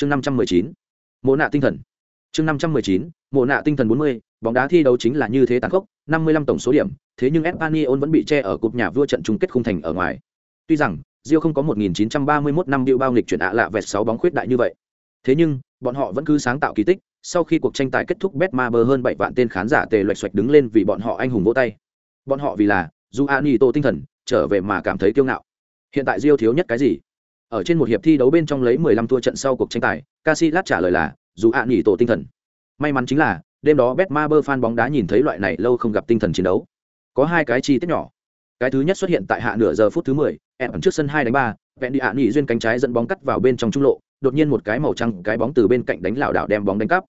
chương năm trăm mười chín, mộ nạ tinh thần. Chương năm trăm mười chín, mộ nạ tinh thần bốn mươi, bóng đá thi đấu chính là như thế tàn khốc, năm mươi lăm tổng số điểm, thế nhưng espanyol vẫn bị che ở cục nhà vua trận chung kết khung thành ở ngoài. Tuy rằng, rio không có 1931 năm điệu bao nghịch chuyển ạ lạ vẹt sáu bóng khuyết đại như vậy. Thế nhưng, bọn họ vẫn cứ sáng tạo kỳ tích, sau khi cuộc tranh tài kết thúc betmaber hơn bảy vạn tên khán giả tề loạch xoạch đứng lên vì bọn họ anh hùng vỗ tay. Bọn họ vì là dù anito tinh thần, trở về mà cảm thấy kiêu ngạo. Hiện tại rio thiếu nhất cái gì? Ở trên một hiệp thi đấu bên trong lấy 15 thua trận sau cuộc tranh tài Casillas trả lời là dù ạ nghỉ tổ tinh thần. May mắn chính là đêm đó betmaber fan bóng đá nhìn thấy loại này lâu không gặp tinh thần chiến đấu. Có hai cái chi tiết nhỏ. Cái thứ nhất xuất hiện tại hạ nửa giờ phút thứ 10, em ẩn trước sân hai đánh ba vẹn đi ạ nghỉ duyên cánh trái dẫn bóng cắt vào bên trong trung lộ đột nhiên một cái màu trắng cái bóng từ bên cạnh đánh lảo đảo đem bóng đánh cắp.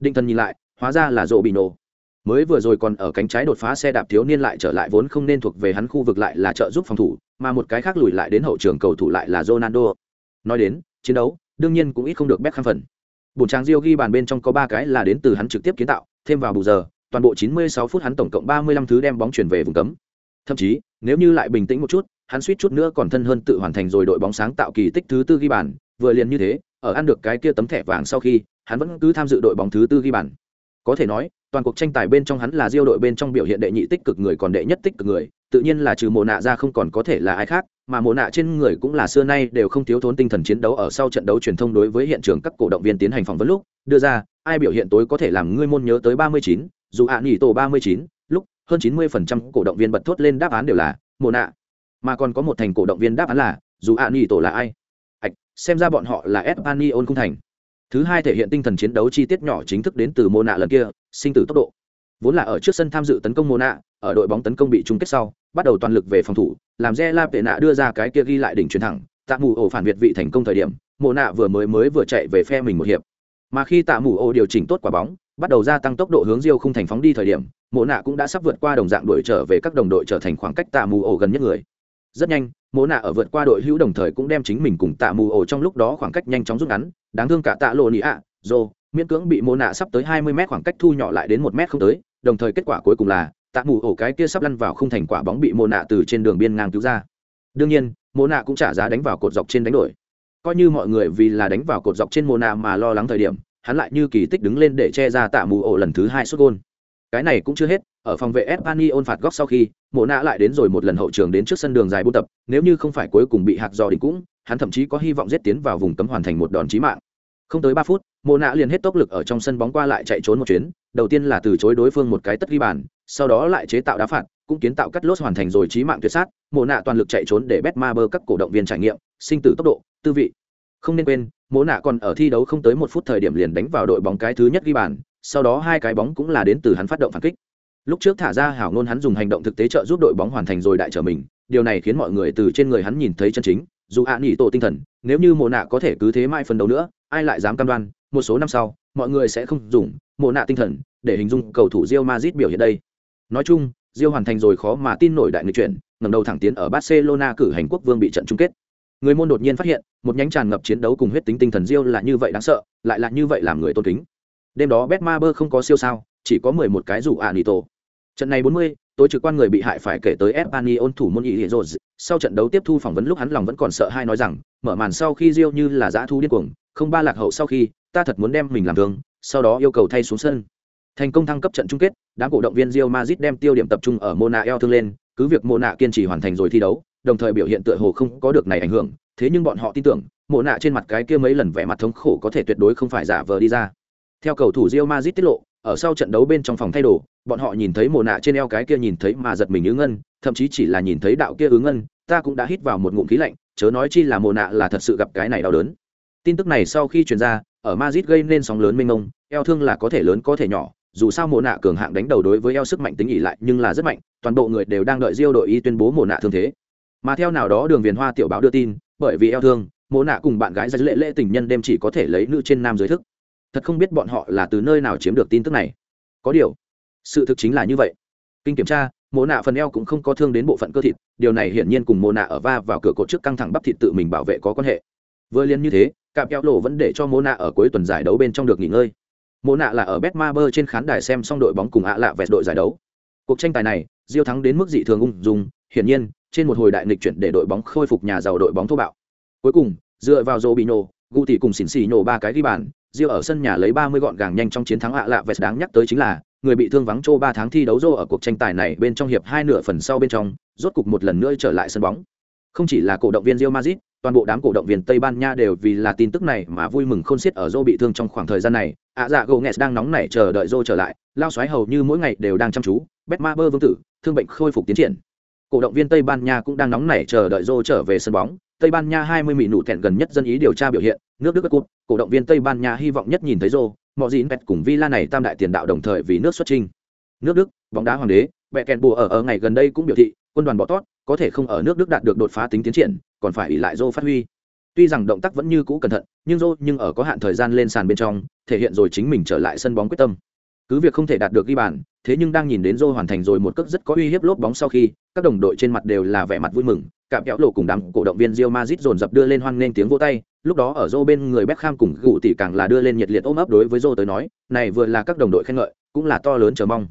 Định thần nhìn lại hóa ra là Robinho. nổ mới vừa rồi còn ở cánh trái đột phá xe đạp thiếu niên lại trở lại vốn không nên thuộc về hắn khu vực lại là trợ giúp phòng thủ, mà một cái khác lùi lại đến hậu trường cầu thủ lại là Ronaldo. Nói đến, chiến đấu, đương nhiên cũng ít không được bét khăm phần. Bùn tráng Rio ghi bàn bên trong có ba cái là đến từ hắn trực tiếp kiến tạo, thêm vào bù giờ, toàn bộ 96 phút hắn tổng cộng 35 thứ đem bóng chuyển về vùng cấm. Thậm chí, nếu như lại bình tĩnh một chút, hắn suýt chút nữa còn thân hơn tự hoàn thành rồi đội bóng sáng tạo kỳ tích thứ tư ghi bàn, vừa liền như thế, ở ăn được cái kia tấm thẻ vàng sau khi, hắn vẫn cứ tham dự đội bóng thứ tư ghi bàn có thể nói toàn cuộc tranh tài bên trong hắn là diêu đội bên trong biểu hiện đệ nhị tích cực người còn đệ nhất tích cực người tự nhiên là trừ mồ nạ ra không còn có thể là ai khác mà mồ nạ trên người cũng là xưa nay đều không thiếu thốn tinh thần chiến đấu ở sau trận đấu truyền thông đối với hiện trường các cổ động viên tiến hành phỏng vấn lúc đưa ra ai biểu hiện tối có thể làm ngươi môn nhớ tới 39, dù ạ nghỉ tổ 39, lúc hơn 90% cổ động viên bật thốt lên đáp án đều là mồ nạ. Mà còn có một thành cổ động viên đáp án là dù ạ nghỉ tổ là ai? Ạch xem ra bọn họ là espanyol cung thành thứ hai thể hiện tinh thần chiến đấu chi tiết nhỏ chính thức đến từ mô nạ lần kia, sinh tử tốc độ. Vốn là ở trước sân tham dự tấn công mô nạ ở đội bóng tấn công bị chung kết sau, bắt đầu toàn lực về phòng thủ, làm re la tệ nạ đưa ra cái kia ghi lại đỉnh chuyển thẳng, tạ mù ổ phản việt vị thành công thời điểm mô nạ vừa mới mới vừa chạy về phe mình một hiệp. Mà khi tạ mù ổ điều chỉnh tốt quả bóng, bắt đầu gia tăng tốc độ hướng diêu không thành phóng đi thời điểm mộ nạ cũng đã sắp vượt qua đồng dạng đuổi trở về các đồng đội trở thành khoảng cách tạ mù ổ gần nhất người rất nhanh mỗ nạ ở vượt qua đội hữu đồng thời cũng đem chính mình cùng tạ mù ổ trong lúc đó khoảng cách nhanh chóng rút ngắn. Đáng thương cả tạ lộ nị ạ dô miễn cưỡng bị mỗ nạ sắp tới hai mươi mét khoảng cách thu nhỏ lại đến một mét không tới. Đồng thời kết quả cuối cùng là, tạ mù ổ cái kia sắp lăn vào không thành quả bóng bị mỗ nạ từ trên đường biên ngang cứu ra. Đương nhiên mỗ nạ cũng trả giá đánh vào cột dọc trên đánh đổi. Coi như mọi người vì là đánh vào cột dọc trên mỗ nạ mà lo lắng thời điểm, hắn lại như kỳ tích đứng lên để che ra tạ mù ổ lần thứ hai xuất gôn cái này cũng chưa hết, ở phòng vệ Espany ôn phạt góc sau khi, mộ nạ lại đến rồi một lần hậu trường đến trước sân đường dài buôn tập, nếu như không phải cuối cùng bị hạc dò đỉnh cũng, hắn thậm chí có hy vọng giết tiến vào vùng cấm hoàn thành một đòn chí mạng. Không tới ba phút, mộ nạ liền hết tốc lực ở trong sân bóng qua lại chạy trốn một chuyến, đầu tiên là từ chối đối phương một cái tất ghi bàn, sau đó lại chế tạo đá phạt, cũng kiến tạo cắt lốt hoàn thành rồi chí mạng tuyệt sát, mộ nạ toàn lực chạy trốn để bét ma bơ các cổ động viên trải nghiệm, sinh tử tốc độ, tư vị. Không nên quên, mộ nạ còn ở thi đấu không tới một phút thời điểm liền đánh vào đội bóng cái thứ nhất ghi bàn sau đó hai cái bóng cũng là đến từ hắn phát động phản kích. Lúc trước thả ra hảo ngôn hắn dùng hành động thực tế trợ giúp đội bóng hoàn thành rồi đại trở mình, điều này khiến mọi người từ trên người hắn nhìn thấy chân chính, dù ạ à nghỉ tổ tinh thần, nếu như mộ nạ có thể cứ thế mãi phần đầu nữa, ai lại dám cam đoan, một số năm sau, mọi người sẽ không dùng mộ nạ tinh thần để hình dung cầu thủ Real Madrid biểu hiện đây. Nói chung, Real hoàn thành rồi khó mà tin nổi đại nghịch chuyển, ngẩng đầu thẳng tiến ở Barcelona cử hành quốc vương bị trận chung kết. Người môn đột nhiên phát hiện, một nhánh tràn ngập chiến đấu cùng huyết tính tinh thần Real là như vậy đáng sợ, lại là như vậy làm người tôn kính đêm đó Betmaber không có siêu sao, chỉ có mười một cái rủ Anito trận này bốn mươi, tối trực quan người bị hại phải kể tới Espanyol thủ môn ý rồi sau trận đấu tiếp thu phỏng vấn lúc hắn lòng vẫn còn sợ hai nói rằng, mở màn sau khi Rio như là dã thu điên cuồng, không ba lạc hậu sau khi, ta thật muốn đem mình làm thương sau đó yêu cầu thay xuống sân. Thành công thăng cấp trận chung kết, đám cổ động viên Real Madrid đem tiêu điểm tập trung ở Mona eo thương lên, cứ việc Mona kiên trì hoàn thành rồi thi đấu, đồng thời biểu hiện tựa hồ không có được này ảnh hưởng, thế nhưng bọn họ tin tưởng, Mona trên mặt cái kia mấy lần vẻ mặt thống khổ có thể tuyệt đối không phải giả vờ đi ra theo cầu thủ Real Madrid tiết lộ, ở sau trận đấu bên trong phòng thay đồ, bọn họ nhìn thấy mồ nạ trên eo cái kia nhìn thấy mà giật mình ứng ngân, thậm chí chỉ là nhìn thấy đạo kia ứng ngân, ta cũng đã hít vào một ngụm khí lạnh, chớ nói chi là mồ nạ là thật sự gặp cái này đau đớn. Tin tức này sau khi truyền ra, ở Madrid gây nên sóng lớn mênh mông, eo thương là có thể lớn có thể nhỏ, dù sao mồ nạ cường hạng đánh đầu đối với eo sức mạnh tính ỉ lại nhưng là rất mạnh, toàn bộ người đều đang đợi Real đội y tuyên bố mồ nạ thương thế. Mà theo nào đó đường viền hoa tiểu báo đưa tin, bởi vì eo thương, mồ nạ cùng bạn gái ra lễ lễ tình nhân đêm chỉ có thể lấy nữ trên nam giới thức thật không biết bọn họ là từ nơi nào chiếm được tin tức này. Có điều sự thực chính là như vậy. Kinh kiểm tra mồ nạ phần eo cũng không có thương đến bộ phận cơ thịt điều này hiển nhiên cùng mồ nạ ở va vào cửa cột trước căng thẳng bắp thịt tự mình bảo vệ có quan hệ. Vừa liên như thế cạm keo lộ vẫn để cho mồ nạ ở cuối tuần giải đấu bên trong được nghỉ ngơi. Mồ nạ là ở bet ma bơ trên khán đài xem xong đội bóng cùng ạ lạ vẹt đội giải đấu. Cuộc tranh tài này diêu thắng đến mức dị thường ung dung hiển nhiên trên một hồi đại nghịch chuyển để đội bóng khôi phục nhà giàu đội bóng thô bạo. Cuối cùng dựa vào Robinho, Gu tỷ cùng xỉn xì nhổ ba cái ghi bàn Rio ở sân nhà lấy 30 gọn gàng nhanh trong chiến thắng ạ lạ vest đáng nhắc tới chính là người bị thương vắng trô 3 tháng thi đấu Rio ở cuộc tranh tài này bên trong hiệp hai nửa phần sau bên trong, rốt cục một lần nữa trở lại sân bóng. Không chỉ là cổ động viên Real Madrid, toàn bộ đám cổ động viên Tây Ban Nha đều vì là tin tức này mà vui mừng khôn xiết ở Zô bị thương trong khoảng thời gian này. ạ dạ Gomes đang nóng nảy chờ đợi Zô trở lại, lao xoáy hầu như mỗi ngày đều đang chăm chú, Betmaber vương tử, thương bệnh khôi phục tiến triển. Cổ động viên Tây Ban Nha cũng đang nóng nảy chờ đợi Zô trở về sân bóng. Tây Ban Nha 20 mỹ nụ thẹn gần nhất dân ý điều tra biểu hiện, nước Đức cúp, cổ động viên Tây Ban Nha hy vọng nhất nhìn thấy Rô. mọi gì Pet cùng Villa này tam đại tiền đạo đồng thời vì nước xuất trình. Nước Đức, bóng đá hoàng đế, bẹ kèn bùa ở ở ngày gần đây cũng biểu thị, quân đoàn bỏ tót, có thể không ở nước Đức đạt được đột phá tính tiến triển, còn phải ỷ lại Rô phát huy. Tuy rằng động tác vẫn như cũ cẩn thận, nhưng Rô, nhưng ở có hạn thời gian lên sàn bên trong, thể hiện rồi chính mình trở lại sân bóng quyết tâm. Cứ việc không thể đạt được ghi bàn, thế nhưng đang nhìn đến Rô hoàn thành rồi một cước rất có uy hiếp lốp bóng sau khi, các đồng đội trên mặt đều là vẻ mặt vui mừng, cạm kéo lộ cùng đám cổ động viên Real Madrid dồn dập đưa lên hoan nghênh tiếng vỗ tay, lúc đó ở Joe bên người Beckham cùng gụ tỷ càng là đưa lên nhiệt liệt ôm ấp đối với Joe tới nói, này vừa là các đồng đội khen ngợi, cũng là to lớn chờ mong.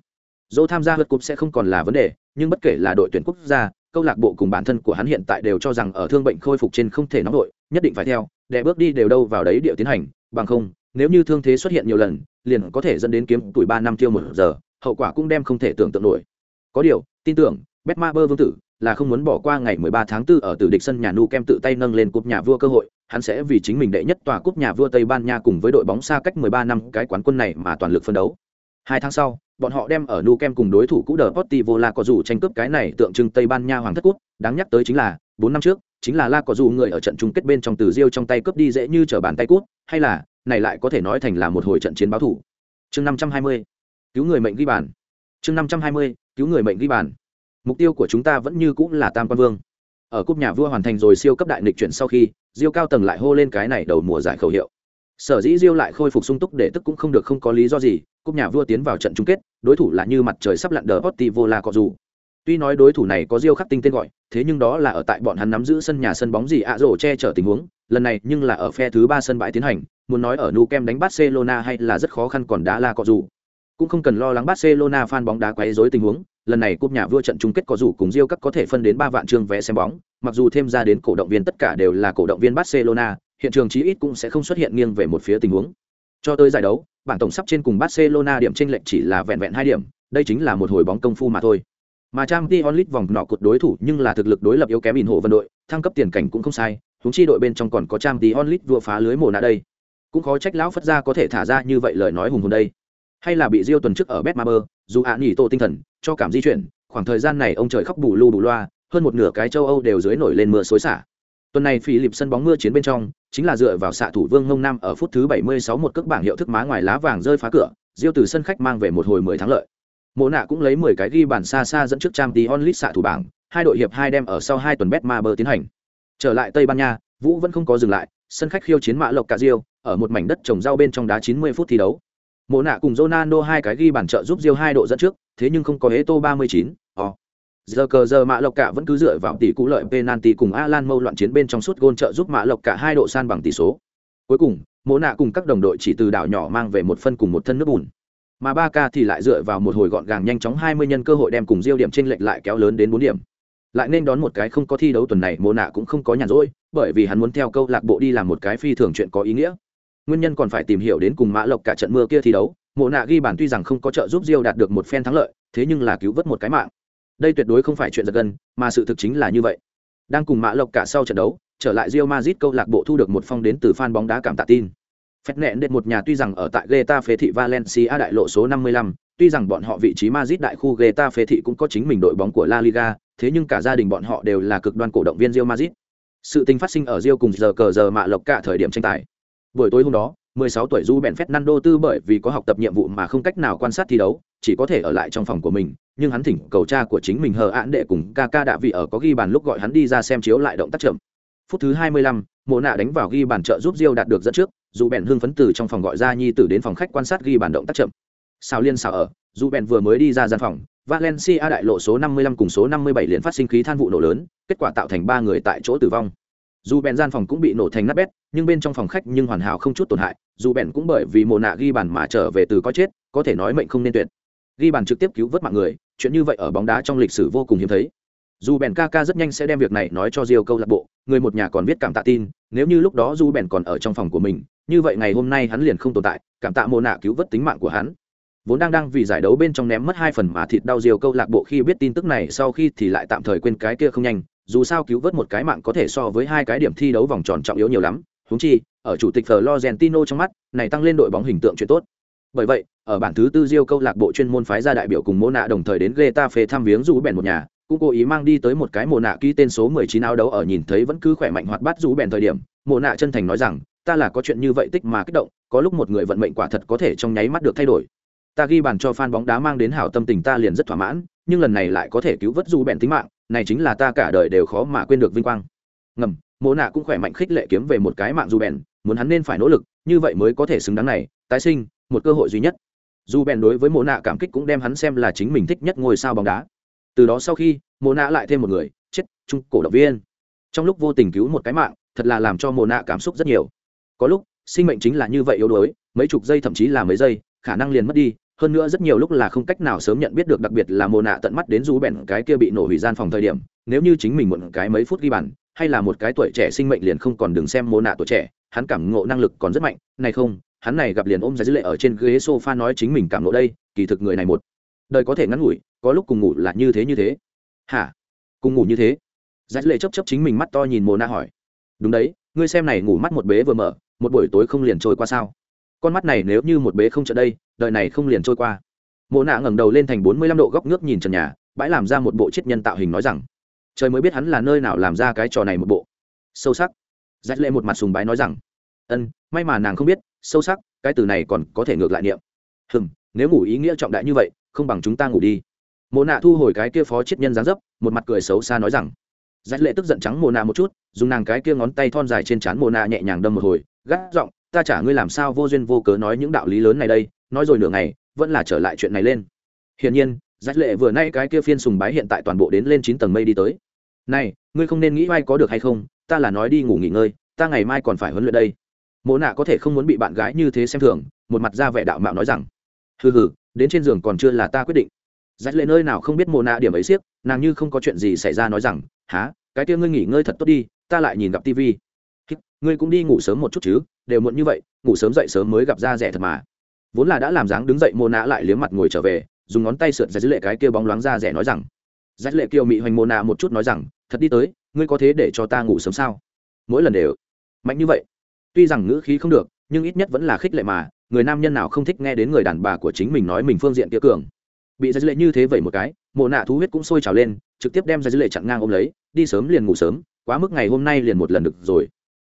Joe tham gia lượt cúp sẽ không còn là vấn đề, nhưng bất kể là đội tuyển quốc gia, câu lạc bộ cùng bản thân của hắn hiện tại đều cho rằng ở thương bệnh khôi phục trên không thể nóng đội, nhất định phải theo, để bước đi đều đâu vào đấy điệu tiến hành, bằng không, nếu như thương thế xuất hiện nhiều lần, liền có thể dẫn đến kiếm tuổi ba năm tiêu một giờ, hậu quả cũng đem không thể tưởng tượng nổi. Có điều, tin tưởng, Betmaber vương tử là không muốn bỏ qua ngày 13 tháng 4 ở tử địch sân nhà Nu Kem tự tay nâng lên cúp nhà vua cơ hội, hắn sẽ vì chính mình đệ nhất tòa cúp nhà vua Tây Ban Nha cùng với đội bóng xa cách 13 năm cái quán quân này mà toàn lực phân đấu. Hai tháng sau, bọn họ đem ở Nu Kem cùng đối thủ cũ Deportivo La có dù tranh cướp cái này tượng trưng Tây Ban Nha hoàng thất cúp, đáng nhắc tới chính là 4 năm trước, chính là La có dù người ở trận chung kết bên trong từ Rio trong tay cướp đi dễ như trở bàn tay cút, hay là, này lại có thể nói thành là một hồi trận chiến báo thủ. Chương 520, cứu người mệnh ghi bàn. Chương 520, cứu người mệnh ghi bàn mục tiêu của chúng ta vẫn như cũng là tam quan vương. Ở cúp nhà vua hoàn thành rồi siêu cấp đại nịch chuyển sau khi, diêu cao tầng lại hô lên cái này đầu mùa giải khẩu hiệu. Sở dĩ diêu lại khôi phục sung túc để tức cũng không được không có lý do gì, cúp nhà vua tiến vào trận chung kết, đối thủ là như mặt trời sắp lặn đờ potti vô la cọ dù. Tuy nói đối thủ này có diêu khắc tinh tên gọi, thế nhưng đó là ở tại bọn hắn nắm giữ sân nhà sân bóng gì ạ rổ che chở tình huống, lần này nhưng là ở phe thứ ba sân bãi tiến hành, muốn nói ở nu kem đánh barcelona hay là rất khó khăn còn đá là cọ dù cũng không cần lo lắng barcelona fan bóng đá quấy rối tình huống lần này cúp nhà vua trận chung kết có dù cùng Rio các có thể phân đến ba vạn trường vé xem bóng, mặc dù thêm ra đến cổ động viên tất cả đều là cổ động viên Barcelona, hiện trường chí ít cũng sẽ không xuất hiện nghiêng về một phía tình huống. Cho tới giải đấu, bảng tổng sắp trên cùng Barcelona điểm chênh lệch chỉ là vẹn vẹn hai điểm, đây chính là một hồi bóng công phu mà thôi. Mà Champions League vòng nọ cột đối thủ nhưng là thực lực đối lập yếu kém ỉn hộ vân đội, thăng cấp tiền cảnh cũng không sai, huống chi đội bên trong còn có Champions League vừa phá lưới mồ nạ đây. Cũng khó trách lão phất gia có thể thả ra như vậy lời nói hùng hồn đây. Hay là bị diêu tuần trước ở Betmaber, dù ạ nghỉ tổ tinh thần, cho cảm di chuyển khoảng thời gian này ông trời khóc bù lu bù loa hơn một nửa cái châu âu đều dưới nổi lên mưa xối xả. Tuần này phi lịp sân bóng mưa chiến bên trong chính là dựa vào xạ thủ vương ngông nam ở phút thứ 76 một cước bảng hiệu thức má ngoài lá vàng rơi phá cửa diêu từ sân khách mang về một hồi 10 thắng lợi. Mộ nạ cũng lấy 10 cái ghi bàn xa xa dẫn trước trang tí onlit xạ thủ bảng hai đội hiệp hai đem ở sau hai tuần Betmaber tiến hành. Trở lại tây ban nha vũ vẫn không có dừng lại sân khách khiêu chiến mã lộc cả diêu ở một mảnh đất trồng rau bên trong đá 90 phút thi đấu mộ nạ cùng Ronaldo hai cái ghi bàn trợ giúp Rio hai độ dẫn trước thế nhưng không có Eto 39, Ồ, Giờ cờ giờ Mã Lộc Cả vẫn cứ dựa vào tỷ cú lợi penalty cùng Alan Mâu loạn chiến bên trong suốt gôn trợ giúp Mã Lộc Cả hai độ san bằng tỷ số. Cuối cùng, Mộ nạ cùng các đồng đội chỉ từ đảo nhỏ mang về một phân cùng một thân nước bùn. Mà Barca thì lại dựa vào một hồi gọn gàng nhanh chóng 20 nhân cơ hội đem cùng Rio điểm trên lệch lại kéo lớn đến 4 điểm. Lại nên đón một cái không có thi đấu tuần này Mộ nạ cũng không có nhàn rỗi, bởi vì hắn muốn theo câu lạc bộ đi làm một cái phi thường chuyện có ý nghĩa. Nguyên nhân còn phải tìm hiểu đến cùng Mã Lộc cả trận mưa kia thi đấu, mộ nạ ghi bàn tuy rằng không có trợ giúp Rio đạt được một phen thắng lợi, thế nhưng là cứu vớt một cái mạng. Đây tuyệt đối không phải chuyện giật gân, mà sự thực chính là như vậy. Đang cùng Mã Lộc cả sau trận đấu, trở lại Real Madrid câu lạc bộ thu được một phong đến từ fan bóng đá cảm tạ tin. Phét nện đến một nhà tuy rằng ở tại Getafe thị Valencia đại lộ số 55, tuy rằng bọn họ vị trí Madrid đại khu Getafe thị cũng có chính mình đội bóng của La Liga, thế nhưng cả gia đình bọn họ đều là cực đoan cổ động viên Real Madrid. Sự tình phát sinh ở Rio cùng giờ cờ giờ mạ lộc cả thời điểm tranh tài. Buổi tối hôm đó, 16 tuổi Du Bèn Fernando tư bởi vì có học tập nhiệm vụ mà không cách nào quan sát thi đấu, chỉ có thể ở lại trong phòng của mình, nhưng hắn thỉnh cầu cha của chính mình hờ án đệ cùng Kaka đã vị ở có ghi bàn lúc gọi hắn đi ra xem chiếu lại động tác chậm. Phút thứ 25, Mộ nạ đánh vào ghi bàn trợ giúp Diêu đạt được dẫn trước, Du Bèn hưng phấn từ trong phòng gọi ra nhi tử đến phòng khách quan sát ghi bàn động tác chậm. Sao liên sao ở, Du Bèn vừa mới đi ra gian phòng, Valencia đại lộ số 55 cùng số 57 liền phát sinh khí than vụ nổ lớn, kết quả tạo thành ba người tại chỗ tử vong dù bèn gian phòng cũng bị nổ thành nát bét, nhưng bên trong phòng khách nhưng hoàn hảo không chút tổn hại, dù bèn cũng bởi vì mồ nạ ghi bàn mà trở về từ có chết, có thể nói mệnh không nên tuyệt. Ghi bàn trực tiếp cứu vớt mạng người, chuyện như vậy ở bóng đá trong lịch sử vô cùng hiếm thấy. Dù bèn ca ca rất nhanh sẽ đem việc này nói cho Rio câu lạc bộ, người một nhà còn viết cảm tạ tin, nếu như lúc đó Dù bèn còn ở trong phòng của mình, như vậy ngày hôm nay hắn liền không tồn tại, cảm tạ mồ nạ cứu vớt tính mạng của hắn. Vốn đang đang vì giải đấu bên trong ném mất hai phần mà thịt đau Rio câu lạc bộ khi biết tin tức này, sau khi thì lại tạm thời quên cái kia không nhanh dù sao cứu vớt một cái mạng có thể so với hai cái điểm thi đấu vòng tròn trọng yếu nhiều lắm. Húng chi, ở chủ tịch Florentino trong mắt, này tăng lên đội bóng hình tượng chuyện tốt. Bởi vậy, ở bản thứ tư diêu câu lạc bộ chuyên môn phái ra đại biểu cùng mô nạ đồng thời đến Getafe thăm viếng du bèn một nhà, cũng cố ý mang đi tới một cái mồ nạ ký tên số 19 áo đấu ở nhìn thấy vẫn cứ khỏe mạnh hoạt bát rú bèn thời điểm mồ nạ chân thành nói rằng, ta là có chuyện như vậy tích mà kích động, có lúc một người vận mệnh quả thật có thể trong nháy mắt được thay đổi. Ta ghi bàn cho fan bóng đá mang đến hảo tâm tình ta liền rất thỏa mãn nhưng lần này lại có thể cứu vớt du bèn tính mạng, này chính là ta cả đời đều khó mà quên được vinh quang. Ngầm mộ nạ cũng khỏe mạnh khích lệ kiếm về một cái mạng du bèn muốn hắn nên phải nỗ lực, như vậy mới có thể xứng đáng này, tái sinh, một cơ hội duy nhất. Dù bèn đối với mộ nạ cảm kích cũng đem hắn xem là chính mình thích nhất ngôi sao bóng đá. Từ đó sau khi mộ nạ lại thêm một người, chết, trung cổ động viên. Trong lúc vô tình cứu một cái mạng, thật là làm cho mồ nạ cảm xúc rất nhiều. Có lúc, sinh mệnh chính là như vậy yếu đuối, mấy chục giây thậm chí là mấy giây, khả năng liền mất đi hơn nữa rất nhiều lúc là không cách nào sớm nhận biết được, đặc biệt là mồ nạ tận mắt đến rú bèn, cái kia bị nổ hủy gian phòng thời điểm, nếu như chính mình muộn cái mấy phút ghi bàn, hay là một cái tuổi trẻ sinh mệnh liền không còn đừng xem mồ nạ tuổi trẻ, hắn cảm ngộ năng lực còn rất mạnh. Này không, hắn này gặp liền ôm ra dữ lệ ở trên ghế sofa nói chính mình cảm ngộ đây, kỳ thực người này một đời có thể ngắn ngủi, có lúc cùng ngủ là như thế như thế. Hả? Cùng ngủ như thế? Giải lệ chấp chấp chính mình mắt to nhìn mồ nạ hỏi. Đúng đấy, ngươi xem này ngủ mắt một bế vừa mở, một buổi tối không liền trôi qua sao? Con mắt này nếu như một bế không trợ đây đời này không liền trôi qua. Mộ nạ ngẩng đầu lên thành bốn mươi lăm độ góc nước nhìn trần nhà, bãi làm ra một bộ chiết nhân tạo hình nói rằng, trời mới biết hắn là nơi nào làm ra cái trò này một bộ. Sâu sắc. Giải lệ một mặt sùng bái nói rằng, ân, may mà nàng không biết, sâu sắc, cái từ này còn có thể ngược lại niệm. Hừm, nếu ngủ ý nghĩa trọng đại như vậy, không bằng chúng ta ngủ đi. Mộ nạ thu hồi cái kia phó chiết nhân dáng dấp, một mặt cười xấu xa nói rằng giải lệ tức giận trắng Mộ nạ một chút, dùng nàng cái kia ngón tay thon dài trên trán Mộ nạ nhẹ nhàng đâm một hồi, gắt giọng, ta chả ngươi làm sao vô duyên vô cớ nói những đạo lý lớn này đây nói rồi nửa ngày, vẫn là trở lại chuyện này lên. Hiển nhiên giải lệ vừa nay cái kia phiên sùng bái hiện tại toàn bộ đến lên chín tầng mây đi tới. Này, ngươi không nên nghĩ vai có được hay không, ta là nói đi ngủ nghỉ ngơi, ta ngày mai còn phải huấn luyện đây. Mỗ nạ có thể không muốn bị bạn gái như thế xem thường, một mặt ra vẻ đạo mạo nói rằng, hừ hừ, đến trên giường còn chưa là ta quyết định. Dắt lệ nơi nào không biết mồ nạ điểm ấy siếc nàng như không có chuyện gì xảy ra nói rằng há cái kia ngươi nghỉ ngơi thật tốt đi, ta lại nhìn gặp tivi ngươi cũng đi ngủ sớm một chút chứ, đều muộn như vậy, ngủ sớm dậy sớm mới gặp ra rẻ thật mà vốn là đã làm dáng đứng dậy mô nạ lại liếm mặt ngồi trở về, dùng ngón tay sượt ra dưới lệ cái kia bóng loáng ra rẻ nói rằng dắt lệ kiều mị hoành mô nạ một chút nói rằng, thật đi tới, ngươi có thế để cho ta ngủ sớm sao? Mỗi lần đều mạnh như vậy. Tuy rằng ngữ khí không được, nhưng ít nhất vẫn là khích lệ mà, người nam nhân nào không thích nghe đến người đàn bà của chính mình nói mình phương diện kia cường. Bị giải lệ như thế vậy một cái mộ nạ thú huyết cũng sôi trào lên, trực tiếp đem giải lệ chặn ngang ôm lấy, đi sớm liền ngủ sớm, quá mức ngày hôm nay liền một lần được rồi.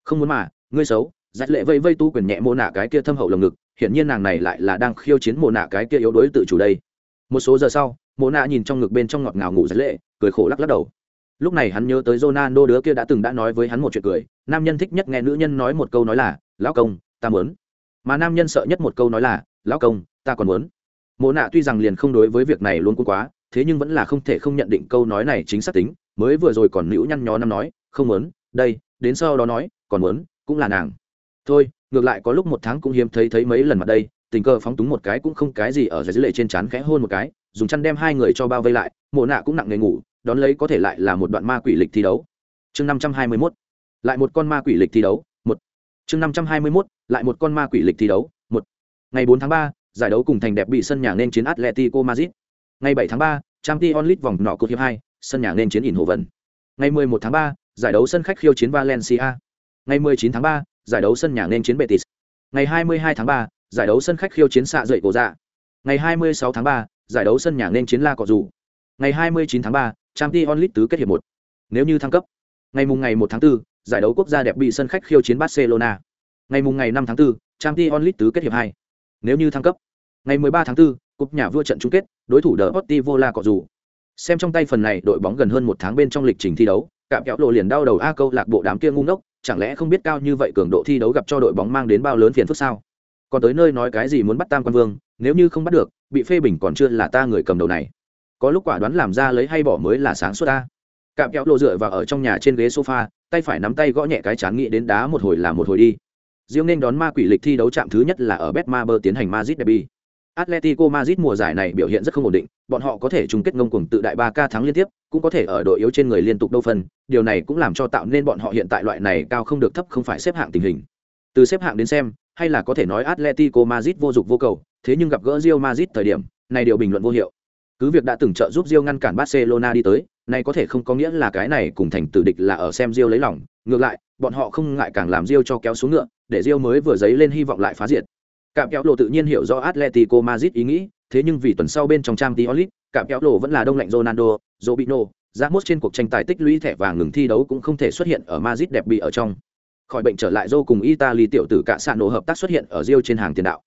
Không muốn mà, ngươi xấu dắt lệ vây vây tu quyền nhẹ mô nạ cái kia thâm hậu lồng ngực, hiển nhiên nàng này lại là đang khiêu chiến mô nạ cái kia yếu đuối tự chủ đây. Một số giờ sau, mô nạ nhìn trong ngực bên trong ngọt ngào ngủ dắt lệ, cười khổ lắc lắc đầu. Lúc này hắn nhớ tới Ronaldo đứa kia đã từng đã nói với hắn một chuyện cười, nam nhân thích nhất nghe nữ nhân nói một câu nói là, lão công, ta muốn. Mà nam nhân sợ nhất một câu nói là, lão công, ta còn muốn. Mộ nạ tuy rằng liền không đối với việc này luôn cũng quá, thế nhưng vẫn là không thể không nhận định câu nói này chính xác tính, mới vừa rồi còn nữ nhăn nhó năm nói, không muốn, đây, đến sau đó nói, còn muốn, cũng là nàng thôi ngược lại có lúc một tháng cũng hiếm thấy thấy mấy lần mặt đây tình cờ phóng túng một cái cũng không cái gì ở dưới lệ trên trán khẽ hôn một cái dùng chăn đem hai người cho bao vây lại mộ nạ cũng nặng nề ngủ đón lấy có thể lại là một đoạn ma quỷ lịch thi đấu chương năm trăm hai mươi mốt lại một con ma quỷ lịch thi đấu một chương năm trăm hai mươi mốt lại một con ma quỷ lịch thi đấu một ngày bốn tháng ba giải đấu cùng thành đẹp bị sân nhà nên chiến Atletico Madrid. Ngày bảy tháng 3, Champions League vòng nọ cột hiệp hai sân nhà nên chiến ỉn hồ vần Ngày 11 tháng ba giải đấu sân khách khiêu chiến Valencia. Ngày 19 tháng ba giải đấu sân nhà nên chiến Betis. Ngày 22 tháng 3, giải đấu sân khách khiêu chiến xạ dậy cổ dạ. Ngày 26 tháng 3, giải đấu sân nhà nên chiến La Cọ Dù. Ngày 29 tháng 3, Champions League tứ kết hiệp 1. Nếu như thăng cấp. Ngày mùng ngày 1 tháng 4, giải đấu quốc gia đẹp bị sân khách khiêu chiến Barcelona. Ngày mùng ngày 5 tháng 4, Champions League tứ kết hiệp 2. Nếu như thăng cấp ngày 13 tháng 4, cúp nhà vua trận chung kết đối thủ Deportivo La cọ dù xem trong tay phần này đội bóng gần hơn một tháng bên trong lịch trình thi đấu cạm kéo lộ liền đau đầu a câu lạc bộ đám kia ngu ngốc chẳng lẽ không biết cao như vậy cường độ thi đấu gặp cho đội bóng mang đến bao lớn phiền phức sao? Còn tới nơi nói cái gì muốn bắt tam quan vương, nếu như không bắt được, bị phê bình còn chưa là ta người cầm đầu này. Có lúc quả đoán làm ra lấy hay bỏ mới là sáng suốt ta. Cạm kéo lộ dựa vào ở trong nhà trên ghế sofa, tay phải nắm tay gõ nhẹ cái chán nghĩ đến đá một hồi là một hồi đi. Riêng nên đón ma quỷ lịch thi đấu chạm thứ nhất là ở Betmaber tiến hành Madrid Derby. Atletico Madrid mùa giải này biểu hiện rất không ổn định, bọn họ có thể chung kết ngông cuồng tự đại 3K thắng liên tiếp, cũng có thể ở đội yếu trên người liên tục đâu phân, điều này cũng làm cho tạo nên bọn họ hiện tại loại này cao không được thấp không phải xếp hạng tình hình. Từ xếp hạng đến xem, hay là có thể nói Atletico Madrid vô dụng vô cầu, thế nhưng gặp gỡ Real Madrid thời điểm, này điều bình luận vô hiệu. Cứ việc đã từng trợ giúp Real ngăn cản Barcelona đi tới, này có thể không có nghĩa là cái này cùng thành tử địch là ở xem Real lấy lòng, ngược lại, bọn họ không ngại càng làm Real cho kéo xuống ngựa, để Real mới vừa giấy lên hy vọng lại phá diệt. Cạm kéo lộ tự nhiên hiểu rõ Atletico Madrid ý nghĩ, thế nhưng vì tuần sau bên trong Champions League, cạm kéo lộ vẫn là đông lạnh Ronaldo, Robinho, Ramos trên cuộc tranh tài tích lũy thẻ vàng ngừng thi đấu cũng không thể xuất hiện ở Madrid đẹp bị ở trong. Khỏi bệnh trở lại Zô cùng Italy tiểu tử cả sạn nổ hợp tác xuất hiện ở Rio trên hàng tiền đạo.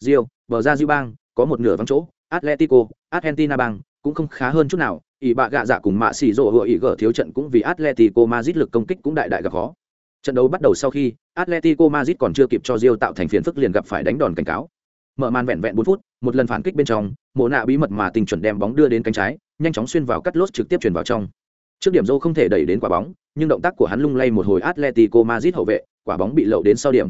Rio, bờ ra Rio bang, có một nửa vắng chỗ, Atletico, Argentina bang cũng không khá hơn chút nào, ỷ bạ gạ dạ cùng mạ xỉ rồ hựa ỷ gở thiếu trận cũng vì Atletico Madrid lực công kích cũng đại đại gặp khó. Trận đấu bắt đầu sau khi, Atletico Madrid còn chưa kịp cho Real tạo thành phiền phức liền gặp phải đánh đòn cảnh cáo. Mở màn vẹn vẹn 4 phút, một lần phản kích bên trong, Mộ nạ bí mật mà tình chuẩn đem bóng đưa đến cánh trái, nhanh chóng xuyên vào cắt lốt trực tiếp chuyển vào trong. Trước điểm Zhou không thể đẩy đến quả bóng, nhưng động tác của hắn lung lay một hồi Atletico Madrid hậu vệ, quả bóng bị lậu đến sau điểm.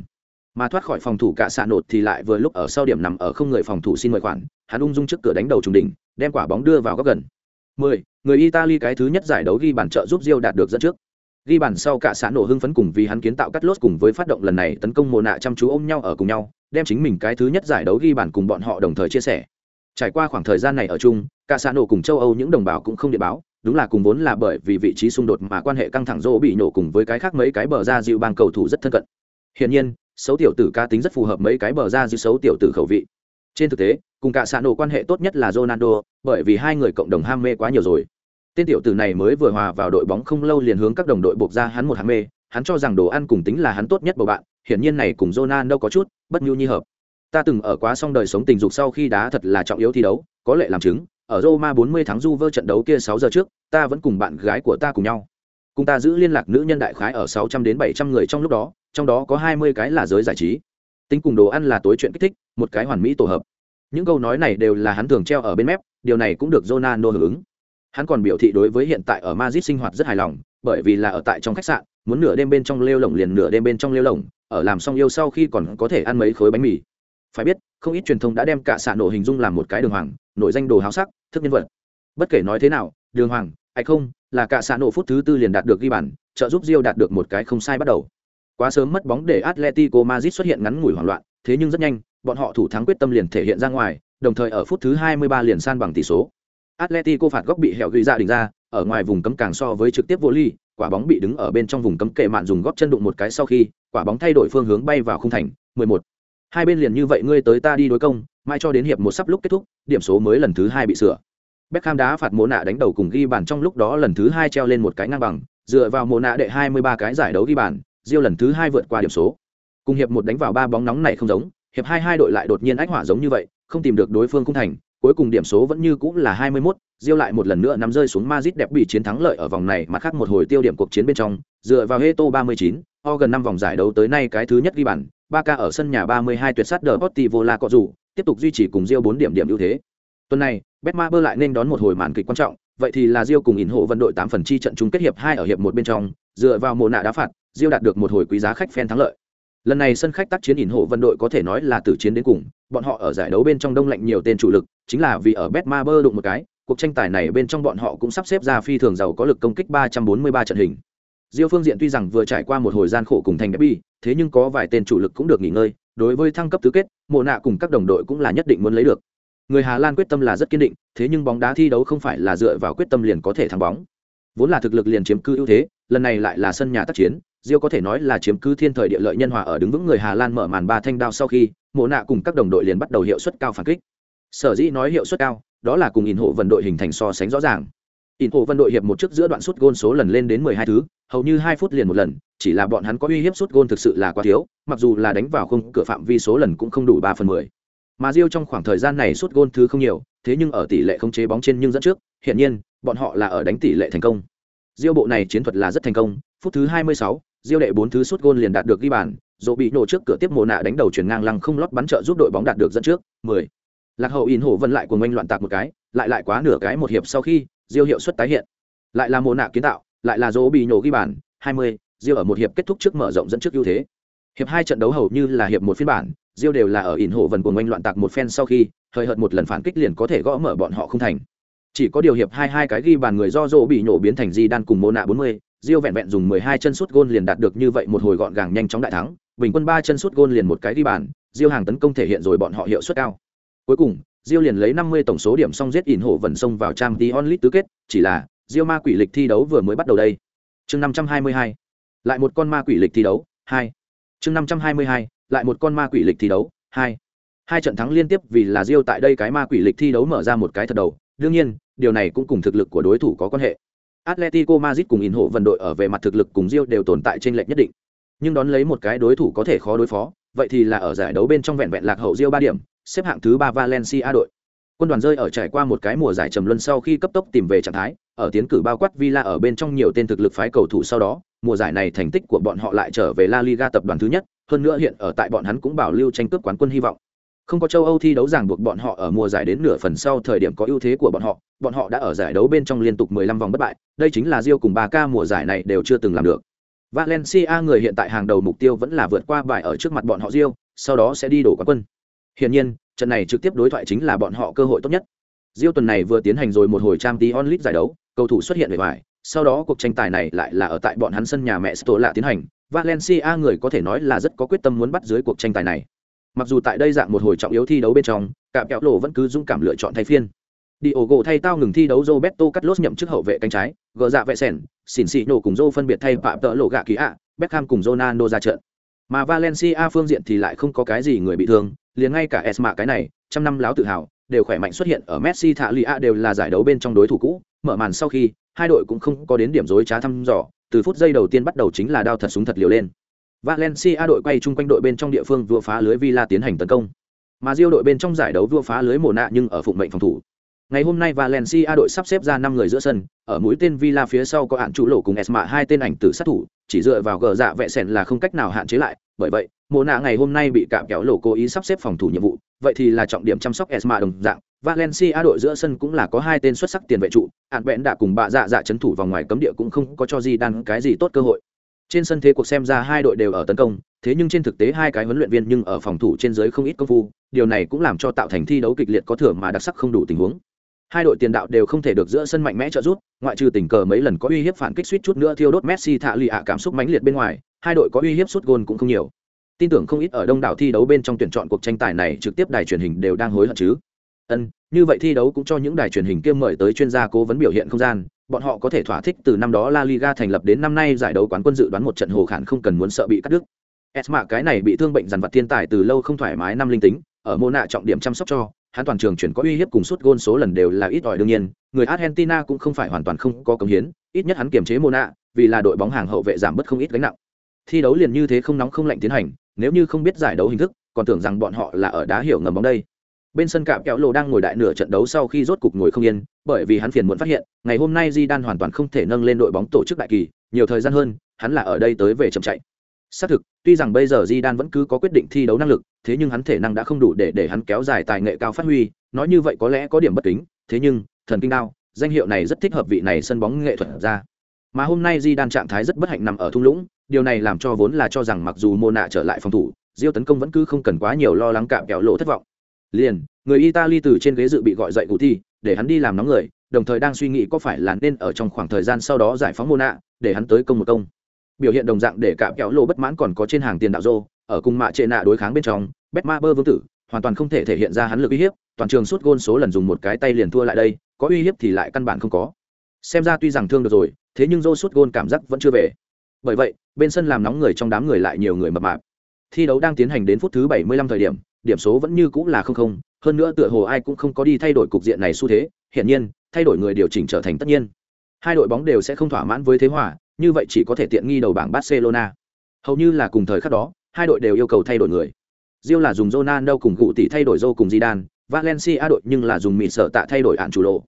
Mà thoát khỏi phòng thủ cả xạ nột thì lại vừa lúc ở sau điểm nằm ở không người phòng thủ xin mời khoản, hắn ung dung trước cửa đánh đầu trùng đỉnh, đem quả bóng đưa vào góc gần. 10. Người Italy cái thứ nhất giải đấu ghi bàn trợ giúp Real đạt được dẫn trước. Ghi bàn sau cả xã nổ hưng phấn cùng vì hắn kiến tạo cắt lốt cùng với phát động lần này tấn công mồ nạ chăm chú ôm nhau ở cùng nhau, đem chính mình cái thứ nhất giải đấu ghi bàn cùng bọn họ đồng thời chia sẻ. Trải qua khoảng thời gian này ở chung, cả xã nổ cùng châu Âu những đồng bào cũng không địa báo, đúng là cùng vốn là bởi vì vị trí xung đột mà quan hệ căng thẳng rô bị nổ cùng với cái khác mấy cái bờ ra dịu bang cầu thủ rất thân cận. Hiển nhiên, xấu tiểu tử ca tính rất phù hợp mấy cái bờ ra dịu xấu tiểu tử khẩu vị. Trên thực tế, cùng cả xã nổ quan hệ tốt nhất là Ronaldo, bởi vì hai người cộng đồng ham mê quá nhiều rồi tên tiểu tử này mới vừa hòa vào đội bóng không lâu liền hướng các đồng đội buộc ra hắn một hàng mê, hắn cho rằng đồ ăn cùng tính là hắn tốt nhất bầu bạn, hiển nhiên này cùng Ronaldo có chút, bất nhu nhi hợp. Ta từng ở quá xong đời sống tình dục sau khi đá thật là trọng yếu thi đấu, có lệ làm chứng, ở Roma 40 tháng du vơ trận đấu kia 6 giờ trước, ta vẫn cùng bạn gái của ta cùng nhau. Cùng ta giữ liên lạc nữ nhân đại khái ở 600 đến 700 người trong lúc đó, trong đó có 20 cái là giới giải trí. Tính cùng đồ ăn là tối chuyện kích thích, một cái hoàn mỹ tổ hợp. Những câu nói này đều là hắn thường treo ở bên mép, điều này cũng được Ronaldo hưởng ứng hắn còn biểu thị đối với hiện tại ở Madrid sinh hoạt rất hài lòng, bởi vì là ở tại trong khách sạn, muốn nửa đêm bên trong lêu lồng liền nửa đêm bên trong lêu lồng ở làm xong yêu sau khi còn có thể ăn mấy khối bánh mì. Phải biết, không ít truyền thông đã đem cả xạ nổ hình dung làm một cái đường hoàng, nổi danh đồ háo sắc, thức nhân vật. Bất kể nói thế nào, đường hoàng hay không, là cả xạ nổ phút thứ tư liền đạt được ghi bàn, trợ giúp Rio đạt được một cái không sai bắt đầu. Quá sớm mất bóng để Atletico Madrid xuất hiện ngắn ngủi hoảng loạn, thế nhưng rất nhanh, bọn họ thủ thắng quyết tâm liền thể hiện ra ngoài, đồng thời ở phút thứ 23 liền san bằng tỷ số. Atletico phạt góc bị hẻo ghi ra đỉnh ra, ở ngoài vùng cấm càng so với trực tiếp vô ly, quả bóng bị đứng ở bên trong vùng cấm kệ mạn dùng góp chân đụng một cái sau khi, quả bóng thay đổi phương hướng bay vào khung thành, 11. Hai bên liền như vậy ngươi tới ta đi đối công, mai cho đến hiệp một sắp lúc kết thúc, điểm số mới lần thứ hai bị sửa. Beckham đá phạt mồ nạ đánh đầu cùng ghi bàn trong lúc đó lần thứ hai treo lên một cái ngang bằng, dựa vào mồ nạ đệ 23 cái giải đấu ghi bàn, Rio lần thứ hai vượt qua điểm số. Cùng hiệp một đánh vào ba bóng nóng này không giống, hiệp hai hai đội lại đột nhiên ách hỏa giống như vậy, không tìm được đối phương khung thành, cuối cùng điểm số vẫn như cũng là 21, Diêu lại một lần nữa nằm rơi xuống Madrid đẹp bị chiến thắng lợi ở vòng này mà khác một hồi tiêu điểm cuộc chiến bên trong, dựa vào Heto 39, o gần năm vòng giải đấu tới nay cái thứ nhất ghi bàn, Barca ở sân nhà 32 tuyệt sát Deportivo La Coruña, tiếp tục duy trì cùng Diêu 4 điểm điểm ưu thế. Tuần này, Betmaber lại nên đón một hồi màn kịch quan trọng, vậy thì là Diêu cùng ỉn hộ vận đội 8 phần chi trận chung kết hiệp 2 ở hiệp 1 bên trong, dựa vào mồ nạ đá phạt, Diêu đạt được một hồi quý giá khách fan thắng lợi lần này sân khách tác chiến ỉn hộ vân đội có thể nói là từ chiến đến cùng, bọn họ ở giải đấu bên trong đông lạnh nhiều tên chủ lực, chính là vì ở bet ma bơ đụng một cái, cuộc tranh tài này bên trong bọn họ cũng sắp xếp ra phi thường giàu có lực công kích 343 trận hình. Diêu phương diện tuy rằng vừa trải qua một hồi gian khổ cùng thành derby, thế nhưng có vài tên chủ lực cũng được nghỉ ngơi, đối với thăng cấp tứ kết, mộ nạ cùng các đồng đội cũng là nhất định muốn lấy được. Người hà lan quyết tâm là rất kiên định, thế nhưng bóng đá thi đấu không phải là dựa vào quyết tâm liền có thể thắng bóng. Vốn là thực lực liền chiếm cư ưu thế, lần này lại là sân nhà tác chiến Diêu có thể nói là chiếm cứ thiên thời địa lợi nhân hòa ở đứng vững người Hà Lan mở màn ba thanh đao sau khi, Mộ nạ cùng các đồng đội liền bắt đầu hiệu suất cao phản kích. Sở dĩ nói hiệu suất cao, đó là cùng ỉn hộ vận đội hình thành so sánh rõ ràng. ỉn hộ vận đội hiệp một trước giữa đoạn sút gôn số lần lên đến 12 thứ, hầu như 2 phút liền một lần, chỉ là bọn hắn có uy hiếp sút gôn thực sự là quá thiếu, mặc dù là đánh vào không cửa phạm vi số lần cũng không đủ 3 phần 10. Mà Diêu trong khoảng thời gian này sút gôn thứ không nhiều, thế nhưng ở tỷ lệ không chế bóng trên nhưng dẫn trước, hiện nhiên, bọn họ là ở đánh tỷ lệ thành công. Diêu bộ này chiến thuật là rất thành công, phút thứ 26, Diêu đệ bốn thứ sút gôn liền đạt được ghi bàn, dỗ bị nổ trước cửa tiếp mồ nạ đánh đầu chuyển ngang lăng không lót bắn trợ giúp đội bóng đạt được dẫn trước, 10. Lạc hậu in hổ vân lại cuồng anh loạn tạc một cái, lại lại quá nửa cái một hiệp sau khi, Diêu hiệu suất tái hiện. Lại là mồ nạ kiến tạo, lại là dỗ bị nổ ghi bàn, 20, Diêu ở một hiệp kết thúc trước mở rộng dẫn trước ưu thế. Hiệp hai trận đấu hầu như là hiệp một phiên bản, Diêu đều là ở ỉn hộ vần cuồng anh loạn tạc một phen sau khi, hơi hợt một lần phản kích liền có thể gõ mở bọn họ không thành. Chỉ có điều hiệp hai hai cái ghi bàn người do Zô bị nổ biến thành Di đan cùng Mona 40, Diêu vẹn vẹn dùng 12 chân sút gôn liền đạt được như vậy một hồi gọn gàng nhanh chóng đại thắng, bình quân ba chân sút gôn liền một cái đi bàn, Diêu hàng tấn công thể hiện rồi bọn họ hiệu suất cao. Cuối cùng, Diêu liền lấy 50 tổng số điểm xong giết ỉn hổ vần sông vào Champions League tứ kết, chỉ là Diêu ma quỷ lịch thi đấu vừa mới bắt đầu đây. Chương 522. Lại một con ma quỷ lịch thi đấu, 2. Chương 522. Lại một con ma quỷ lịch thi đấu, 2. Hai trận thắng liên tiếp vì là Diêu tại đây cái ma quỷ lịch thi đấu mở ra một cái thật đầu, đương nhiên, điều này cũng cùng thực lực của đối thủ có quan hệ. Atletico Madrid cùng Inho vận đội ở về mặt thực lực cùng Rio đều tồn tại trên lệch nhất định. Nhưng đón lấy một cái đối thủ có thể khó đối phó, vậy thì là ở giải đấu bên trong vẹn vẹn lạc hậu Rio 3 điểm, xếp hạng thứ 3 Valencia đội. Quân đoàn rơi ở trải qua một cái mùa giải trầm luân sau khi cấp tốc tìm về trạng thái, ở tiến cử bao quát Villa ở bên trong nhiều tên thực lực phái cầu thủ sau đó, mùa giải này thành tích của bọn họ lại trở về La Liga tập đoàn thứ nhất, hơn nữa hiện ở tại bọn hắn cũng bảo lưu tranh cướp quán quân hy vọng. Không có châu Âu thi đấu ràng buộc bọn họ ở mùa giải đến nửa phần sau thời điểm có ưu thế của bọn họ, bọn họ đã ở giải đấu bên trong liên tục 15 vòng bất bại, đây chính là Rio cùng Barca mùa giải này đều chưa từng làm được. Valencia người hiện tại hàng đầu mục tiêu vẫn là vượt qua bài ở trước mặt bọn họ Rio, sau đó sẽ đi đổ quán quân. Hiển nhiên, trận này trực tiếp đối thoại chính là bọn họ cơ hội tốt nhất. Rio tuần này vừa tiến hành rồi một hồi Champions League giải đấu, cầu thủ xuất hiện về ngoài, sau đó cuộc tranh tài này lại là ở tại bọn hắn sân nhà mẹ Stola tiến hành, Valencia người có thể nói là rất có quyết tâm muốn bắt dưới cuộc tranh tài này. Mặc dù tại đây dạng một hồi trọng yếu thi đấu bên trong, cả kẹo lộ vẫn cứ dũng cảm lựa chọn thay phiên. Diogo thay tao ngừng thi đấu Roberto Carlos nhậm chức hậu vệ cánh trái, gỡ dạ vệ sèn, xỉn xị nổ cùng Zô phân biệt thay phạm tợ lộ gạ kỳ ạ, Beckham cùng Ronaldo ra trận. Mà Valencia phương diện thì lại không có cái gì người bị thương, liền ngay cả Esma cái này, trăm năm láo tự hào, đều khỏe mạnh xuất hiện ở Messi thạ lì đều là giải đấu bên trong đối thủ cũ, mở màn sau khi, hai đội cũng không có đến điểm dối trá thăm dò, từ phút giây đầu tiên bắt đầu chính là đao thật súng thật liều lên. Valencia đội quay chung quanh đội bên trong địa phương vua phá lưới Villa tiến hành tấn công. Mà Rio đội bên trong giải đấu vua phá lưới mồ nạ nhưng ở phụng mệnh phòng thủ. Ngày hôm nay Valencia đội sắp xếp ra năm người giữa sân, ở mũi tên Villa phía sau có hạn chủ lộ cùng Esma hai tên ảnh tử sát thủ, chỉ dựa vào gờ dạ vẽ sèn là không cách nào hạn chế lại, bởi vậy, mồ nạ ngày hôm nay bị cạm kéo lộ cố ý sắp xếp phòng thủ nhiệm vụ, vậy thì là trọng điểm chăm sóc Esma đồng dạng. Valencia đội giữa sân cũng là có hai tên xuất sắc tiền vệ trụ, hạn bẽn đã cùng bạ dạ dạ chấn thủ vòng ngoài cấm địa cũng không có cho gì đan cái gì tốt cơ hội. Trên sân thế cuộc xem ra hai đội đều ở tấn công, thế nhưng trên thực tế hai cái huấn luyện viên nhưng ở phòng thủ trên giới không ít công phu, điều này cũng làm cho tạo thành thi đấu kịch liệt có thừa mà đặc sắc không đủ tình huống. Hai đội tiền đạo đều không thể được giữa sân mạnh mẽ trợ giúp, ngoại trừ tình cờ mấy lần có uy hiếp phản kích suýt chút nữa thiêu đốt Messi thạ lì ạ cảm xúc mãnh liệt bên ngoài, hai đội có uy hiếp sút gôn cũng không nhiều. Tin tưởng không ít ở đông đảo thi đấu bên trong tuyển chọn cuộc tranh tài này trực tiếp đài truyền hình đều đang hối hận chứ. Ân, như vậy thi đấu cũng cho những đài truyền hình kia mời tới chuyên gia cố vấn biểu hiện không gian, bọn họ có thể thỏa thích từ năm đó La Liga thành lập đến năm nay giải đấu quán quân dự đoán một trận hồ khản không cần muốn sợ bị cắt đứt. Esma cái này bị thương bệnh dằn vặt thiên tài từ lâu không thoải mái năm linh tính, ở mô nạ trọng điểm chăm sóc cho, hắn toàn trường chuyển có uy hiếp cùng suốt gôn số lần đều là ít ỏi đương nhiên, người Argentina cũng không phải hoàn toàn không có công hiến, ít nhất hắn kiềm chế mô nạ, vì là đội bóng hàng hậu vệ giảm bớt không ít gánh nặng. Thi đấu liền như thế không nóng không lạnh tiến hành, nếu như không biết giải đấu hình thức, còn tưởng rằng bọn họ là ở đá hiểu ngầm bóng đây. Bên sân cạm kéo lộ đang ngồi đại nửa trận đấu sau khi rốt cục ngồi không yên, bởi vì hắn phiền muộn phát hiện, ngày hôm nay Di Đan hoàn toàn không thể nâng lên đội bóng tổ chức đại kỳ, nhiều thời gian hơn, hắn là ở đây tới về chậm chạy. Xác thực, tuy rằng bây giờ Di Đan vẫn cứ có quyết định thi đấu năng lực, thế nhưng hắn thể năng đã không đủ để để hắn kéo dài tài nghệ cao phát huy, nói như vậy có lẽ có điểm bất kính, thế nhưng, thần kinh đao, danh hiệu này rất thích hợp vị này sân bóng nghệ thuật ra. Mà hôm nay Di Đan trạng thái rất bất hạnh nằm ở thung lũng, điều này làm cho vốn là cho rằng mặc dù Mô nạ trở lại phòng thủ, Diêu tấn công vẫn cứ không cần quá nhiều lo lắng cạm kéo lộ thất vọng. Liền, người Italy từ trên ghế dự bị gọi dậy cụ thi, để hắn đi làm nóng người, đồng thời đang suy nghĩ có phải là nên ở trong khoảng thời gian sau đó giải phóng Mô nạ, để hắn tới công một công. Biểu hiện đồng dạng để cả kéo lộ bất mãn còn có trên hàng tiền đạo rô ở cùng mạ trệ nạ đối kháng bên trong bet ma bơ vương tử hoàn toàn không thể thể hiện ra hắn lực uy hiếp toàn trường suốt gôn số lần dùng một cái tay liền thua lại đây có uy hiếp thì lại căn bản không có. Xem ra tuy rằng thương được rồi thế nhưng rô suốt gôn cảm giác vẫn chưa về. Bởi vậy bên sân làm nóng người trong đám người lại nhiều người mập mạp. Thi đấu đang tiến hành đến phút thứ 75 thời điểm điểm số vẫn như cũng là không không hơn nữa tựa hồ ai cũng không có đi thay đổi cục diện này xu thế hiển nhiên thay đổi người điều chỉnh trở thành tất nhiên hai đội bóng đều sẽ không thỏa mãn với thế hòa như vậy chỉ có thể tiện nghi đầu bảng Barcelona. Hầu như là cùng thời khắc đó, hai đội đều yêu cầu thay đổi người. Real là dùng Ronaldo cùng cụ tỷ thay đổi Zhou cùng Zidane, Valencia đội nhưng là dùng mịt sở tạ thay đổi hạn chủ lộ.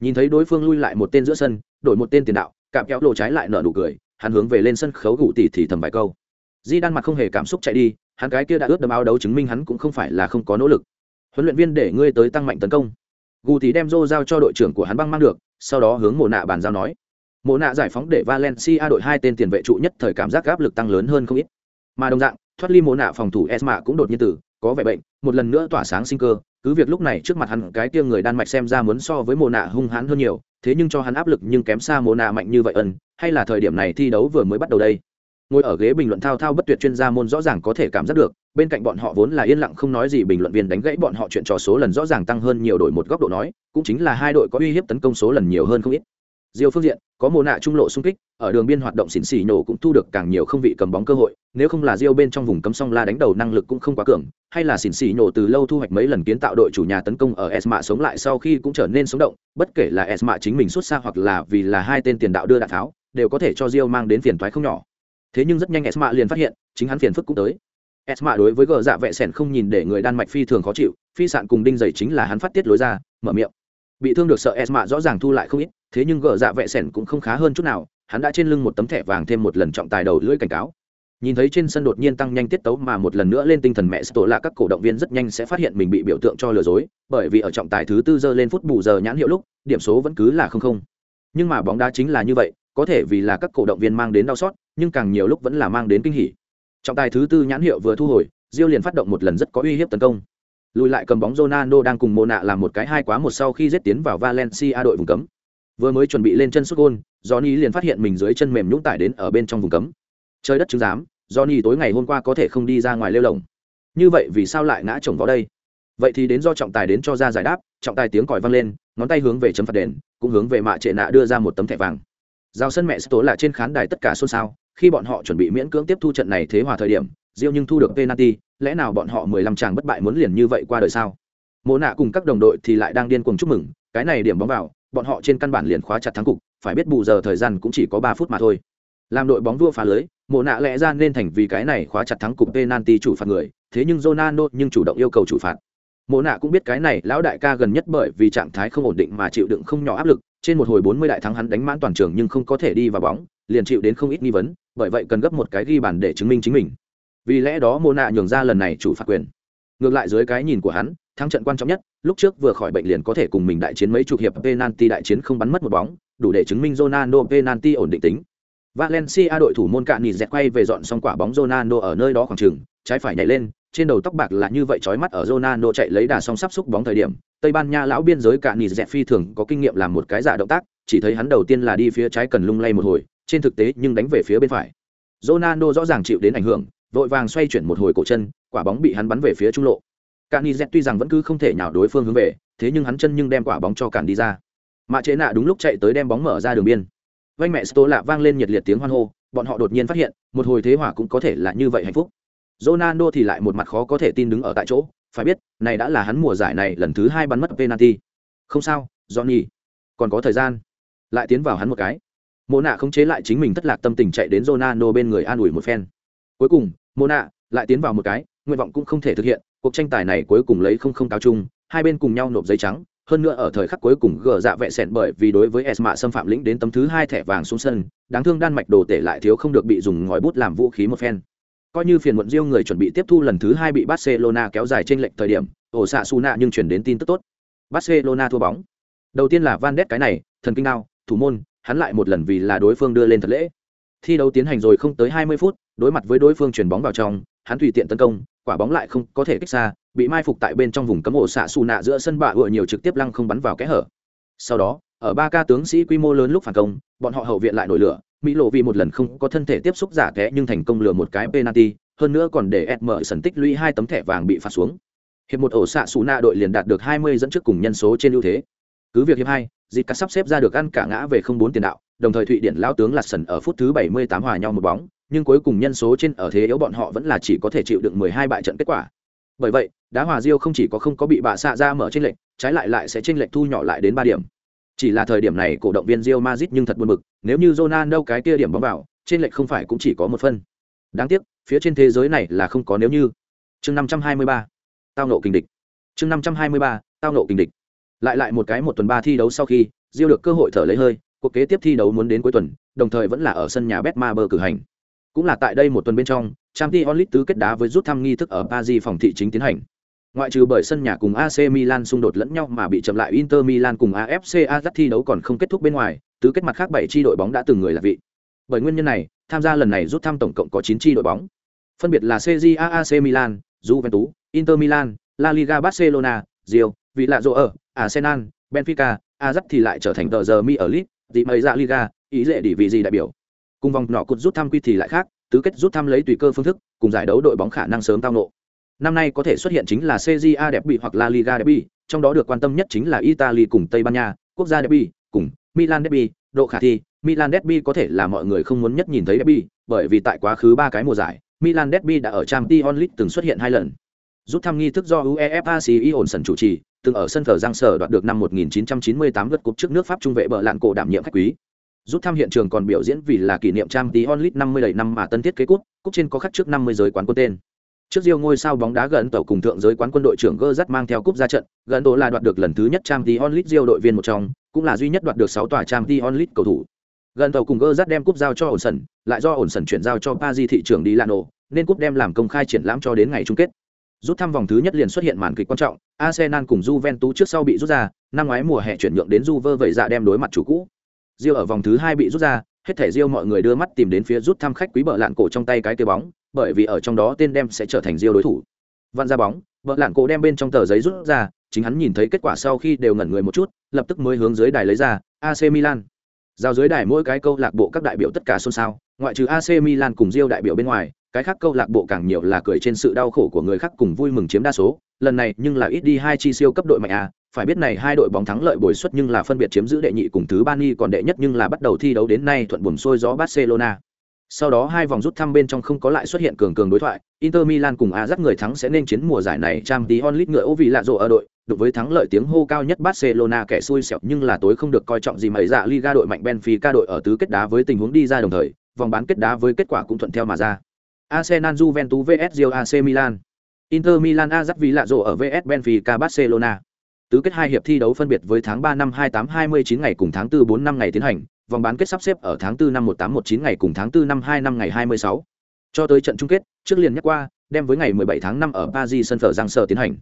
Nhìn thấy đối phương lui lại một tên giữa sân, đổi một tên tiền đạo, cạm kéo lộ trái lại nở nụ cười, hắn hướng về lên sân khấu cụ tỷ thì thầm vài câu. Zidane mặt không hề cảm xúc chạy đi, hắn cái kia đã ướt đẫm áo đấu chứng minh hắn cũng không phải là không có nỗ lực. Huấn luyện viên để ngươi tới tăng mạnh tấn công. gù tỷ đem rô giao cho đội trưởng của hắn băng mang được, sau đó hướng Mộ nạ bàn giao nói mộ nạ giải phóng để valencia đội hai tên tiền vệ trụ nhất thời cảm giác áp lực tăng lớn hơn không ít mà đồng dạng thoát ly mộ nạ phòng thủ esma cũng đột nhiên từ có vẻ bệnh một lần nữa tỏa sáng sinh cơ cứ việc lúc này trước mặt hắn cái kia người đan mạch xem ra muốn so với Mộ nạ hung hãn hơn nhiều thế nhưng cho hắn áp lực nhưng kém xa Mộ nạ mạnh như vậy ẩn hay là thời điểm này thi đấu vừa mới bắt đầu đây ngồi ở ghế bình luận thao thao bất tuyệt chuyên gia môn rõ ràng có thể cảm giác được bên cạnh bọn họ vốn là yên lặng không nói gì bình luận viên đánh gãy bọn họ chuyện trò số lần rõ ràng tăng hơn nhiều đội một góc độ nói cũng chính là hai đội có uy hiếp tấn công số lần nhiều hơn không ít Diêu phương diện, có mồ nạ trung lộ xung kích, ở đường biên hoạt động xỉn xỉ nổ cũng thu được càng nhiều không vị cầm bóng cơ hội, nếu không là Diêu bên trong vùng cấm song la đánh đầu năng lực cũng không quá cường, hay là xỉn xỉ nổ từ lâu thu hoạch mấy lần kiến tạo đội chủ nhà tấn công ở Esma sống lại sau khi cũng trở nên sống động, bất kể là Esma chính mình xuất xa hoặc là vì là hai tên tiền đạo đưa đạn tháo, đều có thể cho Diêu mang đến phiền toái không nhỏ. Thế nhưng rất nhanh Esma liền phát hiện, chính hắn phiền phức cũng tới. Esma đối với gờ dạ vệ sẻn không nhìn để người Đan Mạch phi thường khó chịu, phi sạn cùng đinh giày chính là hắn phát tiết lối ra, mở miệng. Bị thương được sợ esma rõ ràng thu lại không ít thế nhưng gờ dạ vệ sẻn cũng không khá hơn chút nào hắn đã trên lưng một tấm thẻ vàng thêm một lần trọng tài đầu lưỡi cảnh cáo. Nhìn thấy trên sân đột nhiên tăng nhanh tiết tấu mà một lần nữa lên tinh thần mẹ tổ là các cổ động viên rất nhanh sẽ phát hiện mình bị biểu tượng cho lừa dối bởi vì ở trọng tài thứ tư giờ lên phút bù giờ nhãn hiệu lúc điểm số vẫn cứ là không không. Nhưng mà bóng đá chính là như vậy có thể vì là các cổ động viên mang đến đau xót nhưng càng nhiều lúc vẫn là mang đến kinh hỉ trọng tài thứ tư nhãn hiệu vừa thu hồi Diêu liền phát động một lần rất có uy hiếp tấn công lùi lại cầm bóng Ronaldo đang cùng Mộ nạ làm một cái hai quá một sau khi giết tiến vào Valencia đội vùng cấm. Vừa mới chuẩn bị lên chân sút gol, Johnny liền phát hiện mình dưới chân mềm nhũn tải đến ở bên trong vùng cấm. Trời đất chứng giám, Johnny tối ngày hôm qua có thể không đi ra ngoài lêu lồng. Như vậy vì sao lại ngã chồng vào đây? Vậy thì đến do trọng tài đến cho ra giải đáp, trọng tài tiếng còi vang lên, ngón tay hướng về chấm phạt đền, cũng hướng về mạ trệ nạ đưa ra một tấm thẻ vàng. Giao sân mẹ tố là trên khán đài tất cả xôn xao, khi bọn họ chuẩn bị miễn cưỡng tiếp thu trận này thế hòa thời điểm, Diêu nhưng thu được penalty, lẽ nào bọn họ mười lăm chàng bất bại muốn liền như vậy qua đời sao? Mộ nạ cùng các đồng đội thì lại đang điên cuồng chúc mừng, cái này điểm bóng vào, bọn họ trên căn bản liền khóa chặt thắng cục, phải biết bù giờ thời gian cũng chỉ có ba phút mà thôi. Làm đội bóng vua phá lưới, Mộ nạ lẽ ra nên thành vì cái này khóa chặt thắng cục penalty chủ phạt người, thế nhưng Ronaldo nhưng chủ động yêu cầu chủ phạt. Mộ nạ cũng biết cái này lão đại ca gần nhất bởi vì trạng thái không ổn định mà chịu đựng không nhỏ áp lực, trên một hồi bốn mươi đại thắng hắn đánh mãn toàn trường nhưng không có thể đi vào bóng, liền chịu đến không ít nghi vấn, bởi vậy cần gấp một cái ghi bàn để chứng minh chính mình. Vì lẽ đó mô nạ nhường ra lần này chủ phạt quyền. Ngược lại dưới cái nhìn của hắn thắng trận quan trọng nhất lúc trước vừa khỏi bệnh liền có thể cùng mình đại chiến mấy chục hiệp penalty đại chiến không bắn mất một bóng đủ để chứng minh Ronaldo penalty ổn định tính. Valencia đội thủ môn cạn nhịn dẹt quay về dọn xong quả bóng Ronaldo ở nơi đó khoảng chừng, trái phải nhảy lên, trên đầu tóc bạc là như vậy chói mắt ở Ronaldo chạy lấy đà xong sắp xúc bóng thời điểm. Tây Ban Nha lão biên giới cạn nhịn dẹt phi thường có kinh nghiệm làm một cái giả động tác, chỉ thấy hắn đầu tiên là đi phía trái cần lung lay một hồi, trên thực tế nhưng đánh về phía bên phải. Ronaldo rõ ràng chịu đến ảnh hưởng, vội vàng xoay chuyển một hồi cổ chân, quả bóng bị hắn bắn về phía trung lộ. Cani dẹt tuy rằng vẫn cứ không thể nhào đối phương hướng về, thế nhưng hắn chân nhưng đem quả bóng cho cản đi ra. Mạ chế nạ đúng lúc chạy tới đem bóng mở ra đường biên vanh mẹ sto lạ vang lên nhiệt liệt tiếng hoan hô, bọn họ đột nhiên phát hiện, một hồi thế hỏa cũng có thể là như vậy hạnh phúc. Ronaldo thì lại một mặt khó có thể tin đứng ở tại chỗ, phải biết, này đã là hắn mùa giải này lần thứ hai bắn mất penalty. Không sao, Johnny, còn có thời gian. Lại tiến vào hắn một cái. Mộ nạ không chế lại chính mình thất lạc tâm tình chạy đến Ronaldo bên người an ủi một phen. Cuối cùng, mô nạ lại tiến vào một cái, nguyện vọng cũng không thể thực hiện, cuộc tranh tài này cuối cùng lấy không không cao chung, hai bên cùng nhau nộp giấy trắng hơn nữa ở thời khắc cuối cùng gờ dạ vẹ sẹn bởi vì đối với esma xâm phạm lĩnh đến tấm thứ hai thẻ vàng xuống sân, đáng thương đan mạch đồ tể lại thiếu không được bị dùng ngòi bút làm vũ khí một phen. Coi như phiền muộn riêu người chuẩn bị tiếp thu lần thứ hai bị barcelona kéo dài trên lệnh thời điểm ổ xạ su nạ nhưng chuyển đến tin tức tốt. Barcelona thua bóng. Đầu tiên là van đét cái này, thần kinh nào thủ môn, hắn lại một lần vì là đối phương đưa lên thật lễ. Thi đấu tiến hành rồi không tới 20 phút, đối mặt với đối phương chuyển bóng vào trong, hắn tùy tiện tấn công quả bóng lại không có thể kích xa, bị mai phục tại bên trong vùng cấm ổ xạ xù nạ giữa sân bạ ựa nhiều trực tiếp lăng không bắn vào kẽ hở. Sau đó, ở ba ca tướng sĩ quy mô lớn lúc phản công, bọn họ hậu viện lại nổi lửa, mỹ lộ vì một lần không có thân thể tiếp xúc giả kẽ nhưng thành công lừa một cái penalty, hơn nữa còn để SM mở sân tích lũy hai tấm thẻ vàng bị phạt xuống. Hiệp một ổ xạ xù nạ đội liền đạt được 20 dẫn trước cùng nhân số trên ưu thế. Cứ việc hiệp hai dịp cắt sắp xếp ra được ăn cả ngã về không bốn tiền đạo, đồng thời thụy điển lão tướng lạt sần ở phút thứ 78 hòa nhau một bóng nhưng cuối cùng nhân số trên ở thế yếu bọn họ vẫn là chỉ có thể chịu đựng 12 bại trận kết quả bởi vậy đá hòa diêu không chỉ có không có bị bạ xạ ra mở trên lệnh trái lại lại sẽ trên lệnh thu nhỏ lại đến ba điểm chỉ là thời điểm này cổ động viên Real Madrid nhưng thật buồn bực, nếu như Ronaldo cái kia điểm bóng vào, trên lệch không phải cũng chỉ có một phân. Đáng tiếc, phía trên thế giới này là không có nếu như. Chương 523, tao nộ kinh địch. Chương 523, tao nộ kinh địch. Lại lại một cái một tuần ba thi đấu sau khi, Real được cơ hội thở lấy hơi, cuộc kế tiếp thi đấu muốn đến cuối tuần, đồng thời vẫn là ở sân nhà Betmaber cử hành. Cũng là tại đây một tuần bên trong, Champions League tứ kết đá với rút thăm nghi thức ở Paris phòng thị chính tiến hành. Ngoại trừ bởi sân nhà cùng AC Milan xung đột lẫn nhau mà bị chậm lại Inter Milan cùng AFC Ajax thi đấu còn không kết thúc bên ngoài, tứ kết mặt khác bảy chi đội bóng đã từng người là vị. Bởi nguyên nhân này, tham gia lần này rút thăm tổng cộng có chín chi đội bóng. Phân biệt là CJA AC Milan, Juventus, Inter Milan, La Liga Barcelona, Real, vị lạ rộ ở, Arsenal, Benfica, Ajax thì lại trở thành tờ giờ mi ở League, dị mấy ra Liga, ý lệ đỉ vị gì đại biểu. Cùng vòng nọ cột rút thăm quy thì lại khác, tứ kết rút thăm lấy tùy cơ phương thức, cùng giải đấu đội bóng khả năng sớm tao nộ. Năm nay có thể xuất hiện chính là CJA bị hoặc La Liga đẹp bị, trong đó được quan tâm nhất chính là Italy cùng Tây Ban Nha, quốc gia đẹp bị cùng Milan đẹp bị. độ khả thi, Milan Derby có thể là mọi người không muốn nhất nhìn thấy Derby, bởi vì tại quá khứ ba cái mùa giải, Milan Derby đã ở trang t onlit từng xuất hiện hai lần. Rút thăm nghi thức do UEFA CEO sần chủ trì, từng ở sân thờ Giang Sở đoạt được năm 1998 vượt cúp trước nước Pháp trung vệ bờ lạn cổ đảm nhiệm khách quý. Rút thăm hiện trường còn biểu diễn vì là kỷ niệm Champions League 50 đầy năm mà tân thiết kế cúp, cúp trên có khắc trước 50 giới quán quân tên. Trước Rio ngôi sao bóng đá gần tàu cùng thượng giới quán quân đội trưởng gơ Gerrard mang theo cúp ra trận, gần tổ là đoạt được lần thứ nhất Champions League Rio đội viên một trong, cũng là duy nhất đoạt được sáu tòa Champions League cầu thủ. Gần tàu cùng gơ Gerrard đem cúp giao cho ổn sần, lại do ổn sần chuyển giao cho Paris thị trưởng đi Lano, nên cúp đem làm công khai triển lãm cho đến ngày chung kết. Rút thăm vòng thứ nhất liền xuất hiện màn kịch quan trọng, Arsenal cùng Juventus trước sau bị rút ra, năm ngoái mùa hè chuyển nhượng đến Juve vậy dạ đem đối mặt chủ cũ. Rio ở vòng thứ hai bị rút ra, hết thể Rio mọi người đưa mắt tìm đến phía rút thăm khách quý bờ lạn cổ trong tay cái kia bóng, bởi vì ở trong đó tên đem sẽ trở thành Rio đối thủ. Vặn ra bóng, bờ lạn cổ đem bên trong tờ giấy rút ra, chính hắn nhìn thấy kết quả sau khi đều ngẩn người một chút, lập tức mới hướng dưới đài lấy ra, AC Milan. Giao dưới đài mỗi cái câu lạc bộ các đại biểu tất cả xôn xao, ngoại trừ AC Milan cùng Rio đại biểu bên ngoài, cái khác câu lạc bộ càng nhiều là cười trên sự đau khổ của người khác cùng vui mừng chiếm đa số, lần này nhưng là ít đi hai chi siêu cấp đội mạnh à? Phải biết này hai đội bóng thắng lợi bồi suất nhưng là phân biệt chiếm giữ đệ nhị cùng thứ ba nghi còn đệ nhất nhưng là bắt đầu thi đấu đến nay thuận buồm sôi gió Barcelona. Sau đó hai vòng rút thăm bên trong không có lại xuất hiện cường cường đối thoại, Inter Milan cùng Ajax người thắng sẽ nên chiến mùa giải này Champions League ngựa ô vì lạ rồ ở đội, đối với thắng lợi tiếng hô cao nhất Barcelona kẻ xui xẻo nhưng là tối không được coi trọng gì mấy dạ Liga đội mạnh Benfica đội ở tứ kết đá với tình huống đi ra đồng thời, vòng bán kết đá với kết quả cũng thuận theo mà ra. Arsenal Juventus vs Real AC Milan. Inter Milan Ajax vì lạ rồ ở VS Benfica Barcelona. Tứ kết hai hiệp thi đấu phân biệt với tháng 3 năm 28-29 ngày cùng tháng 4 4 năm ngày tiến hành, vòng bán kết sắp xếp ở tháng 4 năm 18-19 ngày cùng tháng 4 năm 2 năm ngày 26. Cho tới trận chung kết, trước liền nhắc qua, đem với ngày 17 tháng 5 ở Paris sân phở Giang Sở tiến hành.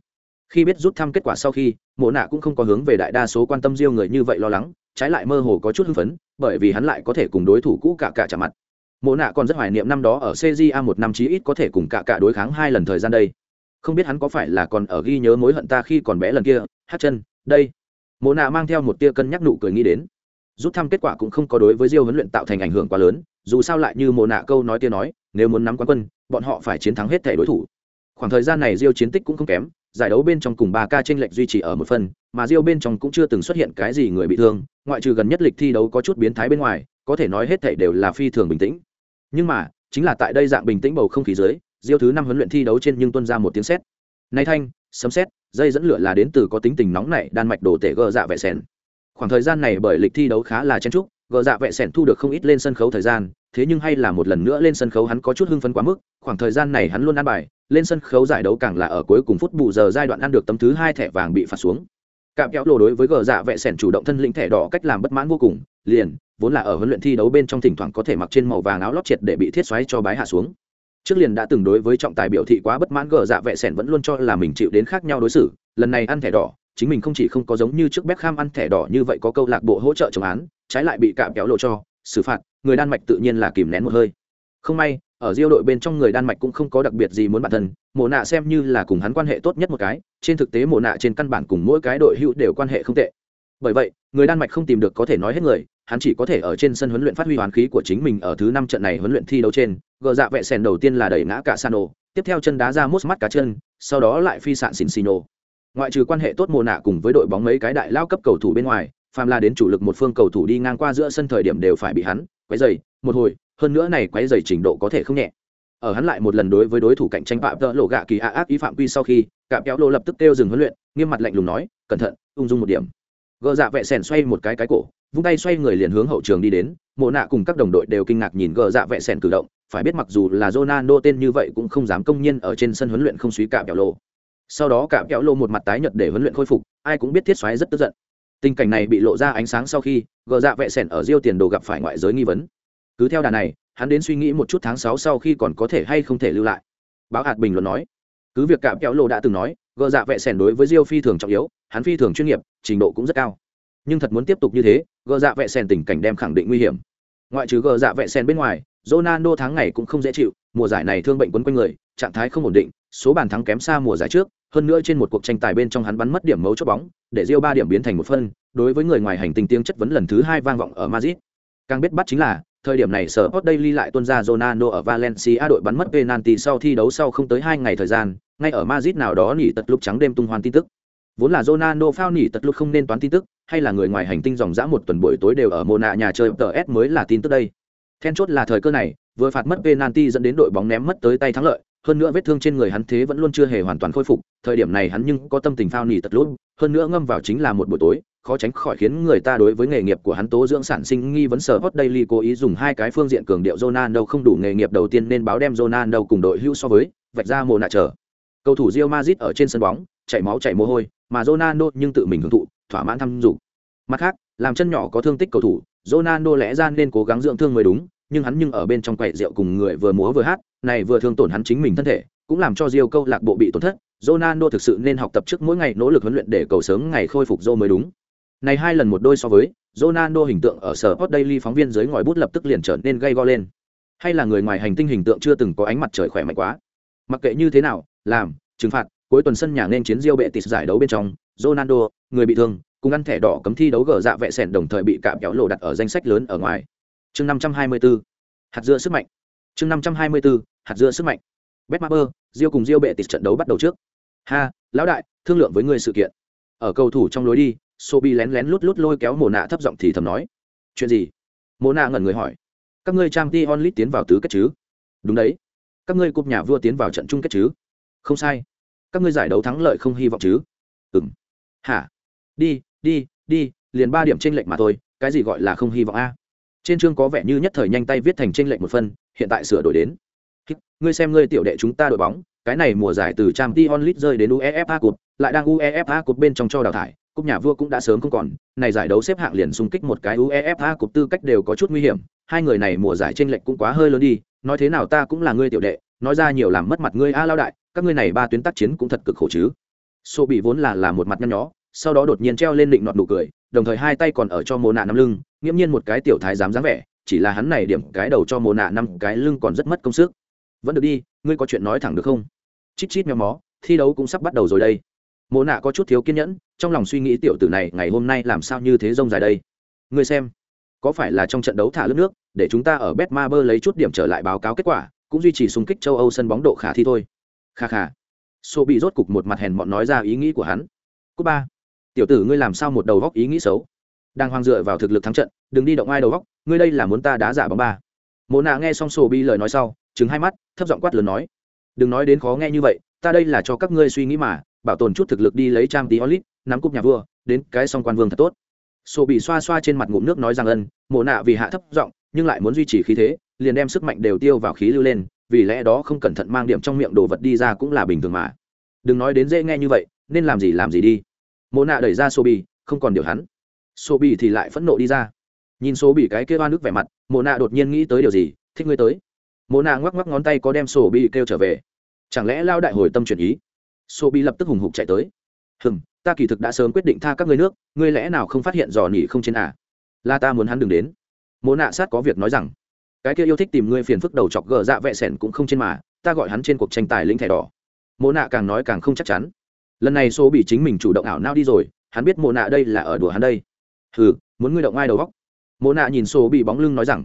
Khi biết rút thăm kết quả sau khi, Mộ Nạ cũng không có hướng về đại đa số quan tâm riêng người như vậy lo lắng, trái lại mơ hồ có chút hưng phấn, bởi vì hắn lại có thể cùng đối thủ cũ cả cả chạm mặt. Mộ Nạ còn rất hoài niệm năm đó ở CJA một năm chí ít có thể cùng cả cả đối kháng hai lần thời gian đây không biết hắn có phải là còn ở ghi nhớ mối hận ta khi còn bé lần kia, hát chân, đây. Mộ nạ mang theo một tia cân nhắc nụ cười nghĩ đến. Rút thăm kết quả cũng không có đối với diêu huấn luyện tạo thành ảnh hưởng quá lớn, dù sao lại như mộ nạ câu nói tia nói, nếu muốn nắm quán quân, bọn họ phải chiến thắng hết thể đối thủ. Khoảng thời gian này diêu chiến tích cũng không kém, giải đấu bên trong cùng ba ca tranh lệch duy trì ở một phần, mà diêu bên trong cũng chưa từng xuất hiện cái gì người bị thương, ngoại trừ gần nhất lịch thi đấu có chút biến thái bên ngoài, có thể nói hết thể đều là phi thường bình tĩnh. Nhưng mà, chính là tại đây dạng bình tĩnh bầu không khí dưới diêu thứ năm huấn luyện thi đấu trên nhưng tuân ra một tiếng sét. Nay thanh, sấm sét, dây dẫn lửa là đến từ có tính tình nóng nảy, đan mạch đồ tể gờ dạ vệ sẻn. Khoảng thời gian này bởi lịch thi đấu khá là chen trúc gờ dạ vệ sẻn thu được không ít lên sân khấu thời gian, thế nhưng hay là một lần nữa lên sân khấu hắn có chút hưng phấn quá mức, khoảng thời gian này hắn luôn ăn bài, lên sân khấu giải đấu càng là ở cuối cùng phút bù giờ giai đoạn ăn được tấm thứ hai thẻ vàng bị phạt xuống. Cạm kéo lộ đối với gờ dạ vệ sẻn chủ động thân lĩnh thẻ đỏ cách làm bất mãn vô cùng, liền, vốn là ở huấn luyện thi đấu bên trong thỉnh thoảng có thể mặc trên màu vàng áo lót triệt để bị thiết xoáy cho bái hạ xuống trước liền đã từng đối với trọng tài biểu thị quá bất mãn gờ dạ vệ sẻn vẫn luôn cho là mình chịu đến khác nhau đối xử, lần này ăn thẻ đỏ, chính mình không chỉ không có giống như trước Beckham ăn thẻ đỏ như vậy có câu lạc bộ hỗ trợ chống án, trái lại bị cạm kéo lộ cho, xử phạt, người đan mạch tự nhiên là kìm nén một hơi. Không may, ở diêu đội bên trong người đan mạch cũng không có đặc biệt gì muốn bản thân, mộ nạ xem như là cùng hắn quan hệ tốt nhất một cái, trên thực tế mộ nạ trên căn bản cùng mỗi cái đội hữu đều quan hệ không tệ. Bởi vậy, người đan mạch không tìm được có thể nói hết người hắn chỉ có thể ở trên sân huấn luyện phát huy hoàn khí của chính mình ở thứ năm trận này huấn luyện thi đấu trên. Gờ dạ vẹ sèn đầu tiên là đẩy ngã cả sano tiếp theo chân đá ra mốt mắt cá chân sau đó lại phi sạn xỉn xino. ngoại trừ quan hệ tốt mồ nạ cùng với đội bóng mấy cái đại lao cấp cầu thủ bên ngoài phàm là đến chủ lực một phương cầu thủ đi ngang qua giữa sân thời điểm đều phải bị hắn quấy rầy, một hồi hơn nữa này quấy rầy trình độ có thể không nhẹ. Ở hắn lại một lần đối với đối thủ cạnh tranh phạm tợ lộ gạ kỳ a ác ý phạm quy sau khi cạm kéo lô lập tức kêu dừng huấn luyện nghiêm mặt lạnh lùng nói cẩn thận ung dung một điểm. Gờ dạ vẹ sèn xoay một cái cái cổ vung tay xoay người liền hướng hậu trường đi đến, mộ nạ cùng các đồng đội đều kinh ngạc nhìn gờ dạ vẹ sèn cử động, phải biết mặc dù là Ronaldo tên như vậy cũng không dám công nhiên ở trên sân huấn luyện không suý cạm kẹo lô. Sau đó cạm kẹo lô một mặt tái nhợt để huấn luyện khôi phục, ai cũng biết thiết xoáy rất tức giận. Tình cảnh này bị lộ ra ánh sáng sau khi, gờ dạ vẹ sèn ở riêu tiền đồ gặp phải ngoại giới nghi vấn. Cứ theo đà này, hắn đến suy nghĩ một chút tháng sáu sau khi còn có thể hay không thể lưu lại. Báo hạt bình luận nói, cứ việc cạm kẹo lô đã từng nói, gờ dạ vẹ sèn đối với riêu phi thường trọng yếu, hắn phi thường chuyên nghiệp, trình độ cũng rất cao nhưng thật muốn tiếp tục như thế gờ dạ vẹ sen tình cảnh đem khẳng định nguy hiểm ngoại trừ gờ dạ vẹ sen bên ngoài ronaldo tháng ngày cũng không dễ chịu mùa giải này thương bệnh quấn quanh người trạng thái không ổn định, số bàn thắng kém xa mùa giải trước, hơn nữa trên một cuộc tranh tài bên trong hắn bắn mất điểm mấu chốt bóng, để Real ba điểm biến thành một phân, đối với người ngoài hành tinh tiếng chất vấn lần thứ hai vang vọng ở Madrid. Càng biết bắt chính là, thời điểm này sở Hot Daily lại tuân ra Ronaldo ở Valencia đội bắn mất penalty sau thi đấu sau không tới hai ngày thời gian, ngay ở Madrid nào đó nỉ tật lúc trắng đêm tung hoan tin tức. Vốn là Ronaldo phao nỉ tật lúc không nên toán tin tức, hay là người ngoài hành tinh dòng dã một tuần buổi tối đều ở mô nạ nhà chơi Tờ S mới là tin tức đây. Then chốt là thời cơ này, vừa phạt mất penalty dẫn đến đội bóng ném mất tới tay thắng lợi, hơn nữa vết thương trên người hắn thế vẫn luôn chưa hề hoàn toàn khôi phục, thời điểm này hắn nhưng có tâm tình phao nỉ tật lút. hơn nữa ngâm vào chính là một buổi tối, khó tránh khỏi khiến người ta đối với nghề nghiệp của hắn tố dưỡng sản sinh nghi vấn sở hot daily cố ý dùng hai cái phương diện cường điệu Ronaldo không đủ nghề nghiệp đầu tiên nên báo đem Ronaldo cùng đội hưu so với vạch ra mồ nạ trở cầu thủ Real Madrid ở trên sân bóng chảy máu chảy mồ hôi mà Ronaldo nhưng tự mình hưởng thụ thỏa mãn thăm dục mặt khác làm chân nhỏ có thương tích cầu thủ Ronaldo lẽ ra nên cố gắng dưỡng thương mới đúng nhưng hắn nhưng ở bên trong quầy rượu cùng người vừa múa vừa hát này vừa thương tổn hắn chính mình thân thể cũng làm cho Rio câu lạc bộ bị tổn thất Ronaldo thực sự nên học tập trước mỗi ngày nỗ lực huấn luyện để cầu sớm ngày khôi phục Joe mới đúng này hai lần một đôi so với, Ronaldo hình tượng ở sở Sport Daily phóng viên dưới ngòi bút lập tức liền trở nên gay go lên. Hay là người ngoài hành tinh hình tượng chưa từng có ánh mặt trời khỏe mạnh quá. Mặc kệ như thế nào, làm, trừng phạt, cuối tuần sân nhà nên chiến Real Betis giải đấu bên trong, Ronaldo, người bị thương, cùng ăn thẻ đỏ cấm thi đấu gỡ dạ vẽ sèn đồng thời bị cạm kéo lộ đặt ở danh sách lớn ở ngoài. Chương 524. Hạt dưa sức mạnh. Chương 524. Hạt dưa sức mạnh. Betmaber, Diêu cùng Diêu bệ tịt trận đấu bắt đầu trước. Ha, lão đại, thương lượng với người sự kiện. Ở cầu thủ trong lối đi, Sobi lén lén lút lút lôi kéo Mộ Nạ thấp giọng thì thầm nói, "Chuyện gì?" Mộ Nạ ngẩn người hỏi, "Các ngươi Champions League tiến vào tứ kết chứ?" "Đúng đấy." "Các ngươi cúp nhà vua tiến vào trận chung kết chứ?" "Không sai." "Các ngươi giải đấu thắng lợi không hy vọng chứ?" "Ừm." "Hả?" "Đi, đi, đi, liền ba điểm chênh lệch mà thôi, cái gì gọi là không hy vọng a?" Trên chương có vẻ như nhất thời nhanh tay viết thành chênh lệch một phân, hiện tại sửa đổi đến. "Ngươi xem ngươi tiểu đệ chúng ta đội bóng, cái này mùa giải từ Champions League rơi đến UEFA Cup, lại đang UEFA Cup bên trong cho đào thải, cúp nhà vua cũng đã sớm không còn này giải đấu xếp hạng liền xung kích một cái uefa cúp tư cách đều có chút nguy hiểm hai người này mùa giải tranh lệch cũng quá hơi lớn đi nói thế nào ta cũng là ngươi tiểu đệ nói ra nhiều làm mất mặt ngươi a lao đại các ngươi này ba tuyến tác chiến cũng thật cực khổ chứ xô bị vốn là là một mặt nhăn nhó, sau đó đột nhiên treo lên định nọt nụ cười, đồng thời hai tay còn ở cho mồ nạ năm lưng, nghiễm nhiên một cái tiểu thái dám dáng vẻ, chỉ là hắn này điểm cái đầu cho mồ nạ năm cái lưng còn rất mất công sức. Vẫn được đi, ngươi có chuyện nói thẳng được không? Chít chít méo mó, thi đấu cũng sắp bắt đầu rồi đây. Mồ nạ có chút thiếu kiên nhẫn, trong lòng suy nghĩ tiểu tử này ngày hôm nay làm sao như thế rông dài đây. Ngươi xem, có phải là trong trận đấu thả lướt nước, để chúng ta ở bet ma bơ lấy chút điểm trở lại báo cáo kết quả, cũng duy trì xung kích châu âu sân bóng độ khả thi thôi? Kha kha sô bị rốt cục một mặt hèn mọn nói ra ý nghĩ của hắn. Cúp ba. Tiểu tử ngươi làm sao một đầu góc ý nghĩ xấu? Đang hoang dựa vào thực lực thắng trận, đừng đi động ai đầu góc, ngươi đây là muốn ta đá giả bóng ba. Mộ nạ nghe xong sô bị lời nói sau chứng hai mắt, thấp giọng quát lớn nói. Đừng nói đến khó nghe như vậy, ta đây là cho các ngươi suy nghĩ mà, bảo tồn chút thực lực đi lấy trang tí olit, nắm cúp nhà vua, đến cái song quan vương thật tốt. Sổ bị xoa xoa trên mặt ngụm nước nói rằng ân, mộ nạ vì hạ thấp giọng, nhưng lại muốn duy trì khí thế, liền đem sức mạnh đều tiêu vào khí lưu lên vì lẽ đó không cẩn thận mang điểm trong miệng đồ vật đi ra cũng là bình thường mà. Đừng nói đến dễ nghe như vậy nên làm gì làm gì đi. Mô nạ đẩy ra sổ bi, không còn điều hắn. Sổ bi thì lại phẫn nộ đi ra. Nhìn số bi cái kêu oan ức vẻ mặt mô nạ đột nhiên nghĩ tới điều gì? Thích ngươi tới. Mô nạ ngoắc ngoắc ngón tay có đem sổ bi kêu trở về. Chẳng lẽ lao đại hồi tâm chuyển ý? Sổ bi lập tức hùng hục chạy tới. Hừm ta kỳ thực đã sớm quyết định tha các ngươi nước ngươi lẽ nào không phát hiện dò nỉ không trên à? Là ta muốn hắn đừng đến. Mô nạ sát có việc nói rằng cái kia yêu thích tìm ngươi phiền phức đầu chọc gờ dạ vẹ sẻn cũng không trên mà ta gọi hắn trên cuộc tranh tài lĩnh thẻ đỏ. Mộ nạ càng nói càng không chắc chắn. Lần này số bị chính mình chủ động ảo nao đi rồi hắn biết Mộ nạ đây là ở đùa hắn đây. Hừ muốn ngươi động ai đầu góc Mộ nạ nhìn số bị bóng lưng nói rằng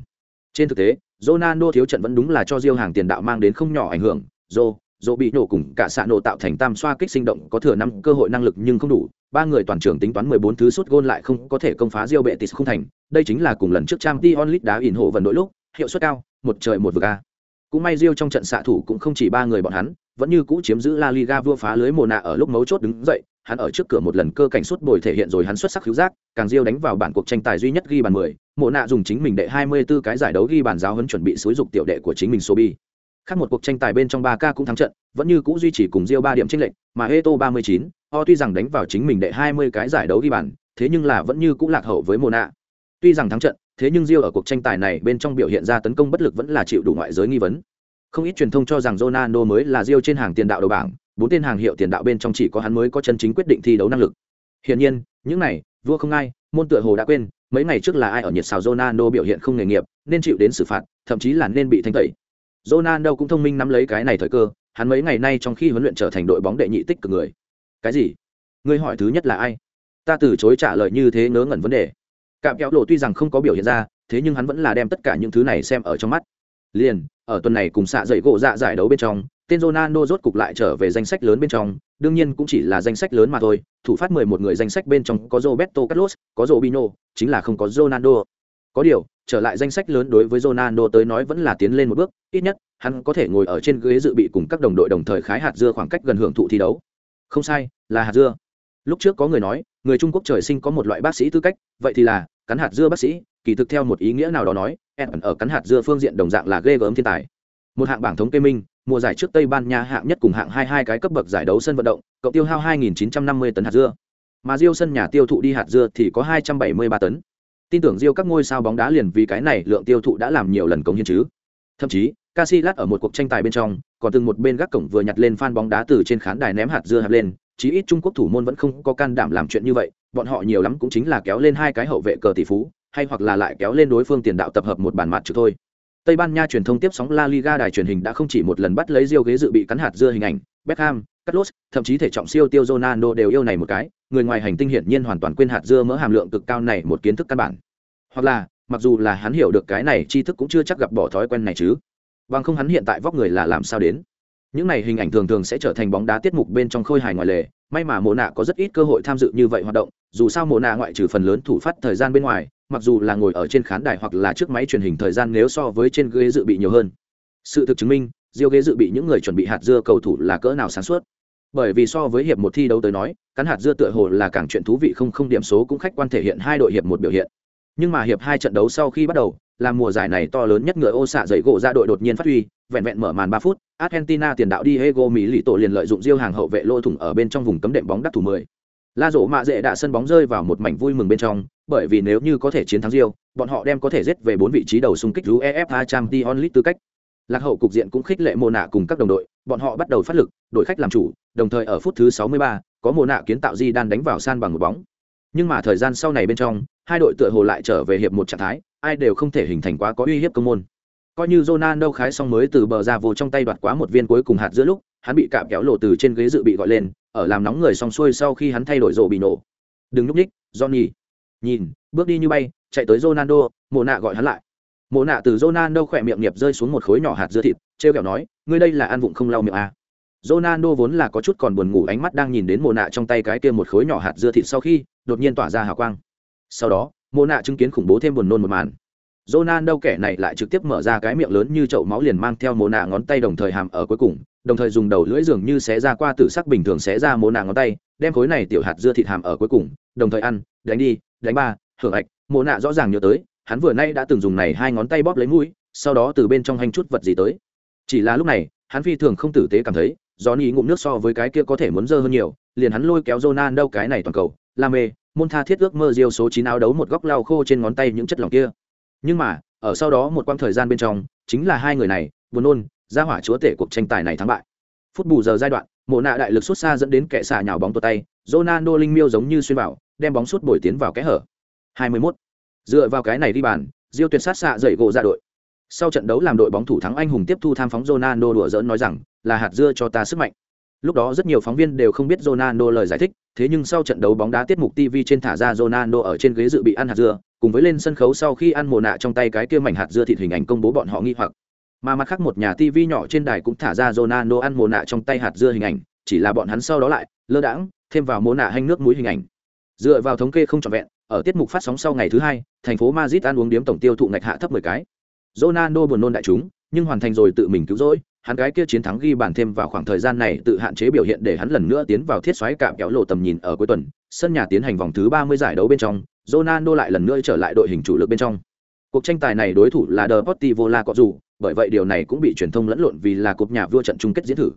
trên thực tế Ronaldo thiếu trận vẫn đúng là cho Diêu hàng tiền đạo mang đến không nhỏ ảnh hưởng. Zô, dỗ bị nổ cùng cả xạ nổ tạo thành tam xoa kích sinh động có thừa năm cơ hội năng lực nhưng không đủ. Ba người toàn trưởng tính toán mười bốn thứ sút gôn lại không có thể công phá Diêu bệ tịt không thành. Đây chính là cùng lần trước trang t onlit đá ỉn hộ vận đội lúc hiệu suất cao một trời một vực a cũng may Real trong trận xạ thủ cũng không chỉ ba người bọn hắn vẫn như cũ chiếm giữ La Liga vua phá lưới mồ nạ ở lúc mấu chốt đứng dậy hắn ở trước cửa một lần cơ cảnh suốt bồi thể hiện rồi hắn xuất sắc hữu giác càng Real đánh vào bản cuộc tranh tài duy nhất ghi bàn mười mộ nạ dùng chính mình đệ hai mươi 24 cái giải đấu ghi bàn giáo huấn chuẩn bị xúi dục tiểu đệ của chính mình Sobi Khác một cuộc tranh tài bên trong 3K cũng thắng trận, vẫn như cũ duy trì cùng Rio 3 điểm chênh lệch, mà Eto 39, O tuy rằng đánh vào chính mình đệ 20 cái giải đấu ghi bàn, thế nhưng là vẫn như cũ lạc hậu với Mona. Tuy rằng thắng trận, thế nhưng Rio ở cuộc tranh tài này bên trong biểu hiện ra tấn công bất lực vẫn là chịu đủ ngoại giới nghi vấn. Không ít truyền thông cho rằng Ronaldo mới là Rio trên hàng tiền đạo đầu bảng, bốn tên hàng hiệu tiền đạo bên trong chỉ có hắn mới có chân chính quyết định thi đấu năng lực. Hiển nhiên, những này, vua không ai, môn tựa hồ đã quên, mấy ngày trước là ai ở nhiệt xào Ronaldo biểu hiện không nghề nghiệp, nên chịu đến xử phạt, thậm chí là nên bị thanh tẩy. Ronaldo cũng thông minh nắm lấy cái này thời cơ, hắn mấy ngày nay trong khi huấn luyện trở thành đội bóng đệ nhị tích cực người cái gì ngươi hỏi thứ nhất là ai ta từ chối trả lời như thế ngớ ngẩn vấn đề cạm kéo lộ tuy rằng không có biểu hiện ra thế nhưng hắn vẫn là đem tất cả những thứ này xem ở trong mắt liền ở tuần này cùng xạ dậy gỗ dạ giải đấu bên trong tên Ronaldo rốt cục lại trở về danh sách lớn bên trong, đương nhiên cũng chỉ là danh sách lớn mà thôi, thủ phát 11 người danh sách bên trong có Roberto Carlos, có Robinho, chính là không có Ronaldo. Có điều, trở lại danh sách lớn đối với Ronaldo tới nói vẫn là tiến lên một bước, ít nhất, hắn có thể ngồi ở trên ghế dự bị cùng các đồng đội đồng thời khái hạt dưa khoảng cách gần hưởng thụ thi đấu. Không sai, là hạt dưa. Lúc trước có người nói, người Trung Quốc trời sinh có một loại bác sĩ tư cách, vậy thì là cắn hạt dưa bác sĩ, kỳ thực theo một ý nghĩa nào đó nói, ở cắn hạt dưa phương diện đồng dạng là ghê gớm thiên tài. Một hạng bảng thống kê minh, mùa giải trước Tây Ban Nha hạng nhất cùng hạng hai hai cái cấp bậc giải đấu sân vận động, cộng tiêu hao 2950 tấn hạt dưa. Mà Rio sân nhà tiêu thụ đi hạt dưa thì có 273 tấn. Tin tưởng Rio các ngôi sao bóng đá liền vì cái này lượng tiêu thụ đã làm nhiều lần công hiến chứ. Thậm chí, Casillas ở một cuộc tranh tài bên trong, còn từng một bên gác cổng vừa nhặt lên fan bóng đá từ trên khán đài ném hạt dưa hạt lên, chí ít Trung Quốc thủ môn vẫn không có can đảm làm chuyện như vậy, bọn họ nhiều lắm cũng chính là kéo lên hai cái hậu vệ cờ tỷ phú, hay hoặc là lại kéo lên đối phương tiền đạo tập hợp một bàn mặt chứ thôi. Tây Ban Nha truyền thông tiếp sóng La Liga đài truyền hình đã không chỉ một lần bắt lấy Rio ghế dự bị cắn hạt dưa hình ảnh, Beckham, Carlos, thậm chí thể trọng siêu tiêu Ronaldo đều yêu này một cái, người ngoài hành tinh hiển nhiên hoàn toàn quên hạt dưa mỡ hàm lượng cực cao này một kiến thức căn bản. Hoặc là, mặc dù là hắn hiểu được cái này tri thức cũng chưa chắc gặp bỏ thói quen này chứ. Bằng không hắn hiện tại vóc người là làm sao đến. Những này hình ảnh thường thường sẽ trở thành bóng đá tiết mục bên trong khôi hài ngoài lề, may mà Mộ nạ có rất ít cơ hội tham dự như vậy hoạt động, dù sao Mộ nạ ngoại trừ phần lớn thủ phát thời gian bên ngoài, mặc dù là ngồi ở trên khán đài hoặc là trước máy truyền hình thời gian nếu so với trên ghế dự bị nhiều hơn. Sự thực chứng minh diêu ghế dự bị những người chuẩn bị hạt dưa cầu thủ là cỡ nào sáng suốt. Bởi vì so với hiệp một thi đấu tới nói cắn hạt dưa tựa hồ là càng chuyện thú vị không không điểm số cũng khách quan thể hiện hai đội hiệp một biểu hiện. Nhưng mà hiệp hai trận đấu sau khi bắt đầu là mùa giải này to lớn nhất ngựa ô xạ dậy gỗ ra đội đột nhiên phát huy vẹn vẹn mở màn ba phút argentina tiền đạo diego mỹ tổ liền lợi dụng giêu hàng hậu vệ lỗ thủng ở bên trong vùng cấm đệm bóng đắc thủ mười La rổ mạ dễ đã sân bóng rơi vào một mảnh vui mừng bên trong, bởi vì nếu như có thể chiến thắng Rio, bọn họ đem có thể giết về bốn vị trí đầu xung kích UEFA Champions League tư cách. Lạc hậu cục diện cũng khích lệ Mộ nạ cùng các đồng đội, bọn họ bắt đầu phát lực, đội khách làm chủ, đồng thời ở phút thứ 63, có Mộ nạ kiến tạo di đan đánh vào san bằng một bóng. Nhưng mà thời gian sau này bên trong, hai đội tựa hồ lại trở về hiệp một trạng thái, ai đều không thể hình thành quá có uy hiếp công môn. Coi như Ronaldo khái xong mới từ bờ ra vô trong tay đoạt quá một viên cuối cùng hạt giữa lúc, hắn bị cạm kéo lộ từ trên ghế dự bị gọi lên, ở làm nóng người xong xuôi sau khi hắn thay đổi rộ bị nổ. Đừng núp nhích, johnny. Nhìn bước đi như bay chạy tới ronaldo mộ nạ gọi hắn lại. Mộ nạ từ ronaldo khỏe miệng nghiệp rơi xuống một khối nhỏ hạt dưa thịt trêu kẹo nói ngươi đây là ăn vụng không lau miệng à. ronaldo vốn là có chút còn buồn ngủ ánh mắt đang nhìn đến mộ nạ trong tay cái kia một khối nhỏ hạt dưa thịt sau khi đột nhiên tỏa ra hào quang. Sau đó mộ nạ chứng kiến khủng bố thêm buồn nôn một màn. Ronaldo kẻ này lại trực tiếp mở ra cái miệng lớn như chậu máu liền mang theo mồ nạ ngón tay đồng thời hàm ở cuối cùng, đồng thời dùng đầu lưỡi dường như xé ra qua tử sắc bình thường xé ra mồ nạ ngón tay, đem khối này tiểu hạt dưa thịt hàm ở cuối cùng, đồng thời ăn, đánh đi, đánh ba, hưởng ạch, mồ nạ rõ ràng nhớ tới, hắn vừa nay đã từng dùng này hai ngón tay bóp lấy mũi, sau đó từ bên trong hành chút vật gì tới. Chỉ là lúc này, hắn phi thường không tử tế cảm thấy, Johnny ngụm nước so với cái kia có thể muốn dơ hơn nhiều, liền hắn lôi kéo Ronaldo cái này toàn cầu, làm mê, môn tha thiết ước mơ diêu số chín áo đấu một góc lau khô trên ngón tay những chất lỏng kia. Nhưng mà, ở sau đó một quãng thời gian bên trong chính là hai người này buồn nôn ra hỏa chúa tể cuộc tranh tài này thắng bại. Phút bù giờ giai đoạn mộ nạ đại lực xuất xa dẫn đến kẻ xả nhào bóng tuột tay Ronaldo linh miêu giống như xuyên vào đem bóng suốt bồi tiến vào kẽ hở. 21. dựa vào cái này đi bàn diêu tuyệt sát xạ dậy gỗ ra đội. Sau trận đấu làm đội bóng thủ thắng anh hùng tiếp thu tham phóng Ronaldo đùa giỡn nói rằng là hạt dưa cho ta sức mạnh lúc đó rất nhiều phóng viên đều không biết Ronaldo lời giải thích, thế nhưng sau trận đấu bóng đá tiết mục TV trên thả ra Ronaldo ở trên ghế dự bị ăn hạt dưa, cùng với lên sân khấu sau khi ăn mồ nạ trong tay cái kia mảnh hạt dưa thịt hình ảnh công bố bọn họ nghi hoặc. Mà mặt khác một nhà tv nhỏ trên đài cũng thả ra Ronaldo ăn mồ nạ trong tay hạt dưa hình ảnh, chỉ là bọn hắn sau đó lại lơ đãng, thêm vào mồ nạ hành nước muối hình ảnh. Dựa vào thống kê không trọn vẹn, ở tiết mục phát sóng sau ngày thứ hai, thành phố Madrid ăn uống điếm tổng tiêu thụ ngạch hạ thấp 10 cái. Ronaldo buồn nôn đại chúng, nhưng hoàn thành rồi tự mình cứu rỗi hắn cái kia chiến thắng ghi bàn thêm vào khoảng thời gian này tự hạn chế biểu hiện để hắn lần nữa tiến vào thiết xoáy cạm kéo lộ tầm nhìn ở cuối tuần sân nhà tiến hành vòng thứ 30 giải đấu bên trong Ronaldo lại lần nữa trở lại đội hình chủ lực bên trong. Cuộc tranh tài này đối thủ là Deportivo La Coruña, bởi vậy điều này cũng bị truyền thông lẫn lộn vì là cúp nhà vua trận chung kết diễn thử.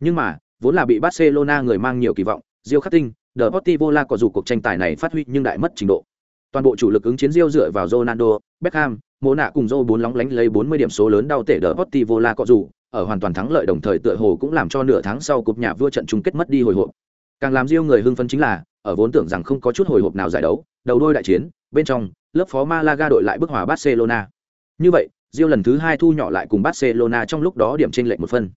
Nhưng mà, vốn là bị Barcelona người mang nhiều kỳ vọng, Real khắc tinh, Deportivo La Coruña cuộc tranh tài này phát huy nhưng đại mất trình độ. Toàn bộ chủ lực ứng chiến Real dựa vào Ronaldo, Beckham, Mô nạ cùng Zô bốn lóng lánh lấy 40 điểm số lớn đau tể Deportivo La Coruña, ở hoàn toàn thắng lợi đồng thời tựa hồ cũng làm cho nửa tháng sau cúp nhà vua trận chung kết mất đi hồi hộp. Càng làm Real người hưng phấn chính là, ở vốn tưởng rằng không có chút hồi hộp nào giải đấu, đầu đôi đại chiến, bên trong, lớp phó Malaga đội lại bức hòa Barcelona. Như vậy, Real lần thứ hai thu nhỏ lại cùng Barcelona trong lúc đó điểm chênh lệch một phân.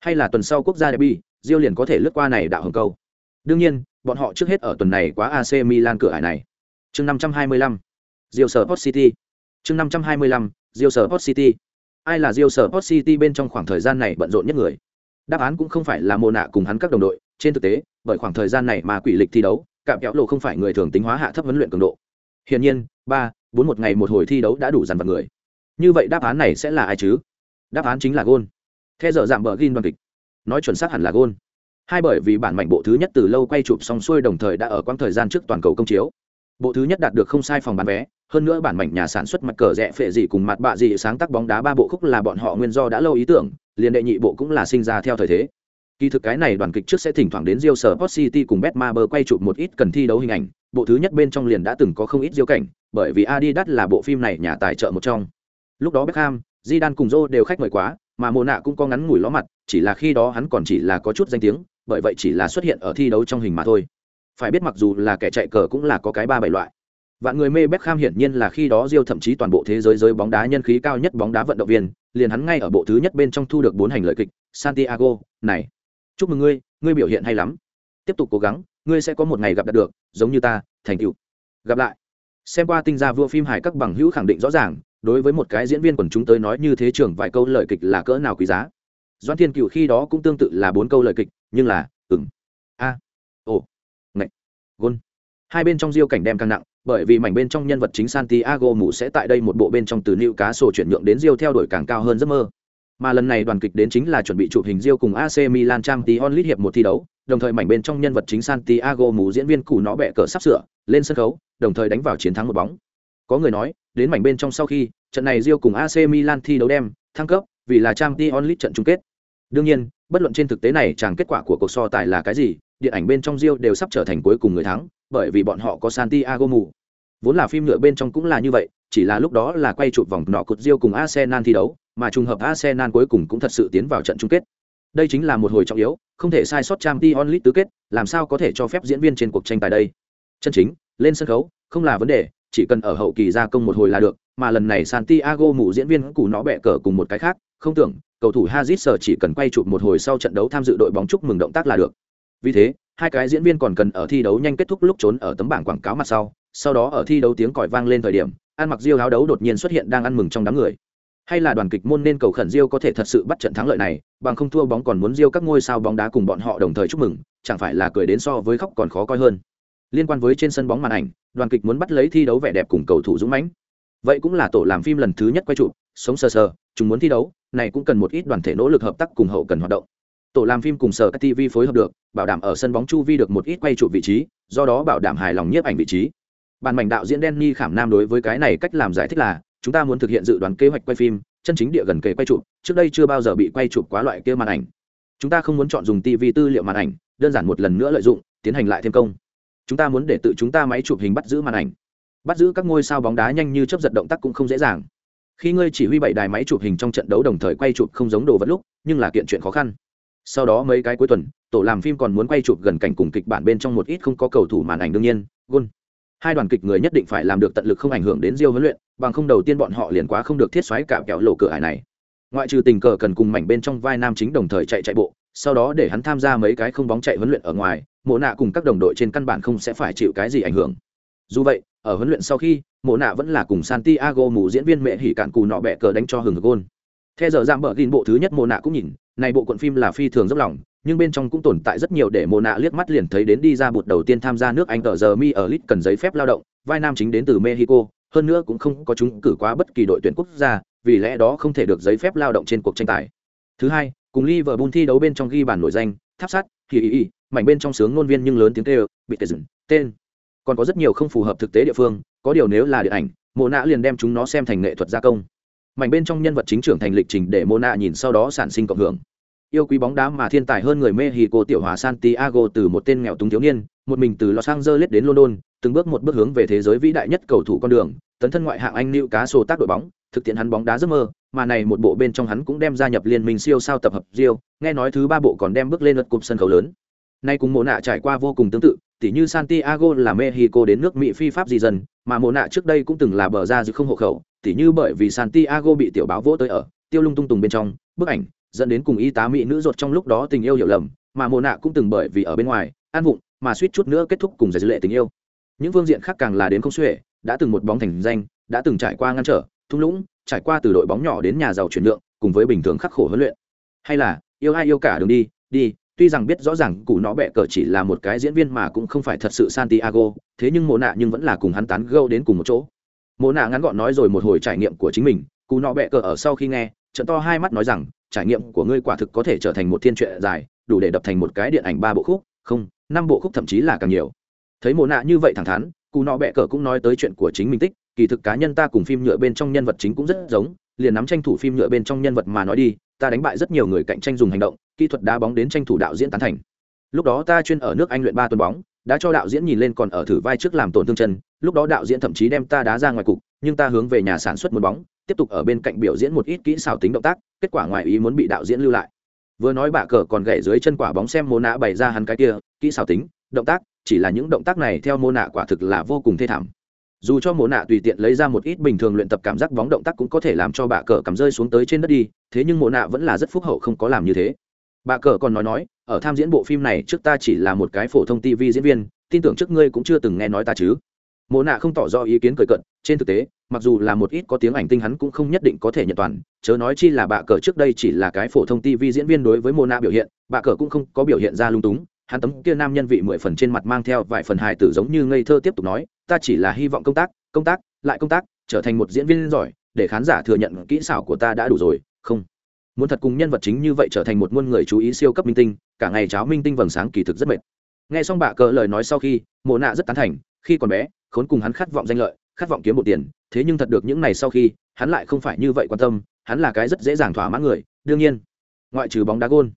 hay là tuần sau quốc gia derby Rio liền có thể lướt qua này đạo hồng câu đương nhiên bọn họ trước hết ở tuần này quá AC Milan cửa hải này chương 525 Rio sở City chương 525 Rio sở City ai là Real Sport City bên trong khoảng thời gian này bận rộn nhất người? Đáp án cũng không phải là Mộ nạ cùng hắn các đồng đội, trên thực tế, bởi khoảng thời gian này mà quỷ lịch thi đấu, cạm kéo lộ không phải người thường tính hóa hạ thấp huấn luyện cường độ. Hiển nhiên, ba, bốn một ngày một hồi thi đấu đã đủ dằn vặt người. Như vậy đáp án này sẽ là ai chứ? Đáp án chính là gôn. Theo giờ giảm bờ gin đoàn kịch. Nói chuẩn xác hẳn là gôn. Hai bởi vì bản mảnh bộ thứ nhất từ lâu quay chụp xong xuôi đồng thời đã ở quãng thời gian trước toàn cầu công chiếu bộ thứ nhất đạt được không sai phòng bán vé, hơn nữa bản mảnh nhà sản xuất mặt cờ rẽ phệ dị cùng mặt bạ dị sáng tác bóng đá ba bộ khúc là bọn họ nguyên do đã lâu ý tưởng, liền đệ nhị bộ cũng là sinh ra theo thời thế. Kỳ thực cái này đoàn kịch trước sẽ thỉnh thoảng đến Rio Sport City cùng Betmaber quay chụp một ít cần thi đấu hình ảnh, bộ thứ nhất bên trong liền đã từng có không ít diêu cảnh, bởi vì Adidas là bộ phim này nhà tài trợ một trong. Lúc đó Beckham, Zidane cùng Joe đều khách mời quá, mà mồ nạ cũng có ngắn ngủi ló mặt, chỉ là khi đó hắn còn chỉ là có chút danh tiếng, bởi vậy chỉ là xuất hiện ở thi đấu trong hình mà thôi phải biết mặc dù là kẻ chạy cờ cũng là có cái ba bảy loại. Vạn người mê Beckham hiển nhiên là khi đó Rio thậm chí toàn bộ thế giới giới bóng đá nhân khí cao nhất bóng đá vận động viên, liền hắn ngay ở bộ thứ nhất bên trong thu được bốn hành lợi kịch, Santiago, này. Chúc mừng ngươi ngươi biểu hiện hay lắm. Tiếp tục cố gắng, ngươi sẽ có một ngày gặp được, giống như ta, thành tựu. Gặp lại. Xem qua tinh gia vua phim hài các bằng hữu khẳng định rõ ràng, đối với một cái diễn viên quần chúng tới nói như thế trưởng vài câu lời kịch là cỡ nào quý giá. Doan thiên cựu khi đó cũng tương tự là bốn câu lời kịch, nhưng là ừng a. Ồ gôn. Hai bên trong diêu cảnh đem càng nặng bởi vì mảnh bên trong nhân vật chính santiago mù sẽ tại đây một bộ bên trong từ nữ cá sổ chuyển nhượng đến diêu theo đuổi càng cao hơn giấc mơ. Mà lần này đoàn kịch đến chính là chuẩn bị chụp hình diêu cùng ac milan trang tí onlit hiệp một thi đấu đồng thời mảnh bên trong nhân vật chính santiago mù diễn viên củ nó bẹ cờ sắp sửa lên sân khấu đồng thời đánh vào chiến thắng một bóng. Có người nói đến mảnh bên trong sau khi trận này diêu cùng AC Milan thi đấu đem thăng cấp vì là trang tí onlit trận chung kết. Đương nhiên, bất luận trên thực tế này chẳng kết quả của cuộc so tài là cái gì, điện ảnh bên trong Rio đều sắp trở thành cuối cùng người thắng, bởi vì bọn họ có Santiago mù. Vốn là phim nhựa bên trong cũng là như vậy, chỉ là lúc đó là quay chụp vòng nọ cột Rio cùng Arsenal thi đấu, mà trùng hợp Arsenal cuối cùng cũng thật sự tiến vào trận chung kết. Đây chính là một hồi trọng yếu, không thể sai sót Champions League tứ kết, làm sao có thể cho phép diễn viên trên cuộc tranh tài đây. Chân chính, lên sân khấu, không là vấn đề, chỉ cần ở hậu kỳ gia công một hồi là được, mà lần này Santiago mù diễn viên cũ nó bẻ cờ cùng một cái khác, không tưởng, cầu thủ Hazard chỉ cần quay chụp một hồi sau trận đấu tham dự đội bóng chúc mừng động tác là được. Vì thế, hai cái diễn viên còn cần ở thi đấu nhanh kết thúc lúc trốn ở tấm bảng quảng cáo mặt sau, sau đó ở thi đấu tiếng còi vang lên thời điểm, ăn mặc Diêu háo đấu đột nhiên xuất hiện đang ăn mừng trong đám người. Hay là đoàn kịch môn nên cầu khẩn Diêu có thể thật sự bắt trận thắng lợi này, bằng không thua bóng còn muốn Diêu các ngôi sao bóng đá cùng bọn họ đồng thời chúc mừng, chẳng phải là cười đến so với khóc còn khó coi hơn. Liên quan với trên sân bóng màn ảnh, đoàn kịch muốn bắt lấy thi đấu vẻ đẹp cùng cầu thủ dũng mãnh vậy cũng là tổ làm phim lần thứ nhất quay trụ sống sờ sờ chúng muốn thi đấu này cũng cần một ít đoàn thể nỗ lực hợp tác cùng hậu cần hoạt động tổ làm phim cùng sở các tv phối hợp được bảo đảm ở sân bóng chu vi được một ít quay trụ vị trí do đó bảo đảm hài lòng nhiếp ảnh vị trí. Bản mảnh đạo diễn Danny Khảm Nam đối với cái này cách làm giải thích là, chúng ta muốn thực hiện dự đoán kế hoạch quay phim, chân chính địa gần kề quay chụp, trước đây chưa bao giờ bị quay chụp quá loại kia màn ảnh. Chúng ta không muốn chọn dùng TV tư liệu màn ảnh, đơn giản một lần nữa lợi dụng, tiến hành lại thêm công. Chúng ta muốn để tự chúng ta máy chụp hình bắt giữ màn ảnh. Bắt giữ các ngôi sao bóng đá nhanh như chấp giật động tác cũng không dễ dàng. Khi ngươi chỉ huy bảy đài máy chụp hình trong trận đấu đồng thời quay chụp không giống đồ vật lúc nhưng là kiện chuyện khó khăn sau đó mấy cái cuối tuần, tổ làm phim còn muốn quay chụp gần cảnh cùng kịch bản bên trong một ít không có cầu thủ màn ảnh đương nhiên, gôn. Hai đoàn kịch người nhất định phải làm được tận lực không ảnh hưởng đến diêu huấn luyện, bằng không đầu tiên bọn họ liền quá không được thiết xoáy cạo kẹo lộ cửa hải này. Ngoại trừ tình cờ cần cùng mảnh bên trong vai nam chính đồng thời chạy chạy bộ, sau đó để hắn tham gia mấy cái không bóng chạy huấn luyện ở ngoài, mộ nạ cùng các đồng đội trên căn bản không sẽ phải chịu cái gì ảnh hưởng. Dù vậy, ở huấn luyện sau khi, mộ nạ vẫn là cùng santiago mù diễn viên mẹ hỉ cạn cù nọ bẹ cờ đánh cho hừng gôn. Theo giờ giam bờ ghin bộ thứ nhất mộ nạ cũng nhìn này bộ cuộn phim là phi thường dốc lòng, nhưng bên trong cũng tồn tại rất nhiều để mồ nạ liếc mắt liền thấy đến đi ra bụt đầu tiên tham gia nước anh tờ giờ mi ở lit cần giấy phép lao động, vai nam chính đến từ mexico, hơn nữa cũng không có chúng cử quá bất kỳ đội tuyển quốc gia, vì lẽ đó không thể được giấy phép lao động trên cuộc tranh tài. Thứ hai, cùng Liverpool thi đấu bên trong ghi bàn nổi danh, tháp sắt kỳ ý ý mảnh bên trong sướng ngôn viên nhưng lớn tiếng kêu, bị tê dừng tên. Còn có rất nhiều không phù hợp thực tế địa phương, có điều nếu là điện ảnh, mộ nạ liền đem chúng nó xem thành nghệ thuật gia công mảnh bên trong nhân vật chính trưởng thành lịch trình để Mona nhìn sau đó sản sinh cộng hưởng yêu quý bóng đá mà thiên tài hơn người Mexico tiểu hòa Santiago từ một tên nghèo túng thiếu niên, một mình từ Los Angeles đến London, từng bước một bước hướng về thế giới vĩ đại nhất cầu thủ con đường, tấn thân ngoại hạng Anh lưu cá sô tác đội bóng, thực tiễn hắn bóng đá giấc mơ, mà này một bộ bên trong hắn cũng đem gia nhập liên minh siêu sao tập hợp Rio, nghe nói thứ ba bộ còn đem bước lên lượt cục sân khấu lớn. Nay cùng Mộ nạ trải qua vô cùng tương tự, tỉ như Santiago là Mexico đến nước Mỹ phi pháp di dân, mà Mộ nạ trước đây cũng từng là bờ ra dự không hộ khẩu, tỉ như bởi vì Santiago bị tiểu báo vỗ tới ở, tiêu lung tung tùng bên trong, bức ảnh, dẫn đến cùng y tá mỹ nữ ruột trong lúc đó tình yêu hiểu lầm mà mồ nạ cũng từng bởi vì ở bên ngoài an vụng mà suýt chút nữa kết thúc cùng giải dư lệ tình yêu. Những phương diện khác càng là đến không xuể đã từng một bóng thành danh đã từng trải qua ngăn trở thung lũng trải qua từ đội bóng nhỏ đến nhà giàu chuyển nhượng cùng với bình thường khắc khổ huấn luyện. Hay là yêu ai yêu cả đường đi đi tuy rằng biết rõ ràng cụ nó bẹ cờ chỉ là một cái diễn viên mà cũng không phải thật sự santiago thế nhưng mồ nạ nhưng vẫn là cùng hắn tán gâu đến cùng một chỗ mộ nạ ngắn gọn nói rồi một hồi trải nghiệm của chính mình, cú nọ bẹ cờ ở sau khi nghe, trận to hai mắt nói rằng, trải nghiệm của ngươi quả thực có thể trở thành một thiên truyện dài, đủ để đập thành một cái điện ảnh ba bộ khúc, không, năm bộ khúc thậm chí là càng nhiều. Thấy mộ nạ như vậy thẳng thắn, cú nọ bẹ cờ cũng nói tới chuyện của chính mình tích, kỳ thực cá nhân ta cùng phim nhựa bên trong nhân vật chính cũng rất giống, liền nắm tranh thủ phim nhựa bên trong nhân vật mà nói đi, ta đánh bại rất nhiều người cạnh tranh dùng hành động, kỹ thuật đá bóng đến tranh thủ đạo diễn tán thành. Lúc đó ta chuyên ở nước anh luyện ba tuần bóng đã cho đạo diễn nhìn lên còn ở thử vai trước làm tổn thương chân, lúc đó đạo diễn thậm chí đem ta đá ra ngoài cục, nhưng ta hướng về nhà sản xuất một bóng, tiếp tục ở bên cạnh biểu diễn một ít kỹ xảo tính động tác, kết quả ngoài ý muốn bị đạo diễn lưu lại. Vừa nói bà cờ còn gậy dưới chân quả bóng xem mô nạ bày ra hắn cái kia, kỹ xảo tính, động tác, chỉ là những động tác này theo mô nạ quả thực là vô cùng thê thảm. Dù cho mô nạ tùy tiện lấy ra một ít bình thường luyện tập cảm giác bóng động tác cũng có thể làm cho bà cờ cầm rơi xuống tới trên đất đi, thế nhưng mô nạ vẫn là rất phúc hậu không có làm như thế. Bà cờ còn nói nói ở tham diễn bộ phim này trước ta chỉ là một cái phổ thông tv diễn viên, tin tưởng trước ngươi cũng chưa từng nghe nói ta chứ. Mộ nạ không tỏ rõ ý kiến cười cận trên thực tế, mặc dù là một ít có tiếng ảnh tinh hắn cũng không nhất định có thể nhận toàn, chớ nói chi là bạ cờ trước đây chỉ là cái phổ thông tv diễn viên đối với mộ nạ biểu hiện, bạ cờ cũng không có biểu hiện ra lung túng, hắn tấm kia nam nhân vị mười phần trên mặt mang theo vài phần hài tử giống như ngây thơ tiếp tục nói, ta chỉ là hy vọng công tác công tác, lại công tác, trở thành một diễn viên giỏi, để khán giả thừa nhận kỹ xảo của ta đã đủ rồi, không muốn thật cùng nhân vật chính như vậy trở thành một muôn người chú ý siêu cấp minh tinh cả ngày cháo minh tinh vầng sáng kỳ thực rất mệt nghe xong bạ cờ lời nói sau khi mộ nạ rất tán thành khi còn bé khốn cùng hắn khát vọng danh lợi khát vọng kiếm một tiền thế nhưng thật được những này sau khi hắn lại không phải như vậy quan tâm hắn là cái rất dễ dàng thỏa mãn người đương nhiên ngoại trừ bóng đá gôn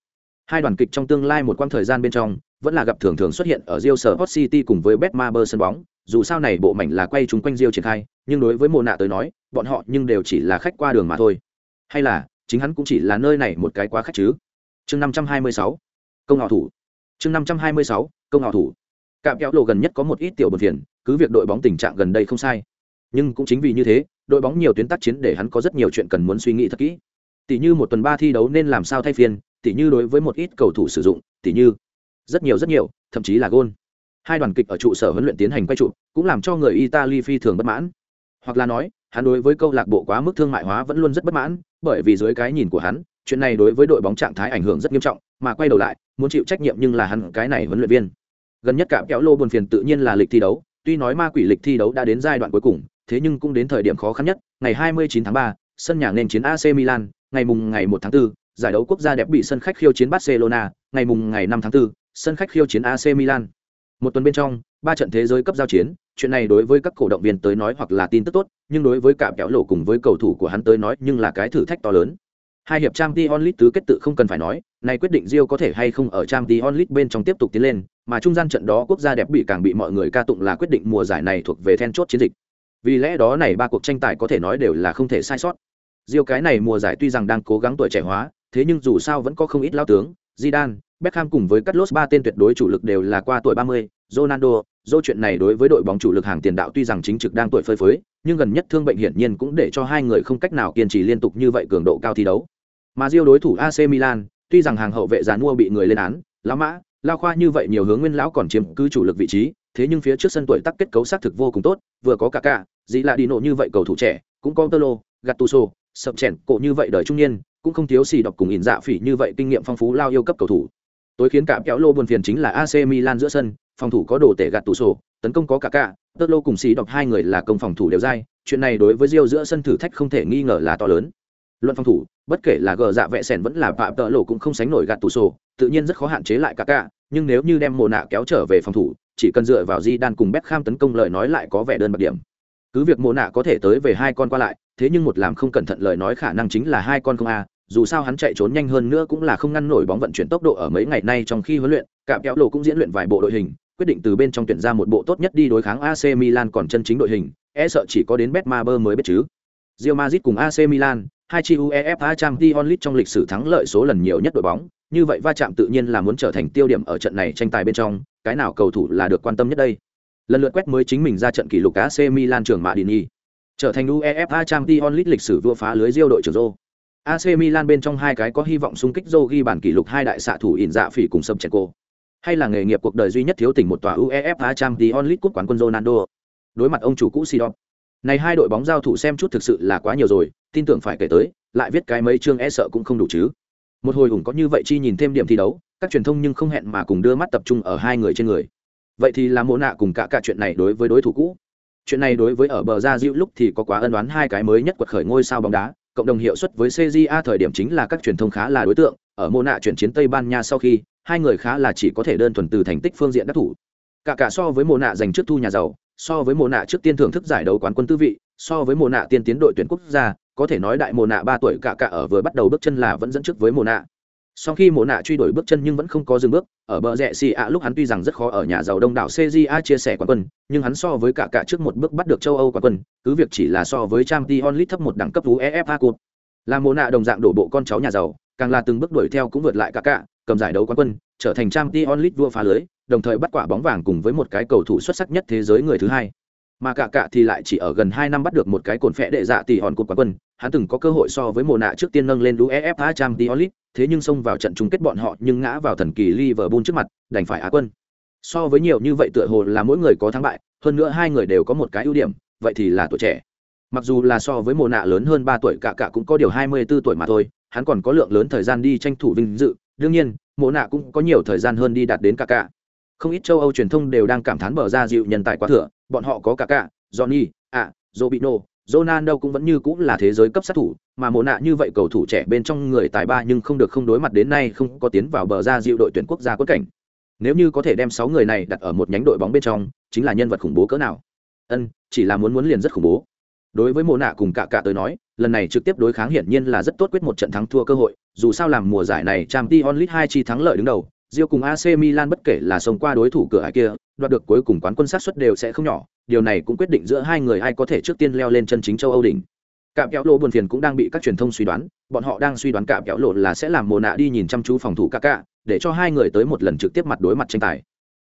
hai đoàn kịch trong tương lai một quãng thời gian bên trong vẫn là gặp thường thường xuất hiện ở Rio Sở Hot City cùng với Betmaber sân bóng, dù sao này bộ mảnh là quay chúng quanh Rio triển khai, nhưng đối với Mộ Nạ tới nói, bọn họ nhưng đều chỉ là khách qua đường mà thôi. Hay là, chính hắn cũng chỉ là nơi này một cái quá khách chứ. Chương 526, công họ thủ. Chương 526, công họ thủ. Cạm kéo lộ gần nhất có một ít tiểu buồn phiền, cứ việc đội bóng tình trạng gần đây không sai. Nhưng cũng chính vì như thế, đội bóng nhiều tuyến tác chiến để hắn có rất nhiều chuyện cần muốn suy nghĩ thật kỹ. Tỷ như một tuần ba thi đấu nên làm sao thay phiên, tỷ như đối với một ít cầu thủ sử dụng, tỷ như rất nhiều rất nhiều, thậm chí là gôn. Hai đoàn kịch ở trụ sở huấn luyện tiến hành quay trụ, cũng làm cho người Italy phi thường bất mãn. Hoặc là nói, hắn đối với câu lạc bộ quá mức thương mại hóa vẫn luôn rất bất mãn, bởi vì dưới cái nhìn của hắn, chuyện này đối với đội bóng trạng thái ảnh hưởng rất nghiêm trọng, mà quay đầu lại, muốn chịu trách nhiệm nhưng là hắn cái này huấn luyện viên. Gần nhất cả kéo lô buồn phiền tự nhiên là lịch thi đấu, tuy nói ma quỷ lịch thi đấu đã đến giai đoạn cuối cùng, thế nhưng cũng đến thời điểm khó khăn nhất, ngày 29 tháng 3, sân nhà nên chiến AC Milan, ngày mùng ngày 1 tháng 4, giải đấu quốc gia đẹp bị sân khách khiêu chiến Barcelona, ngày mùng ngày 5 tháng 4, sân khách khiêu chiến AC Milan. Một tuần bên trong, ba trận thế giới cấp giao chiến, chuyện này đối với các cổ động viên tới nói hoặc là tin tức tốt, nhưng đối với cả kéo lộ cùng với cầu thủ của hắn tới nói nhưng là cái thử thách to lớn. Hai hiệp trang Champions lit tứ kết tự không cần phải nói, này quyết định Rio có thể hay không ở trang Champions lit bên trong tiếp tục tiến lên, mà trung gian trận đó quốc gia đẹp bị càng bị mọi người ca tụng là quyết định mùa giải này thuộc về then chốt chiến dịch. Vì lẽ đó này ba cuộc tranh tài có thể nói đều là không thể sai sót. Rio cái này mùa giải tuy rằng đang cố gắng tuổi trẻ hóa, thế nhưng dù sao vẫn có không ít lao tướng, Zidane, Beckham cùng với Carlos ba tên tuyệt đối chủ lực đều là qua tuổi 30, Ronaldo, dô chuyện này đối với đội bóng chủ lực hàng tiền đạo tuy rằng chính trực đang tuổi phơi phới, nhưng gần nhất thương bệnh hiển nhiên cũng để cho hai người không cách nào kiên trì liên tục như vậy cường độ cao thi đấu. Mà Rio đối thủ AC Milan, tuy rằng hàng hậu vệ giàn mua bị người lên án, lão mã, lao khoa như vậy nhiều hướng nguyên lão còn chiếm cứ chủ lực vị trí, thế nhưng phía trước sân tuổi tác kết cấu xác thực vô cùng tốt, vừa có cả cả, dĩ là đi nộ như vậy cầu thủ trẻ, cũng có Tolo, Gattuso, sập chèn cổ như vậy đời trung niên, cũng không thiếu xì đọc cùng ỉn dạ phỉ như vậy kinh nghiệm phong phú lao yêu cấp cầu thủ. Tối khiến cả kéo lô buồn phiền chính là AC Milan giữa sân, phòng thủ có đồ tể gạt tủ sổ, tấn công có cả cả, Tớt lô cùng xì đọc hai người là công phòng thủ đều dai, chuyện này đối với Rio giữa sân thử thách không thể nghi ngờ là to lớn. Luận phòng thủ, bất kể là gờ dạ vẽ sẻn vẫn là phạm tợ lộ cũng không sánh nổi gạt tủ sổ, tự nhiên rất khó hạn chế lại cả cả, nhưng nếu như đem mồ nạ kéo trở về phòng thủ, chỉ cần dựa vào Di Đan cùng Beckham tấn công lời nói lại có vẻ đơn bạc điểm. Cứ việc mồ nạ có thể tới về hai con qua lại, thế nhưng một làm không cẩn thận lời nói khả năng chính là hai con không a, dù sao hắn chạy trốn nhanh hơn nữa cũng là không ngăn nổi bóng vận chuyển tốc độ ở mấy ngày nay trong khi huấn luyện, cả kéo lộ cũng diễn luyện vài bộ đội hình, quyết định từ bên trong tuyển ra một bộ tốt nhất đi đối kháng AC Milan còn chân chính đội hình, e sợ chỉ có đến Betmaber mới biết chứ. Real Madrid cùng AC Milan, hai chi UEFA Champions League trong lịch sử thắng lợi số lần nhiều nhất đội bóng, như vậy va chạm tự nhiên là muốn trở thành tiêu điểm ở trận này tranh tài bên trong, cái nào cầu thủ là được quan tâm nhất đây. Lần lượt quét mới chính mình ra trận kỷ lục AC Milan trưởng Madini, trở thành UEFA Champions League lịch sử vua phá lưới Real đội trưởng Rô. AC Milan bên trong hai cái có hy vọng xung kích Zô ghi bản kỷ lục hai đại xạ thủ ỉn dạ phỉ cùng sâm chèn cô. Hay là nghề nghiệp cuộc đời duy nhất thiếu tỉnh một tòa UEFA Champions League cúp quán quân Ronaldo. Đối mặt ông chủ cũ Sidon. Này hai đội bóng giao thủ xem chút thực sự là quá nhiều rồi, tin tưởng phải kể tới, lại viết cái mấy chương e sợ cũng không đủ chứ. Một hồi hùng có như vậy chi nhìn thêm điểm thi đấu, các truyền thông nhưng không hẹn mà cùng đưa mắt tập trung ở hai người trên người. Vậy thì là mỗ nạ cùng cả cả chuyện này đối với đối thủ cũ. Chuyện này đối với ở bờ ra dịu lúc thì có quá ân đoán hai cái mới nhất quật khởi ngôi sao bóng đá, cộng đồng hiệu suất với CJA thời điểm chính là các truyền thông khá là đối tượng, ở mô nạ chuyển chiến Tây Ban Nha sau khi, hai người khá là chỉ có thể đơn thuần từ thành tích phương diện đắc thủ. Cả cả so với mô nạ giành trước thu nhà giàu, so với mô nạ trước tiên thưởng thức giải đấu quán quân tư vị, so với mô nạ tiên tiến đội tuyển quốc gia, có thể nói đại mô nạ ba tuổi cả cả ở vừa bắt đầu bước chân là vẫn dẫn trước với mô nạ. Sau khi mô nạ truy đuổi bước chân nhưng vẫn không có dừng bước, ở bờ rẽ xì ạ lúc hắn tuy rằng rất khó ở nhà giàu đông đảo CJA chia sẻ quán quân, nhưng hắn so với cả cả trước một bước bắt được châu Âu quán quân, cứ việc chỉ là so với Champions League thấp một đẳng cấp UEFA Cup, là mồ nạ đồng dạng đổ bộ con cháu nhà giàu càng là từng bước đuổi theo cũng vượt lại cả cả cầm giải đấu quán quân trở thành trang League vua phá lưới đồng thời bắt quả bóng vàng cùng với một cái cầu thủ xuất sắc nhất thế giới người thứ hai. Mà cả cả thì lại chỉ ở gần hai năm bắt được một cái cồn phẽ đệ dạ tỷ hòn cột quán quân hắn từng có cơ hội so với mùa nạ trước tiên nâng lên uefa trang League, thế nhưng xông vào trận chung kết bọn họ nhưng ngã vào thần kỳ liverpool trước mặt đành phải á quân. So với nhiều như vậy tựa hồ là mỗi người có thắng bại hơn nữa hai người đều có một cái ưu điểm vậy thì là tuổi trẻ. Mặc dù là so với mùa nạ lớn hơn ba tuổi cả cả cũng có điều hai mươi 24 tuổi mà thôi hắn còn có lượng lớn thời gian đi tranh thủ vinh dự đương nhiên mộ nạ cũng có nhiều thời gian hơn đi đạt đến cả cả không ít châu âu truyền thông đều đang cảm thán bờ ra dịu nhân tài quá thừa bọn họ có cả cả johnny à, ạ robino Ronaldo cũng vẫn như cũng là thế giới cấp sát thủ, mà mồ nạ như vậy cầu thủ trẻ bên trong người tài ba nhưng không được không đối mặt đến nay không có tiến vào bờ ra dịu đội tuyển quốc gia quất cảnh. Nếu như có thể đem sáu người này đặt ở một nhánh đội bóng bên trong, chính là nhân vật khủng bố cỡ nào. Ân, chỉ là muốn muốn liền rất khủng bố đối với mùa nạ cùng cả cả tới nói lần này trực tiếp đối kháng hiển nhiên là rất tốt quyết một trận thắng thua cơ hội dù sao làm mùa giải này trang t onlit hai chi thắng lợi đứng đầu Rio cùng AC Milan bất kể là sống qua đối thủ cửa ai kia, đoạt được cuối cùng quán quân sát suất đều sẽ không nhỏ, điều này cũng quyết định giữa hai người ai có thể trước tiên leo lên chân chính châu Âu đỉnh. Cạm kéo lộ buồn phiền cũng đang bị các truyền thông suy đoán, bọn họ đang suy đoán cạm kéo lộ là sẽ làm Mộ nạ đi nhìn chăm chú phòng thủ Kaká, để cho hai người tới một lần trực tiếp mặt đối mặt tranh tài.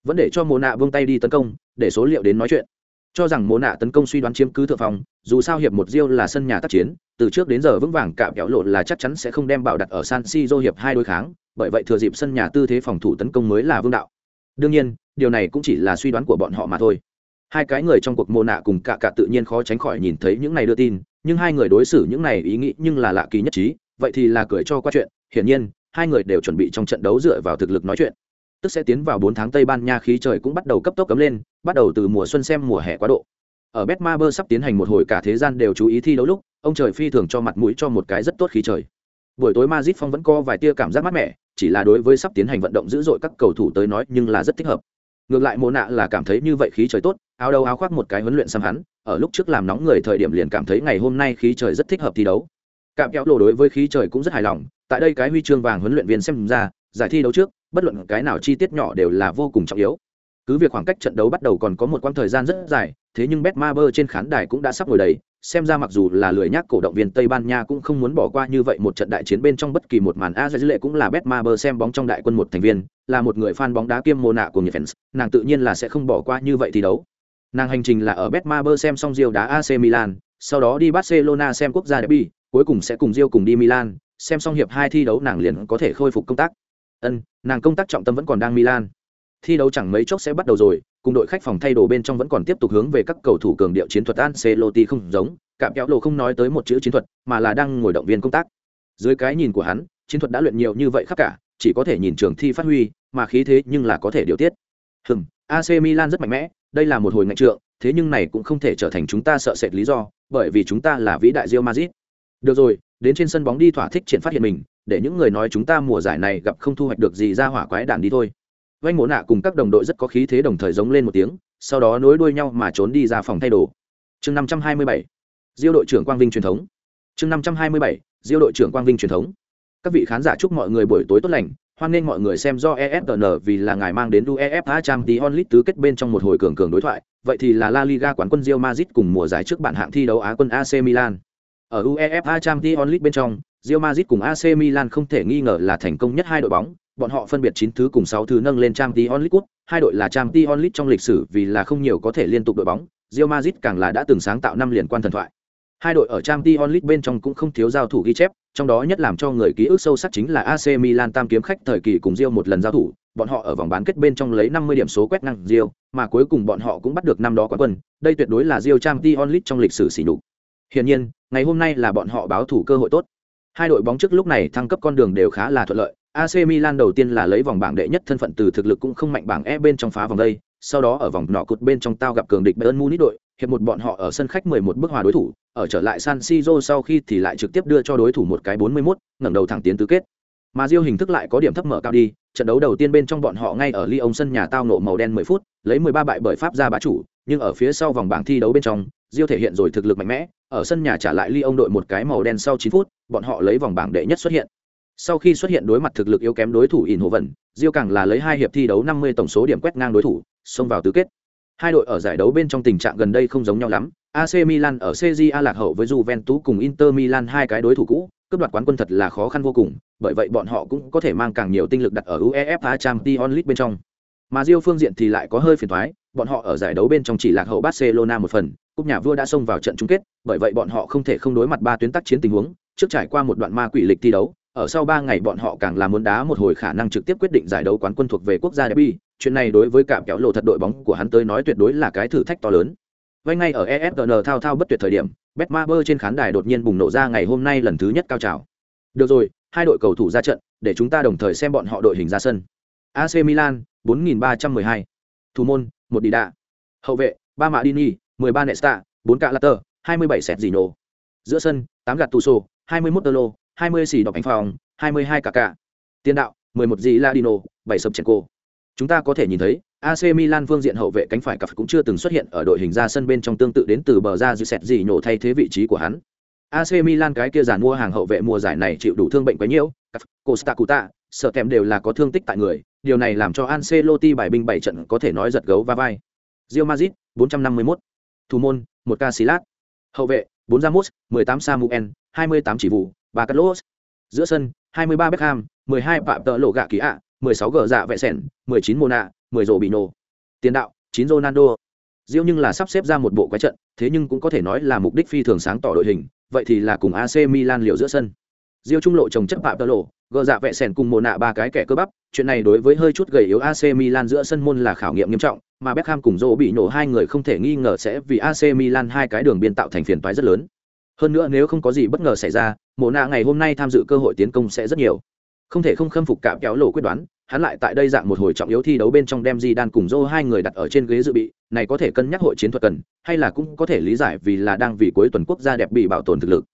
Vẫn để cho Mộ nạ vung tay đi tấn công, để số liệu đến nói chuyện cho rằng mô nạ tấn công suy đoán chiếm cứ thượng phòng dù sao hiệp một diêu là sân nhà tác chiến, từ trước đến giờ vững vàng cạm kéo lộ là chắc chắn sẽ không đem bảo đặt ở san siro hiệp hai đối kháng, bởi vậy thừa dịp sân nhà tư thế phòng thủ tấn công mới là vương đạo. Đương nhiên, điều này cũng chỉ là suy đoán của bọn họ mà thôi. Hai cái người trong cuộc mô nạ cùng cả cả tự nhiên khó tránh khỏi nhìn thấy những này đưa tin, nhưng hai người đối xử những này ý nghĩ nhưng là lạ kỳ nhất trí, vậy thì là cười cho qua chuyện. Hiển nhiên, hai người đều chuẩn bị trong trận đấu dựa vào thực lực nói chuyện tức sẽ tiến vào bốn tháng tây ban nha khí trời cũng bắt đầu cấp tốc cấm lên, bắt đầu từ mùa xuân xem mùa hè quá độ. Ở betmaber sắp tiến hành một hồi cả thế gian đều chú ý thi đấu lúc, ông trời phi thường cho mặt mũi cho một cái rất tốt khí trời. Buổi tối Madrid phong vẫn có vài tia cảm giác mát mẻ, chỉ là đối với sắp tiến hành vận động dữ dội các cầu thủ tới nói nhưng là rất thích hợp. Ngược lại Mộ nạ là cảm thấy như vậy khí trời tốt, áo đầu áo khoác một cái huấn luyện xăm hắn, ở lúc trước làm nóng người thời điểm liền cảm thấy ngày hôm nay khí trời rất thích hợp thi đấu. Cạm kéo lộ đối với khí trời cũng rất hài lòng, tại đây cái huy chương vàng huấn luyện viên xem ra, giải thi đấu trước bất luận cái nào chi tiết nhỏ đều là vô cùng trọng yếu. Cứ việc khoảng cách trận đấu bắt đầu còn có một quãng thời gian rất dài, thế nhưng betmaber trên khán đài cũng đã sắp ngồi đầy, xem ra mặc dù là lười nhác cổ động viên tây ban nha cũng không muốn bỏ qua như vậy một trận đại chiến bên trong bất kỳ một màn a dư lệ cũng là betmaber xem bóng trong đại quân một thành viên, là một người fan bóng đá kiêm mô nạ của người fans, nàng tự nhiên là sẽ không bỏ qua như vậy thi đấu. Nàng hành trình là ở betmaber xem xong Rio đá ac milan, sau đó đi barcelona xem quốc gia derby, cuối cùng sẽ cùng Rio cùng đi milan, xem xong hiệp hai thi đấu nàng liền có thể khôi phục công tác ân, nàng công tác trọng tâm vẫn còn đang milan. Thi đấu chẳng mấy chốc sẽ bắt đầu rồi, cùng đội khách phòng thay đồ bên trong vẫn còn tiếp tục hướng về các cầu thủ cường điệu chiến thuật Ancelotti không giống cạm kéo lộ không nói tới một chữ chiến thuật, mà là đang ngồi động viên công tác. Dưới cái nhìn của hắn, chiến thuật đã luyện nhiều như vậy khắp cả, chỉ có thể nhìn trường thi phát huy, mà khí thế nhưng là có thể điều tiết. Hừm AC Milan rất mạnh mẽ, đây là một hồi ngạch trượng, thế nhưng này cũng không thể trở thành chúng ta sợ sệt lý do, bởi vì chúng ta là vĩ đại Real Madrid được rồi đến trên sân bóng đi thỏa thích triển phát hiện mình để những người nói chúng ta mùa giải này gặp không thu hoạch được gì ra hỏa quái đản đi thôi. Vanh mộ nạ cùng các đồng đội rất có khí thế đồng thời giống lên một tiếng sau đó nối đuôi nhau mà trốn đi ra phòng thay đồ. Chương năm trăm hai mươi bảy diêu đội trưởng quang vinh truyền thống. Chương năm trăm hai mươi bảy diêu đội trưởng quang vinh truyền thống. Các vị khán giả chúc mọi người buổi tối tốt lành hoan nghênh mọi người xem do EFN vì là ngài mang đến UEFA Champions League tứ kết bên trong một hồi cường cường đối thoại, vậy thì là La Liga quán quân Real Madrid cùng mùa giải trước bản hạng thi đấu Á quân AC Milan. Ở UEFA Champions League bên trong, Real Madrid cùng AC Milan không thể nghi ngờ là thành công nhất hai đội bóng, bọn họ phân biệt 9 thứ cùng 6 thứ nâng lên Champions League hai đội là Champions League trong lịch sử vì là không nhiều có thể liên tục đội bóng, Real Madrid càng là đã từng sáng tạo năm liền quan thần thoại. Hai đội ở Champions League bên trong cũng không thiếu giao thủ ghi chép, trong đó nhất làm cho người ký ức sâu sắc chính là AC Milan tam kiếm khách thời kỳ cùng Real một lần giao thủ, bọn họ ở vòng bán kết bên trong lấy 50 điểm số quét ngang Real, mà cuối cùng bọn họ cũng bắt được năm đó quán quân, đây tuyệt đối là Real Champions League trong lịch sử sỉ nhục. Hiển nhiên, ngày hôm nay là bọn họ báo thủ cơ hội tốt. Hai đội bóng trước lúc này thăng cấp con đường đều khá là thuận lợi, AC Milan đầu tiên là lấy vòng bảng đệ nhất thân phận từ thực lực cũng không mạnh bảng E bên trong phá vòng đây, sau đó ở vòng nọ cột bên trong tao gặp cường địch Bayern Munich đội, hiệp một bọn họ ở sân khách 11 bước hòa đối thủ, ở trở lại San Siro sau khi thì lại trực tiếp đưa cho đối thủ một cái 41, ngẩng đầu thẳng tiến tứ kết. Mà Rio hình thức lại có điểm thấp mở cao đi, trận đấu đầu tiên bên trong bọn họ ngay ở Lyon sân nhà tao nộ màu đen 10 phút, lấy 13 bại bởi Pháp ra bá chủ, nhưng ở phía sau vòng bảng thi đấu bên trong, Rio thể hiện rồi thực lực mạnh mẽ, ở sân nhà trả lại ly ông đội một cái màu đen sau 9 phút, bọn họ lấy vòng bảng đệ nhất xuất hiện. Sau khi xuất hiện đối mặt thực lực yếu kém đối thủ ỉn hồ vận, Diêu càng là lấy hai hiệp thi đấu 50 tổng số điểm quét ngang đối thủ, xông vào tứ kết. Hai đội ở giải đấu bên trong tình trạng gần đây không giống nhau lắm. AC Milan ở CJA lạc hậu với Juventus cùng Inter Milan hai cái đối thủ cũ, cướp đoạt quán quân thật là khó khăn vô cùng, bởi vậy bọn họ cũng có thể mang càng nhiều tinh lực đặt ở UEFA Champions League bên trong. Mà Diêu phương diện thì lại có hơi phiền toái, bọn họ ở giải đấu bên trong chỉ lạc hậu Barcelona một phần, cúp nhà vua đã xông vào trận chung kết, bởi vậy bọn họ không thể không đối mặt ba tuyến tác chiến tình huống, trước trải qua một đoạn ma quỷ lịch thi đấu, ở sau ba ngày bọn họ càng là muốn đá một hồi khả năng trực tiếp quyết định giải đấu quán quân thuộc về quốc gia derby, chuyện này đối với cả kéo lộ thật đội bóng của hắn tới nói tuyệt đối là cái thử thách to lớn. Vay ngay ở ESPN thao thao bất tuyệt thời điểm, Betmaber trên khán đài đột nhiên bùng nổ ra ngày hôm nay lần thứ nhất cao trào. Được rồi, hai đội cầu thủ ra trận, để chúng ta đồng thời xem bọn họ đội hình ra sân. AC Milan, 4312. Thủ môn, một đi đạ. Hậu vệ, ba mạ dini 13 Nesta, 4 Calater, 27 Sergio. Giữa sân, 8 Gattuso, 21 Tolo, 20 xì đọc ánh phòng, 22 Kaká. Tiền đạo, 11 Giladino, 7 Sobchenko. Chúng ta có thể nhìn thấy, AC Milan phương diện hậu vệ cánh phải cặp cũng chưa từng xuất hiện ở đội hình ra sân bên trong tương tự đến từ bờ ra dư sẹt thay thế vị trí của hắn. AC Milan cái kia giàn mua hàng hậu vệ mùa giải này chịu đủ thương bệnh quá nhiều, Costa Cuta, sợ kèm đều là có thương tích tại người, điều này làm cho Ancelotti bài binh bảy trận có thể nói giật gấu va vai. Real Madrid, 451. Thủ môn, một ca silac Hậu vệ, 4 Ramos, 18 Samuel, 28 chỉ vụ, ba Carlos. Giữa sân, 23 Beckham, 12 Phạm Tợ Lộ Gạ Kỳ ạ, mười sáu gờ Dạ Vẹ Sẻn, 19 Mona, 10 Rổ Bino. Tiền đạo, chín Ronaldo. Diêu nhưng là sắp xếp ra một bộ quái trận, thế nhưng cũng có thể nói là mục đích phi thường sáng tỏ đội hình, vậy thì là cùng AC Milan liệu giữa sân. Diêu trung lộ trồng chất Phạm Tợ gờ Dạ Vẹ Sẻn cùng nạ ba cái kẻ cơ bắp, chuyện này đối với hơi chút gầy yếu AC Milan giữa sân môn là khảo nghiệm nghiêm trọng, mà Beckham cùng Rổ bị nổ hai người không thể nghi ngờ sẽ vì AC Milan hai cái đường biên tạo thành phiền toái rất lớn. Hơn nữa nếu không có gì bất ngờ xảy ra, mồ nạ ngày hôm nay tham dự cơ hội tiến công sẽ rất nhiều. Không thể không khâm phục cạm kéo lộ quyết đoán, hắn lại tại đây dạng một hồi trọng yếu thi đấu bên trong đem Di Đan cùng Zô hai người đặt ở trên ghế dự bị, này có thể cân nhắc hội chiến thuật cần, hay là cũng có thể lý giải vì là đang vì cuối tuần quốc gia đẹp bị bảo tồn thực lực.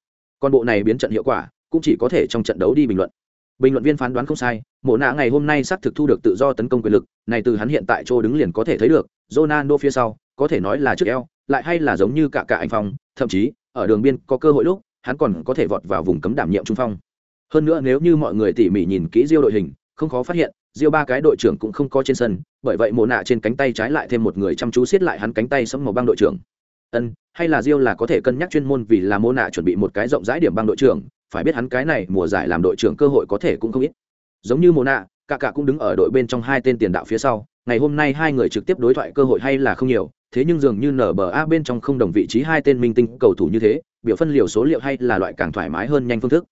Còn bộ này biến trận hiệu quả, cũng chỉ có thể trong trận đấu đi bình luận. Bình luận viên phán đoán không sai, Mộ nạ ngày hôm nay xác thực thu được tự do tấn công quyền lực, này từ hắn hiện tại chỗ đứng liền có thể thấy được, Ronaldo phía sau, có thể nói là trước eo, lại hay là giống như cả cả anh phong, thậm chí ở đường biên có cơ hội lúc, hắn còn có thể vọt vào vùng cấm đảm nhiệm trung phong. Hơn nữa nếu như mọi người tỉ mỉ nhìn kỹ Diêu đội hình, không khó phát hiện, Diêu ba cái đội trưởng cũng không có trên sân, bởi vậy Mộ nạ trên cánh tay trái lại thêm một người chăm chú siết lại hắn cánh tay sẫm màu băng đội trưởng. Ân, hay là Diêu là có thể cân nhắc chuyên môn vì là Mộ nạ chuẩn bị một cái rộng rãi điểm băng đội trưởng, phải biết hắn cái này mùa giải làm đội trưởng cơ hội có thể cũng không ít. Giống như Mộ nạ, cả cả cũng đứng ở đội bên trong hai tên tiền đạo phía sau, ngày hôm nay hai người trực tiếp đối thoại cơ hội hay là không nhiều, thế nhưng dường như nở bờ a bên trong không đồng vị trí hai tên minh tinh cầu thủ như thế, biểu phân liều số liệu hay là loại càng thoải mái hơn nhanh phương thức.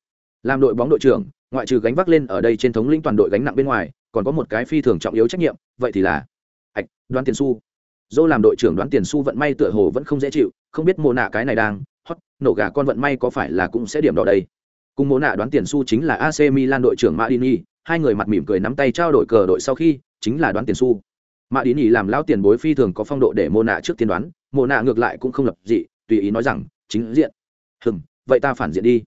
Làm đội bóng đội trưởng, ngoại trừ gánh vác lên ở đây trên thống lĩnh toàn đội gánh nặng bên ngoài, còn có một cái phi thường trọng yếu trách nhiệm, vậy thì là ạch đoán tiền su. Dô làm đội trưởng đoán tiền su vận may tựa hồ vẫn không dễ chịu, không biết mồ nạ cái này đang hot, nổ gà con vận may có phải là cũng sẽ điểm đỏ đây. Cùng mồ nạ đoán tiền su chính là AC Milan đội trưởng Madini, hai người mặt mỉm cười nắm tay trao đổi cờ đội sau khi, chính là đoán tiền su madini làm lao tiền bối phi thường có phong độ để mô nạ trước tiên đoán mô nạ ngược lại cũng không lập dị tùy ý nói rằng chính diện. Hừng vậy ta phản diện đi.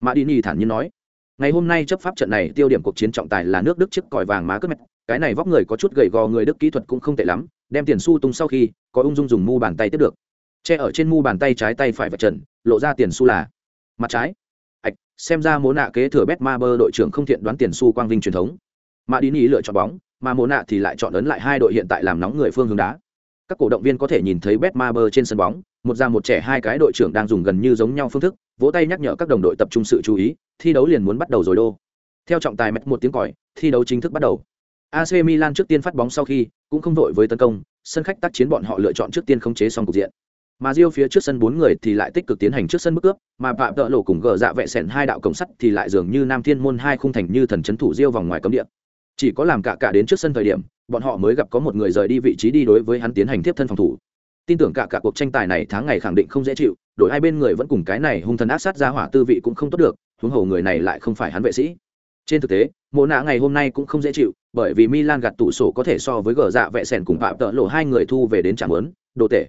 Madini thản nhiên nói. Ngày hôm nay chấp pháp trận này tiêu điểm cuộc chiến trọng tài là nước đức chiếc còi vàng má cất mạch cái này vóc người có chút gầy gò người đức kỹ thuật cũng không tệ lắm đem tiền su tung sau khi có ung dung dùng mu bàn tay tiếp được. Che ở trên mu bàn tay trái tay phải vật trần lộ ra tiền su là mặt trái ạch, xem ra mô nạ kế thừa bet ma bơ đội trưởng không thiện đoán tiền su quang vinh truyền thống. Mà đi nhì lựa chọn bóng, mà mô nạ thì lại chọn ấn lại hai đội hiện tại làm nóng người phương hướng đá. Các cổ động viên có thể nhìn thấy bet ma bơ trên sân bóng, một già một trẻ hai cái đội trưởng đang dùng gần như giống nhau phương thức, vỗ tay nhắc nhở các đồng đội tập trung sự chú ý, thi đấu liền muốn bắt đầu rồi đô. Theo trọng tài mẹt một tiếng còi, thi đấu chính thức bắt đầu. Ac milan trước tiên phát bóng sau khi cũng không vội với tấn công, sân khách tác chiến bọn họ lựa chọn trước tiên khống chế xong cục diện mà diêu phía trước sân bốn người thì lại tích cực tiến hành trước sân bức cướp, mà Phạm Tợ Lộ cùng gờ dạ vệ sẹn hai đạo cổng sắt thì lại dường như Nam Thiên môn hai khung thành như thần chấn thủ diêu vòng ngoài cấm địa. Chỉ có làm cả cả đến trước sân thời điểm, bọn họ mới gặp có một người rời đi vị trí đi đối với hắn tiến hành tiếp thân phòng thủ. Tin tưởng cả cả cuộc tranh tài này tháng ngày khẳng định không dễ chịu, đội hai bên người vẫn cùng cái này hung thần ác sát ra hỏa tư vị cũng không tốt được, huống hồ người này lại không phải hắn vệ sĩ. Trên thực tế, mộ nạ ngày hôm nay cũng không dễ chịu, bởi vì Milan gạt tủ sổ có thể so với gờ dạ vệ sẹn cùng Phạm Tợ Lộ hai người thu về đến chẳng muốn, đồ tệ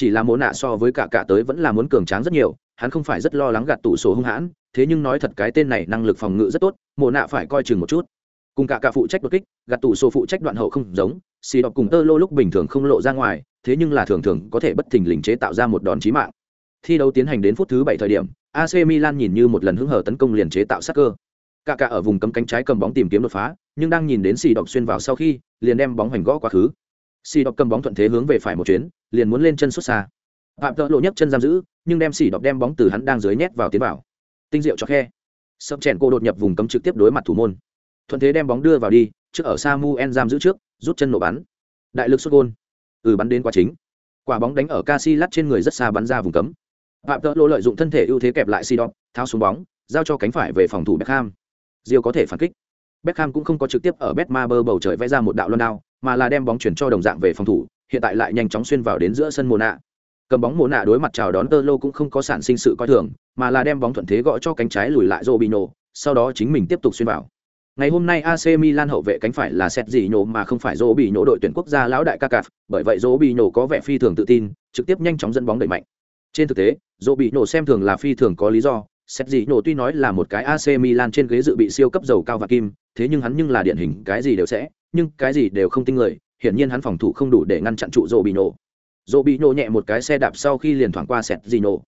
chỉ là mỗ nạ so với cả cả tới vẫn là muốn cường tráng rất nhiều, hắn không phải rất lo lắng gạt tủ sổ hung hãn, thế nhưng nói thật cái tên này năng lực phòng ngự rất tốt, mộ nạ phải coi chừng một chút. Cùng cả cả phụ trách đột kích, gạt tủ sổ phụ trách đoạn hậu không giống, xì đọc cùng tơ lô lúc bình thường không lộ ra ngoài, thế nhưng là thường thường có thể bất thình lình chế tạo ra một đòn chí mạng. Thi đấu tiến hành đến phút thứ bảy thời điểm ac milan nhìn như một lần hứng hở tấn công liền chế tạo sắc cơ. Cả cả ở vùng cấm cánh trái cầm bóng tìm kiếm đột phá, nhưng đang nhìn đến xì đọc xuyên vào sau khi, liền đem bóng hoành gõ quá khứ. Xì đọc cầm bóng thuận thế hướng về phải một chuyến liền muốn lên chân xuất xa. Phạm tợ lộ nhấc chân giam giữ, nhưng đem xỉ đọc đem bóng từ hắn đang dưới nhét vào tiến vào. Tinh diệu cho khe. Sập chèn cô đột nhập vùng cấm trực tiếp đối mặt thủ môn. Thuận thế đem bóng đưa vào đi, trước ở samuel giam giữ trước, rút chân nổ bắn. Đại lực xuất gôn. Ừ bắn đến quá chính. Quả bóng đánh ở Casillas trên người rất xa bắn ra vùng cấm. Phạm tợ lộ lợi dụng thân thể ưu thế kẹp lại xì đọc tháo xuống bóng, giao cho cánh phải về phòng thủ beckham. Diêu có thể phản kích. Beckham cũng không có trực tiếp ở betmaber bầu trời vẽ ra một đạo luân đao, mà là đem bóng chuyển cho đồng dạng về phòng thủ hiện tại lại nhanh chóng xuyên vào đến giữa sân mồ nạ cầm bóng mồ nạ đối mặt chào đón tơ lô cũng không có sản sinh sự coi thường mà là đem bóng thuận thế gõ cho cánh trái lùi lại Robinho, sau đó chính mình tiếp tục xuyên vào ngày hôm nay AC Milan hậu vệ cánh phải là Sét gì nhổ mà không phải Robinho đội tuyển quốc gia lão đại Kaká, bởi vậy Robinho có vẻ phi thường tự tin, trực tiếp nhanh chóng dẫn bóng đẩy mạnh. Trên thực tế, Robinho xem thường là phi thường có lý do, Sét gì nhổ tuy nói là một cái AC Milan trên ghế dự bị siêu cấp dầu cao và kim, thế nhưng hắn nhưng là điển hình cái gì đều sẽ, nhưng cái gì đều không tin người, hiển nhiên hắn phòng thủ không đủ để ngăn chặn trụ rộ bị nổ rộ bị nổ nhẹ một cái xe đạp sau khi liền thoảng qua sẹt gì nổ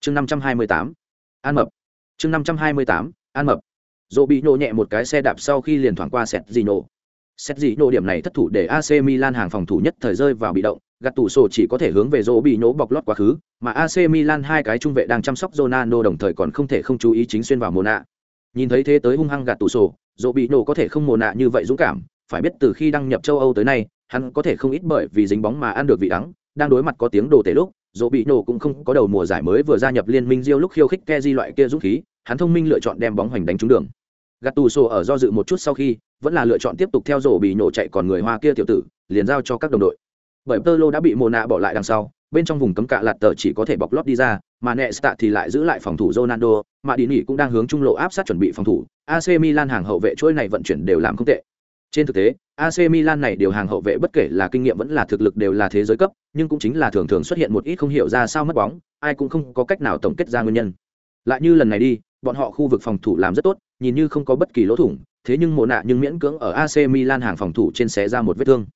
chương năm trăm hai mươi tám, an mập. Chương năm trăm hai mươi tám, an mập. Rộ bị nổ nhẹ một cái xe đạp sau khi liền thoảng qua sẹt gì nổ xét gì nổ điểm này thất thủ để ac milan hàng phòng thủ nhất thời rơi vào bị động, gạt tủ sổ chỉ có thể hướng về rộ bị nổ bọc lót quá khứ, mà ac milan hai cái trung vệ đang chăm sóc ronaldo đồng thời còn không thể không chú ý chính xuyên vào Mona. nạ nhìn thấy thế tới hung hăng gạt tủ sổ rộ bị nổ có thể không mồ nạ như vậy dũng cảm, phải biết từ khi đăng nhập châu âu tới nay hắn có thể không ít bởi vì dính bóng mà ăn được vị đắng đang đối mặt có tiếng đồ tể lúc dỗ bị nổ cũng không có đầu mùa giải mới vừa gia nhập liên minh diêu lúc khiêu khích ke di loại kia dũng khí hắn thông minh lựa chọn đem bóng hoành đánh trúng đường. Gạt tù sổ ở do dự một chút sau khi vẫn là lựa chọn tiếp tục theo dỗ bị nổ chạy còn người hoa kia tiểu tử liền giao cho các đồng đội. Bởi tơ lô đã bị mồ nạ bỏ lại đằng sau bên trong vùng cấm cạ lạt tờ chỉ có thể bọc lót đi ra mà nẹ stạ thì lại giữ lại phòng thủ ronaldo mà đi nỉ cũng đang hướng trung lộ áp sát chuẩn bị phòng thủ. Ac milan hàng hậu vệ chuỗi này vận chuyển đều làm không tệ. Trên thực tế, AC Milan này điều hàng hậu vệ bất kể là kinh nghiệm vẫn là thực lực đều là thế giới cấp, nhưng cũng chính là thường thường xuất hiện một ít không hiểu ra sao mất bóng, ai cũng không có cách nào tổng kết ra nguyên nhân. Lại như lần này đi, bọn họ khu vực phòng thủ làm rất tốt, nhìn như không có bất kỳ lỗ thủng, thế nhưng mồ nạ nhưng miễn cưỡng ở AC Milan hàng phòng thủ trên xé ra một vết thương.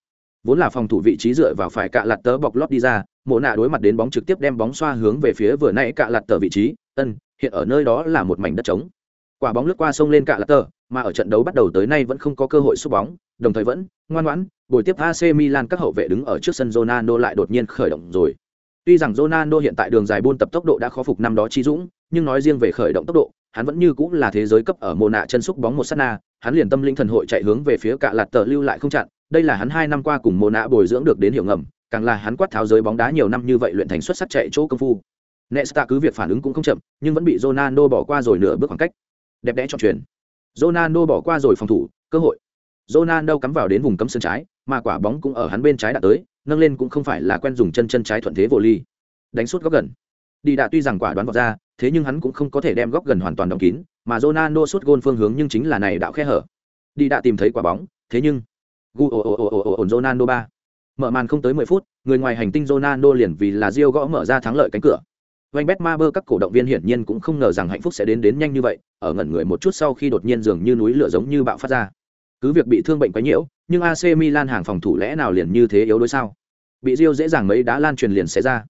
Vốn là phòng thủ vị trí dựa vào phải cạ lật tớ bọc lót đi ra, mồ nạ đối mặt đến bóng trực tiếp đem bóng xoa hướng về phía vừa nãy cạ lật tờ vị trí, ân, hiện ở nơi đó là một mảnh đất trống. Quả bóng lướt qua sông lên cạ lạt tờ, mà ở trận đấu bắt đầu tới nay vẫn không có cơ hội xúc bóng, đồng thời vẫn ngoan ngoãn, buổi tiếp AC Milan các hậu vệ đứng ở trước sân Ronaldo lại đột nhiên khởi động rồi. Tuy rằng Ronaldo hiện tại đường dài buôn tập tốc độ đã khó phục năm đó chi dũng, nhưng nói riêng về khởi động tốc độ, hắn vẫn như cũng là thế giới cấp ở mồ nạ chân xúc bóng một sát na, hắn liền tâm linh thần hội chạy hướng về phía cạ lạt tờ lưu lại không chặn, đây là hắn hai năm qua cùng mồ nạ bồi dưỡng được đến hiểu ngầm, càng là hắn quát tháo giới bóng đá nhiều năm như vậy luyện thành xuất sắc chạy chỗ công phu. Nesta cứ việc phản ứng cũng không chậm, nhưng vẫn bị Ronaldo bỏ qua rồi nửa bước khoảng cách. Đẹp đẽ chọn truyền. Ronaldo bỏ qua rồi phòng thủ, cơ hội. Ronaldo cắm vào đến vùng cấm sân trái, mà quả bóng cũng ở hắn bên trái đã tới, nâng lên cũng không phải là quen dùng chân chân trái thuận thế vô ly. Đánh suốt góc gần. Đi đã tuy rằng quả đoán vào ra, thế nhưng hắn cũng không có thể đem góc gần hoàn toàn đóng kín, mà Ronaldo sút gôn phương hướng nhưng chính là này đạo khe hở. Đi đã tìm thấy quả bóng, thế nhưng gu ồ ồ ồ ồ ồ Ronaldo ba. Mở màn không tới 10 phút, người ngoài hành tinh Ronaldo liền vì là Rio gõ mở ra thắng lợi cánh cửa. Vành Betmaber các cổ động viên hiển nhiên cũng không ngờ rằng hạnh phúc sẽ đến đến nhanh như vậy, ở ngẩn người một chút sau khi đột nhiên dường như núi lửa giống như bạo phát ra. Cứ việc bị thương bệnh quá nhiễu, nhưng AC Milan hàng phòng thủ lẽ nào liền như thế yếu đối sao? Bị Rio dễ dàng mấy đá lan truyền liền sẽ ra.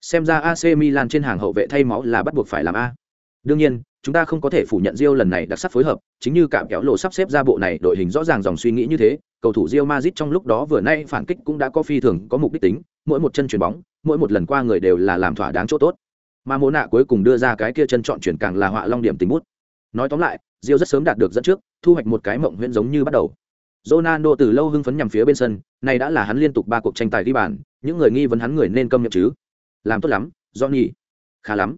Xem ra AC Milan trên hàng hậu vệ thay máu là bắt buộc phải làm a. Đương nhiên, chúng ta không có thể phủ nhận Rio lần này đặc sắc phối hợp, chính như cạm kéo lộ sắp xếp ra bộ này đội hình rõ ràng dòng suy nghĩ như thế, cầu thủ Real Madrid trong lúc đó vừa nay phản kích cũng đã có phi thường có mục đích tính, mỗi một chân chuyền bóng, mỗi một lần qua người đều là làm thỏa đáng chỗ tốt mà mô nạ cuối cùng đưa ra cái kia chân chọn chuyển càng là họa long điểm tình bút. Nói tóm lại Diêu rất sớm đạt được dẫn trước thu hoạch một cái mộng huyễn giống như bắt đầu. Ronaldo từ lâu hưng phấn nhằm phía bên sân, này đã là hắn liên tục ba cuộc tranh tài ghi bàn, những người nghi vấn hắn người nên câm miệng chứ. làm tốt lắm johnny. Khá lắm.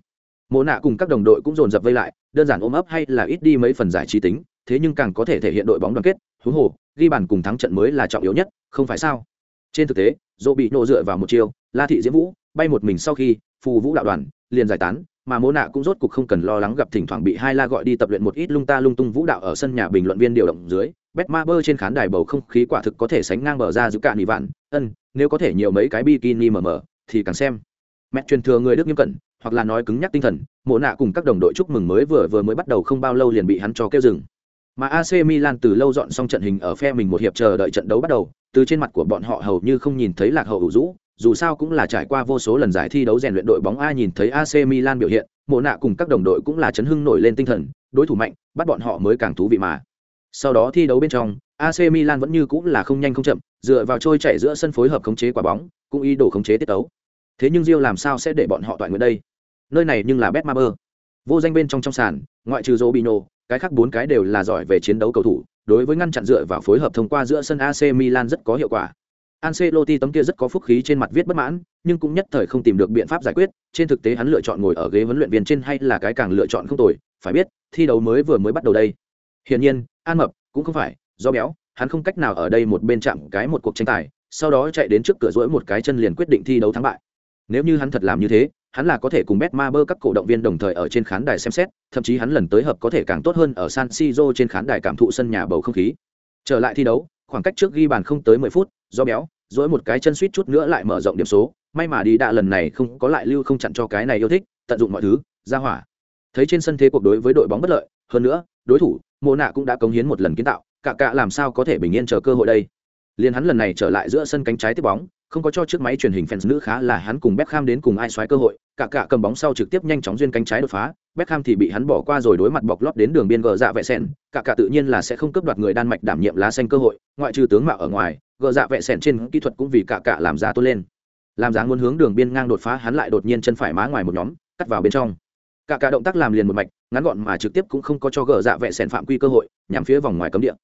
Mộ nạ cùng các đồng đội cũng dồn dập vây lại đơn giản ôm ấp hay là ít đi mấy phần giải trí tính thế nhưng càng có thể thể hiện đội bóng đoàn kết huống hồ ghi bàn cùng thắng trận mới là trọng yếu nhất không phải sao? Trên thực tế dỗ bị nổ dựa vào một chiều la thị diễm vũ bay một mình sau khi phù vũ đạo đoàn liền giải tán mà mô nạ cũng rốt cục không cần lo lắng gặp thỉnh thoảng bị hai la gọi đi tập luyện một ít lung ta lung tung vũ đạo ở sân nhà bình luận viên điều động dưới bet ma bơ trên khán đài bầu không khí quả thực có thể sánh ngang bờ ra giữ cả nỉ vạn. Ân nếu có thể nhiều mấy cái bikini mờ mờ thì càng xem. Mẹ truyền thừa người đức nghiêm cẩn hoặc là nói cứng nhắc tinh thần mộ nạ cùng các đồng đội chúc mừng mới vừa vừa mới bắt đầu không bao lâu liền bị hắn cho kêu dừng. Mà AC Milan từ lâu dọn xong trận hình ở phe mình một hiệp chờ đợi trận đấu bắt đầu, từ trên mặt của bọn họ hầu như không nhìn thấy lạc hậu ủ rũ, dù sao cũng là trải qua vô số lần giải thi đấu rèn luyện đội bóng A nhìn thấy AC Milan biểu hiện, mộ nạ cùng các đồng đội cũng là chấn hưng nổi lên tinh thần, đối thủ mạnh, bắt bọn họ mới càng thú vị mà. Sau đó thi đấu bên trong, AC Milan vẫn như cũng là không nhanh không chậm, dựa vào trôi chạy giữa sân phối hợp khống chế quả bóng, cũng ý đồ khống chế tiết tấu. Thế nhưng Rio làm sao sẽ để bọn họ toại nguyện đây? Nơi này nhưng là Betmaber. Vô danh bên trong trong sàn, ngoại trừ Robinho, cái khác bốn cái đều là giỏi về chiến đấu cầu thủ, đối với ngăn chặn dựa vào phối hợp thông qua giữa sân AC Milan rất có hiệu quả. Ancelotti tấm kia rất có phúc khí trên mặt viết bất mãn, nhưng cũng nhất thời không tìm được biện pháp giải quyết, trên thực tế hắn lựa chọn ngồi ở ghế huấn luyện viên trên hay là cái càng lựa chọn không tồi, phải biết, thi đấu mới vừa mới bắt đầu đây. Hiển nhiên, An Mập cũng không phải, do béo, hắn không cách nào ở đây một bên chạm cái một cuộc tranh tài, sau đó chạy đến trước cửa rỗi một cái chân liền quyết định thi đấu thắng bại. Nếu như hắn thật làm như thế, hắn là có thể cùng Betmaber các cổ động viên đồng thời ở trên khán đài xem xét, thậm chí hắn lần tới hợp có thể càng tốt hơn ở San Siro trên khán đài cảm thụ sân nhà bầu không khí. Trở lại thi đấu, khoảng cách trước ghi bàn không tới mười phút, do béo, dỗi một cái chân suýt chút nữa lại mở rộng điểm số, may mà đi đạ lần này không có lại lưu không chặn cho cái này yêu thích, tận dụng mọi thứ, ra hỏa. Thấy trên sân thế cuộc đối với đội bóng bất lợi, hơn nữa, đối thủ, Mộ Nạ cũng đã cống hiến một lần kiến tạo, cả cả làm sao có thể bình yên chờ cơ hội đây. Liên hắn lần này trở lại giữa sân cánh trái tiếp bóng, không có cho chiếc máy truyền hình fans nữ khá là hắn cùng Beckham đến cùng ai xoáy cơ hội, cả cả cầm bóng sau trực tiếp nhanh chóng duyên cánh trái đột phá, Beckham thì bị hắn bỏ qua rồi đối mặt bọc lót đến đường biên gờ dạ vệ sen, cả cả tự nhiên là sẽ không cướp đoạt người Đan Mạch đảm nhiệm lá xanh cơ hội, ngoại trừ tướng mạo ở ngoài, gờ dạ vệ sẻn trên kỹ thuật cũng vì cả cả làm ra tốt lên. Làm dáng muốn hướng đường biên ngang đột phá hắn lại đột nhiên chân phải má ngoài một nhóm, cắt vào bên trong. Cả cả động tác làm liền một mạch, ngắn gọn mà trực tiếp cũng không có cho gờ dạ vệ sẻn phạm quy cơ hội, nhắm phía vòng ngoài cấm địa.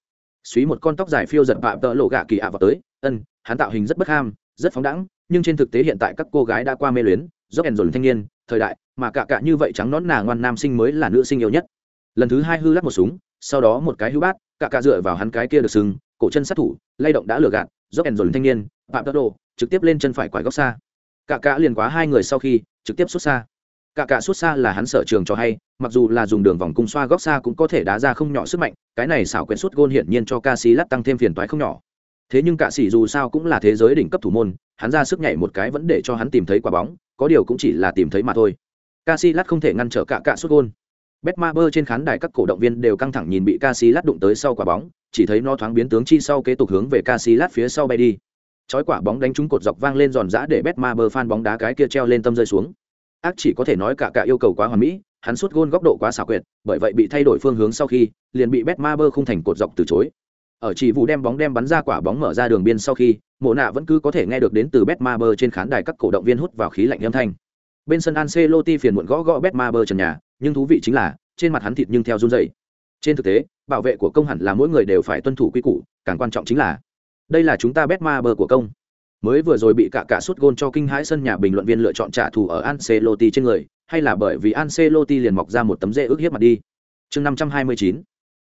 Suý một con tóc dài phiêu giật phạm tợ lộ gạ kỳ ạ vào tới, ân, hắn tạo hình rất bất ham, rất phóng đẳng nhưng trên thực tế hiện tại các cô gái đã qua mê luyến dốc ẻn dồn thanh niên thời đại mà cả cả như vậy trắng nón nà ngoan nam sinh mới là nữ sinh yêu nhất lần thứ hai hư lắc một súng sau đó một cái hư bát cả cả dựa vào hắn cái kia được sừng cổ chân sát thủ, lay động đã lừa gạt, dốc ẻn dồn thanh niên, phạm tốc độ trực tiếp lên chân phải quải góc xa. Cả cả liền quá hai người sau khi, trực tiếp xuất xa. Cả cả xuất xa là hắn sở trường cho hay, mặc dù là dùng đường vòng cung xoa góc xa cũng có thể đá ra không nhỏ sức mạnh, cái này xảo quyển xuất gôn hiển nhiên cho ca sĩ lát tăng thêm phiền toái không nhỏ. Thế nhưng cả sĩ dù sao cũng là thế giới đỉnh cấp thủ môn, hắn ra sức nhảy một cái vẫn để cho hắn tìm thấy quả bóng, có điều cũng chỉ là tìm thấy mà thôi. Casillas không thể ngăn trở cả cả sút gôn. Betmaber trên khán đài các cổ động viên đều căng thẳng nhìn bị Casillas đụng tới sau quả bóng, chỉ thấy nó thoáng biến tướng chi sau kế tục hướng về Casillas phía sau bay đi. Chói quả bóng đánh trúng cột dọc vang lên giòn giã để Betmaber phan bóng đá cái kia treo lên tâm rơi xuống. Ác chỉ có thể nói cả cả yêu cầu quá hoàn mỹ, hắn sút gôn góc độ quá xảo quyệt, bởi vậy bị thay đổi phương hướng sau khi, liền bị Betmaber không thành cột dọc từ chối. Ở chỉ vụ đem bóng đem bắn ra quả bóng mở ra đường biên sau khi, mộ nạ vẫn cứ có thể nghe được đến từ Betmaber trên khán đài các cổ động viên hút vào khí lạnh âm thanh. Bên sân Ancelotti phiền muộn gõ gõ Betmaber trần nhà nhưng thú vị chính là, trên mặt hắn thịt nhưng theo run dày trên thực tế, bảo vệ của công hẳn là mỗi người đều phải tuân thủ quy củ, càng quan trọng chính là, đây là chúng ta bét ma bờ của công. Mới vừa rồi bị cả cả suốt gôn cho kinh hãi sân nhà bình luận viên lựa chọn trả thù ở Ancelotti trên người, hay là bởi vì Ancelotti liền mọc ra một tấm dễ ước hiếp mặt đi. Chương 529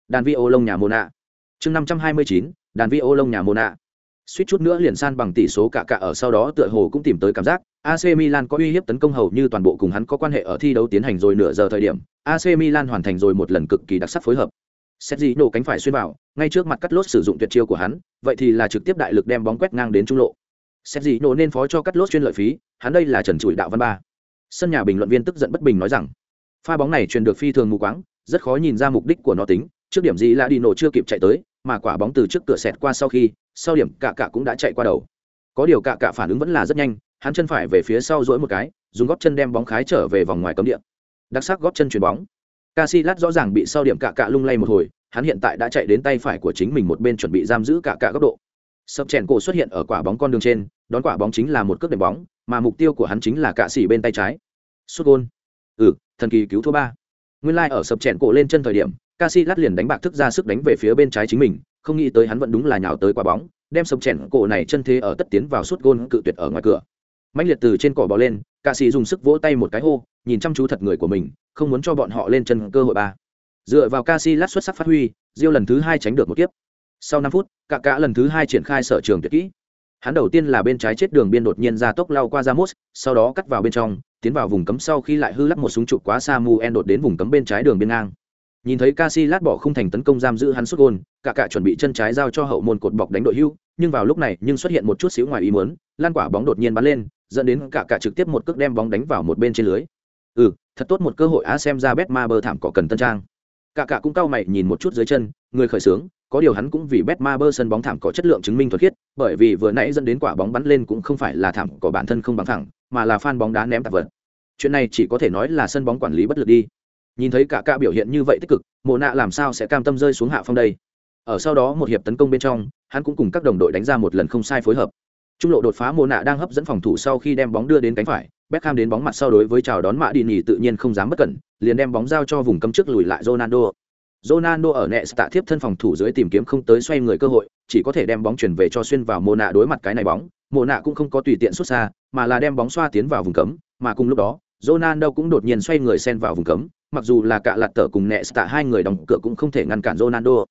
đàn vi ô lông nhà Mona. nạ chương năm trăm hai mươi chín, đàn vi ô lông nhà mô nạ suýt chút nữa liền san bằng tỷ số cả cả ở sau đó tựa hồ cũng tìm tới cảm giác AC Milan có uy hiếp tấn công hầu như toàn bộ cùng hắn có quan hệ ở thi đấu tiến hành rồi nửa giờ thời điểm AC Milan hoàn thành rồi một lần cực kỳ đặc sắc phối hợp. Sergi nổ cánh phải xuyên vào, ngay trước mặt cắt lốt sử dụng tuyệt chiêu của hắn, vậy thì là trực tiếp đại lực đem bóng quét ngang đến trung lộ. Sergi nổ nên phó cho cắt lốt chuyên lợi phí, hắn đây là trần trụi đạo văn ba. Sân nhà bình luận viên tức giận bất bình nói rằng, pha bóng này truyền được phi thường mù quáng, rất khó nhìn ra mục đích của nó tính trước điểm gì là đi nổ chưa kịp chạy tới, mà quả bóng từ trước cửa xẹt qua sau khi, sau điểm cả cả cũng đã chạy qua đầu. Có điều cả cả phản ứng vẫn là rất nhanh, hắn chân phải về phía sau dỗi một cái, dùng góp chân đem bóng khái trở về vòng ngoài cấm địa. Đặc sắc góp chân chuyền bóng. Casillas rõ ràng bị sau điểm cả cả lung lay một hồi, hắn hiện tại đã chạy đến tay phải của chính mình một bên chuẩn bị giam giữ cả cả góc độ. Sập chèn cổ xuất hiện ở quả bóng con đường trên, đón quả bóng chính là một cước đệm bóng, mà mục tiêu của hắn chính là cạ xỉ bên tay trái. Sút gôn. Ừ thần kỳ cứu thua ba. Nguyên lai ở sập chèn cổ lên chân thời điểm Casillas liền đánh bạc thức ra sức đánh về phía bên trái chính mình, không nghĩ tới hắn vẫn đúng là nhào tới quả bóng, đem sập chèn cổ này chân thế ở tất tiến vào suốt gôn cự tuyệt ở ngoài cửa. mạnh liệt từ trên cỏ bò lên cạ sĩ dùng sức vỗ tay một cái hô nhìn chăm chú thật người của mình không muốn cho bọn họ lên chân cơ hội ba. Dựa vào Casillas lát xuất sắc phát huy diêu lần thứ hai tránh được một kiếp. Sau năm phút cả cả lần thứ hai triển khai sở trường tuyệt kỹ. Hắn đầu tiên là bên trái chết đường biên đột nhiên ra tốc lao qua Ramos, sau đó cắt vào bên trong tiến vào vùng cấm sau khi lại hư lắc một súng trụ quá xa en đột đến vùng cấm bên trái đường biên ngang nhìn thấy Casillas lát bỏ không thành tấn công giam giữ hắn xuất gôn, cả cả chuẩn bị chân trái giao cho hậu môn cột bọc đánh đội hưu, nhưng vào lúc này nhưng xuất hiện một chút xíu ngoài ý muốn, lan quả bóng đột nhiên bắn lên, dẫn đến cả cả trực tiếp một cước đem bóng đánh vào một bên trên lưới. Ừ thật tốt một cơ hội á xem ra bet ma bơ thảm cỏ cần tân trang. Cả cả cũng cau mày nhìn một chút dưới chân, người khởi sướng có điều hắn cũng vì bet ma bơ sân bóng thảm có chất lượng chứng minh thuật khiết, bởi vì vừa nãy dẫn đến quả bóng bắn lên cũng không phải là thảm cỏ bản thân không bằng thẳng mà là phan bóng đá ném tạp vật. Chuyện này chỉ có thể nói là sân bóng quản lý bất lực đi nhìn thấy cả ca biểu hiện như vậy tích cực mộ nạ làm sao sẽ cam tâm rơi xuống hạ phong đây? Ở sau đó một hiệp tấn công bên trong hắn cũng cùng các đồng đội đánh ra một lần không sai phối hợp. Trung lộ đột phá mộ nạ đang hấp dẫn phòng thủ sau khi đem bóng đưa đến cánh phải Beckham đến bóng mặt sau đối với chào đón mạ đi nhì tự nhiên không dám bất cẩn liền đem bóng giao cho vùng cấm trước lùi lại Ronaldo. Ronaldo ở nẹ tạ tiếp thân phòng thủ dưới tìm kiếm không tới xoay người cơ hội, chỉ có thể đem bóng chuyển về cho xuyên vào Mộ nạ đối mặt cái này bóng, Mộ nạ cũng không có tùy tiện xuất xa, mà là đem bóng xoa tiến vào vùng cấm, mà cùng lúc đó, Ronaldo cũng đột nhiên xoay người xen vào vùng cấm, mặc dù là cả lạt tở cùng nẹ tạ hai người đóng cửa cũng không thể ngăn cản Ronaldo.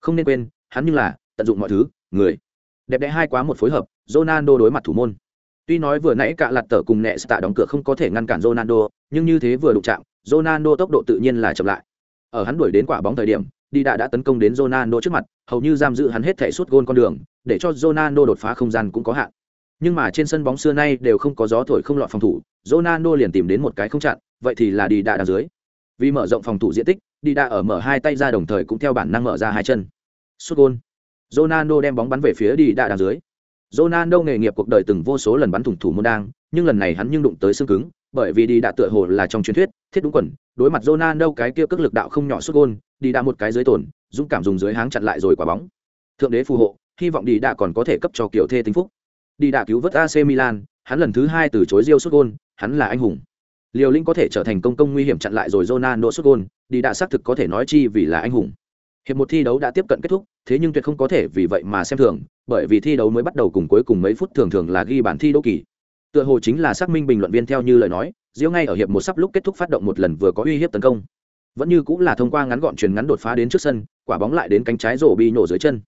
Không nên quên, hắn như là tận dụng mọi thứ, người. Đẹp đẽ hai quá một phối hợp, Ronaldo đối mặt thủ môn. Tuy nói vừa nãy cả lạt tở cùng nẹ tạ đóng cửa không có thể ngăn cản Ronaldo, nhưng như thế vừa đụng chạm, Ronaldo tốc độ tự nhiên là chậm lại. Ở hắn đuổi đến quả bóng thời điểm, đi đã đã tấn công đến Ronaldo trước mặt, hầu như giam giữ hắn hết thể suốt gôn con đường, để cho Ronaldo đột phá không gian cũng có hạn. Nhưng mà trên sân bóng xưa nay đều không có gió thổi không lọt phòng thủ, Ronaldo liền tìm đến một cái không chặn, vậy thì là đi đã đằng dưới. Vì mở rộng phòng thủ diện tích, đi Đa ở mở hai tay ra đồng thời cũng theo bản năng mở ra hai chân. Sút gôn. Ronaldo đem bóng bắn về phía đi Đa đằng dưới. Ronaldo nghề nghiệp cuộc đời từng vô số lần bắn thủng thủ môn đang, nhưng lần này hắn nhưng đụng tới xương cứng, bởi vì đi Đa tựa hồ là trong truyền thuyết, thiết đúng quần, đối mặt Ronaldo cái kia cước lực đạo không nhỏ sút gôn, đi đa một cái dưới tổn, dũng cảm dùng dưới háng chặn lại rồi quả bóng. Thượng đế phù hộ, hy vọng đi Đa còn có thể cấp cho kiểu thê tính phúc. Đi Đa cứu vớt AC Milan, hắn lần thứ hai từ chối Rio sút gôn, hắn là anh hùng. Liều lĩnh có thể trở thành công công nguy hiểm chặn lại rồi Ronaldo sút gôn, đi đã xác thực có thể nói chi vì là anh hùng. Hiệp một thi đấu đã tiếp cận kết thúc, thế nhưng tuyệt không có thể vì vậy mà xem thường, bởi vì thi đấu mới bắt đầu cùng cuối cùng mấy phút thường thường là ghi bàn thi đấu kỳ. Tựa hồ chính là xác minh bình luận viên theo như lời nói, Diêu ngay ở hiệp một sắp lúc kết thúc phát động một lần vừa có uy hiếp tấn công. Vẫn như cũng là thông qua ngắn gọn truyền ngắn đột phá đến trước sân, quả bóng lại đến cánh trái rổ bị nổ dưới chân.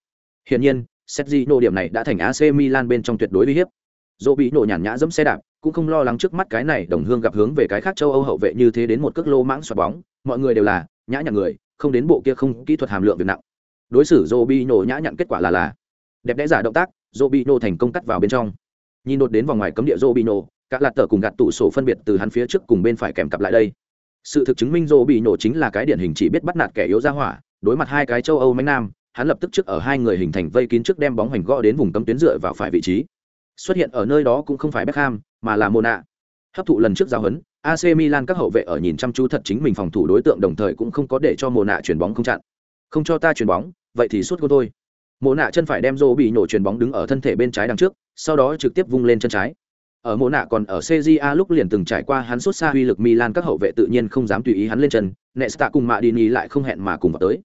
Hiển nhiên, Sergio điểm này đã thành AC Milan bên trong tuyệt đối uy hiếp. Rổ bị nổ nhàn nhã dẫm xe đạp, cũng không lo lắng trước mắt cái này đồng hương gặp hướng về cái khác châu Âu hậu vệ như thế đến một cước lô mãng xoạt bóng, mọi người đều là nhã nhặn người, không đến bộ kia không kỹ thuật hàm lượng việc nặng. Đối xử Rổ nổ nhã nhặn kết quả là là đẹp đẽ giả động tác, Rổ bị nổ thành công cắt vào bên trong. Nhìn đột đến vòng ngoài cấm địa Rổ bị nổ, lạt tờ cùng gạt tủ sổ phân biệt từ hắn phía trước cùng bên phải kèm cặp lại đây sự thực chứng minh rô nổ chính là cái điển hình chỉ biết bắt nạt kẻ yếu ra hỏa đối mặt hai cái châu âu mánh nam hắn lập tức trước ở hai người hình thành vây kín trước đem bóng hoành gõ đến vùng cấm tuyến dựa vào phải vị trí xuất hiện ở nơi đó cũng không phải Beckham mà là Mona hấp thụ lần trước giao hấn AC Milan các hậu vệ ở nhìn chăm chú thật chính mình phòng thủ đối tượng đồng thời cũng không có để cho Mona chuyển bóng không chặn không cho ta chuyển bóng vậy thì suốt gôn thôi Mona chân phải đem rô bị nhổ chuyển bóng đứng ở thân thể bên trái đằng trước sau đó trực tiếp vung lên chân trái ở mộ nạ còn ở CJA lúc liền từng trải qua hắn xuất xa uy lực Milan các hậu vệ tự nhiên không dám tùy ý hắn lên chân, Nesta cùng Madini lại không hẹn mà cùng vào tới.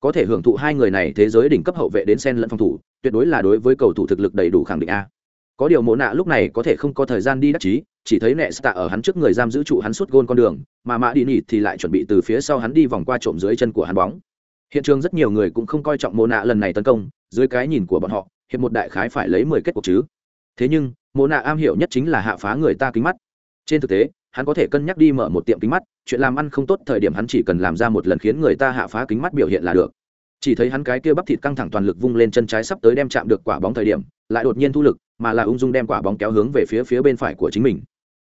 Có thể hưởng thụ hai người này thế giới đỉnh cấp hậu vệ đến sen lẫn phòng thủ, tuyệt đối là đối với cầu thủ thực lực đầy đủ khẳng định a. Có điều mộ nạ lúc này có thể không có thời gian đi đắc chí, chỉ thấy Nesta ở hắn trước người giam giữ trụ hắn suốt gôn con đường, mà mạ đi nỉ thì lại chuẩn bị từ phía sau hắn đi vòng qua trộm dưới chân của hắn bóng. Hiện trường rất nhiều người cũng không coi trọng mộ nạ lần này tấn công, dưới cái nhìn của bọn họ, hiện một đại khái phải lấy 10 kết cuộc chứ. Thế nhưng, mộ nạ am hiểu nhất chính là hạ phá người ta kính mắt trên thực tế hắn có thể cân nhắc đi mở một tiệm kính mắt chuyện làm ăn không tốt thời điểm hắn chỉ cần làm ra một lần khiến người ta hạ phá kính mắt biểu hiện là được chỉ thấy hắn cái kia bắp thịt căng thẳng toàn lực vung lên chân trái sắp tới đem chạm được quả bóng thời điểm lại đột nhiên thu lực mà là ung dung đem quả bóng kéo hướng về phía phía bên phải của chính mình.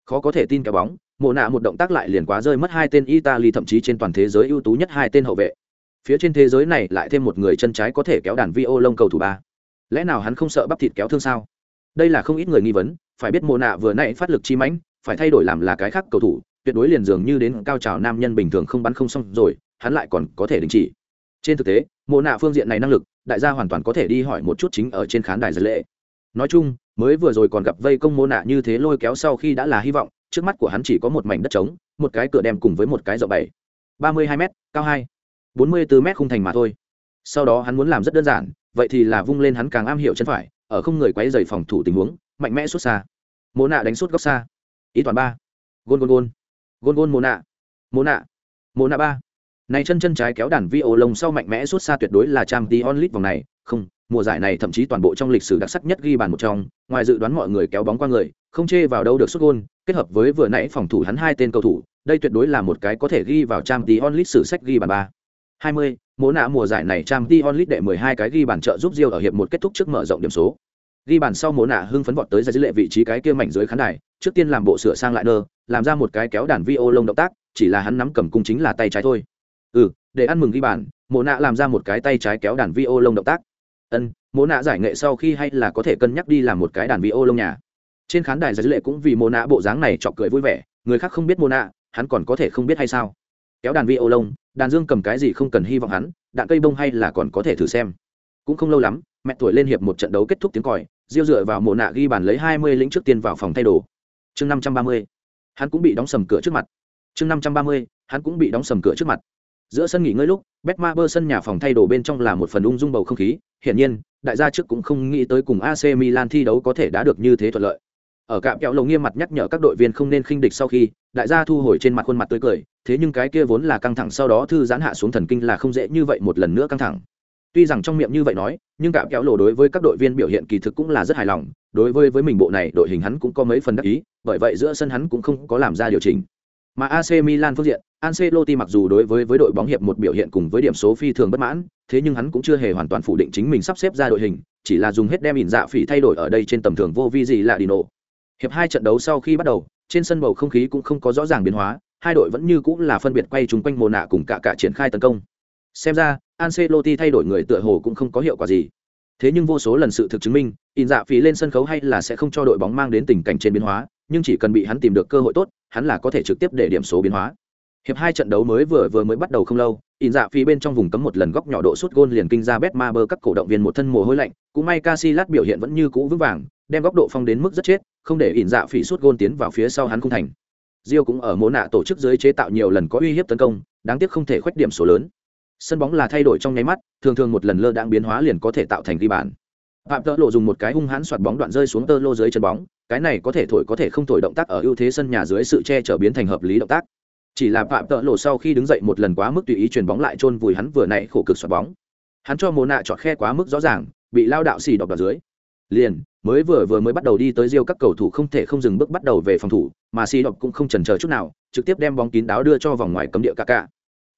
Khó có thể tin kéo bóng, mộ nạ một động tác lại liền quá rơi mất hai tên italy thậm chí trên toàn thế giới ưu tú nhất hai tên hậu vệ. Phía trên thế giới này lại thêm một người chân trái có thể kéo đàn vi ô lông cầu thủ ba. Lẽ nào hắn không sợ bắp thịt kéo thương sao? Đây là không ít người nghi vấn, phải biết mồ nạ vừa nãy phát lực chi mãnh, phải thay đổi làm là cái khác cầu thủ, tuyệt đối liền dường như đến cao trào nam nhân bình thường không bắn không xong rồi, hắn lại còn có thể đình chỉ. Trên thực tế mồ nạ phương diện này năng lực, đại gia hoàn toàn có thể đi hỏi một chút chính ở trên khán đài dự lệ nói chung, mới vừa rồi còn gặp vây công mô nạ như thế lôi kéo sau khi đã là hy vọng, trước mắt của hắn chỉ có một mảnh đất trống, một cái cửa đem cùng với một cái rộng bảy, ba mươi hai m cao hai, bốn mươi bốn m khung thành mà thôi. Sau đó hắn muốn làm rất đơn giản, vậy thì là vung lên hắn càng am hiểu chân phải, ở không người quấy dày phòng thủ tình huống, mạnh mẽ xuất xa. Mô nạ đánh suốt góc xa. Ý toàn ba. Gôn gôn gôn. Gôn gôn mô nạ. Mô nạ. Mô nạ ba. Này chân chân trái kéo đàn vi ô lông sau mạnh mẽ suốt xa tuyệt đối là trang t onlit vòng này. Không mùa giải này thậm chí toàn bộ trong lịch sử đặc sắc nhất ghi bàn một trong ngoài dự đoán mọi người kéo bóng qua người không chê vào đâu được xuất gôn kết hợp với vừa nãy phòng thủ hắn hai tên cầu thủ đây tuyệt đối là một cái có thể ghi vào trang t onlit sử sách ghi bàn ba. 20, mỗ nạ mùa giải này trang t onlit đệ 12 cái ghi bàn trợ giúp diêu ở hiệp một kết thúc trước mở rộng điểm số. Ghi bàn sau mỗ nạ hưng phấn vọt tới ra dưới lệ vị trí cái kia mảnh dưới khán đài trước tiên làm bộ sửa sang lại nơ làm ra một cái kéo đàn vi lông động tác chỉ là hắn nắm cầm cung chính là tay trái thôi. Ừ để ăn mừng ghi bàn mỗ nạ làm ra một cái tay trái kéo đàn vi lông động tác ân mô nạ giải nghệ sau khi hay là có thể cân nhắc đi làm một cái đàn vi ô lông nhà. Trên khán đài giải lệ cũng vì mô nạ bộ dáng này chọc cười vui vẻ, người khác không biết mô nạ, hắn còn có thể không biết hay sao? Kéo đàn vi ô lông đàn dương cầm cái gì không cần hy vọng hắn, đạn cây bông hay là còn có thể thử xem. Cũng không lâu lắm, mẹ tuổi lên hiệp một trận đấu kết thúc tiếng còi, diêu dựa vào mộ nạ ghi bàn lấy hai mươi lĩnh trước tiên vào phòng thay đồ. Chương năm trăm ba mươi, hắn cũng bị đóng sầm cửa trước mặt. Chương năm trăm ba mươi, hắn cũng bị đóng sầm cửa trước mặt giữa sân nghỉ ngơi lúc betmaber sân nhà phòng thay đồ bên trong là một phần ung dung bầu không khí, hiển nhiên, đại gia trước cũng không nghĩ tới cùng ac milan thi đấu có thể đã được như thế thuận lợi. Ở cạm kẹo lầu nghiêm mặt nhắc nhở các đội viên không nên khinh địch sau khi, đại gia thu hồi trên mặt khuôn mặt tươi cười, thế nhưng cái kia vốn là căng thẳng sau đó thư giãn hạ xuống thần kinh là không dễ như vậy một lần nữa căng thẳng. Tuy rằng trong miệng như vậy nói, nhưng cạm kẹo lộ đối với các đội viên biểu hiện kỳ thực cũng là rất hài lòng, đối với với mình bộ này, đội hình hắn cũng có mấy phần đắc ý, bởi vậy giữa sân hắn cũng không có làm ra điều chỉnh mà AC Milan phương diện, Ancelotti mặc dù đối với với đội bóng hiệp một biểu hiện cùng với điểm số phi thường bất mãn, thế nhưng hắn cũng chưa hề hoàn toàn phủ định chính mình sắp xếp ra đội hình, chỉ là dùng hết đem ỉn dạ phỉ thay đổi ở đây trên tầm thường vô vi gì là Dino. Hiệp hai trận đấu sau khi bắt đầu, trên sân bầu không khí cũng không có rõ ràng biến hóa, hai đội vẫn như cũng là phân biệt quay chúng quanh mồ nạ cùng cả cả triển khai tấn công. Xem ra, Ancelotti thay đổi người tựa hồ cũng không có hiệu quả gì. Thế nhưng vô số lần sự thực chứng minh, ỉn dạ phỉ lên sân khấu hay là sẽ không cho đội bóng mang đến tình cảnh trên biến hóa, nhưng chỉ cần bị hắn tìm được cơ hội tốt, hắn là có thể trực tiếp để điểm số biến hóa. Hiệp hai trận đấu mới vừa vừa mới bắt đầu không lâu, in dạ phi bên trong vùng cấm một lần góc nhỏ độ sút gôn liền kinh ra Betmaber các cổ động viên một thân mồ hôi lạnh, cũng may Casillas biểu hiện vẫn như cũ vững vàng, đem góc độ phong đến mức rất chết, không để in dạ phi sút gôn tiến vào phía sau hắn không thành. Rio cũng ở mỗ nạ tổ chức dưới chế tạo nhiều lần có uy hiếp tấn công, đáng tiếc không thể khuếch điểm số lớn. Sân bóng là thay đổi trong nháy mắt, thường thường một lần lơ đãng biến hóa liền có thể tạo thành ghi bàn. Phạm Tơ Lộ dùng một cái hung hãn xoạt bóng đoạn rơi xuống tơ lô dưới chân bóng, cái này có thể thổi có thể không thổi động tác ở ưu thế sân nhà dưới sự che chở biến thành hợp lý động tác. Chỉ là Phạm Tơ Lộ sau khi đứng dậy một lần quá mức tùy ý chuyền bóng lại chôn vùi hắn vừa nãy khổ cực xoạt bóng. Hắn cho mồ nạ chọt khe quá mức rõ ràng, bị lao đạo xì đọc đoạt dưới. Liền, mới vừa vừa mới bắt đầu đi tới riêu các cầu thủ không thể không dừng bước bắt đầu về phòng thủ, mà xì đọc cũng không chần chờ chút nào, trực tiếp đem bóng kín đáo đưa cho vòng ngoài cấm địa cả cả,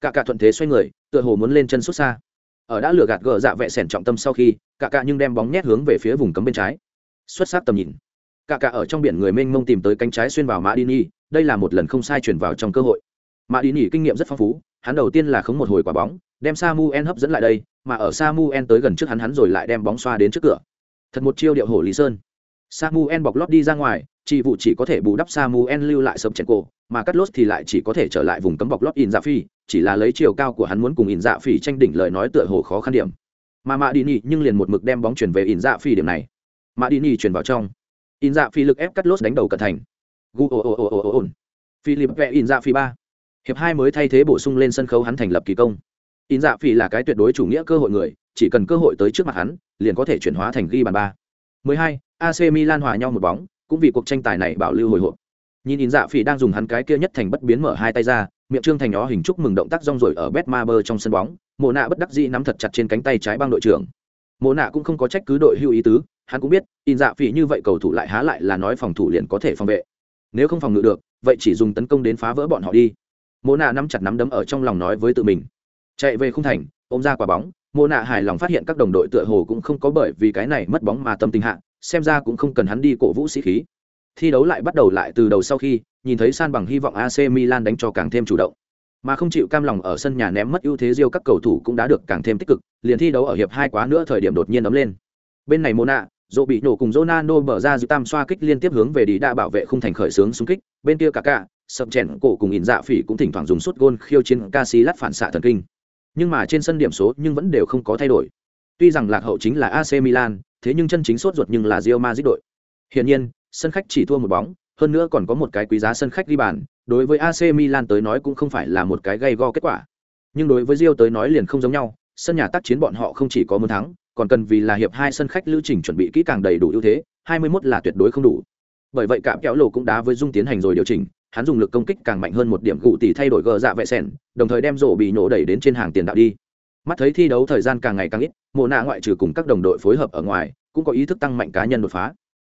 cả cả thuận thế xoay người, tựa hồ muốn lên chân xuất xa ở đã lừa gạt gờ dạ vẹ sẻn trọng tâm sau khi, cả cả nhưng đem bóng nhét hướng về phía vùng cấm bên trái. Xuất sắc tầm nhìn. Cả cả ở trong biển người mênh mông tìm tới cánh trái xuyên vào mã đi nhi đây là một lần không sai chuyển vào trong cơ hội. Mã đi nhi kinh nghiệm rất phong phú, hắn đầu tiên là khống một hồi quả bóng, đem samu en hấp dẫn lại đây, mà ở samu en tới gần trước hắn hắn rồi lại đem bóng xoa đến trước cửa. Thật một chiêu điệu hổ lý sơn. Samu en bọc lót đi ra ngoài chỉ vụ chỉ có thể bù đắp Samuel lưu lại sớm chèn cổ mà cắt lốt thì lại chỉ có thể trở lại vùng cấm bọc lót in dạ phi chỉ là lấy chiều cao của hắn muốn cùng in dạ phi tranh đỉnh lời nói tựa hồ khó khăn điểm. Mà mạ đi Nhi nhưng liền một mực đem bóng chuyển về in dạ phi điểm này. Mạ đi Nhi chuyển vào trong. In dạ phi lực ép cắt lốt đánh đầu cẩn thành. Gu ồ ồ ồ ồ ồ philip vẽ in dạ phi 3. hiệp 2 mới thay thế bổ sung lên sân khấu hắn thành lập kỳ công. In dạ phi là cái tuyệt đối chủ nghĩa cơ hội người chỉ cần cơ hội tới trước mặt hắn liền có thể chuyển hóa thành ghi bàn ba. 12, AC Milan hòa nhau một bóng cũng vì cuộc tranh tài này bảo lưu hồi hộp. Nhìn in dạ phỉ đang dùng hắn cái kia nhất thành bất biến mở hai tay ra, miệng trương thành nó hình chúc mừng động tác rong rồi ở bet ma bơ trong sân bóng, mộ nạ bất đắc dĩ nắm thật chặt trên cánh tay trái băng đội trưởng. Mộ nạ cũng không có trách cứ đội hưu ý tứ, hắn cũng biết in dạ phỉ như vậy cầu thủ lại há lại là nói phòng thủ liền có thể phòng vệ. Nếu không phòng ngự được, vậy chỉ dùng tấn công đến phá vỡ bọn họ đi. Mộ nạ nắm chặt nắm đấm ở trong lòng nói với tự mình. Chạy về khung thành, ôm ra quả bóng, mộ nạ hài lòng phát hiện các đồng đội tựa hồ cũng không có bởi vì cái này mất bóng mà tâm tình hạ xem ra cũng không cần hắn đi cổ vũ sĩ khí. Thi đấu lại bắt đầu lại từ đầu sau khi, nhìn thấy san bằng hy vọng AC Milan đánh cho càng thêm chủ động. Mà không chịu cam lòng ở sân nhà ném mất ưu thế riêu các cầu thủ cũng đã được càng thêm tích cực, liền thi đấu ở hiệp hai quá nữa thời điểm đột nhiên ấm lên. Bên này Mona dỗ bị nổ cùng Ronaldo bở ra dự tam xoa kích liên tiếp hướng về đi đa bảo vệ khung thành khởi sướng xung kích, bên kia cả cả sập chèn cổ cùng ỉn dạ phỉ cũng thỉnh thoảng dùng suốt gôn khiêu chiến Casillas phản xạ thần kinh. Nhưng mà trên sân điểm số nhưng vẫn đều không có thay đổi. Tuy rằng lạc hậu chính là AC Milan thế nhưng chân chính sốt ruột nhưng là Real Madrid đội hiển nhiên sân khách chỉ thua một bóng, hơn nữa còn có một cái quý giá sân khách ghi bàn, đối với AC Milan tới nói cũng không phải là một cái gây go kết quả. Nhưng đối với Real tới nói liền không giống nhau, sân nhà tác chiến bọn họ không chỉ có muốn thắng, còn cần vì là hiệp hai sân khách lưu trình chuẩn bị kỹ càng đầy đủ ưu thế, 21 là tuyệt đối không đủ. bởi vậy cạm kéo lỗ cũng đá với dung tiến hành rồi điều chỉnh hắn dùng lực công kích càng mạnh hơn một điểm cụ tỷ thay đổi gờ dạ vệ sèn, đồng thời đem rổ bị nổ đẩy đến trên hàng tiền đạo đi mắt thấy thi đấu thời gian càng ngày càng ít, mộ nạ ngoại trừ cùng các đồng đội phối hợp ở ngoài, cũng có ý thức tăng mạnh cá nhân đột phá.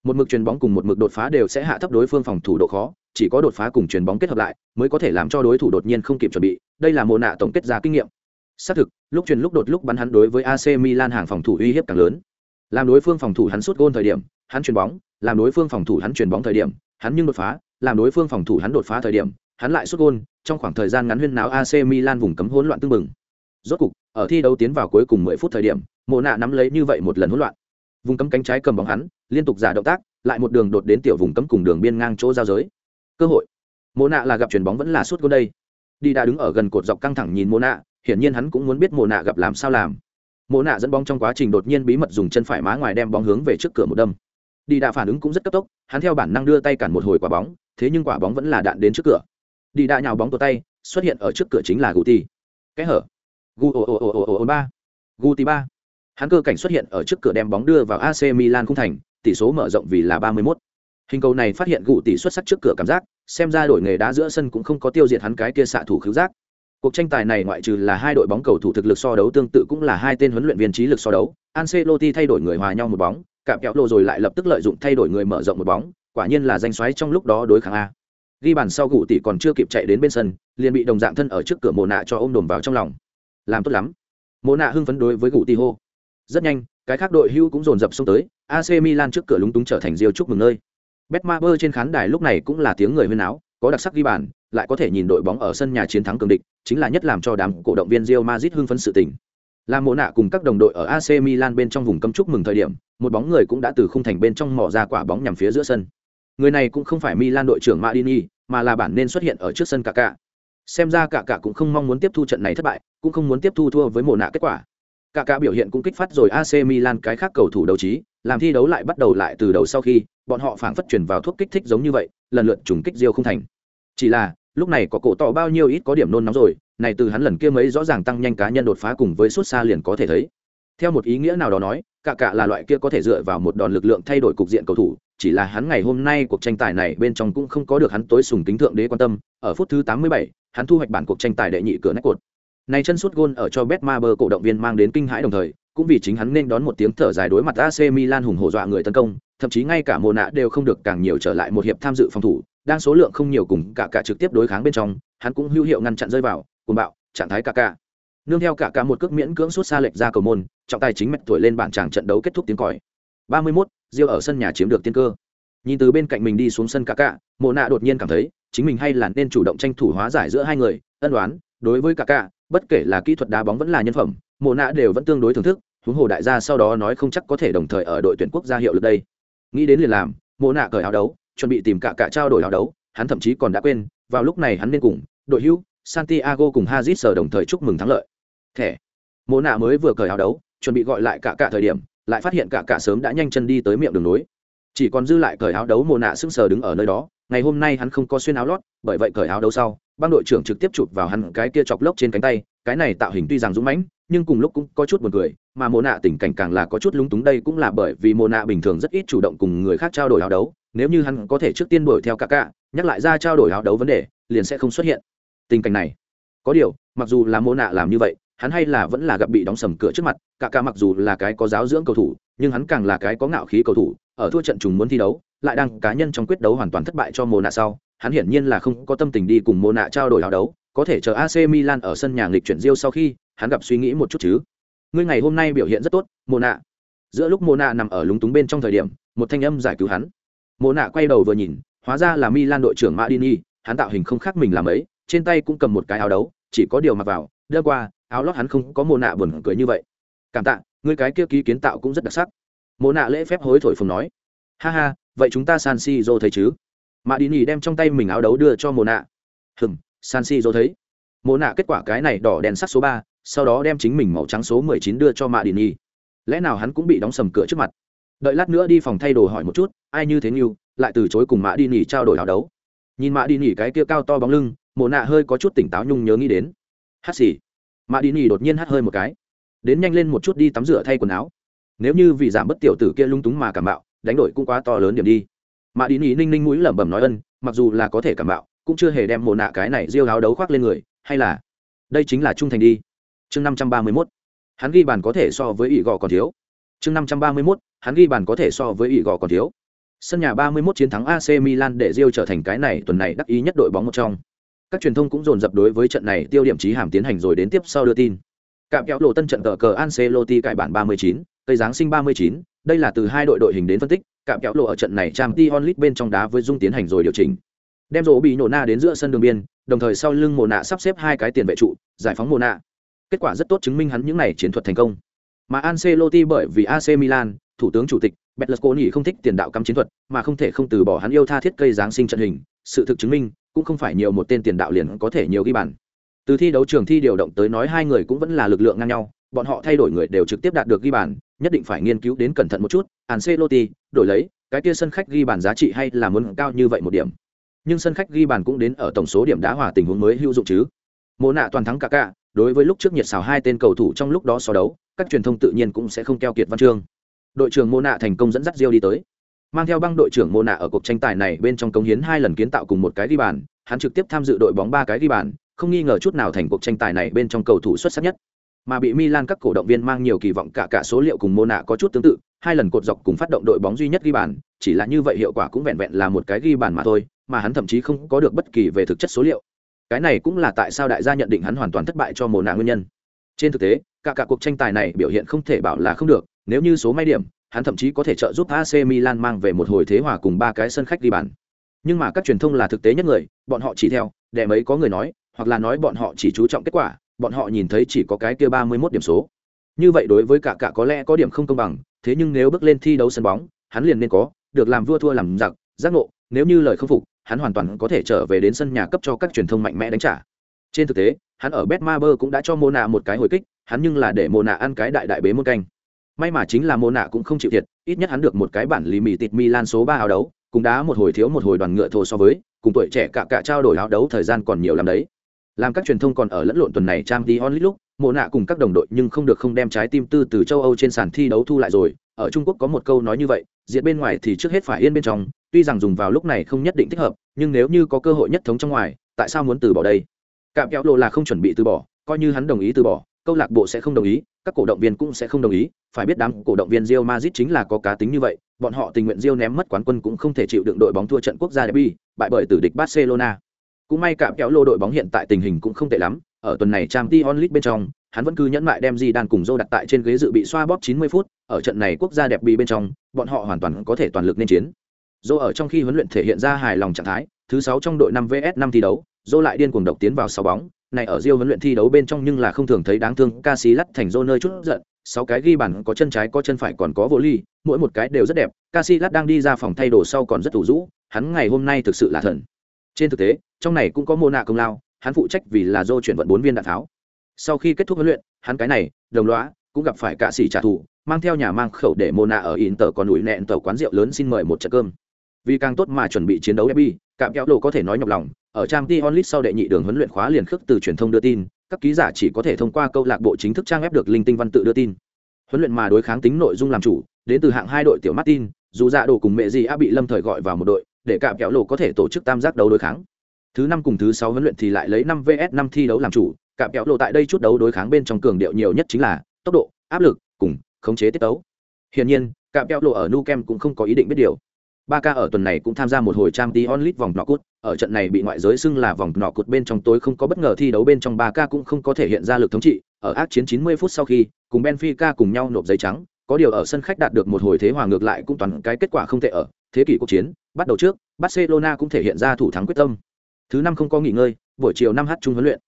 Một mực chuyền bóng cùng một mực đột phá đều sẽ hạ thấp đối phương phòng thủ độ khó, chỉ có đột phá cùng chuyền bóng kết hợp lại, mới có thể làm cho đối thủ đột nhiên không kịp chuẩn bị. Đây là mộ nạ tổng kết ra kinh nghiệm. Xác thực, lúc chuyền lúc đột lúc bắn hắn đối với ac milan hàng phòng thủ uy hiếp càng lớn. Làm đối phương phòng thủ hắn suốt gôn thời điểm, hắn chuyền bóng, làm đối phương phòng thủ hắn chuyền bóng thời điểm, hắn nhưng đột phá, làm đối phương phòng thủ hắn đột phá thời điểm, hắn lại suốt gôn, trong khoảng thời gian ngắn huyên náo ac milan vùng cấm hỗn loạn tương bừng rốt cục, ở thi đấu tiến vào cuối cùng 10 phút thời điểm, Mộ nạ nắm lấy như vậy một lần hỗn loạn. Vùng cấm cánh trái cầm bóng hắn, liên tục giả động tác, lại một đường đột đến tiểu vùng cấm cùng đường biên ngang chỗ giao giới. Cơ hội. Mộ nạ là gặp chuyền bóng vẫn là suốt gôn đây. Đi đã đứng ở gần cột dọc căng thẳng nhìn Mộ nạ, hiển nhiên hắn cũng muốn biết Mộ nạ gặp làm sao làm. Mộ nạ dẫn bóng trong quá trình đột nhiên bí mật dùng chân phải má ngoài đem bóng hướng về trước cửa một đâm. Đi đã phản ứng cũng rất cấp tốc, hắn theo bản năng đưa tay cản một hồi quả bóng, thế nhưng quả bóng vẫn là đạn đến trước cửa. Đi đã nhào bóng tổ tay, xuất hiện ở trước cửa chính là guti. Cái hở gu ồ ồ ồ ồ ồ ba. Tí ba. Hắn cơ cảnh xuất hiện ở trước cửa đem bóng đưa vào ac milan không thành, tỷ số mở rộng vì là ba mươi 31. hình cầu này phát hiện gụ tỷ xuất sắc trước cửa cảm giác, xem ra đổi nghề đá giữa sân cũng không có tiêu diệt hắn cái kia xạ thủ khứu giác. Cuộc tranh tài này ngoại trừ là hai đội bóng cầu thủ thực lực so đấu tương tự cũng là hai tên huấn luyện viên trí lực so đấu, Ancelotti thay đổi người hòa nhau một bóng, cạm kẹo lộ rồi lại lập tức lợi dụng thay đổi người mở rộng một bóng, quả nhiên là danh xoáy trong lúc đó đối kháng a. Ghi bàn sau gù tỷ còn chưa kịp chạy đến bên sân, liền bị đồng dạng thân ở trước cửa mồ nạ cho ôm đồm vào trong lòng làm tốt lắm. Mộ nạ hưng phấn đối với gù ti hô. Rất nhanh, cái khác đội hưu cũng dồn dập xông tới ac milan trước cửa lúng túng trở thành diêu chúc mừng nơi. Betmaber trên khán đài lúc này cũng là tiếng người huyên áo có đặc sắc ghi bàn, lại có thể nhìn đội bóng ở sân nhà chiến thắng cường địch, chính là nhất làm cho đám cổ động viên Real Madrid hưng phấn sự tình. Làm mộ nạ cùng các đồng đội ở AC Milan bên trong vùng cấm chúc mừng thời điểm, một bóng người cũng đã từ khung thành bên trong mỏ ra quả bóng nhằm phía giữa sân. Người này cũng không phải Milan đội trưởng Madini mà là bản nên xuất hiện ở trước sân cả cả xem ra cả cả cũng không mong muốn tiếp thu trận này thất bại cũng không muốn tiếp thu thua với mồ nạ kết quả cả cả biểu hiện cũng kích phát rồi AC Milan cái khác cầu thủ đấu trí, làm thi đấu lại bắt đầu lại từ đầu sau khi, bọn họ phảng phất truyền vào thuốc kích thích giống như vậy, lần lượt trùng kích diêu không thành. Chỉ là, lúc này có cổ tỏ bao nhiêu ít có điểm nôn nóng rồi, này từ hắn lần kia mấy rõ ràng tăng nhanh cá nhân đột phá cùng với suốt xa liền có thể thấy. Theo một ý nghĩa nào đó nói, cả cả là loại kia có thể dựa vào một đòn lực lượng thay đổi cục diện cầu thủ, chỉ là hắn ngày hôm nay cuộc tranh tài này bên trong cũng không có được hắn tối sùng kính thượng đế quan tâm, ở phút thứ 87, hắn thu hoạch bản cuộc tranh tài đệ nhị cửa nách cột. Này chân sút gôn ở cho Betmaber cổ động viên mang đến kinh hãi đồng thời, cũng vì chính hắn nên đón một tiếng thở dài đối mặt AC Milan hùng hổ dọa người tấn công, thậm chí ngay cả Mona đều không được càng nhiều trở lại một hiệp tham dự phòng thủ, đang số lượng không nhiều cùng cả cả trực tiếp đối kháng bên trong, hắn cũng hữu hiệu ngăn chặn rơi vào, cùng bạo, trạng thái cả cả. Nương theo cả cả một cước miễn cưỡng suốt xa lệch ra cầu môn, trọng tài chính mệt tuổi lên bảng tràng trận đấu kết thúc tiếng còi. 31, Diêu ở sân nhà chiếm được tiên cơ. Nhìn từ bên cạnh mình đi xuống sân cả cả, Mona đột nhiên cảm thấy, chính mình hay là nên chủ động tranh thủ hóa giải giữa hai người, ân đoán, đối với cả cả, bất kể là kỹ thuật đá bóng vẫn là nhân phẩm mộ nạ đều vẫn tương đối thưởng thức huống hồ đại gia sau đó nói không chắc có thể đồng thời ở đội tuyển quốc gia hiệu lực đây nghĩ đến liền làm mộ nạ cởi áo đấu chuẩn bị tìm cả cả trao đổi áo đấu hắn thậm chí còn đã quên vào lúc này hắn nên cùng đội hữu santiago cùng Hazard sở đồng thời chúc mừng thắng lợi thẻ mộ nạ mới vừa cởi áo đấu chuẩn bị gọi lại cả cả thời điểm, lại phát hiện cả cả sớm đã nhanh chân đi tới miệng đường nối. Chỉ còn dư lại cởi áo đấu mồ nạ sững sờ đứng ở nơi đó, ngày hôm nay hắn không có xuyên áo lót, bởi vậy cởi áo đấu sau, băng đội trưởng trực tiếp chụp vào hắn cái kia chọc lốc trên cánh tay, cái này tạo hình tuy rằng dũng mãnh, nhưng cùng lúc cũng có chút buồn cười, mà mồ nạ tình cảnh càng là có chút lúng túng đây cũng là bởi vì mồ nạ bình thường rất ít chủ động cùng người khác trao đổi áo đấu, nếu như hắn có thể trước tiên đuổi theo cả cả, nhắc lại ra trao đổi áo đấu vấn đề, liền sẽ không xuất hiện. Tình cảnh này, có điều, mặc dù là mồ nạ làm như vậy hắn hay là vẫn là gặp bị đóng sầm cửa trước mặt cả cả mặc dù là cái có giáo dưỡng cầu thủ, nhưng hắn càng là cái có ngạo khí cầu thủ, ở thua trận trùng muốn thi đấu, lại đang cá nhân trong quyết đấu hoàn toàn thất bại cho mồ nạ sau, hắn hiển nhiên là không có tâm tình đi cùng mồ nạ trao đổi áo đấu, có thể chờ AC Milan ở sân nhà nghịch chuyển Rio sau khi, hắn gặp suy nghĩ một chút chứ. Ngươi ngày hôm nay biểu hiện rất tốt mồ nạ. Giữa lúc mồ nạ nằm ở lúng túng bên trong thời điểm, một thanh âm giải cứu hắn. Mồ nạ quay đầu vừa nhìn, hóa ra là Milan đội trưởng Madini hắn tạo hình không khác mình làm ấy, trên tay cũng cầm một cái áo đấu, chỉ có điều mặc vào, đưa qua áo lót hắn không có mồ nạ buồn cười như vậy. Cảm tạ ngươi cái kia ký kiến tạo cũng rất đặc sắc. Mồ nạ lễ phép hối thổi phồng nói. Ha ha vậy chúng ta san siro thấy chứ? Mạ đi nhì đem trong tay mình áo đấu đưa cho mồ nạ. Hừm san siro thấy. Mồ nạ kết quả cái này đỏ đèn sắc số ba sau đó đem chính mình màu trắng số mười chín đưa cho mạ đi nhì lẽ nào hắn cũng bị đóng sầm cửa trước mặt? Đợi lát nữa đi phòng thay đồ hỏi một chút ai như thế nhiêu, lại từ chối cùng mạ đi nhì trao đổi áo đấu. Nhìn mạ đi nhì cái kia cao to bóng lưng mồ nạ hơi có chút tỉnh táo nhung nhớ nghĩ đến. Hát xì mạ đi nỉ đột nhiên hát hơi một cái. Đến nhanh lên một chút đi tắm rửa thay quần áo. Nếu như vì giảm bất tiểu tử kia lung túng mà cảm bạo, đánh đổi cũng quá to lớn điểm đi. Mạ đi nỉ ninh ninh mũi lẩm bẩm nói ân, mặc dù là có thể cảm bạo, cũng chưa hề đem mồ nạ cái này riêu áo đấu khoác lên người, hay là đây chính là trung thành đi. Chương năm trăm ba mươi mốt. Hắn ghi bàn có thể so với ỷ gò còn thiếu. Chương năm trăm ba mươi mốt. Hắn ghi bàn có thể so với ỷ gò còn thiếu. Sân nhà ba mươi 31 chiến thắng AC Milan để Rio trở thành cái này tuần này đắc ý nhất đội bóng một trong các truyền thông cũng dồn dập đối với trận này tiêu điểm trí hàm tiến hành rồi đến tiếp sau đưa tin. Cạm kéo lộ tân trận cờ cờ Ancelotti cải bản 39, cây giáng sinh 39, đây là từ hai đội đội hình đến phân tích cạm kéo lộ ở trận này trang t onlit bên trong đá với dung tiến hành rồi điều chỉnh. Đem rổ bị nổ na đến giữa sân đường biên đồng thời sau lưng mồ nạ sắp xếp hai cái tiền vệ trụ giải phóng mồ nạ kết quả rất tốt chứng minh hắn những này chiến thuật thành công. Mà Ancelotti bởi vì AC Milan thủ tướng chủ tịch Berlusconi không thích tiền đạo cắm chiến thuật mà không thể không từ bỏ hắn yêu tha thiết cây giáng sinh trận hình sự thực chứng minh cũng không phải nhiều một tên tiền đạo liền có thể nhiều ghi bàn. Từ thi đấu trường thi điều động tới nói hai người cũng vẫn là lực lượng ngang nhau, bọn họ thay đổi người đều trực tiếp đạt được ghi bàn, nhất định phải nghiên cứu đến cẩn thận một chút, Ancelotti, đổi lấy, cái kia sân khách ghi bàn giá trị hay là muốn cao như vậy một điểm. Nhưng sân khách ghi bàn cũng đến ở tổng số điểm đá hòa tình huống mới hữu dụng chứ. Mộ nạ toàn thắng cả cả đối với lúc trước nhiệt xào hai tên cầu thủ trong lúc đó so đấu, các truyền thông tự nhiên cũng sẽ không keo kiệt văn chương. Đội trưởng mô nạ thành công dẫn dắt Rio đi tới mang theo băng đội trưởng mô nạ ở cuộc tranh tài này bên trong công hiến hai lần kiến tạo cùng một cái ghi bàn, hắn trực tiếp tham dự đội bóng ba cái ghi bàn, không nghi ngờ chút nào thành cuộc tranh tài này bên trong cầu thủ xuất sắc nhất. Mà bị Milan các cổ động viên mang nhiều kỳ vọng cả cả số liệu cùng mô nạ có chút tương tự, hai lần cột dọc cùng phát động đội bóng duy nhất ghi bàn, chỉ là như vậy hiệu quả cũng vẹn vẹn là một cái ghi bàn mà thôi, mà hắn thậm chí không có được bất kỳ về thực chất số liệu. Cái này cũng là tại sao đại gia nhận định hắn hoàn toàn thất bại cho mồ nạ nguyên nhân. Trên thực tế, cả cả cuộc tranh tài này biểu hiện không thể bảo là không được, nếu như số may điểm hắn thậm chí có thể trợ giúp AC Milan mang về một hồi thế hòa cùng ba cái sân khách đi bàn. Nhưng mà các truyền thông là thực tế nhất người, bọn họ chỉ theo, để mấy có người nói, hoặc là nói bọn họ chỉ chú trọng kết quả, bọn họ nhìn thấy chỉ có cái kia ba mươi 31 điểm số. Như vậy đối với cả cả có lẽ có điểm không công bằng, thế nhưng nếu bước lên thi đấu sân bóng, hắn liền nên có, được làm vua thua làm giặc, giác ngộ, nếu như lời không phục, hắn hoàn toàn có thể trở về đến sân nhà cấp cho các truyền thông mạnh mẽ đánh trả. Trên thực tế, hắn ở betmaber cũng đã cho mona một cái hồi kích, hắn nhưng là để mona ăn cái đại đại bế môn canh may mà chính là mona cũng không chịu thiệt, ít nhất hắn được một cái bản lì mì tịt milan số ba áo đấu cũng đá một hồi thiếu một hồi đoàn ngựa thô so với, cùng tuổi trẻ cả cả trao đổi áo đấu thời gian còn nhiều lắm đấy. Làm các truyền thông còn ở lẫn lộn tuần này trang tí onlit lúc mộ nạ cùng các đồng đội nhưng không được không đem trái tim tư từ châu âu trên sàn thi đấu thu lại rồi. Ở trung quốc có một câu nói như vậy diện bên ngoài thì trước hết phải yên bên trong. Tuy rằng dùng vào lúc này không nhất định thích hợp, nhưng nếu như có cơ hội nhất thống trong ngoài, tại sao muốn từ bỏ đây? Cạm kéo lộ là không chuẩn bị từ bỏ, coi như hắn đồng ý từ bỏ, câu lạc bộ sẽ không đồng ý các cổ động viên cũng sẽ không đồng ý, phải biết đám cổ động viên Real Madrid chính là có cá tính như vậy, bọn họ tình nguyện Real ném mất quán quân cũng không thể chịu đựng đội bóng thua trận quốc gia derby, bại bởi tử địch Barcelona. Cũng may cả kéo lô đội bóng hiện tại tình hình cũng không tệ lắm, ở tuần này Champions League bên trong, hắn vẫn cứ nhẫn mại đem di đan cùng dô đặt tại trên ghế dự bị xoa bóp 90 phút, ở trận này quốc gia đẹp bị bên trong, bọn họ hoàn toàn có thể toàn lực nên chiến. Dô ở trong khi huấn luyện thể hiện ra hài lòng trạng thái, thứ sáu trong đội 5 vs 5 thi đấu dô lại điên cuồng độc tiến vào 6 bóng này ở Rio huấn luyện thi đấu bên trong nhưng là không thường thấy đáng thương Casillas thành rô nơi chút giận, sáu cái ghi bàn có chân trái có chân phải còn có vô ly, mỗi một cái đều rất đẹp Casillas đang đi ra phòng thay đồ sau còn rất thủ rũ hắn ngày hôm nay thực sự là thần. Trên thực tế, trong này cũng có mô nạ công lao, hắn phụ trách vì là dô chuyển vận bốn viên đạn tháo. Sau khi kết thúc huấn luyện, hắn cái này, đồng lõa, cũng gặp phải cả sĩ trả thù, mang theo nhà mang khẩu để mô nạ ở Inter tờ còn ủi nẹn tờ quán rượu lớn xin mời một trận cơm. Vì càng tốt mà chuẩn bị chiến đấu derby cạm kéo lộ có thể nói nhọc lòng, ở trang t onlit sau đệ nhị đường huấn luyện khóa liền khước từ truyền thông đưa tin, các ký giả chỉ có thể thông qua câu lạc bộ chính thức trang web được linh tinh văn tự đưa tin. Huấn luyện mà đối kháng tính nội dung làm chủ, đến từ hạng hai đội tiểu martin, dù dạ đồ cùng mẹ gì a bị lâm thời gọi vào một đội, để cạm kéo lộ có thể tổ chức tam giác đấu đối kháng. Thứ năm cùng thứ sáu huấn luyện thì lại lấy năm vs năm thi đấu làm chủ, cạm kéo lộ tại đây chút đấu đối kháng bên trong cường điệu nhiều nhất chính là tốc độ, áp lực, cùng khống chế tiết tấu. Hiển nhiên, cạm kéo lộ ở nu kem cũng không có ý định biết điều ba ca ở tuần này cũng tham gia một hồi trang tí onlit vòng nọ cút ở trận này bị ngoại giới xưng là vòng nọ cút bên trong tối không có bất ngờ thi đấu bên trong ba ca cũng không có thể hiện ra lực thống trị. Ở ác chiến 90 phút sau khi, cùng benfica cùng nhau nộp giấy trắng, có điều ở sân khách đạt được một hồi thế hòa ngược lại cũng toàn cái kết quả không tệ ở thế kỷ cuộc chiến. Bắt đầu trước, barcelona cũng thể hiện ra thủ thắng quyết tâm. Thứ năm không có nghỉ ngơi, buổi chiều năm h chung huấn luyện.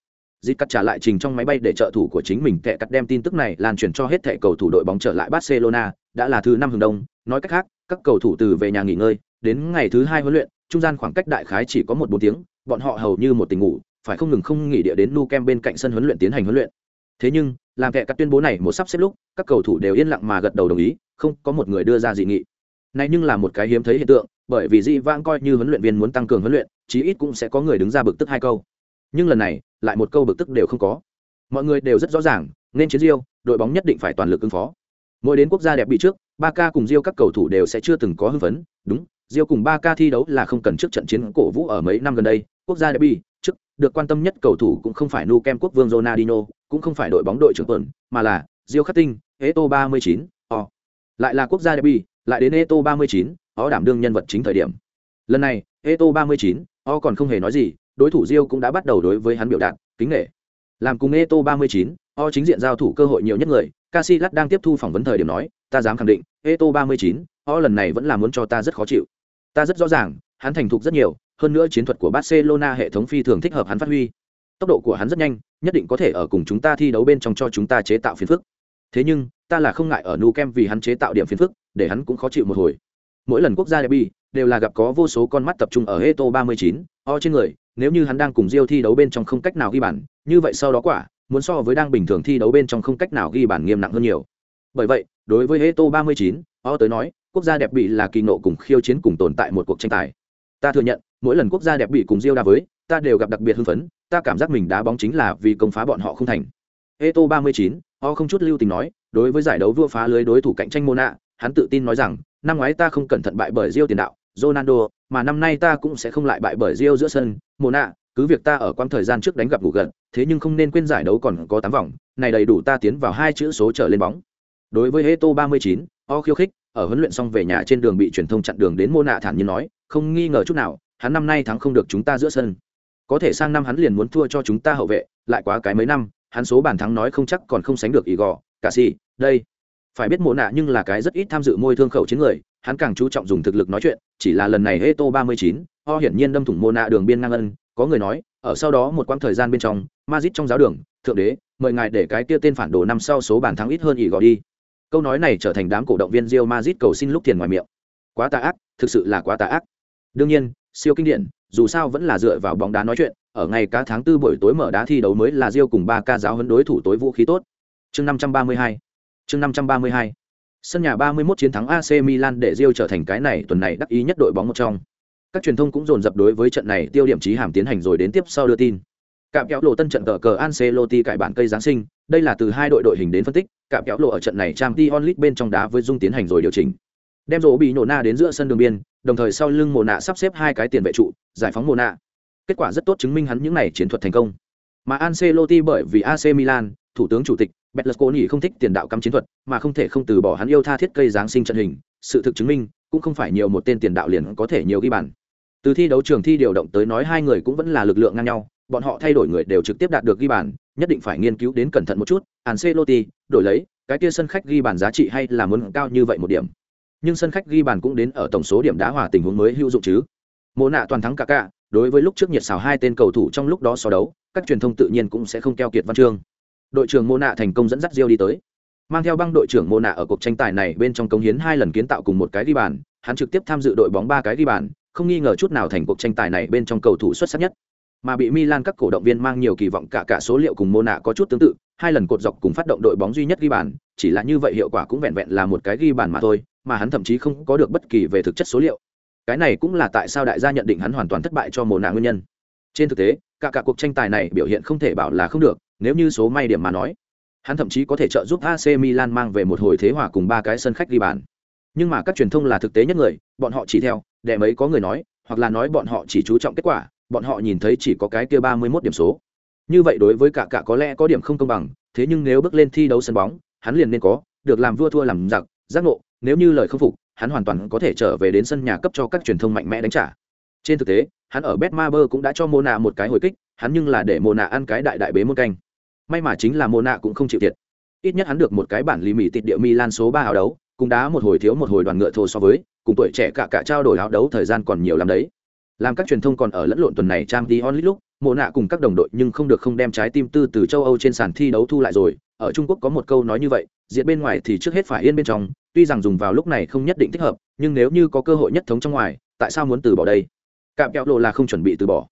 Dịch cắt trả lại trình trong máy bay để trợ thủ của chính mình kẻ cắt đem tin tức này lan truyền cho hết thẻ cầu thủ đội bóng trở lại barcelona, đã là thứ năm hừng đông. Nói cách khác các cầu thủ từ về nhà nghỉ ngơi, đến ngày thứ hai huấn luyện, trung gian khoảng cách đại khái chỉ có một bốn tiếng, bọn họ hầu như một tình ngủ, phải không ngừng không nghỉ địa đến nu kem bên cạnh sân huấn luyện tiến hành huấn luyện. Thế nhưng, làm kệ các tuyên bố này một sắp xếp lúc, các cầu thủ đều yên lặng mà gật đầu đồng ý, không có một người đưa ra dị nghị. Này nhưng là một cái hiếm thấy hiện tượng, bởi vì dị vãng coi như huấn luyện viên muốn tăng cường huấn luyện, chí ít cũng sẽ có người đứng ra bực tức hai câu. Nhưng lần này, lại một câu bực tức đều không có. Mọi người đều rất rõ ràng, nên chiến diêu, đội bóng nhất định phải toàn lực ứng phó. Mỗi đến quốc gia đẹp bị trước ba ca cùng diêu các cầu thủ đều sẽ chưa từng có hưng phấn đúng Diêu cùng Ba ca thi đấu là không cần trước trận chiến cổ vũ ở mấy năm gần đây, quốc gia derby, trước được quan tâm nhất cầu thủ cũng không phải Nu Kem quốc vương Ronaldinho, cũng không phải đội bóng đội trưởng tuần, mà là Diêu Khắc Tinh, Eto 39, o. Lại là quốc gia derby, lại đến Eto 39, o đảm đương nhân vật chính thời điểm. Lần này, Eto 39, o còn không hề nói gì, đối thủ Diêu cũng đã bắt đầu đối với hắn biểu đạt kính nể. Làm cùng Eto 39, o chính diện giao thủ cơ hội nhiều nhất người, Casillas đang tiếp thu phỏng vấn thời điểm nói, ta dám khẳng định, Eto 39, o lần này vẫn là muốn cho ta rất khó chịu. Ta rất rõ ràng, hắn thành thục rất nhiều, hơn nữa chiến thuật của Barcelona hệ thống phi thường thích hợp hắn phát huy. Tốc độ của hắn rất nhanh, nhất định có thể ở cùng chúng ta thi đấu bên trong cho chúng ta chế tạo phiền phức. Thế nhưng, ta là không ngại ở Nu Kem vì hắn chế tạo điểm phiền phức, để hắn cũng khó chịu một hồi. Mỗi lần quốc gia derby đều là gặp có vô số con mắt tập trung ở Eto 39, o trên người, nếu như hắn đang cùng Rio thi đấu bên trong không cách nào ghi bàn, như vậy sau đó quả, muốn so với đang bình thường thi đấu bên trong không cách nào ghi bàn nghiêm nặng hơn nhiều. Bởi vậy, đối với Eto 39, o tới nói, quốc gia đẹp bị là kỳ nộ cùng khiêu chiến cùng tồn tại một cuộc tranh tài. Ta thừa nhận, mỗi lần quốc gia đẹp bị cùng diêu đa với, ta đều gặp đặc biệt hưng phấn, ta cảm giác mình đá bóng chính là vì công phá bọn họ không thành. Eto 39, o không chút lưu tình nói, đối với giải đấu vua phá lưới đối thủ cạnh tranh Mona, hắn tự tin nói rằng, năm ngoái ta không cẩn thận bại bởi diêu tiền đạo, Ronaldo, mà năm nay ta cũng sẽ không lại bại bởi diêu giữa sân, Mona, cứ việc ta ở quãng thời gian trước đánh gặp ngủ gần, thế nhưng không nên quên giải đấu còn có tám vòng, này đầy đủ ta tiến vào hai chữ số trở lên bóng. Đối với Eto 39, o khiêu khích, ở huấn luyện xong về nhà trên đường bị truyền thông chặn đường đến Mona thản nhiên nói, không nghi ngờ chút nào, hắn năm nay thắng không được chúng ta giữa sân. Có thể sang năm hắn liền muốn thua cho chúng ta hậu vệ, lại quá cái mấy năm, hắn số bàn thắng nói không chắc còn không sánh được Igor, cả gì, đây. Phải biết mộ nạ nhưng là cái rất ít tham dự môi thương khẩu chiến người, hắn càng chú trọng dùng thực lực nói chuyện, chỉ là lần này Eto 39, o hiển nhiên đâm thủng mộ nạ đường biên ngang ân, có người nói, ở sau đó một quãng thời gian bên trong, Madrid trong giáo đường, thượng đế, mời ngài để cái kia tên phản đồ năm sau số bàn thắng ít hơn Igor đi. Câu nói này trở thành đám cổ động viên Real Madrid cầu xin lúc tiền ngoài miệng. Quá tà ác, thực sự là quá tà ác. Đương nhiên, siêu kinh điển, dù sao vẫn là dựa vào bóng đá nói chuyện, ở ngày cá tháng tư buổi tối mở đá thi đấu mới là Rio cùng ba ca giáo huấn đối thủ tối vũ khí tốt. Chương 532. Chương 532. Sân nhà 31 chiến thắng AC Milan để Rio trở thành cái này tuần này đắc ý nhất đội bóng một trong. Các truyền thông cũng dồn dập đối với trận này tiêu điểm chí hàm tiến hành rồi đến tiếp sau đưa tin. Cạm kéo lộ tân trận cờ cờ Ancelotti cải bản cây Giáng sinh, đây là từ hai đội đội hình đến phân tích, cạm kéo lộ ở trận này Champions League bên trong đá với dung tiến hành rồi điều chỉnh. Đem rổ bị nổ na đến giữa sân đường biên, đồng thời sau lưng Mộ nạ sắp xếp hai cái tiền vệ trụ, giải phóng Mộ nạ. Kết quả rất tốt chứng minh hắn những này chiến thuật thành công. Mà Ancelotti bởi vì AC Milan, thủ tướng chủ tịch Berlusconi không thích tiền đạo cắm chiến thuật, mà không thể không từ bỏ hắn yêu tha thiết cây giáng sinh trận hình, sự thực chứng minh, cũng không phải nhiều một tên tiền đạo liền có thể nhiều ghi bàn. Từ thi đấu trường thi điều động tới nói hai người cũng vẫn là lực lượng ngang nhau, bọn họ thay đổi người đều trực tiếp đạt được ghi bàn, nhất định phải nghiên cứu đến cẩn thận một chút. Ancelotti, đổi lấy, cái kia sân khách ghi bàn giá trị hay là muốn cao như vậy một điểm. Nhưng sân khách ghi bàn cũng đến ở tổng số điểm đá hòa tình huống mới hữu dụng chứ. Mộ nạ toàn thắng cả cả, đối với lúc trước nhiệt xào hai tên cầu thủ trong lúc đó so đấu, các truyền thông tự nhiên cũng sẽ không keo kiệt văn chương. Đội trưởng Mộ nạ thành công dẫn dắt Rio đi tới. Mang theo băng đội trưởng Mộ nạ ở cuộc tranh tài này bên trong công hiến hai lần kiến tạo cùng một cái ghi bàn, hắn trực tiếp tham dự đội bóng ba cái ghi bàn, không nghi ngờ chút nào thành cuộc tranh tài này bên trong cầu thủ xuất sắc nhất mà bị Milan các cổ động viên mang nhiều kỳ vọng cả cả số liệu cùng Mona có chút tương tự, hai lần cột dọc cùng phát động đội bóng duy nhất ghi bàn, chỉ là như vậy hiệu quả cũng vẹn vẹn là một cái ghi bàn mà thôi, mà hắn thậm chí không có được bất kỳ về thực chất số liệu. Cái này cũng là tại sao đại gia nhận định hắn hoàn toàn thất bại cho Mona nguyên nhân. Trên thực tế, cả cả cuộc tranh tài này biểu hiện không thể bảo là không được, nếu như số may điểm mà nói, hắn thậm chí có thể trợ giúp AC Milan mang về một hồi thế hòa cùng ba cái sân khách ghi bàn. Nhưng mà các truyền thông là thực tế nhất người, bọn họ chỉ theo, để mấy có người nói, hoặc là nói bọn họ chỉ chú trọng kết quả, bọn họ nhìn thấy chỉ có cái kia ba mươi 31 điểm số. Như vậy đối với cả cả có lẽ có điểm không công bằng, thế nhưng nếu bước lên thi đấu sân bóng, hắn liền nên có, được làm vua thua làm giặc, giác ngộ, nếu như lời không phục, hắn hoàn toàn có thể trở về đến sân nhà cấp cho các truyền thông mạnh mẽ đánh trả. Trên thực tế, hắn ở Betmaber cũng đã cho Mona một cái hồi kích, hắn nhưng là để Mona ăn cái đại đại bế một canh. May mà chính là Mona cũng không chịu thiệt. Ít nhất hắn được một cái bản lý mỹ tịt địa Milan số ba áo đấu, cùng đá một hồi thiếu một hồi đoàn ngựa thô so với, cùng tuổi trẻ cả cả trao đổi áo đấu thời gian còn nhiều lắm đấy làm các truyền thông còn ở lẫn lộn tuần này trang tí onlit lúc, mộ nạ cùng các đồng đội nhưng không được không đem trái tim tư từ châu âu trên sàn thi đấu thu lại rồi. Ở trung quốc có một câu nói như vậy diện bên ngoài thì trước hết phải yên bên trong. Tuy rằng dùng vào lúc này không nhất định thích hợp, nhưng nếu như có cơ hội nhất thống trong ngoài, tại sao muốn từ bỏ đây? Cạm kẹo lộ là không chuẩn bị từ bỏ.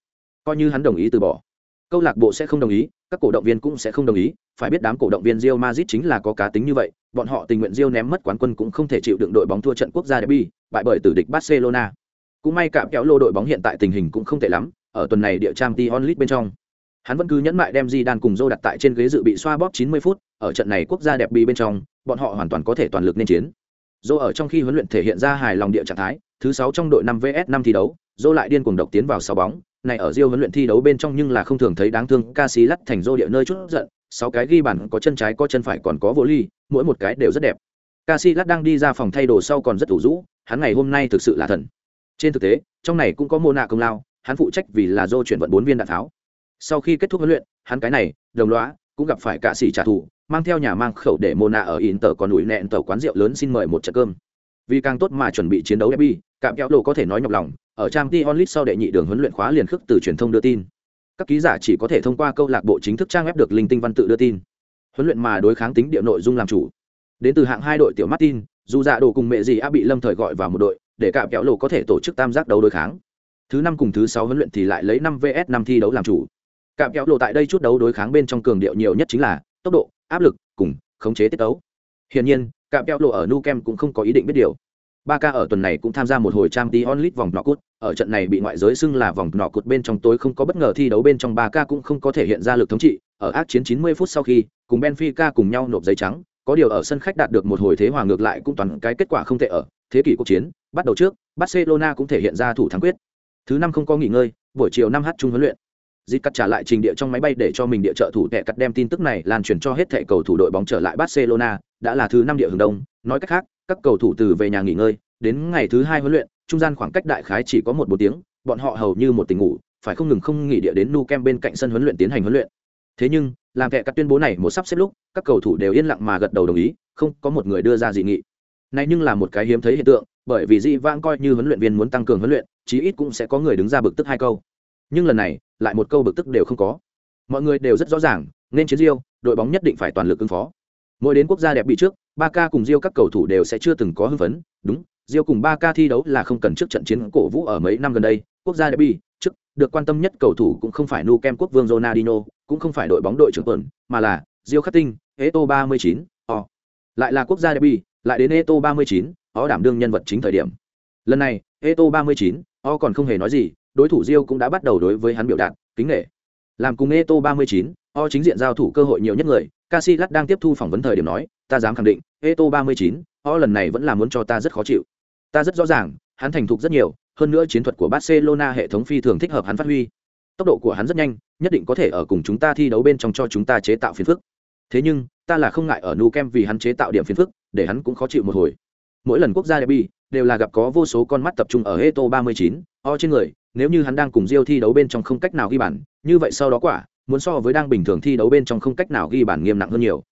Coi như hắn đồng ý từ bỏ. Câu lạc bộ sẽ không đồng ý, các cổ động viên cũng sẽ không đồng ý. Phải biết đám cổ động viên Real Madrid chính là có cá tính như vậy, bọn họ tình nguyện Real ném mất quán quân cũng không thể chịu đựng đội bóng thua trận quốc gia derby, bại bởi tử địch Barcelona cũng may cạm kéo lô đội bóng hiện tại tình hình cũng không tệ lắm, ở tuần này địa trang t onlit bên trong. Hắn vẫn cứ nhẫn mại đem di đan cùng dô đặt tại trên ghế dự bị xoa bóp 90 phút, ở trận này quốc gia đẹp bị bên trong, bọn họ hoàn toàn có thể toàn lực nên chiến. Dô ở trong khi huấn luyện thể hiện ra hài lòng địa trạng thái, thứ sáu trong đội năm vs năm thi đấu dô lại điên cuồng độc tiến vào sáu bóng. Này ở Rio huấn luyện thi đấu bên trong nhưng là không thường thấy đáng thương, Casillas thành rô địa nơi chút giận, sáu cái ghi bàn có chân trái có chân phải còn có vô ly, mỗi một cái đều rất đẹp. Casillas đang đi ra phòng thay đồ sau còn rất thủ rũ, hắn ngày hôm nay thực sự là thần trên thực tế, trong này cũng có mô nạ công lao, hắn phụ trách vì là dô chuyển vận bốn viên đạn tháo. Sau khi kết thúc huấn luyện, hắn cái này, đồng loá cũng gặp phải cả sĩ trả thù, mang theo nhà mang khẩu để mô nạ ở in tờ còn ủi nẹn tờ quán rượu lớn xin mời một trận cơm. Vì càng tốt mà chuẩn bị chiến đấu derby, cạm kéo lộ có thể nói nhọc lòng, ở trang t onlit sau đệ nhị đường huấn luyện khóa liền khước từ truyền thông đưa tin. Các ký giả chỉ có thể thông qua câu lạc bộ chính thức trang web được linh tinh văn tự đưa tin. Huấn luyện mà đối kháng tính địa nội dung làm chủ. Đến từ hạng hai đội tiểu martin, dù dạ đồ cùng mẹ gì a bị lâm thời gọi vào một đội để cạm kéo lộ có thể tổ chức tam giác đấu đối kháng. Thứ năm cùng thứ sáu huấn luyện thì lại lấy năm vs năm thi đấu làm chủ. Cạm kéo lộ tại đây chút đấu đối kháng bên trong cường điệu nhiều nhất chính là tốc độ, áp lực cùng khống chế tiết tấu. Hiển nhiên cạm kéo lộ ở nu kem cũng không có ý định biết điều. Ba ca ở tuần này cũng tham gia một hồi trang t onlit vòng nọ cút ở trận này bị ngoại giới xưng là vòng nọ cút bên trong tối không có bất ngờ thi đấu bên trong ba ca cũng không có thể hiện ra lực thống trị. Ở ác chiến 90 phút sau khi, cùng benfica cùng nhau nộp giấy trắng, có điều ở sân khách đạt được một hồi thế hòa ngược lại cũng toàn cái kết quả không thể ở thế kỷ cuộc chiến bắt đầu trước, barcelona cũng thể hiện ra thủ thắng quyết. Thứ năm không có nghỉ ngơi, buổi chiều năm h chung huấn luyện. Dịp cắt trả lại trình địa trong máy bay để cho mình địa trợ thủ tệ cắt đem tin tức này lan truyền cho hết thệ cầu thủ đội bóng trở lại barcelona, đã là thứ năm địa hướng đông. Nói cách khác, các cầu thủ từ về nhà nghỉ ngơi, đến ngày thứ hai huấn luyện, trung gian khoảng cách đại khái chỉ có một bốn tiếng, bọn họ hầu như một tình ngủ, phải không ngừng không nghỉ địa đến nu kem bên cạnh sân huấn luyện tiến hành huấn luyện. Thế nhưng, làm kệ các tuyên bố này một sắp xếp lúc, các cầu thủ đều yên lặng mà gật đầu đồng ý, không có một người đưa ra dị nghị. Này nhưng là một cái hiếm thấy hiện tượng bởi vì dị vãng coi như huấn luyện viên muốn tăng cường huấn luyện chí ít cũng sẽ có người đứng ra bực tức hai câu. Nhưng lần này lại một câu bực tức đều không có. Mọi người đều rất rõ ràng nên chiến diêu đội bóng nhất định phải toàn lực ứng phó. Mỗi đến quốc gia đẹp bị trước ba ca cùng diêu các cầu thủ đều sẽ chưa từng có hưng phấn. Đúng diêu cùng ba ca thi đấu là không cần trước trận chiến cổ vũ ở mấy năm gần đây. Quốc gia đẹp bị trước được quan tâm nhất cầu thủ cũng không phải nu kem quốc vương ronaldinho cũng không phải đội bóng đội trưởng tuần mà là diêu khắc tinh eto 39, o. Lại là quốc gia đẹp bị lại đến eto 39, o đảm đương nhân vật chính thời điểm lần này eto 39, o còn không hề nói gì đối thủ diêu cũng đã bắt đầu đối với hắn biểu đạt kính nghệ làm cùng eto 39, o chính diện giao thủ cơ hội nhiều nhất người Casillas đang tiếp thu phỏng vấn thời điểm nói, ta dám khẳng định, Eto 39, o lần này vẫn là muốn cho ta rất khó chịu. Ta rất rõ ràng, hắn thành thục rất nhiều, hơn nữa chiến thuật của Barcelona hệ thống phi thường thích hợp hắn phát huy. Tốc độ của hắn rất nhanh, nhất định có thể ở cùng chúng ta thi đấu bên trong cho chúng ta chế tạo phiền phức. Thế nhưng, ta là không ngại ở Nou Camp vì hắn chế tạo điểm phiền phức, để hắn cũng khó chịu một hồi. Mỗi lần quốc gia derby đều là gặp có vô số con mắt tập trung ở Eto 39, o trên người, nếu như hắn đang cùng Rio thi đấu bên trong không cách nào ghi bàn, như vậy sau đó quả, muốn so với đang bình thường thi đấu bên trong không cách nào ghi bàn nghiêm nặng hơn nhiều.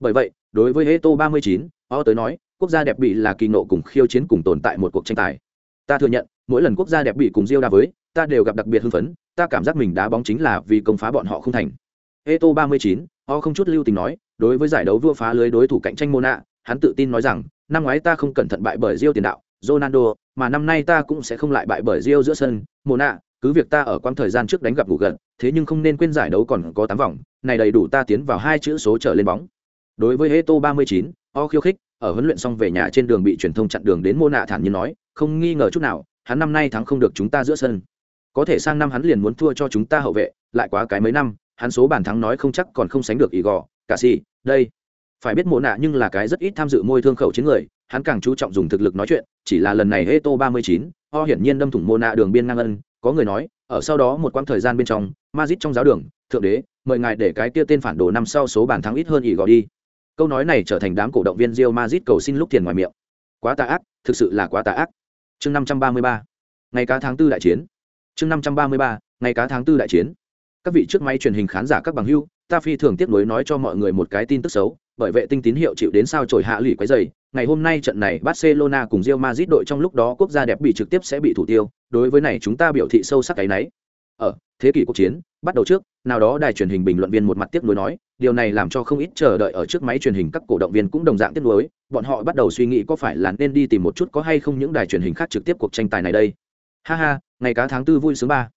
Bởi vậy, đối với Eto 39, o tới nói, quốc gia đẹp bị là kỳ nộ cùng khiêu chiến cùng tồn tại một cuộc tranh tài. Ta thừa nhận, mỗi lần quốc gia đẹp bị cùng Rio đá với, ta đều gặp đặc biệt hưng phấn, ta cảm giác mình đá bóng chính là vì công phá bọn họ không thành. Eto 39, o không chút lưu tình nói, đối với giải đấu vua phá lưới đối thủ cạnh tranh Mona, hắn tự tin nói rằng, năm ngoái ta không cẩn thận bại bởi Rio tiền đạo, Ronaldo, mà năm nay ta cũng sẽ không lại bại bởi Rio giữa sân, Mona, cứ việc ta ở quãng thời gian trước đánh gặp ngủ gần, thế nhưng không nên quên giải đấu còn có tám vòng, này đầy đủ ta tiến vào hai chữ số trở lên bóng. Đối với Eto 39, o khiêu khích, ở huấn luyện xong về nhà trên đường bị truyền thông chặn đường đến Mona thản nhiên nói, không nghi ngờ chút nào, hắn năm nay thắng không được chúng ta giữa sân. Có thể sang năm hắn liền muốn thua cho chúng ta hậu vệ, lại quá cái mấy năm, hắn số bàn thắng nói không chắc còn không sánh được Igor, cả gì, đây. Phải biết mộ nạ nhưng là cái rất ít tham dự môi thương khẩu chiến người, hắn càng chú trọng dùng thực lực nói chuyện, chỉ là lần này Eto 39, ho hiển nhiên đâm thủng mộ nạ đường biên ngang ân, có người nói, ở sau đó một quãng thời gian bên trong, Madrid trong giáo đường, thượng đế, mời ngài để cái kia tên phản đồ năm sau số bàn thắng ít hơn Igor đi. Câu nói này trở thành đám cổ động viên Real Madrid cầu xin lúc tiền ngoài miệng. Quá tà ác, thực sự là quá tà ác. Chương 533. Ngày cá tháng tư đại chiến. Chương 533, ngày cá tháng tư đại chiến. Các vị trước máy truyền hình khán giả các bằng hữu, ta phi thường tiếp nối nói cho mọi người một cái tin tức xấu, bởi vệ tinh tín hiệu chịu đến sao trổi hạ lụy quấy dày. Ngày hôm nay trận này Barcelona cùng Real Madrid đội trong lúc đó quốc gia đẹp bị trực tiếp sẽ bị thủ tiêu, đối với này chúng ta biểu thị sâu sắc cái nấy. Ở thế kỷ cuộc chiến, bắt đầu trước, nào đó đài truyền hình bình luận viên một mặt tiếp nối nói, điều này làm cho không ít chờ đợi ở trước máy truyền hình các cổ động viên cũng đồng dạng tiếp nối, bọn họ bắt đầu suy nghĩ có phải là nên đi tìm một chút có hay không những đài truyền hình khác trực tiếp cuộc tranh tài này đây. Ha ha, ngày cá tháng tư vui sướng ba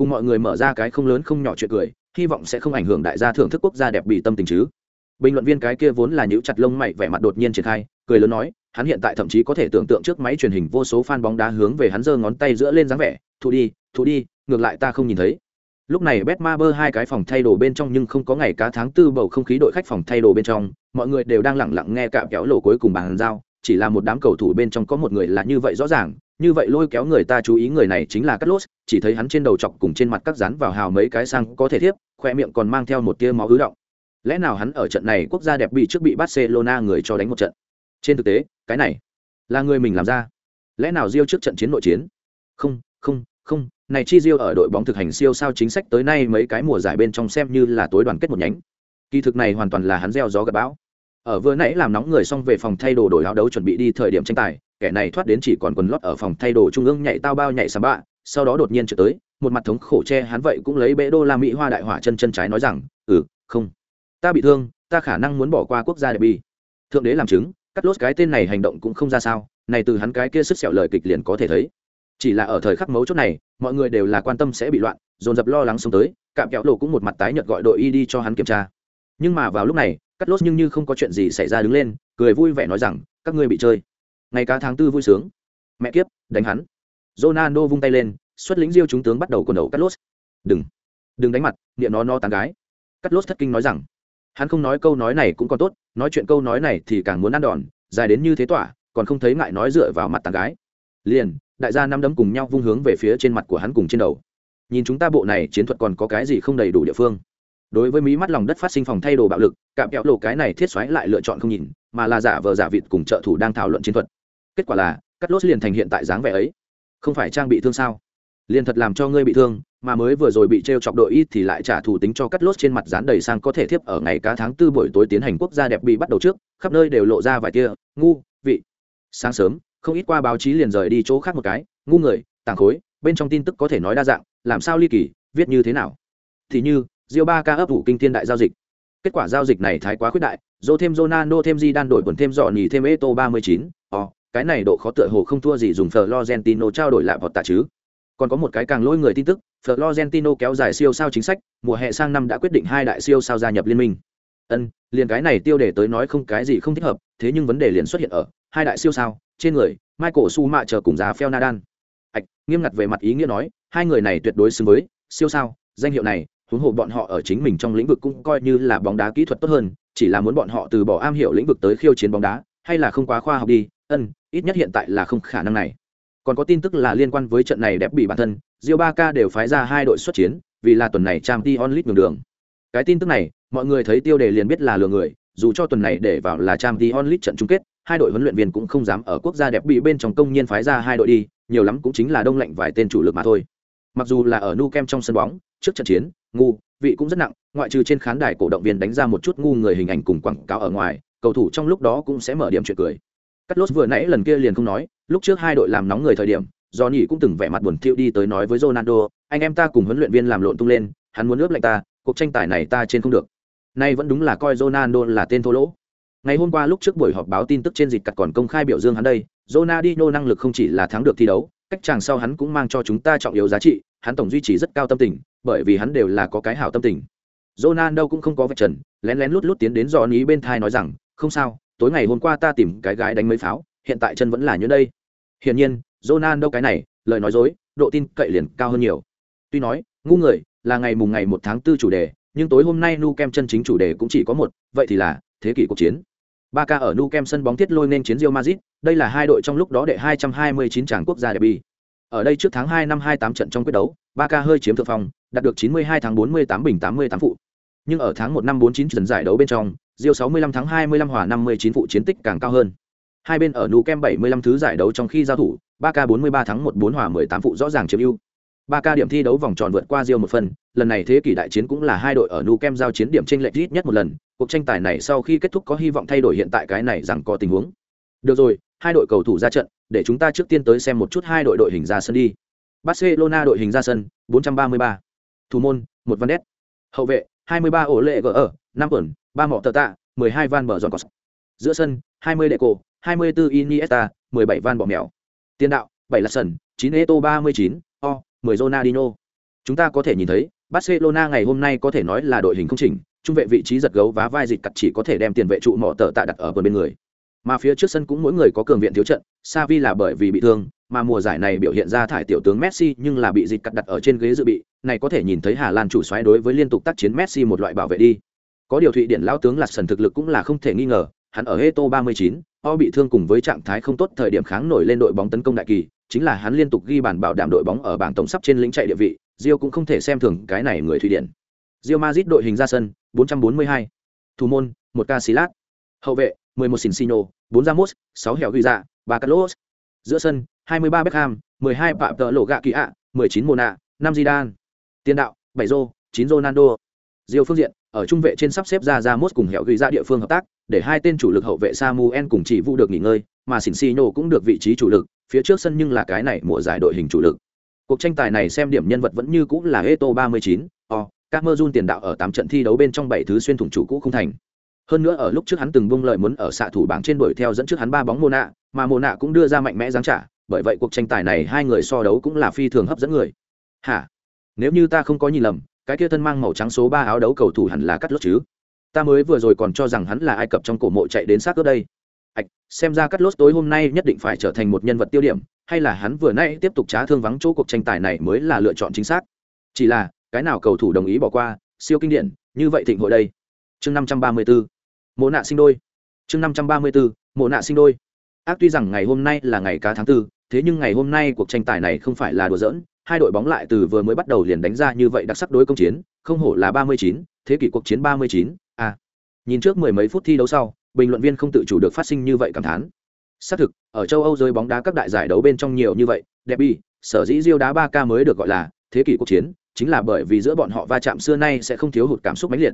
cùng mọi người mở ra cái không lớn không nhỏ chuyện cười hy vọng sẽ không ảnh hưởng đại gia thưởng thức quốc gia đẹp bị tâm tình chứ bình luận viên cái kia vốn là nhíu chặt lông mày, vẻ mặt đột nhiên triển khai, cười lớn nói, hắn hiện tại thậm chí có thể tưởng tượng trước máy truyền hình vô số fan bóng đá hướng về hắn giơ ngón tay giữa lên dáng vẻ thụ đi thụ đi, ngược lại ta không nhìn thấy. Lúc này bet ma bơ hai cái phòng thay đồ bên trong nhưng không có ngày cá tháng tư bầu không khí đội khách phòng thay đồ bên trong, mọi người đều đang lẳng lặng nghe cạm kéo lộ cuối cùng bàn giao, chỉ là một đám cầu thủ bên trong có một người là như vậy rõ ràng, như vậy lôi kéo người ta chú ý người này chính là cắt lốt chỉ thấy hắn trên đầu chọc cùng trên mặt các rán vào hào mấy cái sang có thể thiếp, khoe miệng còn mang theo một tia máu ứ động lẽ nào hắn ở trận này quốc gia đẹp bị trước bị barcelona người cho đánh một trận? Trên thực tế, cái này là người mình làm ra. Lẽ nào diêu trước trận chiến nội chiến? Không không không. Này chi Diêu ở đội bóng thực hành siêu sao chính sách tới nay mấy cái mùa giải bên trong xem như là tối đoàn kết một nhánh. Kỳ thực này hoàn toàn là hắn gieo gió gặp bão. Ở vừa nãy làm nóng người xong về phòng thay đồ đổi áo đấu chuẩn bị đi thời điểm tranh tài, kẻ này thoát đến chỉ còn quần lót ở phòng thay đồ trung ương nhảy tao bao nhảy sắm bạ, sau đó đột nhiên trở tới, một mặt thống khổ che hắn vậy cũng lấy bệ đô la mỹ hoa đại hỏa chân chân trái nói rằng ừ không ta bị thương, ta khả năng muốn bỏ qua quốc gia đẹp bi thượng đế làm chứng cắt lốt cái tên này hành động cũng không ra sao, này từ hắn cái kia sức sẹo lời kịch liền có thể thấy. Chỉ là ở thời khắc mấu chốt này, mọi người đều là quan tâm sẽ bị loạn, dồn dập lo lắng xuống tới, cạm kẹo lộ cũng một mặt tái nhợt gọi đội y đi cho hắn kiểm tra. Nhưng mà vào lúc này cắt lốt nhưng như không có chuyện gì xảy ra đứng lên, cười vui vẻ nói rằng, các ngươi bị chơi. Ngày cá tháng tư vui sướng. Mẹ kiếp, đánh hắn. Ronaldo vung tay lên, xuất lính diêu chúng tướng bắt đầu quần đầu cắt lốt đừng đừng đánh mặt niệm nó no tán gái. Cắt lốt thất kinh nói rằng hắn không nói câu nói này cũng còn tốt, nói chuyện câu nói này thì càng muốn ăn đòn, dài đến như thế tỏa, còn không thấy ngại nói dựa vào mặt tán gái. Liền, đại gia năm đấm cùng nhau vung hướng về phía trên mặt của hắn cùng trên đầu. Nhìn chúng ta bộ này chiến thuật còn có cái gì không đầy đủ địa phương. Đối với mí mắt lòng đất phát sinh phòng thay đồ bạo lực, cạm kẹo lộ cái này thiết xoáy lại lựa chọn không nhìn, mà là giả vờ giả vịt cùng trợ thủ đang thảo luận chiến thuật. Kết quả là, cắt lốt liền thành hiện tại dáng vẻ ấy. Không phải trang bị thương sao? Liền thật làm cho ngươi bị thương mà mới vừa rồi bị t r e o chọc đội y thì lại trả thù tính cho cắt lốt trên mặt dán đầy sang có thể thiếp ở ngày cá tháng tư buổi tối tiến hành quốc gia đẹp bị bắt đầu trước khắp nơi đều lộ ra vài tia ngu vị sáng sớm không ít qua báo chí liền rời đi chỗ khác một cái ngu người tàng khối bên trong tin tức có thể nói đa dạng làm sao ly kỳ viết như thế nào thì như Rio ba ca ấp ủ kinh thiên đại giao dịch. Kết quả giao dịch này thái quá khuyết đại, dô thêm Ronaldo thêm Di đan đổi quần thêm dọn nhì thêm Eto 39, ồ, cái này độ khó tựa hồ không thua gì dùng Florentino trao đổi lại vọt tạ chứ. Còn có một cái càng lôi người tin tức, Florentino kéo dài siêu sao chính sách, mùa hè sang năm đã quyết định hai đại siêu sao gia nhập liên minh. Ân, liền cái này tiêu đề tới nói không cái gì không thích hợp, thế nhưng vấn đề liền xuất hiện ở hai đại siêu sao, trên người, Michael Schumacher chờ cùng giá Fel nadan ạch nghiêm ngặt về mặt ý nghĩa nói, hai người này tuyệt đối xứng với siêu sao, danh hiệu này huống hồ bọn họ ở chính mình trong lĩnh vực cũng coi như là bóng đá kỹ thuật tốt hơn chỉ là muốn bọn họ từ bỏ am hiểu lĩnh vực tới khiêu chiến bóng đá hay là không quá khoa học đi ân ít nhất hiện tại là không khả năng này còn có tin tức là liên quan với trận này đẹp bị bản thân, Rio ba k đều phái ra hai đội xuất chiến, vì là tuần này trang t onlit đường. Đường cái tin tức này, mọi người thấy tiêu đề liền biết là lừa người, dù cho tuần này để vào là trang t onlit trận chung kết, hai đội huấn luyện viên cũng không dám ở quốc gia đẹp bị bên trong công nhiên phái ra hai đội đi, nhiều lắm cũng chính là đông lạnh vài tên chủ lực mà thôi. Mặc dù là ở nu kem trong sân bóng, trước trận chiến, ngu, vị cũng rất nặng, ngoại trừ trên khán đài cổ động viên đánh ra một chút ngu người hình ảnh cùng quảng cáo ở ngoài, cầu thủ trong lúc đó cũng sẽ mở điểm chuyện cười cắt lốt vừa nãy lần kia liền không nói, lúc trước hai đội làm nóng người thời điểm do nhỉ cũng từng vẻ mặt buồn thiu đi tới nói với ronaldo, anh em ta cùng huấn luyện viên làm lộn tung lên, hắn muốn ướp lạnh ta, cuộc tranh tài này ta trên không được. Nay vẫn đúng là coi ronaldo là tên thô lỗ. Ngày hôm qua lúc trước buổi họp báo tin tức trên dịch cặt còn công khai biểu dương hắn đây, ronaldinho năng lực không chỉ là thắng được thi đấu, cách chàng sau hắn cũng mang cho chúng ta trọng yếu giá trị, hắn tổng duy trì rất cao tâm tình, bởi vì hắn đều là có cái hảo tâm tình. Ronaldo cũng không có vạch trần, lén lén lút lút tiến đến dò bên thai nói rằng, không sao tối ngày hôm qua ta tìm cái gái đánh mấy pháo, hiện tại chân vẫn là như đây. Hiển nhiên, Ronaldo cái này, lời nói dối, độ tin cậy liền cao hơn nhiều. Tuy nói, ngu người là ngày mùng ngày một tháng tư chủ đề, nhưng tối hôm nay nu kem chân chính chủ đề cũng chỉ có một, vậy thì là thế kỷ cuộc chiến. Ba ca ở nu kem sân bóng tiết lôi nên chiến rio mazit đây là hai đội trong lúc đó đệ 229 tràng quốc gia derby. Ở đây trước tháng 2 năm 28 trận trong quyết đấu ba ca hơi chiếm thượng phong, đạt được 92 tháng 48 bình 88 phụ. Nhưng ở tháng 1 năm 49 trận giải đấu bên trong Rio 65 tháng 25 hòa 59 phụ chiến tích càng cao hơn. Hai bên ở nú kem 75 thứ giải đấu trong khi giao thủ 3K 43 thắng 14 hòa 18 phụ rõ ràng chiếm ưu. 3K điểm thi đấu vòng tròn vượt qua Rio một phần, lần này thế kỷ đại chiến cũng là hai đội ở nú kem giao chiến điểm chênh lệch ít nhất một lần, cuộc tranh tài này sau khi kết thúc có hy vọng thay đổi hiện tại cái này rằng có tình huống. Được rồi, hai đội cầu thủ ra trận, để chúng ta trước tiên tới xem một chút hai đội đội hình ra sân đi. Barcelona đội hình ra sân 433. thủ môn 1 van hậu vệ 23 ổ lệ gỡ ở năm tuần ba mỏ tờ tạ 12 van bờ giòn cos giữa sân 20 đệ cổ 24 iniesta 17 van bỏ mèo. Tiền đạo, bảy là sần chín eto 39 o, mười Ronaldino. chúng ta có thể nhìn thấy, barcelona ngày hôm nay có thể nói là đội hình không chỉnh, trung vệ vị trí giật gấu và vai dịch cặt chỉ có thể đem tiền vệ trụ mỏ tờ tạ đặt ở bên người. Mà phía trước sân cũng mỗi người có cường viện thiếu trận Savi là bởi vì bị thương, mà mùa giải này biểu hiện ra thải tiểu tướng Messi nhưng là bị dịch cắt đặt ở trên ghế dự bị. Này có thể nhìn thấy Hà Lan chủ xoáy đối với liên tục tác chiến Messi một loại bảo vệ đi có điều thụy điển lao tướng lạt sần thực lực cũng là không thể nghi ngờ hắn ở Heto 39, o bị thương cùng với trạng thái không tốt thời điểm kháng nổi lên đội bóng tấn công đại kỳ chính là hắn liên tục ghi bàn bảo đảm đội bóng ở bảng tổng sắp trên lĩnh chạy địa vị, Rio cũng không thể xem thường cái này người Thụy Điển. Rio Madrid đội hình ra sân, 442. Thủ môn, một ca xí lát Hậu vệ, 11 Sincino, 4 Ramos, 6 Hẻo Ghi Dạ, 3 Carlos. Giữa sân, 23 Beckham, 12 Phạm Tợ Lộ Gạ Kỳ ạ, 19 Mona, 5 Zidane. Tiền đạo, 7 Rô, 9 Ronaldo. Diêu phương diện, ở trung vệ trên sắp xếp ra ra Mốt cùng Hẻo Ghi Ra địa phương hợp tác, để hai tên chủ lực hậu vệ Samuel cùng chỉ vụ được nghỉ ngơi, mà Sincino cũng được vị trí chủ lực, phía trước sân nhưng là cái này mùa giải đội hình chủ lực. Cuộc tranh tài này xem điểm nhân vật vẫn như cũng là Eto 39, o, Camerun tiền đạo ở 8 trận thi đấu bên trong 7 thứ xuyên thủng chủ cũ không thành. Hơn nữa ở lúc trước hắn từng bung lợi muốn ở xạ thủ bảng trên đuổi theo dẫn trước hắn ba bóng Mona, mà Mona cũng đưa ra mạnh mẽ giáng trả, bởi vậy cuộc tranh tài này hai người so đấu cũng là phi thường hấp dẫn người. Hả? Nếu như ta không có nhìn lầm, cái kia thân mang màu trắng số ba áo đấu cầu thủ hẳn là cắt lốt chứ? Ta mới vừa rồi còn cho rằng hắn là ai cập trong cổ mộ chạy đến xác cướp đây. ạch xem ra cắt lốt tối hôm nay nhất định phải trở thành một nhân vật tiêu điểm, hay là hắn vừa nãy tiếp tục trá thương vắng chỗ cuộc tranh tài này mới là lựa chọn chính xác. Chỉ là, cái nào cầu thủ đồng ý bỏ qua, siêu kinh điển, như vậy thịnh hội đây. Chương 534 mộ nạ sinh đôi chương năm trăm ba mươi bốn mộ nạ sinh đôi ác tuy rằng ngày hôm nay là ngày cá tháng tư thế nhưng ngày hôm nay cuộc tranh tài này không phải là đùa giỡn hai đội bóng lại từ vừa mới bắt đầu liền đánh ra như vậy đặc sắc đối công chiến không hổ là ba mươi chín thế kỷ cuộc chiến 39. À, nhìn trước mười mấy phút thi đấu sau bình luận viên không tự chủ được phát sinh như vậy cảm thán xác thực ở châu âu rơi bóng đá các đại giải đấu bên trong nhiều như vậy derby, sở dĩ Rio đá ba k mới được gọi là thế kỷ cuộc chiến chính là bởi vì giữa bọn họ va chạm xưa nay sẽ không thiếu hụt cảm xúc mãnh liệt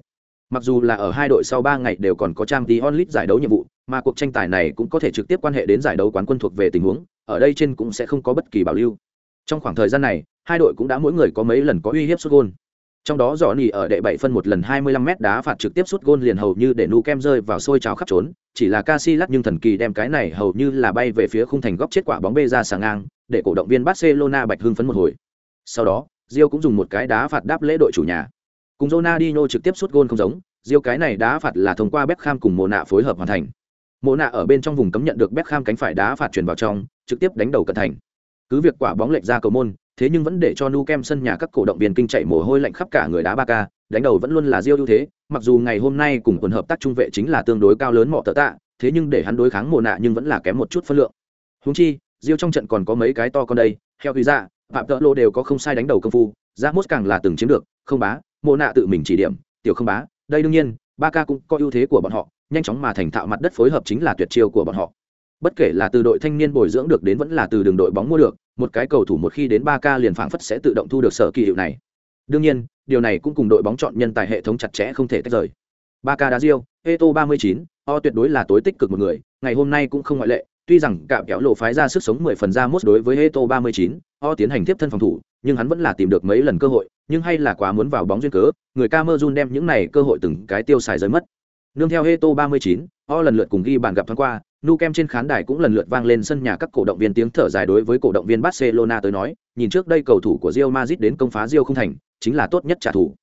Mặc dù là ở hai đội sau ba ngày đều còn có trang tí onlit giải đấu nhiệm vụ, mà cuộc tranh tài này cũng có thể trực tiếp quan hệ đến giải đấu quán quân thuộc về tình huống, ở đây trên cũng sẽ không có bất kỳ bảo lưu. Trong khoảng thời gian này, hai đội cũng đã mỗi người có mấy lần có uy hiếp sút gôn. Trong đó Johnny ở đệ bảy phân một lần 25m đá phạt trực tiếp sút gôn liền hầu như để nu kem rơi vào sôi trào khắp trốn, chỉ là Casillas nhưng thần kỳ đem cái này hầu như là bay về phía khung thành góc chết quả bóng bê ra sàng ngang, để cổ động viên Barcelona bạch hưng phấn một hồi. Sau đó, Rio cũng dùng một cái đá phạt đáp lễ đội chủ nhà. Cùng Ronaldinho trực tiếp sút gôn không giống, rio cái này đá phạt là thông qua Beckham cùng mồ nạ phối hợp hoàn thành. mồ nạ ở bên trong vùng cấm nhận được Beckham cánh phải đá phạt chuyển vào trong, trực tiếp đánh đầu cận thành. Cứ việc quả bóng lệch ra cầu môn, thế nhưng vẫn để cho Nu Kem sân nhà các cổ động viên kinh chạy mồ hôi lạnh khắp cả người đá ba ca, đánh đầu vẫn luôn là Diêu ưu thế, mặc dù ngày hôm nay cùng quần hợp tác trung vệ chính là tương đối cao lớn mọ tợ tạ, thế nhưng để hắn đối kháng mồ nạ nhưng vẫn là kém một chút phân lượng. Huống chi, Diêu trong trận còn có mấy cái to con đây, theo quy ra, dạ, Phạm Tợ Lô đều có không sai đánh đầu công phu, dạ Ramos càng là từng chiếm được, không bá, mồ nạ tự mình chỉ điểm, tiểu không bá, đây đương nhiên ba ca cũng có ưu thế của bọn họ nhanh chóng mà thành thạo mặt đất phối hợp chính là tuyệt chiêu của bọn họ bất kể là từ đội thanh niên bồi dưỡng được đến vẫn là từ đường đội bóng mua được một cái cầu thủ một khi đến 3K liền phảng phất sẽ tự động thu được sở kỳ hiệu này. Đương nhiên điều này cũng cùng đội bóng chọn nhân tài hệ thống chặt chẽ không thể tách rời. 3K đá riêu eto ba mươi chín o tuyệt đối là tối tích cực một người ngày hôm nay cũng không ngoại lệ tuy rằng cạm kéo lộ phái ra sức sống mười phần ra mốt đối với eto ba mươi chín o tiến hành tiếp thân phòng thủ nhưng hắn vẫn là tìm được mấy lần cơ hội nhưng hay là quá muốn vào bóng duyên cớ người Camerun đem những này cơ hội từng cái tiêu xài rơi mất. Nương theo Eto 39, O lần lượt cùng ghi bàn gặp thoáng qua nu kem trên khán đài cũng lần lượt vang lên sân nhà các cổ động viên tiếng thở dài đối với cổ động viên Barcelona tới nói nhìn trước đây cầu thủ của Real Madrid đến công phá Real không thành chính là tốt nhất trả thù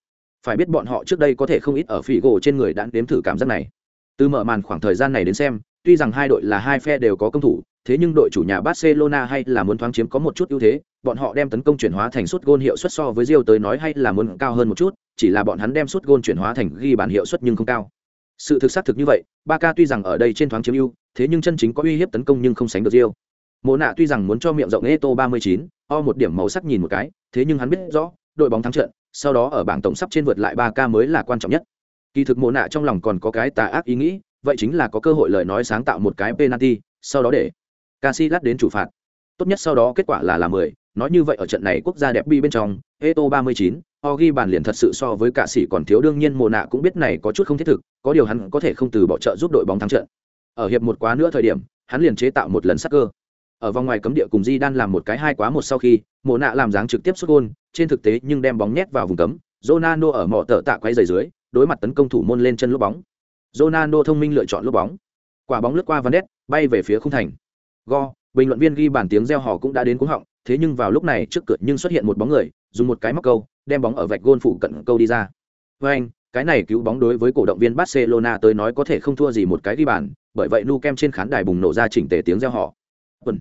phải biết bọn họ trước đây có thể không ít ở phỉ gỗ trên người đã nếm thử cảm giác này từ mở màn khoảng thời gian này đến xem tuy rằng hai đội là hai phe đều có công thủ thế nhưng đội chủ nhà Barcelona hay là muốn thoáng chiếm có một chút ưu thế, bọn họ đem tấn công chuyển hóa thành suất gôn hiệu suất so với Real tới nói hay là muốn cao hơn một chút, chỉ là bọn hắn đem suất gôn chuyển hóa thành ghi bàn hiệu suất nhưng không cao. Sự thực xác thực như vậy, Barca tuy rằng ở đây trên thoáng chiếm ưu, thế nhưng chân chính có uy hiếp tấn công nhưng không sánh được Real. Mộ nạ tuy rằng muốn cho miệng rộng Eto 39, o một điểm màu sắc nhìn một cái, thế nhưng hắn biết rõ, đội bóng thắng trận, sau đó ở bảng tổng sắp trên vượt lại Barca mới là quan trọng nhất. Kỳ thực Mộ nạ trong lòng còn có cái tà ác ý nghĩ, vậy chính là có cơ hội lời nói sáng tạo một cái penalty, sau đó để Casillas đến chủ phạt. Tốt nhất sau đó kết quả là là 10, nói như vậy ở trận này quốc gia đẹp bi bên trong, Eto 39, o ghi bàn liền thật sự so với cả sĩ còn thiếu đương nhiên Mộ nạ cũng biết này có chút không thiết thực, có điều hắn có thể không từ bỏ trợ giúp đội bóng thắng trận. Ở hiệp một quá nữa thời điểm, hắn liền chế tạo một lần sắc cơ. Ở vòng ngoài cấm địa cùng Di Đan làm một cái hai quá một sau khi, Mộ nạ làm dáng trực tiếp xuất gôn trên thực tế nhưng đem bóng nhét vào vùng cấm, Ronaldo ở mỏ tợ tạ quay giày dưới, đối mặt tấn công thủ môn lên chân lốp bóng. Ronaldo thông minh lựa chọn lốp bóng. Quả bóng lướt qua Van Ness, bay về phía khung thành go bình luận viên ghi bản tiếng reo hò cũng đã đến cuống họng thế nhưng vào lúc này trước cửa nhưng xuất hiện một bóng người dùng một cái móc câu đem bóng ở vạch gôn phụ cận câu đi ra với anh cái này cứu bóng đối với cổ động viên barcelona tới nói có thể không thua gì một cái ghi bàn bởi vậy nu kem trên khán đài bùng nổ ra chỉnh tề tiếng reo hò. Quần.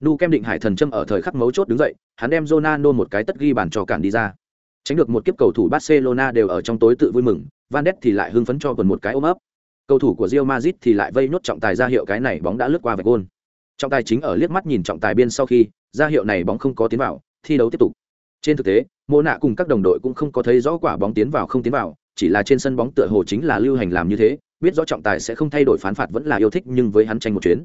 nu kem định hải thần châm ở thời khắc mấu chốt đứng dậy, hắn đem Ronaldo một cái tất ghi bàn cho cản đi ra. Tránh được một kiếp cầu thủ barcelona đều ở trong tối tự vui mừng, van thì lại hưng phấn cho quần một cái ôm ấp. Cầu thủ của Real Madrid thì lại vây nốt trọng tài ra hiệu cái này bóng đã lướt qua vạch gôn. Trọng tài chính ở liếc mắt nhìn trọng tài biên sau khi, ra hiệu này bóng không có tiến vào, thi đấu tiếp tục. Trên thực tế, mô nạ cùng các đồng đội cũng không có thấy rõ quả bóng tiến vào không tiến vào, chỉ là trên sân bóng tựa hồ chính là lưu hành làm như thế biết rõ trọng tài sẽ không thay đổi phán phạt vẫn là yêu thích nhưng với hắn tranh một chuyến.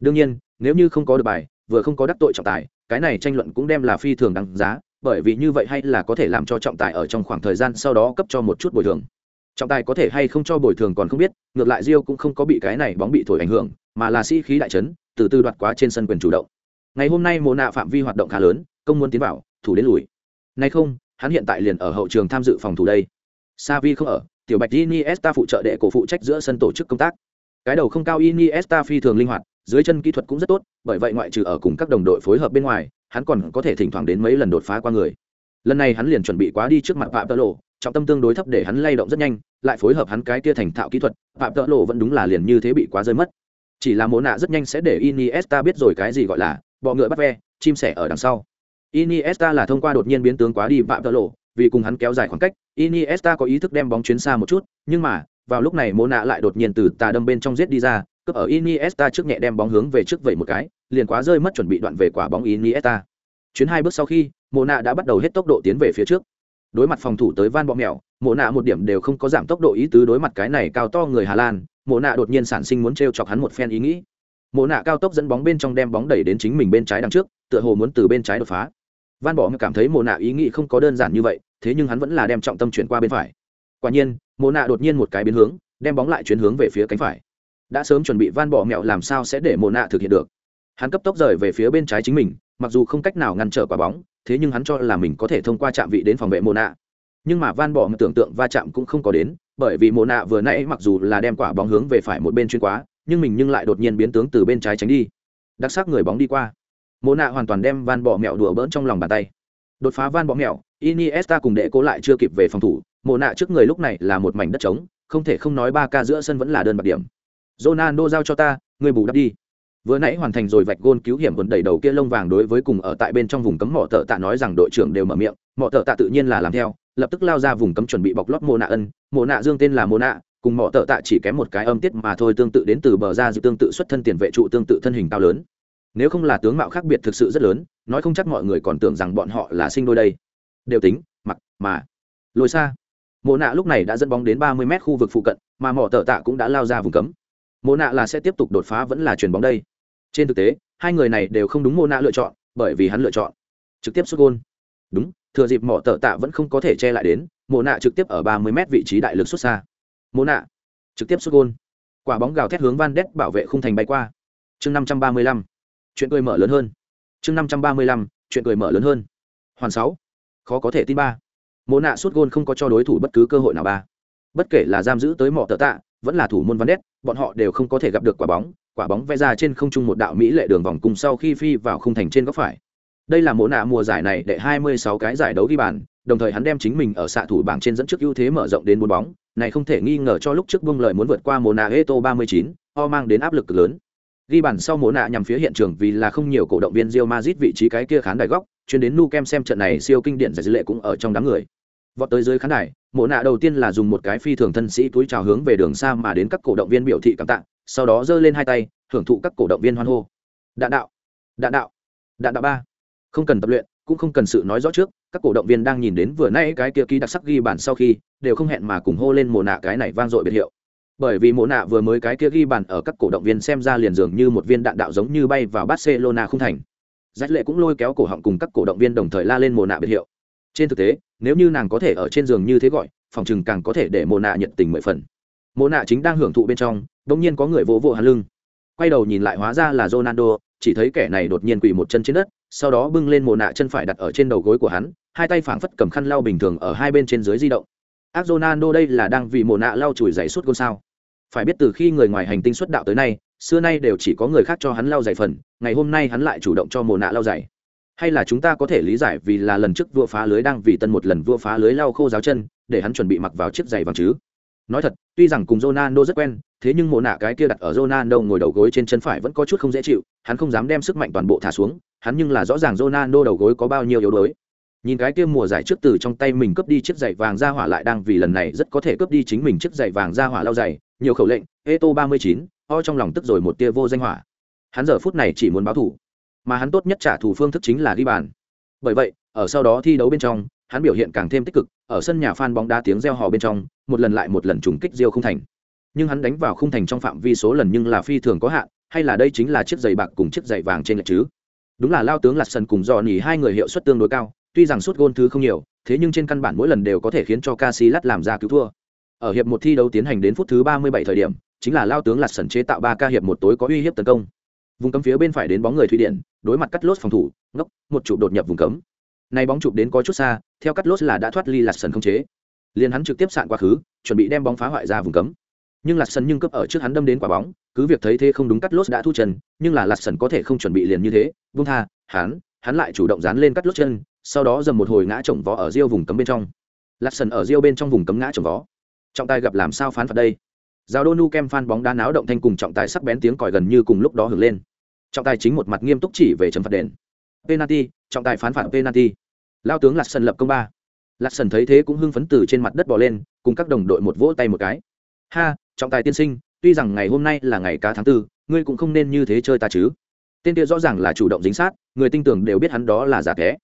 Đương nhiên, nếu như không có được bài, vừa không có đắc tội trọng tài, cái này tranh luận cũng đem là phi thường đáng giá, bởi vì như vậy hay là có thể làm cho trọng tài ở trong khoảng thời gian sau đó cấp cho một chút bồi thường. Trọng tài có thể hay không cho bồi thường còn không biết, ngược lại rio cũng không có bị cái này bóng bị thổi ảnh hưởng, mà là sĩ khí đại trấn từ từ đoạt quá trên sân quyền chủ động. Ngày hôm nay mồ nạ phạm vi hoạt động khá lớn, công muốn tiến vào, thủ đến lùi. Nay không, hắn hiện tại liền ở hậu trường tham dự phòng thủ đây. Savi không ở tiểu bạch iniesta phụ trợ đệ cổ phụ trách giữa sân tổ chức công tác. Cái đầu không cao iniesta phi thường linh hoạt, dưới chân kỹ thuật cũng rất tốt, bởi vậy ngoại trừ ở cùng các đồng đội phối hợp bên ngoài, hắn còn có thể thỉnh thoảng đến mấy lần đột phá qua người. Lần này hắn liền chuẩn bị quá đi trước mặt phạm tợ lộ trọng tâm tương đối thấp để hắn lay động rất nhanh, lại phối hợp hắn cái kia thành thạo kỹ thuật phạm tợ lộ vẫn đúng là liền như thế bị quá rơi mất. Chỉ là mồ nạ rất nhanh sẽ để iniesta biết rồi cái gì gọi là bọ ngựa bắt ve, chim sẻ ở đằng sau. Iniesta là thông qua đột nhiên biến tướng quá đi phạm tợ lộ vì cùng hắn kéo dài khoảng cách, iniesta có ý thức đem bóng chuyến xa một chút, nhưng mà, vào lúc này Mô nạ lại đột nhiên từ tà đâm bên trong giết đi ra, cướp ở iniesta trước nhẹ đem bóng hướng về trước vậy một cái, liền quá rơi mất chuẩn bị đoạn về quả bóng iniesta. Chuyến hai bước sau khi Mô nạ đã bắt đầu hết tốc độ tiến về phía trước. Đối mặt phòng thủ tới van bọ mèo mồ nạ một điểm đều không có giảm tốc độ ý tứ đối mặt cái này cao to người hà lan Mô nạ đột nhiên sản sinh muốn trêu chọc hắn một phen ý nghĩ. Mô nạ cao tốc dẫn bóng bên trong đem bóng đẩy đến chính mình bên trái đằng trước, tựa hồ muốn từ bên trái đột phá. Van Bommel cảm thấy Mộ nạ ý nghĩ không có đơn giản như vậy thế nhưng hắn vẫn là đem trọng tâm chuyển qua bên phải. Quả nhiên mồ nạ đột nhiên một cái biến hướng, đem bóng lại chuyển hướng về phía cánh phải. Đã sớm chuẩn bị van bỏ mẹo làm sao sẽ để mồ nạ thực hiện được? Hắn cấp tốc rời về phía bên trái chính mình, mặc dù không cách nào ngăn trở quả bóng, thế nhưng hắn cho là mình có thể thông qua chạm vị đến phòng vệ mồ nạ. Nhưng mà van bỏ tưởng tượng va chạm cũng không có đến, bởi vì mồ nạ vừa nãy mặc dù là đem quả bóng hướng về phải một bên chuyên quá, nhưng mình nhưng lại đột nhiên biến tướng từ bên trái tránh đi. Đặc sắc người bóng đi qua. Mồ nạ hoàn toàn đem van bỏ mẹo đùa bỡn trong lòng bàn tay. Đột phá van bỏ mẹo iniesta cùng đệ cố lại chưa kịp về phòng thủ mồ nạ trước người lúc này là một mảnh đất trống không thể không nói ba ca giữa sân vẫn là đơn bạc điểm Ronaldo giao cho ta, người bù đắp đi. Vừa nãy hoàn thành rồi vạch gôn cứu hiểm vẫn đẩy đầu kia lông vàng đối với cùng ở tại bên trong vùng cấm mỏ tợ tạ nói rằng đội trưởng đều mở miệng, mỏ tợ tạ tự nhiên là làm theo, lập tức lao ra vùng cấm chuẩn bị bọc lót mồ nạ ân, mồ nạ dương tên là mồ nạ, cùng mỏ tợ tạ chỉ kém một cái âm tiết mà thôi tương tự đến từ bờ ra dự tương tự xuất thân tiền vệ trụ tương tự thân hình cao lớn. Nếu không là tướng mạo khác biệt thực sự rất lớn, nói không chắc mọi người còn tưởng rằng bọn họ là sinh đôi đây. Đều tính, mặc, mà. Lôi xa. Mộ nạ lúc này đã dẫn bóng đến ba mươi mét khu vực phụ cận, mà mỏ tờ tạ cũng đã lao ra vùng cấm. Mộ nạ là sẽ tiếp tục đột phá vẫn là chuyền bóng đây. Trên thực tế hai người này đều không đúng Mộ nạ lựa chọn bởi vì hắn lựa chọn. Trực tiếp xuất gôn. Đúng thừa dịp mỏ tờ tạ vẫn không có thể che lại đến Mộ nạ trực tiếp ở ba mươi m vị trí đại lực xuất xa. Mộ nạ trực tiếp xuất gôn. Quả bóng gào thét hướng van đét bảo vệ khung thành bay qua. Chương năm trăm ba mươi lăm. Chuyện cười mở lớn hơn. Chương năm trăm ba mươi lăm chuyện cười mở lớn hơn. Hoàn sáu khó có thể tin ba mộ nạ suốt gôn không có cho đối thủ bất cứ cơ hội nào ba bất kể là giam giữ tới mỏ tợ tạ vẫn là thủ môn văn đét bọn họ đều không có thể gặp được quả bóng, quả bóng vẽ ra trên không trung một đạo mỹ lệ đường vòng cùng sau khi phi vào khung thành trên góc phải. Đây là mộ nạ mùa giải này để 26 cái giải đấu ghi bàn, đồng thời hắn đem chính mình ở xạ thủ bảng trên dẫn trước ưu thế mở rộng đến bốn bóng, này không thể nghi ngờ cho lúc trước buông lời muốn vượt qua mộ nạ Eto 39, o mang đến áp lực lớn. Ghi bàn sau mộ nạ nhằm phía hiện trường vì là không nhiều cổ động viên Real Madrid vị trí cái kia khán đài góc, Chuyến đến Nu Kem xem trận này siêu kinh điển giải dữ lệ cũng ở trong đám người. Vọt tới dưới khán đài, mộ nạ đầu tiên là dùng một cái phi thường thân sĩ túi chào hướng về đường xa mà đến các cổ động viên biểu thị cảm tạ sau đó giơ lên hai tay hưởng thụ các cổ động viên hoan hô. Đạn đạo đạn đạo đạn đạo ba. Không cần tập luyện cũng không cần sự nói rõ trước các cổ động viên đang nhìn đến vừa nay cái kia ký đặc sắc ghi bản sau khi đều không hẹn mà cùng hô lên mồ nạ cái này vang dội biệt hiệu. Bởi vì mồ nạ vừa mới cái kia ghi bản ở các cổ động viên xem ra liền dường như một viên đạn đạo giống như bay vào barcelona không thành rách lệ cũng lôi kéo cổ họng cùng các cổ động viên đồng thời la lên mồ nạ biệt hiệu. Trên thực tế, nếu như nàng có thể ở trên giường như thế gọi, phòng chừng càng có thể để mồ nạ nhận tình mười phần. Mồ nạ chính đang hưởng thụ bên trong đ ỗ n g nhiên có người vỗ vỗ hắn lưng. Quay đầu nhìn lại hóa ra là ronaldo, chỉ thấy kẻ này đột nhiên quỳ một chân trên đất, sau đó bưng lên mồ nạ chân phải đặt ở trên đầu gối của hắn, hai tay phảng phất cầm khăn lau bình thường ở hai bên trên dưới di động. Ác ronaldo đây là đang vì mồ nạ lau chùi dày suốt gôn sao? Phải biết từ khi người ngoài hành tinh xuất đạo tới nay xưa nay đều chỉ có người khác cho hắn lau giày phần ngày hôm nay hắn lại chủ động cho mồ nạ lau giày. hay là chúng ta có thể lý giải vì là lần trước vua phá lưới đang vì tân một lần vua phá lưới lau khô giáo chân để hắn chuẩn bị mặc vào chiếc giày vàng chứ nói thật tuy rằng cùng Ronaldo rất quen thế nhưng mồ nạ cái kia đặt ở Ronaldo ngồi đầu gối trên chân phải vẫn có chút không dễ chịu hắn không dám đem sức mạnh toàn bộ thả xuống hắn nhưng là rõ ràng Ronaldo đầu gối có bao nhiêu yếu đuối nhìn cái kia mùa giải trước từ trong tay mình cướp đi chiếc giày vàng ra hỏa lại đang vì lần này rất có thể cướp đi chính mình chiếc giày vàng ra hỏa lau giày nhiều khẩu lệnh Eto 39, o trong lòng tức rồi một tia vô danh hỏa. Hắn giờ phút này chỉ muốn báo thủ mà hắn tốt nhất trả thù phương thức chính là ghi bàn. Bởi vậy, ở sau đó thi đấu bên trong, hắn biểu hiện càng thêm tích cực, ở sân nhà phan bóng đá tiếng reo hò bên trong, một lần lại một lần trùng kích diêu không thành. Nhưng hắn đánh vào không thành trong phạm vi số lần nhưng là phi thường có hạn, hay là đây chính là chiếc giày bạc cùng chiếc giày vàng trên lệch chứ? Đúng là lao tướng lạt sân cùng dò nỉ hai người hiệu suất tương đối cao, tuy rằng suốt gôn thứ không nhiều, thế nhưng trên căn bản mỗi lần đều có thể khiến cho Casillas làm ra cứu thua. Ở hiệp một thi đấu tiến hành đến phút thứ 37 thời điểm chính là lao tướng lạt sẩn chế tạo ba ca hiệp một tối có uy hiếp tấn công. Vùng cấm phía bên phải đến bóng người thụy điển đối mặt cắt lốt phòng thủ, ngốc, một chụp đột nhập vùng cấm. Nay bóng chụp đến có chút xa, theo cắt lốt là đã thoát ly lạt sẩn không chế. Liền hắn trực tiếp sạn quá khứ, chuẩn bị đem bóng phá hoại ra vùng cấm. Nhưng lạt sẩn nhưng cấp ở trước hắn đâm đến quả bóng, cứ việc thấy thế không đúng cắt lốt đã thu chân, nhưng là lạt sẩn có thể không chuẩn bị liền như thế vung tha, hắn hắn lại chủ động dán lên cắt lốt chân, sau đó dầm một hồi ngã chồng vó ở riêu vùng cấm bên trong. Lạt sẩn ở riêu bên trong vùng cấm ngã chồng vó. Trọng tài gặp làm sao phán phạt đây? Giao đô nu kem phan bóng đá náo động thanh cùng trọng tài sắc bén tiếng còi gần như cùng lúc đó hưởng lên. Trọng tài chính một mặt nghiêm túc chỉ về chấm phạt đền. Penalty, trọng tài phán phạt penalty. Lao tướng lạt Sần lập công ba. Lạt Sần thấy thế cũng hưng phấn từ trên mặt đất bò lên, cùng các đồng đội một vỗ tay một cái. Ha, trọng tài tiên sinh, tuy rằng ngày hôm nay là ngày cá tháng tư, ngươi cũng không nên như thế chơi ta chứ. Tên kia rõ ràng là chủ động dính sát, người tin tưởng đều biết hắn đó là giả thế.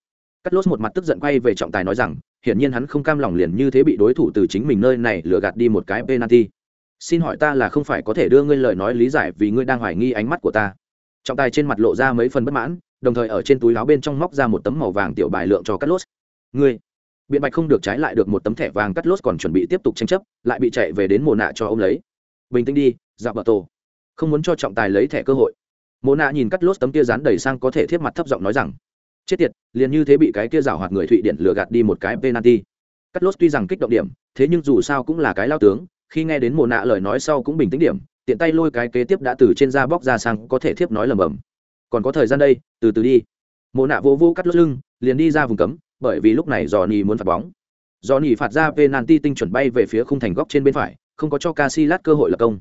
cắt lốt một mặt tức giận quay về trọng tài nói rằng, hiển nhiên hắn không cam lòng liền như thế bị đối thủ từ chính mình nơi này lừa gạt đi một cái penalty xin hỏi ta là không phải có thể đưa ngươi lời nói lý giải vì ngươi đang hoài nghi ánh mắt của ta. Trọng tài trên mặt lộ ra mấy phần bất mãn, đồng thời ở trên túi áo bên trong móc ra một tấm màu vàng tiểu bài lượng cho cắt lốt ngươi, biện bạch không được trái lại được một tấm thẻ vàng cắt lốt còn chuẩn bị tiếp tục tranh chấp, lại bị chạy về đến mồ nạ cho ông lấy. Bình tĩnh đi dạ bờ tổ. Không muốn cho trọng tài lấy thẻ cơ hội. Mồ nạ nhìn cắt lốt tấm kia dán đầy sang có thể thiết mặt thấp giọng nói rằng, chết tiệt, liền như thế bị cái kia rào hoạt người thụy điện lừa gạt đi một cái penalty. Cắt lốt tuy rằng kích động điểm, thế nhưng dù sao cũng là cái lao tướng khi nghe đến mồ nạ lời nói sau cũng bình tĩnh điểm, tiện tay lôi cái kế tiếp đã từ trên da bóc ra sang có thể thiếp nói lầm bầm còn có thời gian đây, từ từ đi. Mồ nạ vô vô cắt lốt lưng, liền đi ra vùng cấm, bởi vì lúc này dò Nhì muốn phạt bóng. Dò Nhì phạt ra penalty tinh chuẩn bay về phía khung thành góc trên bên phải, không có cho Casillas cơ hội lập công.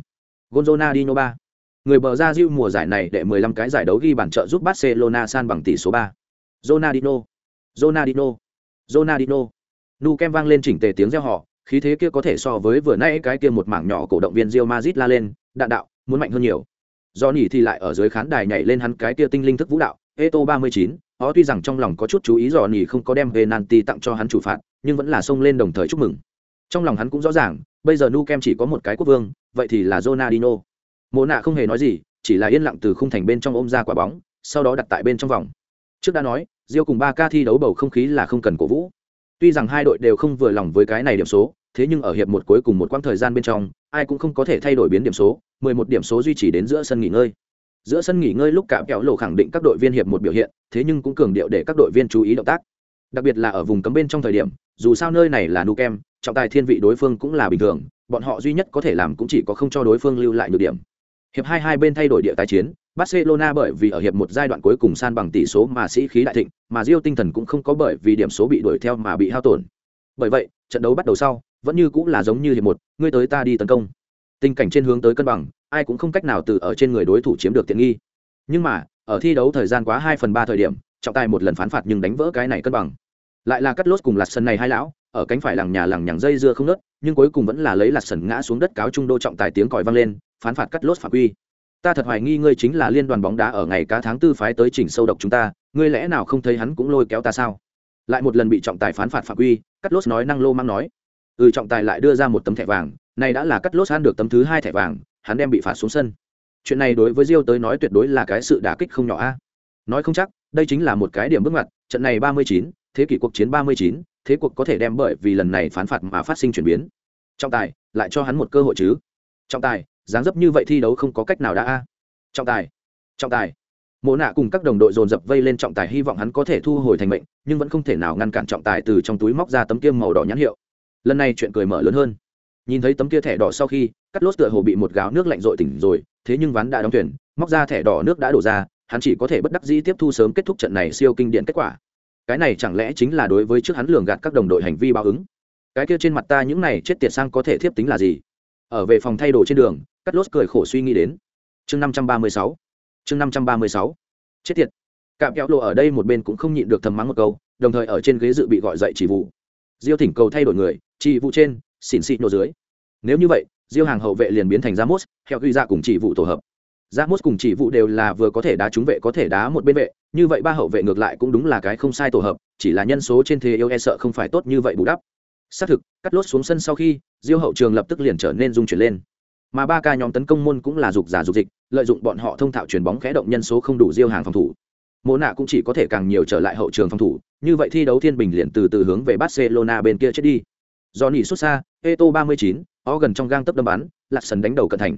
Gonzalo Dino 3 người bờ ra diêu mùa giải này để 15 cái giải đấu ghi bàn trợ giúp Barcelona san bằng tỷ số 3 Ronaldinho. Ronaldinho. Ronaldinho. Nu kem vang lên chỉnh tề tiếng reo hò khí thế kia có thể so với vừa nãy cái kia một mảng nhỏ cổ động viên Real Madrid la lên đạn đạo muốn mạnh hơn nhiều Johnny thì lại ở dưới khán đài nhảy lên hắn cái kia tinh linh thức vũ đạo Eto 39, họ tuy rằng trong lòng có chút chú ý Johnny không có đem penalty tặng cho hắn chủ phạt, nhưng vẫn là xông lên đồng thời chúc mừng. Trong lòng hắn cũng rõ ràng, bây giờ Nukem chỉ có một cái quốc vương, vậy thì là Ronaldinho. Mộ nạ không hề nói gì, chỉ là yên lặng từ khung thành bên trong ôm ra quả bóng, sau đó đặt tại bên trong vòng. Trước đã nói, Diêu cùng Barca thi đấu bầu không khí là không cần cổ vũ. Tuy rằng hai đội đều không vừa lòng với cái này điểm số, thế nhưng ở hiệp một cuối cùng một quãng thời gian bên trong, ai cũng không có thể thay đổi biến điểm số, 11 điểm số duy trì đến giữa sân nghỉ ngơi. Giữa sân nghỉ ngơi lúc cả kéo lộ khẳng định các đội viên hiệp một biểu hiện, thế nhưng cũng cường điệu để các đội viên chú ý động tác. Đặc biệt là ở vùng cấm bên trong thời điểm, dù sao nơi này là Nukem, trọng tài thiên vị đối phương cũng là bình thường, bọn họ duy nhất có thể làm cũng chỉ có không cho đối phương lưu lại nhược điểm. Hiệp hai hai bên thay đổi địa tái chiến, Barcelona bởi vì ở hiệp một giai đoạn cuối cùng san bằng tỷ số mà sĩ khí đại thịnh, mà Rio tinh thần cũng không có bởi vì điểm số bị đuổi theo mà bị hao tổn. Bởi vậy, trận đấu bắt đầu sau, vẫn như cũng là giống như hiệp một, ngươi tới ta đi tấn công. Tình cảnh trên hướng tới cân bằng, ai cũng không cách nào từ ở trên người đối thủ chiếm được tiện nghi. Nhưng mà, ở thi đấu thời gian quá hai phần ba thời điểm, trọng tài một lần phán phạt nhưng đánh vỡ cái này cân bằng. Lại là cắt lốt cùng lạt sân này hai lão, ở cánh phải lằng nhà lằng nhằng dây dưa không nớt, nhưng cuối cùng vẫn là lấy lạt sân ngã xuống đất cáo trung đô trọng tài tiếng còi vang lên, phán phạt cắt lốt phạt quy ta thật hoài nghi ngươi chính là liên đoàn bóng đá ở ngày cá tháng tư phái tới chỉnh sâu độc chúng ta, ngươi lẽ nào không thấy hắn cũng lôi kéo ta sao? Lại một lần bị trọng tài phán phạt phạm quy cắt lốt nói năng lô mang nói. Ừ trọng tài lại đưa ra một tấm thẻ vàng, này đã là cắt lốt ăn được tấm thứ hai thẻ vàng, hắn đem bị phạt xuống sân. Chuyện này đối với Diêu tới nói tuyệt đối là cái sự đả kích không nhỏ a. Nói không chắc, đây chính là một cái điểm bước ngoặt, trận này ba mươi chín, thế kỷ cuộc chiến ba mươi chín, thế cuộc có thể đem bởi vì lần này phán phạt mà phát sinh chuyển biến. Trọng tài, lại cho hắn một cơ hội chứ. Trọng tài dáng dấp như vậy thi đấu không có cách nào đã a. Trọng tài trọng tài. Mộ nạ cùng các đồng đội dồn dập vây lên trọng tài hy vọng hắn có thể thu hồi thành mệnh, nhưng vẫn không thể nào ngăn cản trọng tài từ trong túi móc ra tấm kia màu đỏ nhãn hiệu. Lần này chuyện cười mở lớn hơn. Nhìn thấy tấm kia thẻ đỏ sau khi cắt lốt tựa hồ bị một gáo nước lạnh rội tỉnh rồi, thế nhưng ván đã đóng tuyển móc ra thẻ đỏ nước đã đổ ra, hắn chỉ có thể bất đắc dĩ tiếp thu sớm kết thúc trận này siêu kinh điển kết quả. Cái này chẳng lẽ chính là đối với trước hắn lường gạt các đồng đội hành vi báo ứng? Cái kia trên mặt ta những này chết tiệt sang có thể thiếp tính là gì? Ở về phòng thay đồ trên đường cắt lốt cười khổ suy nghĩ đến. Chương năm trăm ba mươi sáu. Chương năm trăm ba mươi sáu. Chết tiệt. Cạm kéo lộ ở đây một bên cũng không nhịn được thầm mắng một câu đồng thời ở trên ghế dự bị gọi dậy chỉ vụ. Diêu thỉnh cầu thay đổi người chỉ vụ trên xỉn xịn nổ dưới. Nếu như vậy diêu hàng hậu vệ liền biến thành ra theo ghi ra cùng chỉ vụ tổ hợp. Ramos cùng chỉ vụ đều là vừa có thể đá trúng vệ có thể đá một bên vệ, như vậy ba hậu vệ ngược lại cũng đúng là cái không sai tổ hợp, chỉ là nhân số trên thế yêu e sợ không phải tốt như vậy bù đắp. Xác thực, cắt lốt xuống sân sau khi, Diêu hậu trường lập tức liền trở nên dung chuyển lên. Mà ba ca nhóm tấn công môn cũng là dục giả dục dịch, lợi dụng bọn họ thông thạo chuyển bóng khẽ động nhân số không đủ Diêu hàng phòng thủ. Mộ nạ cũng chỉ có thể càng nhiều trở lại hậu trường phòng thủ, như vậy thi đấu thiên bình liền từ từ hướng về Barcelona bên kia chết đi. Do Nỉ xuất xa, Eto 39, ó gần trong gang tấp đâm bắn, lạc sần đánh đầu cận thành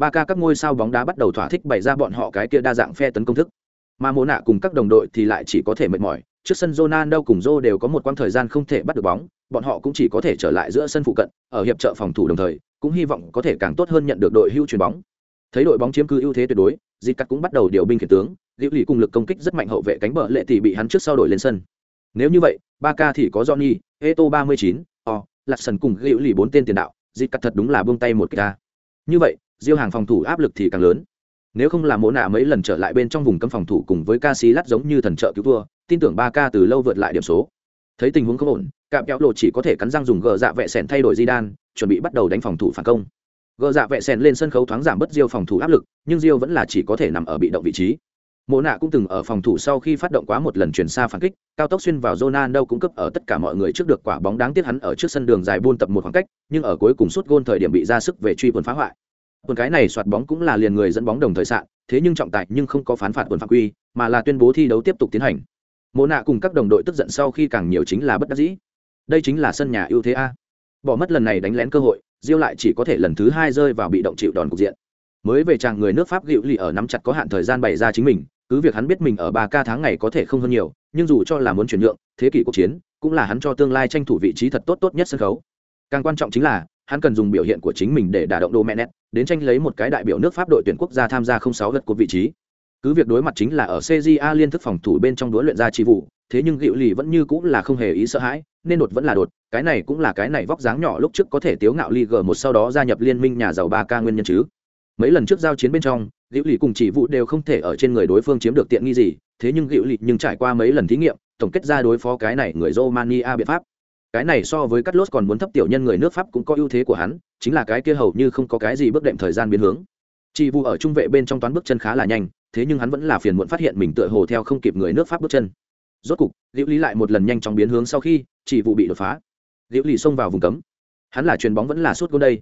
ba ca các ngôi sao bóng đá bắt đầu thỏa thích bày ra bọn họ cái kia đa dạng phe tấn công thức mà mồ nạ cùng các đồng đội thì lại chỉ có thể mệt mỏi trước sân Ronaldo cùng Zô đều có một quãng thời gian không thể bắt được bóng bọn họ cũng chỉ có thể trở lại giữa sân phụ cận ở hiệp trợ phòng thủ đồng thời cũng hy vọng có thể càng tốt hơn nhận được đội hưu chuyền bóng. Thấy đội bóng chiếm cứ ưu thế tuyệt đối dịp cắt cũng bắt đầu điều binh khiển tướng liễu lì cùng lực công kích rất mạnh hậu vệ cánh bờ lệ thì bị hắn trước sau đổi lên sân. Nếu như vậy ba ca thì có johnny eto 39, o lạt sần cùng liễu lì bốn tên tiền đạo dịp cắt thật đúng là buông tay một ca như vậy diêu hàng phòng thủ áp lực thì càng lớn. Nếu không là mỗ nạ mấy lần trở lại bên trong vùng cấm phòng thủ cùng với ca sĩ lát giống như thần trợ cứu thua tin tưởng ba ca từ lâu vượt lại điểm số. Thấy tình huống không ổn cạm kéo lộ chỉ có thể cắn răng dùng gờ dạ vệ sẻn thay đổi di đan, chuẩn bị bắt đầu đánh phòng thủ phản công. Gờ dạ vệ sẻn lên sân khấu thoáng giảm bớt diêu phòng thủ áp lực, nhưng diêu vẫn là chỉ có thể nằm ở bị động vị trí. Mộ nạ cũng từng ở phòng thủ sau khi phát động quá một lần chuyển xa phản kích, cao tốc xuyên vào zona đâu cũng cấp ở tất cả mọi người trước được quả bóng đáng tiếc hắn ở trước sân đường dài buôn tập một khoảng cách, nhưng ở cuối cùng suốt gôn thời điểm bị ra sức về truy quần phá hoại. Quần cái này soạt bóng cũng là liền người dẫn bóng đồng thời sạn, thế nhưng trọng tài nhưng không có phán phạt quần phạm quy, mà là tuyên bố thi đấu tiếp tục tiến hành. Mộ nạ cùng các đồng đội tức giận sau khi càng nhiều chính là bất đắc dĩ đây chính là sân nhà ưu thế a. Bỏ mất lần này đánh lén cơ hội diêu lại chỉ có thể lần thứ hai rơi vào bị động chịu đòn cục diện. Mới về chàng người nước pháp gịu lì ở nắm chặt có hạn thời gian bày ra chính mình cứ việc hắn biết mình ở ba ca tháng ngày có thể không hơn nhiều nhưng dù cho là muốn chuyển nhượng thế kỷ cuộc chiến cũng là hắn cho tương lai tranh thủ vị trí thật tốt tốt nhất sân khấu. Càng quan trọng chính là hắn cần dùng biểu hiện của chính mình để đả động đô mẹn đến tranh lấy một cái đại biểu nước Pháp đội tuyển quốc gia tham gia 06 lượt của vị trí. Cứ việc đối mặt chính là ở CJA liên thức phòng thủ bên trong đối luyện ra chi vụ, thế nhưng Diệu Lì vẫn như cũng là không hề ý sợ hãi, nên đột vẫn là đột, cái này cũng là cái này vóc dáng nhỏ lúc trước có thể tiếu ngạo Liga một sau đó gia nhập liên minh nhà giàu ba ca nguyên nhân chứ. Mấy lần trước giao chiến bên trong, Diệu Lì cùng chỉ vụ đều không thể ở trên người đối phương chiếm được tiện nghi gì, thế nhưng Diệu Lì nhưng trải qua mấy lần thí nghiệm, tổng kết ra đối phó cái này người Romania biện pháp. Cái này so với cắt lốt còn muốn thấp tiểu nhân người nước pháp cũng có ưu thế của hắn chính là cái kia hầu như không có cái gì bước đệm thời gian biến hướng. Chị vụ ở trung vệ bên trong toán bước chân khá là nhanh thế nhưng hắn vẫn là phiền muộn phát hiện mình tựa hồ theo không kịp người nước pháp bước chân rốt cục liễu lý lại một lần nhanh chóng biến hướng sau khi chỉ vụ bị đột phá. Liễu lý xông vào vùng cấm. Hắn là chuyền bóng vẫn là suốt gôn đây.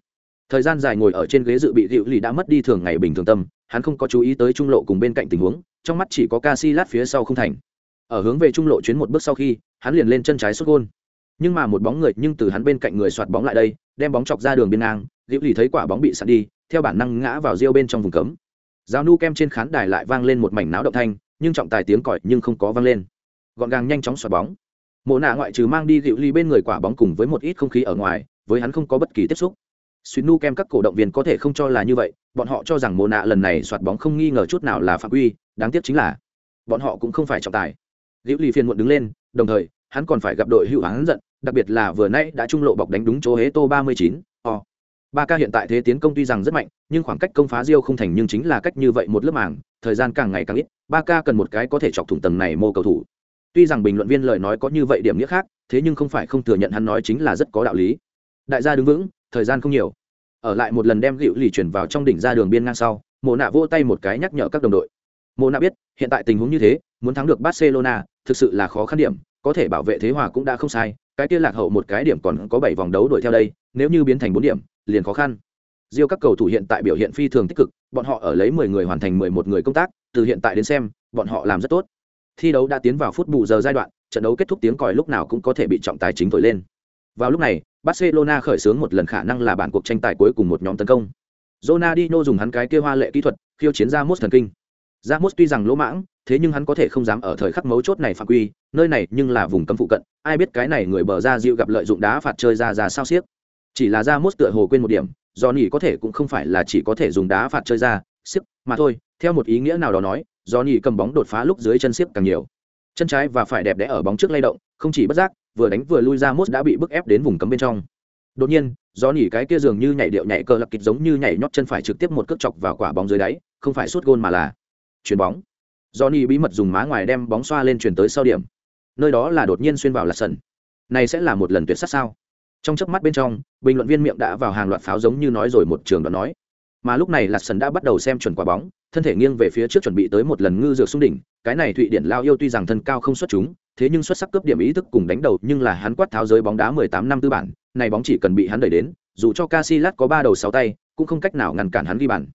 Thời gian dài ngồi ở trên ghế dự bị liễu lý đã mất đi thường ngày bình thường tâm, hắn không có chú ý tới trung lộ cùng bên cạnh tình huống, trong mắt chỉ có ca si lát phía sau không thành. Ở hướng về trung lộ chuyến một bước sau khi, hắn liền lên chân trái suốt gôn. Nhưng mà một bóng người nhưng từ hắn bên cạnh người soạt bóng lại đây, đem bóng chọc ra đường biên ngang liễu lì thấy quả bóng bị sạt đi, theo bản năng ngã vào riêu bên trong vùng cấm. Giao nu kem trên khán đài lại vang lên một mảnh náo động thanh, nhưng trọng tài tiếng còi nhưng không có vang lên gọn gàng nhanh chóng xoạt bóng. Mộ nạ ngoại trừ mang đi dịu ly bên người quả bóng cùng với một ít không khí ở ngoài, với hắn không có bất kỳ tiếp xúc. Suýt nu kem các cổ động viên có thể không cho là như vậy, bọn họ cho rằng mộ nạ lần này xoạt bóng không nghi ngờ chút nào là phạm quy, đáng tiếc chính là bọn họ cũng không phải trọng tài. Dịu ly phiền muộn đứng lên, đồng thời, hắn còn phải gặp đội hữu hắn giận, đặc biệt là vừa nãy đã trung lộ bọc đánh đúng chỗ hế tô ba mươi chín, o. Ba ca hiện tại thế tiến công tuy rằng rất mạnh, nhưng khoảng cách công phá diêu không thành nhưng chính là cách như vậy một lớp màng, thời gian càng ngày càng ít, ba ca cần một cái có thể chọc thủng tầng này mô cầu thủ tuy rằng bình luận viên lời nói có như vậy điểm nghĩa khác thế nhưng không phải không thừa nhận hắn nói chính là rất có đạo lý. Đại gia đứng vững thời gian không nhiều. Ở lại một lần đem gịu lì chuyển vào trong đỉnh ra đường biên ngang sau mộ nạ vỗ tay một cái nhắc nhở các đồng đội. Mộ nạ biết hiện tại tình huống như thế muốn thắng được barcelona thực sự là khó khăn điểm có thể bảo vệ thế hòa cũng đã không sai cái kia lạc hậu một cái điểm còn có bảy vòng đấu đuổi theo đây nếu như biến thành bốn điểm liền khó khăn. Riêng các cầu thủ hiện tại biểu hiện phi thường tích cực, bọn họ ở lấy mười người hoàn thành mười một người công tác, từ hiện tại đến xem, bọn họ làm rất tốt. Thi đấu đã tiến vào phút bù giờ giai đoạn, trận đấu kết thúc tiếng còi lúc nào cũng có thể bị trọng tài chính thổi lên. Vào lúc này, Barcelona khởi xướng một lần khả năng là bản cuộc tranh tài cuối cùng một nhóm tấn công. Ronaldinho dùng hắn cái kia hoa lệ kỹ thuật, khiêu chiến ra mốt thần kinh. Ramos tuy rằng lỗ mãng, thế nhưng hắn có thể không dám ở thời khắc mấu chốt này phạm quy, nơi này nhưng là vùng cấm phụ cận, ai biết cái này người bờ ra dịu gặp lợi dụng đá phạt chơi ra ra sao xiếc. Chỉ là Ramos tựa hồ quên một điểm, do nhỉ có thể cũng không phải là chỉ có thể dùng đá phạt chơi ra, xiếc mà thôi, theo một ý nghĩa nào đó nói, do nhỉ cầm bóng đột phá lúc dưới chân xiếc càng nhiều. Chân trái và phải đẹp đẽ ở bóng trước lay động, không chỉ bất giác, vừa đánh vừa lui ra Mốt đã bị bức ép đến vùng cấm bên trong. Đột nhiên, do nhỉ cái kia dường như nhảy điệu nhảy cờ lập kịch giống như nhảy nhót chân phải trực tiếp một cước chọc vào quả bóng dưới đáy, không phải sút gôn mà là chuyền bóng. Johnny bí mật dùng má ngoài đem bóng xoa lên chuyển tới sau điểm. Nơi đó là đột nhiên xuyên vào lạt sân này sẽ là một lần tuyệt sát sao? Trong chớp mắt bên trong bình luận viên miệng đã vào hàng loạt pháo giống như nói rồi một trường đoạn nói mà lúc này lạt sần đã bắt đầu xem chuẩn quả bóng, thân thể nghiêng về phía trước chuẩn bị tới một lần ngư dược xung đỉnh, cái này thụy điển lao yêu tuy rằng thân cao không xuất chúng, thế nhưng xuất sắc cướp điểm ý thức cùng đánh đầu, nhưng là hắn quát tháo giới bóng đá 18 năm tư bản, này bóng chỉ cần bị hắn đẩy đến, dù cho Casillas có ba đầu sáu tay, cũng không cách nào ngăn cản hắn ghi bàn.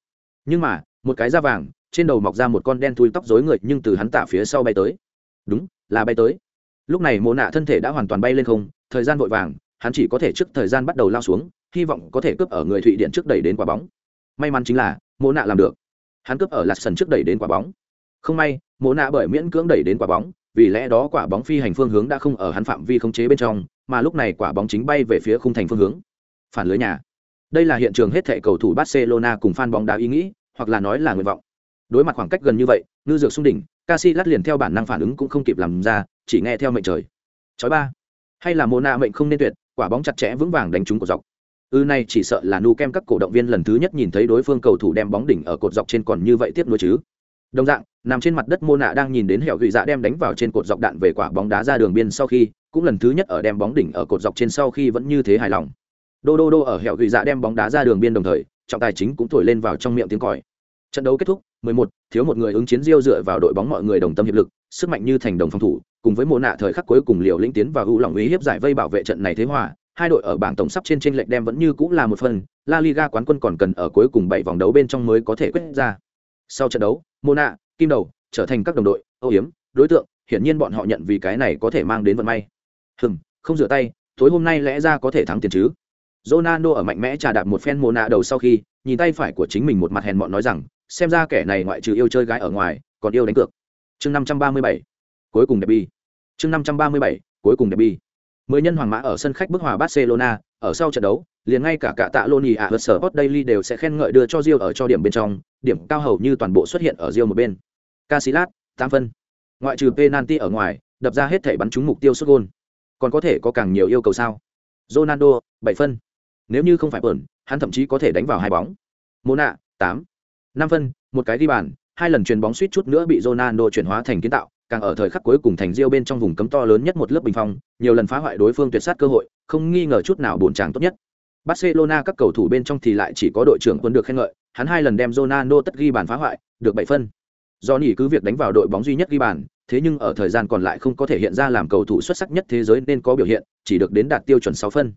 Nhưng mà, một cái da vàng, trên đầu mọc ra một con đen thui tóc rối người, nhưng từ hắn tạ phía sau bay tới. Đúng, là bay tới. Lúc này mồ nạ thân thể đã hoàn toàn bay lên không, thời gian vội vàng, hắn chỉ có thể trước thời gian bắt đầu lao xuống, hy vọng có thể cướp ở người thụy điện trước đẩy đến quả bóng may mắn chính là mô nạ làm được. Hắn cướp ở lạt sần trước đẩy đến quả bóng. Không may mô nạ bởi miễn cưỡng đẩy đến quả bóng, vì lẽ đó quả bóng phi hành phương hướng đã không ở hắn phạm vi khống chế bên trong, mà lúc này quả bóng chính bay về phía khung thành phương hướng. Phản lưới nhà. Đây là hiện trường hết thệ cầu thủ barcelona cùng fan bóng đá ý nghĩ, hoặc là nói là nguyện vọng. Đối mặt khoảng cách gần như vậy, ngư dược xung đỉnh, Casillas liền theo bản năng phản ứng cũng không kịp làm ra, chỉ nghe theo mệnh trời. Chói ba. Hay là mô nạ mệnh không nên tuyệt, quả bóng chặt chẽ vững vàng đánh trúng cổ dọc ư này chỉ sợ là nu kem các cổ động viên lần thứ nhất nhìn thấy đối phương cầu thủ đem bóng đỉnh ở cột dọc trên còn như vậy tiếp nối chứ. Đồng dạng nằm trên mặt đất mô nạ đang nhìn đến hẻo gửi dạ đem đánh vào trên cột dọc đạn về quả bóng đá ra đường biên sau khi cũng lần thứ nhất ở đem bóng đỉnh ở cột dọc trên sau khi vẫn như thế hài lòng. Đô đô đô ở hẻo gửi dạ đem bóng đá ra đường biên đồng thời trọng tài chính cũng thổi lên vào trong miệng tiếng còi. Trận đấu kết thúc 11, thiếu một người ứng chiến diêu dựa vào đội bóng mọi người đồng tâm hiệp lực sức mạnh như thành đồng phòng thủ cùng với mô nạ thời khắc cuối cùng liều lĩnh tiến và ưu lòng ý hiếp giải vây bảo vệ trận này thế hòa hai đội ở bảng tổng sắp trên trên lệch đem vẫn như cũng là một phần la liga quán quân còn cần ở cuối cùng bảy vòng đấu bên trong mới có thể quyết ra. Sau trận đấu Mona, kim đầu trở thành các đồng đội âu yếm đối tượng hiển nhiên bọn họ nhận vì cái này có thể mang đến vận may. Hừm không rửa tay tối hôm nay lẽ ra có thể thắng tiền chứ? Ronaldo ở mạnh mẽ trà đạp một phen Mona đầu sau khi nhìn tay phải của chính mình một mặt hèn mọn nói rằng xem ra kẻ này ngoại trừ yêu chơi gái ở ngoài còn yêu đánh cược. Chương năm trăm ba mươi bảy cuối cùng đẹp bi chương năm trăm ba mươi bảy cuối cùng đẹp bi mười nhân hoàng mã ở sân khách bức hòa barcelona ở sau trận đấu liền ngay cả cả tạ loni ạ daily đều sẽ khen ngợi đưa cho rio ở cho điểm bên trong điểm cao hầu như toàn bộ xuất hiện ở rio một bên. Casillas, tám phân. Ngoại trừ penalty ở ngoài đập ra hết thể bắn trúng mục tiêu sút gôn. Còn có thể có càng nhiều yêu cầu sao? Ronaldo bảy phân. Nếu như không phải bẩn hắn thậm chí có thể đánh vào hai bóng. Mona tám. Năm phân một cái đi bàn hai lần chuyền bóng suýt chút nữa bị Ronaldo chuyển hóa thành kiến tạo càng ở thời khắc cuối cùng thành diêu bên trong vùng cấm to lớn nhất một lớp bình phong nhiều lần phá hoại đối phương tuyệt sát cơ hội không nghi ngờ chút nào bổn tràng tốt nhất. Barcelona các cầu thủ bên trong thì lại chỉ có đội trưởng quân được khen ngợi hắn hai lần đem Ronaldo tất ghi bàn phá hoại được bảy phân. Do nhỉ cứ việc đánh vào đội bóng duy nhất ghi bàn thế nhưng ở thời gian còn lại không có thể hiện ra làm cầu thủ xuất sắc nhất thế giới nên có biểu hiện chỉ được đến đạt tiêu chuẩn sáu phân.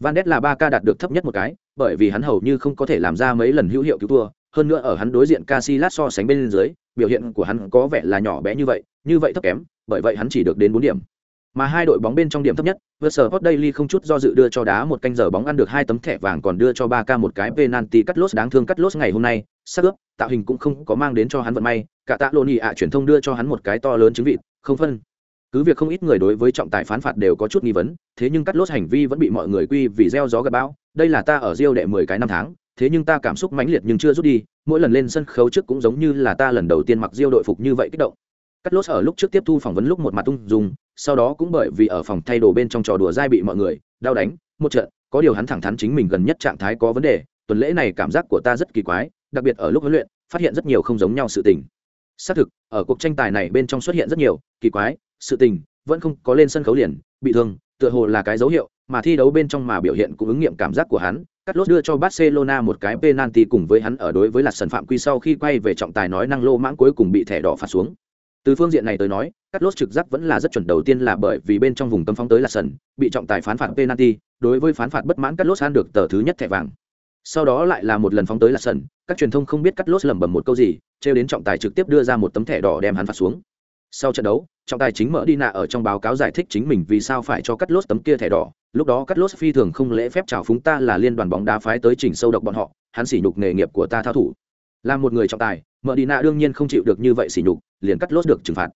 Van Ness là ba ca đạt được thấp nhất một cái, bởi vì hắn hầu như không có thể làm ra mấy lần hữu hiệu cứu thua, hơn nữa ở hắn đối diện Casillas so sánh bên dưới, biểu hiện của hắn có vẻ là nhỏ bé như vậy, như vậy thấp kém, bởi vậy hắn chỉ được đến 4 điểm. Mà hai đội bóng bên trong điểm thấp nhất, Versport Daily không chút do dự đưa cho đá một canh giờ bóng ăn được hai tấm thẻ vàng còn đưa cho 3K một cái penalty cắt lốt đáng thương cắt lốt ngày hôm nay, sắc ướp, tạo hình cũng không có mang đến cho hắn vận may, cả tạ lộn ạ truyền thông đưa cho hắn một cái to lớn chứng vị, không phân. Cứ việc không ít người đối với trọng tài phán phạt đều có chút nghi vấn, thế nhưng cắt lốt hành vi vẫn bị mọi người quy vì gieo gió gặt bão, đây là ta ở Rio đệ 10 cái năm tháng, thế nhưng ta cảm xúc mãnh liệt nhưng chưa rút đi, mỗi lần lên sân khấu trước cũng giống như là ta lần đầu tiên mặc diêu đội phục như vậy kích động. Cắt lốt ở lúc trước tiếp thu phỏng vấn lúc một mặt tung dùng sau đó cũng bởi vì ở phòng thay đồ bên trong trò đùa dai bị mọi người đau đánh, một trận, có điều hắn thẳng thắn chính mình gần nhất trạng thái có vấn đề, tuần lễ này cảm giác của ta rất kỳ quái, đặc biệt ở lúc huấn luyện, phát hiện rất nhiều không giống nhau sự tình. Xác thực, ở cuộc tranh tài này bên trong xuất hiện rất nhiều, kỳ quái, sự tình, vẫn không có lên sân khấu liền, bị thương, tựa hồ là cái dấu hiệu, mà thi đấu bên trong mà biểu hiện cũng ứng nghiệm cảm giác của hắn Carlos lốt đưa cho Barcelona một cái penalty cùng với hắn ở đối với lạt sân phạm quy sau khi quay về trọng tài nói năng lô mãng cuối cùng bị thẻ đỏ phạt xuống. Từ phương diện này tới nói, Carlos lốt trực giác vẫn là rất chuẩn đầu tiên là bởi vì bên trong vùng cấm phóng tới lạt sân bị trọng tài phán phạt penalty, đối với phán phạt bất mãn Carlos lốt ăn được tờ thứ nhất thẻ vàng. Sau đó lại là một lần phóng tới lạt sân, các truyền thông không biết Carlos lốt lẩm bẩm một câu gì, treo đến trọng tài trực tiếp đưa ra một tấm thẻ đỏ đem hắn phạt xuống. Sau trận đấu, trọng tài chính mở đi nạ ở trong báo cáo giải thích chính mình vì sao phải cho Carlos lốt tấm kia thẻ đỏ, lúc đó cắt lốt phi thường không lễ phép chào phúng ta là liên đoàn bóng đá phái tới chỉnh sâu độc bọn họ, hắn sỉ nhục nghề nghiệp của ta thao thủ. Là một người trọng tài mợ đi nạ đương nhiên không chịu được như vậy sỉ nhục, liền cắt lốt được trừng phạt.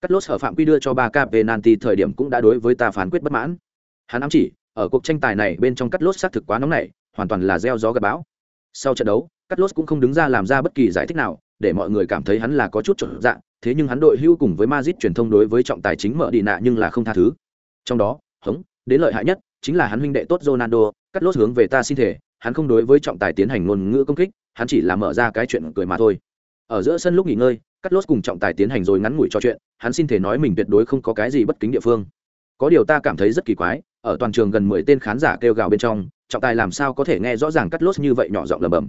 Cắt lốt hở phạm quy đưa cho ba k penalty thời điểm cũng đã đối với ta phán quyết bất mãn. Hắn ám chỉ, ở cuộc tranh tài này bên trong cắt lốt xác thực quá nóng nảy, hoàn toàn là gieo gió gặp bão. Sau trận đấu cắt lốt cũng không đứng ra làm ra bất kỳ giải thích nào, để mọi người cảm thấy hắn là có chút trở dạng, thế nhưng hắn đội hưu cùng với Madrid truyền thông đối với trọng tài chính mợ đi nạ nhưng là không tha thứ. Trong đó, hống đến lợi hại nhất chính là hắn huynh đệ tốt Ronaldo, cắt lốt hướng về ta xin thể, hắn không đối với trọng tài tiến hành ngôn ngữ công kích, hắn chỉ là mở ra cái chuyện cười mà thôi. Ở giữa sân lúc nghỉ ngơi, cắt lốt cùng trọng tài tiến hành rồi ngắn ngủi trò chuyện, hắn xin thể nói mình tuyệt đối không có cái gì bất kính địa phương. Có điều ta cảm thấy rất kỳ quái, ở toàn trường gần mười tên khán giả kêu gào bên trong, trọng tài làm sao có thể nghe rõ ràng cắt lốt như vậy nhỏ giọng lẩm bẩm.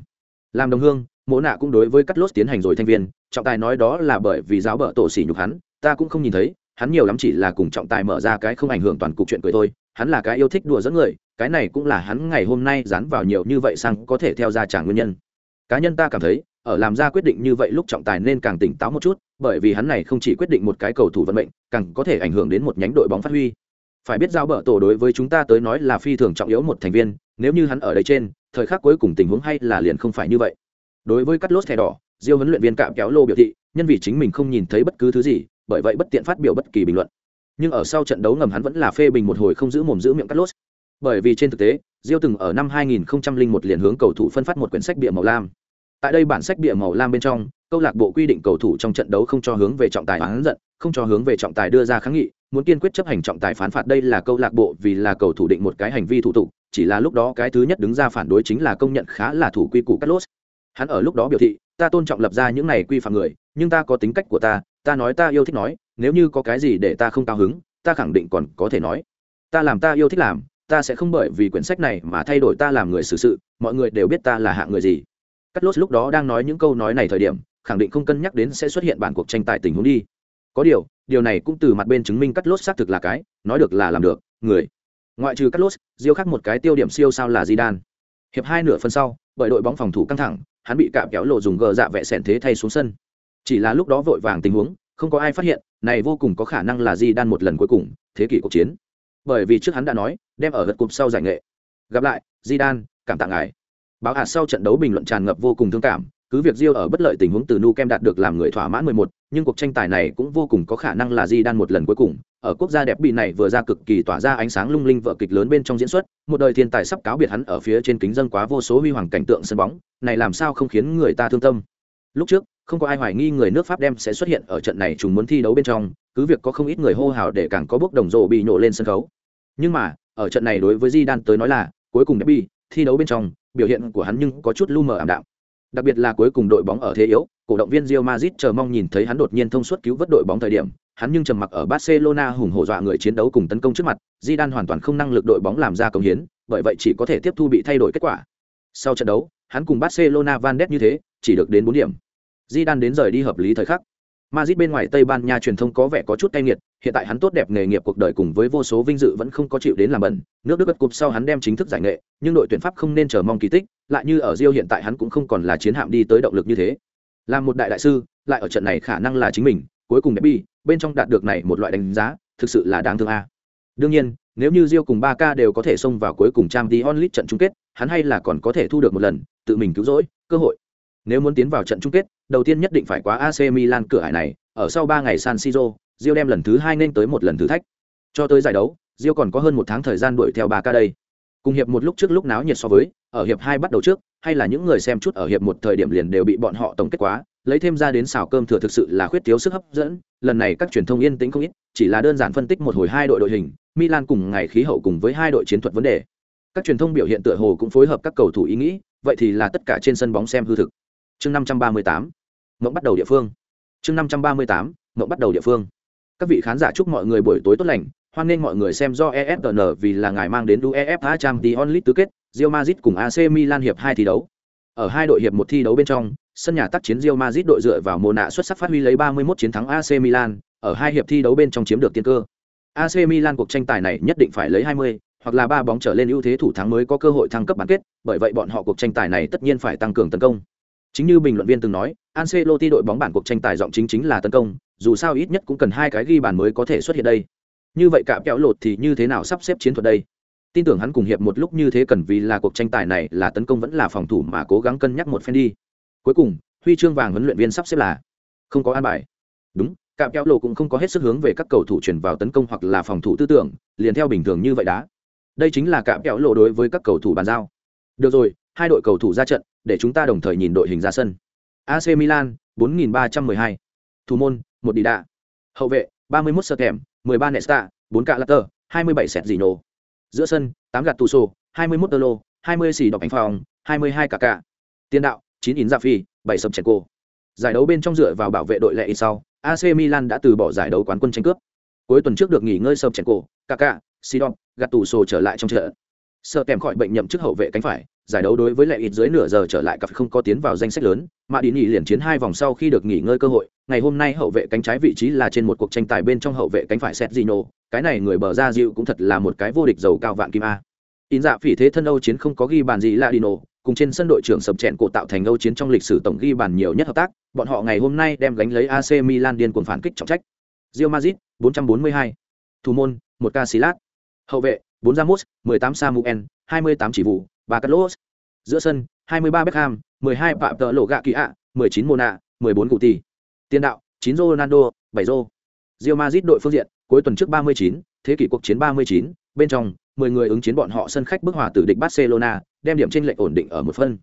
làm đồng hương mỗ nạ cũng đối với cắt lốt tiến hành rồi thanh viên trọng tài nói đó là bởi vì giáo bợ tổ sĩ nhục hắn ta cũng không nhìn thấy hắn nhiều lắm chỉ là cùng trọng tài mở ra cái không ảnh hưởng toàn cục chuyện cười thôi hắn là cái yêu thích đùa dẫn người, cái này cũng là hắn ngày hôm nay dán vào nhiều như vậy sang có thể theo ra trả nguyên nhân. Cá nhân ta cảm thấy, ở làm ra quyết định như vậy lúc trọng tài nên càng tỉnh táo một chút, bởi vì hắn này không chỉ quyết định một cái cầu thủ vận mệnh, càng có thể ảnh hưởng đến một nhánh đội bóng phát huy. Phải biết giao bờ tổ đối với chúng ta tới nói là phi thường trọng yếu một thành viên, nếu như hắn ở đây trên, thời khắc cuối cùng tình huống hay là liền không phải như vậy. Đối với cắt lốt thẻ đỏ, diêu huấn luyện viên cạm kéo lô biểu thị, nhân vì chính mình không nhìn thấy bất cứ thứ gì, bởi vậy bất tiện phát biểu bất kỳ bình luận nhưng ở sau trận đấu ngầm hắn vẫn là phê bình một hồi không giữ mồm giữ miệng cắt lốt. Bởi vì trên thực tế, diêu từng ở năm 2001 liền hướng cầu thủ phân phát một quyển sách bìa màu lam. Tại đây bản sách bìa màu lam bên trong, câu lạc bộ quy định cầu thủ trong trận đấu không cho hướng về trọng tài phán giận, không cho hướng về trọng tài đưa ra kháng nghị, muốn kiên quyết chấp hành trọng tài phán phạt đây là câu lạc bộ vì là cầu thủ định một cái hành vi thủ tục, chỉ là lúc đó cái thứ nhất đứng ra phản đối chính là công nhận khá là thủ quy củ cắt lốt. Hắn ở lúc đó biểu thị, ta tôn trọng lập ra những này quy phạm người, nhưng ta có tính cách của ta ta nói ta yêu thích nói, nếu như có cái gì để ta không cao hứng, ta khẳng định còn có thể nói. Ta làm ta yêu thích làm, ta sẽ không bởi vì quyển sách này mà thay đổi ta làm người xử sự, mọi người đều biết ta là hạng người gì. Cắt lốt lúc đó đang nói những câu nói này thời điểm, khẳng định không cân nhắc đến sẽ xuất hiện bản cuộc tranh tài tình huống đi. Có điều điều này cũng từ mặt bên chứng minh cắt lốt xác thực là cái, nói được là làm được, người. Ngoại trừ cắt lốt diêu khắc một cái tiêu điểm siêu sao là di đan hiệp hai nửa phân sau, bởi đội bóng phòng thủ căng thẳng, hắn bị cạm kéo lộ dùng gờ dạ vẽ sẻn thế thay xuống sân chỉ là lúc đó vội vàng tình huống không có ai phát hiện này vô cùng có khả năng là di đan một lần cuối cùng thế kỷ cuộc chiến bởi vì trước hắn đã nói đem ở gật cụp sau giải nghệ gặp lại di đan cảm tạ ngài báo hạt sau trận đấu bình luận tràn ngập vô cùng thương cảm cứ việc Rio ở bất lợi tình huống từ Nu Kem đạt được làm người thỏa mãn 11, nhưng cuộc tranh tài này cũng vô cùng có khả năng là Di Đan một lần cuối cùng. Ở quốc gia đẹp bị này vừa ra cực kỳ tỏa ra ánh sáng lung linh vợ kịch lớn bên trong diễn xuất, một đời thiên tài sắp cáo biệt hắn ở phía trên kính dân quá vô số huy hoàng cảnh tượng sân bóng, này làm sao không khiến người ta thương tâm. Lúc trước, không có ai hoài nghi người nước Pháp đem sẽ xuất hiện ở trận này chúng muốn thi đấu bên trong, cứ việc có không ít người hô hào để càng có bước đồng rộ bị nổ lên sân khấu. Nhưng mà, ở trận này đối với Di Đan tới nói là, cuối cùng derby, thi đấu bên trong, biểu hiện của hắn nhưng có chút lu mờ ảm đạm. Đặc biệt là cuối cùng đội bóng ở thế yếu cổ động viên Real Madrid chờ mong nhìn thấy hắn đột nhiên thông suốt cứu vớt đội bóng thời điểm hắn nhưng trầm mặc ở Barcelona hùng hổ dọa người chiến đấu cùng tấn công trước mặt Zidane hoàn toàn không năng lực đội bóng làm ra công hiến bởi vậy chỉ có thể tiếp thu bị thay đổi kết quả. Sau trận đấu hắn cùng Barcelona Van Ness như thế chỉ được đến bốn điểm. Di Đan đến rời đi hợp lý thời khắc Madrid bên ngoài Tây Ban Nha truyền thông có vẻ có chút cay nghiệt, hiện tại hắn tốt đẹp nghề nghiệp cuộc đời cùng với vô số vinh dự vẫn không có chịu đến làm bẩn, nước Đức bất cục sau hắn đem chính thức giải nghệ, nhưng đội tuyển Pháp không nên chờ mong kỳ tích, lại như ở Rio hiện tại hắn cũng không còn là chiến hạm đi tới động lực như thế. Làm một đại đại sư, lại ở trận này khả năng là chính mình, cuối cùng derby, bên trong đạt được này một loại đánh giá, thực sự là đáng thương a. Đương nhiên, nếu như Rio cùng Barca đều có thể xông vào cuối cùng Champions League trận chung kết, hắn hay là còn có thể thu được một lần, tự mình cứu rỗi, cơ hội. Nếu muốn tiến vào trận chung kết, đầu tiên nhất định phải qua AC Milan cửa hải này, ở sau 3 ngày San Siro, Rio đem lần thứ 2 nên tới một lần thử thách. Cho tới giải đấu, Rio còn có hơn một tháng thời gian đuổi theo Barca đây. Cùng hiệp một lúc trước lúc náo nhiệt so với, ở hiệp 2 bắt đầu trước, hay là những người xem chút ở hiệp một thời điểm liền đều bị bọn họ tổng kết quá, lấy thêm ra đến xào cơm thừa thực sự là khuyết thiếu sức hấp dẫn, lần này các truyền thông yên tĩnh không ít, chỉ là đơn giản phân tích một hồi hai đội đội hình, Milan cùng ngày khí hậu cùng với hai đội chiến thuật vấn đề. Các truyền thông biểu hiện tựa hồ cũng phối hợp các cầu thủ ý nghĩ, vậy thì là tất cả trên sân bóng xem hư thực chương năm trăm ba mươi tám mộng bắt đầu địa phương chương năm trăm ba mươi tám mộng bắt đầu địa phương các vị khán giả chúc mọi người buổi tối tốt lành hoan nghênh mọi người xem do EFN vì là ngài mang đến UEFA Champions League tứ kết, Real Madrid cùng AC Milan hiệp hai thi đấu. Ở hai đội hiệp một thi đấu bên trong, sân nhà tác chiến Real Madrid đội dựa vào mùa nạ xuất sắc phát huy lấy 31 chiến thắng AC Milan, ở hai hiệp thi đấu bên trong chiếm được tiên cơ. AC Milan cuộc tranh tài này nhất định phải lấy 20 hoặc là ba bóng trở lên ưu thế thủ thắng mới có cơ hội thăng cấp bán kết, bởi vậy bọn họ cuộc tranh tài này tất nhiên phải tăng cường tấn công. Chính như bình luận viên từng nói, Ancelotti đội bóng bản cuộc tranh tài giọng chính chính là tấn công, dù sao ít nhất cũng cần hai cái ghi bàn mới có thể xuất hiện đây. Như vậy cạm kẹo lột thì như thế nào sắp xếp chiến thuật đây? Tin tưởng hắn cùng hiệp một lúc như thế cần vì là cuộc tranh tài này là tấn công vẫn là phòng thủ mà cố gắng cân nhắc một phen đi. Cuối cùng, huy chương vàng huấn luyện viên sắp xếp là không có an bài. Đúng, cạm kéo lộ cũng không có hết sức hướng về các cầu thủ chuyển vào tấn công hoặc là phòng thủ tư tưởng, liền theo bình thường như vậy đã. Đây chính là cạm kéo lộ đối với các cầu thủ bàn giao. Được rồi, hai đội cầu thủ ra trận, để chúng ta đồng thời nhìn đội hình ra sân. AC Milan, 4312. Thủ môn, 1 Đida. Hậu vệ, 31 Sertem, 13 Nesta, 4 Calater, 27 sẹt Giữa sân, 8 Gattuso, 21 Tolo, 20 xì đọc ánh phòng, 22 cả. Tiền đạo, 9 Inzaghi, 7 sập. Giải đấu bên trong dựa vào bảo vệ đội lệ sau, AC Milan đã từ bỏ giải đấu quán quân tranh cướp. Cuối tuần trước được nghỉ ngơi sập chèn cổ, Kaká, Sidon, trở lại trong trận sợ kèm khỏi bệnh nhậm chức hậu vệ cánh phải giải đấu đối với lệ ít dưới nửa giờ trở lại cặp không có tiến vào danh sách lớn mà đi nghỉ liền chiến hai vòng sau khi được nghỉ ngơi cơ hội ngày hôm nay hậu vệ cánh trái vị trí là trên một cuộc tranh tài bên trong hậu vệ cánh phải set Gino, cái này người bờ ra dịu cũng thật là một cái vô địch giàu cao vạn kim a. In dạ phỉ thế thân âu chiến không có ghi bàn gì là Dino, cùng trên sân đội trưởng sập chèn cổ tạo thành âu chiến trong lịch sử tổng ghi bàn nhiều nhất hợp tác bọn họ ngày hôm nay đem gánh lấy AC Milan điên cuồng phản kích trọng trách. Real Madrid 442 thủ môn một ca xí lát hậu vệ 4 Ramos 18 Samuel 28 chỉ vụ 3 Carlos. Giữa sân 23 Beckham 12 Phạm Tợ Lộ Gạ Kỳ ạ 19 Mona 14 Cụ Tỷ tiền đạo 9 Ronaldo 7 Rô Real Madrid đội phương diện, cuối tuần trước 39 thế kỷ cuộc chiến 39 bên trong 10 người ứng chiến bọn họ sân khách bức hòa tử địch Barcelona, đem điểm trên lệch ổn định ở một phân.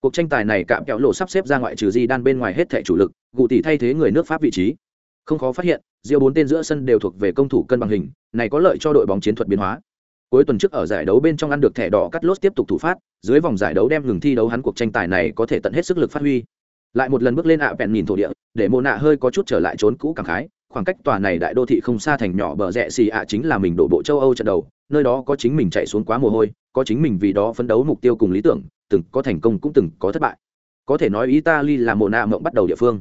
Cuộc tranh tài này cạm kéo lộ sắp xếp ra ngoại trừ di đan bên ngoài hết thẻ chủ lực Cụ Tỷ thay thế người nước pháp vị trí. Không khó phát hiện, Real bốn tên giữa sân đều thuộc về công thủ cân bằng hình, này có lợi cho đội bóng chiến thuật biến hóa cuối tuần trước ở giải đấu bên trong ăn được thẻ đỏ cắt lốt tiếp tục thủ phát, dưới vòng giải đấu đem ngừng thi đấu hắn cuộc tranh tài này có thể tận hết sức lực phát huy. Lại một lần bước lên ạ à nhìn thổ địa, để Mộ nạ hơi có chút trở lại trốn cũ cảm khái, khoảng cách tòa này đại đô thị không xa thành nhỏ bờ rẽ xì ạ chính là mình đổ bộ châu âu trận đầu, nơi đó có chính mình chạy xuống quá mồ hôi, có chính mình vì đó phấn đấu mục tiêu cùng lý tưởng, từng có thành công cũng từng có thất bại. Có thể nói italy là Mộ nạ mộng bắt đầu địa phương.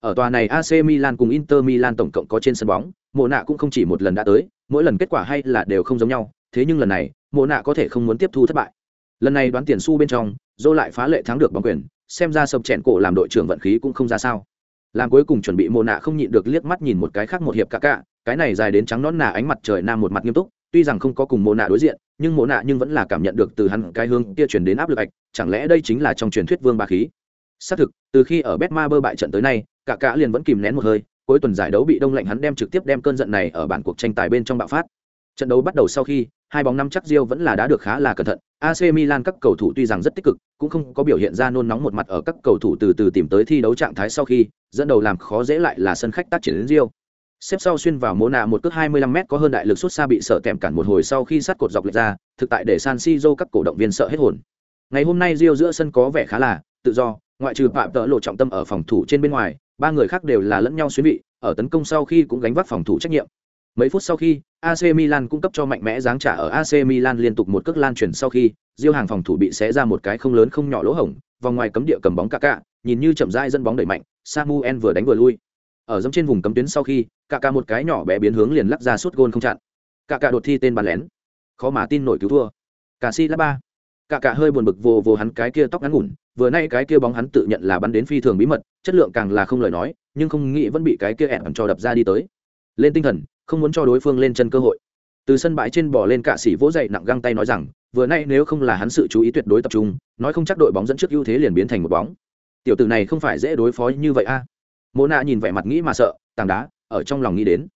Ở tòa này ac milan cùng inter milan tổng cộng có trên sân bóng, Mộ nạ cũng không chỉ một lần đã tới, mỗi lần kết quả hay là đều không giống nhau thế nhưng lần này, mộ nạ có thể không muốn tiếp thu thất bại. Lần này đoán tiền su bên trong, dô lại phá lệ thắng được bóng quyền, xem ra sập chèn cổ làm đội trưởng vận khí cũng không ra sao. Làm cuối cùng chuẩn bị mộ nạ không nhịn được liếc mắt nhìn một cái khác một hiệp cả cả, cái này dài đến trắng nón nà ánh mặt trời nam một mặt nghiêm túc, tuy rằng không có cùng mộ nạ đối diện, nhưng mộ nạ nhưng vẫn là cảm nhận được từ hắn cái hương kia chuyển đến áp lực ạch, chẳng lẽ đây chính là trong truyền thuyết vương ba khí? Xác thực, từ khi ở betma bơ bại trận tới nay, cả cả liền vẫn kìm nén một hơi, cuối tuần giải đấu bị đông lạnh hắn đem trực tiếp đem cơn giận này ở bản cuộc tranh tài bên trong bạo phát trận đấu bắt đầu sau khi hai bóng năm chắc Rio vẫn là đá được khá là cẩn thận. AC Milan các cầu thủ tuy rằng rất tích cực, cũng không có biểu hiện ra nôn nóng một mặt ở các cầu thủ từ từ tìm tới thi đấu trạng thái sau khi, dẫn đầu làm khó dễ lại là sân khách tác triển đến Rio. Xếp sau xuyên vào mô nạ một cước 25m có hơn đại lực xuất xa bị sợ kèm cản một hồi sau khi sát cột dọc lệch ra, thực tại để San Siro các cổ động viên sợ hết hồn. Ngày hôm nay Rio giữa sân có vẻ khá là tự do, ngoại trừ Phạm Tợ lộ trọng tâm ở phòng thủ trên bên ngoài, ba người khác đều là lẫn nhau xuyến vị, ở tấn công sau khi cũng gánh vác phòng thủ trách nhiệm. Mấy phút sau khi, AC Milan cung cấp cho mạnh mẽ giáng trả ở AC Milan liên tục một cước lan truyền sau khi, Diêu hàng phòng thủ bị xé ra một cái không lớn không nhỏ lỗ hổng, vòng ngoài cấm địa cầm bóng Kaká, nhìn như chậm rãi dẫn bóng đẩy mạnh, Samuel vừa đánh vừa lui. Ở dẫm trên vùng cấm tuyến sau khi, Kaká một cái nhỏ bé biến hướng liền lắc ra suốt gôn không chặn. Kaká đột thi tên bàn lén. Khó mà tin nổi cứu thua. Casillas Kaká hơi buồn bực vồ vồ hắn cái kia tóc ngắn ngủn, vừa nay cái kia bóng hắn tự nhận là bắn đến phi thường bí mật, chất lượng càng là không lời nói, nhưng không nghĩ vẫn bị cái kia ẻn cho đập ra đi tới. Lên tinh thần, không muốn cho đối phương lên chân cơ hội từ sân bãi trên bỏ lên cạ sĩ vỗ dậy nặng găng tay nói rằng vừa nay nếu không là hắn sự chú ý tuyệt đối tập trung nói không chắc đội bóng dẫn trước ưu thế liền biến thành một bóng tiểu tử này không phải dễ đối phó như vậy a à? mô nạ nhìn vẻ mặt nghĩ mà sợ tảng đá ở trong lòng nghĩ đến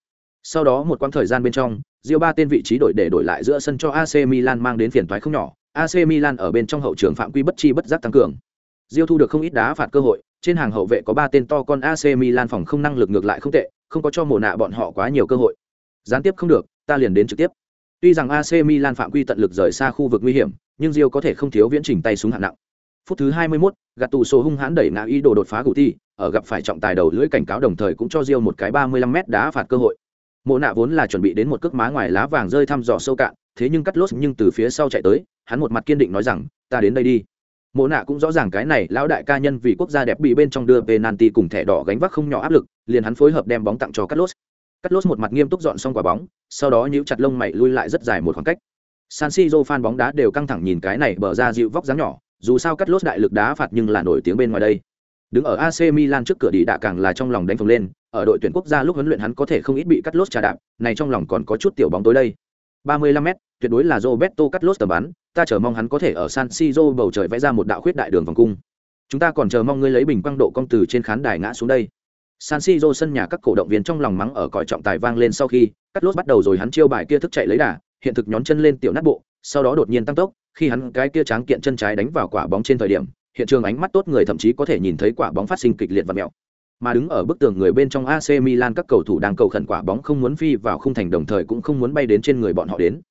sau đó một quãng thời gian bên trong Diêu ba tên vị trí đội để đổi lại giữa sân cho AC Milan mang đến phiền toái không nhỏ. AC Milan ở bên trong hậu trường phạm quy bất chi bất giác tăng cường. Diêu thu được không ít đá phạt cơ hội, trên hàng hậu vệ có ba tên to con AC Milan phòng không năng lực ngược lại không tệ, không có cho mồ nạ bọn họ quá nhiều cơ hội gián tiếp không được ta liền đến trực tiếp. Tuy rằng ac milan phạm quy tận lực rời xa khu vực nguy hiểm nhưng rio có thể không thiếu viễn trình tay súng hạng nặng. Phút thứ 21, gạt tù số hung hãn đẩy ngã ý đồ đột phá cụ thi, ở gặp phải trọng tài đầu lưỡi cảnh cáo đồng thời cũng cho rio một cái 35 m đá phạt cơ hội. Mộ nạ vốn là chuẩn bị đến một cước má ngoài lá vàng rơi thăm dò sâu cạn thế nhưng cắt lốt nhưng từ phía sau chạy tới hắn một mặt kiên định nói rằng ta đến đây đi. Mộ nạ cũng rõ ràng cái này lão đại ca nhân vì quốc gia đẹp bị bên trong đưa về nanti cùng thẻ đỏ gánh vác không nhỏ áp lực liền hắn phối hợp đem bóng tặng cho cắt lốt cắt lốt một mặt nghiêm túc dọn xong quả bóng, sau đó nhíu chặt lông mày lui lại rất dài một khoảng cách. San siro fan bóng đá đều căng thẳng nhìn cái này bờ ra dịu vóc dáng nhỏ, dù sao cắt lốt đại lực đá phạt nhưng là nổi tiếng bên ngoài đây. Đứng ở ac milan trước cửa đi đạ càng là trong lòng đánh phồng lên, ở đội tuyển quốc gia lúc huấn luyện hắn có thể không ít bị cắt lốt trà đạp, này trong lòng còn có chút tiểu bóng tối đây. 35 m tuyệt đối là roberto cắt lốt tầm bắn, ta chờ mong hắn có thể ở san siro bầu trời vẽ ra một đạo khuyết đại đường vòng cung. Chúng ta còn chờ mong ngươi lấy bình quang độ công từ trên khán đài ngã xuống đây. San Siro sân nhà các cổ động viên trong lòng mắng ở còi trọng tài vang lên sau khi, cắt lốt bắt đầu rồi hắn chiêu bài kia thức chạy lấy đà, hiện thực nhón chân lên tiểu nát bộ, sau đó đột nhiên tăng tốc, khi hắn cái kia tráng kiện chân trái đánh vào quả bóng trên thời điểm, hiện trường ánh mắt tốt người thậm chí có thể nhìn thấy quả bóng phát sinh kịch liệt và mèo. Mà đứng ở bức tường người bên trong AC Milan các cầu thủ đang cầu khẩn quả bóng không muốn phi vào khung thành đồng thời cũng không muốn bay đến trên người bọn họ đến.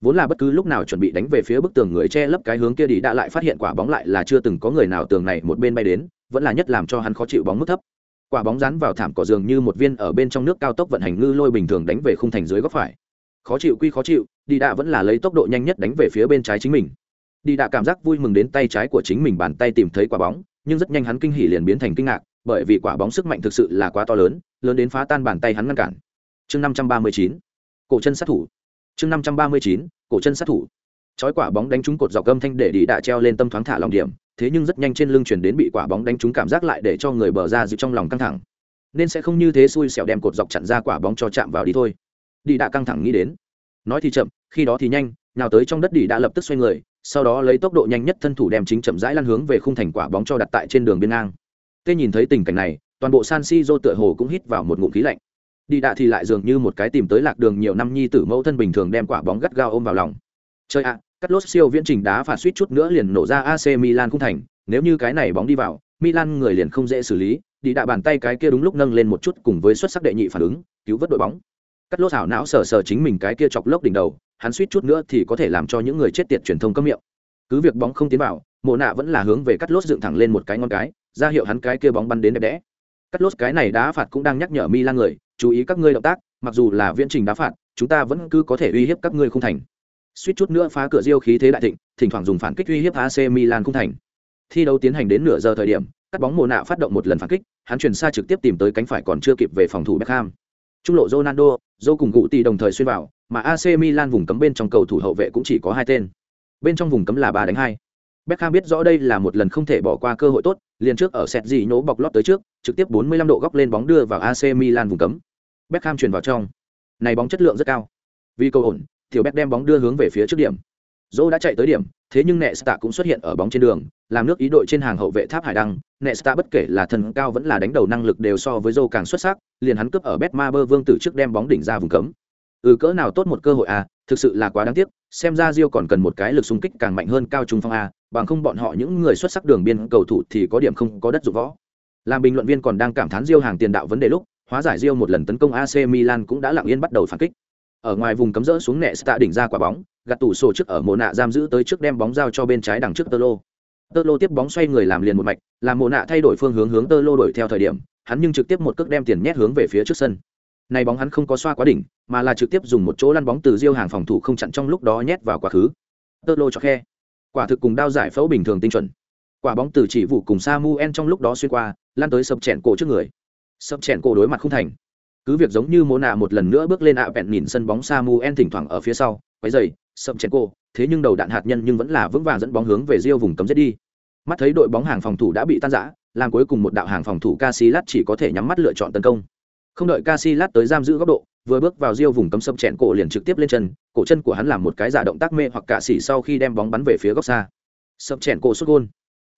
Vốn là bất cứ lúc nào chuẩn bị đánh về phía bức tường người che lấp cái hướng kia đi đã lại phát hiện quả bóng lại là chưa từng có người nào tường này một bên bay đến, vẫn là nhất làm cho hắn khó chịu bóng mức thấp quả bóng rắn vào thảm cỏ giường như một viên ở bên trong nước cao tốc vận hành ngư lôi bình thường đánh về khung thành dưới góc phải. Khó chịu quy khó chịu, đi đạ vẫn là lấy tốc độ nhanh nhất đánh về phía bên trái chính mình. Đi đạ cảm giác vui mừng đến tay trái của chính mình bàn tay tìm thấy quả bóng, nhưng rất nhanh hắn kinh hỉ liền biến thành kinh ngạc, bởi vì quả bóng sức mạnh thực sự là quá to lớn lớn đến phá tan bàn tay hắn ngăn cản. Chương năm trăm ba mươi chín, cổ chân sát thủ. Chương năm trăm ba mươi chín, cổ chân sát thủ. Chói quả bóng đánh trúng cột dọc gâm thanh để đi đạ treo lên tâm thoáng thả lòng điểm thế nhưng rất nhanh trên lưng chuyển đến bị quả bóng đánh trúng cảm giác lại để cho người bờ ra dịu trong lòng căng thẳng. Nên sẽ không như thế xui xẻo đem cột dọc chặn ra quả bóng cho chạm vào đi thôi. Đi đã căng thẳng nghĩ đến. Nói thì chậm, khi đó thì nhanh, nào tới trong đất đi đã lập tức xoay người, sau đó lấy tốc độ nhanh nhất thân thủ đem chính chậm rãi lăn hướng về khung thành quả bóng cho đặt tại trên đường biên ngang. Tê nhìn thấy tình cảnh này, toàn bộ san siro tựa hồ cũng hít vào một ngụm khí lạnh. Đi đạ thì lại dường như một cái tìm tới lạc đường nhiều năm nhi tử mẫu thân bình thường đem quả bóng gắt gao ôm vào lòng. Chơi ạ cắt lốt siêu viễn trình đá phạt suýt chút nữa liền nổ ra ac milan không thành, nếu như cái này bóng đi vào, milan người liền không dễ xử lý, đi đạ bàn tay cái kia đúng lúc nâng lên một chút cùng với xuất sắc đệ nhị phản ứng, cứu vớt đội bóng. Cắt lốt ảo não sờ sờ chính mình cái kia chọc lốc đỉnh đầu, hắn suýt chút nữa thì có thể làm cho những người chết tiệt truyền thông cấm miệng. Cứ việc bóng không tiến vào, mộ nạ vẫn là hướng về cắt lốt dựng thẳng lên một cái ngón cái, ra hiệu hắn cái kia bóng bắn đến đẹp đẽ. Cắt lốt cái này đá phạt cũng đang nhắc nhở milan người, chú ý các ngươi động tác, mặc dù là viễn trình đá phạt, chúng ta vẫn cứ có thể uy hiếp các ngươi không thành suýt chút nữa phá cửa diêu khí thế đại thịnh thỉnh thoảng dùng phản kích uy hiếp ac milan không thành thi đấu tiến hành đến nửa giờ thời điểm cắt bóng mồ nạ phát động một lần phản kích hắn chuyển xa trực tiếp tìm tới cánh phải còn chưa kịp về phòng thủ beckham trung lộ ronaldo dâu cùng cụ tì đồng thời xuyên vào mà ac milan vùng cấm bên trong cầu thủ hậu vệ cũng chỉ có hai tên bên trong vùng cấm là ba đánh hai Beckham biết rõ đây là một lần không thể bỏ qua cơ hội tốt, liền trước ở set gì nhổ bọc lót tới trước, trực tiếp 45 độ góc lên bóng đưa vào AC Milan vùng cấm. Beckham chuyển vào trong. Này bóng chất lượng rất cao. Vì cầu ổn, Tiểu Beck đem bóng đưa hướng về phía trước điểm. Dô đã chạy tới điểm, thế nhưng Nesta cũng xuất hiện ở bóng trên đường, làm nước ý đội trên hàng hậu vệ tháp hải đăng. Nesta bất kể là thần cao vẫn là đánh đầu năng lực đều so với Dô càng xuất sắc, liền hắn cướp ở Betmaber Vương tử trước đem bóng đỉnh ra vùng cấm. Ừ cỡ nào tốt một cơ hội à, thực sự là quá đáng tiếc, xem ra Rio còn cần một cái lực xung kích càng mạnh hơn cao trung phong a, bằng không bọn họ những người xuất sắc đường biên cầu thủ thì có điểm không có đất dụng võ. Làm bình luận viên còn đang cảm thán Rio hàng tiền đạo vấn đề lúc, hóa giải Rio một lần tấn công AC Milan cũng đã lặng yên bắt đầu phản kích. Ở ngoài vùng cấm rỡ xuống nẹ tạ đỉnh ra quả bóng, gạt tủ sổ trước ở mồ nạ giam giữ tới trước đem bóng giao cho bên trái đằng trước Tơ Lô. Tơ Lô tiếp bóng xoay người làm liền một mạch, làm mồ nạ thay đổi phương hướng hướng Tơ Lô đổi theo thời điểm, hắn nhưng trực tiếp một cước đem tiền nhét hướng về phía trước sân. Này bóng hắn không có xoa quá đỉnh, mà là trực tiếp dùng một chỗ lăn bóng từ riêu hàng phòng thủ không chặn trong lúc đó nhét vào quá khứ. Tơ lô cho khe. Quả thực cùng đao giải phẫu bình thường tinh chuẩn. Quả bóng từ chỉ vụ cùng Samuel trong lúc đó xuyên qua, lan tới sập chèn cổ trước người. Sập chèn cổ đối mặt không thành. Cứ việc giống như Mona một lần nữa bước lên ạ vẹn nhìn sân bóng Samuel thỉnh thoảng ở phía sau, quấy dày sậm chèn cô thế nhưng đầu đạn hạt nhân nhưng vẫn là vững vàng dẫn bóng hướng về riêu vùng cấm giết đi. Mắt thấy đội bóng hàng phòng thủ đã bị tan rã, làm cuối cùng một đạo hàng phòng thủ Casillas chỉ có thể nhắm mắt lựa chọn tấn công không đợi Casillas tới giam giữ góc độ, vừa bước vào riêu vùng cấm sậm chèn cổ liền trực tiếp lên chân, cổ chân của hắn làm một cái giả động tác mê hoặc cả xỉ sau khi đem bóng bắn về phía góc xa. sậm chèn cổ sút gôn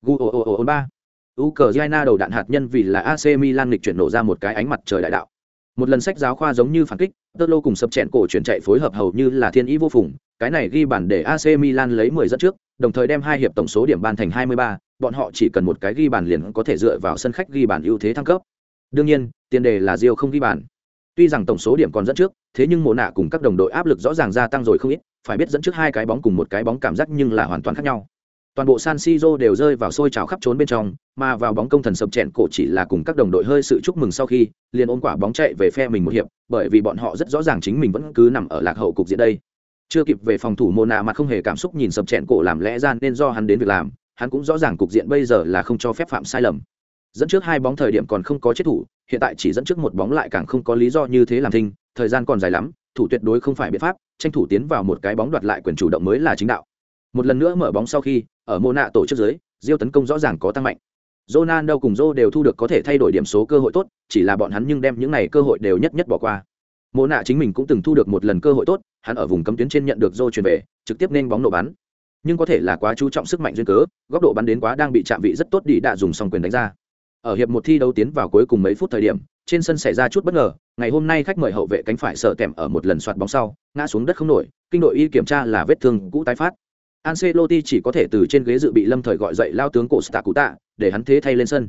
Gu o o o ba. Ukraine đầu đạn hạt nhân vì là AC Milan lịch chuyển nổ ra một cái ánh mặt trời đại đạo. Một lần sách giáo khoa giống như phản kích, Tơ Lô cùng sập chẹn cổ chuyển chạy phối hợp hầu như là thiên ý vô phùng, cái này ghi bàn để AC Milan lấy 10 dẫn trước, đồng thời đem hai hiệp tổng số điểm ban thành 23, bọn họ chỉ cần một cái ghi bàn liền có thể dựa vào sân khách ghi bàn ưu thế thăng cấp. Đương nhiên, tiền đề là Rio không ghi bàn. Tuy rằng tổng số điểm còn dẫn trước, thế nhưng Mộ Nạ cùng các đồng đội áp lực rõ ràng gia tăng rồi không ít, phải biết dẫn trước hai cái bóng cùng một cái bóng cảm giác nhưng là hoàn toàn khác nhau. Toàn bộ San Siro đều rơi vào sôi trào khắp trốn bên trong, mà vào bóng công thần sập chèn cổ chỉ là cùng các đồng đội hơi sự chúc mừng sau khi, liền ôm quả bóng chạy về phe mình một hiệp, bởi vì bọn họ rất rõ ràng chính mình vẫn cứ nằm ở lạc hậu cục diện đây. Chưa kịp về phòng thủ Mona mà không hề cảm xúc nhìn sập chèn cổ làm lẽ Gian nên do hắn đến việc làm, hắn cũng rõ ràng cục diện bây giờ là không cho phép phạm sai lầm dẫn trước hai bóng thời điểm còn không có chết thủ hiện tại chỉ dẫn trước một bóng lại càng không có lý do như thế làm thinh thời gian còn dài lắm thủ tuyệt đối không phải biện pháp tranh thủ tiến vào một cái bóng đoạt lại quyền chủ động mới là chính đạo một lần nữa mở bóng sau khi ở mô nạ tổ chức giới diêu tấn công rõ ràng có tăng mạnh Ronaldo cùng Zô đều thu được có thể thay đổi điểm số cơ hội tốt, chỉ là bọn hắn nhưng đem những này cơ hội đều nhất nhất bỏ qua. Mộ nạ chính mình cũng từng thu được một lần cơ hội tốt, hắn ở vùng cấm tuyến trên nhận được Zô chuyển về, trực tiếp nên bóng nổ bắn. Nhưng có thể là quá chú trọng sức mạnh duyên cớ, góc độ bắn đến quá đang bị chạm vị rất tốt đi đã dùng xong quyền đánh ra. Ở hiệp một thi đấu tiến vào cuối cùng mấy phút thời điểm, trên sân xảy ra chút bất ngờ, ngày hôm nay khách mời hậu vệ cánh phải sợ tèm ở một lần soạt bóng sau, ngã xuống đất không nổi, kinh đội y kiểm tra là vết thương cũ tái phát. Ancelotti chỉ có thể từ trên ghế dự bị lâm thời gọi dậy lao tướng cổ Sta để hắn thế thay lên sân.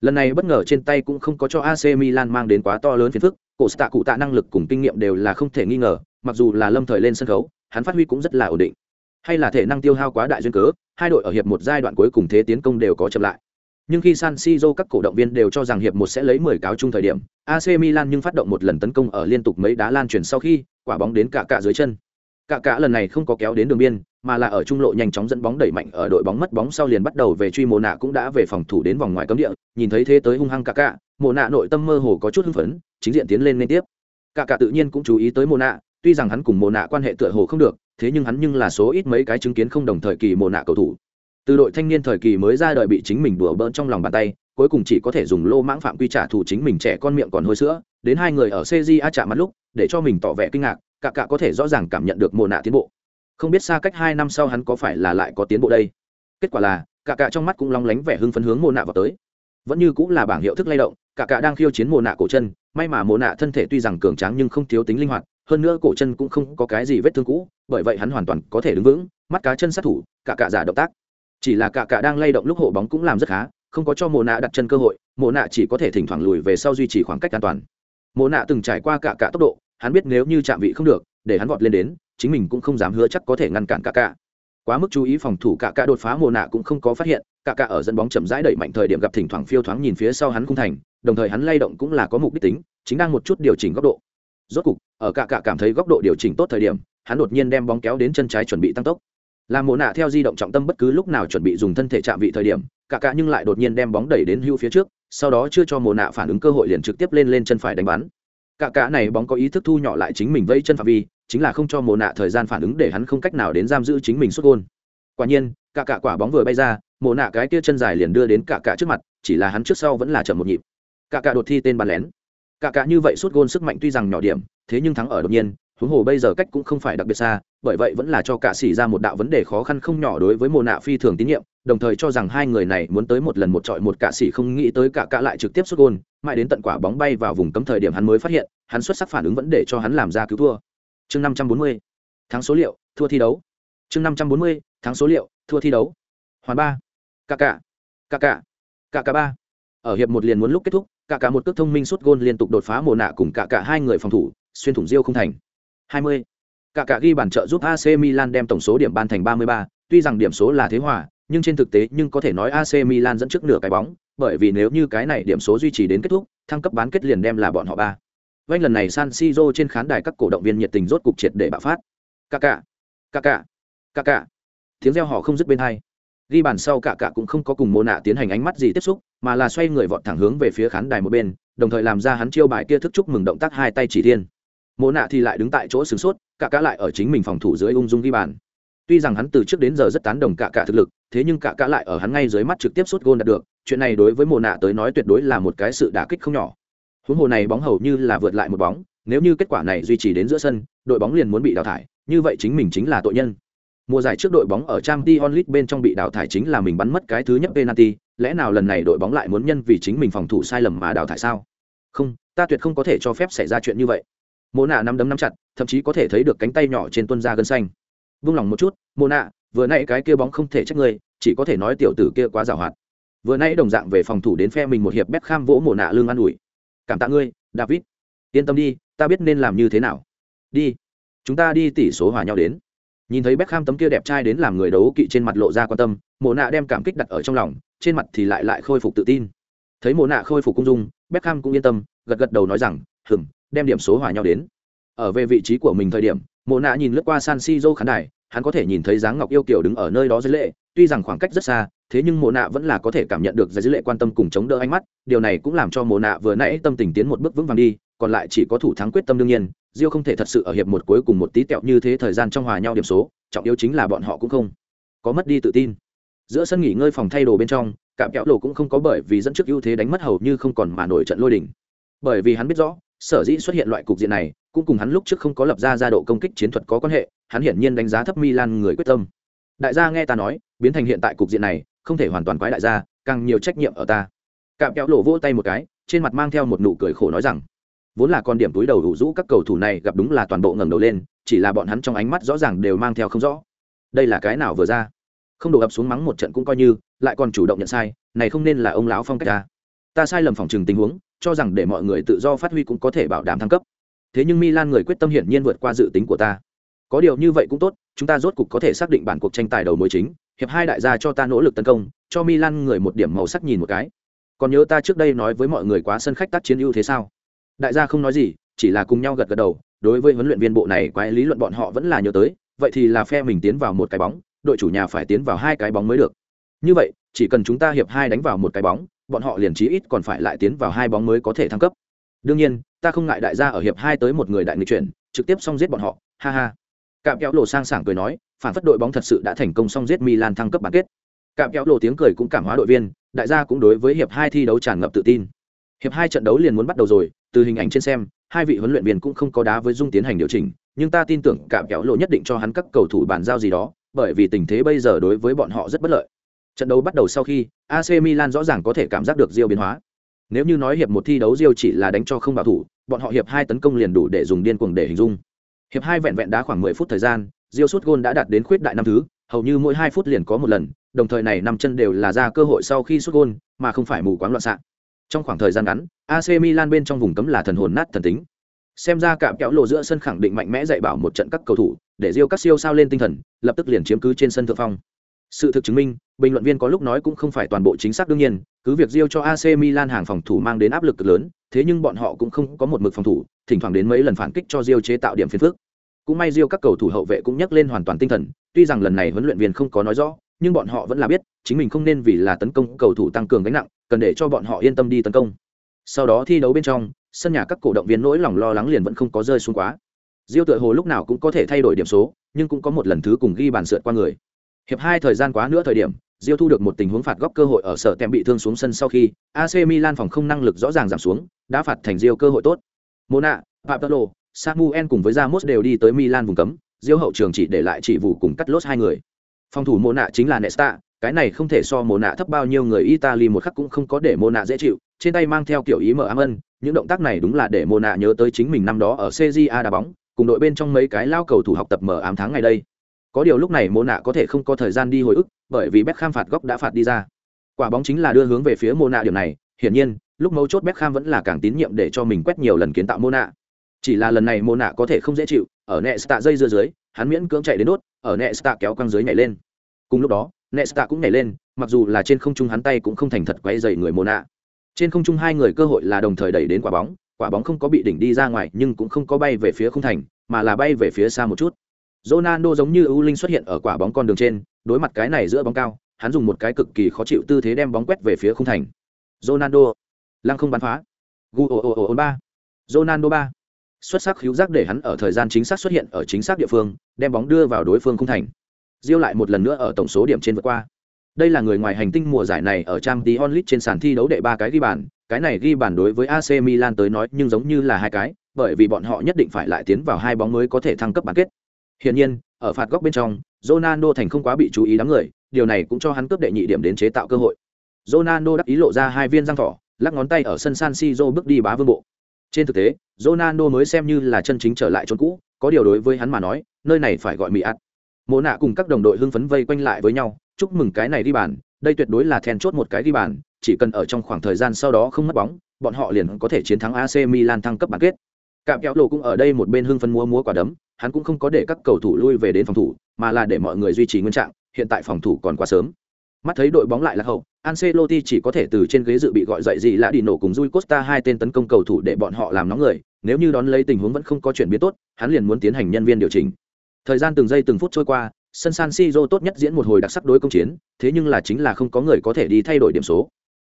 Lần này bất ngờ trên tay cũng không có cho AC Milan mang đến quá to lớn phiền phức, cổ Sta năng lực cùng kinh nghiệm đều là không thể nghi ngờ, mặc dù là lâm thời lên sân khấu, hắn phát huy cũng rất là ổn định. Hay là thể năng tiêu hao quá đại duyên cớ, hai đội ở hiệp một giai đoạn cuối cùng thế tiến công đều có chậm lại nhưng khi San Siro các cổ động viên đều cho rằng hiệp một sẽ lấy 10 cáo chung thời điểm, AC Milan nhưng phát động một lần tấn công ở liên tục mấy đá lan truyền sau khi, quả bóng đến cả cả dưới chân. Cả cả lần này không có kéo đến đường biên, mà là ở trung lộ nhanh chóng dẫn bóng đẩy mạnh ở đội bóng mất bóng sau liền bắt đầu về truy mồ nạ cũng đã về phòng thủ đến vòng ngoài cấm địa, nhìn thấy thế tới hung hăng cả cả, mồ nạ nội tâm mơ hồ có chút hưng phấn, chính diện tiến lên liên tiếp. Cả cả tự nhiên cũng chú ý tới mồ nạ, tuy rằng hắn cùng mồ nạ quan hệ tựa hồ không được, thế nhưng hắn nhưng là số ít mấy cái chứng kiến không đồng thời kỳ mồ nạ cầu thủ từ đội thanh niên thời kỳ mới ra đời bị chính mình đùa bỡn trong lòng bàn tay cuối cùng chỉ có thể dùng lô mãng phạm quy trả thù chính mình trẻ con miệng còn hôi sữa đến hai người ở cja chạm mặt lúc để cho mình tỏ vẻ kinh ngạc cả cả có thể rõ ràng cảm nhận được mồ nạ tiến bộ. Không biết xa cách hai năm sau hắn có phải là lại có tiến bộ đây? Kết quả là, cả cả trong mắt cũng long lánh vẻ hưng phấn hướng mồ nạ vào tới. Vẫn như cũng là bảng hiệu thức lay động, cả cả đang khiêu chiến mồ nạ cổ chân. May mà mồ nạ thân thể tuy rằng cường tráng nhưng không thiếu tính linh hoạt, hơn nữa cổ chân cũng không có cái gì vết thương cũ, bởi vậy hắn hoàn toàn có thể đứng vững, mắt cá chân sát thủ, cả cả giả động tác. Chỉ là cả cả đang lay động lúc hộ bóng cũng làm rất khá, không có cho mồ nạ đặt chân cơ hội mồ nạ chỉ có thể thỉnh thoảng lùi về sau duy trì khoảng cách an toàn. Mồ nạ từng trải qua cả cả tốc độ hắn biết nếu như chạm vị không được, để hắn vọt lên đến, chính mình cũng không dám hứa chắc có thể ngăn cản cả cả. Quá mức chú ý phòng thủ cả cả đột phá mồ nạ cũng không có phát hiện, cả cả ở dẫn bóng chậm rãi đẩy mạnh thời điểm gặp thỉnh thoảng phiêu thoáng nhìn phía sau hắn cung thành, đồng thời hắn lay động cũng là có mục đích tính, chính đang một chút điều chỉnh góc độ. Rốt cục, ở cả cả cảm thấy góc độ điều chỉnh tốt thời điểm, hắn đột nhiên đem bóng kéo đến chân trái chuẩn bị tăng tốc. Làm mồ nạ theo di động trọng tâm bất cứ lúc nào chuẩn bị dùng thân thể chạm vị thời điểm, cả cả nhưng lại đột nhiên đem bóng đẩy đến hưu phía trước, sau đó chưa cho mồ nạ phản ứng cơ hội liền trực tiếp lên lên chân phải đánh bắn cả cả này bóng có ý thức thu nhỏ lại chính mình vây chân phạm vi, chính là không cho mồ nạ thời gian phản ứng để hắn không cách nào đến giam giữ chính mình xuất gôn. Quả nhiên, cả cả quả bóng vừa bay ra, mồ nạ cái kia chân dài liền đưa đến cả cả trước mặt, chỉ là hắn trước sau vẫn là chậm một nhịp. Cả cả đột thi tên bàn lén. Cả cả như vậy suốt gôn sức mạnh tuy rằng nhỏ điểm, thế nhưng thắng ở đột nhiên, huống hồ bây giờ cách cũng không phải đặc biệt xa, bởi vậy vẫn là cho cả xỉ ra một đạo vấn đề khó khăn không nhỏ đối với mồ nạ phi thường tín nhiệm đồng thời cho rằng hai người này muốn tới một lần một trọi một cả sĩ không nghĩ tới cả cả lại trực tiếp xuất gôn mãi đến tận quả bóng bay vào vùng cấm thời điểm hắn mới phát hiện hắn xuất sắc phản ứng vẫn để cho hắn làm ra cứu thua. Chương năm trăm bốn mươi thắng số liệu thua thi đấu. Chương năm trăm bốn mươi thắng số liệu thua thi đấu. Hoàn ba. Cả cả cả cả cả cả ba. Ở hiệp một liền muốn lúc kết thúc cả cả một cước thông minh xuất gôn liên tục đột phá mồ nạ cùng cả cả hai người phòng thủ xuyên thủng diêu không thành. 20. Cả cả ghi bàn trợ giúp AC Milan đem tổng số điểm ban thành 33, tuy rằng điểm số là thế hòa, nhưng trên thực tế nhưng có thể nói AC Milan dẫn trước nửa cái bóng, bởi vì nếu như cái này điểm số duy trì đến kết thúc, thăng cấp bán kết liền đem là bọn họ ba. Vành lần này San Siro trên khán đài các cổ động viên nhiệt tình rốt cục triệt để bạo phát. Cả cả, cả cả, cả cả. Tiếng reo họ không dứt bên hai. Ghi bàn sau cả cả cũng không có cùng Mô nạ tiến hành ánh mắt gì tiếp xúc, mà là xoay người vọt thẳng hướng về phía khán đài một bên, đồng thời làm ra hắn chiêu bài kia thức chúc mừng động tác hai tay chỉ thiên Mô nạ thì lại đứng tại chỗ sửng sốt cả cả lại ở chính mình phòng thủ dưới ung dung ghi bàn tuy rằng hắn từ trước đến giờ rất tán đồng cả cả thực lực, thế nhưng cả cả lại ở hắn ngay dưới mắt trực tiếp sút gôn đạt được, chuyện này đối với mồ nạ tới nói tuyệt đối là một cái sự đả kích không nhỏ. Huống hồ này bóng hầu như là vượt lại một bóng, nếu như kết quả này duy trì đến giữa sân, đội bóng liền muốn bị đào thải, như vậy chính mình chính là tội nhân. Mùa giải trước đội bóng ở trang t onlit bên trong bị đào thải chính là mình bắn mất cái thứ nhất penalty, lẽ nào lần này đội bóng lại muốn nhân vì chính mình phòng thủ sai lầm mà đào thải sao? Không, ta tuyệt không có thể cho phép xảy ra chuyện như vậy. Mô nạ nắm đấm nắm chặt, thậm chí có thể thấy được cánh tay nhỏ trên tuân da gân xanh vung lòng một chút mô nạ vừa nãy cái kia bóng không thể trách ngươi chỉ có thể nói tiểu tử kia quá giàu hoạt. Vừa nãy đồng dạng về phòng thủ đến phe mình một hiệp bếp kham vỗ mồ nạ lương an ủi. Cảm tạ ngươi david. Yên tâm đi ta biết nên làm như thế nào. Đi chúng ta đi tỷ số hòa nhau đến. Nhìn thấy Beckham tấm kia đẹp trai đến làm người đấu kỵ trên mặt lộ ra quan tâm, Mộ Nạ đem cảm kích đặt ở trong lòng, trên mặt thì lại lại khôi phục tự tin. Thấy Mộ Nạ khôi phục cung dung, Beckham cũng yên tâm, gật gật đầu nói rằng, "Ừm, đem điểm số hòa nhau đến. Ở về vị trí của mình thời điểm mộ nạ nhìn lướt qua san siro khán đài, hắn có thể nhìn thấy dáng ngọc yêu kiều đứng ở nơi đó dưới lệ, tuy rằng khoảng cách rất xa, thế nhưng mộ nạ vẫn là có thể cảm nhận được dưới lệ quan tâm cùng chống đỡ ánh mắt, điều này cũng làm cho mộ nạ vừa nãy tâm tình tiến một bước vững vàng đi, còn lại chỉ có thủ thắng quyết tâm đương nhiên, Diêu không thể thật sự ở hiệp một cuối cùng một tí tẹo như thế thời gian trong hòa nhau điểm số, trọng yếu chính là bọn họ cũng không có mất đi tự tin. Giữa sân nghỉ ngơi phòng thay đồ bên trong, cạm kẹo lộ cũng không có bởi vì dẫn trước ưu thế đánh mất hầu như không còn mà nổi trận lôi đỉnh bởi vì hắn biết rõ sở dĩ xuất hiện loại cục diện này, cũng cùng hắn lúc trước không có lập ra gia độ công kích chiến thuật có quan hệ, hắn hiển nhiên đánh giá thấp milan người quyết tâm. Đại gia nghe ta nói, biến thành hiện tại cục diện này, không thể hoàn toàn quái đại gia, càng nhiều trách nhiệm ở ta. Cạm kéo lộ vỗ tay một cái, trên mặt mang theo một nụ cười khổ nói rằng, vốn là con điểm túi đầu đủ rũ các cầu thủ này gặp đúng là toàn bộ ngẩng đầu lên, chỉ là bọn hắn trong ánh mắt rõ ràng đều mang theo không rõ. Đây là cái nào vừa ra? Không đổ ập xuống mắng một trận cũng coi như, lại còn chủ động nhận sai, này không nên là ông lão phong cách ta. Ta sai lầm phòng trừng tình huống cho rằng để mọi người tự do phát huy cũng có thể bảo đảm thăng cấp thế nhưng milan người quyết tâm hiển nhiên vượt qua dự tính của ta có điều như vậy cũng tốt chúng ta rốt cục có thể xác định bản cuộc tranh tài đầu mối chính hiệp hai đại gia cho ta nỗ lực tấn công cho Milan người một điểm màu sắc nhìn một cái. Còn nhớ ta trước đây nói với mọi người quá sân khách tác chiến ưu thế sao? Đại gia không nói gì, chỉ là cùng nhau gật gật đầu, đối với huấn luyện viên bộ này quái lý luận bọn họ vẫn là nhớ tới, vậy thì là phe mình tiến vào một cái bóng, đội chủ nhà phải tiến vào hai cái bóng mới được. Như vậy, chỉ cần chúng ta hiệp hai đánh vào một cái bóng, bọn họ liền chí ít còn phải lại tiến vào hai bóng mới có thể thăng cấp. Đương nhiên, ta không ngại đại gia ở hiệp hai tới một người đại nghịch chuyển, trực tiếp xong giết bọn họ, ha ha. Cạm kéo lộ sang sảng cười nói, phản phất đội bóng thật sự đã thành công xong giết Milan thăng cấp bán kết. Cạm kéo lộ tiếng cười cũng cảm hóa đội viên, đại gia cũng đối với hiệp hai thi đấu tràn ngập tự tin. Hiệp hai trận đấu liền muốn bắt đầu rồi, từ hình ảnh trên xem, hai vị huấn luyện viên cũng không có đá với dung tiến hành điều chỉnh, nhưng ta tin tưởng Cạm kéo lộ nhất định cho hắn các cầu thủ bàn giao gì đó, bởi vì tình thế bây giờ đối với bọn họ rất bất lợi. Trận đấu bắt đầu sau khi, AC Milan rõ ràng có thể cảm giác được Rio biến hóa. Nếu như nói hiệp một thi đấu Rio chỉ là đánh cho không bảo thủ, bọn họ hiệp hai tấn công liền đủ để dùng điên cuồng để hình dung. Hiệp hai vẹn vẹn đá khoảng 10 phút thời gian, Rio sút gôn đã đạt đến khuyết đại năm thứ, hầu như mỗi 2 phút liền có một lần, đồng thời này năm chân đều là ra cơ hội sau khi sút gôn, mà không phải mù quáng loạn xạ. Trong khoảng thời gian ngắn, AC Milan bên trong vùng cấm là thần hồn nát thần tính. Xem ra cạm kéo lộ giữa sân khẳng định mạnh mẽ dạy bảo một trận các cầu thủ, để Rio các siêu sao lên tinh thần, lập tức liền chiếm cứ trên sân thượng phong. Sự thực chứng minh, bình luận viên có lúc nói cũng không phải toàn bộ chính xác đương nhiên, cứ việc riêu cho AC Milan hàng phòng thủ mang đến áp lực cực lớn, thế nhưng bọn họ cũng không có một mực phòng thủ, thỉnh thoảng đến mấy lần phản kích cho riêu chế tạo điểm phiền phức. Cũng may riêu các cầu thủ hậu vệ cũng nhắc lên hoàn toàn tinh thần, tuy rằng lần này huấn luyện viên không có nói rõ, nhưng bọn họ vẫn là biết, chính mình không nên vì là tấn công cầu thủ tăng cường gánh nặng, cần để cho bọn họ yên tâm đi tấn công. Sau đó thi đấu bên trong, sân nhà các cổ động viên nỗi lòng lo lắng liền vẫn không có rơi xuống quá. riêu tựa hồ lúc nào cũng có thể thay đổi điểm số, nhưng cũng có một lần thứ cùng ghi bàn sượt qua người. Hiệp hai thời gian quá nữa thời điểm, Diêu thu được một tình huống phạt góc cơ hội ở sở tem bị thương xuống sân sau khi AC Milan phòng không năng lực rõ ràng giảm xuống, đã phạt thành Diêu cơ hội tốt. Mona, Pablo, Samuel cùng với Ramos đều đi tới Milan vùng cấm, Diêu hậu trường chỉ để lại chỉ vụ cùng cắt lốt hai người. Phòng thủ Mona chính là Nesta, cái này không thể so Mona thấp bao nhiêu người Italy một khắc cũng không có để Mona dễ chịu, trên tay mang theo kiểu ý mở ám ân, những động tác này đúng là để Mona nhớ tới chính mình năm đó ở CJA đá bóng, cùng đội bên trong mấy cái lao cầu thủ học tập mở ám tháng ngày đây. Có điều lúc này Mona có thể không có thời gian đi hồi ức, bởi vì Beckham phạt góc đã phạt đi ra. Quả bóng chính là đưa hướng về phía Mona điểm này, hiển nhiên, lúc mấu chốt Beckham vẫn là càng tín nhiệm để cho mình quét nhiều lần kiến tạo Mona. Chỉ là lần này Mona có thể không dễ chịu, ở Nesta dây dưa dưới, hắn miễn cưỡng chạy đến đốt, ở Nesta kéo căng dưới nhảy lên. Cùng lúc đó, Nesta cũng nhảy lên, mặc dù là trên không trung hắn tay cũng không thành thật quay dày người Mona. Trên không trung hai người cơ hội là đồng thời đẩy đến quả bóng, quả bóng không có bị đỉnh đi ra ngoài nhưng cũng không có bay về phía không thành, mà là bay về phía xa một chút. Ronaldo giống như ưu linh xuất hiện ở quả bóng con đường trên, đối mặt cái này giữa bóng cao, hắn dùng một cái cực kỳ khó chịu tư thế đem bóng quét về phía khung thành. Ronaldo, lăng không bắn phá. Gu ba. Ronaldo ba. Xuất sắc hữu giác để hắn ở thời gian chính xác xuất hiện ở chính xác địa phương, đem bóng đưa vào đối phương khung thành. Diêu lại một lần nữa ở tổng số điểm trên vượt qua. Đây là người ngoài hành tinh mùa giải này ở Champions League trên sàn thi đấu đệ ba cái ghi bàn, cái này ghi bàn đối với AC Milan tới nói nhưng giống như là hai cái, bởi vì bọn họ nhất định phải lại tiến vào hai bóng mới có thể thăng cấp bán kết. Hiển nhiên, ở phạt góc bên trong, Ronaldo thành không quá bị chú ý đám người, điều này cũng cho hắn cướp đệ nhị điểm đến chế tạo cơ hội. Ronaldo đắc ý lộ ra hai viên răng thỏ, lắc ngón tay ở sân San Siro bước đi bá vương bộ. Trên thực tế, Ronaldo mới xem như là chân chính trở lại chốn cũ, có điều đối với hắn mà nói, nơi này phải gọi mì ạt. Mộ nạ cùng các đồng đội hưng phấn vây quanh lại với nhau, chúc mừng cái này đi bàn, đây tuyệt đối là then chốt một cái đi bàn, chỉ cần ở trong khoảng thời gian sau đó không mất bóng, bọn họ liền có thể chiến thắng AC Milan thăng cấp bán kết. Cạm kéo lộ cũng ở đây một bên hưng phân múa múa quả đấm, hắn cũng không có để các cầu thủ lui về đến phòng thủ, mà là để mọi người duy trì nguyên trạng, hiện tại phòng thủ còn quá sớm. Mắt thấy đội bóng lại là hậu, Ancelotti chỉ có thể từ trên ghế dự bị gọi dậy gì là đi nổ cùng Rui Costa hai tên tấn công cầu thủ để bọn họ làm nóng người, nếu như đón lấy tình huống vẫn không có chuyển biến tốt, hắn liền muốn tiến hành nhân viên điều chỉnh. Thời gian từng giây từng phút trôi qua, sân San Siro tốt nhất diễn một hồi đặc sắc đối công chiến, thế nhưng là chính là không có người có thể đi thay đổi điểm số.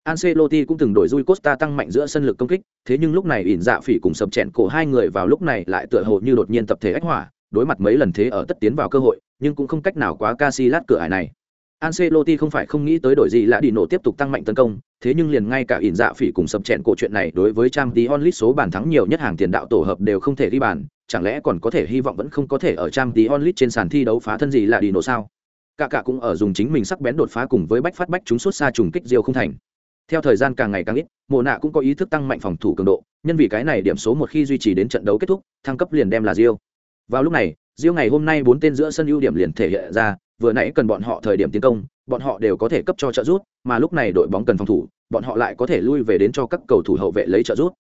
Ancelotti cũng từng đổi Rui Costa tăng mạnh giữa sân lực công kích, thế nhưng lúc này ỉn dạ phỉ cùng sập chèn cổ hai người vào lúc này lại tựa hồ như đột nhiên tập thể ách hỏa, đối mặt mấy lần thế ở tất tiến vào cơ hội, nhưng cũng không cách nào quá Casillas cửa ải này. Ancelotti không phải không nghĩ tới đổi gì lạ đi nổ tiếp tục tăng mạnh tấn công, thế nhưng liền ngay cả ỉn dạ phỉ cùng sập chèn cổ chuyện này đối với Champions League số bàn thắng nhiều nhất hàng tiền đạo tổ hợp đều không thể ghi bàn, chẳng lẽ còn có thể hy vọng vẫn không có thể ở Champions League trên sàn thi đấu phá thân gì lạ đi nổ sao? Cả cả cũng ở dùng chính mình sắc bén đột phá cùng với bách phát bách chúng suốt xa trùng kích diêu không thành theo thời gian càng ngày càng ít, mộ nạ cũng có ý thức tăng mạnh phòng thủ cường độ, nhân vì cái này điểm số một khi duy trì đến trận đấu kết thúc, thăng cấp liền đem là Diêu. vào lúc này, Diêu ngày hôm nay bốn tên giữa sân ưu điểm liền thể hiện ra, vừa nãy cần bọn họ thời điểm tiến công, bọn họ đều có thể cấp cho trợ giúp, mà lúc này đội bóng cần phòng thủ, bọn họ lại có thể lui về đến cho các cầu thủ hậu vệ lấy trợ giúp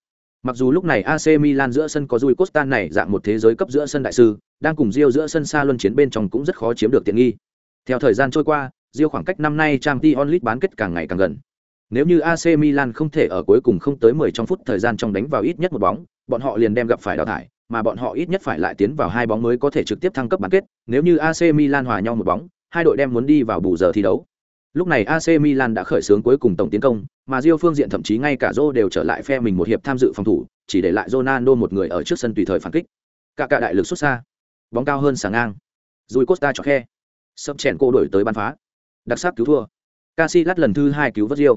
mặc dù lúc này AC Milan giữa sân có Rui Costa này dạng một thế giới cấp giữa sân đại sư, đang cùng Diêu giữa sân xa luân chiến bên trong cũng rất khó chiếm được tiện nghi theo thời gian trôi qua, Diêu khoảng cách năm nay Champions League bán kết càng ngày càng gần. Nếu như AC Milan không thể ở cuối cùng không tới 10 trong phút thời gian trong đánh vào ít nhất một bóng, bọn họ liền đem gặp phải đào thải, mà bọn họ ít nhất phải lại tiến vào hai bóng mới có thể trực tiếp thăng cấp bán kết. Nếu như AC Milan hòa nhau một bóng, hai đội đem muốn đi vào bù giờ thi đấu. Lúc này AC Milan đã khởi xướng cuối cùng tổng tiến công, mà Rio phương diện thậm chí ngay cả Zô đều trở lại phe mình một hiệp tham dự phòng thủ, chỉ để lại Ronaldo một người ở trước sân tùy thời phản kích. Cả cả đại lực xuất xa, bóng cao hơn sáng ngang. Rui Costa cho khe. sập chèn cô đổi tới bàn phá. Đặc sắc cứu thua. Casillas lần thứ hai cứu vớt Rio.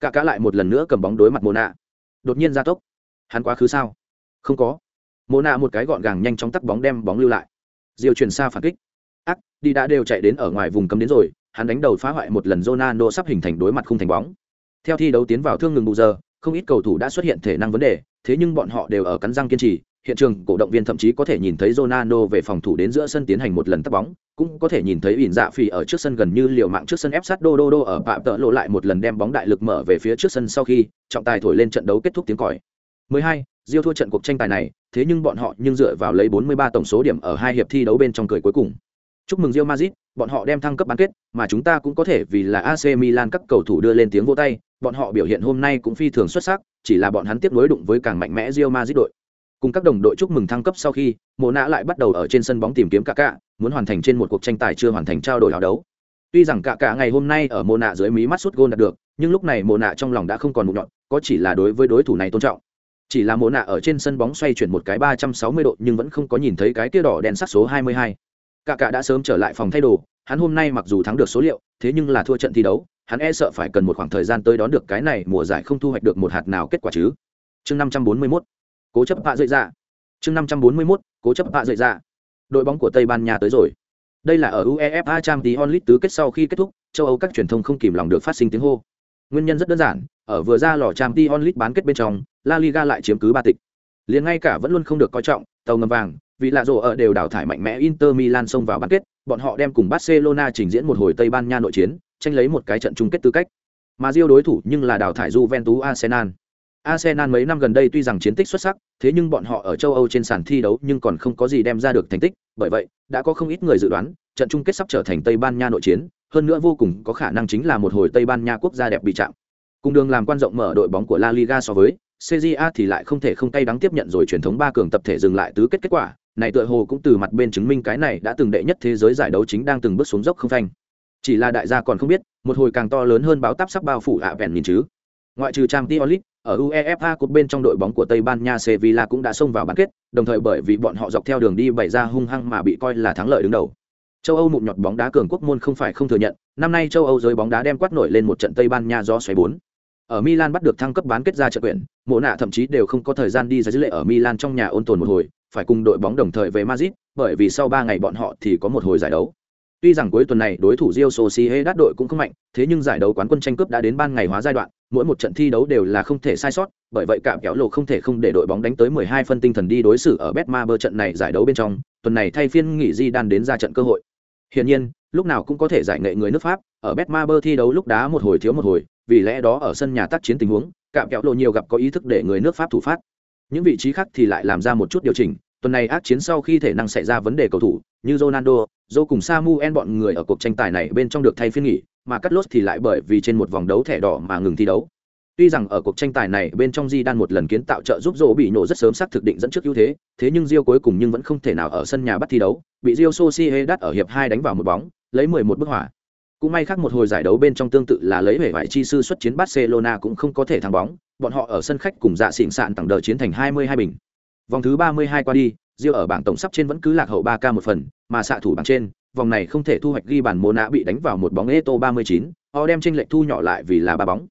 Cả cá lại một lần nữa cầm bóng đối mặt Mona. Đột nhiên ra tốc. Hắn quá khứ sao? Không có. Mona một cái gọn gàng nhanh chóng tắt bóng đem bóng lưu lại. Diều chuyển xa phản kích. Ác, đi đã đều chạy đến ở ngoài vùng cấm đến rồi, hắn đánh đầu phá hoại một lần Ronaldo sắp hình thành đối mặt khung thành bóng. Theo thi đấu tiến vào thương ngừng bù giờ, không ít cầu thủ đã xuất hiện thể năng vấn đề, thế nhưng bọn họ đều ở cắn răng kiên trì. Hiện trường cổ động viên thậm chí có thể nhìn thấy Ronaldo về phòng thủ đến giữa sân tiến hành một lần tắt bóng, cũng có thể nhìn thấy ỉn dạ phi ở trước sân gần như liều mạng trước sân ép sát đô đô đô ở phạm tợ lộ lại một lần đem bóng đại lực mở về phía trước sân sau khi trọng tài thổi lên trận đấu kết thúc tiếng còi 12. Diêu thua trận cuộc tranh tài này, thế nhưng bọn họ nhưng dựa vào lấy 43 tổng số điểm ở hai hiệp thi đấu bên trong cười cuối cùng. Chúc mừng Real Madrid, bọn họ đem thăng cấp bán kết, mà chúng ta cũng có thể vì là AC Milan các cầu thủ đưa lên tiếng vỗ tay, bọn họ biểu hiện hôm nay cũng phi thường xuất sắc, chỉ là bọn hắn tiếp nối đụng với càng mạnh mẽ Real Madrid đội. Cùng các đồng đội chúc mừng thăng cấp sau khi, Mộ Nã lại bắt đầu ở trên sân bóng tìm kiếm cả cả, muốn hoàn thành trên một cuộc tranh tài chưa hoàn thành trao đổi hào đấu. Tuy rằng cả cả ngày hôm nay ở Mộ nạ dưới mí mắt sút gôn đạt được, nhưng lúc này Mộ nạ trong lòng đã không còn mụn nhọn, có chỉ là đối với đối thủ này tôn trọng. Chỉ là Mộ nạ ở trên sân bóng xoay chuyển một cái 360 độ nhưng vẫn không có nhìn thấy cái kia đỏ đèn sắc số 22 cả cả đã sớm trở lại phòng thay đồ hắn hôm nay mặc dù thắng được số liệu thế nhưng là thua trận thi đấu hắn e sợ phải cần một khoảng thời gian tới đón được cái này mùa giải không thu hoạch được một hạt nào kết quả chứ chương năm trăm bốn mươi 541 cố chấp hạ dậy ra chương năm trăm bốn mươi 541 cố chấp hạ dậy ra đội bóng của tây ban nha tới rồi. Đây là ở uefa champions league tứ kết sau khi kết thúc châu âu các truyền thông không kìm lòng được phát sinh tiếng hô. Nguyên nhân rất đơn giản ở vừa ra lò champions league bán kết bên trong la liga lại chiếm cứ ba tịch. Liền ngay cả vẫn luôn không được coi trọng tàu ngầm vàng vì lạ rổ ở đều đào thải mạnh mẽ Inter Milan xông vào bán kết, bọn họ đem cùng Barcelona trình diễn một hồi Tây Ban Nha nội chiến, tranh lấy một cái trận chung kết tư cách. Mà Real đối thủ nhưng là đào thải Juventus Arsenal. Arsenal mấy năm gần đây tuy rằng chiến tích xuất sắc, thế nhưng bọn họ ở châu Âu trên sàn thi đấu nhưng còn không có gì đem ra được thành tích, bởi vậy, đã có không ít người dự đoán, trận chung kết sắp trở thành Tây Ban Nha nội chiến, hơn nữa vô cùng có khả năng chính là một hồi Tây Ban Nha quốc gia đẹp bị chạm. Cùng đường làm quan rộng mở đội bóng của La Liga so với CJA thì lại không thể không cay đắng tiếp nhận rồi truyền thống ba cường tập thể dừng lại tứ kết kết quả, này tựa hồ cũng từ mặt bên chứng minh cái này đã từng đệ nhất thế giới giải đấu chính đang từng bước xuống dốc không phanh. Chỉ là đại gia còn không biết một hồi càng to lớn hơn báo táp sắp bao phủ ạ vẹn nhìn chứ ngoại trừ trang Tiolit, ở UEFA cột bên trong đội bóng của Tây Ban Nha Sevilla cũng đã xông vào bán kết, đồng thời bởi vì bọn họ dọc theo đường đi bày ra hung hăng mà bị coi là thắng lợi đứng đầu. Châu Âu mụn nhọt bóng đá cường quốc môn không phải không thừa nhận, năm nay châu Âu giới bóng đá đem quát nổi lên một trận Tây Ban Nha gió xoáy bốn. Ở Milan bắt được thăng cấp bán kết ra trận quyển, mộ nạ thậm chí đều không có thời gian đi ra dữ lệ ở Milan trong nhà ôn tồn một hồi, phải cùng đội bóng đồng thời về Madrid, bởi vì sau 3 ngày bọn họ thì có một hồi giải đấu. Tuy rằng cuối tuần này đối thủ Real Sociedad đội cũng không mạnh, thế nhưng giải đấu quán quân tranh cướp đã đến ban ngày hóa giai đoạn, mỗi một trận thi đấu đều là không thể sai sót, bởi vậy Cả kéo lộ không thể không để đội bóng đánh tới 12 phân tinh thần đi đối xử ở Betmaber trận này giải đấu bên trong, tuần này thay phiên nghỉ di đan đến ra trận cơ hội. Hiển nhiên, lúc nào cũng có thể giải nghệ người nước Pháp, ở Betmaber thi đấu lúc đá một hồi thiếu một hồi, vì lẽ đó ở sân nhà tác chiến tình huống, Cả kéo lộ nhiều gặp có ý thức để người nước Pháp thủ phát. Những vị trí khác thì lại làm ra một chút điều chỉnh, tuần này ác chiến sau khi thể năng xảy ra vấn đề cầu thủ, như Ronaldo, Joe cùng Samuel bọn người ở cuộc tranh tài này bên trong được thay phiên nghỉ, mà Cắt Lốt thì lại bởi vì trên một vòng đấu thẻ đỏ mà ngừng thi đấu. Tuy rằng ở cuộc tranh tài này bên trong Di đan một lần kiến tạo trợ giúp Rô bị nổ rất sớm xác thực định dẫn trước ưu thế, thế nhưng Rio cuối cùng nhưng vẫn không thể nào ở sân nhà bắt thi đấu, bị Rio Sociedad ở hiệp 2 đánh vào một bóng, lấy 11 bức hỏa. Cũng may khác một hồi giải đấu bên trong tương tự là lấy vẻ vải chi sư xuất chiến Barcelona cũng không có thể thắng bóng, bọn họ ở sân khách cùng dạ xỉn sạn tặng đờ chiến thành 22 bình. Vòng thứ 32 qua đi, Rio ở bảng tổng sắp trên vẫn cứ lạc hậu 3K một phần, mà xạ thủ bảng trên, vòng này không thể thu hoạch ghi bàn Mona bị đánh vào một bóng Eto 39, họ đem chênh lệch thu nhỏ lại vì là ba bóng.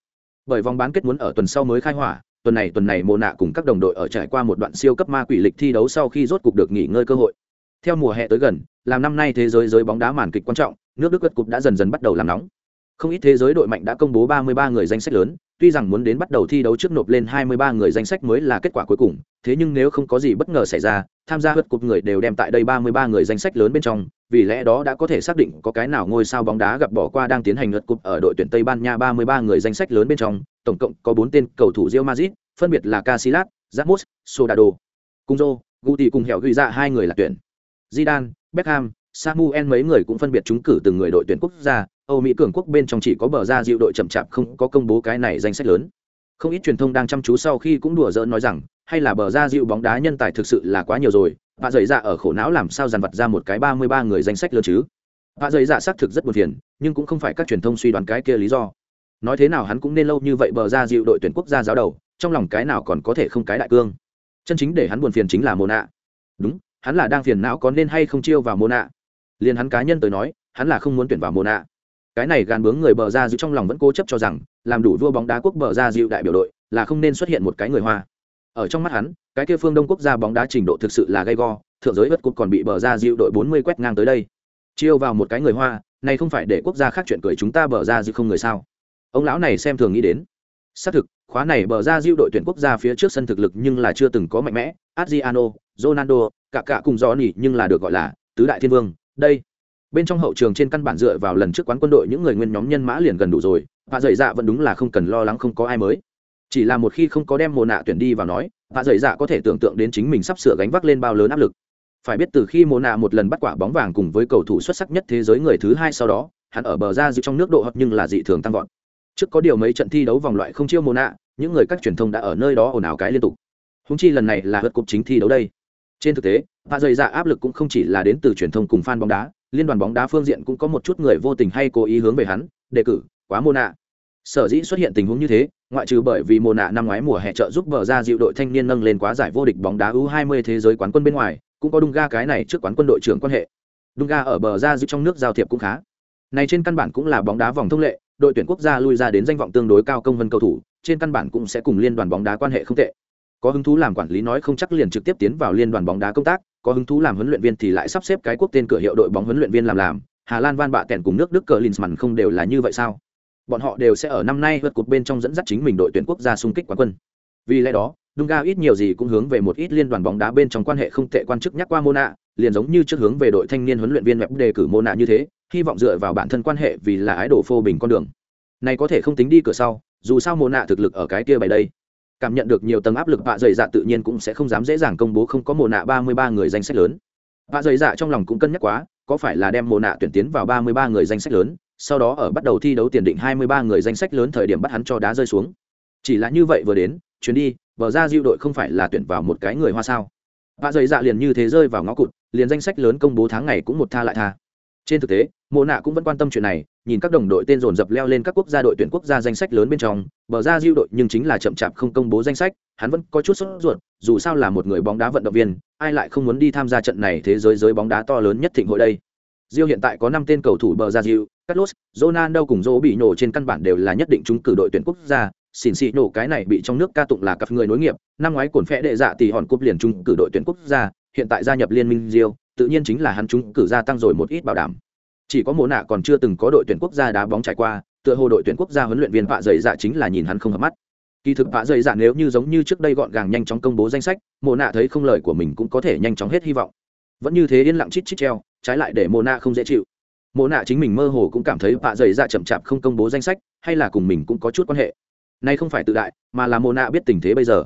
Bởi vòng bán kết muốn ở tuần sau mới khai hỏa, tuần này tuần này Mona cùng các đồng đội ở trải qua một đoạn siêu cấp ma quỷ lịch thi đấu sau khi rốt cục được nghỉ ngơi cơ hội. Theo mùa hè tới gần, làm năm nay thế giới giới bóng đá màn kịch quan trọng, nước Đức gật cục đã dần dần bắt đầu làm nóng. Không ít thế giới đội mạnh đã công bố 33 người danh sách lớn, tuy rằng muốn đến bắt đầu thi đấu trước nộp lên 23 người danh sách mới là kết quả cuối cùng, thế nhưng nếu không có gì bất ngờ xảy ra, tham gia hất cục người đều đem tại đây 33 người danh sách lớn bên trong, vì lẽ đó đã có thể xác định có cái nào ngôi sao bóng đá gặp bỏ qua đang tiến hành hất cục ở đội tuyển Tây Ban Nha 33 người danh sách lớn bên trong, tổng cộng có 4 tên cầu thủ Real Madrid, phân biệt là Casillas, Ramos, Soldado, Cunzo, Guti cùng hẻo ghi ra hai người là tuyển. Zidane, Beckham, samuel mấy người cũng phân biệt trúng cử từng người đội tuyển quốc gia, âu mỹ cường quốc bên trong chỉ có bờ ra dịu đội chậm chạp không có công bố cái này danh sách lớn. Không ít truyền thông đang chăm chú sau khi cũng đùa giỡn nói rằng, hay là bờ ra dịu bóng đá nhân tài thực sự là quá nhiều rồi, và rời dạ ở khổ não làm sao dàn vặt ra một cái ba mươi ba người danh sách lớn chứ? Và rời dạ xác thực rất buồn phiền, nhưng cũng không phải các truyền thông suy đoán cái kia lý do. Nói thế nào hắn cũng nên lâu như vậy bờ ra dịu đội tuyển quốc gia giáo đầu, trong lòng cái nào còn có thể không cái đại cương? Chân chính để hắn buồn phiền chính là Mona. đúng, hắn là đang phiền não có nên hay không chiêu vào Mona liền hắn cá nhân tới nói, hắn là không muốn tuyển vào mồ nạ cái này gàn bướng người bờ ra dịu trong lòng vẫn cố chấp cho rằng, làm đủ vua bóng đá quốc bờ ra dịu đại biểu đội, là không nên xuất hiện một cái người hoa. Ở trong mắt hắn, cái kia phương đông quốc gia bóng đá trình độ thực sự là gay go, thượng giới vất cục còn bị bờ ra dịu đội bốn mươi quét ngang tới đây. Chiêu vào một cái người hoa, này không phải để quốc gia khác chuyện cười chúng ta bờ ra dịu không người sao? Ông lão này xem thường nghĩ đến. Xác thực, khóa này bờ ra dịu đội tuyển quốc gia phía trước sân thực lực nhưng là chưa từng có mạnh mẽ. Adriano, ronaldo cả cả cùng do nỉ nhưng là được gọi là tứ đại thiên vương đây. Bên trong hậu trường trên căn bản dựa vào lần trước quán quân đội những người nguyên nhóm nhân mã liền gần đủ rồi và dậy dạ vẫn đúng là không cần lo lắng không có ai mới. Chỉ là một khi không có đem mồ nạ tuyển đi vào nói và dậy dạ có thể tưởng tượng đến chính mình sắp sửa gánh vác lên bao lớn áp lực. Phải biết từ khi mồ nạ một lần bắt quả bóng vàng cùng với cầu thủ xuất sắc nhất thế giới người thứ hai sau đó, hắn ở bờ ra giữ trong nước độ hợp nhưng là dị thường tăng vọt. Trước có điều mấy trận thi đấu vòng loại không chiêu mồ nạ, những người các truyền thông đã ở nơi đó ồn ào cái liên tục. Húng chi lần này là hớt cục chính thi đấu đây trên thực tế và dày dạ áp lực cũng không chỉ là đến từ truyền thông cùng fan bóng đá, liên đoàn bóng đá phương diện cũng có một chút người vô tình hay cố ý hướng về hắn, đề cử, quá mô nạ. Sở dĩ xuất hiện tình huống như thế, ngoại trừ bởi vì mô nạ năm ngoái mùa hè trợ giúp bờ ra dịu đội thanh niên nâng lên quá giải vô địch bóng đá u 20 thế giới quán quân bên ngoài, cũng có đung ga cái này trước quán quân đội trưởng quan hệ. Đung ga ở bờ ra dịu trong nước giao thiệp cũng khá. Này trên căn bản cũng là bóng đá vòng thông lệ, đội tuyển quốc gia lui ra đến danh vọng tương đối cao công vân cầu thủ, trên căn bản cũng sẽ cùng liên đoàn bóng đá quan hệ không tệ có hứng thú làm quản lý nói không chắc liền trực tiếp tiến vào liên đoàn bóng đá công tác có hứng thú làm huấn luyện viên thì lại sắp xếp cái quốc tên cửa hiệu đội bóng huấn luyện viên làm làm. Hà lan van bạ tẻn cùng nước đức cờ linsman không đều là như vậy sao? Bọn họ đều sẽ ở năm nay vượt cột bên trong dẫn dắt chính mình đội tuyển quốc gia xung kích quán quân. Vì lẽ đó Dunga ít nhiều gì cũng hướng về một ít liên đoàn bóng đá bên trong quan hệ không tệ quan chức nhắc qua Mona, liền giống như trước hướng về đội thanh niên huấn luyện viên mẹp đề cử Mona như thế, hy vọng dựa vào bản thân quan hệ vì là ái đồ phô bình con đường. Này có thể không tính đi cửa sau, dù sao Mona thực lực ở cái kia bày đây cảm nhận được nhiều tầng áp lực vạ dày dạ tự nhiên cũng sẽ không dám dễ dàng công bố không có mồ nạ ba mươi ba người danh sách lớn. Vạ dày dạ trong lòng cũng cân nhắc quá, có phải là đem mồ nạ tuyển tiến vào ba mươi ba người danh sách lớn, sau đó ở bắt đầu thi đấu tiền định hai mươi ba người danh sách lớn thời điểm bắt hắn cho đá rơi xuống. Chỉ là như vậy vừa đến, chuyến đi, bờ ra diệu đội không phải là tuyển vào một cái người hoa sao. Vạ dày dạ liền như thế rơi vào ngõ cụt, liền danh sách lớn công bố tháng ngày cũng một tha lại tha trên thực tế, mộ nạ cũng vẫn quan tâm chuyện này, nhìn các đồng đội tên dồn dập leo lên các quốc gia đội tuyển quốc gia danh sách lớn bên trong, bờ ra diêu đội nhưng chính là chậm chạp không công bố danh sách, hắn vẫn có chút sốt ruột, dù sao là một người bóng đá vận động viên, ai lại không muốn đi tham gia trận này thế giới giới bóng đá to lớn nhất thịnh hội đây? Diêu hiện tại có năm tên cầu thủ bờ ra diêu carlos, ronaldo cùng dỗ bị nổ trên căn bản đều là nhất định chúng cử đội tuyển quốc gia, xỉn xị nổ cái này bị trong nước ca tụng là cặp người nối nghiệp, năm ngoái cổn phẽ đệ dạ thì hòn cúp liền chung cử đội tuyển quốc gia, hiện tại gia nhập liên minh diêu tự nhiên chính là hắn chúng cử gia tăng rồi một ít bảo đảm. Chỉ có mồ nạ còn chưa từng có đội tuyển quốc gia đá bóng trải qua, tựa hồ đội tuyển quốc gia huấn luyện viên vạ dày dạ chính là nhìn hắn không hợp mắt. Kỳ thực vạ dày dạ nếu như giống như trước đây gọn gàng nhanh chóng công bố danh sách mồ nạ thấy không lời của mình cũng có thể nhanh chóng hết hy vọng. Vẫn như thế yên lặng chít chít treo, trái lại để mồ nạ không dễ chịu. Mồ nạ chính mình mơ hồ cũng cảm thấy vạ dày dạ chậm chạp không công bố danh sách, hay là cùng mình cũng có chút quan hệ. Nay không phải tự đại, mà là mồ nạ biết tình thế bây giờ.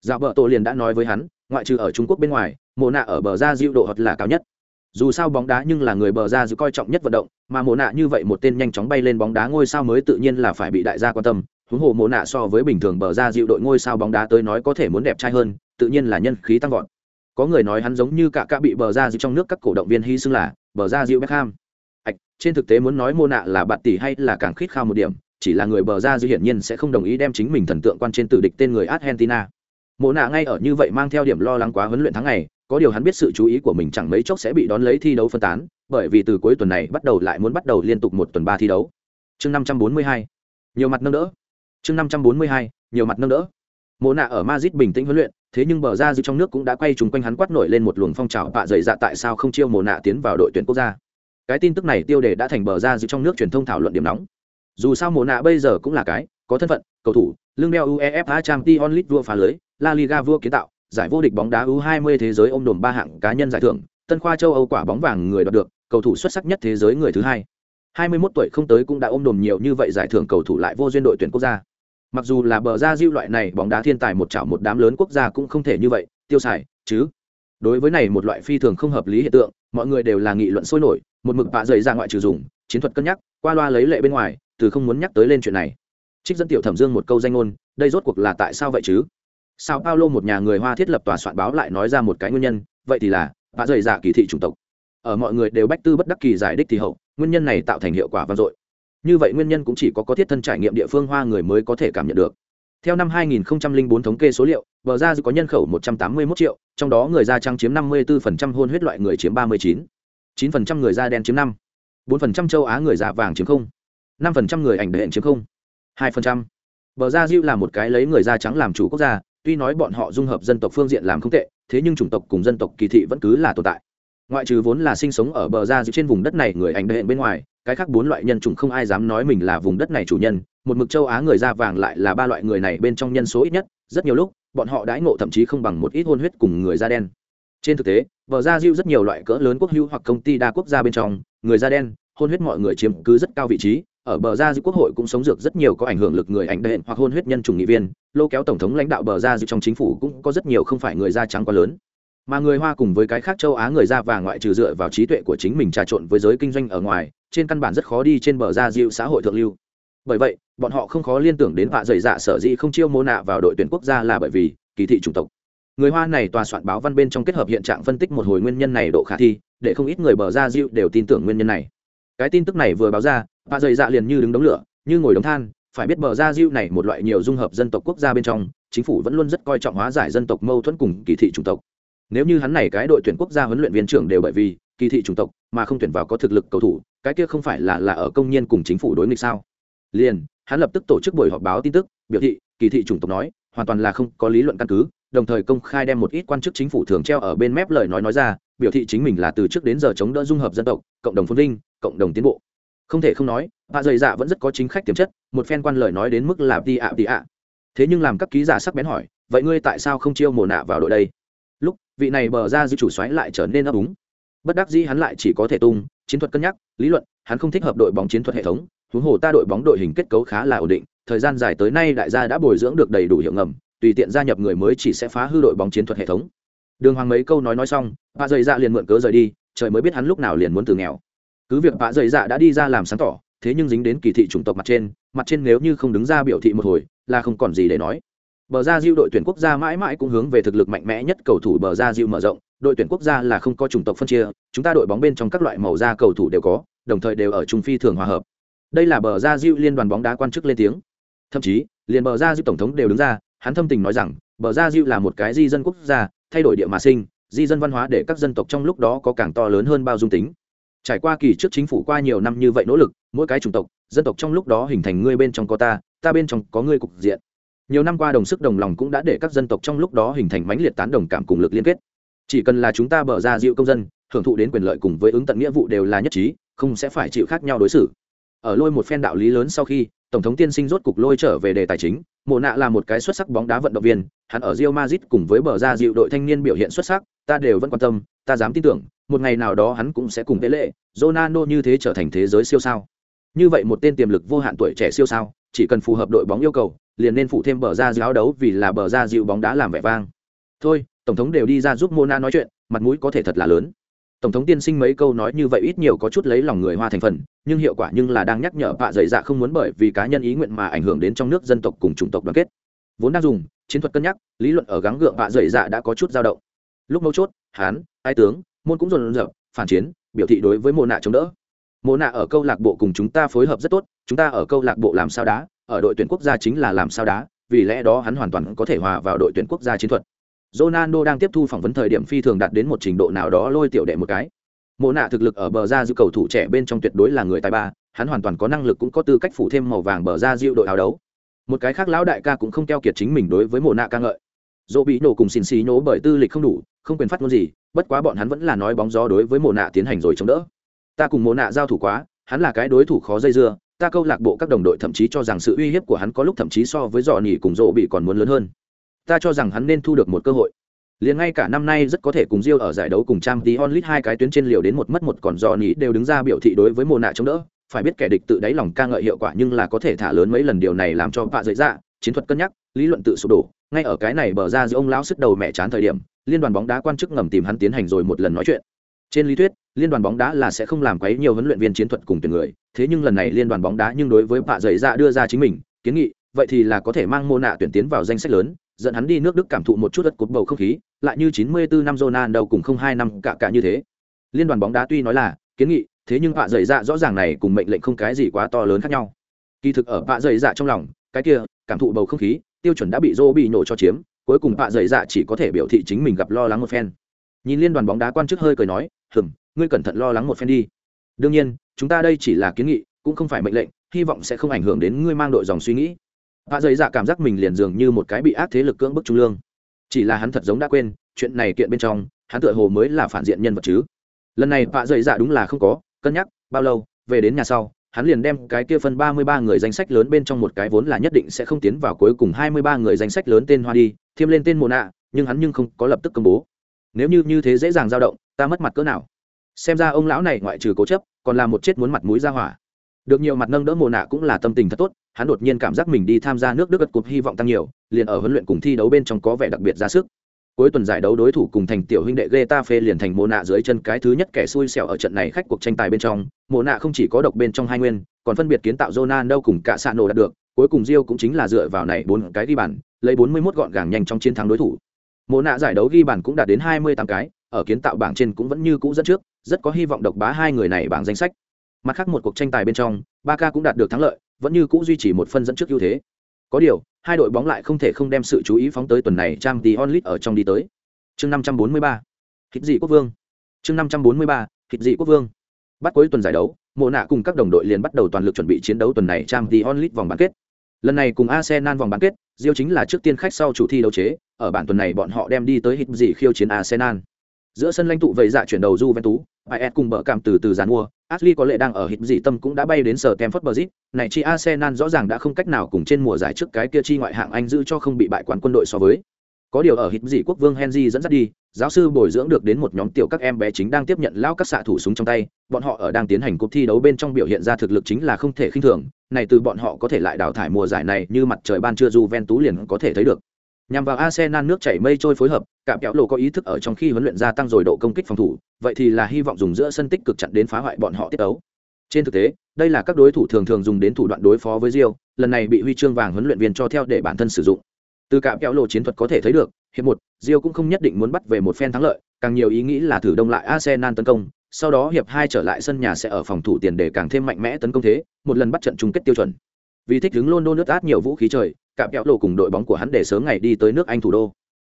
Dạ vợ tổ liền đã nói với hắn ngoại trừ ở trung quốc bên ngoài mồ nạ ở bờ ra dịu độ hoặc là cao nhất. Dù sao bóng đá nhưng là người bờ ra dịu coi trọng nhất vận động mà mồ nạ như vậy một tên nhanh chóng bay lên bóng đá ngôi sao mới tự nhiên là phải bị đại gia quan tâm. Huống hồ mồ nạ so với bình thường bờ ra dịu đội ngôi sao bóng đá tới nói có thể muốn đẹp trai hơn tự nhiên là nhân khí tăng vọt. Có người nói hắn giống như cả cả bị bờ ra dịu trong nước các cổ động viên hy xưng là bờ ra dịu Beckham. Ảch, trên thực tế muốn nói mồ nạ là bạn tỷ hay là càng khít khao một điểm chỉ là người bờ ra dịu hiển nhiên sẽ không đồng ý đem chính mình thần tượng quan trên tử địch tên người Argentina. Mộ nạ ngay ở như vậy mang theo điểm lo lắng quá huấn luyện tháng ngày, có điều hắn biết sự chú ý của mình chẳng mấy chốc sẽ bị đón lấy thi đấu phân tán, bởi vì từ cuối tuần này bắt đầu lại muốn bắt đầu liên tục một tuần ba thi đấu. Chương năm trăm bốn mươi hai. Nhiều mặt nâng đỡ. Chương năm trăm bốn mươi hai. Nhiều mặt nâng đỡ. Mộ nạ ở Madrid bình tĩnh huấn luyện, thế nhưng bờ ra dư trong nước cũng đã quay trúng quanh hắn quát nổi lên một luồng phong trào bạ dày dạ tại sao không chiêu mộ nạ tiến vào đội tuyển quốc gia. Cái tin tức này tiêu đề đã thành bờ ra dư trong nước truyền thông thảo luận điểm nóng. Dù sao mộ nạ bây giờ cũng là cái có thân phận, cầu thủ, lương đeo uefa champions league vua phá lưới la liga vua kiến tạo giải vô địch bóng đá U20 thế giới ôm đồm ba hạng cá nhân giải thưởng, Tân khoa châu Âu quả bóng vàng người đoạt được, cầu thủ xuất sắc nhất thế giới người thứ hai. 21 tuổi không tới cũng đã ôm đồm nhiều như vậy giải thưởng cầu thủ lại vô duyên đội tuyển quốc gia. Mặc dù là bờ ra diêu loại này bóng đá thiên tài một chảo một đám lớn quốc gia cũng không thể như vậy, tiêu xài, chứ. Đối với này một loại phi thường không hợp lý hiện tượng, mọi người đều là nghị luận sôi nổi một mực bạ rời ra ngoại trừ dùng chiến thuật cân nhắc qua loa lấy lệ bên ngoài từ không muốn nhắc tới lên chuyện này trích dẫn tiểu thẩm dương một câu danh ngôn đây rốt cuộc là tại sao vậy chứ sao paulo một nhà người hoa thiết lập tòa soạn báo lại nói ra một cái nguyên nhân, vậy thì là bà dày giả kỳ thị chủng tộc. Ở mọi người đều bách tư bất đắc kỳ giải đích thì hậu, nguyên nhân này tạo thành hiệu quả vang dội. Như vậy nguyên nhân cũng chỉ có có thiết thân trải nghiệm địa phương hoa người mới có thể cảm nhận được. Theo năm 2004 thống kê số liệu, bờ ra có nhân khẩu 181 triệu, trong đó người da trắng chiếm 54% hôn huyết loại người chiếm 39 9% người da đen chiếm 5 4% châu á người da vàng chiếm 0 5% người ảnh đệ chiếm 0 2%. bờ ra diêu là một cái lấy người da trắng làm chủ quốc gia tuy nói bọn họ dung hợp dân tộc phương diện làm không tệ, thế nhưng chủng tộc cùng dân tộc kỳ thị vẫn cứ là tồn tại. Ngoại trừ vốn là sinh sống ở bờ ra diêu trên vùng đất này người ảnh đệ bên ngoài, cái khác bốn loại nhân chủng không ai dám nói mình là vùng đất này chủ nhân. Một mực châu á người da vàng lại là ba loại người này bên trong nhân số ít nhất, rất nhiều lúc, bọn họ đãi ngộ thậm chí không bằng một ít hôn huyết cùng người da đen. Trên thực tế, bờ ra diêu rất nhiều loại cỡ lớn quốc hữu hoặc công ty đa quốc gia bên trong, người da đen, hôn huyết mọi người chiếm cứ rất cao vị trí ở bờ ra diêu quốc hội cũng sống dược rất nhiều có ảnh hưởng lực người ảnh đệm hoặc hôn huyết nhân chủng nghị viên, lô kéo tổng thống lãnh đạo bờ ra diêu trong chính phủ cũng có rất nhiều không phải người da trắng quá lớn. Mà người hoa cùng với cái khác châu á người da vàng ngoại trừ dựa vào trí tuệ của chính mình trà trộn với giới kinh doanh ở ngoài, trên căn bản rất khó đi trên bờ ra diệu xã hội thượng lưu. Bởi vậy, bọn họ không khó liên tưởng đến vạ dày dạ sở dĩ không chiêu mô nạ vào đội tuyển quốc gia là bởi vì, kỳ thị chủng tộc. Người hoa này tòa soạn báo văn bên trong kết hợp hiện trạng phân tích một hồi nguyên nhân này độ khả thi, để không ít người bờ ra diệu đều tin tưởng nguyên nhân này. Cái tin tức này vừa báo ra và dày dạ liền như đứng đống lửa, như ngồi đống than, phải biết bờ ra diêu này một loại nhiều dung hợp dân tộc quốc gia bên trong, chính phủ vẫn luôn rất coi trọng hóa giải dân tộc mâu thuẫn cùng kỳ thị chủng tộc. Nếu như hắn này cái đội tuyển quốc gia huấn luyện viên trưởng đều bởi vì kỳ thị chủng tộc mà không tuyển vào có thực lực cầu thủ, cái kia không phải là là ở công nhân cùng chính phủ đối nghịch sao? Liền, hắn lập tức tổ chức buổi họp báo tin tức, biểu thị, kỳ thị chủng tộc nói, hoàn toàn là không có lý luận căn cứ, đồng thời công khai đem một ít quan chức chính phủ thường treo ở bên mép lời nói nói ra, biểu thị chính mình là từ trước đến giờ chống đỡ dung hợp dân tộc, cộng đồng phồn vinh, cộng đồng tiến bộ không thể không nói hạ dày dạ vẫn rất có chính khách tiềm chất, một phen quan lời nói đến mức là đi ạ đi ạ. Thế nhưng làm các ký giả sắc bén hỏi, vậy ngươi tại sao không chiêu mồ nạ vào đội đây? Lúc, vị này bờ ra dư chủ xoáy lại trở nên ấp úng. Bất đắc dĩ hắn lại chỉ có thể tung, chiến thuật cân nhắc, lý luận, hắn không thích hợp đội bóng chiến thuật hệ thống, huống hồ ta đội bóng đội hình kết cấu khá là ổn định, thời gian dài tới nay đại gia đã bồi dưỡng được đầy đủ hiệu ngầm, tùy tiện gia nhập người mới chỉ sẽ phá hư đội bóng chiến thuật hệ thống. Đường hoàng mấy câu nói nói xong bà dày dạ liền mượn cớ rời đi, trời mới biết hắn lúc nào liền muốn từ nghèo cứ việc bà dày dạ đã đi ra làm sáng tỏ, thế nhưng dính đến kỳ thị chủng tộc mặt trên mặt trên nếu như không đứng ra biểu thị một hồi, là không còn gì để nói. Bờ ra diệu đội tuyển quốc gia mãi mãi cũng hướng về thực lực mạnh mẽ nhất cầu thủ bờ ra diệu mở rộng, đội tuyển quốc gia là không có chủng tộc phân chia, chúng ta đội bóng bên trong các loại màu da cầu thủ đều có, đồng thời đều ở trung phi thường hòa hợp. Đây là bờ ra diệu liên đoàn bóng đá quan chức lên tiếng. Thậm chí, liền bờ ra diệu tổng thống đều đứng ra, hắn thâm tình nói rằng, bờ ra diệu là một cái di dân quốc gia, thay đổi địa mà sinh, di dân văn hóa để các dân tộc trong lúc đó có càng to lớn hơn bao dung tính trải qua kỳ trước chính phủ qua nhiều năm như vậy nỗ lực, mỗi cái chủng tộc, dân tộc trong lúc đó hình thành ngươi bên trong có ta ta bên trong có ngươi cục diện. Nhiều năm qua đồng sức đồng lòng cũng đã để các dân tộc trong lúc đó hình thành mãnh liệt tán đồng cảm cùng lực liên kết. Chỉ cần là chúng ta bở ra dịu công dân hưởng thụ đến quyền lợi cùng với ứng tận nghĩa vụ đều là nhất trí, không sẽ phải chịu khác nhau đối xử. Ở lôi một phen đạo lý lớn sau khi, tổng thống tiên sinh rốt cục lôi trở về đề tài chính, mộ nạ là một cái xuất sắc bóng đá vận động viên, hắn ở rio mazit cùng với bờ ra dịu đội thanh niên biểu hiện xuất sắc, ta đều vẫn quan tâm, ta dám tin tưởng một ngày nào đó hắn cũng sẽ cùng tế lệ, ronaldo như thế trở thành thế giới siêu sao. Như vậy một tên tiềm lực vô hạn tuổi trẻ siêu sao, chỉ cần phù hợp đội bóng yêu cầu, liền nên phụ thêm bờ ra giáo đấu vì là bờ ra dịu bóng đá làm vẻ vang. Thôi, tổng thống đều đi ra giúp mona nói chuyện, mặt mũi có thể thật là lớn. Tổng thống tiên sinh mấy câu nói như vậy ít nhiều có chút lấy lòng người hoa thành phần, nhưng hiệu quả nhưng là đang nhắc nhở bạ dày dạ không muốn bởi vì cá nhân ý nguyện mà ảnh hưởng đến trong nước dân tộc cùng chủng tộc đoàn kết. Vốn đang dùng, chiến thuật cân nhắc, lý luận ở gắng gượng bạ dày dạ đã có chút dao động. Lúc mấu chốt hán ai tướng môn cũng dồn dập phản chiến biểu thị đối với mồ nạ chống đỡ mồ nạ ở câu lạc bộ cùng chúng ta phối hợp rất tốt chúng ta ở câu lạc bộ làm sao đá ở đội tuyển quốc gia chính là làm sao đá vì lẽ đó hắn hoàn toàn có thể hòa vào đội tuyển quốc gia chiến thuật Ronaldo đang tiếp thu phỏng vấn thời điểm phi thường đạt đến một trình độ nào đó lôi tiểu đệ một cái. Mộ nạ thực lực ở bờ ra giữ cầu thủ trẻ bên trong tuyệt đối là người tài ba, hắn hoàn toàn có năng lực cũng có tư cách phủ thêm màu vàng bờ ra giữ đội áo đấu. Một cái khác lão đại ca cũng không keo kiệt chính mình đối với mộ nạ ca ngợi. Dỗ bị nổ cùng xin xí nổ bởi tư lịch không đủ, không quyền phát ngôn gì, bất quá bọn hắn vẫn là nói bóng gió đối với mộ nạ tiến hành rồi chống đỡ. Ta cùng mộ nạ giao thủ quá, hắn là cái đối thủ khó dây dưa, ta câu lạc bộ các đồng đội thậm chí cho rằng sự uy hiếp của hắn có lúc thậm chí so với dò nỉ cùng rộ bị còn muốn lớn hơn. Ta cho rằng hắn nên thu được một cơ hội. Liền ngay cả năm nay rất có thể cùng Diêu ở giải đấu cùng Trang Tí Onlit hai cái tuyến trên liều đến một mất một còn dò Nhĩ đều đứng ra biểu thị đối với Mộ nạ chống đỡ. Phải biết kẻ địch tự đáy lòng ca ngợi hiệu quả nhưng là có thể thả lớn mấy lần điều này làm cho vạ dậy ra chiến thuật cân nhắc, lý luận tự sụp đổ. Ngay ở cái này bờ ra giữa ông lão sức đầu mẹ chán thời điểm, liên đoàn bóng đá quan chức ngầm tìm hắn tiến hành rồi một lần nói chuyện. Trên lý thuyết, liên đoàn bóng đá là sẽ không làm quấy nhiều huấn luyện viên chiến thuật cùng tuyển người, thế nhưng lần này liên đoàn bóng đá nhưng đối với bạ dậy dạ đưa ra chính mình, kiến nghị, vậy thì là có thể mang mô nạ tuyển tiến vào danh sách lớn, dẫn hắn đi nước đức cảm thụ một chút đất cột bầu không khí, lại như 94 năm Ronaldo cùng không hai năm cả cả như thế. Liên đoàn bóng đá tuy nói là kiến nghị, thế nhưng bạ dậy dạ rõ ràng này cùng mệnh lệnh không cái gì quá to lớn khác nhau. Kỳ thực ở bạ dậy dạ trong lòng, cái kia cảm thụ bầu không khí, tiêu chuẩn đã bị dô bị nổ cho chiếm, cuối cùng bạ dày dạ chỉ có thể biểu thị chính mình gặp lo lắng một phen. Nhìn liên đoàn bóng đá quan chức hơi cười nói, hừm, ngươi cẩn thận lo lắng một phen đi. Đương nhiên, chúng ta đây chỉ là kiến nghị, cũng không phải mệnh lệnh, hy vọng sẽ không ảnh hưởng đến ngươi mang đội dòng suy nghĩ. Bạ dày dạ cảm giác mình liền dường như một cái bị ác thế lực cưỡng bức trung lương. Chỉ là hắn thật giống đã quên, chuyện này kiện bên trong, hắn tựa hồ mới là phản diện nhân vật chứ. Lần này bạ dày dạ đúng là không có, cân nhắc, bao lâu, về đến nhà sau hắn liền đem cái kia phân ba mươi ba người danh sách lớn bên trong một cái vốn là nhất định sẽ không tiến vào cuối cùng hai mươi ba người danh sách lớn tên hoa đi thêm lên tên mồ nạ, nhưng hắn nhưng không có lập tức công bố. Nếu như như thế dễ dàng dao động, ta mất mặt cỡ nào? Xem ra ông lão này ngoại trừ cố chấp, còn là một chết muốn mặt mũi ra hỏa. Được nhiều mặt nâng đỡ mồ nạ cũng là tâm tình thật tốt, hắn đột nhiên cảm giác mình đi tham gia nước đức gật cục hy vọng tăng nhiều, liền ở huấn luyện cùng thi đấu bên trong có vẻ đặc biệt ra sức cuối tuần giải đấu đối thủ cùng thành tiểu huynh đệ Getafe liền thành mồ nạ dưới chân cái thứ nhất kẻ xui xẻo ở trận này khách cuộc tranh tài bên trong. Mồ nạ không chỉ có độc bên trong hai nguyên, còn phân biệt kiến tạo Ronaldo cùng cả Sano đạt được. Cuối cùng Rio cũng chính là dựa vào này bốn cái ghi bàn, lấy 41 gọn gàng nhanh trong chiến thắng đối thủ. Mồ nạ giải đấu ghi bàn cũng đạt đến 28 cái, ở kiến tạo bảng trên cũng vẫn như cũ dẫn trước, rất có hy vọng độc bá hai người này bảng danh sách. Mặt khác một cuộc tranh tài bên trong, Barca cũng đạt được thắng lợi, vẫn như cũ duy trì một phân dẫn trước ưu thế. Có điều hai đội bóng lại không thể không đem sự chú ý phóng tới tuần này trang tí onlit ở trong đi tới. Chương 543 hít dị quốc vương. Chương 543 hít dị quốc vương. Bắt cuối tuần giải đấu, mộ nạ cùng các đồng đội liền bắt đầu toàn lực chuẩn bị chiến đấu tuần này trang tí onlit vòng bán kết. Lần này cùng arsenal vòng bán kết, Diêu chính là trước tiên khách sau chủ thi đấu chế, ở bản tuần này bọn họ đem đi tới hít dị khiêu chiến arsenal giữa sân lãnh tụ vậy dạ chuyển đầu Juventus, IS cùng bờ cảm từ từ giàn mua, Ashley có lệ đang ở hít dị tâm cũng đã bay đến sở Stamford Bridge, này chi Arsenal rõ ràng đã không cách nào cùng trên mùa giải trước cái kia chi ngoại hạng Anh giữ cho không bị bại quán quân đội so với. Có điều ở hít dị quốc vương Henry dẫn dắt đi, giáo sư bồi dưỡng được đến một nhóm tiểu các em bé chính đang tiếp nhận lao các xạ thủ súng trong tay, bọn họ ở đang tiến hành cuộc thi đấu bên trong biểu hiện ra thực lực chính là không thể khinh thường, này từ bọn họ có thể lại đào thải mùa giải này như mặt trời ban trưa Juventus liền có thể thấy được nhằm vào arsenal nước chảy mây trôi phối hợp, cả kéo lộ có ý thức ở trong khi huấn luyện gia tăng rồi độ công kích phòng thủ, vậy thì là hy vọng dùng giữa sân tích cực chặn đến phá hoại bọn họ tiết đấu. trên thực tế, đây là các đối thủ thường thường dùng đến thủ đoạn đối phó với rio lần này bị huy chương vàng huấn luyện viên cho theo để bản thân sử dụng từ cả kéo lộ chiến thuật có thể thấy được, hiệp một rio cũng không nhất định muốn bắt về một phen thắng lợi, càng nhiều ý nghĩ là thử đông lại arsenal tấn công, sau đó hiệp hai trở lại sân nhà sẽ ở phòng thủ tiền để càng thêm mạnh mẽ tấn công thế, một lần bắt trận chung kết tiêu chuẩn vì thích đứng london nước át nhiều vũ khí trời cạm kẹo lộ cùng đội bóng của hắn để sớm ngày đi tới nước anh thủ đô.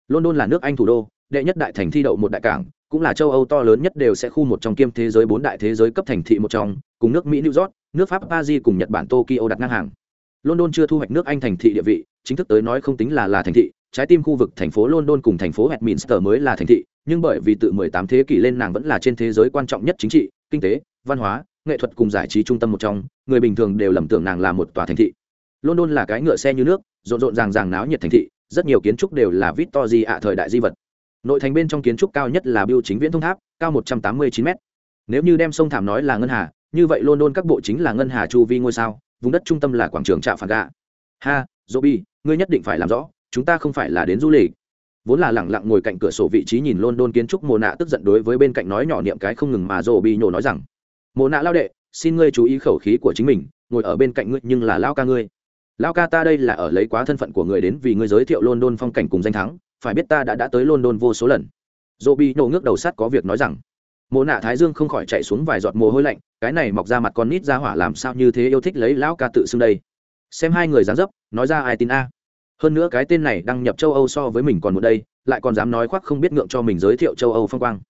London là nước anh thủ đô, đệ nhất đại thành thi đậu một đại cảng, cũng là châu âu to lớn nhất đều sẽ khu một trong kiêm thế giới bốn đại thế giới cấp thành thị một trong, cùng nước mỹ, new york, nước pháp, paris cùng nhật bản, tokyo đặt ngang hàng. London chưa thu hoạch nước anh thành thị địa vị, chính thức tới nói không tính là là thành thị, trái tim khu vực thành phố london cùng thành phố westminster mới là thành thị, nhưng bởi vì từ 18 thế kỷ lên nàng vẫn là trên thế giới quan trọng nhất chính trị, kinh tế, văn hóa, nghệ thuật cùng giải trí trung tâm một trong, người bình thường đều lầm tưởng nàng là một tòa thành thị london là cái ngựa xe như nước rộn rộn ràng ràng náo nhiệt thành thị rất nhiều kiến trúc đều là victoria ạ thời đại di vật. Nội thành bên trong kiến trúc cao nhất là biêu chính viễn thông tháp cao 189 m nếu như đem sông thảm nói là ngân hà như vậy london các bộ chính là ngân hà chu vi ngôi sao vùng đất trung tâm là quảng trường trạm phản gà ha Robbie, ngươi nhất định phải làm rõ chúng ta không phải là đến du lịch. Vốn là lẳng lặng ngồi cạnh cửa sổ vị trí nhìn london kiến trúc mồ nạ tức giận đối với bên cạnh nói nhỏ niệm cái không ngừng mà Robbie nhổ nói rằng mồ nạ lao đệ xin ngươi chú ý khẩu khí của chính mình ngồi ở bên cạnh ngươi nhưng là lao ca ngươi lao ca ta đây là ở lấy quá thân phận của người đến vì ngươi giới thiệu london phong cảnh cùng danh thắng, phải biết ta đã đã tới london vô số lần. Dỗ bị nổ ngước đầu sắt có việc nói rằng mồ nạ thái dương không khỏi chạy xuống vài giọt mồ hôi lạnh, cái này mọc ra mặt con nít ra hỏa làm sao như thế yêu thích lấy lão ca tự xưng đây? Xem hai người dáng dấp, nói ra ai tin a. Hơn nữa cái tên này đăng nhập châu âu so với mình còn một đây, lại còn dám nói khoác không biết ngượng cho mình giới thiệu châu âu phong quang.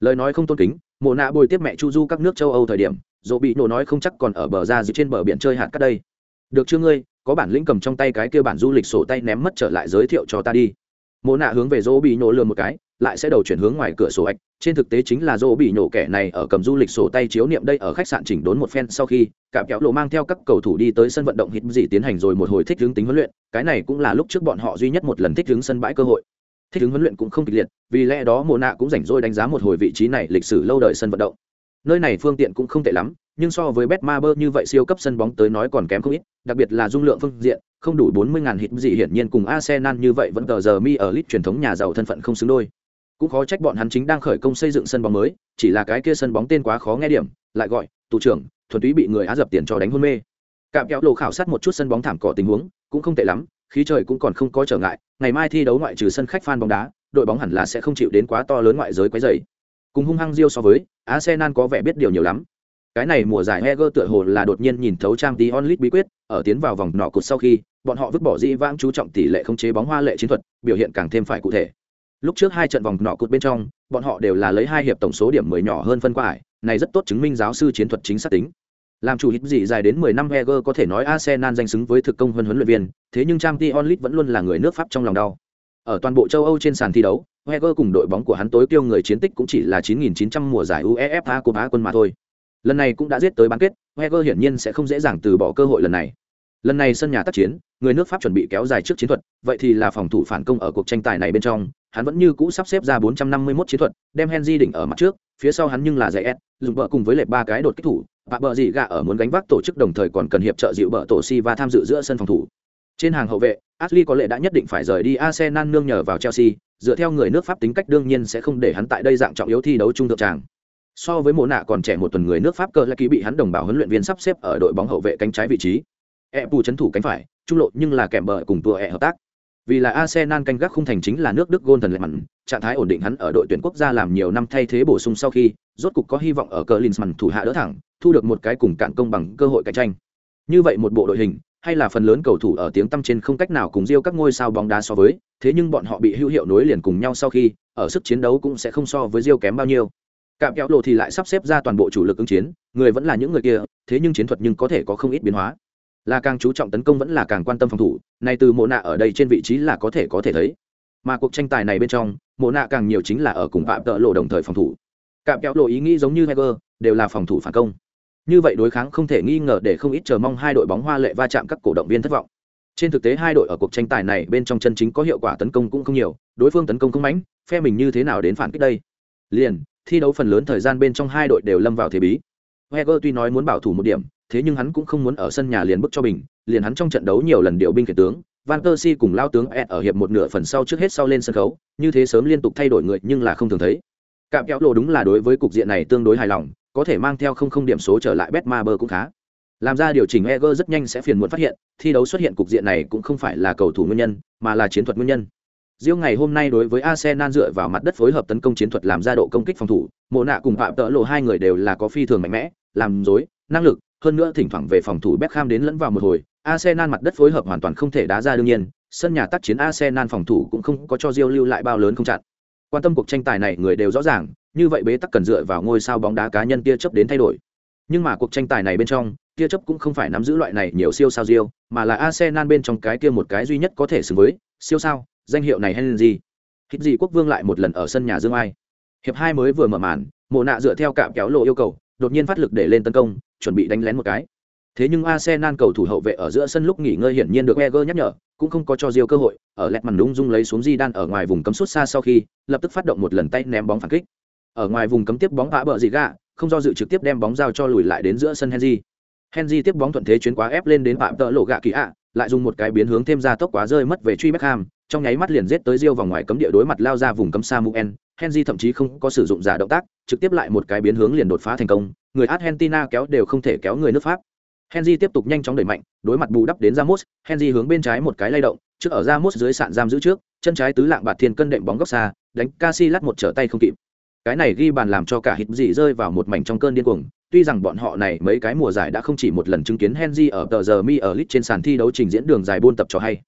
Lời nói không tôn kính mồ nạ bồi tiếp mẹ chu du các nước châu âu thời điểm dỗ bị nổ nói không chắc còn ở bờ ra dưới trên bờ biển chơi hạt cắt đây. Được chưa ngươi? Có bản lĩnh cầm trong tay cái kia bản du lịch sổ tay ném mất trở lại giới thiệu cho ta đi. Mô nạ hướng về dỗ bị nhổ lừa một cái, lại sẽ đầu chuyển hướng ngoài cửa sổ ạch. Trên thực tế chính là dỗ bị nhổ kẻ này ở cầm du lịch sổ tay chiếu niệm đây ở khách sạn chỉnh đốn một phen sau khi, cả kéo lộ mang theo các cầu thủ đi tới sân vận động hít gì tiến hành rồi một hồi thích hướng tính huấn luyện. Cái này cũng là lúc trước bọn họ duy nhất một lần thích hướng sân bãi cơ hội. Thích hướng huấn luyện cũng không kịch liệt, vì lẽ đó mô nạ cũng rảnh rỗi đánh giá một hồi vị trí này lịch sử lâu đời sân vận động. Nơi này phương tiện cũng không tệ lắm nhưng so với Betmaber như vậy siêu cấp sân bóng tới nói còn kém không ít, đặc biệt là dung lượng phương diện, không đủ 40.000 hit gì hiển nhiên cùng Arsenal như vậy vẫn tờ giờ mi ở lit truyền thống nhà giàu thân phận không xứng đôi. cũng khó trách bọn hắn chính đang khởi công xây dựng sân bóng mới chỉ là cái kia sân bóng tên quá khó nghe điểm lại gọi tù trưởng thuần túy bị người á dập tiền cho đánh hôn mê. Cạm kéo lồ khảo sát một chút sân bóng thảm cỏ tình huống cũng không tệ lắm khí trời cũng còn không có trở ngại ngày mai thi đấu ngoại trừ sân khách fan bóng đá đội bóng hẳn là sẽ không chịu đến quá to lớn ngoại giới quấy rầy, cùng hung hăng riêu so với arsenal có vẻ biết điều nhiều lắm cái này mùa giải Heger tựa hồ là đột nhiên nhìn thấu trang tí onlit bí quyết ở tiến vào vòng nọ cột sau khi bọn họ vứt bỏ dĩ vãng chú trọng tỷ lệ không chế bóng hoa lệ chiến thuật biểu hiện càng thêm phải cụ thể lúc trước hai trận vòng nọ cột bên trong bọn họ đều là lấy hai hiệp tổng số điểm mười nhỏ hơn phân quả, ải này rất tốt chứng minh giáo sư chiến thuật chính xác tính làm chủ hít gì dài đến 10 năm Heger có thể nói Arsenal danh xứng với thực công huấn huấn luyện viên, thế nhưng Trang League vẫn luôn là người nước Pháp trong lòng đau. Ở toàn bộ châu Âu trên sàn thi đấu, Heger cùng đội bóng của hắn tối kiêu người chiến tích cũng chỉ là 9900 mùa giải UEFA của Á quân mà thôi. Lần này cũng đã giết tới bán kết, Heger hiển nhiên sẽ không dễ dàng từ bỏ cơ hội lần này. Lần này sân nhà tác chiến, người nước Pháp chuẩn bị kéo dài trước chiến thuật, vậy thì là phòng thủ phản công ở cuộc tranh tài này bên trong, hắn vẫn như cũ sắp xếp ra 451 chiến thuật, đem Henry đỉnh ở mặt trước, phía sau hắn nhưng là dạy S, dùng vợ cùng với lệ ba cái đột kích thủ, và bờ gì gạ ở muốn gánh vác tổ chức đồng thời còn cần hiệp trợ dịu bờ tổ si và tham dự giữa sân phòng thủ trên hàng hậu vệ Ashley có lẽ đã nhất định phải rời đi Arsenal nương nhờ vào Chelsea dựa theo người nước Pháp tính cách đương nhiên sẽ không để hắn tại đây dạng trọng yếu thi đấu trung thượng tràng so với mộ nạ còn trẻ một tuần người nước Pháp cơ là ký bị hắn đồng bào huấn luyện viên sắp xếp ở đội bóng hậu vệ cánh trái vị trí e bù chấn thủ cánh phải trung lộ nhưng là kèm bờ cùng tua e hợp tác vì là Arsenal canh gác khung thành chính là nước Đức Golden lệ mặn, trạng thái ổn định hắn ở đội tuyển quốc gia làm nhiều năm thay thế bổ sung sau khi, rốt cục có hy vọng ở cờ thủ hạ đỡ thẳng, thu được một cái cùng cạn công bằng cơ hội cạnh tranh. Như vậy một bộ đội hình, hay là phần lớn cầu thủ ở tiếng tăm trên không cách nào cùng riêu các ngôi sao bóng đá so với, thế nhưng bọn họ bị hữu hiệu nối liền cùng nhau sau khi, ở sức chiến đấu cũng sẽ không so với riêu kém bao nhiêu. Cạm kéo lộ thì lại sắp xếp ra toàn bộ chủ lực ứng chiến, người vẫn là những người kia, thế nhưng chiến thuật nhưng có thể có không ít biến hóa. Là càng chú trọng tấn công vẫn là càng quan tâm phòng thủ Nay từ mộ nạ ở đây trên vị trí là có thể có thể thấy. Mà cuộc tranh tài này bên trong mộ nạ càng nhiều chính là ở cùng phạm tợ lộ đồng thời phòng thủ. Cạm kéo lộ ý nghĩ giống như heger đều là phòng thủ phản công. Như vậy đối kháng không thể nghi ngờ để không ít chờ mong hai đội bóng hoa lệ va chạm các cổ động viên thất vọng. Trên thực tế hai đội ở cuộc tranh tài này bên trong chân chính có hiệu quả tấn công cũng không nhiều đối phương tấn công không mãnh phe mình như thế nào đến phản kích đây? Liền thi đấu phần lớn thời gian bên trong hai đội đều lâm vào thế bí heger tuy nói muốn bảo thủ một điểm thế nhưng hắn cũng không muốn ở sân nhà liền bức cho bình, liền hắn trong trận đấu nhiều lần điều binh khiển tướng, Van Persie cùng lao tướng Ed ở hiệp một nửa phần sau trước hết sau lên sân khấu, như thế sớm liên tục thay đổi người nhưng là không thường thấy. Cạm kéo lộ đúng là đối với cục diện này tương đối hài lòng, có thể mang theo không không điểm số trở lại Betmaber cũng khá. Làm ra điều chỉnh Eger rất nhanh sẽ phiền muộn phát hiện, thi đấu xuất hiện cục diện này cũng không phải là cầu thủ nguyên nhân, mà là chiến thuật nguyên nhân. Riêng ngày hôm nay đối với Arsenal dựa vào mặt đất phối hợp tấn công chiến thuật làm ra độ công kích phòng thủ, Mộ Nạ cùng Phạm Tợ Lộ hai người đều là có phi thường mạnh mẽ, làm dối, năng lực, hơn nữa thỉnh thoảng về phòng thủ Beckham đến lẫn vào một hồi, Arsenal mặt đất phối hợp hoàn toàn không thể đá ra đương nhiên, sân nhà tác chiến Arsenal phòng thủ cũng không có cho Rio lưu lại bao lớn không chặn. Quan tâm cuộc tranh tài này người đều rõ ràng, như vậy bế tắc cần dựa vào ngôi sao bóng đá cá nhân tia chớp đến thay đổi. Nhưng mà cuộc tranh tài này bên trong, tia chớp cũng không phải nắm giữ loại này nhiều siêu sao Rio, mà là Arsenal bên trong cái kia một cái duy nhất có thể xứng với siêu sao, danh hiệu này hay gì? Hít gì quốc vương lại một lần ở sân nhà Dương Ai. Hiệp hai mới vừa mở màn, Mộ nạ dựa theo cạm kéo lộ yêu cầu, đột nhiên phát lực để lên tấn công, chuẩn bị đánh lén một cái. Thế nhưng Arsenal cầu thủ hậu vệ ở giữa sân lúc nghỉ ngơi hiển nhiên được Wenger nhắc nhở, cũng không có cho diêu cơ hội, ở lẹt màn đúng dung lấy xuống di đan ở ngoài vùng cấm sút xa sau khi, lập tức phát động một lần tay ném bóng phản kích. Ở ngoài vùng cấm tiếp bóng vã bờ dị gạ, không do dự trực tiếp đem bóng giao cho lùi lại đến giữa sân Henry. Henry tiếp bóng thuận thế chuyến quá ép lên đến phạm tợ lộ gạ kỳ ạ, lại dùng một cái biến hướng thêm ra tốc quá rơi mất về truy Beckham, trong nháy mắt liền giết tới diêu vòng ngoài cấm địa đối mặt lao ra vùng cấm Samuel, Henry thậm chí không có sử dụng giả động tác, trực tiếp lại một cái biến hướng liền đột phá thành công, người Argentina kéo đều không thể kéo người nước Pháp. Henry tiếp tục nhanh chóng đẩy mạnh, đối mặt bù đắp đến Ramos, Henry hướng bên trái một cái lay động, trước ở Ramos dưới sạn giam giữ trước, chân trái tứ lạng bạt thiên cân đệm bóng góc xa, đánh Casillas một trở tay không kịp. Cái này ghi bàn làm cho cả hít dị rơi vào một mảnh trong cơn điên cuồng, tuy rằng bọn họ này mấy cái mùa giải đã không chỉ một lần chứng kiến Henry ở tờ giờ mi ở lit trên sàn thi đấu trình diễn đường dài buôn tập cho hay.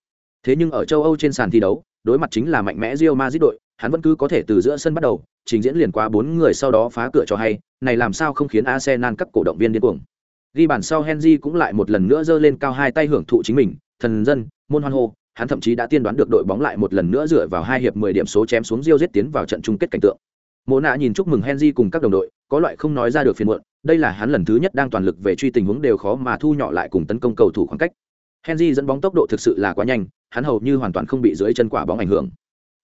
Thế nhưng ở châu Âu trên sàn thi đấu, đối mặt chính là mạnh mẽ Real Madrid đội, hắn vẫn cứ có thể từ giữa sân bắt đầu, trình diễn liền qua bốn người sau đó phá cửa cho hay, này làm sao không khiến Arsenal các cổ động viên điên cuồng. Ghi bàn sau Henry cũng lại một lần nữa giơ lên cao hai tay hưởng thụ chính mình, thần dân, môn hoan hô, hắn thậm chí đã tiên đoán được đội bóng lại một lần nữa dựa vào hai hiệp 10 điểm số chém xuống Real giết tiến vào trận chung kết cảnh tượng. Mộ nạ nhìn chúc mừng Henry cùng các đồng đội, có loại không nói ra được phiền muộn, đây là hắn lần thứ nhất đang toàn lực về truy tình huống đều khó mà thu nhỏ lại cùng tấn công cầu thủ khoảng cách. Henry dẫn bóng tốc độ thực sự là quá nhanh, hắn hầu như hoàn toàn không bị dưới chân quả bóng ảnh hưởng.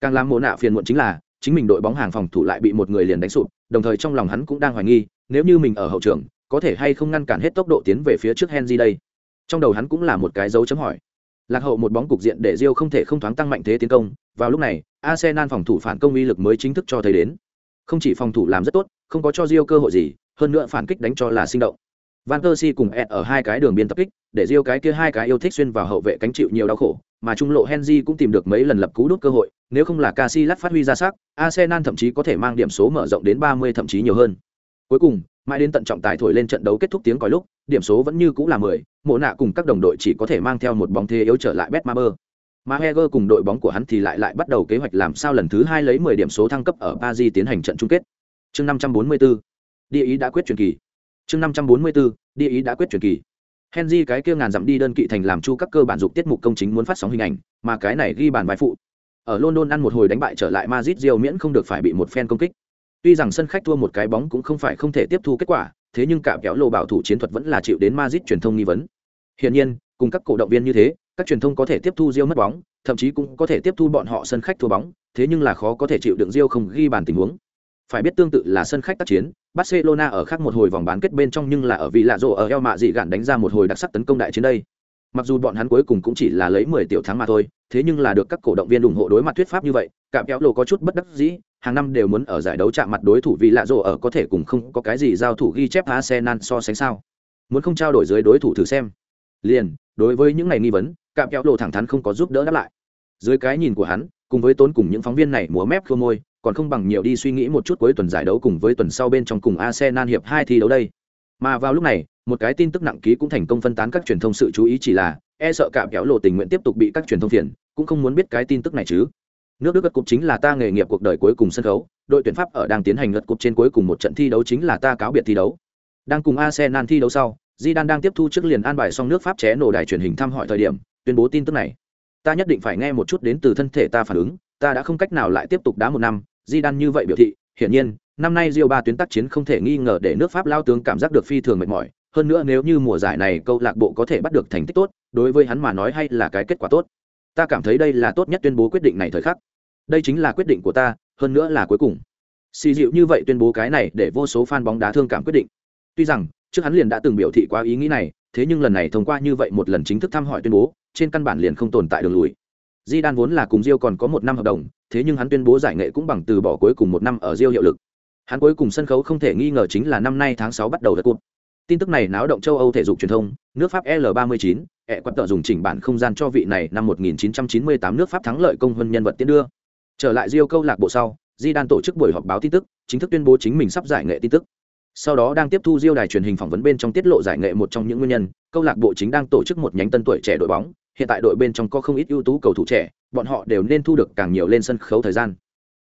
Càng làm mồ nạ phiền muộn chính là, chính mình đội bóng hàng phòng thủ lại bị một người liền đánh sụp, đồng thời trong lòng hắn cũng đang hoài nghi, nếu như mình ở hậu trường, có thể hay không ngăn cản hết tốc độ tiến về phía trước Henry đây. Trong đầu hắn cũng là một cái dấu chấm hỏi. Lạc hậu một bóng cục diện để Rio không thể không thoáng tăng mạnh thế tiến công, vào lúc này, Arsenal phòng thủ phản công uy lực mới chính thức cho thấy đến. Không chỉ phòng thủ làm rất tốt, không có cho Rio cơ hội gì, hơn nữa phản kích đánh cho là sinh động. Van Persie cùng Ed ở hai cái đường biên tập kích, để Rio cái kia hai cái yêu thích xuyên vào hậu vệ cánh chịu nhiều đau khổ, mà trung lộ Henry cũng tìm được mấy lần lập cú đút cơ hội, nếu không là Casillas phát huy ra sắc, Arsenal thậm chí có thể mang điểm số mở rộng đến 30 thậm chí nhiều hơn. Cuối cùng, mãi đến tận trọng tài thổi lên trận đấu kết thúc tiếng còi lúc, điểm số vẫn như cũ là 10, Mộ nạ cùng các đồng đội chỉ có thể mang theo một bóng thế yếu trở lại Betmaber. Mà Heger cùng đội bóng của hắn thì lại lại bắt đầu kế hoạch làm sao lần thứ hai lấy 10 điểm số thăng cấp ở Paris tiến hành trận chung kết. Chương 544, địa ý đã quyết truyền kỳ. Chương 544, địa ý đã quyết chuyển kỳ. Henry cái kia ngàn dặm đi đơn kỵ thành làm chu các cơ bản dục tiết mục công chính muốn phát sóng hình ảnh, mà cái này ghi bàn vai phụ. Ở London ăn một hồi đánh bại trở lại Madrid Real miễn không được phải bị một fan công kích. Tuy rằng sân khách thua một cái bóng cũng không phải không thể tiếp thu kết quả, thế nhưng cả kéo lô bảo thủ chiến thuật vẫn là chịu đến Madrid truyền thông nghi vấn. Hiển nhiên, cùng các cổ động viên như thế, các truyền thông có thể tiếp thu Real mất bóng, thậm chí cũng có thể tiếp thu bọn họ sân khách thua bóng, thế nhưng là khó có thể chịu đựng Real không ghi bàn tình huống. Phải biết tương tự là sân khách tác chiến, Barcelona ở khác một hồi vòng bán kết bên trong nhưng là ở vì lạ rộ ở El Mạ dị gạn đánh ra một hồi đặc sắc tấn công đại chiến đây. Mặc dù bọn hắn cuối cùng cũng chỉ là lấy 10 tiểu thắng mà thôi, thế nhưng là được các cổ động viên ủng hộ đối mặt thuyết pháp như vậy, cả kéo lộ có chút bất đắc dĩ, hàng năm đều muốn ở giải đấu chạm mặt đối thủ vì lạ rộ ở có thể cùng không có cái gì giao thủ ghi chép Arsenal so sánh sao? Muốn không trao đổi dưới đối thủ thử xem. Liền, đối với những này nghi vấn, cạm kéo lộ thẳng thắn không có giúp đỡ đáp lại. Dưới cái nhìn của hắn, cùng với tốn cùng những phóng viên này múa mép khô môi, còn không bằng nhiều đi suy nghĩ một chút cuối tuần giải đấu cùng với tuần sau bên trong cùng Arsenal hiệp hai thi đấu đây. Mà vào lúc này, một cái tin tức nặng ký cũng thành công phân tán các truyền thông sự chú ý chỉ là e sợ cạm kéo lộ tình nguyện tiếp tục bị các truyền thông phiền, cũng không muốn biết cái tin tức này chứ. Nước Đức gật cục chính là ta nghề nghiệp cuộc đời cuối cùng sân khấu, đội tuyển Pháp ở đang tiến hành gật cục trên cuối cùng một trận thi đấu chính là ta cáo biệt thi đấu. Đang cùng Arsenal thi đấu sau, Zidane đang tiếp thu trước liền an bài xong nước Pháp ché nổ đài truyền hình thăm hỏi thời điểm, tuyên bố tin tức này. Ta nhất định phải nghe một chút đến từ thân thể ta phản ứng, ta đã không cách nào lại tiếp tục đá một năm, Di Đan như vậy biểu thị, hiển nhiên, năm nay Rio ba tuyến tác chiến không thể nghi ngờ để nước Pháp lao tướng cảm giác được phi thường mệt mỏi, hơn nữa nếu như mùa giải này câu lạc bộ có thể bắt được thành tích tốt, đối với hắn mà nói hay là cái kết quả tốt. Ta cảm thấy đây là tốt nhất tuyên bố quyết định này thời khắc. Đây chính là quyết định của ta, hơn nữa là cuối cùng. Xì dịu như vậy tuyên bố cái này để vô số fan bóng đá thương cảm quyết định. Tuy rằng, trước hắn liền đã từng biểu thị quá ý nghĩ này, thế nhưng lần này thông qua như vậy một lần chính thức thăm hỏi tuyên bố, trên căn bản liền không tồn tại đường lùi. Di Đan vốn là cùng Rio còn có một năm hợp đồng, thế nhưng hắn tuyên bố giải nghệ cũng bằng từ bỏ cuối cùng một năm ở Rio hiệu lực. Hắn cuối cùng sân khấu không thể nghi ngờ chính là năm nay tháng 6 bắt đầu đợt cuộc. Tin tức này náo động châu Âu thể dục truyền thông, nước Pháp L39, ẹ quạt tợ dùng chỉnh bản không gian cho vị này năm 1998 nước Pháp thắng lợi công hơn nhân vật tiến đưa. Trở lại Rio câu lạc bộ sau, Di Đan tổ chức buổi họp báo tin tức, chính thức tuyên bố chính mình sắp giải nghệ tin tức. Sau đó đang tiếp thu Rio đài truyền hình phỏng vấn bên trong tiết lộ giải nghệ một trong những nguyên nhân, câu lạc bộ chính đang tổ chức một nhánh tân tuổi trẻ đội bóng, hiện tại đội bên trong có không ít ưu tú cầu thủ trẻ, bọn họ đều nên thu được càng nhiều lên sân khấu thời gian.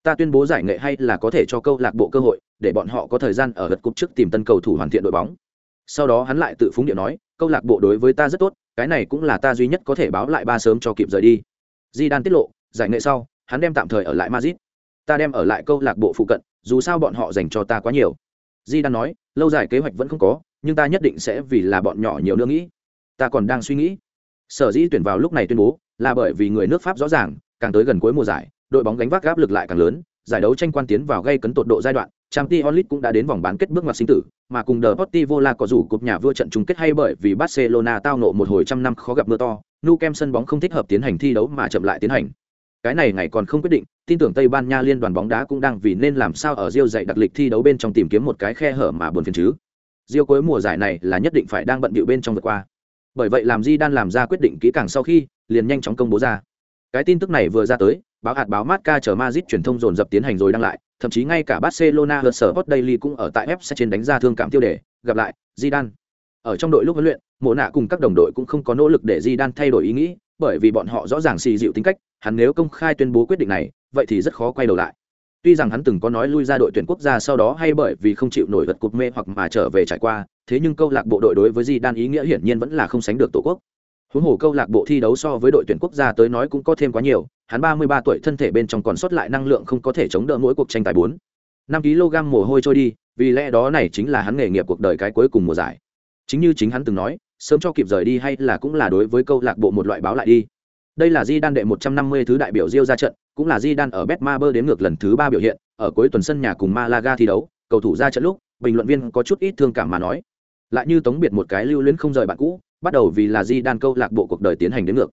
Ta tuyên bố giải nghệ hay là có thể cho câu lạc bộ cơ hội, để bọn họ có thời gian ở gật cúp trước tìm tân cầu thủ hoàn thiện đội bóng. Sau đó hắn lại tự phúng điệu nói, câu lạc bộ đối với ta rất tốt, cái này cũng là ta duy nhất có thể báo lại ba sớm cho kịp rời đi. Di Đan tiết lộ, giải nghệ sau, hắn đem tạm thời ở lại Madrid. Ta đem ở lại câu lạc bộ phụ cận, dù sao bọn họ dành cho ta quá nhiều. Di Đan nói, lâu dài kế hoạch vẫn không có, nhưng ta nhất định sẽ vì là bọn nhỏ nhiều nữa nghĩ. Ta còn đang suy nghĩ sở dĩ tuyển vào lúc này tuyên bố là bởi vì người nước pháp rõ ràng càng tới gần cuối mùa giải đội bóng gánh vác áp lực lại càng lớn giải đấu tranh quan tiến vào gây cấn tột độ giai đoạn Champions League cũng đã đến vòng bán kết bước ngoặt sinh tử, mà cùng Deportivo La có rủ cúp nhà vua trận chung kết hay bởi vì Barcelona tao nộ một hồi trăm năm khó gặp mưa to, Nou Camp sân bóng không thích hợp tiến hành thi đấu mà chậm lại tiến hành. Cái này ngày còn không quyết định, tin tưởng Tây Ban Nha liên đoàn bóng đá cũng đang vì nên làm sao ở Rio dạy đặc lịch thi đấu bên trong tìm kiếm một cái khe hở mà buồn phiền chứ. Rio cuối mùa giải này là nhất định phải đang bận bịu bên trong vượt qua bởi vậy làm di đan làm ra quyết định kỹ càng sau khi, liền nhanh chóng công bố ra. Cái tin tức này vừa ra tới, báo hạt báo Marca chờ Madrid truyền thông dồn dập tiến hành rồi đăng lại, thậm chí ngay cả Barcelona và sở Hot Daily cũng ở tại website trên đánh ra thương cảm tiêu đề, gặp lại, di đan. Ở trong đội lúc huấn luyện, mộ nạ cùng các đồng đội cũng không có nỗ lực để di đan thay đổi ý nghĩ, bởi vì bọn họ rõ ràng xì dịu tính cách, hắn nếu công khai tuyên bố quyết định này, vậy thì rất khó quay đầu lại. Tuy rằng hắn từng có nói lui ra đội tuyển quốc gia sau đó hay bởi vì không chịu nổi vật cục mê hoặc mà trở về trải qua, thế nhưng câu lạc bộ đội đối với Zidane ý nghĩa hiển nhiên vẫn là không sánh được tổ quốc. Huống hồ câu lạc bộ thi đấu so với đội tuyển quốc gia tới nói cũng có thêm quá nhiều, hắn 33 tuổi thân thể bên trong còn sót lại năng lượng không có thể chống đỡ mỗi cuộc tranh tài 4. 5 kg mồ hôi trôi đi, vì lẽ đó này chính là hắn nghề nghiệp cuộc đời cái cuối cùng mùa giải. Chính như chính hắn từng nói, sớm cho kịp rời đi hay là cũng là đối với câu lạc bộ một loại báo lại đi. Đây là Di Đan đệ 150 thứ đại biểu Rio ra trận, cũng là Di ở Betmaber đến ngược lần thứ 3 biểu hiện, ở cuối tuần sân nhà cùng Malaga thi đấu, cầu thủ ra trận lúc, bình luận viên có chút ít thương cảm mà nói. Lại như tống biệt một cái lưu luyến không rời bạn cũ, bắt đầu vì là Di câu lạc bộ cuộc đời tiến hành đến ngược.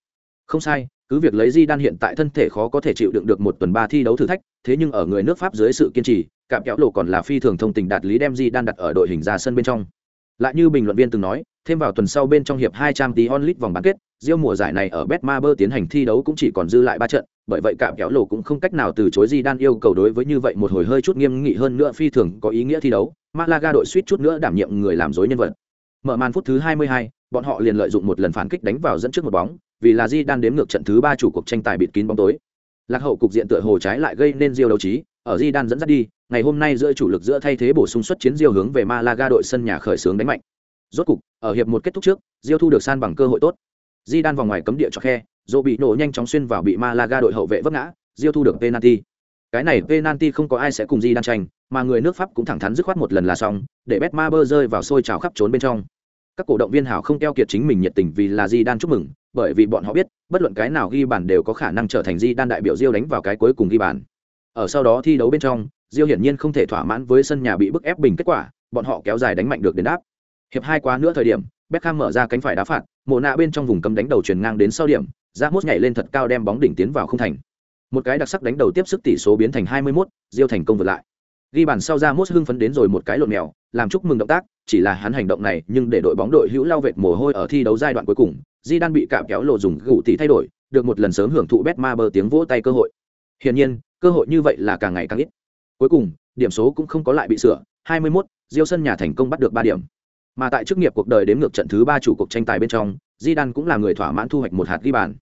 Không sai, cứ việc lấy di hiện tại thân thể khó có thể chịu đựng được một tuần ba thi đấu thử thách thế nhưng ở người nước pháp dưới sự kiên trì cảm kéo lộ còn là phi thường thông tình đạt lý đem di đặt ở đội hình ra sân bên trong lại như bình luận viên từng nói thêm vào tuần sau bên trong hiệp hai trăm tí onlit vòng bán kết riêng mùa giải này ở betmaber tiến hành thi đấu cũng chỉ còn dư lại ba trận bởi vậy cạm kéo lộ cũng không cách nào từ chối di đan yêu cầu đối với như vậy một hồi hơi chút nghiêm nghị hơn nữa phi thường có ý nghĩa thi đấu malaga đội suýt chút nữa đảm nhiệm người làm rối nhân vật. Mở màn phút thứ 22, bọn họ liền lợi dụng một lần phản kích đánh vào dẫn trước một bóng vì là di đan đếm ngược trận thứ ba chủ cuộc tranh tài bịt kín bóng tối. Lạc hậu cục diện tựa hồ trái lại gây nên diêu đấu trí ở di đan dẫn dắt đi ngày hôm nay giữa chủ lực giữa thay thế bổ sung xuất chiến diêu hướng về malaga đội sân nhà khởi sướng đánh mạnh. Rốt cục ở hiệp một kết thúc trước diêu thu được san bằng cơ hội tốt di đan vào ngoài cấm địa cho khe, dỗ bị nổ nhanh chóng xuyên vào bị malaga đội hậu vệ vấp ngã, diêu thu được penalty. Cái này penalty không có ai sẽ cùng di đan tranh, mà người nước pháp cũng thẳng thắn dứt khoát một lần là xong, để bet bơ rơi vào sôi trào khắp trốn bên trong. Các cổ động viên hảo không keo kiệt chính mình nhiệt tình vì là di đan chúc mừng, bởi vì bọn họ biết, bất luận cái nào ghi bàn đều có khả năng trở thành di đan đại biểu diêu đánh vào cái cuối cùng ghi bàn. Ở sau đó thi đấu bên trong, diêu hiển nhiên không thể thỏa mãn với sân nhà bị bức ép bình kết quả, bọn họ kéo dài đánh mạnh được đến đáp. Hiệp hai quá nữa thời điểm Beckham mở ra cánh phải đá phạt mồ nạ bên trong vùng cấm đánh đầu truyền ngang đến sau điểm Ramos nhảy lên thật cao đem bóng đỉnh tiến vào không thành. Một cái đặc sắc đánh đầu tiếp sức tỷ số biến thành 21, Diêu thành công vượt lại. Ghi bàn sau Ramos hưng phấn đến rồi một cái lộn mèo làm chúc mừng động tác chỉ là hắn hành động này nhưng để đội bóng đội hữu lao vệt mồ hôi ở thi đấu giai đoạn cuối cùng di đan bị cạm kéo lộ dùng gụ tỷ thay đổi được một lần sớm hưởng thụ bet tiếng vỗ tay cơ hội. Hiển nhiên cơ hội như vậy là càng ngày càng ít. Cuối cùng điểm số cũng không có lại bị sửa 21, diêu sân nhà thành công bắt được ba điểm mà tại chức nghiệp cuộc đời đến ngược trận thứ ba chủ cuộc tranh tài bên trong di đan cũng là người thỏa mãn thu hoạch một hạt ghi bàn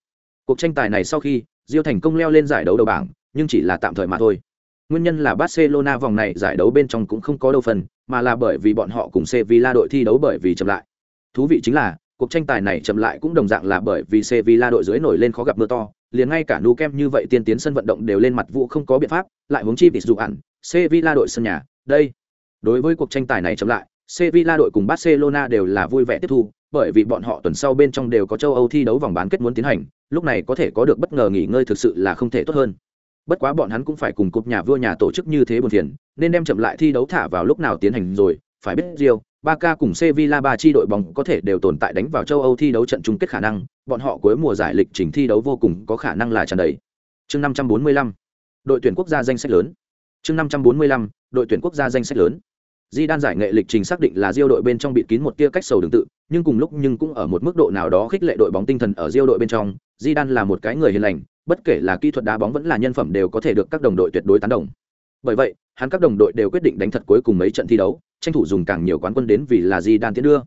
cuộc tranh tài này sau khi diêu thành công leo lên giải đấu đầu bảng nhưng chỉ là tạm thời mà thôi Nguyên nhân là Barcelona vòng này giải đấu bên trong cũng không có đâu phần, mà là bởi vì bọn họ cùng Sevilla đội thi đấu bởi vì chậm lại. Thú vị chính là, cuộc tranh tài này chậm lại cũng đồng dạng là bởi vì Sevilla đội dưới nổi lên khó gặp mưa to, liền ngay cả Nou Camp như vậy tiên tiến sân vận động đều lên mặt vụ không có biện pháp, lại huống chi bị dụ ẩn, Sevilla đội sân nhà, đây. Đối với cuộc tranh tài này chậm lại, Sevilla đội cùng Barcelona đều là vui vẻ tiếp thu, bởi vì bọn họ tuần sau bên trong đều có châu Âu thi đấu vòng bán kết muốn tiến hành, lúc này có thể có được bất ngờ nghỉ ngơi thực sự là không thể tốt hơn bất quá bọn hắn cũng phải cùng cục nhà vua nhà tổ chức như thế buồn phiền nên đem chậm lại thi đấu thả vào lúc nào tiến hành rồi phải biết Rio, Barca cùng Sevilla ba chi đội bóng có thể đều tồn tại đánh vào châu Âu thi đấu trận chung kết khả năng, bọn họ cuối mùa giải lịch trình thi đấu vô cùng có khả năng là tràn đầy. Chương 545, đội tuyển quốc gia danh sách lớn. Chương 545, đội tuyển quốc gia danh sách lớn. Di đan giải nghệ lịch trình xác định là Rio đội bên trong bị kín một tia cách sầu đường tự, nhưng cùng lúc nhưng cũng ở một mức độ nào đó khích lệ đội bóng tinh thần ở Rio đội bên trong, Di đan là một cái người hiền lành, bất kể là kỹ thuật đá bóng vẫn là nhân phẩm đều có thể được các đồng đội tuyệt đối tán đồng. Bởi vậy, hắn các đồng đội đều quyết định đánh thật cuối cùng mấy trận thi đấu, tranh thủ dùng càng nhiều quán quân đến vì là Di đan tiến đưa.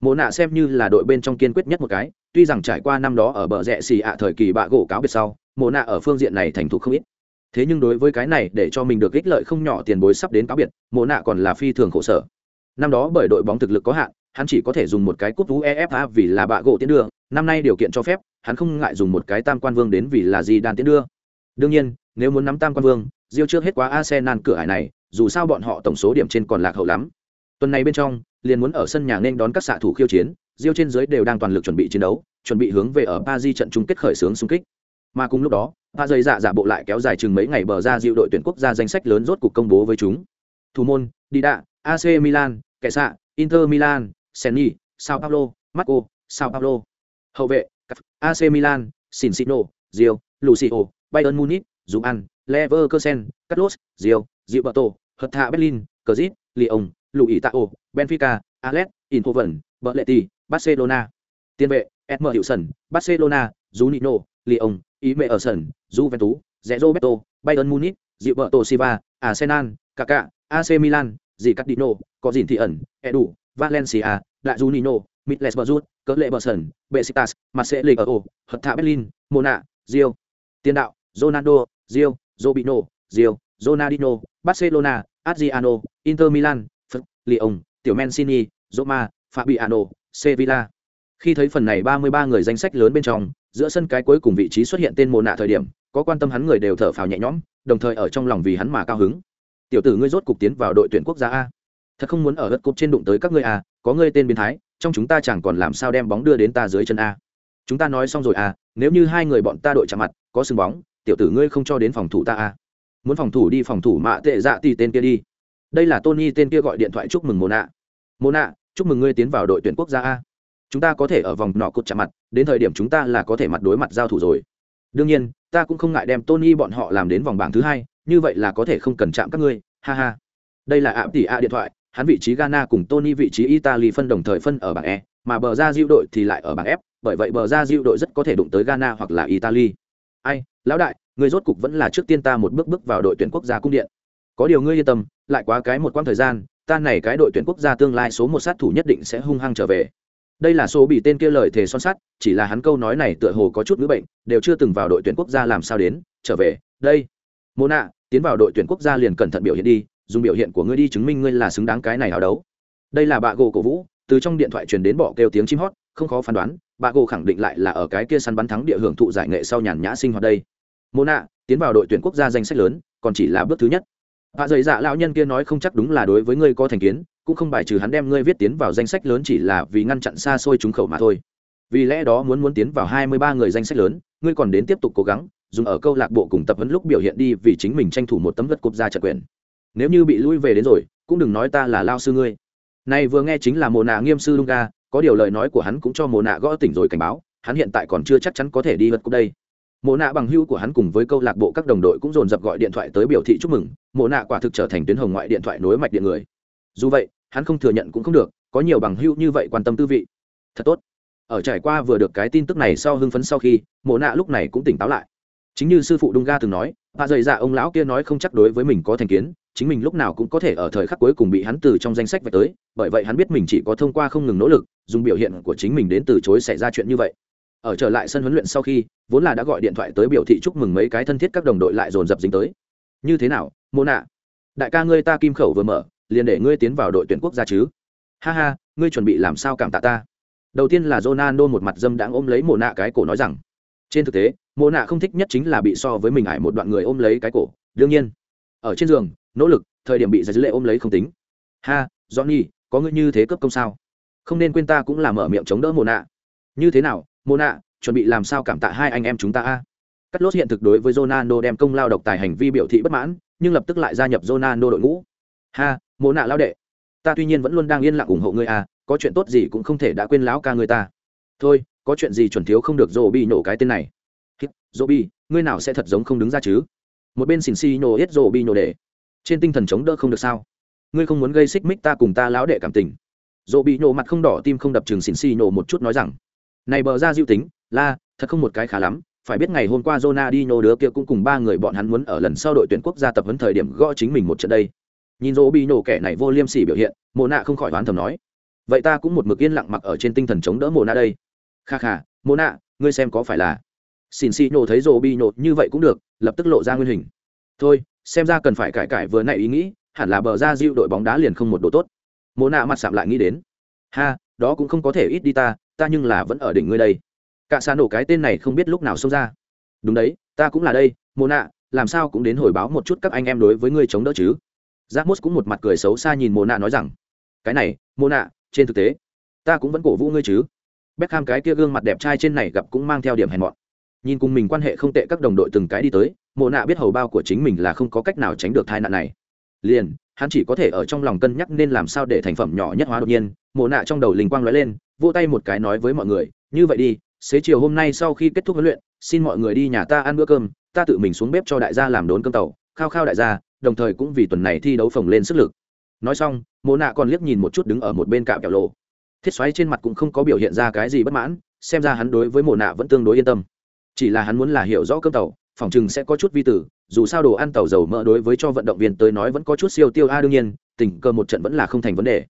Mộ nạ xem như là đội bên trong kiên quyết nhất một cái, tuy rằng trải qua năm đó ở bờ rẽ xì ạ thời kỳ bạ gỗ cáo biệt sau, Mộ nạ ở phương diện này thành thục không ít. Thế nhưng đối với cái này để cho mình được ích lợi không nhỏ tiền bối sắp đến cáo biệt, Mộ nạ còn là phi thường khổ sở. Năm đó bởi đội bóng thực lực có hạn, hắn chỉ có thể dùng một cái cúp UEFA vì là bạ gỗ tiến đưa, năm nay điều kiện cho phép, hắn không ngại dùng một cái tam quan vương đến vì là Di đan tiến đưa. Đương nhiên, nếu muốn nắm tam quan vương, Diêu trước hết quá Arsenal cửa hải này, dù sao bọn họ tổng số điểm trên còn lạc hậu lắm. Tuần này bên trong, liền muốn ở sân nhà nên đón các xạ thủ khiêu chiến, Diêu trên dưới đều đang toàn lực chuẩn bị chiến đấu, chuẩn bị hướng về ở Paris trận chung kết khởi xướng xung kích. Mà cùng lúc đó, ba giây dạ dạ bộ lại kéo dài chừng mấy ngày bờ ra dịu đội tuyển quốc gia danh sách lớn rốt cục công bố với chúng. Thủ môn, đi đạ AC Milan, Kẻ xạ, Inter Milan, Senni, Sao Paulo, Marco, Sao Paulo. Hậu vệ, AC Milan, Sinsino, Rio, Lucio, Bayern Munich, Juan, Leverkusen, Carlos, Rio, Hợp Hạ Berlin, cờ zit Lyon, Luitao, Benfica, Alex, Lệ Tì, Barcelona. Tiền vệ, Edmer Hữu Barcelona, junino Lyon, ý mẹ ở sân Juventus, Roberto, Bayern Munich, Gilberto Silva, Arsenal, kaka AC Milan, Zicardino, có dìn thị ẩn, Edu, Valencia, Lại Juninho, Middlesbrough, cỡ lệ bờ sần bệ sitas mặt sẽ lịch ở ổ hợp thạ berlin mona rio tiền đạo ronaldo rio robino rio ronaldinho barcelona adriano inter milan phật lyon tiểu mancini roma fabiano sevilla khi thấy phần này 33 người danh sách lớn bên trong, giữa sân cái cuối cùng vị trí xuất hiện tên mồ nạ thời điểm, có quan tâm hắn người đều thở phào nhẹ nhõm, đồng thời ở trong lòng vì hắn mà cao hứng. Tiểu tử ngươi rốt cục tiến vào đội tuyển quốc gia a. Thật không muốn ở đất cục trên đụng tới các ngươi a, có ngươi tên biến thái, trong chúng ta chẳng còn làm sao đem bóng đưa đến ta dưới chân a. Chúng ta nói xong rồi à nếu như hai người bọn ta đội chạm mặt, có sừng bóng, tiểu tử ngươi không cho đến phòng thủ ta à muốn phòng thủ đi phòng thủ mạ tệ dạ thì tên kia đi. Đây là tony tên kia gọi điện thoại chúc mừng mồ nạ mồ nạ chúc mừng ngươi tiến vào đội tuyển quốc gia a chúng ta có thể ở vòng nọ cột chạm mặt, đến thời điểm chúng ta là có thể mặt đối mặt giao thủ rồi. Đương nhiên, ta cũng không ngại đem tony bọn họ làm đến vòng bảng thứ hai, như vậy là có thể không cần chạm các ngươi, ha ha. Đây là ạ tỷ a điện thoại, hắn vị trí ghana cùng tony vị trí italy phân đồng thời phân ở bảng e mà bờ ra diệu đội thì lại ở bảng f, bởi vậy bờ ra diệu đội rất có thể đụng tới ghana hoặc là italy. Ai, lão đại, người rốt cục vẫn là trước tiên ta một bước bước vào đội tuyển quốc gia cung điện. Có điều ngươi yên tâm, lại quá cái một quãng thời gian, ta này cái đội tuyển quốc gia tương lai số một sát thủ nhất định sẽ hung hăng trở về đây là số bị tên kia lời thề son sắt chỉ là hắn câu nói này tựa hồ có chút ngữ bệnh đều chưa từng vào đội tuyển quốc gia làm sao đến trở về đây. Mô nạ tiến vào đội tuyển quốc gia liền cẩn thận biểu hiện đi dùng biểu hiện của ngươi đi chứng minh ngươi là xứng đáng cái này hào đấu. Đây là bạ gỗ cổ vũ từ trong điện thoại truyền đến bỏ kêu tiếng chim hót không khó phán đoán bạ gỗ khẳng định lại là ở cái kia săn bắn thắng địa hưởng thụ giải nghệ sau nhàn nhã sinh hoạt đây. Mô nạ tiến vào đội tuyển quốc gia danh sách lớn còn chỉ là bước thứ nhất. Bà dày dạ lão nhân kia nói không chắc đúng là đối với ngươi có thành kiến, cũng không bài trừ hắn đem ngươi viết tiến vào danh sách lớn chỉ là vì ngăn chặn xa xôi chúng khẩu mà thôi. Vì lẽ đó muốn muốn tiến vào hai mươi ba người danh sách lớn, ngươi còn đến tiếp tục cố gắng, dùng ở câu lạc bộ cùng tập huấn lúc biểu hiện đi vì chính mình tranh thủ một tấm đất cúp ra trận quyền. Nếu như bị lui về đến rồi, cũng đừng nói ta là lao sư ngươi. Này vừa nghe chính là Mộ nạ nghiêm sư Lunga, có điều lời nói của hắn cũng cho Mộ nạ gõ tỉnh rồi cảnh báo, hắn hiện tại còn chưa chắc chắn có thể đi vật cúp đây mộ nạ bằng hưu của hắn cùng với câu lạc bộ các đồng đội cũng dồn dập gọi điện thoại tới biểu thị chúc mừng mộ nạ quả thực trở thành tuyến hồng ngoại điện thoại nối mạch điện người dù vậy, hắn không thừa nhận cũng không được, có nhiều bằng hữu như vậy quan tâm tư vị. Thật tốt. Ở trải qua vừa được cái tin tức này sau hưng phấn sau khi, mộ nạ lúc này cũng tỉnh táo lại. Chính như sư phụ đung ga từng nói, bà dày dạ ông lão kia nói không chắc đối với mình có thành kiến, chính mình lúc nào cũng có thể ở thời khắc cuối cùng bị hắn từ trong danh sách về tới, bởi vậy hắn biết mình chỉ có thông qua không ngừng nỗ lực, dùng biểu hiện của chính mình đến từ chối xảy ra chuyện như vậy. Ở trở lại sân huấn luyện sau khi, vốn là đã gọi điện thoại tới biểu thị chúc mừng mấy cái thân thiết các đồng đội lại dồn dập dính tới. Như thế nào mô nạ? Đại ca ngươi ta kim khẩu vừa mở liền để ngươi tiến vào đội tuyển quốc gia chứ. Ha ha, ngươi chuẩn bị làm sao cảm tạ ta? Đầu tiên là Ronaldo một mặt dâm đãng ôm lấy mồ nạ cái cổ nói rằng, trên thực tế mồ nạ không thích nhất chính là bị so với mình ải một đoạn người ôm lấy cái cổ. Đương nhiên, ở trên giường, nỗ lực, thời điểm bị giải lệ ôm lấy không tính. Ha, johnny, có ngươi như thế cấp công sao? Không nên quên ta cũng là mở miệng chống đỡ mồ nạ như thế nào mồ nạ chuẩn bị làm sao cảm tạ hai anh em chúng ta a? Cắt lốt hiện thực đối với Ronaldo đem công lao độc tài hành vi biểu thị bất mãn, nhưng lập tức lại gia nhập Ronaldo đội ngũ. Ha mộ nạ lao đệ ta tuy nhiên vẫn luôn đang yên lặng ủng hộ ngươi à, có chuyện tốt gì cũng không thể đã quên lão ca người ta. Thôi có chuyện gì chuẩn thiếu không được dô bị nổ cái tên này. Dô bị ngươi nào sẽ thật giống không đứng ra chứ? Một bên xỉn xì nổ hết dô bị nổ để trên tinh thần chống đỡ không được sao? Ngươi không muốn gây xích mích ta cùng ta lão đệ cảm tình. Dô bị nổ mặt không đỏ tim không đập chừng xỉn xì nổ một chút nói rằng này bờ ra diệu tính la thật không một cái khá lắm phải biết ngày hôm qua Ronaldinho đứa kia cũng cùng ba người bọn hắn muốn ở lần sau đội tuyển quốc gia tập huấn thời điểm gõ chính mình một trận đây. Nhìn Robinho kẻ này vô liêm sỉ biểu hiện, mồ nạ không khỏi đoán thầm nói: "Vậy ta cũng một mực yên lặng mặc ở trên tinh thần chống đỡ mồ nạ đây." "Kha kha, mồ nạ ngươi xem có phải là?" Xin xì nhổ thấy Robinho như vậy cũng được, lập tức lộ ra nguyên hình. "Thôi, xem ra cần phải cải cải vừa nãy ý nghĩ, hẳn là bờ ra diệu đội bóng đá liền không một độ tốt." mồ nạ mặt sạm lại nghĩ đến: "Ha, đó cũng không có thể ít đi ta, ta nhưng là vẫn ở đỉnh ngươi đây cả xa nổ cái tên này không biết lúc nào xông ra đúng đấy ta cũng là đây mồ nạ làm sao cũng đến hồi báo một chút các anh em đối với ngươi chống đỡ chứ giác mốt cũng một mặt cười xấu xa nhìn mô nạ nói rằng, cái này mô nạ, trên thực tế, ta cũng vẫn cổ vũ ngươi chứ. Beckham cái kia gương mặt đẹp trai trên này gặp cũng mang theo điểm hèn mọn. Nhìn cùng mình quan hệ không tệ các đồng đội từng cái đi tới, mộ nạ biết hầu bao của chính mình là không có cách nào tránh được tai nạn này. Liền, hắn chỉ có thể ở trong lòng cân nhắc nên làm sao để thành phẩm nhỏ nhất hóa đột nhiên. Mộ nạ trong đầu linh quang lóe lên, vỗ tay một cái nói với mọi người, như vậy đi, xế chiều hôm nay sau khi kết thúc huấn luyện, xin mọi người đi nhà ta ăn bữa cơm, ta tự mình xuống bếp cho đại gia làm đốn cơm tàu. Khao khao đại gia đồng thời cũng vì tuần này thi đấu phồng lên sức lực. Nói xong, mộ nạ còn liếc nhìn một chút đứng ở một bên cạm kẹo lộ thiết xoáy trên mặt cũng không có biểu hiện ra cái gì bất mãn, xem ra hắn đối với mộ nạ vẫn tương đối yên tâm. Chỉ là hắn muốn là hiểu rõ cơm tàu, phòng chừng sẽ có chút vi tử, dù sao đồ ăn tàu dầu mỡ đối với cho vận động viên tới nói vẫn có chút siêu tiêu a, đương nhiên, tình cờ một trận vẫn là không thành vấn đề.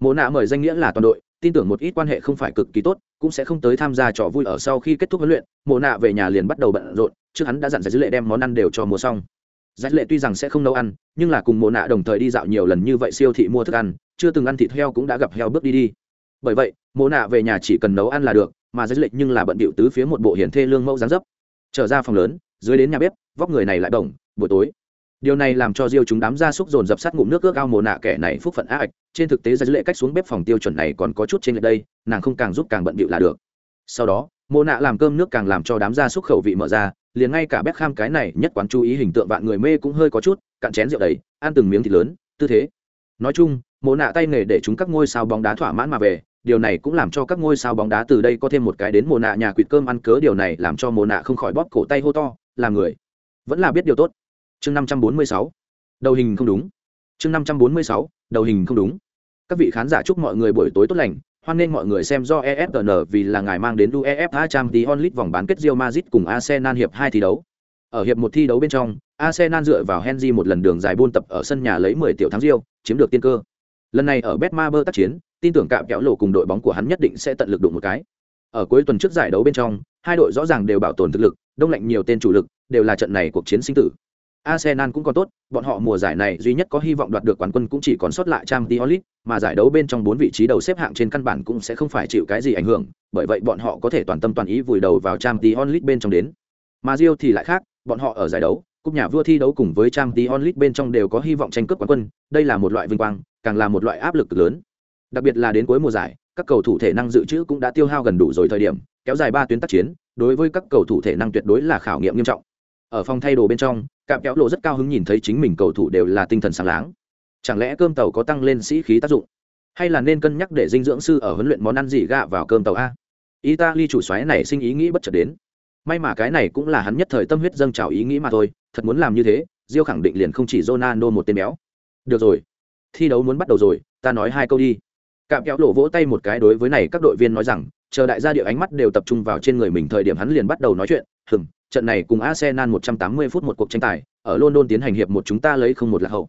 Mộ nạ mời danh nghĩa là toàn đội, tin tưởng một ít quan hệ không phải cực kỳ tốt, cũng sẽ không tới tham gia trò vui ở sau khi kết thúc huấn luyện. Mộ nạ về nhà liền bắt đầu bận rộn, trước hắn đã dặn giải dữ lệ đem món ăn đều cho mua xong giải lệ tuy rằng sẽ không nấu ăn, nhưng là cùng mồ nạ đồng thời đi dạo nhiều lần như vậy siêu thị mua thức ăn, chưa từng ăn thịt heo cũng đã gặp heo bước đi đi. Bởi vậy mồ nạ về nhà chỉ cần nấu ăn là được, mà giải lệ nhưng là bận bịu tứ phía một bộ hiển thê lương mẫu dáng dấp. Trở ra phòng lớn, dưới đến nhà bếp, vóc người này lại bổng, buổi tối. Điều này làm cho diêu chúng đám gia súc dồn dập sát ngụm nước ước ao mồ nạ kẻ này phúc phận á ạch, trên thực tế giải lệ cách xuống bếp phòng tiêu chuẩn này còn có chút trên lệ đây, nàng không càng giúp càng bận bịu là được. Sau đó mồ nạ làm cơm nước càng làm cho đám gia súc khẩu vị mở ra liền ngay cả Beckham cái này nhất quán chú ý hình tượng vạn người mê cũng hơi có chút, cạn chén rượu đầy, ăn từng miếng thịt lớn, tư thế. Nói chung mồ nạ tay nghề để chúng các ngôi sao bóng đá thỏa mãn mà về, điều này cũng làm cho các ngôi sao bóng đá từ đây có thêm một cái đến mồ nạ nhà quỵt cơm ăn cớ, điều này làm cho mồ nạ không khỏi bóp cổ tay hô to làm người. Vẫn là biết điều tốt. Chương năm trăm bốn mươi sáu. Đầu hình không đúng. Chương năm trăm bốn mươi sáu. Đầu hình không đúng. Các vị khán giả chúc mọi người buổi tối tốt lành hoan nên mọi người xem do ESPN vì là ngài mang đến UEFA Champions League vòng bán kết Real Madrid cùng Arsenal hiệp hai thi đấu. Ở hiệp một thi đấu bên trong, Arsenal dựa vào Henry một lần đường dài buôn tập ở sân nhà lấy 10 tiểu thắng Real, chiếm được tiên cơ. Lần này ở Betmaber tác chiến, tin tưởng cạm kéo lộ cùng đội bóng của hắn nhất định sẽ tận lực đụng một cái. Ở cuối tuần trước giải đấu bên trong, hai đội rõ ràng đều bảo tồn thực lực, đông lạnh nhiều tên chủ lực, đều là trận này cuộc chiến sinh tử. Arsenal cũng còn tốt, bọn họ mùa giải này duy nhất có hy vọng đoạt được quán quân cũng chỉ còn sót lại Champions League, mà giải đấu bên trong bốn vị trí đầu xếp hạng trên căn bản cũng sẽ không phải chịu cái gì ảnh hưởng, bởi vậy bọn họ có thể toàn tâm toàn ý vùi đầu vào Champions League bên trong đến. Mà Rio thì lại khác, bọn họ ở giải đấu, cúp nhà vua thi đấu cùng với Champions League bên trong đều có hy vọng tranh cướp quán quân, đây là một loại vinh quang, càng là một loại áp lực lớn. Đặc biệt là đến cuối mùa giải, các cầu thủ thể năng dự trữ cũng đã tiêu hao gần đủ rồi thời điểm, kéo dài ba tuyến tác chiến, đối với các cầu thủ thể năng tuyệt đối là khảo nghiệm nghiêm trọng. Ở phòng thay đồ bên trong, cạm kéo lộ rất cao hứng nhìn thấy chính mình cầu thủ đều là tinh thần sáng láng. Chẳng lẽ cơm tàu có tăng lên sĩ khí tác dụng? Hay là nên cân nhắc để dinh dưỡng sư ở huấn luyện món ăn gì gạ vào cơm tàu a? Italy chủ xoáy này sinh ý nghĩ bất chợt đến. May mà cái này cũng là hắn nhất thời tâm huyết dâng trào ý nghĩ mà thôi thật muốn làm như thế diêu khẳng định liền không chỉ ronaldo một tên béo. Được rồi thi đấu muốn bắt đầu rồi ta nói hai câu đi. Cạm kéo lộ vỗ tay một cái đối với này các đội viên nói rằng chờ đại gia địa ánh mắt đều tập trung vào trên người mình thời điểm hắn liền bắt đầu nói chuyện hừm trận này cùng Arsenal 180 phút một cuộc tranh tài, ở London tiến hành hiệp một chúng ta lấy không một là hậu.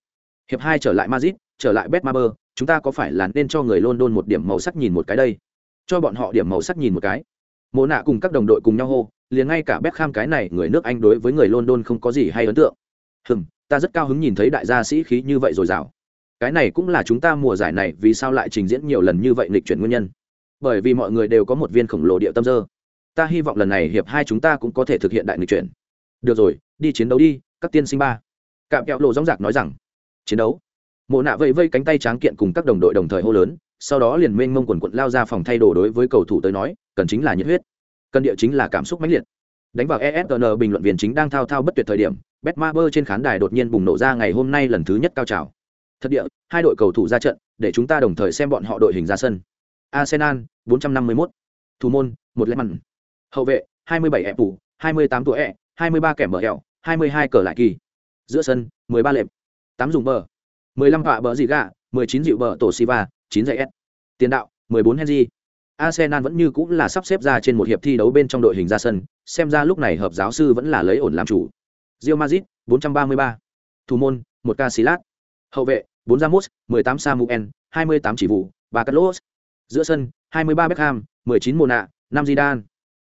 Hiệp hai trở lại Madrid, trở lại Betmaber, chúng ta có phải là nên cho người London một điểm màu sắc nhìn một cái đây? Cho bọn họ điểm màu sắc nhìn một cái. Mộ nạ cùng các đồng đội cùng nhau hô, liền ngay cả Beckham cái này người nước Anh đối với người London không có gì hay ấn tượng. Hừm, ta rất cao hứng nhìn thấy đại gia sĩ khí như vậy rồi rào. Cái này cũng là chúng ta mùa giải này vì sao lại trình diễn nhiều lần như vậy nghịch chuyển nguyên nhân. Bởi vì mọi người đều có một viên khổng lồ địa tâm dơ ta hy vọng lần này hiệp hai chúng ta cũng có thể thực hiện đại nghịch chuyển. Được rồi, đi chiến đấu đi, các tiên sinh ba. Cạm kẹo lộ dóng giạc nói rằng, chiến đấu. Mộ nạ vây vây cánh tay tráng kiện cùng các đồng đội đồng thời hô lớn, sau đó liền mênh mông quần quận lao ra phòng thay đồ đối với cầu thủ tới nói, cần chính là nhiệt huyết, cần địa chính là cảm xúc mãnh liệt. Đánh vào esn bình luận viên chính đang thao thao bất tuyệt thời điểm, betmaber trên khán đài đột nhiên bùng nổ ra ngày hôm nay lần thứ nhất cao trào. Thật địa, hai đội cầu thủ ra trận, để chúng ta đồng thời xem bọn họ đội hình ra sân. Arsenal 451. thủ môn, một lẽ mặn hậu vệ 27 ép phủ 28 tuổi ẹ 23 kẻ mở hẹo 22 cờ lại kỳ. Giữa sân 13 lệm 8 dùng bờ. 15 vạ bờ gì gạ, 19 dịu bờ tổ siva 9 dạy s. Tiền đạo 14 henry. Arsenal vẫn như cũng là sắp xếp ra trên một hiệp thi đấu bên trong đội hình ra sân xem ra lúc này hợp giáo sư vẫn là lấy ổn làm chủ. Real Madrid 433 thủ môn 1 Casillas. Hậu vệ 4 Ramos 18 Samuel 28 chỉ vụ 3 Carlos. Giữa sân 23 Beckham 19 Mona 5 Zidane.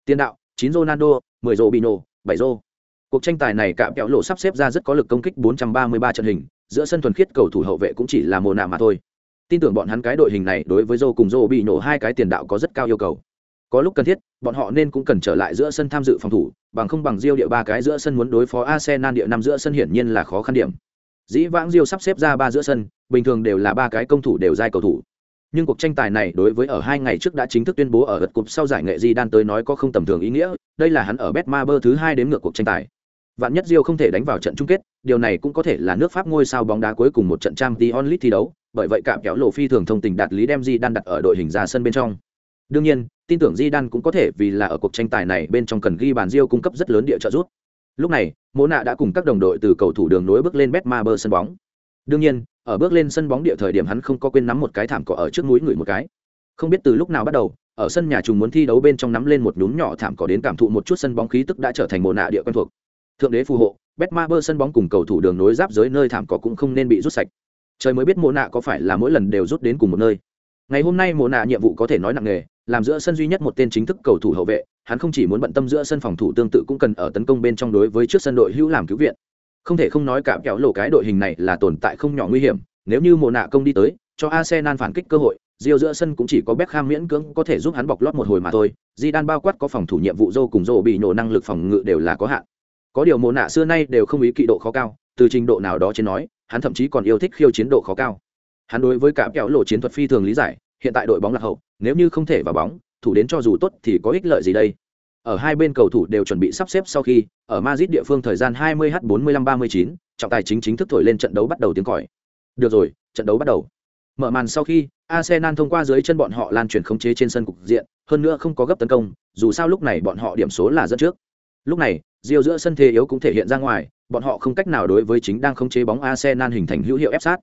Tiền đạo, 9 Ronaldo, 10 Robinho, 7 rô. Cuộc tranh tài này cả kẹo lộ sắp xếp ra rất có lực công kích 433 trận hình, giữa sân thuần khiết cầu thủ hậu vệ cũng chỉ là mồ nạ mà thôi. Tin tưởng bọn hắn cái đội hình này đối với rô cùng rô bị nổ hai cái tiền đạo có rất cao yêu cầu. Có lúc cần thiết, bọn họ nên cũng cần trở lại giữa sân tham dự phòng thủ, bằng không bằng Diêu địa ba cái giữa sân muốn đối phó Arsenal địa năm giữa sân hiển nhiên là khó khăn điểm. Dĩ vãng Diêu sắp xếp ra ba giữa sân, bình thường đều là ba cái công thủ đều giai cầu thủ nhưng cuộc tranh tài này đối với ở hai ngày trước đã chính thức tuyên bố ở gật cục sau giải nghệ di đan tới nói có không tầm thường ý nghĩa, đây là hắn ở betmaber thứ hai đến ngược cuộc tranh tài. Vạn nhất rio không thể đánh vào trận chung kết, điều này cũng có thể là nước pháp ngôi sao bóng đá cuối cùng một trận trang t onlit thi đấu, bởi vậy cạm kéo lộ phi thường thông tình đạt lý đem di đan đặt ở đội hình ra sân bên trong. Đương nhiên, tin tưởng di đan cũng có thể vì là ở cuộc tranh tài này bên trong cần ghi bàn rio cung cấp rất lớn địa trợ giúp. Lúc này mỗ nạ đã cùng các đồng đội từ cầu thủ đường nối bước lên betmaber sân bóng. Đương nhiên ở bước lên sân bóng địa thời điểm hắn không có quên nắm một cái thảm cỏ ở trước núi người một cái. Không biết từ lúc nào bắt đầu, ở sân nhà trùng muốn thi đấu bên trong nắm lên một nhúm nhỏ thảm cỏ đến cảm thụ một chút sân bóng khí tức đã trở thành mồ nạ địa quen thuộc. Thượng đế phù hộ bet ma bơ sân bóng cùng cầu thủ đường nối giáp giới nơi thảm cỏ cũng không nên bị rút sạch. Trời mới biết mồ nạ có phải là mỗi lần đều rút đến cùng một nơi. Ngày hôm nay mồ nạ nhiệm vụ có thể nói nặng nề, làm giữa sân duy nhất một tên chính thức cầu thủ hậu vệ, hắn không chỉ muốn bận tâm giữa sân phòng thủ tương tự cũng cần ở tấn công bên trong đối với trước sân đội hữu làm cứu viện không thể không nói cả kéo lộ cái đội hình này là tồn tại không nhỏ nguy hiểm nếu như mồ nạ công đi tới cho arsenal phản kích cơ hội Rio giữa sân cũng chỉ có Beckham miễn cưỡng có thể giúp hắn bọc lót một hồi mà thôi. Zidane bao quát có phòng thủ nhiệm vụ dô cùng dô bị nổ năng lực phòng ngự đều là có hạn. Có điều mồ nạ xưa nay đều không ý kỵ độ khó cao, từ trình độ nào đó trên nói, hắn thậm chí còn yêu thích khiêu chiến độ khó cao. Hắn đối với cả kéo lộ chiến thuật phi thường lý giải, hiện tại đội bóng lạc hậu, nếu như không thể vào bóng, thủ đến cho dù tốt thì có ích lợi gì đây? Ở hai bên cầu thủ đều chuẩn bị sắp xếp sau khi, ở Madrid địa phương thời gian 20h45-39, trọng tài chính chính thức thổi lên trận đấu bắt đầu tiếng còi. Được rồi, trận đấu bắt đầu. Mở màn sau khi, Arsenal thông qua dưới chân bọn họ lan truyền khống chế trên sân cục diện, hơn nữa không có gấp tấn công, dù sao lúc này bọn họ điểm số là dẫn trước. Lúc này, Diêu giữa sân thế yếu cũng thể hiện ra ngoài, bọn họ không cách nào đối với chính đang khống chế bóng Arsenal hình thành hữu hiệu ép sát.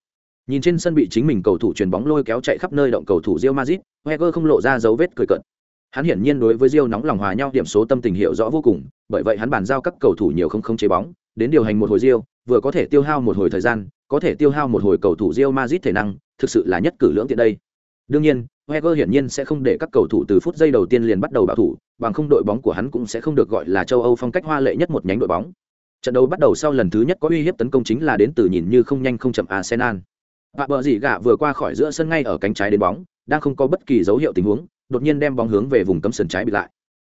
Nhìn trên sân bị chính mình cầu thủ chuyền bóng lôi kéo chạy khắp nơi động cầu thủ Real Madrid, Wenger không lộ ra dấu vết cười cợt. Hắn hiển nhiên đối với Rio nóng lòng hòa nhau điểm số tâm tình hiểu rõ vô cùng, bởi vậy hắn bàn giao các cầu thủ nhiều không không chế bóng, đến điều hành một hồi Rio, vừa có thể tiêu hao một hồi thời gian, có thể tiêu hao một hồi cầu thủ Real Madrid thể năng, thực sự là nhất cử lưỡng tiện đây. Đương nhiên, Wenger hiển nhiên sẽ không để các cầu thủ từ phút giây đầu tiên liền bắt đầu bảo thủ, bằng không đội bóng của hắn cũng sẽ không được gọi là châu Âu phong cách hoa lệ nhất một nhánh đội bóng. Trận đấu bắt đầu sau lần thứ nhất có uy hiếp tấn công chính là đến từ nhìn như không nhanh không chậm Arsenal. Và bờ gì gạ vừa qua khỏi giữa sân ngay ở cánh trái đến bóng, đang không có bất kỳ dấu hiệu tình huống, đột nhiên đem bóng hướng về vùng cấm sân trái bị lại.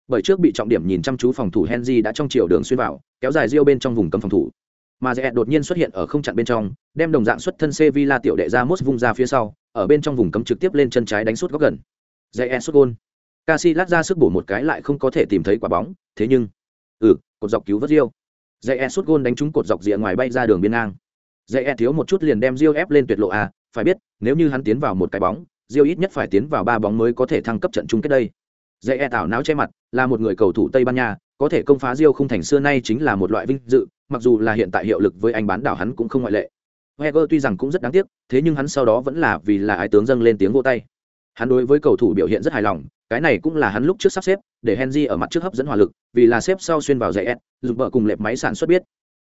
Bởi trước bị trọng điểm nhìn chăm chú phòng thủ Henry đã trong chiều đường xuyên vào, kéo dài giêu bên trong vùng cấm phòng thủ. Mà đột nhiên xuất hiện ở không chặn bên trong, đem đồng dạng xuất thân Sevilla tiểu đệ ra Mos vung ra phía sau, ở bên trong vùng cấm trực tiếp lên chân trái đánh sút góc gần. Rẽ e sút gol. Casillas ra sức bổ một cái lại không có thể tìm thấy quả bóng, thế nhưng, ừ, cột dọc cứu vớt Rio. Rẽ e sút gol đánh trúng cột dọc rìa ngoài bay ra đường biên ngang. Rẽ e thiếu một chút liền đem Rio ép lên tuyệt lộ à, phải biết, nếu như hắn tiến vào một cái bóng, riêu ít nhất phải tiến vào ba bóng mới có thể thăng cấp trận chung kết đây. Rẽ tạo náo che mặt, là một người cầu thủ Tây Ban Nha, có thể công phá Rio không thành xưa nay chính là một loại vinh dự, mặc dù là hiện tại hiệu lực với anh bán đảo hắn cũng không ngoại lệ. Heger tuy rằng cũng rất đáng tiếc, thế nhưng hắn sau đó vẫn là vì là ái tướng dâng lên tiếng vô tay. Hắn đối với cầu thủ biểu hiện rất hài lòng, cái này cũng là hắn lúc trước sắp xếp, để Henry ở mặt trước hấp dẫn hỏa lực, vì là xếp sau xuyên vào dãy S, dùng vợ cùng lệp máy sản xuất biết.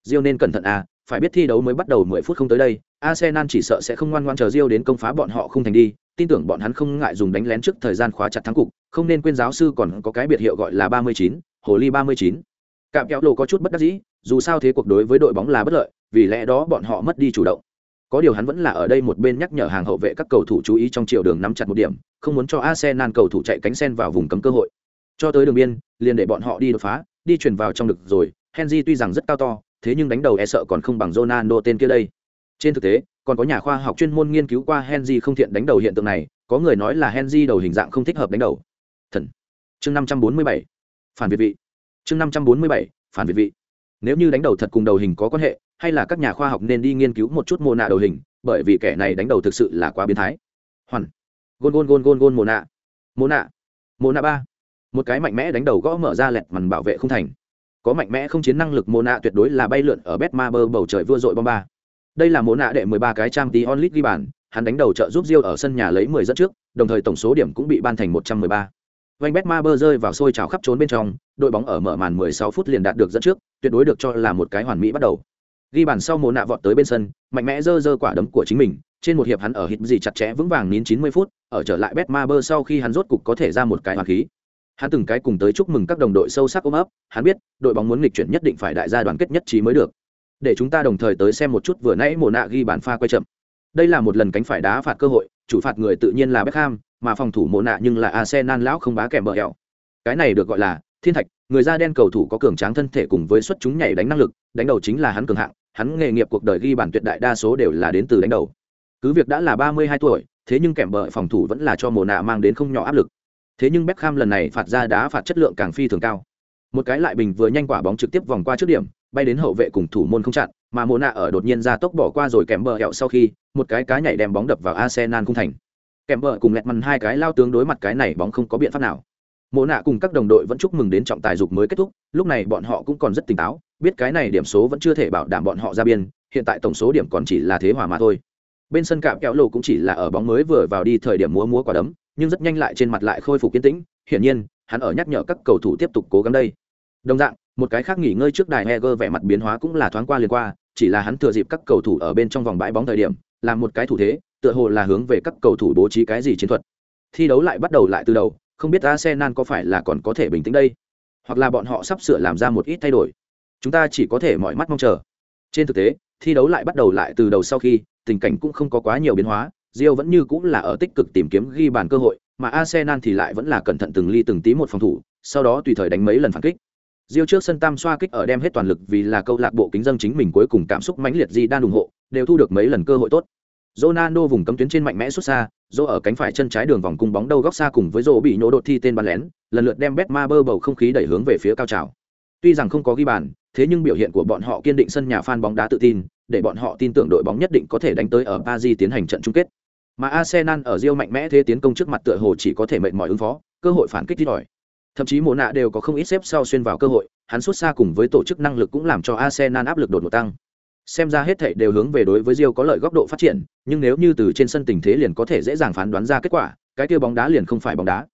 Rio nên cẩn thận à, phải biết thi đấu mới bắt đầu 10 phút không tới đây, Arsenal chỉ sợ sẽ không ngoan ngoãn chờ Rio đến công phá bọn họ không thành đi, tin tưởng bọn hắn không ngại dùng đánh lén trước thời gian khóa chặt thắng cục, không nên quên giáo sư còn có cái biệt hiệu gọi là 39, hồ ly 39. Cạm kéo lộ có chút bất đắc dĩ, dù sao thế cuộc đối với đội bóng là bất lợi, vì lẽ đó bọn họ mất đi chủ động. Có điều hắn vẫn là ở đây một bên nhắc nhở hàng hậu vệ các cầu thủ chú ý trong chiều đường nắm chặt một điểm, không muốn cho Arsenal cầu thủ chạy cánh sen vào vùng cấm cơ hội. Cho tới đường biên, liền để bọn họ đi đột phá, đi chuyển vào trong được rồi. Henry tuy rằng rất cao to, thế nhưng đánh đầu e sợ còn không bằng Ronaldo tên kia đây. Trên thực tế, còn có nhà khoa học chuyên môn nghiên cứu qua Henry không thiện đánh đầu hiện tượng này, có người nói là Henry đầu hình dạng không thích hợp đánh đầu. Thần. Chương 547. Phản việt vị. Chương 547. Phản việt vị. Nếu như đánh đầu thật cùng đầu hình có quan hệ, hay là các nhà khoa học nên đi nghiên cứu một chút mô nạ đầu hình, bởi vì kẻ này đánh đầu thực sự là quá biến thái. Hoàn. Gôn gôn gôn gôn gôn mô nạ. Mô nạ. Mô nạ ba. Một cái mạnh mẽ đánh đầu gõ mở ra lẹt màn bảo vệ không thành. Có mạnh mẽ không chiến năng lực mô nạ tuyệt đối là bay lượn ở Betmaber bầu trời vua dội bom ba. Đây là mô nạ đệ 13 cái trang tí onlit ghi bàn, hắn đánh đầu trợ giúp Rio ở sân nhà lấy 10 dẫn trước, đồng thời tổng số điểm cũng bị ban thành 113. Vành Betmaber rơi vào sôi trào khắp trốn bên trong, đội bóng ở mở màn 16 phút liền đạt được dẫn trước, tuyệt đối được cho là một cái hoàn mỹ bắt đầu. Ghi bàn sau mồ nạ vọt tới bên sân, mạnh mẽ giơ giơ quả đấm của chính mình, trên một hiệp hắn ở hít gì chặt chẽ vững vàng nín 90 phút, ở trở lại Betmaber sau khi hắn rốt cục có thể ra một cái hoàn khí. Hắn từng cái cùng tới chúc mừng các đồng đội sâu sắc ôm ấp, hắn biết, đội bóng muốn nghịch chuyển nhất định phải đại gia đoàn kết nhất trí mới được. Để chúng ta đồng thời tới xem một chút vừa nãy mồ nạ ghi bàn pha quay chậm. Đây là một lần cánh phải đá phạt cơ hội, chủ phạt người tự nhiên là Beckham, mà phòng thủ mồ nạ nhưng là Arsenal lão không bá kèm bờ hẹo. Cái này được gọi là thiên thạch, người da đen cầu thủ có cường tráng thân thể cùng với xuất chúng nhảy đánh năng lực, đánh đầu chính là hắn cường hạng, hắn nghề nghiệp cuộc đời ghi bàn tuyệt đại đa số đều là đến từ đánh đầu. Cứ việc đã là 32 tuổi, thế nhưng kèm bờ phòng thủ vẫn là cho mồ nạ mang đến không nhỏ áp lực. Thế nhưng Beckham lần này phạt ra đá phạt chất lượng càng phi thường cao. Một cái lại bình vừa nhanh quả bóng trực tiếp vòng qua trước điểm, bay đến hậu vệ cùng thủ môn không chặn, mà Mona ở đột nhiên ra tốc bỏ qua rồi kèm bờ hẹo sau khi, một cái cá nhảy đem bóng đập vào Arsenal không thành. Kèm bờ cùng lẹt mằn hai cái lao tướng đối mặt cái này bóng không có biện pháp nào. Mona cùng các đồng đội vẫn chúc mừng đến trọng tài dục mới kết thúc, lúc này bọn họ cũng còn rất tỉnh táo, biết cái này điểm số vẫn chưa thể bảo đảm bọn họ ra biên, hiện tại tổng số điểm còn chỉ là thế hòa mà thôi. Bên sân cạm kéo lộ cũng chỉ là ở bóng mới vừa vào đi thời điểm múa múa quả đấm, nhưng rất nhanh lại trên mặt lại khôi phục kiên tĩnh, hiển nhiên, hắn ở nhắc nhở các cầu thủ tiếp tục cố gắng đây. Đồng dạng, một cái khác nghỉ ngơi trước đài Heger vẻ mặt biến hóa cũng là thoáng qua liền qua, chỉ là hắn thừa dịp các cầu thủ ở bên trong vòng bãi bóng thời điểm, làm một cái thủ thế, tựa hồ là hướng về các cầu thủ bố trí cái gì chiến thuật. Thi đấu lại bắt đầu lại từ đầu, không biết Arsenal có phải là còn có thể bình tĩnh đây, hoặc là bọn họ sắp sửa làm ra một ít thay đổi. Chúng ta chỉ có thể mọi mắt mong chờ. Trên thực tế, thi đấu lại bắt đầu lại từ đầu sau khi, tình cảnh cũng không có quá nhiều biến hóa, Rio vẫn như cũng là ở tích cực tìm kiếm ghi bàn cơ hội, mà Arsenal thì lại vẫn là cẩn thận từng ly từng tí một phòng thủ, sau đó tùy thời đánh mấy lần phản kích. Rio trước sân tam xoa kích ở đem hết toàn lực vì là câu lạc bộ kính dân chính mình cuối cùng cảm xúc mãnh liệt gì đang ủng hộ, đều thu được mấy lần cơ hội tốt. Ronaldo vùng cấm tuyến trên mạnh mẽ xuất xa, Zô ở cánh phải chân trái đường vòng cung bóng đâu góc xa cùng với Zô bị nhổ đột thi tên bắn lén, lần lượt đem Betmaber bầu không khí đẩy hướng về phía cao trào. Tuy rằng không có ghi bàn, thế nhưng biểu hiện của bọn họ kiên định sân nhà fan bóng đá tự tin, để bọn họ tin tưởng đội bóng nhất định có thể đánh tới ở Paris tiến hành trận chung kết. Mà Arsenal ở Real mạnh mẽ thế tiến công trước mặt tựa hồ chỉ có thể mệt mỏi ứng phó, cơ hội phản kích ít ỏi. Thậm chí Mộ nạ đều có không ít xếp sau xuyên vào cơ hội, hắn xuất xa cùng với tổ chức năng lực cũng làm cho Arsenal áp lực đột ngột tăng. Xem ra hết thảy đều hướng về đối với Real có lợi góc độ phát triển, nhưng nếu như từ trên sân tình thế liền có thể dễ dàng phán đoán ra kết quả, cái kia bóng đá liền không phải bóng đá.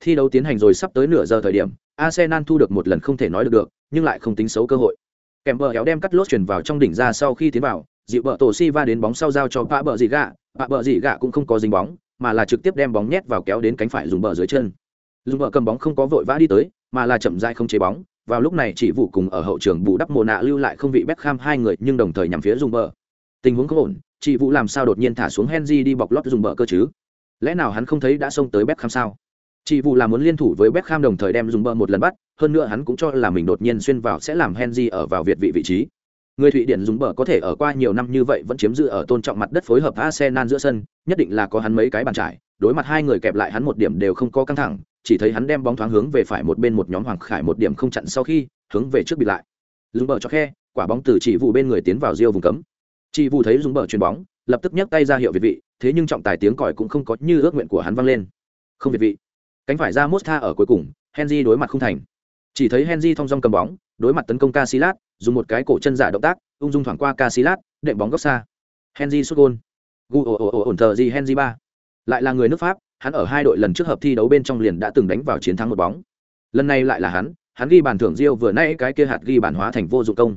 Thi đấu tiến hành rồi sắp tới nửa giờ thời điểm, Arsenal thu được một lần không thể nói được được, nhưng lại không tính xấu cơ hội. Kèm bờ héo đem cắt lốt chuyển vào trong đỉnh ra sau khi tiến vào, dịu bờ tổ si va đến bóng sau giao cho pạ bờ dị gạ, pạ bờ dị gạ cũng không có dính bóng, mà là trực tiếp đem bóng nhét vào kéo đến cánh phải dùng bờ dưới chân. Dùng bờ cầm bóng không có vội vã đi tới, mà là chậm rãi không chế bóng. Vào lúc này chỉ vụ cùng ở hậu trường bù đắp mồ nạ lưu lại không vị kham hai người nhưng đồng thời nhắm phía dùng bờ. Tình huống không ổn, chị vụ làm sao đột nhiên thả xuống Henry đi bọc lót dùng bờ cơ chứ? Lẽ nào hắn không thấy đã xông tới Beckham sao? chị vụ là muốn liên thủ với Beckham đồng thời đem dùng bờ một lần bắt, hơn nữa hắn cũng cho là mình đột nhiên xuyên vào sẽ làm Henry ở vào việt vị vị trí. Người Thụy Điển dùng bờ có thể ở qua nhiều năm như vậy vẫn chiếm giữ ở tôn trọng mặt đất phối hợp Arsenal giữa sân, nhất định là có hắn mấy cái bàn trải, đối mặt hai người kẹp lại hắn một điểm đều không có căng thẳng, chỉ thấy hắn đem bóng thoáng hướng về phải một bên một nhóm Hoàng Khải một điểm không chặn sau khi, hướng về trước bị lại. Dùng bờ cho khe, quả bóng từ chỉ vụ bên người tiến vào riêu vùng cấm. Chỉ vụ thấy dùng bờ chuyền bóng, lập tức nhấc tay ra hiệu việt vị, thế nhưng trọng tài tiếng còi cũng không có như ước nguyện của hắn vang lên. Không việt vị. Cánh phải ra Mosta ở cuối cùng, Henry đối mặt không thành. Chỉ thấy Henry thong dong cầm bóng, đối mặt tấn công Casilat dùng một cái cổ chân giả động tác, ung dung thoảng qua Casilat đệm bóng góc xa. Henry xuất gôn Gu ồ ồ ồ ổn thờ gì Henry ba. Lại là người nước Pháp, hắn ở hai đội lần trước hợp thi đấu bên trong liền đã từng đánh vào chiến thắng một bóng. Lần này lại là hắn, hắn ghi bàn thưởng Rio vừa nãy cái kia hạt ghi bàn hóa thành vô dụng công.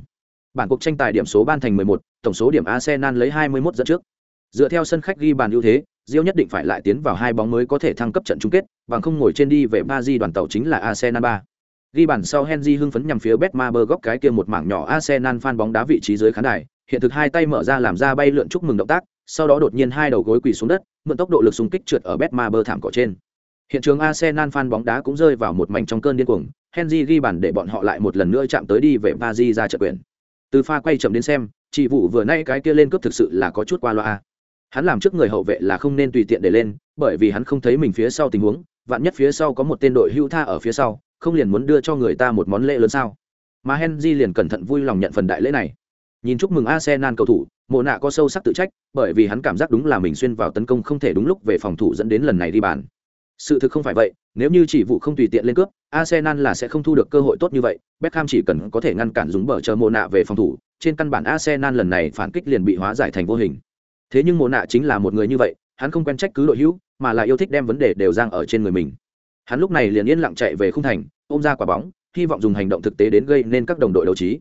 Bản cuộc tranh tài điểm số ban thành 11, tổng số điểm Arsenal lấy 21 dẫn trước. Dựa theo sân khách ghi bàn ưu thế, Rio nhất định phải lại tiến vào hai bóng mới có thể thăng cấp trận chung kết, bằng không ngồi trên đi về Paris đoàn tàu chính là Arsenal 3. Ghi bàn sau Henry hưng phấn nhằm phía Betmaber góc cái kia một mảng nhỏ Arsenal fan bóng đá vị trí dưới khán đài, hiện thực hai tay mở ra làm ra bay lượn chúc mừng động tác, sau đó đột nhiên hai đầu gối quỳ xuống đất, mượn tốc độ lực xung kích trượt ở Betmaber thảm cỏ trên. Hiện trường Arsenal fan bóng đá cũng rơi vào một mảnh trong cơn điên cuồng, Henry ghi bàn để bọn họ lại một lần nữa chạm tới đi về Paris ra trận quyền. Từ pha quay chậm đến xem, chỉ vụ vừa nay cái kia lên cướp thực sự là có chút qua loa. Hắn làm trước người hậu vệ là không nên tùy tiện để lên, bởi vì hắn không thấy mình phía sau tình huống, vạn nhất phía sau có một tên đội hưu tha ở phía sau, không liền muốn đưa cho người ta một món lễ lớn sao? Mà Henry liền cẩn thận vui lòng nhận phần đại lễ này. Nhìn chúc mừng Arsenal cầu thủ, Mộ nạ có sâu sắc tự trách, bởi vì hắn cảm giác đúng là mình xuyên vào tấn công không thể đúng lúc về phòng thủ dẫn đến lần này đi bàn. Sự thực không phải vậy, nếu như chỉ vụ không tùy tiện lên cướp, Arsenal là sẽ không thu được cơ hội tốt như vậy. Beckham chỉ cần có thể ngăn cản dũng bờ chờ Mộ nạ về phòng thủ, trên căn bản Arsenal lần này phản kích liền bị hóa giải thành vô hình. Thế nhưng Mộ nạ chính là một người như vậy, hắn không quen trách cứ đội hữu, mà là yêu thích đem vấn đề đều giang ở trên người mình. Hắn lúc này liền yên lặng chạy về khung thành, ôm ra quả bóng, hy vọng dùng hành động thực tế đến gây nên các đồng đội đấu trí.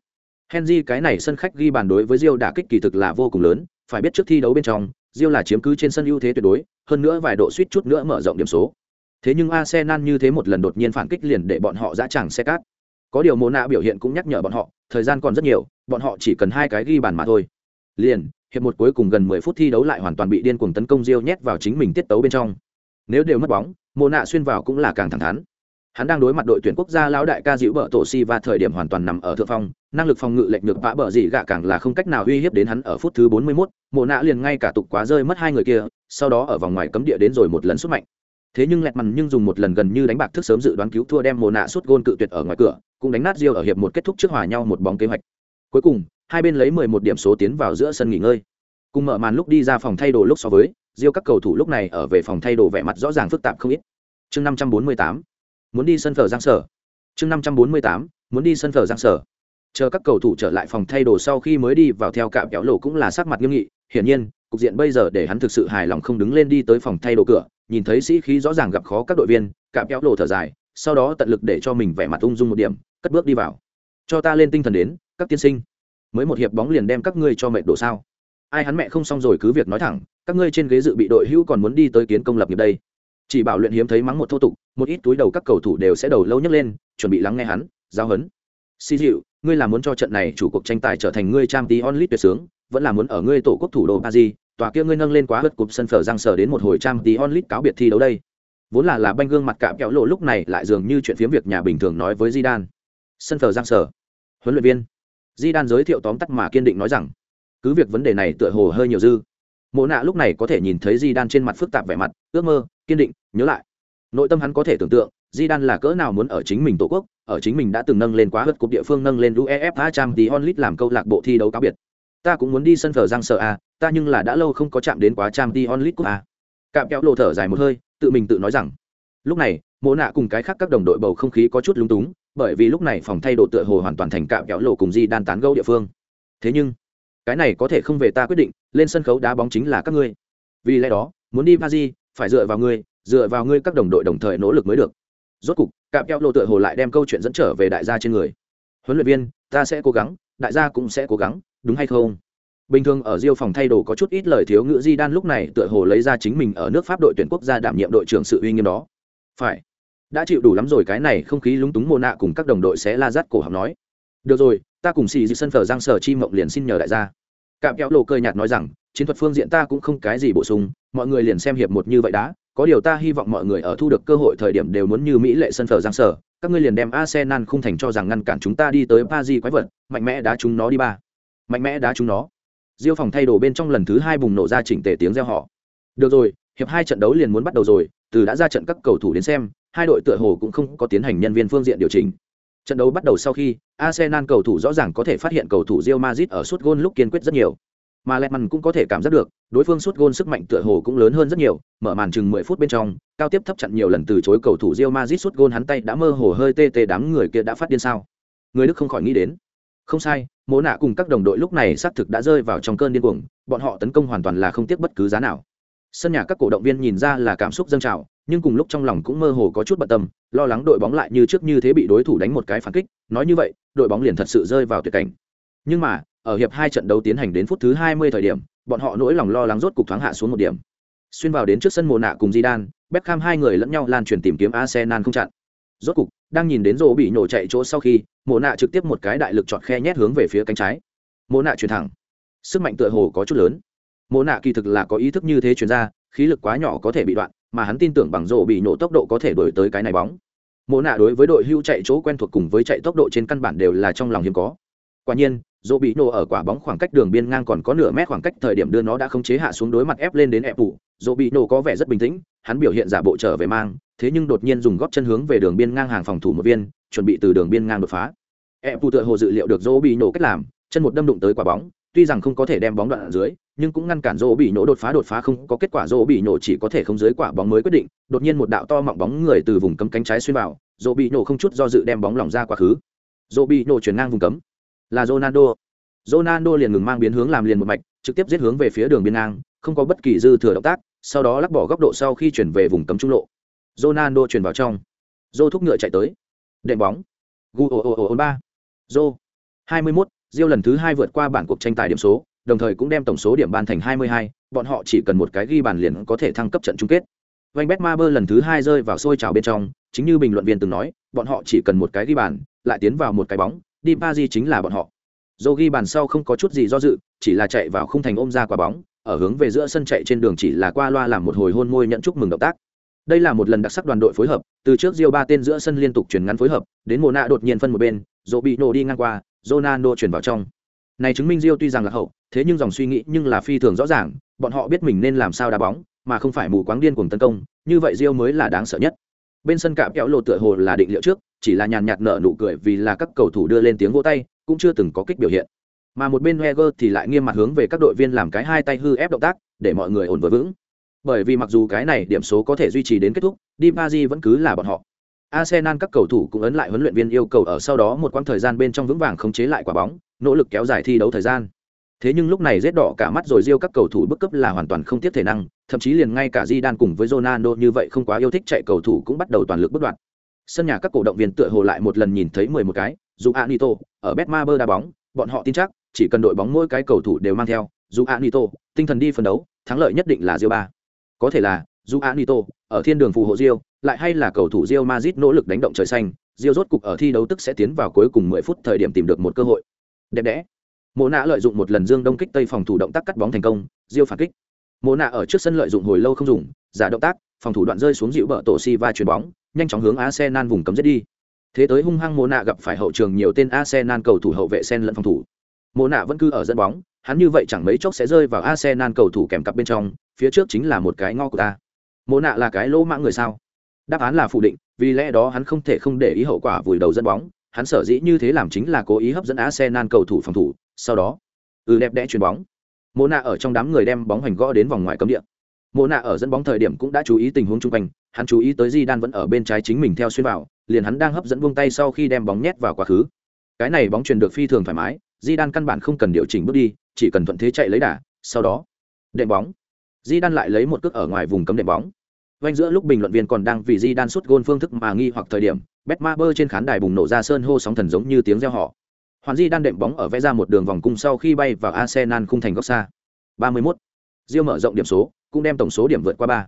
Henry cái này sân khách ghi bàn đối với Rio đả kích kỳ thực là vô cùng lớn, phải biết trước thi đấu bên trong, Rio là chiếm cứ trên sân ưu thế tuyệt đối, hơn nữa vài độ suýt chút nữa mở rộng điểm số. Thế nhưng Arsenal như thế một lần đột nhiên phản kích liền để bọn họ dã chẳng xe cát. Có điều Mona biểu hiện cũng nhắc nhở bọn họ, thời gian còn rất nhiều, bọn họ chỉ cần hai cái ghi bàn mà thôi. Liền, hiệp một cuối cùng gần 10 phút thi đấu lại hoàn toàn bị điên cuồng tấn công Rio nhét vào chính mình tiết tấu bên trong. Nếu đều mất bóng, Mona xuyên vào cũng là càng thẳng thắn. Hắn đang đối mặt đội tuyển quốc gia lão đại ca Dữu bợ tổ si và thời điểm hoàn toàn nằm ở thượng phong, năng lực phòng ngự lệch được vã bờ gì gạ càng là không cách nào uy hiếp đến hắn ở phút thứ 41, Mộ nạ liền ngay cả tục quá rơi mất hai người kia, sau đó ở vòng ngoài cấm địa đến rồi một lần sút mạnh. Thế nhưng lẹt mằn nhưng dùng một lần gần như đánh bạc thức sớm dự đoán cứu thua đem Mộ nạ sút gôn cự tuyệt ở ngoài cửa, cũng đánh nát Rio ở hiệp một kết thúc trước hòa nhau một bóng kế hoạch. Cuối cùng, hai bên lấy 11 điểm số tiến vào giữa sân nghỉ ngơi. Cùng mở màn lúc đi ra phòng thay đồ lúc so với, diêu các cầu thủ lúc này ở về phòng thay đồ vẻ mặt rõ ràng phức tạp không ít. Chương 548 muốn đi sân phở giang sở chương năm trăm bốn mươi tám muốn đi sân phở giang sở chờ các cầu thủ trở lại phòng thay đồ sau khi mới đi vào theo cạm kéo lộ cũng là sắc mặt nghiêm nghị hiển nhiên cục diện bây giờ để hắn thực sự hài lòng không đứng lên đi tới phòng thay đồ cửa nhìn thấy sĩ khí rõ ràng gặp khó các đội viên cạm kéo lộ thở dài sau đó tận lực để cho mình vẻ mặt ung dung một điểm cất bước đi vào cho ta lên tinh thần đến các tiên sinh mới một hiệp bóng liền đem các ngươi cho mệt đổ sao? Ai hắn mẹ không xong rồi cứ việc nói thẳng, các ngươi trên ghế dự bị đội hữu còn muốn đi tới kiến công lập nghiệp đây. Chỉ bảo luyện hiếm thấy mắng một thô tục, một ít túi đầu các cầu thủ đều sẽ đầu lâu nhấc lên, chuẩn bị lắng nghe hắn, giao hấn. Xì dịu ngươi là muốn cho trận này chủ cuộc tranh tài trở thành ngươi trang tí onlit tuyệt sướng, vẫn là muốn ở ngươi tổ quốc thủ đô paris, tòa kia ngươi nâng lên quá hất cục sân phở giang sở đến một hồi trang tí onlit cáo biệt thi đấu đây. Vốn là là banh gương mặt cạm kéo lộ lúc này lại dường như chuyện phiếm việc nhà bình thường nói với di đan sân phở giang sở huấn luyện viên di đan giới thiệu tóm tắt mà kiên định nói rằng, cứ việc vấn đề này tựa hồ hơi nhiều dư. Mộ nạ lúc này có thể nhìn thấy di đan trên mặt phức tạp vẻ mặt, ước mơ, kiên định, nhớ lại. Nội tâm hắn có thể tưởng tượng, di đan là cỡ nào muốn ở chính mình tổ quốc, ở chính mình đã từng nâng lên quá hớt cục địa phương, nâng lên uefa trang tí onlit làm câu lạc bộ thi đấu cá biệt. Ta cũng muốn đi sân thờ giang sợ a ta nhưng là đã lâu không có chạm đến quá trang tí onlit của a cạm kéo lộ thở dài một hơi, tự mình tự nói rằng, lúc này, mộ nạ cùng cái khác các đồng đội bầu không khí có chút lúng túng bởi vì lúc này phòng thay đồ tựa hồ hoàn toàn thành cạm kéo lộ cùng di đan tán gẫu địa phương. Thế nhưng, cái này có thể không về ta quyết định, lên sân khấu đá bóng chính là các ngươi. Vì lẽ đó, muốn đi paris, phải dựa vào ngươi, dựa vào ngươi các đồng đội đồng thời nỗ lực mới được. Rốt cục, cạm kéo lộ tựa hồ lại đem câu chuyện dẫn trở về đại gia trên người. Huấn luyện viên, ta sẽ cố gắng, đại gia cũng sẽ cố gắng, đúng hay không? Bình thường ở diêu phòng thay đồ có chút ít lời thiếu ngữ di đan lúc này tựa hồ lấy ra chính mình ở nước pháp đội tuyển quốc gia đảm nhiệm đội trưởng sự uy nghiêm đó. Phải đã chịu đủ lắm rồi, cái này không khí lúng túng mồ nạ cùng các đồng đội sẽ la rắt cổ học nói. Được rồi, ta cùng xì dị sân phở giang sở chi mộng liền xin nhờ đại gia. Cạm kéo lộ cơi nhạt nói rằng, chiến thuật phương diện ta cũng không cái gì bổ sung, mọi người liền xem hiệp một như vậy đã. Có điều ta hy vọng mọi người ở thu được cơ hội thời điểm đều muốn như mỹ lệ sân phở giang sở. Các ngươi liền đem arsenal không thành cho rằng ngăn cản chúng ta đi tới paris quái vật, mạnh mẽ đá chúng nó đi ba. Mạnh mẽ đá chúng nó. Diêu phòng thay đồ bên trong lần thứ hai bùng nổ ra chỉnh tề tiếng reo họ được rồi hiệp hai trận đấu liền muốn bắt đầu rồi, từ đã ra trận các cầu thủ đến xem, hai đội tựa hồ cũng không có tiến hành nhân viên phương diện điều chỉnh. Trận đấu bắt đầu sau khi, arsenal cầu thủ rõ ràng có thể phát hiện cầu thủ Real Madrid ở suốt gôn lúc kiên quyết rất nhiều. Mà Lehmann cũng có thể cảm giác được, đối phương suốt gôn sức mạnh tựa hồ cũng lớn hơn rất nhiều, mở màn chừng 10 phút bên trong, cao tiếp thấp chặn nhiều lần từ chối cầu thủ Real Madrid suốt gôn hắn tay đã mơ hồ hơi tê tê đám người kia đã phát điên sao. Người đức không khỏi nghĩ đến. Không sai mỗ nạ cùng các đồng đội lúc này xác thực đã rơi vào trong cơn điên cuồng, bọn họ tấn công hoàn toàn là không tiếc bất cứ giá nào sân nhà các cổ động viên nhìn ra là cảm xúc dâng trào, nhưng cùng lúc trong lòng cũng mơ hồ có chút bận tâm, lo lắng đội bóng lại như trước như thế bị đối thủ đánh một cái phản kích. Nói như vậy, đội bóng liền thật sự rơi vào tuyệt cảnh. Nhưng mà, ở hiệp hai trận đấu tiến hành đến phút thứ hai mươi thời điểm, bọn họ nỗi lòng lo lắng rốt cục thoáng hạ xuống một điểm. Xuyên vào đến trước sân mồ nạ cùng di đan Beckham hai người lẫn nhau lan truyền tìm kiếm Arsenal không chặn. Rốt cục, đang nhìn đến rổ bị nổ chạy chỗ sau khi mồ nạ trực tiếp một cái đại lực chọn khe nhét hướng về phía cánh trái. Mồ nạ chuyển thẳng. Sức mạnh tựa hồ có chút lớn. Mộ nạ kỳ thực là có ý thức như thế chuyển ra khí lực quá nhỏ có thể bị đoạn, mà hắn tin tưởng bằng rổ bị nổ tốc độ có thể đổi tới cái này bóng. Mộ nạ đối với đội hưu chạy chỗ quen thuộc cùng với chạy tốc độ trên căn bản đều là trong lòng hiếm có. Quả nhiên dỗ bị nổ ở quả bóng khoảng cách đường biên ngang còn có nửa mét khoảng cách thời điểm đưa nó đã không chế hạ xuống đối mặt ép lên đến ép phủ dỗ bị nổ có vẻ rất bình tĩnh, hắn biểu hiện giả bộ trở về mang, thế nhưng đột nhiên dùng góp chân hướng về đường biên ngang hàng phòng thủ một viên, chuẩn bị từ đường biên ngang đột phá. Ép phủ tựa hồ dự liệu được dỗ bị nổ cách làm, chân một đâm đụng tới quả bóng, tuy rằng không có thể đem bóng đoạn ở dưới nhưng cũng ngăn cản rô bị nổ đột phá đột phá không có kết quả rô bị nổ chỉ có thể không dưới quả bóng mới quyết định đột nhiên một đạo to mọng bóng người từ vùng cấm cánh trái xuyên vào rô bị nổ không chút do dự đem bóng lỏng ra quá khứ rô bị nổ chuyển ngang vùng cấm là Ronaldo Ronaldo liền ngừng mang biến hướng làm liền một mạch, trực tiếp giết hướng về phía đường biên ngang, không có bất kỳ dư thừa động tác, sau đó lắc bỏ góc độ sau khi chuyển về vùng cấm trung lộ. Ronaldo chuyển vào trong. Rô thúc ngựa chạy tới. Đệm bóng. Gu o o o 3. Zô. 21, Diêu lần thứ hai vượt qua bản cuộc tranh tài điểm số, đồng thời cũng đem tổng số điểm ban thành 22, bọn họ chỉ cần một cái ghi bàn liền có thể thăng cấp trận chung kết. Vành Betmaber lần thứ 2 rơi vào sôi trào bên trong, chính như bình luận viên từng nói, bọn họ chỉ cần một cái ghi bàn, lại tiến vào một cái bóng, đi Paris chính là bọn họ. Dù ghi bàn sau không có chút gì do dự chỉ là chạy vào không thành ôm ra quả bóng ở hướng về giữa sân chạy trên đường chỉ là qua loa làm một hồi hôn môi nhận chúc mừng động tác. Đây là một lần đặc sắc đoàn đội phối hợp từ trước Rio ba tên giữa sân liên tục chuyển ngắn phối hợp đến mùa đột nhiên phân một bên dỗ bị nổ đi ngang qua Ronaldo chuyển vào trong. Này chứng minh Rio tuy rằng là hậu thế nhưng dòng suy nghĩ nhưng là phi thường rõ ràng bọn họ biết mình nên làm sao đá bóng mà không phải mù quáng điên cuồng tấn công như vậy Rio mới là đáng sợ nhất. Bên sân cạm kéo lộ tựa hồ là định liệu trước chỉ là nhàn nhạt nở nụ cười vì là các cầu thủ đưa lên tiếng vỗ tay cũng chưa từng có kích biểu hiện. Mà một bên Heger thì lại nghiêm mặt hướng về các đội viên làm cái hai tay hư ép động tác để mọi người ổn vừa vững. Bởi vì mặc dù cái này điểm số có thể duy trì đến kết thúc Di Pazi vẫn cứ là bọn họ. Arsenal các cầu thủ cũng ấn lại huấn luyện viên yêu cầu ở sau đó một quãng thời gian bên trong vững vàng khống chế lại quả bóng, nỗ lực kéo dài thi đấu thời gian. Thế nhưng lúc này rét đỏ cả mắt rồi riêu các cầu thủ bức cấp là hoàn toàn không tiếp thể năng, thậm chí liền ngay cả Di Đan cùng với Ronaldo như vậy không quá yêu thích chạy cầu thủ cũng bắt đầu toàn lực bất đoạn. Sân nhà các cổ động viên tựa hồ lại một lần nhìn thấy mười một cái, dù Anito ở Betmaber đá bóng, bọn họ tin chắc chỉ cần đội bóng mỗi cái cầu thủ đều mang theo dù anito tinh thần đi phân đấu thắng lợi nhất định là rio ba. Có thể là dù anito ở thiên đường phù hộ rio lại hay là cầu thủ rio madrid nỗ lực đánh động trời xanh rio rốt cục ở thi đấu tức sẽ tiến vào cuối cùng 10 phút thời điểm tìm được một cơ hội. Đẹp đẽ mộ nạ lợi dụng một lần dương đông kích tây phòng thủ động tác cắt bóng thành công, diêu phản kích. Mộ nạ ở trước sân lợi dụng hồi lâu không dùng, giả động tác, phòng thủ đoạn rơi xuống dịu bờ tổ si và chuyền bóng, nhanh chóng hướng arsenal vùng cấm giết đi. Thế tới hung hăng mộ nạ gặp phải hậu trường nhiều tên arsenal cầu thủ hậu vệ sen lẫn phòng thủ. Mộ nạ vẫn cứ ở dẫn bóng, hắn như vậy chẳng mấy chốc sẽ rơi vào arsenal cầu thủ kèm cặp bên trong, phía trước chính là một cái ngo của ta. Mộ nạ là cái lỗ mãng người sao? Đáp án là phủ định, vì lẽ đó hắn không thể không để ý hậu quả vùi đầu dẫn bóng, hắn sở dĩ như thế làm chính là cố ý hấp dẫn arsenal cầu thủ phòng thủ sau đó ừ đẹp đẽ chuyền bóng. Mộ nạ ở trong đám người đem bóng hoành gõ đến vòng ngoài cấm địa. Mộ nạ ở dẫn bóng thời điểm cũng đã chú ý tình huống chung quanh, hắn chú ý tới di đan vẫn ở bên trái chính mình theo xuyên vào, liền hắn đang hấp dẫn vung tay sau khi đem bóng nhét vào quá khứ. Cái này bóng truyền được phi thường thoải mái di đan căn bản không cần điều chỉnh bước đi, chỉ cần thuận thế chạy lấy đà, sau đó, đệm bóng. Di đan lại lấy một cước ở ngoài vùng cấm đệm bóng. Vanh giữa lúc bình luận viên còn đang vì di đan sút gôn phương thức mà nghi hoặc thời điểm bet ma bơ trên khán đài bùng nổ ra sơn hô sóng thần giống như tiếng reo họ hoàn di đan đệm bóng ở vẽ ra một đường vòng cung sau khi bay vào arsenal khung thành góc xa 31. Diêu mở rộng điểm số cũng đem tổng số điểm vượt qua ba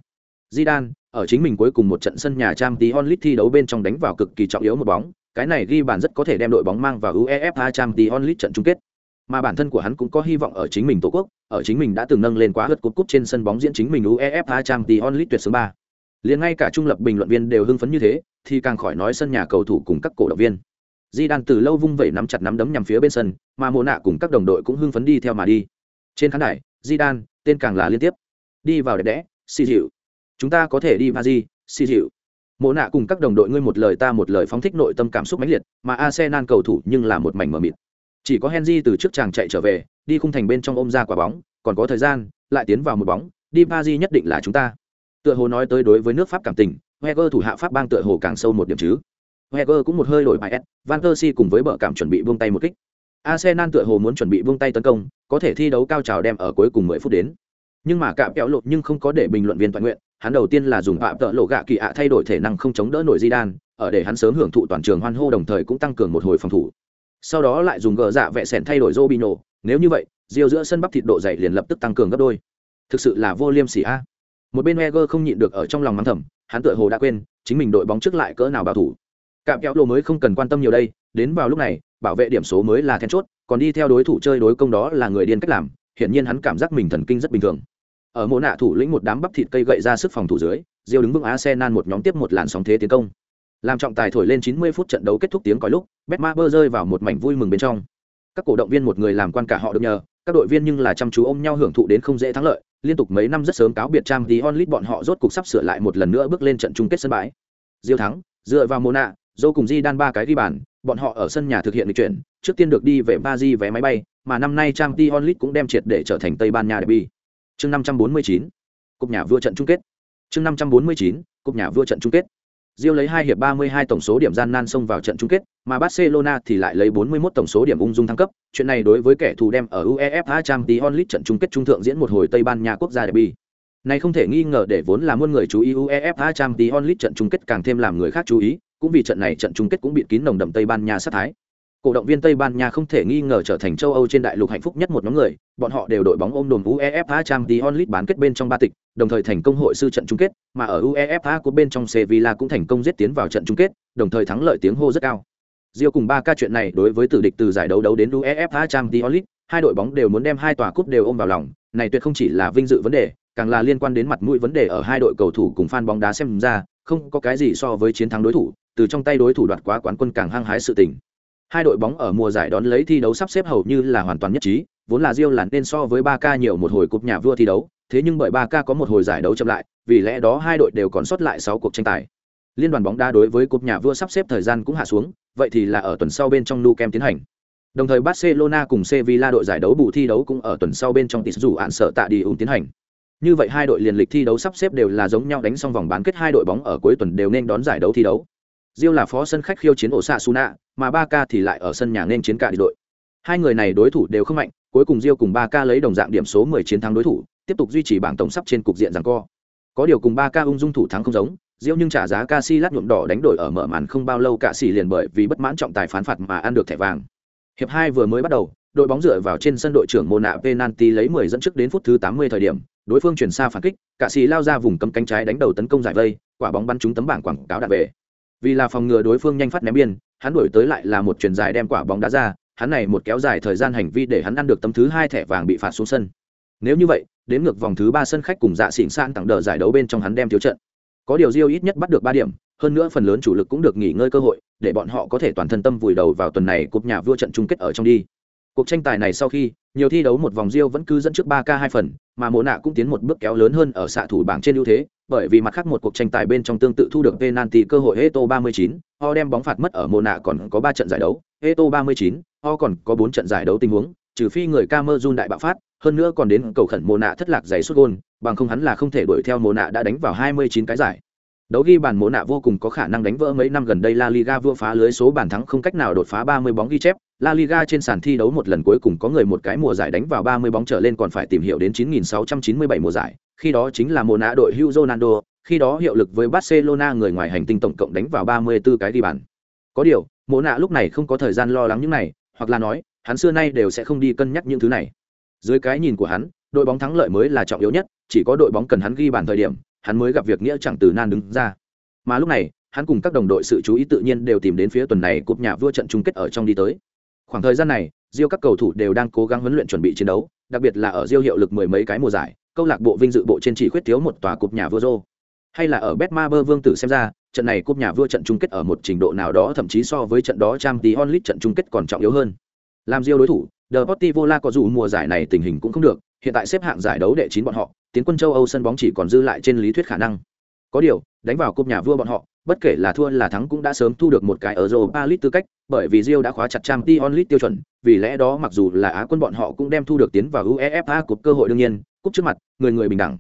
Zidane ở chính mình cuối cùng một trận sân nhà Champions League thi đấu bên trong đánh vào cực kỳ trọng yếu một bóng, cái này ghi bàn rất có thể đem đội bóng mang vào UEFA Champions League trận chung kết. Mà bản thân của hắn cũng có hy vọng ở chính mình tổ quốc, ở chính mình đã từng nâng lên quá hớt cúp cúp trên sân bóng diễn chính mình UEFA Champions League tuyệt số 3. Liền ngay cả trung lập bình luận viên đều hưng phấn như thế, thì càng khỏi nói sân nhà cầu thủ cùng các cổ động viên. Di Đan từ lâu vung vẩy nắm chặt nắm đấm nhằm phía bên sân, mà Mộ nạ cùng các đồng đội cũng hưng phấn đi theo mà đi. Trên khán đài, Di Đan tên càng là liên tiếp. Đi vào đẹp đẽ, xì dịu. Chúng ta có thể đi Paris, xì dịu mộ nạ cùng các đồng đội ngươi một lời ta một lời phóng thích nội tâm cảm xúc mãnh liệt mà arsenal cầu thủ nhưng là một mảnh mờ mịt chỉ có henry từ trước chàng chạy trở về đi khung thành bên trong ôm ra quả bóng còn có thời gian lại tiến vào một bóng đi Paris nhất định là chúng ta tựa hồ nói tới đối với nước pháp cảm tình heger thủ hạ pháp bang tựa hồ càng sâu một điểm chứ heger cũng một hơi đổi bài s van persie cùng với bờ cảm chuẩn bị buông tay một kích arsenal tựa hồ muốn chuẩn bị buông tay tấn công có thể thi đấu cao trào đem ở cuối cùng 10 phút đến nhưng mà cạm kẹo lột nhưng không có để bình luận viên toàn nguyện hắn đầu tiên là dùng phạm tợ lộ gạ kỳ ạ thay đổi thể năng không chống đỡ nổi di đan ở để hắn sớm hưởng thụ toàn trường hoan hô đồng thời cũng tăng cường một hồi phòng thủ sau đó lại dùng gờ dạ vẽ sẻn thay đổi Robinho, nếu như vậy, diều giữa sân bắp thịt độ dày liền lập tức tăng cường gấp đôi. Thực sự là vô liêm sỉ a. Một bên Wenger không nhịn được ở trong lòng mắng thầm, hắn tựa hồ đã quên, chính mình đội bóng trước lại cỡ nào bảo thủ. Cạm kéo lộ mới không cần quan tâm nhiều đây, đến vào lúc này, bảo vệ điểm số mới là then chốt, còn đi theo đối thủ chơi đối công đó là người điên cách làm, hiển nhiên hắn cảm giác mình thần kinh rất bình thường. Ở mộ nạ thủ lĩnh một đám bắp thịt cây gậy ra sức phòng thủ dưới diêu đứng vững arsenal một nhóm tiếp một làn sóng thế tiến công. Làm trọng tài thổi lên 90 phút trận đấu kết thúc tiếng còi lúc betmaber rơi vào một mảnh vui mừng bên trong. Các cổ động viên một người làm quan cả họ được nhờ các đội viên nhưng là chăm chú ôm nhau hưởng thụ đến không dễ thắng lợi liên tục mấy năm rất sớm cáo biệt trang tí onlit bọn họ rốt cục sắp sửa lại một lần nữa bước lên trận chung kết sân bãi. Diêu thắng dựa vào mộ nạ dô cùng di đan ba cái ghi bàn bọn họ ở sân nhà thực hiện lịch chuyển trước tiên được đi về ba di vé máy bay mà năm nay trang t onlit cũng đem triệt để trở thành tây ban nha derby chương năm trăm bốn mươi chín cúp nhà vua trận chung kết chương năm trăm bốn mươi chín cúp nhà vua trận chung kết Diêu lấy hai hiệp 32 tổng số điểm gian nan xông vào trận chung kết, mà Barcelona thì lại lấy 41 tổng số điểm ung dung thăng cấp. Chuyện này đối với kẻ thù đem ở UEFA Champions League trận chung kết trung thượng diễn một hồi Tây Ban Nha quốc gia derby. Này không thể nghi ngờ để vốn là muôn người chú ý UEFA Champions League trận chung kết càng thêm làm người khác chú ý, cũng vì trận này trận chung kết cũng bị kín nồng đậm Tây Ban Nha sát thái cổ động viên Tây Ban Nha không thể nghi ngờ trở thành châu Âu trên đại lục hạnh phúc nhất một nhóm người, bọn họ đều đội bóng ôm đồn UEFA Champions League bán kết bên trong ba tịch, đồng thời thành công hội sư trận chung kết, mà ở UEFA của bên trong Sevilla cũng thành công giết tiến vào trận chung kết, đồng thời thắng lợi tiếng hô rất cao. Rio cùng ba ca chuyện này đối với tử địch từ giải đấu đấu đến UEFA Champions League, hai đội bóng đều muốn đem hai tòa cúp đều ôm vào lòng, này tuyệt không chỉ là vinh dự vấn đề, càng là liên quan đến mặt mũi vấn đề ở hai đội cầu thủ cùng fan bóng đá xem ra, không có cái gì so với chiến thắng đối thủ, từ trong tay đối thủ đoạt quá quán quân càng hăng hái sự tình. Hai đội bóng ở mùa giải đón lấy thi đấu sắp xếp hầu như là hoàn toàn nhất trí, vốn là Real là nên so với Barca k nhiều một hồi cúp nhà vua thi đấu, thế nhưng bởi Barca k có một hồi giải đấu chậm lại, vì lẽ đó hai đội đều còn sót lại sáu cuộc tranh tài. Liên đoàn bóng đá đối với cúp nhà vua sắp xếp thời gian cũng hạ xuống, vậy thì là ở tuần sau bên trong Nou Camp tiến hành. Đồng thời barcelona cùng sevilla đội giải đấu bù thi đấu cũng ở tuần sau bên trong tỷ dù án sợ tạ đi ủng tiến hành. Như vậy hai đội liền lịch thi đấu sắp xếp đều là giống nhau đánh xong vòng bán kết hai đội bóng ở cuối tuần đều nên đón giải đấu thi đấu. Rio là phó sân khách khiêu chiến ổ xạ Suna, mà Barca thì lại ở sân nhà nên chiến cả đi đội. Hai người này đối thủ đều không mạnh, cuối cùng Rio cùng Barca lấy đồng dạng điểm số 10 chiến thắng đối thủ, tiếp tục duy trì bảng tổng sắp trên cục diện giằng co. Có điều cùng Barca ung dung thủ thắng không giống, Rio nhưng trả giá Casillas nhuộm đỏ đánh đổi ở mở màn không bao lâu cả xỉ liền bởi vì bất mãn trọng tài phán phạt mà ăn được thẻ vàng. Hiệp 2 vừa mới bắt đầu, đội bóng dựa vào trên sân đội trưởng Mona penalty lấy 10 dẫn trước đến phút thứ 80 thời điểm, đối phương chuyển xa phản kích, cả xỉ lao ra vùng cấm cánh trái đánh đầu tấn công giải vây, quả bóng bắn trúng tấm bảng quảng cáo đạn về vì là phòng ngừa đối phương nhanh phát ném biên, hắn đổi tới lại là một chuyền dài đem quả bóng đá ra, hắn này một kéo dài thời gian hành vi để hắn ăn được tấm thứ hai thẻ vàng bị phạt xuống sân. Nếu như vậy, đến ngược vòng thứ ba sân khách cùng dạ xỉn san tặng đờ giải đấu bên trong hắn đem thiếu trận. Có điều Rio ít nhất bắt được ba điểm, hơn nữa phần lớn chủ lực cũng được nghỉ ngơi cơ hội, để bọn họ có thể toàn thân tâm vùi đầu vào tuần này cúp nhà vua trận chung kết ở trong đi cuộc tranh tài này sau khi nhiều thi đấu một vòng riêu vẫn cứ dẫn trước ba k hai phần mà mộ nạ cũng tiến một bước kéo lớn hơn ở xạ thủ bảng trên ưu thế bởi vì mặt khác một cuộc tranh tài bên trong tương tự thu được penalty cơ hội Eto 39, O đem bóng phạt mất ở mùa nạ còn có 3 trận giải đấu, Eto 39, O còn có 4 trận giải đấu tình huống, trừ phi người Camerun đại bạo phát, hơn nữa còn đến cầu khẩn mùa nạ thất lạc giày sút gôn, bằng không hắn là không thể đuổi theo mồ nạ đã đánh vào 29 cái giải đấu ghi bàn mồ nạ vô cùng có khả năng đánh vỡ mấy năm gần đây La Liga vua phá lưới số bàn thắng không cách nào đột phá 30 bóng ghi chép. La Liga trên sàn thi đấu một lần cuối cùng có người một cái mùa giải đánh vào 30 bóng trở lên còn phải tìm hiểu đến 9697 mùa giải. Khi đó chính là mùa nạ đội Hugh Ronaldo, khi đó hiệu lực với Barcelona người ngoài hành tinh tổng cộng đánh vào 34 cái ghi bàn. Có điều mồ nạ lúc này không có thời gian lo lắng những này, hoặc là nói, hắn xưa nay đều sẽ không đi cân nhắc những thứ này. Dưới cái nhìn của hắn, đội bóng thắng lợi mới là trọng yếu nhất, chỉ có đội bóng cần hắn ghi bàn thời điểm hắn mới gặp việc nghĩa chẳng từ nan đứng ra. Mà lúc này, hắn cùng các đồng đội sự chú ý tự nhiên đều tìm đến phía tuần này cúp nhà vua trận chung kết ở trong đi tới. Khoảng thời gian này, Diêu các cầu thủ đều đang cố gắng huấn luyện chuẩn bị chiến đấu, đặc biệt là ở Diêu hiệu lực mười mấy cái mùa giải, câu lạc bộ vinh dự bộ trên chỉ khuyết thiếu một tòa cúp nhà vua rô. Hay là ở Betmaber Vương tử xem ra, trận này cúp nhà vua trận chung kết ở một trình độ nào đó thậm chí so với trận đó Champions League trận chung kết còn trọng yếu hơn. Làm Diêu đối thủ, Deportivo La có dù mùa giải này tình hình cũng không được, hiện tại xếp hạng giải đấu đệ chín bọn họ tiến quân châu âu sân bóng chỉ còn dư lại trên lý thuyết khả năng có điều đánh vào cúp nhà vua bọn họ bất kể là thua là thắng cũng đã sớm thu được một cái ở Europa League tư cách, bởi vì Rio đã khóa chặt Champions League tiêu chuẩn, vì lẽ đó mặc dù là Á quân bọn họ cũng đem thu được tiến vào UEFA cúp cơ hội đương nhiên, cúp trước mặt, người người bình đẳng.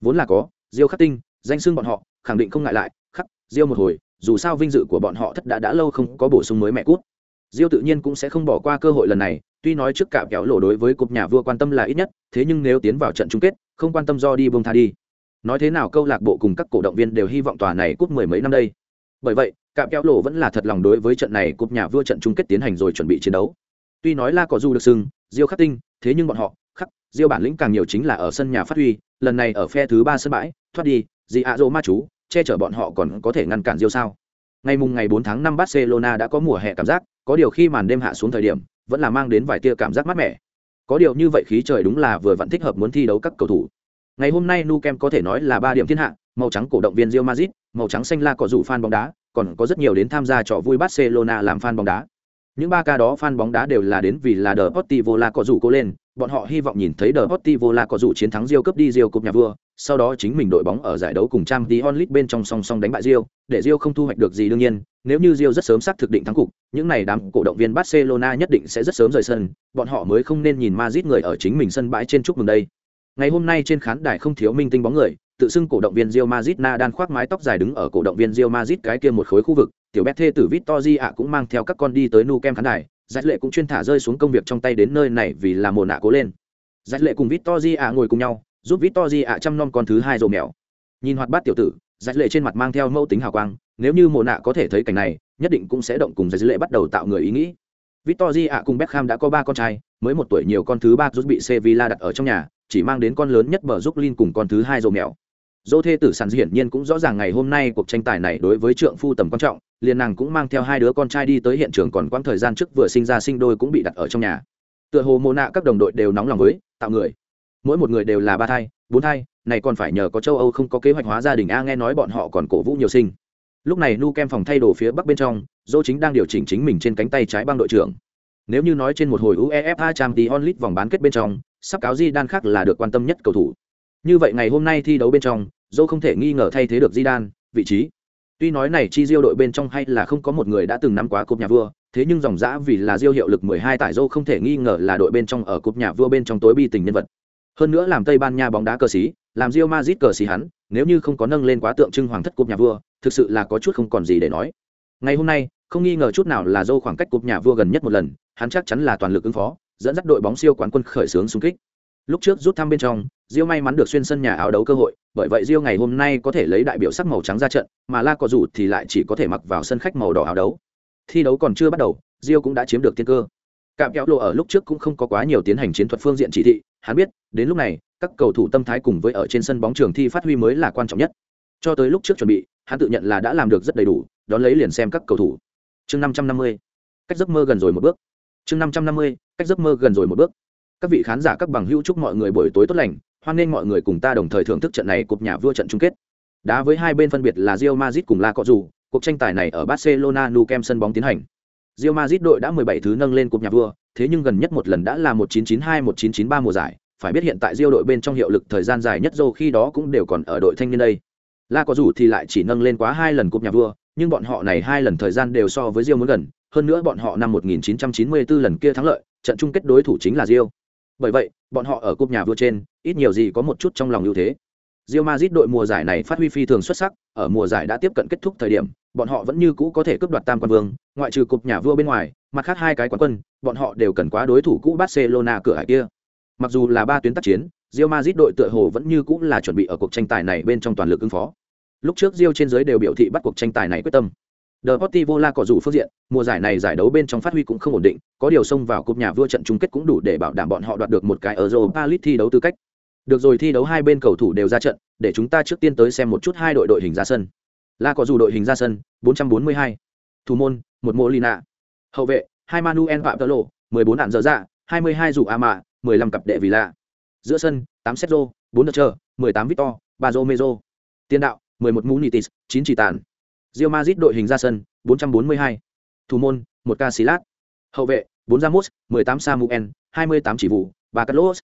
Vốn là có, Rio khắc tinh, danh xưng bọn họ, khẳng định không ngại lại, khắc, Rio một hồi, dù sao vinh dự của bọn họ thất đã đã lâu không có bổ sung mới mẹ cút. Rio tự nhiên cũng sẽ không bỏ qua cơ hội lần này, tuy nói trước cả kéo lộ đối với cúp nhà vua quan tâm là ít nhất, thế nhưng nếu tiến vào trận chung kết, không quan tâm do đi buông tha đi. Nói thế nào câu lạc bộ cùng các cổ động viên đều hy vọng tòa này cúp mười mấy năm đây. Bởi vậy, cạm kéo lộ vẫn là thật lòng đối với trận này cúp nhà vua trận chung kết tiến hành rồi chuẩn bị chiến đấu. Tuy nói La có du được sưng, diêu khắc tinh, thế nhưng bọn họ, khắc, diêu bản lĩnh càng nhiều chính là ở sân nhà phát huy, lần này ở phe thứ ba sân bãi, thoát đi, gì ạ ma chú, che chở bọn họ còn có thể ngăn cản diêu sao? Ngày mùng ngày 4 tháng 5 Barcelona đã có mùa hè cảm giác, có điều khi màn đêm hạ xuống thời điểm, vẫn là mang đến vài tia cảm giác mát mẻ. Có điều như vậy khí trời đúng là vừa vẫn thích hợp muốn thi đấu các cầu thủ. Ngày hôm nay Nu Kem có thể nói là ba điểm thiên hạ, màu trắng cổ động viên Real Madrid, màu trắng xanh la cỏ rủ fan bóng đá, còn có rất nhiều đến tham gia trò vui Barcelona làm fan bóng đá. Những ba ca đó fan bóng đá đều là đến vì là Deportivo La cỏ rủ cố lên, bọn họ hy vọng nhìn thấy Deportivo La có rủ chiến thắng Rio Cup đi Rio Cup nhà vua, sau đó chính mình đội bóng ở giải đấu cùng Champions League bên trong song song đánh bại Rio, để Rio không thu hoạch được gì đương nhiên, nếu như Rio rất sớm xác thực định thắng cục, những này đám cổ động viên Barcelona nhất định sẽ rất sớm rời sân, bọn họ mới không nên nhìn Madrid người ở chính mình sân bãi trên chúc mừng đây. Ngày hôm nay trên khán đài không thiếu minh tinh bóng người, tự xưng cổ động viên Real Madrid na đan khoác mái tóc dài đứng ở cổ động viên Real Madrid cái kia một khối khu vực, tiểu bé thê tử Victoria cũng mang theo các con đi tới nu kem khán đài, Giải lệ cũng chuyên thả rơi xuống công việc trong tay đến nơi này vì là mồ nạ cố lên. Giải lệ cùng Victory ạ ngồi cùng nhau, giúp Victory ạ chăm nom con thứ hai rồ mèo. Nhìn hoạt bát tiểu tử, Giải lệ trên mặt mang theo mâu tính hào quang, nếu như mồ nạ có thể thấy cảnh này, nhất định cũng sẽ động cùng Giải lệ bắt đầu tạo người ý nghĩ. Victory ạ cùng Beckham đã có ba con trai, mới một tuổi nhiều con thứ ba rút bị Sevilla đặt ở trong nhà, chỉ mang đến con lớn nhất bờ giúp Lin cùng con thứ hai rồ mèo dô thê tử sàn hiển nhiên cũng rõ ràng ngày hôm nay cuộc tranh tài này đối với trượng phu tầm quan trọng, liền nàng cũng mang theo hai đứa con trai đi tới hiện trường còn quãng thời gian trước vừa sinh ra sinh đôi cũng bị đặt ở trong nhà. Tựa hồ mô nạ các đồng đội đều nóng lòng với tạo người. Mỗi một người đều là ba thai, bốn thai, này còn phải nhờ có châu âu không có kế hoạch hóa gia đình a nghe nói bọn họ còn cổ vũ nhiều sinh. Lúc này nu kem phòng thay đồ phía bắc bên trong dô chính đang điều chỉnh chính mình trên cánh tay trái băng đội trưởng. Nếu như nói trên một hồi uefa trang t onlit vòng bán kết bên trong, sắp cáo di đan khác là được quan tâm nhất cầu thủ như vậy ngày hôm nay thi đấu bên trong, Zhou không thể nghi ngờ thay thế được Zidane, vị trí. Tuy nói này chi Diêu đội bên trong hay là không có một người đã từng nắm quá cúp nhà vua, thế nhưng dòng dã vì là Diêu hiệu lực 12 tại Zhou không thể nghi ngờ là đội bên trong ở cúp nhà vua bên trong tối bi tình nhân vật. Hơn nữa làm Tây Ban Nha bóng đá cờ sĩ, làm Real Madrid cờ sĩ hắn, nếu như không có nâng lên quá tượng trưng hoàng thất cúp nhà vua, thực sự là có chút không còn gì để nói. Ngày hôm nay, không nghi ngờ chút nào là Zhou khoảng cách cúp nhà vua gần nhất một lần, hắn chắc chắn là toàn lực ứng phó, dẫn dắt đội bóng siêu quán quân khởi xướng xung kích. Lúc trước rút thăm bên trong, Diêu may mắn được xuyên sân nhà áo đấu cơ hội, bởi vậy Diêu ngày hôm nay có thể lấy đại biểu sắc màu trắng ra trận, mà La Cọ Dụ thì lại chỉ có thể mặc vào sân khách màu đỏ áo đấu. Thi đấu còn chưa bắt đầu, Diêu cũng đã chiếm được tiên cơ. Cạm kéo lộ ở lúc trước cũng không có quá nhiều tiến hành chiến thuật phương diện chỉ thị, hắn biết, đến lúc này, các cầu thủ tâm thái cùng với ở trên sân bóng trường thi phát huy mới là quan trọng nhất. Cho tới lúc trước chuẩn bị, hắn tự nhận là đã làm được rất đầy đủ, đón lấy liền xem các cầu thủ. Chương 550, cách giấc mơ gần rồi một bước. Chương 550, cách giấc mơ gần rồi một bước các vị khán giả các bằng hữu chúc mọi người buổi tối tốt lành hoan nghênh mọi người cùng ta đồng thời thưởng thức trận này cúp nhà vua trận chung kết. Đá với hai bên phân biệt là Real Madrid cùng La Cọ Dù cuộc tranh tài này ở Barcelona Nou Camp sân bóng tiến hành. Real Madrid đội đã 17 thứ nâng lên cúp nhà vua, thế nhưng gần nhất một lần đã là 1992-1993 mùa giải. Phải biết hiện tại Real đội bên trong hiệu lực thời gian dài nhất dù khi đó cũng đều còn ở đội thanh niên đây. La Cọ Dù thì lại chỉ nâng lên quá hai lần cúp nhà vua, nhưng bọn họ này hai lần thời gian đều so với Real muốn gần. Hơn nữa bọn họ năm 1994 lần kia thắng lợi, trận chung kết đối thủ chính là Real. Bởi vậy, bọn họ ở cúp nhà vua trên ít nhiều gì có một chút trong lòng ưu thế. Real Madrid đội mùa giải này phát huy phi thường xuất sắc, ở mùa giải đã tiếp cận kết thúc thời điểm, bọn họ vẫn như cũ có thể cướp đoạt tam quan vương, ngoại trừ cúp nhà vua bên ngoài, mặt khác hai cái quán quân, bọn họ đều cần quá đối thủ cũ Barcelona cửa hải kia. Mặc dù là ba tuyến tác chiến, Real Madrid đội tựa hồ vẫn như cũ là chuẩn bị ở cuộc tranh tài này bên trong toàn lực ứng phó. Lúc trước Real trên dưới đều biểu thị bắt cuộc tranh tài này quyết tâm. Deportivo La Coruña dù phương diện, mùa giải này giải đấu bên trong phát huy cũng không ổn định, có điều xông vào cúp nhà vua trận chung kết cũng đủ để bảo đảm bọn họ đoạt được một cái Europa League thi đấu tư cách. Được rồi thi đấu hai bên cầu thủ đều ra trận, để chúng ta trước tiên tới xem một chút hai đội đội hình ra sân. La có dù đội hình ra sân, 442. Thủ môn, một Molina. Hậu vệ, hai Manuel Papelo, 14 ạn dở dạ, 22 dù Ama, 15 cặp đệ vì lạ Giữa sân, 8 Sergio, 4 Dutcher, 18 Victor, 3 Romero. Tiền đạo, 11 Munitis, 9 Chỉ Tàn. Real Madrid đội hình ra sân, 442. Thủ môn, 1 Casillas. Hậu vệ, 4 Ramos, 18 Samuel, 28 chỉ vụ, 3 Carlos.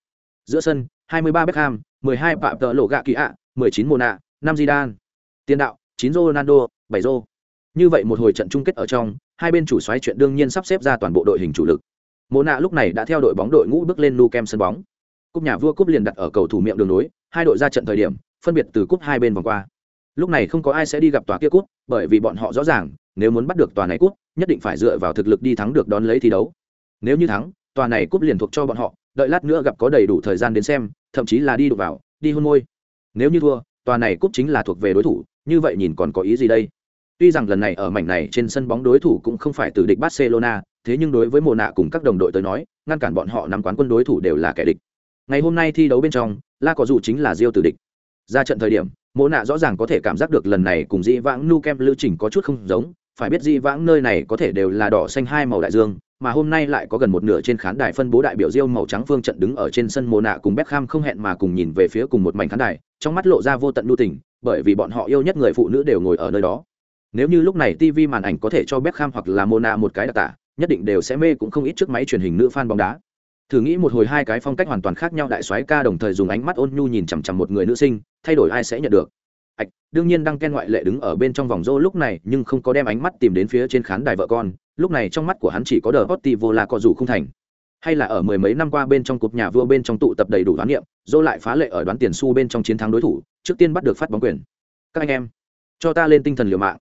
Giữa sân, 23 Beckham, 12 Phạm Tợ Lộ Gạ Kỳ ạ, 19 Mona, 5 Zidane. Tiền đạo, 9 Ronaldo, 7 Zô. Như vậy một hồi trận chung kết ở trong, hai bên chủ xoáy chuyện đương nhiên sắp xếp ra toàn bộ đội hình chủ lực. Mona lúc này đã theo đội bóng đội ngũ bước lên nu kem sân bóng. Cúp nhà vua cúp liền đặt ở cầu thủ miệng đường nối, hai đội ra trận thời điểm, phân biệt từ cúp hai bên vòng qua. Lúc này không có ai sẽ đi gặp tòa kia cúp, bởi vì bọn họ rõ ràng, nếu muốn bắt được tòa này cúp, nhất định phải dựa vào thực lực đi thắng được đón lấy thi đấu. Nếu như thắng, tòa này cúp liền thuộc cho bọn họ, đợi lát nữa gặp có đầy đủ thời gian đến xem, thậm chí là đi đụng vào, đi hôn môi. Nếu như thua, tòa này cúp chính là thuộc về đối thủ, như vậy nhìn còn có ý gì đây? Tuy rằng lần này ở mảnh này trên sân bóng đối thủ cũng không phải từ địch Barcelona, thế nhưng đối với mồ nạ cùng các đồng đội tới nói, ngăn cản bọn họ nắm quán quân đối thủ đều là kẻ địch. Ngày hôm nay thi đấu bên trong, La có dù chính là Diêu tử địch. Ra trận thời điểm, Mộ nạ rõ ràng có thể cảm giác được lần này cùng Di Vãng Nu Kem lưu trình có chút không giống, phải biết Di Vãng nơi này có thể đều là đỏ xanh hai màu đại dương, mà hôm nay lại có gần một nửa trên khán đài phân bố đại biểu Diêu màu trắng phương trận đứng ở trên sân mồ nạ cùng Beckham không hẹn mà cùng nhìn về phía cùng một mảnh khán đài, trong mắt lộ ra vô tận nhu tình, bởi vì bọn họ yêu nhất người phụ nữ đều ngồi ở nơi đó. Nếu như lúc này TV màn ảnh có thể cho Beckham hoặc là Mona một cái đặc tả, nhất định đều sẽ mê cũng không ít trước máy truyền hình nữ fan bóng đá. Thử nghĩ một hồi hai cái phong cách hoàn toàn khác nhau đại soái ca đồng thời dùng ánh mắt ôn nhu nhìn chằm chằm một người nữ sinh, thay đổi ai sẽ nhận được ạch đương nhiên đăng ken ngoại lệ đứng ở bên trong vòng rô lúc này, nhưng không có đem ánh mắt tìm đến phía trên khán đài vợ con, lúc này trong mắt của hắn chỉ có đờ vô là cò dù không thành. Hay là ở mười mấy năm qua bên trong cục nhà vua bên trong tụ tập đầy đủ đoán niệm, rô lại phá lệ ở đoán tiền xu bên trong chiến thắng đối thủ, trước tiên bắt được phát bóng quyền. Các anh em, cho ta lên tinh thần liều mạng.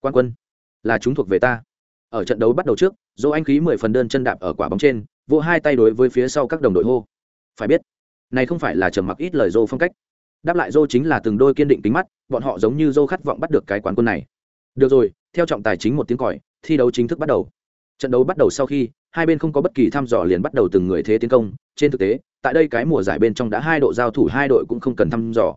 Quan quân là chúng thuộc về ta. Ở trận đấu bắt đầu trước dỗ anh khí mười phần đơn chân đạp ở quả bóng trên vỗ hai tay đối với phía sau các đồng đội hô. Phải biết này không phải là trầm mặc ít lời dô phong cách đáp lại dô chính là từng đôi kiên định tính mắt bọn họ giống như dô khát vọng bắt được cái quán quân này được rồi theo trọng tài chính một tiếng còi thi đấu chính thức bắt đầu trận đấu bắt đầu sau khi hai bên không có bất kỳ thăm dò liền bắt đầu từng người thế tiến công trên thực tế tại đây cái mùa giải bên trong đã hai đội giao thủ hai đội cũng không cần thăm dò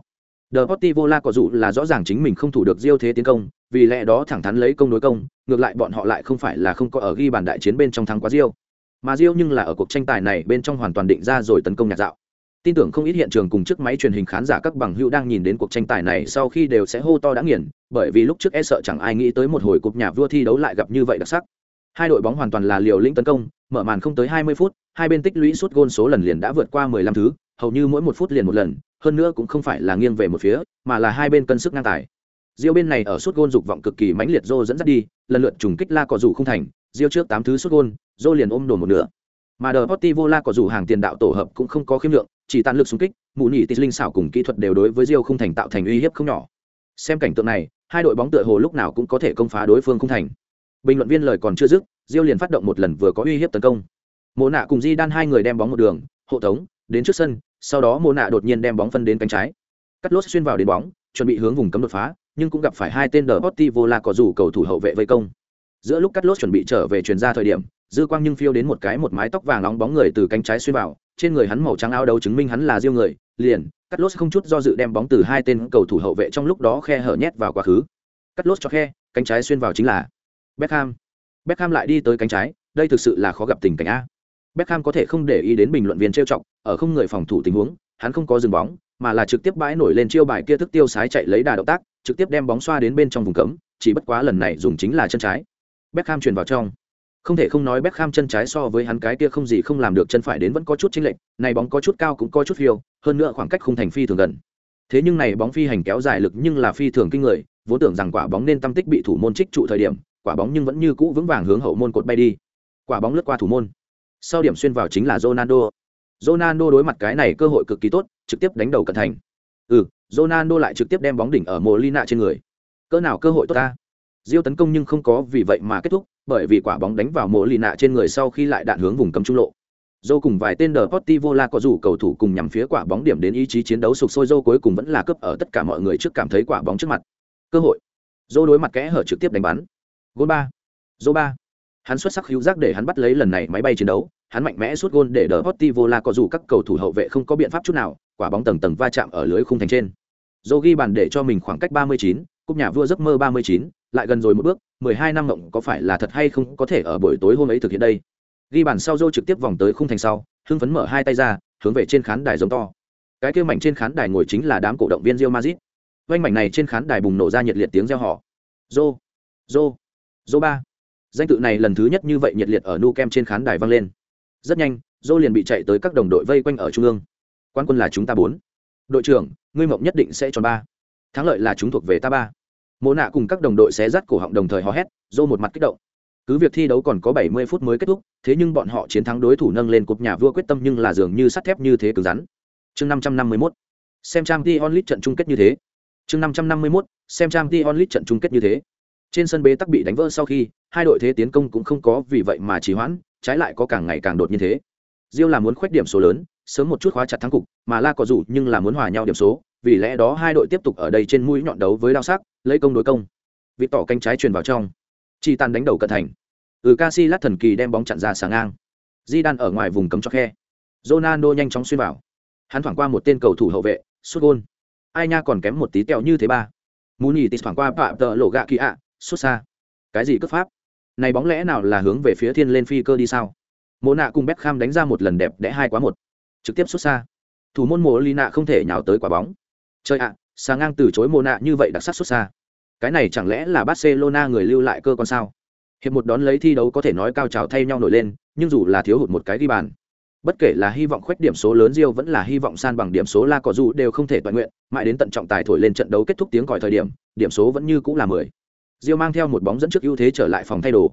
The Portivo La có dụ là rõ ràng chính mình không thủ được Diêu thế tiến công, vì lẽ đó thẳng thắn lấy công đối công, ngược lại bọn họ lại không phải là không có ở ghi bàn đại chiến bên trong thắng quá Diêu. Mà Diêu nhưng là ở cuộc tranh tài này bên trong hoàn toàn định ra rồi tấn công nhạt dạo. Tin tưởng không ít hiện trường cùng trước máy truyền hình khán giả các bằng hữu đang nhìn đến cuộc tranh tài này sau khi đều sẽ hô to đã nghiền, bởi vì lúc trước e sợ chẳng ai nghĩ tới một hồi cục nhà vua thi đấu lại gặp như vậy đặc sắc. Hai đội bóng hoàn toàn là liều lĩnh tấn công, mở màn không tới 20 phút, hai bên tích lũy suốt gôn số lần liền đã vượt qua 15 thứ, hầu như mỗi một phút liền một lần, hơn nữa cũng không phải là nghiêng về một phía, mà là hai bên cân sức ngang tài. Diêu bên này ở suốt gôn dục vọng cực kỳ mãnh liệt Zô dẫn dắt đi, lần lượt trùng kích La Cò rủ không thành, Diêu trước 8 thứ suốt gôn, Zô liền ôm đồn một nửa. Mà The Portivo La Cò rủ hàng tiền đạo tổ hợp cũng không có khiêm lượng, chỉ tàn lực xung kích, mụ nhị tít linh xảo cùng kỹ thuật đều đối với Diêu không thành tạo thành uy hiếp không nhỏ. Xem cảnh tượng này, hai đội bóng tựa hồ lúc nào cũng có thể công phá đối phương không thành. Bình luận viên lời còn chưa dứt, Diêu liền phát động một lần vừa có uy hiếp tấn công. Mộ nạ cùng Di Đan hai người đem bóng một đường, hộ tống, đến trước sân, sau đó Mộ nạ đột nhiên đem bóng phân đến cánh trái. Cắt lốt xuyên vào đến bóng, chuẩn bị hướng vùng cấm đột phá, nhưng cũng gặp phải hai tên đờ vô lại có rủ cầu thủ hậu vệ vây công. Giữa lúc cắt lốt chuẩn bị trở về truyền ra thời điểm, dư quang nhưng phiêu đến một cái một mái tóc vàng nóng bóng người từ cánh trái xuyên vào, trên người hắn màu trắng áo đấu chứng minh hắn là riêng người, liền, cắt lốt không chút do dự đem bóng từ hai tên cầu thủ hậu vệ trong lúc đó khe hở nhét vào quá khứ. Cắt lốt cho khe, cánh trái xuyên vào chính là Beckham. Beckham lại đi tới cánh trái, đây thực sự là khó gặp tình cảnh a. Beckham có thể không để ý đến bình luận viên trêu chọc, ở không người phòng thủ tình huống, hắn không có dừng bóng, mà là trực tiếp bãi nổi lên chiêu bài kia thức tiêu sái chạy lấy đà động tác, trực tiếp đem bóng xoa đến bên trong vùng cấm, chỉ bất quá lần này dùng chính là chân trái. Beckham truyền vào trong. Không thể không nói Beckham chân trái so với hắn cái kia không gì không làm được chân phải đến vẫn có chút chênh lệch, này bóng có chút cao cũng có chút phiêu, hơn nữa khoảng cách khung thành phi thường gần. Thế nhưng này bóng phi hành kéo dài lực nhưng là phi thường kinh người, vốn tưởng rằng quả bóng nên tâm tích bị thủ môn trích trụ thời điểm, quả bóng nhưng vẫn như cũ vững vàng hướng hậu môn cột bay đi. Quả bóng lướt qua thủ môn. Sau điểm xuyên vào chính là Ronaldo. Ronaldo đối mặt cái này cơ hội cực kỳ tốt, trực tiếp đánh đầu cận thành. Ừ, Ronaldo lại trực tiếp đem bóng đỉnh ở Molina trên người. Cỡ nào cơ hội tốt ta? Diêu tấn công nhưng không có vì vậy mà kết thúc, bởi vì quả bóng đánh vào Molina trên người sau khi lại đạn hướng vùng cấm trung lộ. Dô cùng vài tên Deportivo La có rủ cầu thủ cùng nhằm phía quả bóng điểm đến ý chí chiến đấu sục sôi Dô cuối cùng vẫn là cướp ở tất cả mọi người trước cảm thấy quả bóng trước mặt. Cơ hội. Dô đối mặt kẽ hở trực tiếp đánh bắn. Gol ba. Dô ba. Hắn xuất sắc hữu giác để hắn bắt lấy lần này máy bay chiến đấu, hắn mạnh mẽ sút gôn để Deportivo La có rủ các cầu thủ hậu vệ không có biện pháp chút nào, quả bóng tầng tầng va chạm ở lưới khung thành trên. Dô ghi bàn để cho mình khoảng cách 39, cúp nhà vua giấc mơ 39, lại gần rồi một bước, 12 năm mộng có phải là thật hay không có thể ở buổi tối hôm ấy thực hiện đây? Ghi bàn sau dô trực tiếp vòng tới khung thành sau hưng phấn mở hai tay ra hướng về trên khán đài giống to. Cái kêu mảnh trên khán đài ngồi chính là đám cổ động viên rio mazit oanh mảnh này trên khán đài bùng nổ ra nhiệt liệt tiếng reo họ dô dô dô ba. Danh tự này lần thứ nhất như vậy nhiệt liệt ở nu kem trên khán đài vang lên. Rất nhanh dô liền bị chạy tới các đồng đội vây quanh ở trung ương. Quan quân là chúng ta bốn. Đội trưởng ngươi mộng nhất định sẽ tròn ba. Thắng lợi là chúng thuộc về ta ba mộ nạ cùng các đồng đội sẽ rắt cổ họng đồng thời hò hét dô một mặt kích động cứ việc thi đấu còn có 70 phút mới kết thúc, thế nhưng bọn họ chiến thắng đối thủ nâng lên cục nhà vua quyết tâm nhưng là dường như sắt thép như thế cứng rắn. Chương 551. Xem Champions League trận chung kết như thế. Chương 551. Xem Champions League trận chung kết như thế. Trên sân bế tắc bị đánh vỡ sau khi, hai đội thế tiến công cũng không có vì vậy mà trì hoãn, trái lại có càng ngày càng đột nhiên thế. Rio là muốn khoét điểm số lớn, sớm một chút khóa chặt thắng cục, mà La có dù nhưng là muốn hòa nhau điểm số, vì lẽ đó hai đội tiếp tục ở đây trên mũi nhọn đấu với đao sắc, lấy công đối công. Vị tỏ canh trái truyền vào trong. Chi tàn đánh đầu cận thành. Ừ Casillas thần kỳ đem bóng chặn ra sáng ngang. Di đan ở ngoài vùng cấm cho khe. Ronaldo nhanh chóng xuyên vào. Hắn thoảng qua một tên cầu thủ hậu vệ sút gôn. Ai nha còn kém một tí tẹo như thế ba. Mù nhì tít thoảng qua bạ tợ lộ gạ kỳ ạ xuất xa. Cái gì cấp pháp? Này bóng lẽ nào là hướng về phía thiên lên phi cơ đi sao? Mộ nạ cùng Beckham đánh ra một lần đẹp đẽ hai quá một. Trực tiếp xuất xa. Thủ môn mộ ly nạ không thể nhào tới quả bóng trời ạ xà ngang từ chối mộ nạ như vậy đặc sắc xuất xa cái này chẳng lẽ là barcelona người lưu lại cơ con sao hiệp một đón lấy thi đấu có thể nói cao trào thay nhau nổi lên nhưng dù là thiếu hụt một cái ghi bàn bất kể là hy vọng khoét điểm số lớn Rio vẫn là hy vọng san bằng điểm số La Cỏ dù đều không thể toàn nguyện, mãi đến tận trọng tài thổi lên trận đấu kết thúc tiếng còi thời điểm, điểm số vẫn như cũng là 10. Rio mang theo một bóng dẫn trước ưu thế trở lại phòng thay đồ.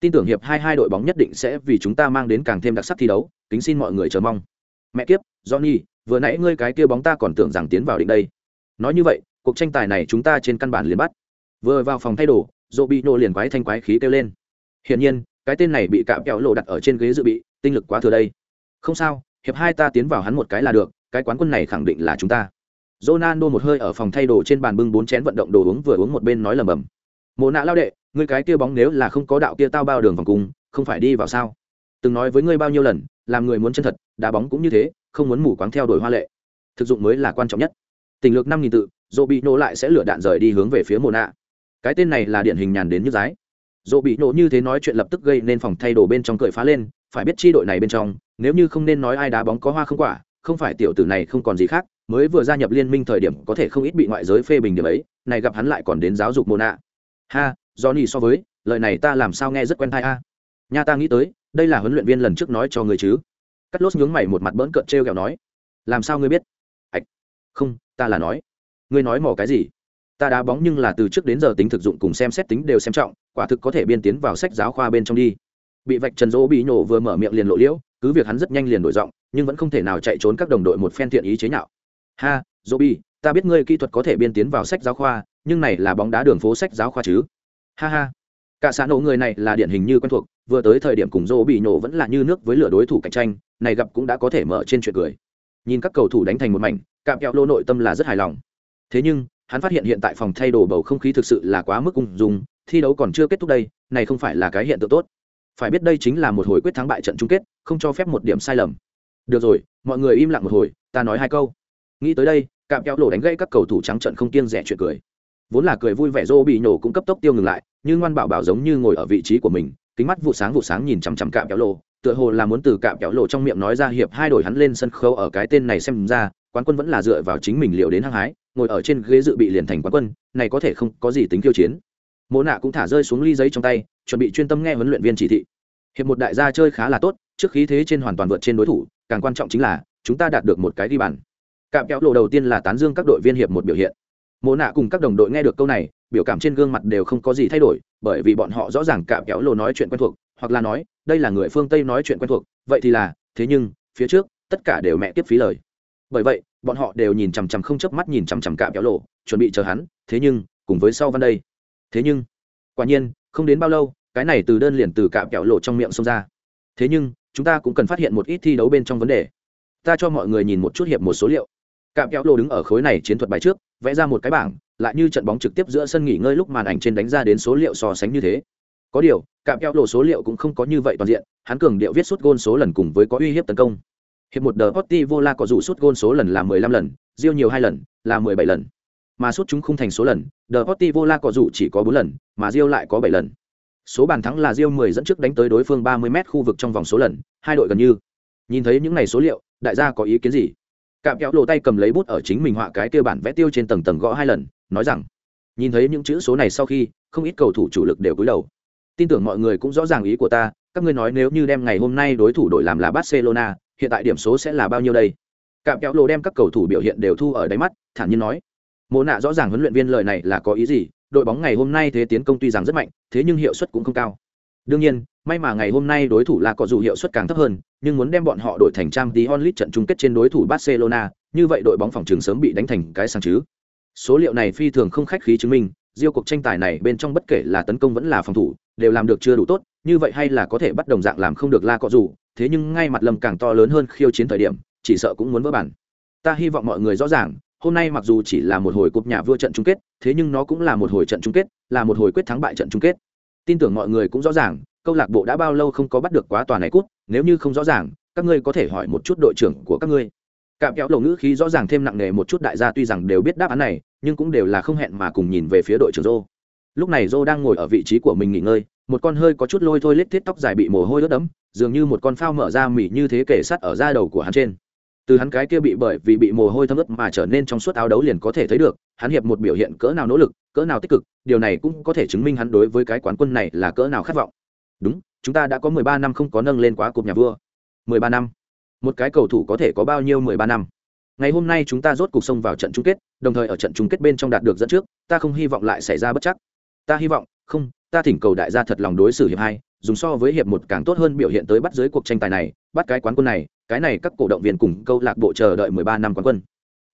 Tin tưởng hiệp hai hai đội bóng nhất định sẽ vì chúng ta mang đến càng thêm đặc sắc thi đấu, kính xin mọi người chờ mong. Mẹ kiếp, Johnny, vừa nãy ngươi cái kia bóng ta còn tưởng rằng tiến vào định đây. Nói như vậy, cuộc tranh tài này chúng ta trên căn bản liền bắt. Vừa vào phòng thay đồ dỗ bị nổ liền quái thanh quái khí kêu lên. Hiển nhiên cái tên này bị cạm kẹo lộ đặt ở trên ghế dự bị tinh lực quá thừa đây. Không sao hiệp hai ta tiến vào hắn một cái là được cái quán quân này khẳng định là chúng ta. Ronaldo một hơi ở phòng thay đồ trên bàn bưng bốn chén vận động đồ uống vừa uống một bên nói lầm bầm. Mộ nạ lao đệ ngươi cái kia bóng nếu là không có đạo kia tao bao đường vòng cung không phải đi vào sao? Từng nói với ngươi bao nhiêu lần làm người muốn chân thật, đá bóng cũng như thế, không muốn mù quáng theo đuổi hoa lệ. Thực dụng mới là quan trọng nhất. Tình lược năm nghìn tự dỗ bị nổ lại sẽ lửa đạn rời đi hướng về phía mồ nạ cái tên này là điển hình nhàn đến như giái. Dỗ bị nổ như thế nói chuyện lập tức gây nên phòng thay đồ bên trong cười phá lên, phải biết chi đội này bên trong, nếu như không nên nói ai đá bóng có hoa không quả, không phải tiểu tử này không còn gì khác, mới vừa gia nhập liên minh thời điểm có thể không ít bị ngoại giới phê bình điểm ấy, này gặp hắn lại còn đến giáo dục mồ nạ ha, johnny so với, lời này ta làm sao nghe rất quen thai a nha ta nghĩ tới, đây là huấn luyện viên lần trước nói cho người chứ. Cắt lốt nhướng mày một mặt bỡn cợt trêu kẹo nói. Làm sao ngươi biết? Ạch, không, ta là nói. Ngươi nói mỏ cái gì? Ta đá bóng nhưng là từ trước đến giờ tính thực dụng cùng xem xét tính đều xem trọng, quả thực có thể biên tiến vào sách giáo khoa bên trong đi. Bị vạch trần dỗ bị nhổ vừa mở miệng liền lộ liễu, cứ việc hắn rất nhanh liền đổi giọng, nhưng vẫn không thể nào chạy trốn các đồng đội một phen thiện ý chế nhạo. Ha dỗ bi ta biết ngươi kỹ thuật có thể biên tiến vào sách giáo khoa, nhưng này là bóng đá đường phố sách giáo khoa chứ. Ha ha cả xã nổ người này là điển hình như quen thuộc, vừa tới thời điểm cùng dỗ bị nổ vẫn là như nước với lửa đối thủ cạnh tranh, này gặp cũng đã có thể mở trên chuyện cười. Nhìn các cầu thủ đánh thành một mảnh, cạm kẹo lô nội tâm là rất hài lòng. Thế nhưng, hắn phát hiện hiện tại phòng thay đồ bầu không khí thực sự là quá mức ung dung, thi đấu còn chưa kết thúc đây, này không phải là cái hiện tượng tốt. Phải biết đây chính là một hồi quyết thắng bại trận chung kết, không cho phép một điểm sai lầm. Được rồi, mọi người im lặng một hồi, ta nói hai câu. Nghĩ tới đây, cạm kẹo lô đánh gãy các cầu thủ trắng trận không kiêng rẻ chuyện cười. Vốn là cười vui vẻ rô bị nổ cũng cấp tốc tiêu ngừng lại nhưng ngoan bảo bảo giống như ngồi ở vị trí của mình, kính mắt vụ sáng vụ sáng nhìn chằm chằm cạm kéo lộ, tựa hồ là muốn từ cạm kéo lộ trong miệng nói ra hiệp hai đổi hắn lên sân khấu ở cái tên này xem ra, quán quân vẫn là dựa vào chính mình liệu đến hăng hái, ngồi ở trên ghế dự bị liền thành quán quân, này có thể không có gì tính khiêu chiến. Mộ nạ cũng thả rơi xuống ly giấy trong tay, chuẩn bị chuyên tâm nghe huấn luyện viên chỉ thị. Hiệp một đại gia chơi khá là tốt, trước khí thế trên hoàn toàn vượt trên đối thủ, càng quan trọng chính là, chúng ta đạt được một cái ghi bàn. Cạm kéo lộ đầu tiên là tán dương các đội viên hiệp một biểu hiện mộ nạ cùng các đồng đội nghe được câu này, biểu cảm trên gương mặt đều không có gì thay đổi, bởi vì bọn họ rõ ràng cạm kéo lồ nói chuyện quen thuộc, hoặc là nói, đây là người phương tây nói chuyện quen thuộc, vậy thì là, thế nhưng, phía trước, tất cả đều mẹ tiếp phí lời. Bởi vậy, bọn họ đều nhìn chằm chằm không chớp mắt nhìn chằm chằm cạm kéo lộ chuẩn bị chờ hắn, thế nhưng, cùng với sau văn đây. Thế nhưng, quả nhiên, không đến bao lâu, cái này từ đơn liền từ cạm kéo lộ trong miệng xông ra. Thế nhưng, chúng ta cũng cần phát hiện một ít thi đấu bên trong vấn đề. Ta cho mọi người nhìn một chút hiệp một số liệu. Cạm kéo lộ đứng ở khối này chiến thuật bài trước vẽ ra một cái bảng, lại như trận bóng trực tiếp giữa sân nghỉ ngơi lúc màn ảnh trên đánh ra đến số liệu so sánh như thế. Có điều, cạm keo lộ số liệu cũng không có như vậy toàn diện, hắn cường điệu viết suốt gôn số lần cùng với có uy hiếp tấn công. Hiệp một đờ potti vola có dụ suốt gôn số lần là 15 lần riêu nhiều hai lần, là 17 lần. Mà suốt chúng không thành số lần đờ potti vola có dụ chỉ có bốn lần, mà riêu lại có bảy lần. Số bàn thắng là riêu 10 dẫn trước đánh tới đối phương 30 m khu vực trong vòng số lần, hai đội gần như. Nhìn thấy những này số liệu, đại gia có ý kiến gì? Cạm kéo lộ tay cầm lấy bút ở chính mình họa cái kia bản vẽ tiêu trên tầng tầng gõ hai lần, nói rằng, nhìn thấy những chữ số này sau khi, không ít cầu thủ chủ lực đều cúi đầu. Tin tưởng mọi người cũng rõ ràng ý của ta, các ngươi nói nếu như đem ngày hôm nay đối thủ đội làm là barcelona, hiện tại điểm số sẽ là bao nhiêu đây? Cạm kéo lộ đem các cầu thủ biểu hiện đều thu ở đáy mắt, thản nhiên nói mồ nạ rõ ràng huấn luyện viên lời này là có ý gì, đội bóng ngày hôm nay thế tiến công tuy rằng rất mạnh, thế nhưng hiệu suất cũng không cao đương nhiên may mà ngày hôm nay đối thủ là có dù hiệu suất càng thấp hơn nhưng muốn đem bọn họ đổi thành trang tí onlit trận chung kết trên đối thủ barcelona như vậy đội bóng phòng trường sớm bị đánh thành cái sang chứ số liệu này phi thường không khách khí chứng minh riêng cuộc tranh tài này bên trong bất kể là tấn công vẫn là phòng thủ, đều làm được chưa đủ tốt, như vậy hay là có thể bắt đồng dạng làm không được la cọ dù, thế nhưng ngay mặt lầm càng to lớn hơn khiêu chiến thời điểm, chỉ sợ cũng muốn vỡ bản. Ta hy vọng mọi người rõ ràng, hôm nay mặc dù chỉ là một hồi cúp nhà vua trận chung kết, thế nhưng nó cũng là một hồi trận chung kết, là một hồi quyết thắng bại trận chung kết. Tin tưởng mọi người cũng rõ ràng, câu lạc bộ đã bao lâu không có bắt được quá tòa này cút, nếu như không rõ ràng, các ngươi có thể hỏi một chút đội trưởng của các ngươi. Cạm kéo lộ ngữ khí rõ ràng thêm nặng nề một chút đại gia tuy rằng đều biết đáp án này, nhưng cũng đều là không hẹn mà cùng nhìn về phía đội trưởng rô Lúc này rô đang ngồi ở vị trí của mình nghỉ ngơi, một con hơi có chút lôi thôi lết thiết tóc dài bị mồ hôi ướt đẫm, dường như một con phao mở ra mỉ như thế kể sắt ở da đầu của hắn trên. Từ hắn cái kia bị bởi vì bị mồ hôi thấm ướt mà trở nên trong suốt áo đấu liền có thể thấy được, hắn hiệp một biểu hiện cỡ nào nỗ lực, cỡ nào tích cực, điều này cũng có thể chứng minh hắn đối với cái quán quân này là cỡ nào khát vọng. Đúng, chúng ta đã có 13 năm không có nâng lên quá cục nhà vua. 13 năm. Một cái cầu thủ có thể có bao nhiêu 13 năm? ngày hôm nay chúng ta rốt cuộc xông vào trận chung kết đồng thời ở trận chung kết bên trong đạt được dẫn trước ta không hy vọng lại xảy ra bất chắc ta hy vọng không ta thỉnh cầu đại gia thật lòng đối xử hiệp hai dùng so với hiệp một càng tốt hơn biểu hiện tới bắt dưới cuộc tranh tài này bắt cái quán quân này cái này các cổ động viên cùng câu lạc bộ chờ đợi mười ba năm quán quân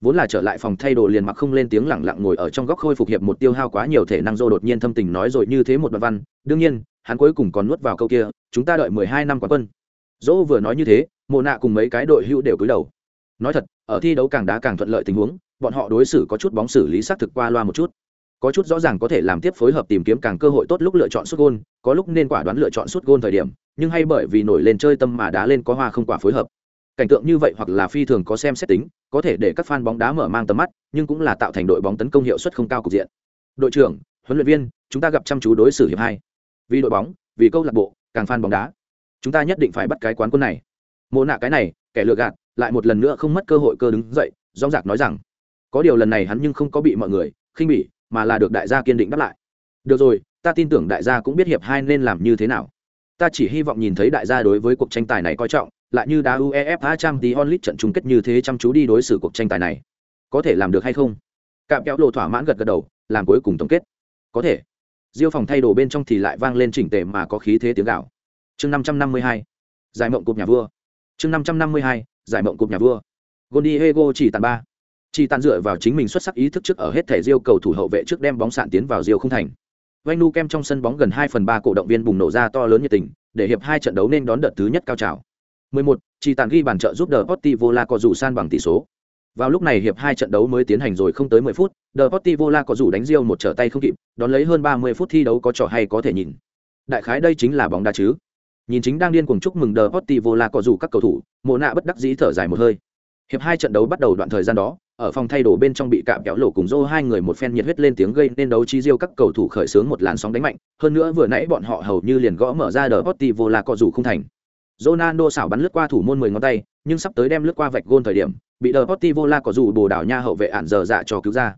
vốn là trở lại phòng thay đồ liền mặc không lên tiếng lẳng lặng ngồi ở trong góc khôi phục hiệp một tiêu hao quá nhiều thể năng dô đột nhiên thâm tình nói rồi như thế một đoạn văn, đương nhiên, hắn cuối cùng còn nuốt vào câu kia, chúng ta đợi mười hai năm quán quân. Dỗ vừa nói như thế mồ nạ cùng mấy cái đội hữu đều cúi đầu. Nói thật, ở thi đấu càng đá càng thuận lợi tình huống, bọn họ đối xử có chút bóng xử lý xác thực qua loa một chút. Có chút rõ ràng có thể làm tiếp phối hợp tìm kiếm càng cơ hội tốt lúc lựa chọn sút gôn, có lúc nên quả đoán lựa chọn sút gôn thời điểm, nhưng hay bởi vì nổi lên chơi tâm mà đá lên có hoa không quả phối hợp cảnh tượng như vậy hoặc là phi thường có xem xét tính, có thể để các fan bóng đá mở mang tầm mắt, nhưng cũng là tạo thành đội bóng tấn công hiệu suất không cao cục diện. Đội trưởng, huấn luyện viên, chúng ta gặp chăm chú đối xử hiệp hai. Vì đội bóng, vì câu lạc bộ, càng fan bóng đá. Chúng ta nhất định phải bắt cái quán quân này. Mô nạ cái này, kẻ lừa gạt, lại một lần nữa không mất cơ hội cơ đứng dậy dong dạc nói rằng, có điều lần này hắn nhưng không có bị mọi người khinh bỉ, mà là được đại gia kiên định đáp lại. Được rồi, ta tin tưởng đại gia cũng biết hiệp hai nên làm như thế nào. Ta chỉ hy vọng nhìn thấy đại gia đối với cuộc tranh tài này coi trọng lại như đá uefa Champions League trận chung kết như thế chăm chú đi đối xử cuộc tranh tài này. Có thể làm được hay không? Cạm kéo lộ thỏa mãn gật gật đầu, làm cuối cùng tổng kết. Có thể. Diêu phòng thay đồ bên trong thì lại vang lên chỉnh tề mà có khí thế tiếng gạo. Chương năm trăm năm mươi hai. Giải mộng cục nhà vua. Chương năm trăm năm mươi hai. Giải mộng cục nhà vua. Gondi hego chỉ tàn ba. Chỉ tàn dựa vào chính mình xuất sắc ý thức trước ở hết thể diêu cầu thủ hậu vệ trước đem bóng sạn tiến vào diêu không thành. Vanh nu kem trong sân bóng gần hai phần ba cổ động viên bùng nổ ra to lớn nhiệt tình, để hiệp hai trận đấu nên đón đợt thứ nhất cao trào. 11. Chỉ tàn ghi bàn trợ giúp The La có rủ san bằng tỷ số. Vào lúc này hiệp hai trận đấu mới tiến hành rồi không tới 10 phút, The La có rủ đánh riêu một trở tay không kịp, đón lấy hơn 30 phút thi đấu có trò hay có thể nhìn. Đại khái đây chính là bóng đá chứ. Nhìn chính đang điên cuồng chúc mừng The La có rủ các cầu thủ, Mộ Na bất đắc dĩ thở dài một hơi. Hiệp hai trận đấu bắt đầu đoạn thời gian đó, ở phòng thay đồ bên trong bị cạm kéo lỗ cùng Zô hai người một phen nhiệt huyết lên tiếng gây nên đấu trí diêu các cầu thủ khởi xướng một làn sóng đánh mạnh, hơn nữa vừa nãy bọn họ hầu như liền gõ mở ra đờ Portivo có rủ không thành. Ronaldo xảo bắn lướt qua thủ môn 10 ngón tay, nhưng sắp tới đem lướt qua vạch gôn thời điểm, bị Deportivo La có rủ bồ đảo nha hậu vệ ản giờ dạ cho cứu ra.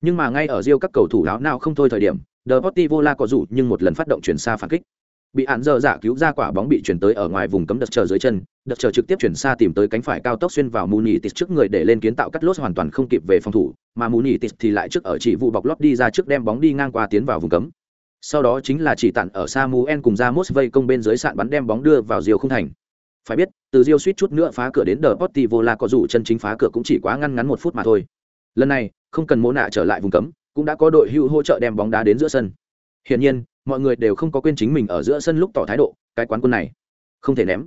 Nhưng mà ngay ở diêu các cầu thủ láo nào không thôi thời điểm, Deportivo La có rủ nhưng một lần phát động chuyển xa phản kích bị ản giờ dạ cứu ra quả bóng bị chuyển tới ở ngoài vùng cấm đợt chờ dưới chân đợt chờ trực tiếp chuyển xa tìm tới cánh phải cao tốc xuyên vào mù tít trước người để lên kiến tạo cắt lốt hoàn toàn không kịp về phòng thủ mà mù tít thì lại trước ở chỉ vụ bọc lót đi ra trước đem bóng đi ngang qua tiến vào vùng cấm sau đó chính là chỉ tặn ở Samuel cùng ra Mos vây công bên dưới sạn bắn đem bóng đưa vào diều không thành Phải biết, từ Rio suýt chút nữa phá cửa đến Deportivo La có dù chân chính phá cửa cũng chỉ quá ngăn ngắn một phút mà thôi. Lần này, không cần mỗ nạ trở lại vùng cấm, cũng đã có đội hữu hỗ trợ đem bóng đá đến giữa sân. Hiển nhiên, mọi người đều không có quên chính mình ở giữa sân lúc tỏ thái độ, cái quán quân này không thể ném.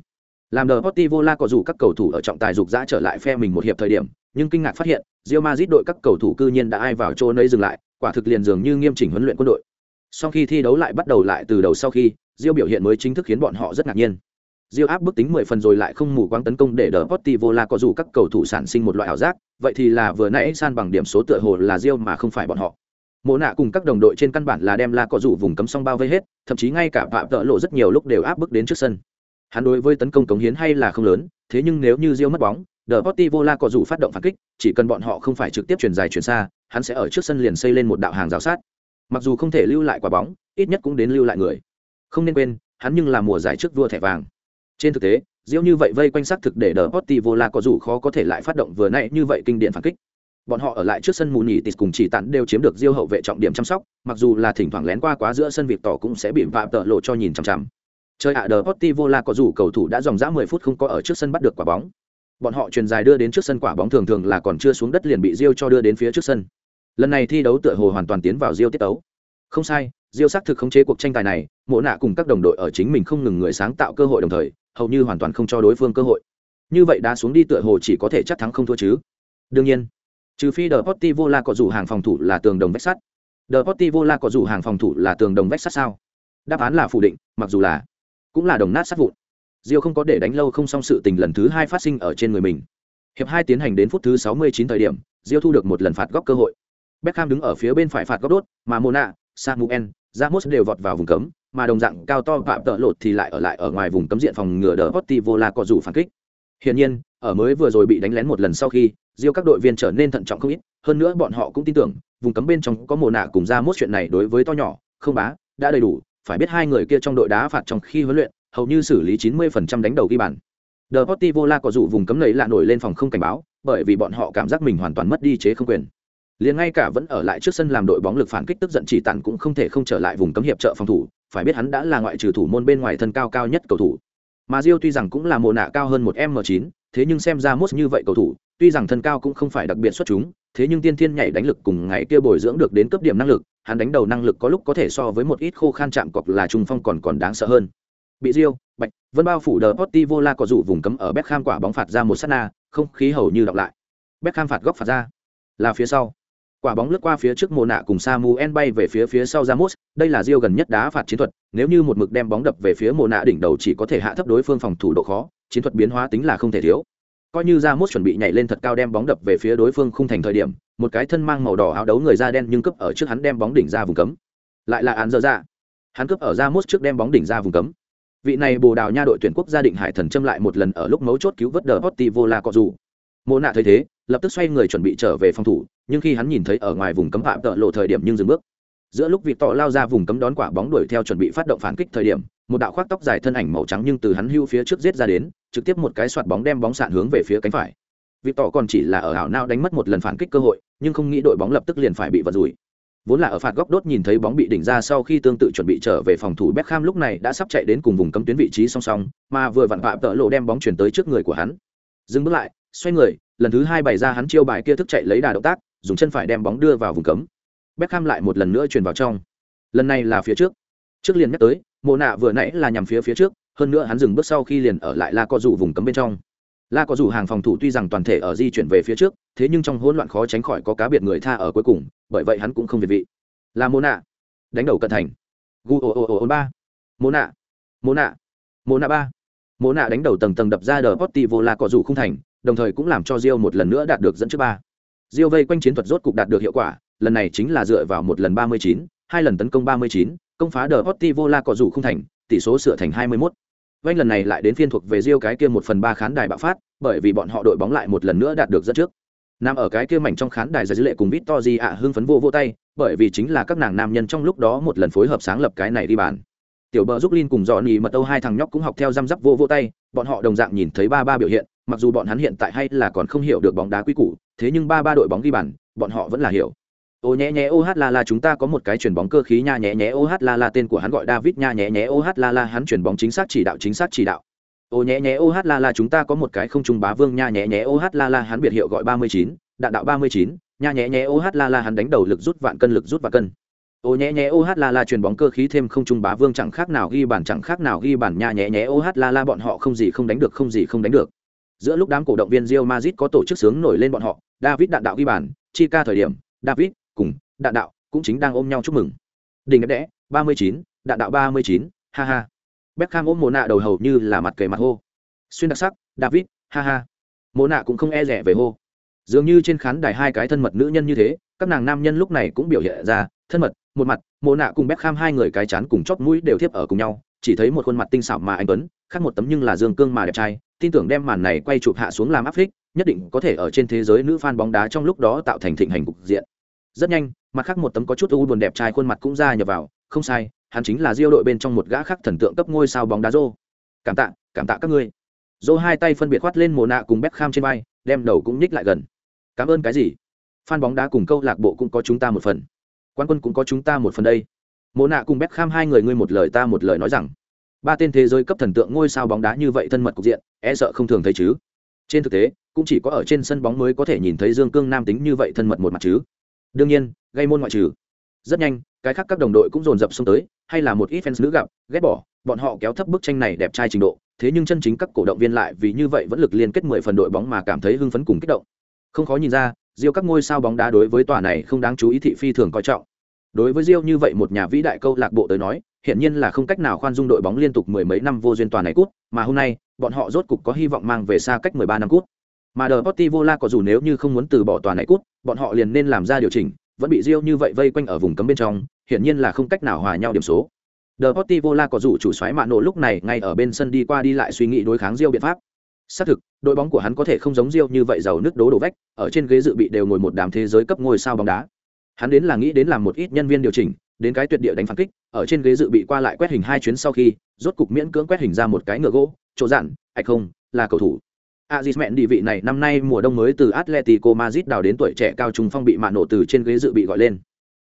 Làm Deportivo La có dù các cầu thủ ở trọng tài dục dã trở lại phe mình một hiệp thời điểm, nhưng kinh ngạc phát hiện, Real Madrid đội các cầu thủ cư nhiên đã ai vào chỗ nơi dừng lại, quả thực liền dường như nghiêm chỉnh huấn luyện quân đội. Sau khi thi đấu lại bắt đầu lại từ đầu sau khi, diêu biểu hiện mới chính thức khiến bọn họ rất ngạc nhiên. diêu áp bức tính 10 phần rồi lại không mù quáng tấn công để Deportivo La có dù các cầu thủ sản sinh một loại ảo giác, vậy thì là vừa nãy san bằng điểm số tựa hồ là diêu mà không phải bọn họ. Mộ nạ cùng các đồng đội trên căn bản là đem La có dù vùng cấm song bao vây hết, thậm chí ngay cả phạm tợ lộ rất nhiều lúc đều áp bức đến trước sân. Hắn đối với tấn công cống hiến hay là không lớn, thế nhưng nếu như diêu mất bóng, Deportivo La có dù phát động phản kích, chỉ cần bọn họ không phải trực tiếp chuyển dài chuyển xa, hắn sẽ ở trước sân liền xây lên một đạo hàng rào sát. Mặc dù không thể lưu lại quả bóng, ít nhất cũng đến lưu lại người. Không nên quên, hắn nhưng là mùa giải trước vua thẻ vàng. Trên thực tế, diễu như vậy vây quanh xác thực để Deportivo La có dù khó có thể lại phát động vừa nãy như vậy kinh điển phản kích. Bọn họ ở lại trước sân mù nhỉ tịt cùng chỉ tặn đều chiếm được Diêu hậu vệ trọng điểm chăm sóc, mặc dù là thỉnh thoảng lén qua quá giữa sân việc tỏ cũng sẽ bị vạm tợ lộ cho nhìn chằm chằm. Chơi ạ Deportivo La có dù cầu thủ đã dòng dã 10 phút không có ở trước sân bắt được quả bóng. Bọn họ truyền dài đưa đến trước sân quả bóng thường thường là còn chưa xuống đất liền bị Diêu cho đưa đến phía trước sân. Lần này thi đấu tựa hồ hoàn toàn tiến vào Diêu tiết tấu. Không sai, Diêu xác thực khống chế cuộc tranh tài này, mộ nạ cùng các đồng đội ở chính mình không ngừng người sáng tạo cơ hội đồng thời, hầu như hoàn toàn không cho đối phương cơ hội. Như vậy đá xuống đi tựa hồ chỉ có thể chắc thắng không thua chứ. Đương nhiên, trừ phi The vô La có dù hàng phòng thủ là tường đồng vách sắt. The vô La có dù hàng phòng thủ là tường đồng vách sắt sao? Đáp án là phủ định, mặc dù là cũng là đồng nát sắt vụn. Diêu không có để đánh lâu không xong sự tình lần thứ hai phát sinh ở trên người mình. Hiệp hai tiến hành đến phút thứ 69 thời điểm, Diêu thu được một lần phạt góc cơ hội. Beckham đứng ở phía bên phải phạt góc đốt, mà Mona, Samuel, Ramos đều vọt vào vùng cấm, mà đồng dạng cao to phạm tợ lột thì lại ở lại ở ngoài vùng cấm diện phòng ngừa đỡ Portivo là có dù phản kích. Hiển nhiên, ở mới vừa rồi bị đánh lén một lần sau khi, Rio các đội viên trở nên thận trọng không ít, hơn nữa bọn họ cũng tin tưởng, vùng cấm bên trong có mồ nạ cùng ra mốt chuyện này đối với to nhỏ, không bá, đã đầy đủ, phải biết hai người kia trong đội đá phạt trong khi huấn luyện, hầu như xử lý 90% đánh đầu ghi bàn. Deportivo La có dụ vùng cấm lấy lạ nổi lên phòng không cảnh báo, bởi vì bọn họ cảm giác mình hoàn toàn mất đi chế không quyền liền ngay cả vẫn ở lại trước sân làm đội bóng lực phản kích tức giận chỉ tản cũng không thể không trở lại vùng cấm hiệp trợ phòng thủ phải biết hắn đã là ngoại trừ thủ môn bên ngoài thân cao cao nhất cầu thủ. Mà Rio tuy rằng cũng là mồ nạ cao hơn một m 9 thế nhưng xem ra mốt như vậy cầu thủ tuy rằng thân cao cũng không phải đặc biệt xuất chúng thế nhưng tiên thiên nhảy đánh lực cùng ngày kia bồi dưỡng được đến cấp điểm năng lực hắn đánh đầu năng lực có lúc có thể so với một ít khô khan chạm cọc là trung phong còn còn đáng sợ hơn. Bị Rio, Bạch, Vân bao phủ đờ vô La có dụ vùng cấm ở Beckham quả bóng phạt ra một sát na, không khí hầu như đọc lại. Beckham phạt góc phạt ra, là phía sau quả bóng lướt qua phía trước mồ nạ cùng samuel bay về phía phía sau ramos, đây là rio gần nhất đá phạt chiến thuật, nếu như một mực đem bóng đập về phía mồ nạ đỉnh đầu chỉ có thể hạ thấp đối phương phòng thủ độ khó, chiến thuật biến hóa tính là không thể thiếu. Coi như ramos chuẩn bị nhảy lên thật cao đem bóng đập về phía đối phương không thành thời điểm, một cái thân mang màu đỏ áo đấu người da đen nhưng cướp ở trước hắn đem bóng đỉnh ra vùng cấm. Lại là án dở dạ. ra hắn cướp ở ramos trước đem bóng đỉnh ra vùng cấm. Vị này bồ đào nha đội tuyển quốc gia định hải thần châm lại một lần ở lúc mấu chốt cứu vớt đờ potti vola cọ dù mồ nạ thấy thế, lập tức xoay người chuẩn bị trở về phòng thủ nhưng khi hắn nhìn thấy ở ngoài vùng cấm phạm tợ lộ thời điểm nhưng dừng bước. Giữa lúc vị tọ lao ra vùng cấm đón quả bóng đuổi theo chuẩn bị phát động phản kích thời điểm một đạo khoác tóc dài thân ảnh màu trắng nhưng từ hắn hưu phía trước giết ra đến trực tiếp một cái soạt bóng đem bóng sạn hướng về phía cánh phải. Vị tọ còn chỉ là ở hảo nao đánh mất một lần phản kích cơ hội nhưng không nghĩ đội bóng lập tức liền phải bị vật rủi. Vốn là ở phạt góc đốt nhìn thấy bóng bị đỉnh ra sau khi tương tự chuẩn bị trở về phòng thủ Beckham lúc này đã sắp chạy đến cùng vùng cấm tuyến vị trí song song, mà vừa vặn phạm tợ lộ đem bóng chuyển tới trước người của hắn. Dừng bước lại, xoay người, lần thứ hai bày ra hắn chiêu bài kia thức chạy lấy đà động tác, dùng chân phải đem bóng đưa vào vùng cấm. Beckham lại một lần nữa truyền vào trong. Lần này là phía trước. Trước liền nhắc tới, mộ nạ vừa nãy là nhằm phía phía trước, hơn nữa hắn dừng bước sau khi liền ở lại la co Dụ vùng cấm bên trong. La cọ rủ hàng phòng thủ tuy rằng toàn thể ở di chuyển về phía trước, thế nhưng trong hỗn loạn khó tránh khỏi có cá biệt người tha ở cuối cùng, bởi vậy hắn cũng không việt vị. Là mộ nạ. Đánh đầu cận thành. Gu o o o ba. Mộ nạ. Mộ nạ. Mộ nạ ba. Mộ nạ đánh đầu tầng tầng đập ra đờ potti vô la cọ rủ không thành, đồng thời cũng làm cho rio một lần nữa đạt được dẫn trước ba. Diêu vây quanh chiến thuật rốt cục đạt được hiệu quả, lần này chính là dựa vào một lần 39, hai lần tấn công 39, công phá đờ Portivo La cọ rủ không thành, tỷ số sửa thành 21. vanh lần này lại đến phiên thuộc về Diêu cái kia một phần ba khán đài bạo phát, bởi vì bọn họ đội bóng lại một lần nữa đạt được dẫn trước. Nam ở cái kia mảnh trong khán đài dư lệ cùng Victory ạ hưng phấn vô vô tay, bởi vì chính là các nàng nam nhân trong lúc đó một lần phối hợp sáng lập cái này đi bàn. Tiểu bờ giúp Linh cùng dọn nhì mật âu hai thằng nhóc cũng học theo răm rắp vô vô tay, bọn họ đồng dạng nhìn thấy ba ba biểu hiện, mặc dù bọn hắn hiện tại hay là còn không hiểu được bóng đá quy củ, thế nhưng ba ba đội bóng ghi bàn bọn họ vẫn là hiểu. Ô nhé nhé ô hát la la chúng ta có một cái chuyển bóng cơ khí nha nhé nhé ô hát la la tên của hắn gọi david nha nhé nhé ô hát la la hắn chuyển bóng chính xác chỉ đạo chính xác chỉ đạo. Ô nhé nhé ô hát la la chúng ta có một cái không trung bá vương nha nhé nhé ô hát la la hắn biệt hiệu gọi ba mươi chín đạn đạo ba mươi chín nha nhé nhé ô hát la la hắn đánh đầu lực rút vạn cân lực rút vạn cân. Ô nhé nhé ô hát la la chuyền bóng cơ khí thêm không trung bá vương chẳng khác nào ghi bàn chẳng khác nào ghi bàn nha nhé nhé ô hát la la bọn họ không gì không đánh được không gì không đánh được giữa lúc đám cổ động viên Real Madrid có tổ chức sướng nổi lên bọn họ, David đạn đạo ghi bàn Chica thời điểm, David cùng đạn đạo cũng chính đang ôm nhau chúc mừng. Đỉnh đẹp đẽ, ba mươi chín, đạn đạo ba mươi chín, ha ha. Beckham ôm Mona nạ đầu hầu như là mặt kề mặt hô. Xuyên đặc sắc, David, ha ha. Mona nạ cũng không e rẻ về hô. Dường như trên khán đài hai cái thân mật nữ nhân như thế, các nàng nam nhân lúc này cũng biểu hiện ra thân mật, một mặt, Mona nạ cùng Beckham hai người cái chán cùng chóp mũi đều tiếp ở cùng nhau chỉ thấy một khuôn mặt tinh xảo mà anh tuấn, khác một tấm nhưng là dương cương mà đẹp trai, tin tưởng đem màn này quay chụp hạ xuống làm áp phích, nhất định có thể ở trên thế giới nữ fan bóng đá trong lúc đó tạo thành thịnh hành cục diện. Rất nhanh, mặt khác một tấm có chút u buồn đẹp trai khuôn mặt cũng ra nhập vào, không sai, hắn chính là diêu đội bên trong một gã khác thần tượng cấp ngôi sao bóng đá rô cảm tạ cảm tạ các ngươi. Rô hai tay phân biệt khoát lên mồ nạ cùng bếp kham trên vai, đem đầu cũng nhích lại gần. Cảm ơn cái gì? Fan bóng đá cùng câu lạc bộ cũng có chúng ta một phần. Quan quân cũng có chúng ta một phần đây mộ nạ cùng bếp kham hai người ngươi một lời ta một lời nói rằng. Ba tên thế giới cấp thần tượng ngôi sao bóng đá như vậy thân mật cục diện e sợ không thường thấy chứ. Trên thực tế, cũng chỉ có ở trên sân bóng mới có thể nhìn thấy dương cương nam tính như vậy thân mật một mặt chứ. Đương nhiên, gây môn ngoại trừ. Rất nhanh, cái khác các đồng đội cũng dồn dập xông tới, hay là một ít fans nữ gặp, ghét bỏ, bọn họ kéo thấp bức tranh này đẹp trai trình độ, thế nhưng chân chính các cổ động viên lại vì như vậy vẫn lực liên kết mười phần đội bóng mà cảm thấy hưng phấn cùng kích động. Không khó nhìn ra, diêu các ngôi sao bóng đá đối với tòa này không đáng chú ý thị phi thường coi trọng đối với Rio như vậy một nhà vĩ đại câu lạc bộ tới nói hiện nhiên là không cách nào khoan dung đội bóng liên tục mười mấy năm vô duyên toàn này cút, mà hôm nay, bọn họ rốt cục có hy vọng mang về xa cách mười ba năm cút. Mà Deportivo La có dù nếu như không muốn từ bỏ toàn này cút, bọn họ liền nên làm ra điều chỉnh, vẫn bị Rio như vậy vây quanh ở vùng cấm bên trong hiện nhiên là không cách nào hòa nhau điểm số. Deportivo La có dù chủ xoáy mạ nổ lúc này ngay ở bên sân đi qua đi lại suy nghĩ đối kháng Rio biện pháp. Xác thực, đội bóng của hắn có thể không giống Rio như vậy giàu nước đố đổ vách, ở trên ghế dự bị đều ngồi một đám thế giới cấp ngôi sao bóng đá hắn đến là nghĩ đến làm một ít nhân viên điều chỉnh đến cái tuyệt địa đánh phản kích ở trên ghế dự bị qua lại quét hình hai chuyến sau khi rốt cục miễn cưỡng quét hình ra một cái ngựa gỗ chỗ dặn ạch không là cầu thủ Aziz mẹn địa vị này năm nay mùa đông mới từ Atletico Madrid đào đến tuổi trẻ cao trung phong bị mạ nổ từ trên ghế dự bị gọi lên.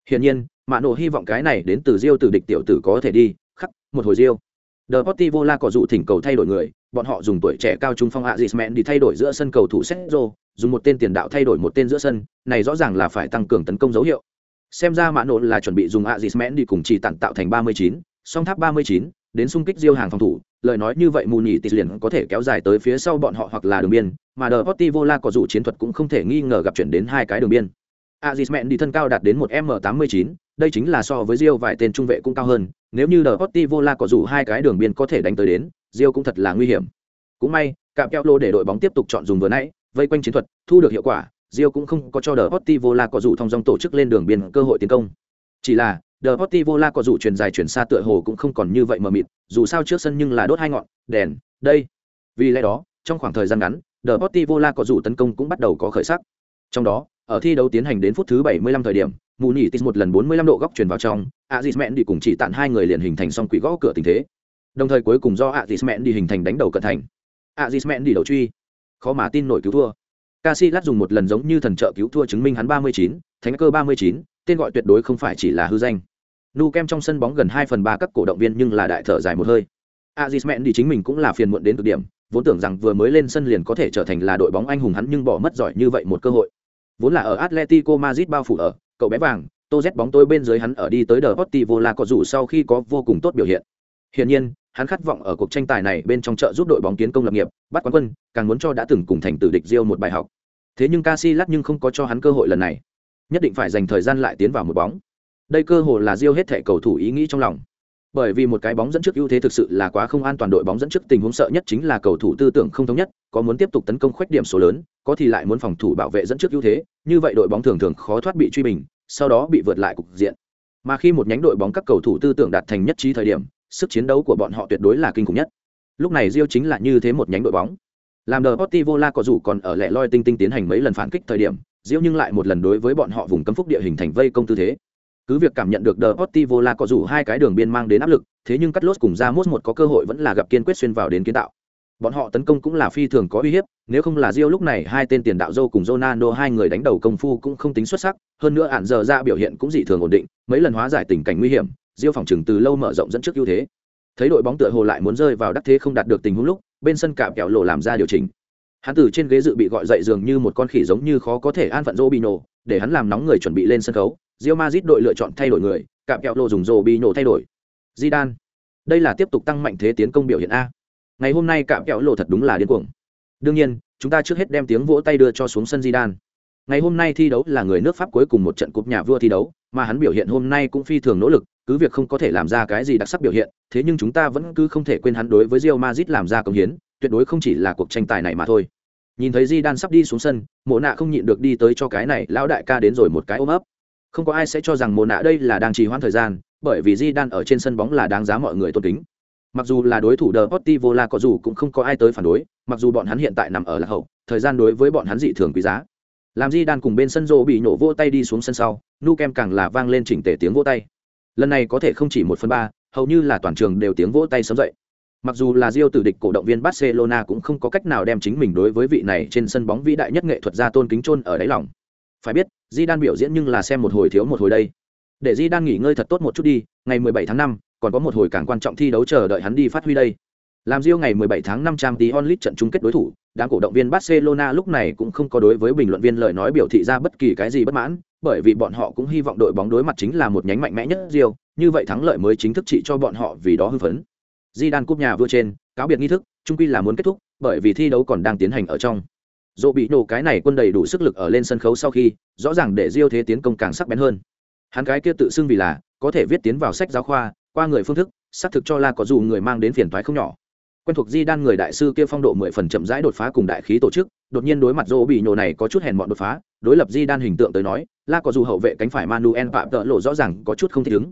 Hiển nhiên, mạ nổ hy vọng cái này đến từ Rio từ địch tiểu tử có thể đi, khắc, một hồi Rio. Deportivo La có dụ thỉnh cầu thay đổi người, bọn họ dùng tuổi trẻ cao trung phong Aziz mẹn đi thay đổi giữa sân cầu thủ Sergio, dùng một tên tiền đạo thay đổi một tên giữa sân, này rõ ràng là phải tăng cường tấn công dấu hiệu. Xem ra mã nội là chuẩn bị dùng Aziz mẹn đi cùng chỉ tặng tạo thành 39, song tháp 39, đến xung kích diêu hàng phòng thủ, lời nói như vậy Muni tịt liền có thể kéo dài tới phía sau bọn họ hoặc là đường biên, mà Deportivo La có dù chiến thuật cũng không thể nghi ngờ gặp chuyển đến hai cái đường biên. Azismen đi thân cao đạt đến một m 89 đây chính là so với diêu vài tên trung vệ cũng cao hơn, nếu như Deportivo La có dù hai cái đường biên có thể đánh tới đến, diêu cũng thật là nguy hiểm. Cũng may, cạm keo lô để đội bóng tiếp tục chọn dùng vừa nãy, vây quanh chiến thuật, thu được hiệu quả, Rio cũng không có cho Deportivo vola có dù thông dong tổ chức lên đường biên cơ hội tiến công. Chỉ là, Deportivo vola có dù truyền dài chuyển xa tựa hồ cũng không còn như vậy mờ mịt, dù sao trước sân nhưng là đốt hai ngọn đèn, đây. Vì lẽ đó, trong khoảng thời gian ngắn, Deportivo vola có dù tấn công cũng bắt đầu có khởi sắc. Trong đó, ở thi đấu tiến hành đến phút thứ 75 thời điểm, Munitis một lần 45 độ góc chuyển vào trong, Azismen đi cùng chỉ tặng hai người liền hình thành song quỷ gõ cửa tình thế. Đồng thời cuối cùng do Azismen đi hình thành đánh đầu cận thành. Azismen đi đầu truy. Khó mà tin nổi cứu thua. Casillas dùng một lần giống như thần trợ cứu thua chứng minh hắn 39, thánh cơ 39, tên gọi tuyệt đối không phải chỉ là hư danh. Nu kem trong sân bóng gần hai phần ba các cổ động viên nhưng là đại thở dài một hơi. Azizmen đi chính mình cũng là phiền muộn đến cực điểm vốn tưởng rằng vừa mới lên sân liền có thể trở thành là đội bóng anh hùng hắn nhưng bỏ mất giỏi như vậy một cơ hội. Vốn là ở Atletico Madrid bao phủ ở cậu bé vàng tô z bóng tôi bên dưới hắn ở đi tới The Portivo La có dù sau khi có vô cùng tốt biểu hiện hiển nhiên, hắn khát vọng ở cuộc tranh tài này bên trong chợ giúp đội bóng tiến công lập nghiệp, bắt quán quân, càng muốn cho đã từng cùng thành tử địch Rio một bài học. Thế nhưng Casillas nhưng không có cho hắn cơ hội lần này. Nhất định phải dành thời gian lại tiến vào một bóng. Đây cơ hội là Rio hết thể cầu thủ ý nghĩ trong lòng. Bởi vì một cái bóng dẫn trước ưu thế thực sự là quá không an toàn đội bóng dẫn trước, tình huống sợ nhất chính là cầu thủ tư tưởng không thống nhất, có muốn tiếp tục tấn công khoét điểm số lớn, có thì lại muốn phòng thủ bảo vệ dẫn trước ưu thế, như vậy đội bóng thường thường khó thoát bị truy bình, sau đó bị vượt lại cục diện. Mà khi một nhánh đội bóng các cầu thủ tư tưởng đạt thành nhất trí thời điểm sức chiến đấu của bọn họ tuyệt đối là kinh khủng nhất lúc này Rio chính là như thế một nhánh đội bóng làm đờ Portivo La có dù còn ở lẻ loi tinh tinh tiến hành mấy lần phản kích thời điểm Rio nhưng lại một lần đối với bọn họ vùng cấm phúc địa hình thành vây công tư thế. Cứ việc cảm nhận được The Portivo La có dù hai cái đường biên mang đến áp lực, thế nhưng cắt lốt cùng ra mốt một có cơ hội vẫn là gặp kiên quyết xuyên vào đến kiến tạo. Bọn họ tấn công cũng là phi thường có uy hiếp, nếu không là Rio lúc này hai tên tiền đạo Zhou cùng Ronaldo hai người đánh đầu công phu cũng không tính xuất sắc, hơn nữa ản giờ ra biểu hiện cũng dị thường ổn định, mấy lần hóa giải tình cảnh nguy hiểm, Diêu phòng trường từ lâu mở rộng dẫn trước ưu thế. Thấy đội bóng tựa hồ lại muốn rơi vào đắc thế không đạt được tình huống lúc, bên sân cạm kẹo lộ làm ra điều chỉnh hắn từ trên ghế dự bị gọi dậy dường như một con khỉ giống như khó có thể an phận rô bị nổ để hắn làm nóng người chuẩn bị lên sân khấu Real Madrid đội lựa chọn thay đổi người cạm kẹo lộ dùng rô bị nổ thay đổi Zidane. Đây là tiếp tục tăng mạnh thế tiến công biểu hiện a. Ngày hôm nay cạm kẹo lộ thật đúng là điên cuồng. Đương nhiên, chúng ta trước hết đem tiếng vỗ tay đưa cho xuống sân Zidane. Ngày hôm nay thi đấu là người nước Pháp cuối cùng một trận cúp nhà vua thi đấu, mà hắn biểu hiện hôm nay cũng phi thường nỗ lực, cứ việc không có thể làm ra cái gì đặc sắc biểu hiện, thế nhưng chúng ta vẫn cứ không thể quên hắn đối với Real Madrid làm ra công hiến, tuyệt đối không chỉ là cuộc tranh tài này mà thôi. Nhìn thấy Zidane sắp đi xuống sân, Mộ Nạ không nhịn được đi tới cho cái này lão đại ca đến rồi một cái ôm ấp. Không có ai sẽ cho rằng Mộ Nạ đây là đang trì hoãn thời gian, bởi vì Zidane ở trên sân bóng là đáng giá mọi người tôn kính. Mặc dù là đối thủ Deportivo La có dù cũng không có ai tới phản đối, mặc dù bọn hắn hiện tại nằm ở lạc hậu, thời gian đối với bọn hắn dị thường quý giá. Làm Zidane cùng bên sân rô bị nhổ vỗ tay đi xuống sân sau, Nu Kem càng là vang lên chỉnh tề tiếng vỗ tay. Lần này có thể không chỉ một phần ba, hầu như là toàn trường đều tiếng vỗ tay sớm dậy. Mặc dù là Rio tử địch cổ động viên Barcelona cũng không có cách nào đem chính mình đối với vị này trên sân bóng vĩ đại nhất nghệ thuật gia tôn kính trôn ở đáy lòng. Phải biết, Zidane biểu diễn nhưng là xem một hồi thiếu một hồi đây để di đan nghỉ ngơi thật tốt một chút đi ngày 17 tháng 5, còn có một hồi càng quan trọng thi đấu chờ đợi hắn đi phát huy đây làm Diêu ngày 17 tháng 5 trang tí onlit trận chung kết đối thủ đám cổ động viên barcelona lúc này cũng không có đối với bình luận viên lời nói biểu thị ra bất kỳ cái gì bất mãn bởi vì bọn họ cũng hy vọng đội bóng đối mặt chính là một nhánh mạnh mẽ nhất Real. như vậy thắng lợi mới chính thức trị cho bọn họ vì đó hưng phấn. Di cúp nhà vua trên, cáo biệt nghi thức, chung quy là muốn kết thúc, bởi vì thi đấu còn đang tiến hành ở trong. Dỗ bị nổ cái này quân đầy đủ sức lực ở lên sân khấu sau khi, rõ ràng để Real thế tiến công càng sắc bén hơn hắn cái kia tự xưng vì là có thể viết tiến vào sách giáo khoa qua người phương thức xác thực cho là có dù người mang đến phiền toái không nhỏ quen thuộc di đan người đại sư kia phong độ mười phần chậm rãi đột phá cùng đại khí tổ chức, đột nhiên đối mặt dỗ bị nhổ này có chút hèn mọn đột phá, đối lập di đan hình tượng tới nói, la có dù hậu vệ cánh phải manuel phạm tợ lộ rõ ràng có chút không thích ứng.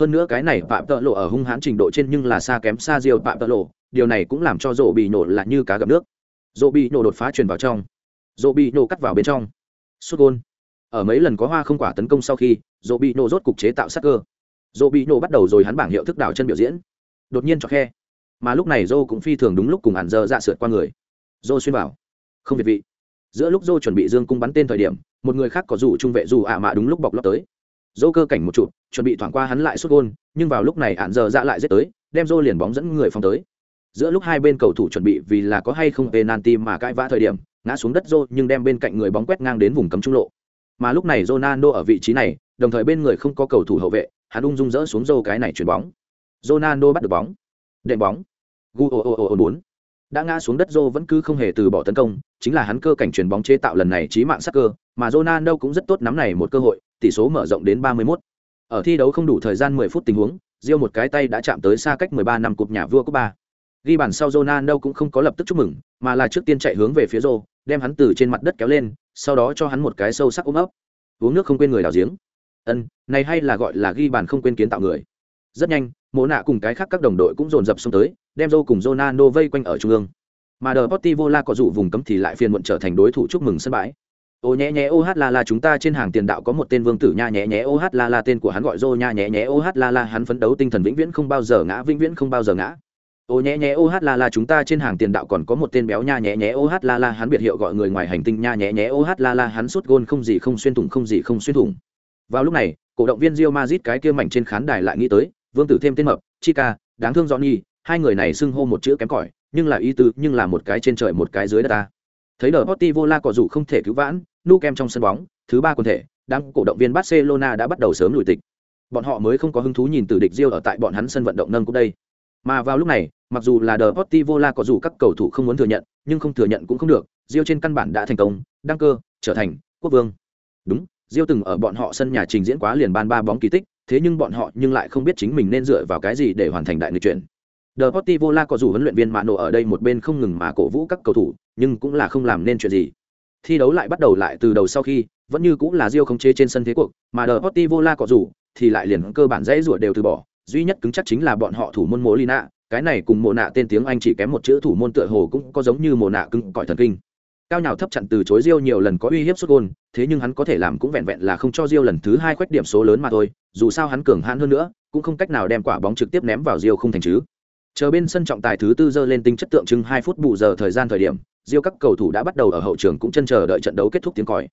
Hơn nữa cái này phạm tợ lộ ở hung hãn trình độ trên nhưng là xa kém xa diều phạm tợ lộ điều này cũng làm cho dỗ bị nhổ là như cá gặp nước. Dỗ bị nhổ đột phá truyền vào trong. Dỗ bị nhổ cắt vào bên trong. Sút gôn. Ở mấy lần có hoa không quả tấn công sau khi dỗ bị nổ rốt cục chế tạo sắc cơ. Dỗ bị nổ bắt đầu rồi hắn bảng hiệu thức đảo chân biểu diễn. Đột nhiên cho khe mà lúc này dô cũng phi thường đúng lúc cùng hẳn dơ dạ sượt qua người dô xuyên vào không việt vị giữa lúc dô chuẩn bị dương cung bắn tên thời điểm một người khác có dù trung vệ dù ạ mạ đúng lúc bọc lót tới dô cơ cảnh một chụp chuẩn bị thoảng qua hắn lại xuất gôn nhưng vào lúc này ạn giờ dạ lại giết tới đem dô liền bóng dẫn người phong tới giữa lúc hai bên cầu thủ chuẩn bị vì là có hay không penalty mà cãi vã thời điểm ngã xuống đất dô nhưng đem bên cạnh người bóng quét ngang đến vùng cấm trung lộ mà lúc này Ronaldo ở vị trí này, đồng thời bên người không có cầu thủ hậu vệ, hắn ung dung dỡ xuống dô cái này chuyển bóng. Ronaldo bắt được bóng. Đệm bóng. Gu ô ô ô bốn. Đã ngã xuống đất Rô vẫn cứ không hề từ bỏ tấn công, chính là hắn cơ cảnh chuyển bóng chế tạo lần này chí mạng sắc cơ, mà Ronaldo cũng rất tốt nắm này một cơ hội, tỷ số mở rộng đến 31. Ở thi đấu không đủ thời gian 10 phút tình huống, Rio một cái tay đã chạm tới xa cách 13 năm cục nhà vua cúp ba. Ghi bàn sau Ronaldo cũng không có lập tức chúc mừng, mà là trước tiên chạy hướng về phía Rô, đem hắn từ trên mặt đất kéo lên, sau đó cho hắn một cái sâu sắc ôm ấp uống nước không quên người đào giếng ân này hay là gọi là ghi bàn không quên kiến tạo người rất nhanh mộ nạ cùng cái khác các đồng đội cũng dồn dập xông tới đem dâu cùng Ronaldo vây quanh ở trung ương. Mà Deportivo la có dụ vùng cấm thì lại phiền muộn trở thành đối thủ chúc mừng sân bãi. Ô nhé nhé oh la la, chúng ta trên hàng tiền đạo có một tên vương tử nha nhé nhé oh la la, tên của hắn gọi dô nha nhé nhé oh la la, hắn phấn đấu tinh thần vĩnh viễn không bao giờ ngã, vĩnh viễn không bao giờ ngã. Ô nhé nhé oh la la, chúng ta trên hàng tiền đạo còn có một tên béo nha nhé nhé oh la la, hắn biệt hiệu gọi người ngoài hành tinh nha nhé nhé oh la la, hắn sút gôn không gì không xuyên thủng, không gì không xuyên thủng. Vào lúc này, cổ động viên Real Madrid cái kia mảnh trên khán đài lại nghĩ tới, vương tử thêm tên mập chica đáng thương johnny hai người này xưng hô một chữ kém cỏi nhưng là ý tứ nhưng là một cái trên trời một cái dưới đất ta thấy đờ potti vola cỏ dù không thể cứu vãn nu kem trong sân bóng thứ ba quần thể đang cổ động viên barcelona đã bắt đầu sớm lùi tịch bọn họ mới không có hứng thú nhìn từ địch rio ở tại bọn hắn sân vận động nâng cũng đây mà vào lúc này, mặc dù là đờ Potti vô la cỏ dù các cầu thủ không muốn thừa nhận, nhưng không thừa nhận cũng không được, Rio trên căn bản đã thành công, đăng cơ, trở thành quốc vương. Đúng, Diêu từng ở bọn họ sân nhà trình diễn quá liền ban ba bóng kỳ tích, thế nhưng bọn họ nhưng lại không biết chính mình nên dựa vào cái gì để hoàn thành đại nghịch chuyển. The Portivola có dù huấn luyện viên Mano ở đây một bên không ngừng mà cổ vũ các cầu thủ, nhưng cũng là không làm nên chuyện gì. Thi đấu lại bắt đầu lại từ đầu sau khi, vẫn như cũng là Rio không chế trên sân thế cuộc, mà The Portivola có dù thì lại liền cơ bản dễ rủa đều từ bỏ, duy nhất cứng chắc chính là bọn họ thủ môn Molina, cái này cùng mồ nạ tên tiếng anh chỉ kém một chữ thủ môn tựa hồ cũng có giống như mồ nạ cứng cỏi thần kinh cao nhào thấp chặn từ chối Rio nhiều lần có uy hiếp sút gol, thế nhưng hắn có thể làm cũng vẹn vẹn là không cho Rio lần thứ hai khoét điểm số lớn mà thôi, dù sao hắn cường hãn hơn nữa, cũng không cách nào đem quả bóng trực tiếp ném vào Rio không thành chứ. Chờ bên sân trọng tài thứ tư giơ lên tinh chất tượng trưng hai phút bù giờ thời gian thời điểm, diêu các cầu thủ đã bắt đầu ở hậu trường cũng chân chờ đợi trận đấu kết thúc tiếng còi.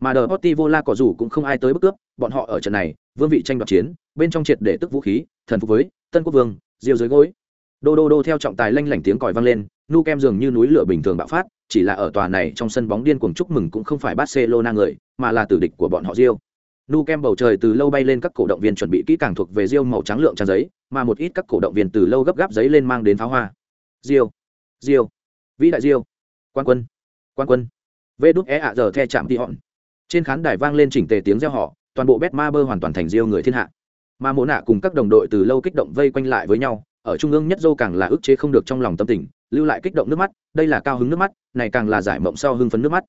Mà The Portivola có dù cũng không ai tới bức cướp, bọn họ ở trận này, vương vị tranh đoạt chiến, bên trong triệt để tức vũ khí, thần phục với tân quốc vương, diêu dưới gối. đô đô đô theo trọng tài lanh lảnh tiếng còi vang lên nu kem dường như núi lửa bình thường bạo phát chỉ là ở tòa này trong sân bóng điên cuồng chúc mừng cũng không phải barcelona người mà là tử địch của bọn họ diêu nu kem bầu trời từ lâu bay lên các cổ động viên chuẩn bị kỹ càng thuộc về riêu màu trắng lượng trang giấy, mà một ít các cổ động viên từ lâu gấp gáp giấy lên mang đến pháo hoa. Riêu riêu vĩ đại riêu quan quân quan quân. Vê đút e ạ giờ the chạm đi hòn trên khán đài vang lên chỉnh tề tiếng reo họ toàn bộ bet ma bơ hoàn toàn thành riêu người thiên hạ. Mà mộ nạ cùng các đồng đội từ lâu kích động vây quanh lại với nhau, ở trung ương nhất dâu càng là ức chế không được trong lòng tâm tình, lưu lại kích động nước mắt, đây là cao hứng nước mắt, này càng là giải mộng sau hưng phấn nước mắt.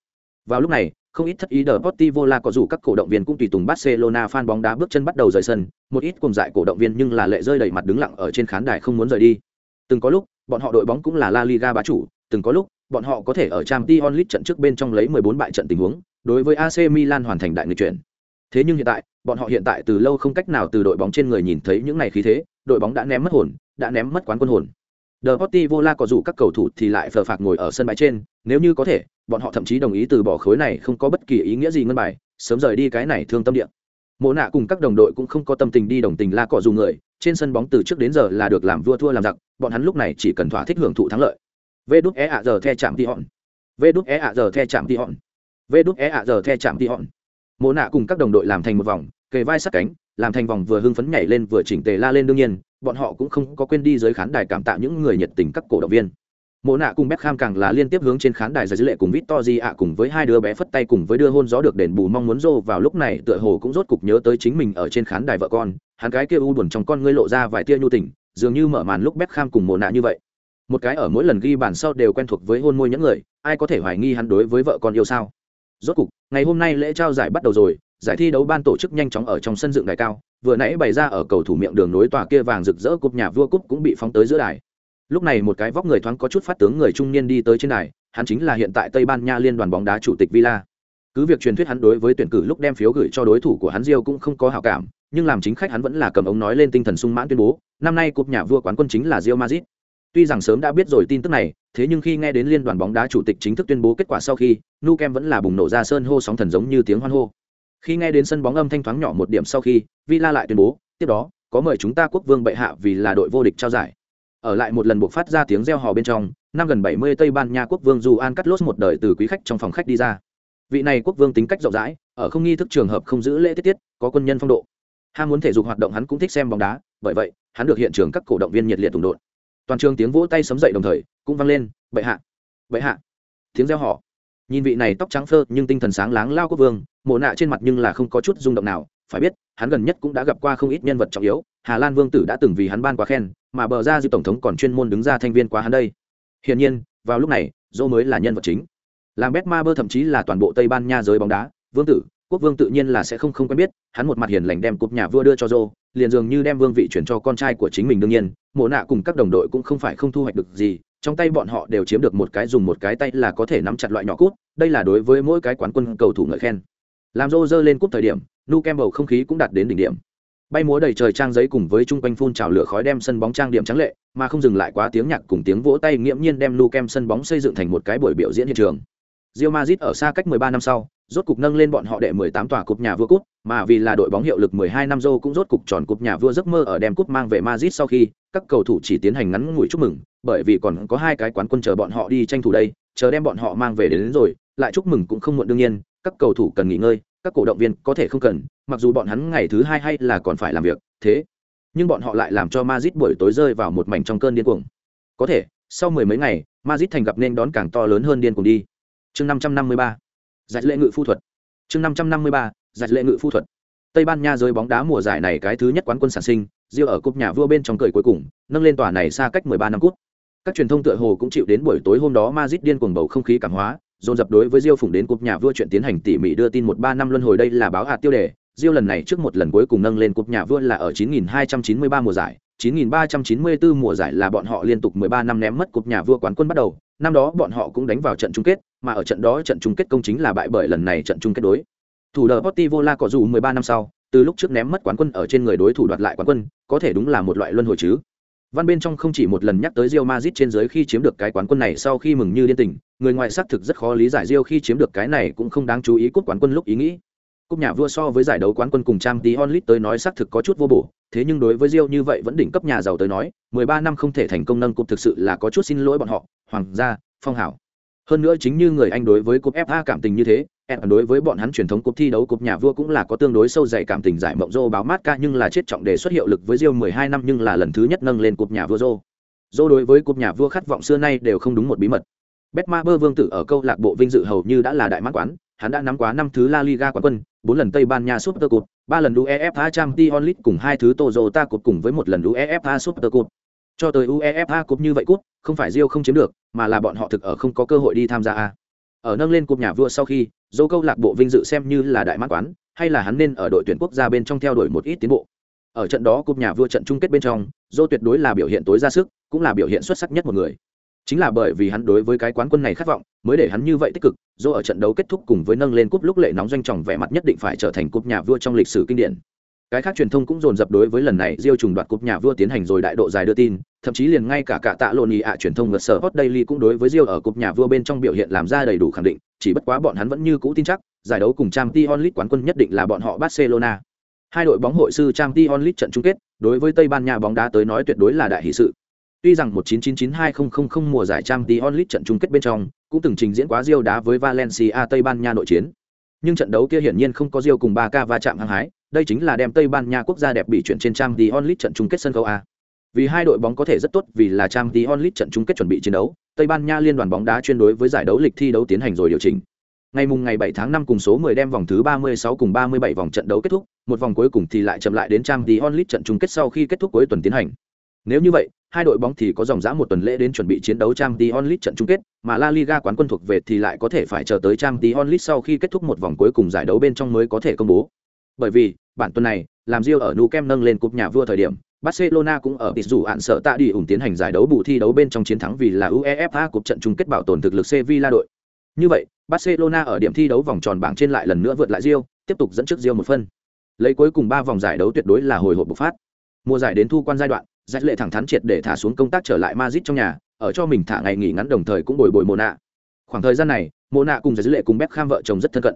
Vào lúc này không ít thất ý đờ Portivo la có dù các cổ động viên cũng tùy tùng Barcelona fan bóng đá bước chân bắt đầu rời sân, một ít cùng dại cổ động viên nhưng là lệ rơi đầy mặt đứng lặng ở trên khán đài không muốn rời đi. Từng có lúc, bọn họ đội bóng cũng là La Liga bá chủ, từng có lúc, bọn họ có thể ở Champions League trận trước bên trong lấy 14 bại trận tình huống, đối với AC Milan hoàn thành đại nghịch chuyển. Thế nhưng hiện tại, bọn họ hiện tại từ lâu không cách nào từ đội bóng trên người nhìn thấy những này khí thế, đội bóng đã ném mất hồn, đã ném mất quán quân hồn. Deportivo La có dù các cầu thủ thì lại phờ phạc ngồi ở sân bãi trên, nếu như có thể, bọn họ thậm chí đồng ý từ bỏ khối này không có bất kỳ ý nghĩa gì ngân bài, sớm rời đi cái này thương tâm địa. Mộ nạ cùng các đồng đội cũng không có tâm tình đi đồng tình La cọ dù người, trên sân bóng từ trước đến giờ là được làm vua thua làm giặc, bọn hắn lúc này chỉ cần thỏa thích hưởng thụ thắng lợi. Vê đúc é e ạ giờ the chạm đi hòn. Vê đúc é e ạ giờ the chạm đi hòn. Vê đúc é e ạ giờ the chạm đi hòn. Mộ nạ cùng các đồng đội làm thành một vòng, kề vai sát cánh, làm thành vòng vừa hưng phấn nhảy lên vừa chỉnh tề la lên đương nhiên, bọn họ cũng không có quên đi dưới khán đài cảm tạ những người nhiệt tình các cổ động viên. Mộ nạ cùng Beckham càng là liên tiếp hướng trên khán đài giải dữ lệ cùng Victory ạ cùng với hai đứa bé phất tay cùng với đưa hôn gió được đền bù mong muốn rô vào lúc này tựa hồ cũng rốt cục nhớ tới chính mình ở trên khán đài vợ con, hắn cái kia u buồn trong con ngươi lộ ra vài tia nhu tình, dường như mở màn lúc Beckham cùng Mộ nạ như vậy. Một cái ở mỗi lần ghi bàn sau đều quen thuộc với hôn môi những người, ai có thể hoài nghi hắn đối với vợ con yêu sao? Rốt cục, ngày hôm nay lễ trao giải bắt đầu rồi, giải thi đấu ban tổ chức nhanh chóng ở trong sân dựng đài cao, vừa nãy bày ra ở cầu thủ miệng đường nối tòa kia vàng rực rỡ cúp nhà vua cúp cũng bị phóng tới giữa đài lúc này một cái vóc người thoáng có chút phát tướng người trung niên đi tới trên này hắn chính là hiện tại tây ban nha liên đoàn bóng đá chủ tịch villa. Cứ việc truyền thuyết hắn đối với tuyển cử lúc đem phiếu gửi cho đối thủ của hắn Rio cũng không có hảo cảm, nhưng làm chính khách hắn vẫn là cầm ống nói lên tinh thần sung mãn tuyên bố, năm nay cúp nhà vua quán quân chính là Rio Madrid. Tuy rằng sớm đã biết rồi tin tức này, thế nhưng khi nghe đến liên đoàn bóng đá chủ tịch chính thức tuyên bố kết quả sau khi, nu kem vẫn là bùng nổ ra sơn hô sóng thần giống như tiếng hoan hô. Khi nghe đến sân bóng âm thanh thoáng nhỏ một điểm sau khi, villa lại tuyên bố, tiếp đó, có mời chúng ta quốc vương bệ hạ vì là đội vô địch trao giải ở lại một lần buộc phát ra tiếng reo hò bên trong, năm gần bảy mươi tây ban nha quốc vương dù an cắt lốt một đời từ quý khách trong phòng khách đi ra. Vị này quốc vương tính cách rộng rãi, ở không nghi thức trường hợp không giữ lễ tiết tiết, có quân nhân phong độ. Ham muốn thể dục hoạt động hắn cũng thích xem bóng đá, bởi vậy, hắn được hiện trường các cổ động viên nhiệt liệt tùng đột toàn trường tiếng vỗ tay sấm dậy đồng thời, cũng vang lên, bệ hạ bệ hạ. Tiếng reo hò. Nhìn vị này tóc trắng phơ nhưng tinh thần sáng láng lao quốc vương mồ nạ trên mặt nhưng là không có chút rung động nào phải biết, hắn gần nhất cũng đã gặp qua không ít nhân vật trọng yếu, hà lan vương tử đã từng vì hắn ban quá khen, mà bờ ra dư tổng thống còn chuyên môn đứng ra thành viên quá hắn đây. Hiển nhiên, vào lúc này dô mới là nhân vật chính. Làm bét ma bơ thậm chí là toàn bộ tây ban nha giới bóng đá, vương tử, quốc vương tự nhiên là sẽ không không quen biết, hắn một mặt hiền lành đem cúp nhà vua đưa cho dô, liền dường như đem vương vị chuyển cho con trai của chính mình đương nhiên, mộ nạ cùng các đồng đội cũng không phải không thu hoạch được gì, trong tay bọn họ đều chiếm được một cái dùng một cái tay là có thể nắm chặt loại nhỏ cút, đây là đối với mỗi cái quán quân cầu thủ ngợi khen. Làm dô dơ lên cúp thời điểm nu kem bầu không khí cũng đạt đến đỉnh điểm. Bay múa đầy trời trang giấy cùng với chung quanh phun trào lửa khói đem sân bóng trang điểm trắng lệ mà không dừng lại quá tiếng nhạc cùng tiếng vỗ tay nghiễm nhiên đem nu kem sân bóng xây dựng thành một cái buổi biểu diễn hiện trường. Real Madrid ở xa cách 13 năm sau, rốt cục nâng lên bọn họ đệ 18 tòa cúp nhà vua cúp, mà vì là đội bóng hiệu lực 12 năm rô cũng rốt cục tròn cúp nhà vua giấc mơ ở đem cúp mang về Madrid sau khi, các cầu thủ chỉ tiến hành ngắn ngủi chúc mừng, bởi vì còn có hai cái quán quân chờ bọn họ đi tranh thủ đây, chờ đem bọn họ mang về đến, đến rồi, lại chúc mừng cũng không muộn đương nhiên, các cầu thủ cần nghỉ ngơi, các cổ động viên có thể không cần, mặc dù bọn hắn ngày thứ hai hay là còn phải làm việc, thế nhưng bọn họ lại làm cho Madrid buổi tối rơi vào một mảnh trong cơn điên cuồng. Có thể, sau mười mấy ngày, Madrid thành gặp nên đón càng to lớn hơn điên cuồng đi. Chương 553. Giải lệ ngự phu thuật. Chương 553. Giải lệ ngự phu thuật. Tây Ban Nha rơi bóng đá mùa giải này cái thứ nhất quán quân sản sinh, Rio ở cúp nhà vua bên trong cười cuối cùng, nâng lên tòa này xa cách 13 năm cúp. Các truyền thông tựa hồ cũng chịu đến buổi tối hôm đó Madrid điên cuồng bầu không khí cảm hóa, dồn dập đối với diêu phụng đến cúp nhà vua chuyện tiến hành tỉ mỉ đưa tin một ba năm luân hồi đây là báo hạt tiêu đề, diêu lần này trước một lần cuối cùng nâng lên cúp nhà vua là ở 9293 mùa giải, 9394 mùa giải là bọn họ liên tục 13 năm ném mất cúp nhà vua quán quân bắt đầu, năm đó bọn họ cũng đánh vào trận chung kết, mà ở trận đó trận chung kết công chính là bại bởi lần này trận chung kết đối. Thủ đờ Portivo La có dù 13 năm sau, từ lúc trước ném mất quán quân ở trên người đối thủ đoạt lại quán quân, có thể đúng là một loại luân hồi chứ. Văn bên trong không chỉ một lần nhắc tới Real Madrid trên dưới khi chiếm được cái quán quân này sau khi mừng như điên tình, người ngoài xác thực rất khó lý giải Real khi chiếm được cái này cũng không đáng chú ý cúp quán quân lúc ý nghĩ. Cúp nhà vua so với giải đấu quán quân cùng Trang Tí Onlit tới nói xác thực có chút vô bổ, thế nhưng đối với Real như vậy vẫn đỉnh cấp nhà giàu tới nói, 13 năm không thể thành công nâng cúp thực sự là có chút xin lỗi bọn họ, hoàng gia, phong hảo. Hơn nữa chính như người Anh đối với cúp FA cảm tình như thế, đối với bọn hắn truyền thống cúp thi đấu cúp nhà vua cũng là có tương đối sâu dày cảm tình giải mộng Rô báo mát ca nhưng là chết trọng đề xuất hiệu lực với Rio 12 năm nhưng là lần thứ nhất nâng lên cúp nhà vua Rô. Rô đối với cúp nhà vua khát vọng xưa nay đều không đúng một bí mật. Betmaber vương tử ở câu lạc bộ vinh dự hầu như đã là đại mãn quán, hắn đã nắm quá năm thứ La Liga quán quân, bốn lần Tây Ban Nha Super Cup, ba lần UEFA Champions League cùng hai thứ Toyota Cup cùng với một lần UEFA Super Cup. Cho tới UEFA Cup như vậy cúp, không phải Rio không chiếm được, mà là bọn họ thực ở không có cơ hội đi tham gia a. Ở nâng lên cúp nhà vua sau khi, dô câu lạc bộ vinh dự xem như là đại mãn quán, hay là hắn nên ở đội tuyển quốc gia bên trong theo đuổi một ít tiến bộ. Ở trận đó cúp nhà vua trận chung kết bên trong, dô tuyệt đối là biểu hiện tối ra sức, cũng là biểu hiện xuất sắc nhất một người chính là bởi vì hắn đối với cái quán quân này khát vọng mới để hắn như vậy tích cực dô ở trận đấu kết thúc cùng với nâng lên cúp lúc lệ nóng doanh trọng vẻ mặt nhất định phải trở thành cúp nhà vua trong lịch sử kinh điển cái khác truyền thông cũng dồn dập đối với lần này diêu trùng đoạt cúp nhà vua tiến hành rồi đại độ dài đưa tin thậm chí liền ngay cả cả tạ lộn ý ạ truyền thông ngật sở hot daily cũng đối với diêu ở cúp nhà vua bên trong biểu hiện làm ra đầy đủ khẳng định chỉ bất quá bọn hắn vẫn như cũ tin chắc giải đấu cùng trang t onlit quán quân nhất định là bọn họ barcelona hai đội bóng hội sư trang t onlit trận chung kết đối với tây ban nha bóng đá tới nói tuyệt đối là đại hỷ sự Tuy rằng 1999-2000 mùa giải Champions League trận chung kết bên trong, cũng từng trình diễn quá Real đá với Valencia Tây Ban Nha nội chiến. Nhưng trận đấu kia hiển nhiên không có Real cùng Barca va chạm hăng hái, đây chính là đem Tây Ban Nha quốc gia đẹp bị chuyển trên trang The Only trận chung kết sân khấu A. Vì hai đội bóng có thể rất tốt vì là trang The Only trận chung kết chuẩn bị chiến đấu, Tây Ban Nha liên đoàn bóng đá chuyên đối với giải đấu lịch thi đấu tiến hành rồi điều chỉnh. Ngày mùng ngày 7 tháng 5 cùng số 10 đem vòng thứ 36 cùng 37 vòng trận đấu kết thúc, một vòng cuối cùng thì lại chậm lại đến trang The Only trận chung kết sau khi kết thúc cuối tuần tiến hành. Nếu như vậy, hai đội bóng thì có dòng dã một tuần lễ đến chuẩn bị chiến đấu trang The Only trận chung kết, mà La Liga quán quân thuộc về thì lại có thể phải chờ tới trang The Only sau khi kết thúc một vòng cuối cùng giải đấu bên trong mới có thể công bố. Bởi vì, bản tuần này, làm Real ở Nou Camp nâng lên cúp nhà vua thời điểm, Barcelona cũng ở tịt dù hạn sợ tạ đi ủng tiến hành giải đấu bù thi đấu bên trong chiến thắng vì là UEFA cúp trận chung kết bảo tồn thực lực Sevilla đội. Như vậy, Barcelona ở điểm thi đấu vòng tròn bảng trên lại lần nữa vượt lại Real, tiếp tục dẫn trước Real một phân. Lấy cuối cùng ba vòng giải đấu tuyệt đối là hồi hộp bộc phát. Mùa giải đến thu quan giai đoạn, giải lệ thẳng thắn triệt để thả xuống công tác trở lại Madrid trong nhà, ở cho mình thả ngày nghỉ ngắn đồng thời cũng bồi bồi mồ nạ. Khoảng thời gian này, mồ nạ cùng giải lệ cùng Beckham vợ chồng rất thân cận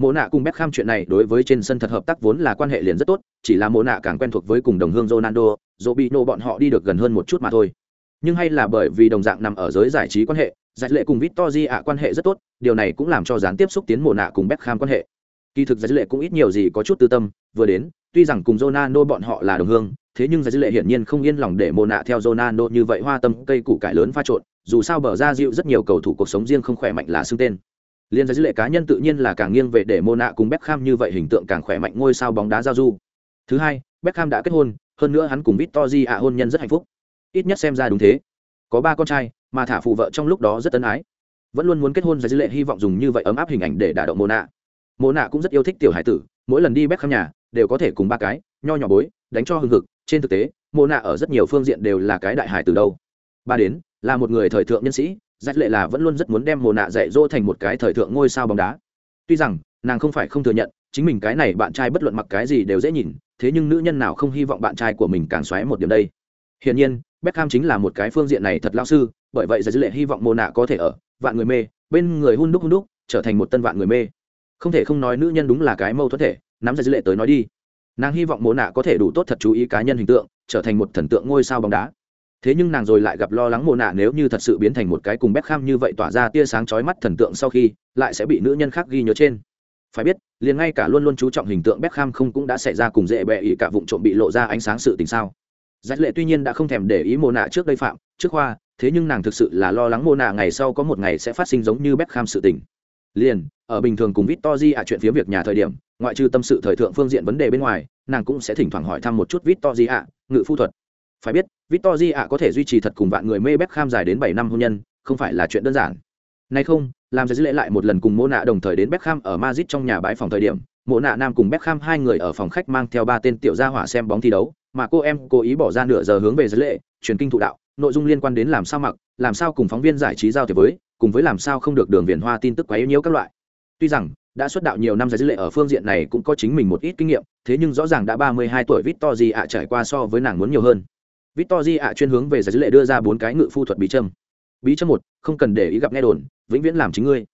mộ nạ cùng Beckham chuyện này đối với trên sân thật hợp tác vốn là quan hệ liền rất tốt, chỉ là mộ nạ càng quen thuộc với cùng đồng hương Ronaldo, Robinho bọn họ đi được gần hơn một chút mà thôi. Nhưng hay là bởi vì đồng dạng nằm ở giới giải trí quan hệ, giải lệ cùng Victory ạ quan hệ rất tốt, điều này cũng làm cho gián tiếp xúc tiến mộ nạ cùng Beckham quan hệ. Kỳ thực giải lệ cũng ít nhiều gì có chút tư tâm, vừa đến, tuy rằng cùng Ronaldo bọn họ là đồng hương, thế nhưng giải lệ hiển nhiên không yên lòng để mộ nạ theo Ronaldo như vậy hoa tâm cây củ cải lớn pha trộn, dù sao bờ ra dịu rất nhiều cầu thủ cuộc sống riêng không khỏe mạnh là xưng tên. Liên giải dữ lệ cá nhân tự nhiên là càng nghiêng về để Mona cùng Beckham như vậy hình tượng càng khỏe mạnh ngôi sao bóng đá giao du. Thứ hai, Beckham đã kết hôn, hơn nữa hắn cùng Victory ạ hôn nhân rất hạnh phúc. Ít nhất xem ra đúng thế. Có ba con trai, mà thả phụ vợ trong lúc đó rất ân ái. Vẫn luôn muốn kết hôn giải dữ lệ hy vọng dùng như vậy ấm áp hình ảnh để đả động Mona Mona cũng rất yêu thích tiểu hải tử, mỗi lần đi Beckham nhà đều có thể cùng ba cái, nho nhỏ bối, đánh cho hưng hực, trên thực tế Mona ở rất nhiều phương diện đều là cái đại hải tử đâu ba đến là một người thời thượng nhân sĩ dạy lệ là vẫn luôn rất muốn đem mồ nạ dạy dỗ thành một cái thời thượng ngôi sao bóng đá. Tuy rằng, nàng không phải không thừa nhận, chính mình cái này bạn trai bất luận mặc cái gì đều dễ nhìn, thế nhưng nữ nhân nào không hy vọng bạn trai của mình càng xoáy một điểm đây. Hiển nhiên, Beckham chính là một cái phương diện này thật lao sư, bởi vậy dạy lệ hy vọng mồ nạ có thể ở vạn người mê, bên người hun đúc hun đúc, trở thành một tân vạn người mê. Không thể không nói nữ nhân đúng là cái mâu thuẫn thể, nắm dạy lệ tới nói đi. Nàng hy vọng mồ nạ có thể đủ tốt thật chú ý cá nhân hình tượng, trở thành một thần tượng ngôi sao bóng đá thế nhưng nàng rồi lại gặp lo lắng mồ nạ nếu như thật sự biến thành một cái cùng bếp kham như vậy tỏa ra tia sáng chói mắt thần tượng sau khi lại sẽ bị nữ nhân khác ghi nhớ trên. Phải biết liền ngay cả luôn luôn chú trọng hình tượng bếp kham không cũng đã xảy ra cùng dễ bẹ ỉ cả vụ trộm bị lộ ra ánh sáng sự tình sao. Giác lệ tuy nhiên đã không thèm để ý mồ nạ trước đây phạm trước khoa thế nhưng nàng thực sự là lo lắng mồ nạ ngày sau có một ngày sẽ phát sinh giống như bếp kham sự tình. Liền ở bình thường cùng Victory ạ à chuyện phía việc nhà thời điểm, ngoại trừ tâm sự thời thượng phương diện vấn đề bên ngoài, nàng cũng sẽ thỉnh thoảng hỏi thăm một chút Victory ạ, à, ngự phu thuật. Phải biết, Victory ạ có thể duy trì thật cùng vạn người mê Beckham dài đến bảy năm hôn nhân, không phải là chuyện đơn giản. Nay không, làm ra dữ lễ lại một lần cùng mô nạ đồng thời đến Beckham ở Madrid trong nhà bãi phòng thời điểm, Mộ nạ nam cùng Beckham hai người ở phòng khách mang theo ba tên tiểu gia hỏa xem bóng thi đấu, mà cô em cố ý bỏ ra nửa giờ hướng về dưới lễ, truyền kinh thụ đạo, nội dung liên quan đến làm sao mặc, làm sao cùng phóng viên giải trí giao thiệp với, cùng với làm sao không được đường viền hoa tin tức quá yếu nhiễu các loại tuy rằng đã xuất đạo nhiều năm giải dữ lệ ở phương diện này cũng có chính mình một ít kinh nghiệm thế nhưng rõ ràng đã ba mươi hai tuổi victor ạ trải qua so với nàng muốn nhiều hơn Victory ạ chuyên hướng về giải dữ lệ đưa ra bốn cái ngự phu thuật bí trâm bí trâm một không cần để ý gặp nghe đồn vĩnh viễn làm chính ngươi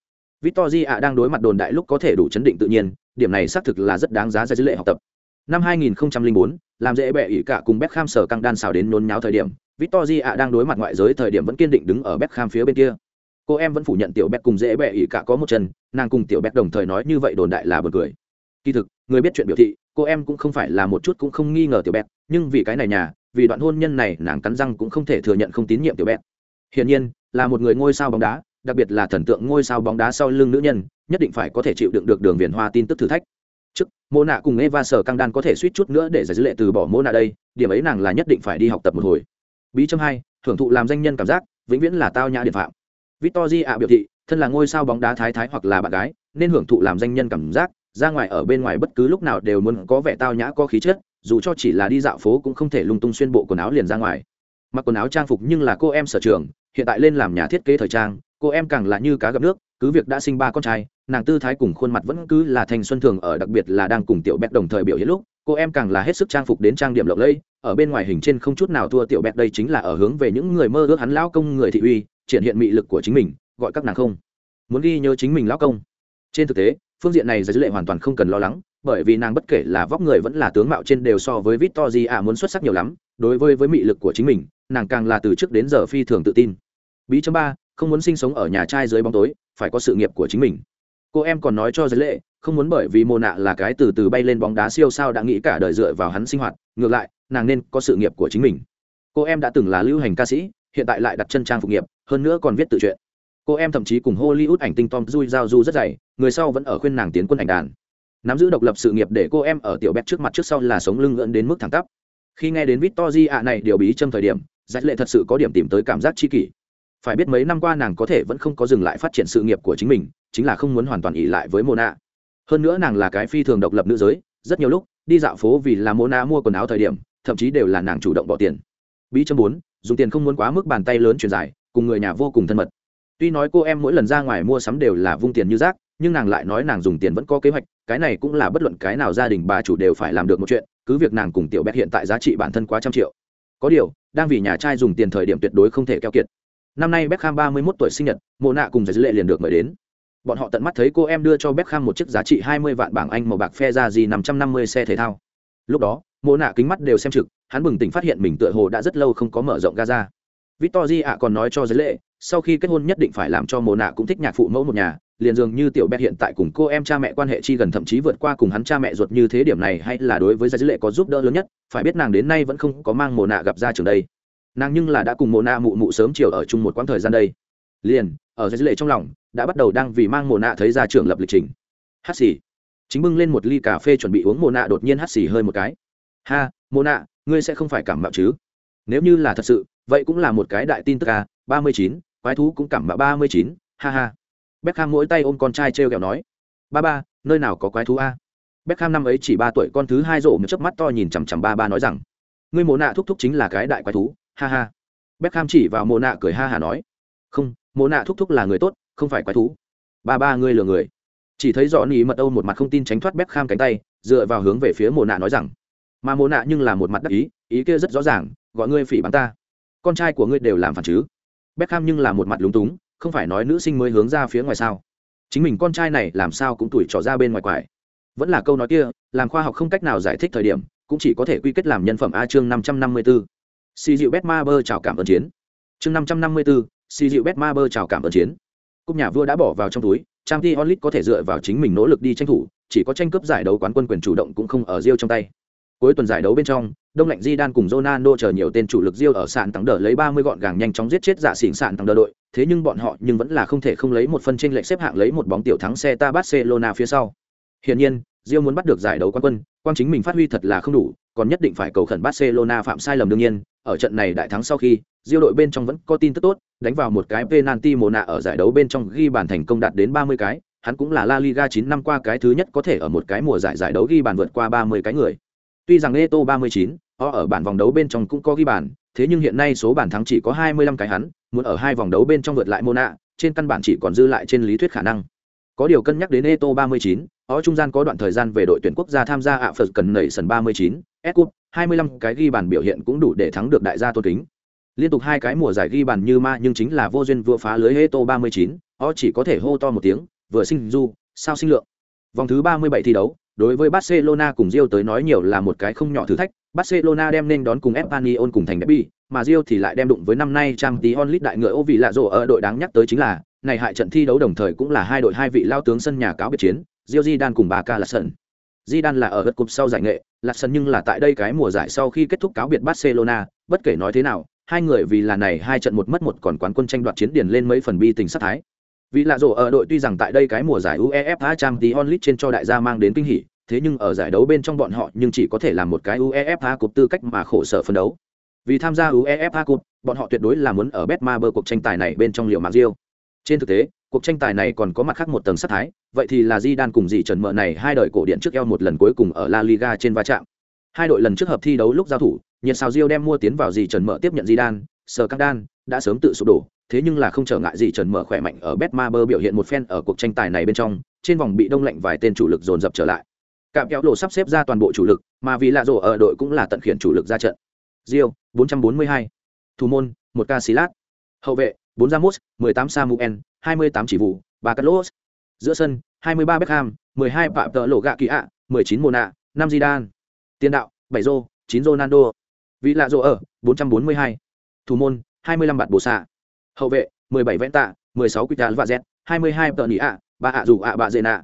Victory ạ đang đối mặt đồn đại lúc có thể đủ chấn định tự nhiên điểm này xác thực là rất đáng giá giải dữ lệ học tập năm 2004, làm dễ bẻ ỉ cả cùng Beckham sở căng đan xào đến nôn nháo thời điểm, Victoria đang đối mặt ngoại giới thời điểm vẫn kiên định đứng ở Beckham phía bên kia. Cô em vẫn phủ nhận tiểu Beck cùng dễ bẻ ỉ cả có một chân, nàng cùng tiểu Beck đồng thời nói như vậy đồn đại là buồn cười. Kỳ thực, người biết chuyện biểu thị, cô em cũng không phải là một chút cũng không nghi ngờ tiểu Beck, nhưng vì cái này nhà, vì đoạn hôn nhân này nàng cắn răng cũng không thể thừa nhận không tín nhiệm tiểu bẹt. Hiển nhiên, là một người ngôi sao bóng đá, đặc biệt là thần tượng ngôi sao bóng đá sau lưng nữ nhân, nhất định phải có thể chịu đựng được đường viền hoa tin tức thử thách. Trước mô nạ cùng eva sở căng đan có thể suýt chút nữa để giải dữ lệ từ bỏ mô nạ đây điểm ấy nàng là nhất định phải đi học tập một hồi. Bí châm hai thưởng thụ làm danh nhân cảm giác vĩnh viễn là tao nhã điện phạm. Victorji ạ biểu thị thân là ngôi sao bóng đá thái thái hoặc là bạn gái nên hưởng thụ làm danh nhân cảm giác ra ngoài ở bên ngoài bất cứ lúc nào đều muốn có vẻ tao nhã có khí chất dù cho chỉ là đi dạo phố cũng không thể lung tung xuyên bộ quần áo liền ra ngoài. Mặc quần áo trang phục nhưng là cô em sở trường, hiện tại lên làm nhà thiết kế thời trang, cô em càng là như cá gặp nước, cứ việc đã sinh ba con trai, nàng tư thái cùng khuôn mặt vẫn cứ là thanh xuân thường ở, đặc biệt là đang cùng tiểu bẹt đồng thời biểu hiện lúc, cô em càng là hết sức trang phục đến trang điểm lộng lẫy, ở bên ngoài hình trên không chút nào thua tiểu bẹt đây chính là ở hướng về những người mơ ước hắn lão công người thị uy, triển hiện mị lực của chính mình, gọi các nàng không. Muốn ghi nhớ chính mình lão công. Trên thực tế, phương diện này giải dữ lệ hoàn toàn không cần lo lắng bởi vì nàng bất kể là vóc người vẫn là tướng mạo trên đều so với Victory ạ muốn xuất sắc nhiều lắm, đối với với mị lực của chính mình, nàng càng là từ trước đến giờ phi thường tự tin. Bí chấm ba, không muốn sinh sống ở nhà trai dưới bóng tối, phải có sự nghiệp của chính mình. Cô em còn nói cho giới lệ không muốn bởi vì mồ nạ là cái từ từ bay lên bóng đá siêu sao đã nghĩ cả đời dựa vào hắn sinh hoạt ngược lại nàng nên có sự nghiệp của chính mình. Cô em đã từng là lưu hành ca sĩ hiện tại lại đặt chân trang phục nghiệp hơn nữa còn viết tự truyện. Cô em thậm chí cùng hollywood ảnh tinh tom dui giao du rất dày người sau vẫn ở khuyên nàng tiến quân ảnh đàn nắm giữ độc lập sự nghiệp để cô em ở tiểu bét trước mặt trước sau là sống lưng ngưỡng đến mức thẳng tắp. Khi nghe đến victor ạ này điều bí trong thời điểm, giải lệ thật sự có điểm tìm tới cảm giác tri kỷ. Phải biết mấy năm qua nàng có thể vẫn không có dừng lại phát triển sự nghiệp của chính mình, chính là không muốn hoàn toàn ỉ lại với mona. Hơn nữa nàng là cái phi thường độc lập nữ giới, rất nhiều lúc, đi dạo phố vì là mona mua quần áo thời điểm, thậm chí đều là nàng chủ động bỏ tiền. Bí châm bốn, dùng tiền không muốn quá mức bàn tay lớn truyền dài, cùng người nhà vô cùng thân mật. Tuy nói cô em mỗi lần ra ngoài mua sắm đều là vung tiền như rác nhưng nàng lại nói nàng dùng tiền vẫn có kế hoạch, cái này cũng là bất luận cái nào gia đình bà chủ đều phải làm được một chuyện, cứ việc nàng cùng tiểu bé hiện tại giá trị bản thân quá trăm triệu. Có điều, đang vì nhà trai dùng tiền thời điểm tuyệt đối không thể keo kiệt. Năm nay Beckham 31 tuổi sinh nhật, mộ nạ cùng giải dữ lệ liền được mời đến. Bọn họ tận mắt thấy cô em đưa cho Beckham một chiếc giá trị 20 vạn bảng Anh màu bạc phe ra gì 550 xe thể thao. Lúc đó, mộ nạ kính mắt đều xem trực, hắn bừng tỉnh phát hiện mình tựa hồ đã rất lâu không có mở rộng gaza victory ạ còn nói cho giới lệ, sau khi kết hôn nhất định phải làm cho mồ nạ cũng thích nhạc phụ mẫu một nhà, liền dường như tiểu bé hiện tại cùng cô em cha mẹ quan hệ chi gần thậm chí vượt qua cùng hắn cha mẹ ruột như thế điểm này hay là đối với giới lệ có giúp đỡ lớn nhất, phải biết nàng đến nay vẫn không có mang mồ nạ gặp ra trường đây. Nàng nhưng là đã cùng mồ nạ mụ mụ sớm chiều ở chung một quãng thời gian đây. Liền, ở giới lệ trong lòng, đã bắt đầu đang vì mang mồ nạ thấy ra trường lập lịch trình. Hát xì. Chính bưng lên một ly cà phê chuẩn bị uống mồ nạ đột nhiên hát xì hơi một cái. Ha, mồ nạ, ngươi sẽ không phải cảm mạo chứ? Nếu như là thật sự vậy cũng là một cái đại tin tức à ba mươi chín, quái thú cũng cảm mạ ba mươi chín, ha ha. Beckham mỗi tay ôm con trai trêu kẹo nói, ba ba, nơi nào có quái thú a? Beckham năm ấy chỉ ba tuổi, con thứ hai rộ một chớp mắt to nhìn chằm chằm ba ba nói rằng, ngươi mồ nạ thúc thúc chính là cái đại quái thú, ha ha. Beckham chỉ vào mồ nạ cười ha hà nói, không mồ nạ thúc thúc là người tốt, không phải quái thú. Ba ba, ngươi lừa người. Chỉ thấy rõ nỉ mật âu một mặt không tin tránh thoát Beckham cánh tay, dựa vào hướng về phía mồ nạ nói rằng, mà mồ nạ nhưng là một mặt đắc ý ý kia rất rõ ràng, gọi ngươi phỉ bắn ta con trai của ngươi đều làm phản chứ? Beckham nhưng là một mặt lúng túng, không phải nói nữ sinh mới hướng ra phía ngoài sao? Chính mình con trai này làm sao cũng tuổi trỏ ra bên ngoài quải. Vẫn là câu nói kia, làm khoa học không cách nào giải thích thời điểm, cũng chỉ có thể quy kết làm nhân phẩm a chương năm trăm năm mươi b ố xì dịu bét ma bơ chào cảm ơn chiến. Chương năm trăm năm mươi b ố xì dịu bét ma bơ chào cảm ơn chiến. Cúp nhà vua đã bỏ vào trong túi trang t onlit có thể dựa vào chính mình nỗ lực đi tranh thủ, chỉ có tranh cướp giải đấu quán quân quyền chủ động cũng không ở riêu trong tay cuối tuần giải đấu bên trong, đông lạnh di đan cùng ronaldo chờ nhiều tên chủ lực Real ở sàn tăng đỡ lấy ba mươi gọn gàng nhanh chóng giết chết giả xỉn sàn tăng đỡ đội. Thế nhưng bọn họ nhưng vẫn là không thể không lấy một phân trên lệch xếp hạng lấy một bóng tiểu thắng xe ta barcelona phía sau. Hiển nhiên, Real muốn bắt được giải đấu quán quân quan chính mình phát huy thật là không đủ, còn nhất định phải cầu khẩn barcelona phạm sai lầm đương nhiên. Ở trận này đại thắng sau khi, Real đội bên trong vẫn có tin tức tốt, đánh vào một cái penalty mồ nạ ở giải đấu bên trong ghi bàn thành công đạt đến ba mươi cái, hắn cũng là La Liga chín năm qua cái thứ nhất có thể ở một cái mùa giải giải đấu ghi bàn vượt qua ba mươi cái người. Tuy rằng Eto 39, họ ở bản vòng đấu bên trong cũng có ghi bàn, thế nhưng hiện nay số bàn thắng chỉ có 25 cái hắn, muốn ở hai vòng đấu bên trong vượt lại Mona, trên căn bản chỉ còn dư lại trên lý thuyết khả năng. Có điều cân nhắc đến Eto 39, họ trung gian có đoạn thời gian về đội tuyển quốc gia tham gia ạ Phật cần nảy sần 39, S Cup, 25 cái ghi bàn biểu hiện cũng đủ để thắng được đại gia tôn kính. Liên tục hai cái mùa giải ghi bàn như ma nhưng chính là vô duyên vừa phá lưới Eto 39, họ chỉ có thể hô to một tiếng, vừa sinh du, sao sinh lượng. Vòng thứ 37 thi đấu, đối với Barcelona cùng Real tới nói nhiều là một cái không nhỏ thử thách, Barcelona đem nên đón cùng Espanyol cùng thành derby, mà Real thì lại đem đụng với năm nay Champions League đại ngựa ô vì lạ rồ ở đội đáng nhắc tới chính là, này hại trận thi đấu đồng thời cũng là hai đội hai vị lao tướng sân nhà cáo biệt chiến, Real Zidane cùng Barca là sân. Zidane là ở gật cục sau giải nghệ, là sân nhưng là tại đây cái mùa giải sau khi kết thúc cáo biệt Barcelona, bất kể nói thế nào, hai người vì là này hai trận một mất một còn quán quân tranh đoạt chiến điển lên mấy phần bi tình sát thái. Vì lạ rổ ở đội tuy rằng tại đây cái mùa giải UEFA Champions League trên cho đại gia mang đến kinh hỉ, thế nhưng ở giải đấu bên trong bọn họ nhưng chỉ có thể làm một cái UEFA Cup tư cách mà khổ sở phân đấu. Vì tham gia UEFA Cup, bọn họ tuyệt đối là muốn ở Betmaber cuộc tranh tài này bên trong liệu mạng riêu. Trên thực tế, cuộc tranh tài này còn có mặt khác một tầng sát thái, vậy thì là Zidane cùng dì Trần Mợ này hai đời cổ điện trước eo một lần cuối cùng ở La Liga trên va chạm. Hai đội lần trước hợp thi đấu lúc giao thủ, nhiệt sao Rio đem mua tiến vào dì Trần Mợ tiếp nhận Zidane, Sở Căng Đan đã sớm tự sụp đổ, thế nhưng là không trở ngại gì Trần Mở khỏe mạnh ở Betmaber biểu hiện một phen ở cuộc tranh tài này bên trong, trên vòng bị đông lạnh vài tên chủ lực dồn dập trở lại. Cạm kéo lộ sắp xếp ra toàn bộ chủ lực, mà vì lạ rổ ở đội cũng là tận khiển chủ lực ra trận. Rio, 442. Thủ môn, 1 Casillas. Hậu vệ, 4 Ramos, 18 Samuel, 28 chỉ vụ, 3 Carlos. Giữa sân, 23 Beckham, 12 Phạm Tợ Lộ Gạ Kỳ ạ, 19 Mona, 5 Zidane. Tiền đạo, 7 Rô, 9 Ronaldo. Vị lạ rổ ở, 442. Thủ môn, 25 bạn bổ xạ hậu vệ 17 vẹn tạ 16 quýt và z 22 tờ nỉ ạ ba ạ dù ạ bạ dê nạ.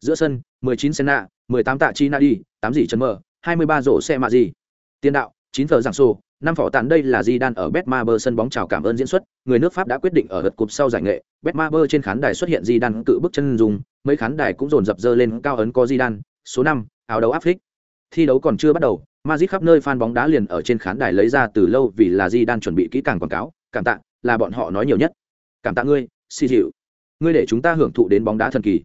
Giữa sân 19 senna 18 tạ chi na đi 8 gì chân mờ 23 rổ xe mạ gì tiền đạo 9 thờ giảng sô năm phỏ tàn đây là di đan ở betmaber sân bóng chào cảm ơn diễn xuất. Người nước pháp đã quyết định ở lượt cục sau giải nghệ. Betmaber trên khán đài xuất hiện di đan cự bước chân dùng mấy khán đài cũng dồn dập dơ lên cao ấn có di đan. Số 5, áo đấu áp thích thi đấu còn chưa bắt đầu Madrid khắp nơi fan bóng đá liền ở trên khán đài lấy ra từ lâu vì là Di đang chuẩn bị kỹ càng quảng cáo, cảm tạ, là bọn họ nói nhiều nhất. Cảm tạ ngươi, xì Dịu. Ngươi để chúng ta hưởng thụ đến bóng đá thần kỳ.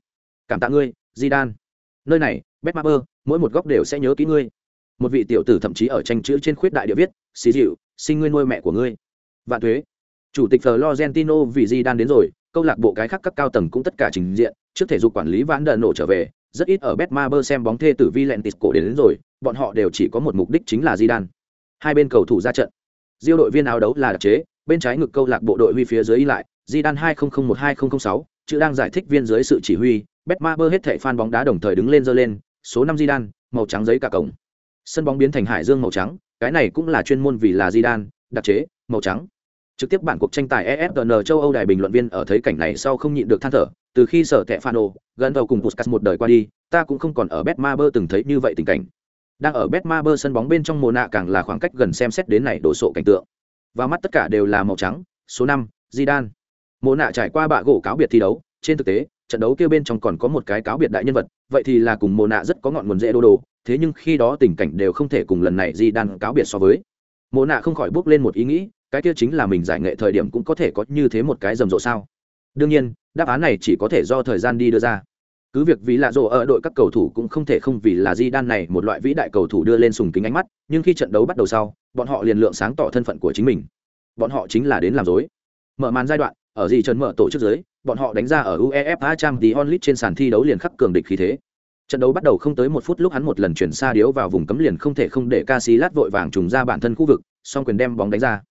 Cảm tạ ngươi, Di Đan. Nơi này, Betmaber, mỗi một góc đều sẽ nhớ kỹ ngươi. Một vị tiểu tử thậm chí ở tranh chữ trên khuyết đại địa viết, xì Dịu, sinh ngươi nuôi mẹ của ngươi. Vạn thuế. Chủ tịch Florentino vì Di Đan đến rồi, câu lạc bộ cái khác các cao tầng cũng tất cả trình diện, trước thể dục quản lý vãn đợn nổ trở về, rất ít ở Betmaber xem bóng thê tử Vilentis cổ đến, đến rồi, bọn họ đều chỉ có một mục đích chính là Zidane. Hai bên cầu thủ ra trận. Diêu đội viên áo đấu là đặc chế, bên trái ngực câu lạc bộ đội huy phía dưới y lại, Zidane 2001-2006, chữ đang giải thích viên dưới sự chỉ huy, Betmaber hết thảy fan bóng đá đồng thời đứng lên giơ lên, số 5 Zidane, màu trắng giấy cả cổng. Sân bóng biến thành hải dương màu trắng, cái này cũng là chuyên môn vì là Zidane, đặc chế, màu trắng. Trực tiếp bản cuộc tranh tài efn châu Âu đài bình luận viên ở thấy cảnh này sau không nhịn được than thở, từ khi sở tệ Fano, gần đầu cùng Puskas một đời qua đi, ta cũng không còn ở Betmaber từng thấy như vậy tình cảnh. Đang ở Betmaber sân bóng bên trong mùa nạ càng là khoảng cách gần xem xét đến này đổ sộ cảnh tượng. Và mắt tất cả đều là màu trắng, số năm Zidane. Mộ nạ trải qua bạ gỗ cáo biệt thi đấu, trên thực tế, trận đấu kia bên trong còn có một cái cáo biệt đại nhân vật, vậy thì là cùng Mộ nạ rất có ngọn nguồn dễ đô đồ, thế nhưng khi đó tình cảnh đều không thể cùng lần này Zidane cáo biệt so với. Mộ nạ không khỏi bước lên một ý nghĩ, cái kia chính là mình giải nghệ thời điểm cũng có thể có như thế một cái rầm rộ sao đương nhiên đáp án này chỉ có thể do thời gian đi đưa ra cứ việc vì lạ rộ ở đội các cầu thủ cũng không thể không vì là di đan này một loại vĩ đại cầu thủ đưa lên sùng kính ánh mắt, nhưng khi trận đấu bắt đầu sau, bọn họ liền lượng sáng tỏ thân phận của chính mình. Bọn họ chính là đến làm dối. Mở màn giai đoạn, ở Di trần mở tổ chức giới, bọn họ đánh ra ở uefa trang tí onlit trên sàn thi đấu liền khắc cường địch khí thế. Trận đấu bắt đầu không tới một phút lúc hắn một lần chuyển xa điếu vào vùng cấm liền không thể không để Casillas vội vàng trùng ra bản thân khu vực, song quyền đem bóng đánh ra.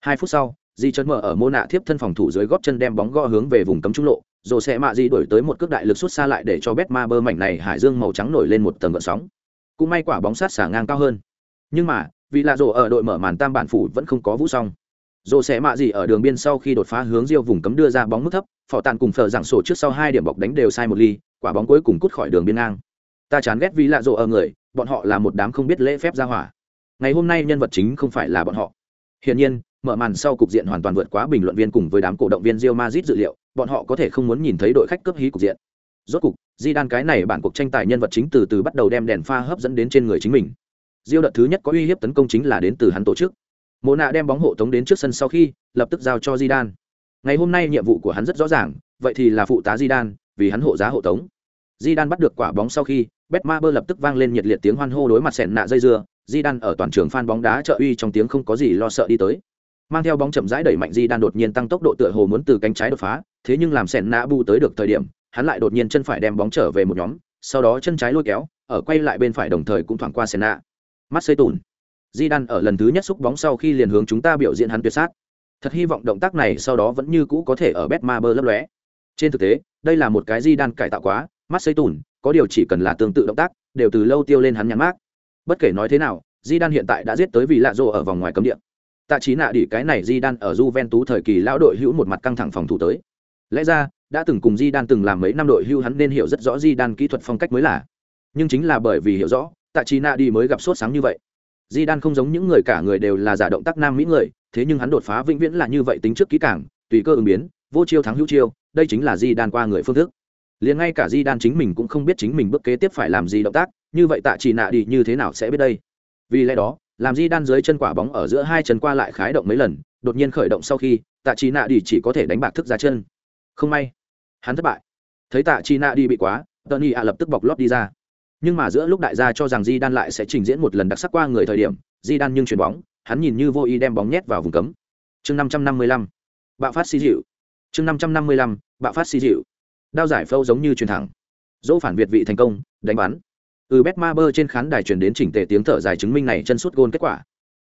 Hai phút sau di Trấn mở ở mô nạ thiếp thân phòng thủ dưới góp chân đem bóng gõ hướng về vùng cấm trung lộ rồi sẽ mạ di đổi tới một cước đại lực xuất xa lại để cho bét ma bơ mảnh này hải dương màu trắng nổi lên một tầng gợn sóng. Cũng may quả bóng sát xả ngang cao hơn. Nhưng mà vì lạ rổ ở đội mở màn tam bản phủ vẫn không có vũ xong rồi sẽ mạ gì ở đường biên sau khi đột phá hướng diêu vùng cấm đưa ra bóng mức thấp phỏ tàn cùng phở giảng sổ trước sau hai điểm bọc đánh đều sai một ly quả bóng cuối cùng cút khỏi đường biên ngang. Ta chán ghét vì lạ rổ ở người bọn họ là một đám không biết lễ phép ra hỏa. Ngày hôm nay nhân vật chính không phải là bọn họ. Hiển nhiên mở màn sau cục diện hoàn toàn vượt quá bình luận viên cùng với đám cổ động viên Real Madrid dự liệu, bọn họ có thể không muốn nhìn thấy đội khách cướp hí cục diện. Rốt cục, Zidane cái này bản cuộc tranh tài nhân vật chính từ từ bắt đầu đem đèn pha hấp dẫn đến trên người chính mình. diêu đợt thứ nhất có uy hiếp tấn công chính là đến từ hắn tổ chức. Mộ nạ đem bóng hộ tống đến trước sân sau khi, lập tức giao cho Zidane. Ngày hôm nay nhiệm vụ của hắn rất rõ ràng, vậy thì là phụ tá Zidane, vì hắn hộ giá hộ tống. Zidane bắt được quả bóng sau khi, Betmaber lập tức vang lên nhiệt liệt tiếng hoan hô đối mặt sèn nạ dây dưa, Zidane ở toàn trường fan bóng đá trợ uy trong tiếng không có gì lo sợ đi tới mang theo bóng chậm rãi đẩy mạnh di đan đột nhiên tăng tốc độ tựa hồ muốn từ cánh trái đột phá, thế nhưng làm sẻn nã bu tới được thời điểm, hắn lại đột nhiên chân phải đem bóng trở về một nhóm, sau đó chân trái lôi kéo, ở quay lại bên phải đồng thời cũng thoảng qua sẻn nã mắt xây tùn di đan ở lần thứ nhất xúc bóng sau khi liền hướng chúng ta biểu diễn hắn tuyệt sát. Thật hy vọng động tác này sau đó vẫn như cũ có thể ở bet ma bơ lấp lóe. Trên thực tế, đây là một cái di đan cải tạo quá mắt xây tùn có điều chỉ cần là tương tự động tác, đều từ lâu tiêu lên hắn nhắn mát bất kể nói thế nào di đan hiện tại đã giết tới vì lạ rộ ở vòng ngoài cấm địa tạ trí nạ đỉ cái này di đan ở Juventus thời kỳ lão đội hữu một mặt căng thẳng phòng thủ tới. Lẽ ra, đã từng cùng di đan từng làm mấy năm đội hữu hắn nên hiểu rất rõ di đan kỹ thuật phong cách mới là. Nhưng chính là bởi vì hiểu rõ, tạ trí nạ đi mới gặp sốt sáng như vậy. Di đan không giống những người cả người đều là giả động tác nam mỹ người, thế nhưng hắn đột phá vĩnh viễn là như vậy tính trước kỹ càng, tùy cơ ứng biến, vô chiêu thắng hữu chiêu, đây chính là di đan qua người phương thức. Liền ngay cả di đan chính mình cũng không biết chính mình bước kế tiếp phải làm gì động tác, như vậy tạ chỉ nạ đi như thế nào sẽ biết đây? Vì lẽ đó làm di đan dưới chân quả bóng ở giữa hai chân qua lại khái động mấy lần, đột nhiên khởi động sau khi, tạ trí nạ đi chỉ có thể đánh bạc thức ra chân. Không may, hắn thất bại. Thấy tạ trí nạ đi bị quá, tony ạ lập tức bọc lót đi ra. Nhưng mà giữa lúc đại gia cho rằng di đan lại sẽ trình diễn một lần đặc sắc qua người thời điểm, di đan nhưng chuyền bóng, hắn nhìn như vô ý đem bóng nhét vào vùng cấm. Chương năm trăm năm mươi lăm, bạo phát xì dịu. Chương năm trăm năm mươi lăm, bạo phát xì dịu. Đao giải phâu giống như truyền thẳng. Dỗ phản việt vị thành công, đánh bắn ừ bet ma bơ trên khán đài truyền đến chỉnh tề tiếng thở dài chứng minh này chân suốt gôn kết quả.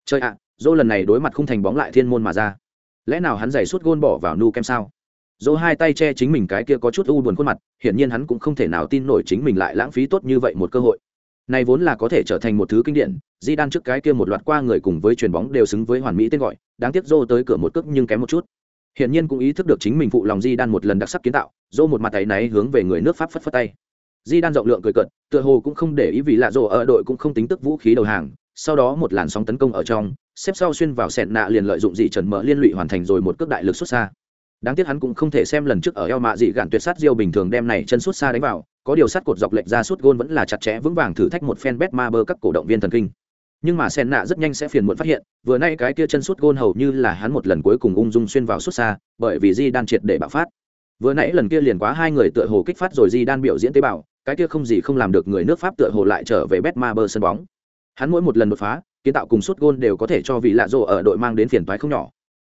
Chơi ạ à, dỗ lần này đối mặt không thành bóng lại thiên môn mà ra. Lẽ nào hắn giày suốt gôn bỏ vào nu kem sao? Dỗ hai tay che chính mình cái kia có chút u buồn khuôn mặt hiển nhiên hắn cũng không thể nào tin nổi chính mình lại lãng phí tốt như vậy một cơ hội. Này vốn là có thể trở thành một thứ kinh điển di đan trước cái kia một loạt qua người cùng với chuyền bóng đều xứng với hoàn mỹ tên gọi đáng tiếc dô tới cửa một cước nhưng kém một chút. Hiển nhiên cũng ý thức được chính mình phụ lòng di đan một lần đặc sắc kiến tạo dô một mặt tay náy hướng về người nước pháp phất phất tay di đan rộng lượng cười cợt, tựa hồ cũng không để ý vì lạ rộ ở đội cũng không tính tức vũ khí đầu hàng. Sau đó một làn sóng tấn công ở trong xếp sau xuyên vào sẹn nạ liền lợi dụng dị trần mở liên lụy hoàn thành rồi một cước đại lực xuất xa. Đáng tiếc hắn cũng không thể xem lần trước ở eo mạ dị gạn tuyệt sát diêu bình thường đem này chân xuất xa đánh vào có điều sát cột dọc lệch ra suốt gôn vẫn là chặt chẽ vững vàng thử thách một phen bet ma bơ các cổ động viên thần kinh. Nhưng mà sen nạ rất nhanh sẽ phiền muộn phát hiện vừa nay cái kia chân suốt gôn hầu như là hắn một lần cuối cùng ung dung xuyên vào suốt xa bởi vì di đan triệt để bạo phát vừa nãy lần kia liền quá hai người tựa hồ kích phát rồi di đan biểu diễn tế bào cái kia không gì không làm được người nước pháp tựa hồ lại trở về bet ma bơ sân bóng hắn mỗi một lần đột phá kiến tạo cùng suốt gôn đều có thể cho vị lạ rộ ở đội mang đến phiền toái không nhỏ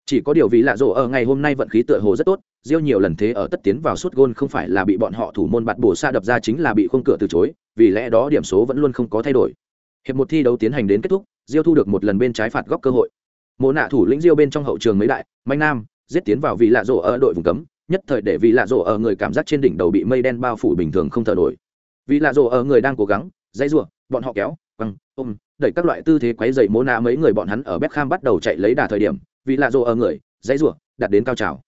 chỉ có điều vị lạ rộ ở ngày hôm nay vận khí tựa hồ rất tốt Diêu nhiều lần thế ở tất tiến vào suốt gôn không phải là bị bọn họ thủ môn bạt bổ xa đập ra chính là bị khung cửa từ chối, vì lẽ đó điểm số vẫn luôn không có thay đổi. Hiệp một thi đấu tiến hành đến kết thúc, Diêu thu được một lần bên trái phạt góc cơ hội. Mộ nạ thủ lĩnh Diêu bên trong hậu trường mấy đại, Mạnh Nam, giết tiến vào vị lạ rổ ở đội vùng cấm, nhất thời để vị lạ rổ ở người cảm giác trên đỉnh đầu bị mây đen bao phủ bình thường không thở nổi. Vị lạ rổ ở người đang cố gắng, dây rủa, bọn họ kéo, văng, ôm, đẩy các loại tư thế quấy dày mô nạ mấy người bọn hắn ở Beckham bắt đầu chạy lấy đà thời điểm, vị lạ rổ ở người, dây rủa, đặt đến cao trào.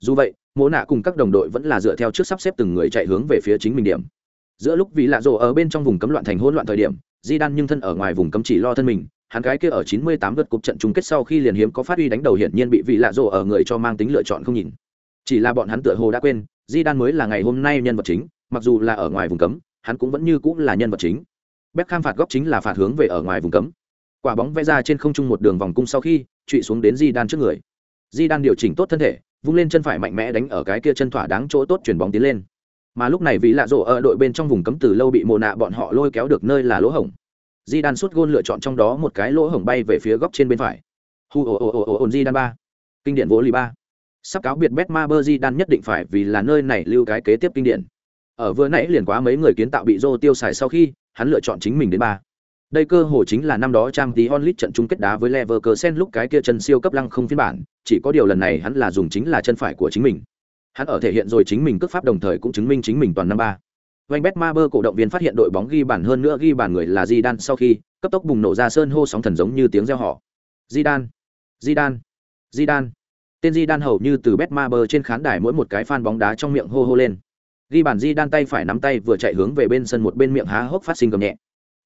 Dù vậy, mô nạ cùng các đồng đội vẫn là dựa theo trước sắp xếp từng người chạy hướng về phía chính mình điểm giữa lúc vị lạ rổ ở bên trong vùng cấm loạn thành hỗn loạn thời điểm di đan nhưng thân ở ngoài vùng cấm chỉ lo thân mình hắn gái kia ở 98 lượt cục trận chung kết sau khi liền hiếm có phát huy đánh đầu hiển nhiên bị vị lạ rộ ở người cho mang tính lựa chọn không nhìn chỉ là bọn hắn tựa hồ đã quên, di đan mới là ngày hôm nay nhân vật chính, mặc dù là ở ngoài vùng cấm, hắn cũng vẫn như cũng là nhân vật chính. Beckham phạt góc chính là phạt hướng về ở ngoài vùng cấm. Quả bóng vẽ ra trên không trung một đường vòng cung sau khi, trụy xuống đến di đan trước người. Di đan điều chỉnh tốt thân thể, vung lên chân phải mạnh mẽ đánh ở cái kia chân thỏa đáng chỗ tốt chuyển bóng tiến lên. Mà lúc này vì lạ rộ ở đội bên trong vùng cấm từ lâu bị mồ nạ bọn họ lôi kéo được nơi là lỗ hổng. Di đan suốt gôn lựa chọn trong đó một cái lỗ hổng bay về phía góc trên bên phải. Hu ồ ồ ồ ồ ồn di đan ba. Kinh điển vô lì ba sắp cáo biệt bet ma bơ di đan nhất định phải vì là nơi này lưu cái kế tiếp kinh điển ở vừa nãy liền quá mấy người kiến tạo bị rô tiêu xài sau khi hắn lựa chọn chính mình đến ba đây cơ hồ chính là năm đó trang tí onlit trận chung kết đá với Leverkusen lúc cái kia chân siêu cấp lăng không phiên bản, chỉ có điều lần này hắn là dùng chính là chân phải của chính mình. Hắn ở thể hiện rồi chính mình cước pháp đồng thời cũng chứng minh chính mình toàn năm ba. Vành Betmaber cổ động viên phát hiện đội bóng ghi bàn hơn nữa ghi bàn người là Zidane sau khi cấp tốc bùng nổ ra sơn hô sóng thần giống như tiếng reo họ. Zidane, Zidane, Zidane. Tên Zidane hầu như từ Betmaber trên khán đài mỗi một cái phan bóng đá trong miệng hô hô lên. Ghi bàn Zidane tay phải nắm tay vừa chạy hướng về bên sân một bên miệng há hốc phát sinh cầm nhẹ.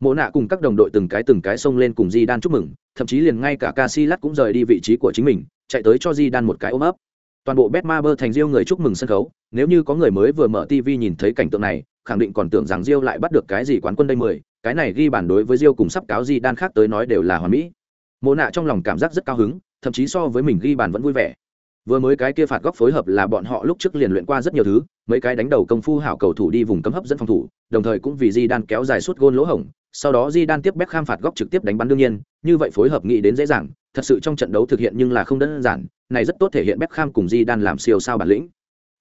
Mộ nạ cùng các đồng đội từng cái từng cái xông lên cùng di đan chúc mừng, thậm chí liền ngay cả ca si lắt cũng rời đi vị trí của chính mình, chạy tới cho di đan một cái ôm ấp. Toàn bộ bet ma bơ thành riêu người chúc mừng sân khấu, nếu như có người mới vừa mở tv nhìn thấy cảnh tượng này, khẳng định còn tưởng rằng riêu lại bắt được cái gì quán quân đây mười, cái này ghi bản đối với riêu cùng sắp cáo di đan khác tới nói đều là hoàn mỹ. Mộ nạ trong lòng cảm giác rất cao hứng, thậm chí so với mình ghi bàn vẫn vui vẻ vừa mới cái kia phạt góc phối hợp là bọn họ lúc trước liền luyện qua rất nhiều thứ, mấy cái đánh đầu công phu hảo cầu thủ đi vùng cấm hấp dẫn phòng thủ, đồng thời cũng vì di đan kéo dài suốt gôn lỗ hổng, sau đó di đan tiếp bếp kham phạt góc trực tiếp đánh bắn đương nhiên, như vậy phối hợp nghĩ đến dễ dàng, thật sự trong trận đấu thực hiện nhưng là không đơn giản, này rất tốt thể hiện bếp kham cùng di đan làm siêu sao bản lĩnh.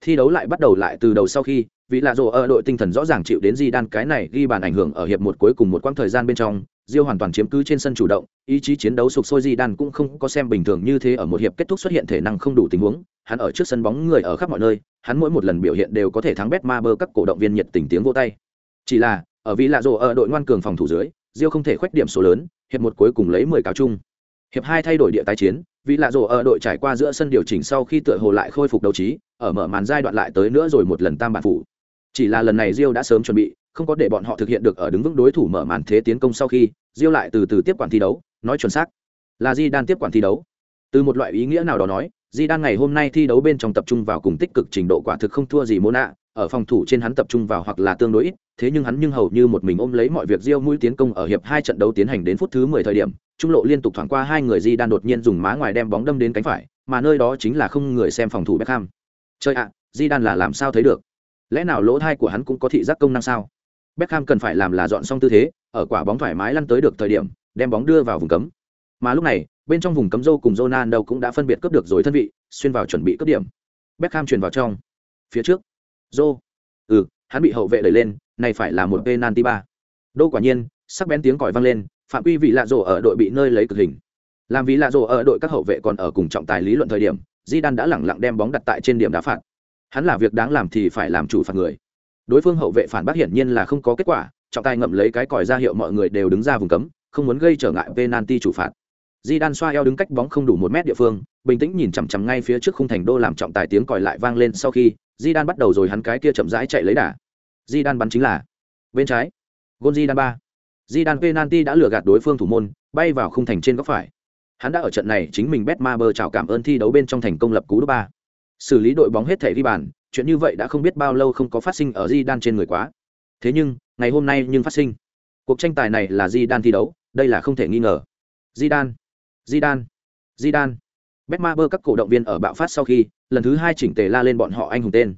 Thi đấu lại bắt đầu lại từ đầu sau khi, vì lạ rồ ở đội tinh thần rõ ràng chịu đến di đan cái này ghi bàn ảnh hưởng ở hiệp một cuối cùng một quãng thời gian bên trong Diêu hoàn toàn chiếm cứ trên sân chủ động, ý chí chiến đấu sục sôi Di Đan cũng không có xem bình thường như thế ở một hiệp kết thúc xuất hiện thể năng không đủ tình huống, hắn ở trước sân bóng người ở khắp mọi nơi, hắn mỗi một lần biểu hiện đều có thể thắng Betmaber các cổ động viên nhiệt tình tiếng vỗ tay. Chỉ là, ở vì lạ rồ ở đội ngoan cường phòng thủ dưới, Diêu không thể khoét điểm số lớn, hiệp một cuối cùng lấy mười cáo chung hiệp hai thay đổi địa tái chiến vì lạ rồ ở đội trải qua giữa sân điều chỉnh sau khi tựa hồ lại khôi phục đấu trí ở mở màn giai đoạn lại tới nữa rồi một lần tam bản phụ. chỉ là lần này Diêu đã sớm chuẩn bị không có để bọn họ thực hiện được ở đứng vững đối thủ mở màn thế tiến công sau khi diêu lại từ từ tiếp quản thi đấu nói chuẩn xác là di đan tiếp quản thi đấu từ một loại ý nghĩa nào đó nói di đan ngày hôm nay thi đấu bên trong tập trung vào cùng tích cực trình độ quả thực không thua gì mô nạ ở phòng thủ trên hắn tập trung vào hoặc là tương đối ít thế nhưng hắn nhưng hầu như một mình ôm lấy mọi việc diêu mũi tiến công ở hiệp hai trận đấu tiến hành đến phút thứ mười thời điểm, trung lộ liên tục thoảng qua hai người Di đan đột nhiên dùng má ngoài đem bóng đâm đến cánh phải, mà nơi đó chính là không người xem phòng thủ Beckham. Chơi ạ, Di đan là làm sao thấy được? Lẽ nào lỗ thai của hắn cũng có thị giác công năng sao? Beckham cần phải làm là dọn xong tư thế, ở quả bóng thoải mái lăn tới được thời điểm, đem bóng đưa vào vùng cấm. Mà lúc này, bên trong vùng cấm Zhou cùng Ronaldo cũng đã phân biệt cướp được rồi thân vị, xuyên vào chuẩn bị cướp điểm. Beckham truyền vào trong. Phía trước, Zhou. Ừ, hắn bị hậu vệ đẩy lên, này phải là một penalty ba. Đô quả nhiên, sắc bén tiếng còi vang lên, phạm quy vị lạ rồ ở đội bị nơi lấy cực hình. Làm vì lạ rồ ở đội các hậu vệ còn ở cùng trọng tài lý luận thời điểm, Zidane đã lẳng lặng đem bóng đặt tại trên điểm đá phạt. Hắn là việc đáng làm thì phải làm chủ phạt người. Đối phương hậu vệ phản bác hiển nhiên là không có kết quả, trọng tài ngậm lấy cái còi ra hiệu mọi người đều đứng ra vùng cấm, không muốn gây trở ngại penalty chủ phạt. di đan xoa eo đứng cách bóng không đủ một mét địa phương, bình tĩnh nhìn chằm chằm ngay phía trước khung thành đô làm trọng tài tiếng còi lại vang lên sau khi, di đan bắt đầu rồi hắn cái kia chậm rãi chạy lấy đà. di đan bắn chính là bên trái. gôn di đan ba. di đan penalty đã lừa gạt đối phương thủ môn, bay vào khung thành trên góc phải. Hắn đã ở trận này chính mình Betmaber chào cảm ơn thi đấu bên trong thành công lập cú đúp ba. Xử lý đội bóng hết thể ghi bàn, chuyện như vậy đã không biết bao lâu không có phát sinh ở Zidane trên người quá. Thế nhưng, ngày hôm nay nhưng phát sinh. Cuộc tranh tài này là Zidane thi đấu, đây là không thể nghi ngờ. Zidane, Zidane, Zidane. Betmaber các cổ động viên ở bạo phát sau khi, lần thứ hai chỉnh tề la lên bọn họ anh hùng tên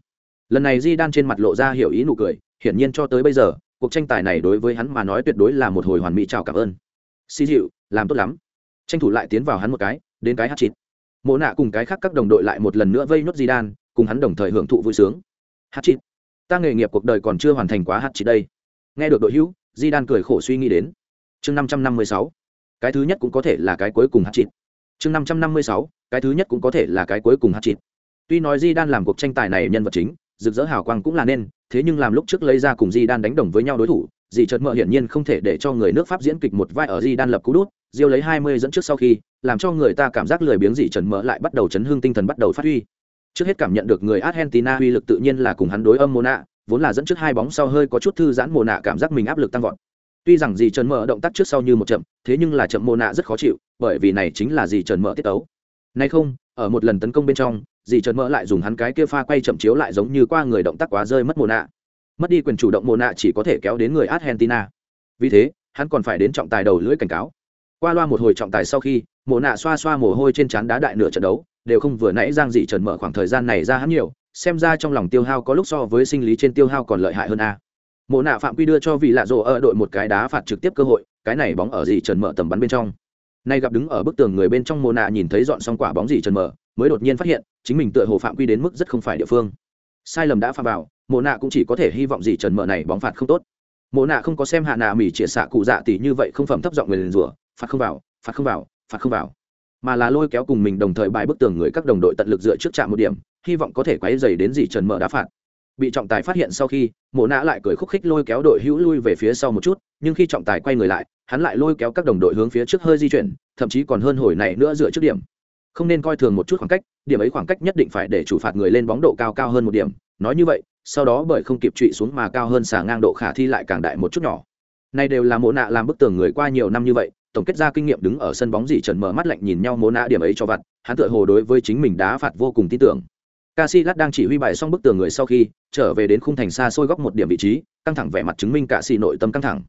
lần này di đan trên mặt lộ ra hiểu ý nụ cười hiển nhiên cho tới bây giờ cuộc tranh tài này đối với hắn mà nói tuyệt đối là một hồi hoàn mỹ chào cảm ơn xì dịu làm tốt lắm tranh thủ lại tiến vào hắn một cái đến cái hát chịt mộ nạ cùng cái khác các đồng đội lại một lần nữa vây nốt di đan cùng hắn đồng thời hưởng thụ vui sướng. Hát chịt. Ta nghề nghiệp cuộc đời còn chưa hoàn thành quá hát chịt đây. Nghe được đội hữu, di đan cười khổ suy nghĩ đến. Chương năm trăm năm mươi sáu. Cái thứ nhất cũng có thể là cái cuối cùng hát chịt. Chương năm trăm năm mươi sáu. Cái thứ nhất cũng có thể là cái cuối cùng hát chịt. Tuy nói di đan làm cuộc tranh tài này nhân vật chính, rực rỡ hào quang cũng là nên, thế nhưng làm lúc trước lấy ra cùng di đan đánh đồng với nhau đối thủ dì chợt mợ hiển nhiên không thể để cho người nước pháp diễn kịch một vai ở di đan lập cú đút, diêu lấy hai mươi dẫn trước sau khi, làm cho người ta cảm giác lười biếng dì trần mợ lại bắt đầu chấn hương tinh thần bắt đầu phát huy trước hết cảm nhận được người argentina uy lực tự nhiên là cùng hắn đối âm mô nạ vốn là dẫn trước hai bóng sau hơi có chút thư giãn Mona nạ cảm giác mình áp lực tăng vọt. Tuy rằng dì trần Mở động tác trước sau như một chậm thế nhưng là chậm Mona nạ rất khó chịu bởi vì này chính là dì trần Mở tiết tấu. Nay không ở một lần tấn công bên trong dì trần Mở lại dùng hắn cái kia pha quay chậm chiếu lại giống như qua người động tác quá rơi mất Mona, nạ mất đi quyền chủ động Mona nạ chỉ có thể kéo đến người argentina. Vì thế hắn còn phải đến trọng tài đầu lưỡi cảnh cáo. Qua loa một hồi trọng tài sau khi mồ nạ xoa xoa mồ hôi trên trán đá đại nửa trận đấu đều không vừa nãy giang dị trần mở khoảng thời gian này ra hắn nhiều, xem ra trong lòng tiêu hao có lúc so với sinh lý trên tiêu hao còn lợi hại hơn a. Mộ nạ phạm quy đưa cho vị lạ rộ ở đội một cái đá phạt trực tiếp cơ hội, cái này bóng ở dị trần mở tầm bắn bên trong. Nay gặp đứng ở bức tường người bên trong mồ nạ nhìn thấy dọn xong quả bóng dị trần mở, mới đột nhiên phát hiện, chính mình tựa hồ phạm quy đến mức rất không phải địa phương. Sai lầm đã phạm vào, mộ nạ cũng chỉ có thể hy vọng dị trần mở này bóng phạt không tốt. Mộ nạ không có xem hạ nạ mỉ chĩa xạ cụ dạ tỷ như vậy không phẩm thấp giọng người liền rủa, phạt không vào, phạt không vào, phạt không vào mà là lôi kéo cùng mình đồng thời bài bức tường người các đồng đội tận lực dựa trước trạm một điểm, hy vọng có thể quấy dày đến gì trần mở đá phạt. Bị trọng tài phát hiện sau khi, mộ Nã lại cười khúc khích lôi kéo đội hữu lui về phía sau một chút, nhưng khi trọng tài quay người lại, hắn lại lôi kéo các đồng đội hướng phía trước hơi di chuyển, thậm chí còn hơn hồi này nữa dựa trước điểm. Không nên coi thường một chút khoảng cách, điểm ấy khoảng cách nhất định phải để chủ phạt người lên bóng độ cao cao hơn một điểm. Nói như vậy, sau đó bởi không kịp trụy xuống mà cao hơn xả ngang độ khả thi lại càng đại một chút nhỏ. Này đều là mộ nạ làm bức tường người qua nhiều năm như vậy tổng kết ra kinh nghiệm đứng ở sân bóng gì trần mở mắt lạnh nhìn nhau mộ nã điểm ấy cho vặt hắn tựa hồ đối với chính mình đá phạt vô cùng tin tưởng. Casillas đang chỉ huy bài xong bức tường người sau khi trở về đến khung thành xa xôi góc một điểm vị trí, căng thẳng vẻ mặt chứng minh cả xì nội tâm căng thẳng.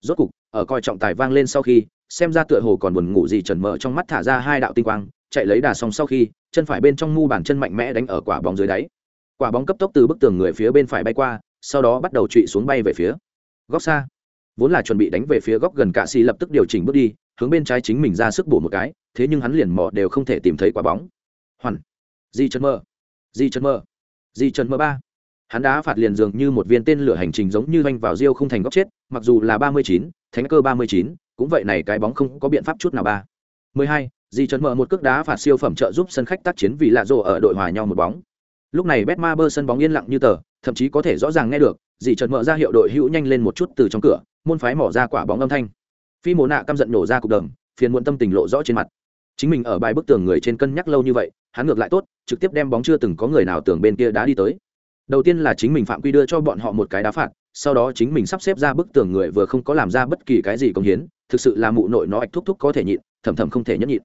Rốt cục, ở coi trọng tài vang lên sau khi, xem ra tựa hồ còn buồn ngủ gì trần mở trong mắt thả ra hai đạo tinh quang, chạy lấy đà xong sau khi chân phải bên trong mu bàn chân mạnh mẽ đánh ở quả bóng dưới đáy. Quả bóng cấp tốc từ bức tường người phía bên phải bay qua sau đó bắt đầu trụy xuống bay về phía góc xa vốn là chuẩn bị đánh về phía góc gần cạ xì lập tức điều chỉnh bước đi hướng bên trái chính mình ra sức bổ một cái thế nhưng hắn liền mò đều không thể tìm thấy quả bóng. Hoàn. Di chân mơ. Di chân mơ. Di chân mơ ba. Hắn đá phạt liền dường như một viên tên lửa hành trình giống như oanh vào riêu không thành góc chết mặc dù là ba mươi chín thánh cơ ba mươi chín cũng vậy này cái bóng không có biện pháp chút nào ba. Mười hai Di chân mơ một cước đá phạt siêu phẩm trợ giúp sân khách tác chiến vì lạ rồ ở đội hòa nhau một bóng. Lúc này Betmaber sân bóng yên lặng như tờ, thậm chí có thể rõ ràng nghe được, dì Trần mở ra hiệu đội hữu nhanh lên một chút từ trong cửa, môn phái mỏ ra quả bóng âm thanh. phi mồ nạ căm giận nổ ra cục đờm phiền muộn tâm tình lộ rõ trên mặt. Chính mình ở bài bức tường người trên cân nhắc lâu như vậy hắn ngược lại tốt trực tiếp đem bóng chưa từng có người nào tưởng bên kia đá đi tới. Đầu tiên là chính mình phạm quy đưa cho bọn họ một cái đá phạt sau đó chính mình sắp xếp ra bức tường người vừa không có làm ra bất kỳ cái gì công hiến thực sự là mụ nội nó ạch thúc thúc có thể nhịn thầm thầm không thể nhẫn nhịn.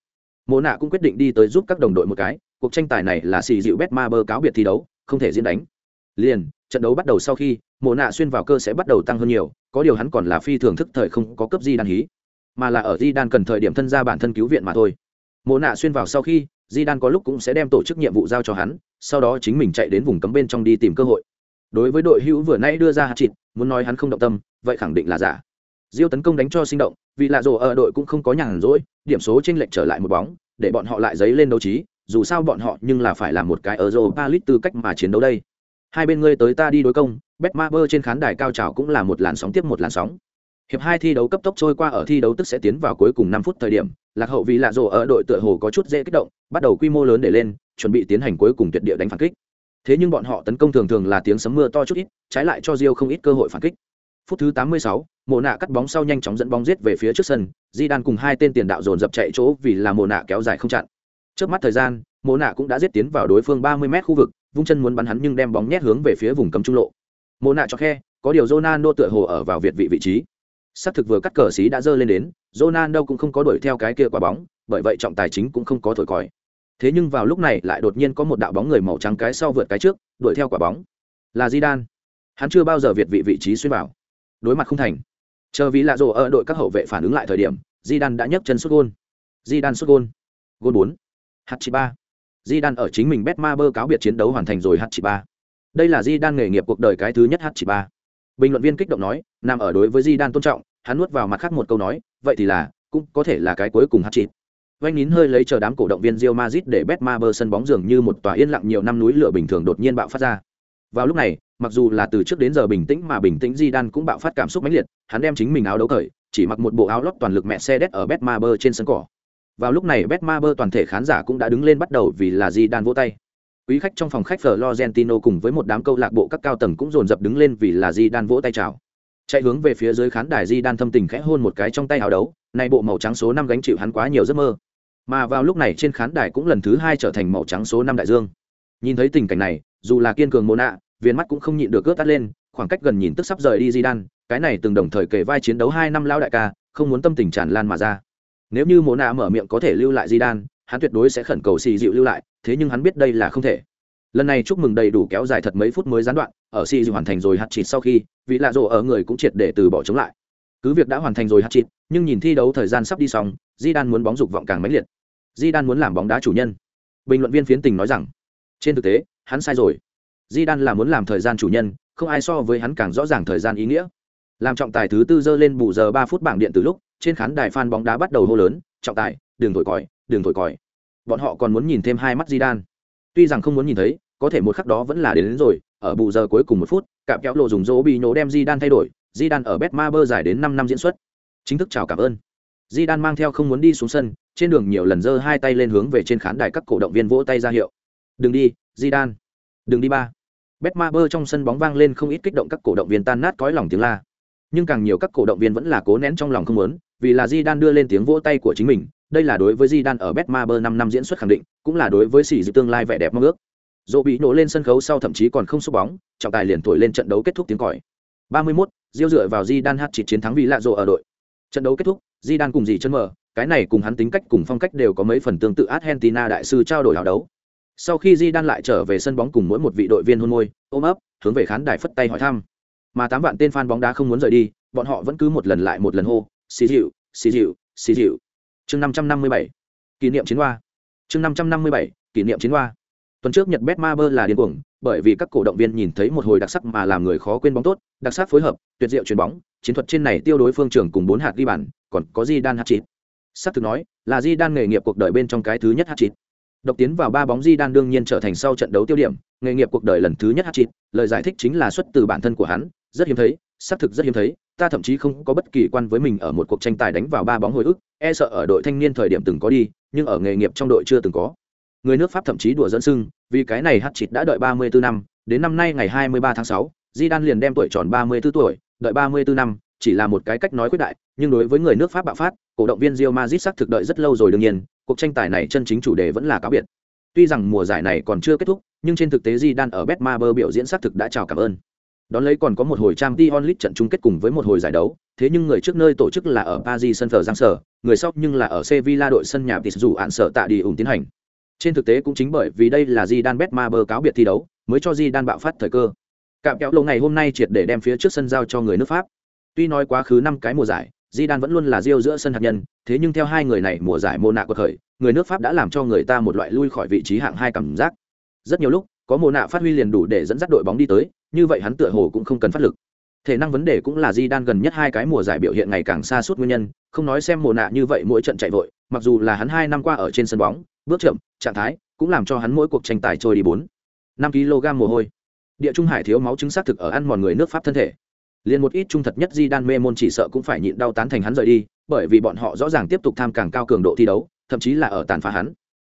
Mồ nạ cũng quyết định đi tới giúp các đồng đội một cái cuộc tranh tài này là xì dịu bet ma bơ cáo biệt thi đấu không thể diễn đánh liền, trận đấu bắt đầu sau khi, mộ nạ xuyên vào cơ sẽ bắt đầu tăng hơn nhiều, có điều hắn còn là phi thường thức thời không có cấp di đan hí, mà là ở di đan cần thời điểm thân ra bản thân cứu viện mà thôi. Mộ nạ xuyên vào sau khi di đan có lúc cũng sẽ đem tổ chức nhiệm vụ giao cho hắn, sau đó chính mình chạy đến vùng cấm bên trong đi tìm cơ hội. Đối với đội hữu vừa nay đưa ra hạt chịt muốn nói hắn không động tâm, vậy khẳng định là giả. Diêu tấn công đánh cho sinh động, vì lạ rồ ở đội cũng không có nhàn rỗi, điểm số trên lệch trở lại một bóng, để bọn họ lại giấy lên đấu trí, dù sao bọn họ nhưng là phải làm một cái ở rồ ba lít tư cách mà chiến đấu đây hai bên ngươi tới ta đi đối công bet ma bơ trên khán đài cao trào cũng là một làn sóng tiếp một làn sóng. Hiệp hai thi đấu cấp tốc trôi qua ở thi đấu tức sẽ tiến vào cuối cùng năm phút thời điểm lạc hậu vì lạ rộ ở đội tựa hồ có chút dễ kích động bắt đầu quy mô lớn để lên chuẩn bị tiến hành cuối cùng tuyệt địa đánh phản kích. Thế nhưng bọn họ tấn công thường thường là tiếng sấm mưa to chút ít trái lại cho rio không ít cơ hội phản kích. Phút thứ 86, mồ nạ cắt bóng sau nhanh chóng dẫn bóng giết về phía trước sân di đan cùng hai tên tiền đạo dồn dập chạy chỗ vì là mồ nạ kéo dài không chặn. Trước mắt thời gian mồ nạ cũng đã giết tiến vào đối phương 30 m khu vực vung chân muốn bắn hắn nhưng đem bóng nhét hướng về phía vùng cấm trung lộ. Mồ nạ cho khe, có điều Ronaldo tựa hồ ở vào việt vị vị trí. Xác thực vừa cắt cờ xí đã dơ lên đến, Ronaldo cũng không có đuổi theo cái kia quả bóng, bởi vậy trọng tài chính cũng không có thổi còi. Thế nhưng vào lúc này lại đột nhiên có một đạo bóng người màu trắng cái sau vượt cái trước, đuổi theo quả bóng. Là Zidane. Hắn chưa bao giờ việt vị vị trí xuyên vào. Đối mặt không thành. Chờ vì lạ rồ ở đội các hậu vệ phản ứng lại thời điểm, Zidane đã nhấc chân sút gôn. Zidane sút gôn. Gôn bốn. H ba di đan ở chính mình bet ma bơ cáo biệt chiến đấu hoàn thành rồi h chỉ ba đây là di đan nghề nghiệp cuộc đời cái thứ nhất h chỉ ba bình luận viên kích động nói nằm ở đối với di đan tôn trọng hắn nuốt vào mặt khác một câu nói vậy thì là cũng có thể là cái cuối cùng h chỉ vanh nín hơi lấy chờ đám cổ động viên Real Madrid để Betmaber sân bóng dường như một tòa yên lặng nhiều năm núi lửa bình thường đột nhiên bạo phát ra. Vào lúc này, mặc dù là từ trước đến giờ bình tĩnh mà bình tĩnh Zidane cũng bạo phát cảm xúc mãnh liệt, hắn đem chính mình áo đấu cởi, chỉ mặc một bộ áo lót toàn lực mẹ xe đét ở Betmaber trên sân cỏ. Vào lúc này Betmaber toàn thể khán giả cũng đã đứng lên bắt đầu vì là di đan vỗ tay. Quý khách trong phòng khách Florentino cùng với một đám câu lạc bộ các cao tầng cũng dồn dập đứng lên vì là di đan vỗ tay chào. Chạy hướng về phía dưới khán đài di đan thâm tình khẽ hôn một cái trong tay hào đấu, nay bộ màu trắng số năm gánh chịu hắn quá nhiều giấc mơ mà vào lúc này trên khán đài cũng lần thứ hai trở thành màu trắng số năm đại dương nhìn thấy tình cảnh này dù là kiên cường mồ nạ viên mắt cũng không nhịn được cướp tắt lên khoảng cách gần nhìn tức sắp rời đi di đan cái này từng đồng thời kể vai chiến đấu hai năm lao đại ca không muốn tâm tình tràn lan mà ra nếu như mộ nạ mở miệng có thể lưu lại di đan, hắn tuyệt đối sẽ khẩn cầu xì dịu lưu lại, thế nhưng hắn biết đây là không thể. Lần này chúc mừng đầy đủ kéo dài thật mấy phút mới gián đoạn, ở xì dịu hoàn thành rồi hạt chịt sau khi, vị lạ rộ ở người cũng triệt để từ bỏ chống lại. Cứ việc đã hoàn thành rồi hạt chịt, nhưng nhìn thi đấu thời gian sắp đi xong, di đan muốn bóng dục vọng càng mãnh liệt. Di đan muốn làm bóng đá chủ nhân. Bình luận viên phiến tình nói rằng, trên thực tế, hắn sai rồi. Di đan là muốn làm thời gian chủ nhân, không ai so với hắn càng rõ ràng thời gian ý nghĩa. Làm trọng tài thứ tư dơ lên bù giờ ba phút bảng điện từ lúc trên khán đài fan bóng đá bắt đầu hô lớn trọng tài đường thổi còi đường thổi còi. Bọn họ còn muốn nhìn thêm hai mắt di đan tuy rằng không muốn nhìn thấy có thể một khắc đó vẫn là đến, đến rồi ở bù giờ cuối cùng một phút cạm kéo lộ dùng dỗ bị nhổ đem di đan thay đổi di đan ở bet ma bơ dài đến năm năm diễn xuất. Chính thức chào cảm ơn. Di đan mang theo không muốn đi xuống sân trên đường nhiều lần giơ hai tay lên hướng về trên khán đài các cổ động viên vỗ tay ra hiệu. Đừng đi di đan đừng đi ba. Bet ma bơ trong sân bóng vang lên không ít kích động các cổ động viên tan nát cõi lòng tiếng la. Nhưng càng nhiều các cổ động viên vẫn là cố nén trong lòng không muốn vì là di đan đưa lên tiếng vỗ tay của chính mình đây là đối với di đan ở Betmaber 5 năm năm diễn xuất khẳng định cũng là đối với sĩ dự tương lai vẻ đẹp mong ước dỗ bị nổ lên sân khấu sau thậm chí còn không xúc bóng trọng tài liền thổi lên trận đấu kết thúc tiếng còi 31, Diêu dựa vào Di Đan hát chỉ chiến thắng vì lạ rộ ở đội. Trận đấu kết thúc, Di Đan cùng gì chân mở, cái này cùng hắn tính cách cùng phong cách đều có mấy phần tương tự Argentina đại sư trao đổi hào đấu. Sau khi Di Đan lại trở về sân bóng cùng mỗi một vị đội viên hôn môi, ôm ấp, hướng về khán đài phất tay hỏi thăm. Mà tám vạn tên fan bóng đá không muốn rời đi, bọn họ vẫn cứ một lần lại một lần hô, "Xí dịu, xí dịu, xí dịu." Chương 557, kỷ niệm chiến hoa. Chương 557, kỷ niệm chiến hoa. Tuần trước Nhật Betmaber là điên cuồng, bởi vì các cổ động viên nhìn thấy một hồi đặc sắc mà làm người khó quên bóng tốt, đặc sắc phối hợp, tuyệt diệu chuyền bóng, chiến thuật trên này tiêu đối phương trưởng cùng bốn hạt ghi bàn, còn có Di Đan hat chịt Sắp thực nói, là Di Đan nghề nghiệp cuộc đời bên trong cái thứ nhất hat chịt Độc tiến vào ba bóng Di Đan đương nhiên trở thành sau trận đấu tiêu điểm, nghề nghiệp cuộc đời lần thứ nhất hat chịt lời giải thích chính là xuất từ bản thân của hắn, rất hiếm thấy, sắp thực rất hiếm thấy, ta thậm chí không có bất kỳ quan với mình ở một cuộc tranh tài đánh vào ba bóng hồi ức, e sợ ở đội thanh niên thời điểm từng có đi, nhưng ở nghề nghiệp trong đội chưa từng có. Người nước Pháp thậm chí đùa dẫn sưng, vì cái này hát chịt đã đợi 34 năm, đến năm nay ngày 23 tháng 6, Di Đan liền đem tuổi tròn 34 tuổi, đợi 34 năm, chỉ là một cái cách nói quyết đại, nhưng đối với người nước Pháp bạo phát, cổ động viên Real Madrid sắc thực đợi rất lâu rồi đương nhiên, cuộc tranh tài này chân chính chủ đề vẫn là cáo biệt. Tuy rằng mùa giải này còn chưa kết thúc, nhưng trên thực tế Zidane ở Betmaber biểu diễn sắc thực đã chào cảm ơn. Đón lấy còn có một hồi Champions League trận chung kết cùng với một hồi giải đấu, thế nhưng người trước nơi tổ chức là ở Paris sân Giang sở, người sau nhưng là ở Sevilla đội sân nhà Tis dù án sở tạ đi ủng tiến hành. Trên thực tế cũng chính bởi vì đây là Zidane Betmaber cáo biệt thi đấu, mới cho Zidane bạo phát thời cơ. Cạm kéo lâu ngày hôm nay triệt để đem phía trước sân giao cho người nước Pháp. Tuy nói quá khứ năm cái mùa giải, Zidane vẫn luôn là Rio giữa sân hạt nhân, thế nhưng theo hai người này mùa giải mùa nạ của khởi, người nước Pháp đã làm cho người ta một loại lui khỏi vị trí hạng hai cảm giác. Rất nhiều lúc, có mùa nạ phát huy liền đủ để dẫn dắt đội bóng đi tới, như vậy hắn tựa hồ cũng không cần phát lực. Thể năng vấn đề cũng là di đan gần nhất hai cái mùa giải biểu hiện ngày càng xa suốt nguyên nhân, không nói xem mùa nạ như vậy mỗi trận chạy vội, mặc dù là hắn hai năm qua ở trên sân bóng, bước chậm, trạng thái cũng làm cho hắn mỗi cuộc tranh tài trôi đi bốn năm kg mồ hôi. Địa Trung Hải thiếu máu chứng xác thực ở ăn mòn người nước Pháp thân thể liền một ít trung thật nhất di đan mê môn chỉ sợ cũng phải nhịn đau tán thành hắn rời đi bởi vì bọn họ rõ ràng tiếp tục tham càng cao cường độ thi đấu thậm chí là ở tàn phá hắn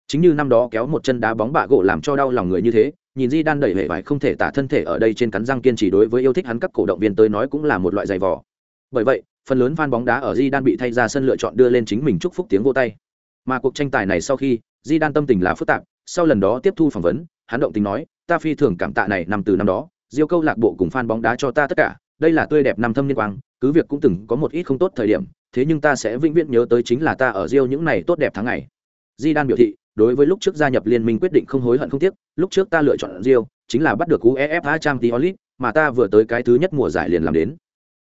chính như năm đó kéo một chân đá bóng bạ gỗ làm cho đau lòng người như thế nhìn di đan đẩy hệ vải không thể tả thân thể ở đây trên cắn răng kiên trì đối với yêu thích hắn các cổ động viên tới nói cũng là một loại giày vò. Bởi vậy, phần lớn fan bóng đá ở di đan bị thay ra sân lựa chọn đưa lên chính mình chúc phúc tiếng vô tay. Mà cuộc tranh tài này sau khi, di đan tâm tình là phức tạp, sau lần đó tiếp thu phỏng vấn, hắn động tình nói, ta phi thường cảm tạ này năm từ năm đó, diêu câu lạc bộ cùng fan bóng đá cho ta tất cả, đây là tươi đẹp năm thâm niên quang, cứ việc cũng từng có một ít không tốt thời điểm, thế nhưng ta sẽ vĩnh viễn nhớ tới chính là ta ở Rio những ngày tốt đẹp tháng ngày di đan biểu thị đối với lúc trước gia nhập liên minh quyết định không hối hận không tiếc lúc trước ta lựa chọn Rio chính là bắt được uefa champions league mà ta vừa tới cái thứ nhất mùa giải liền làm đến.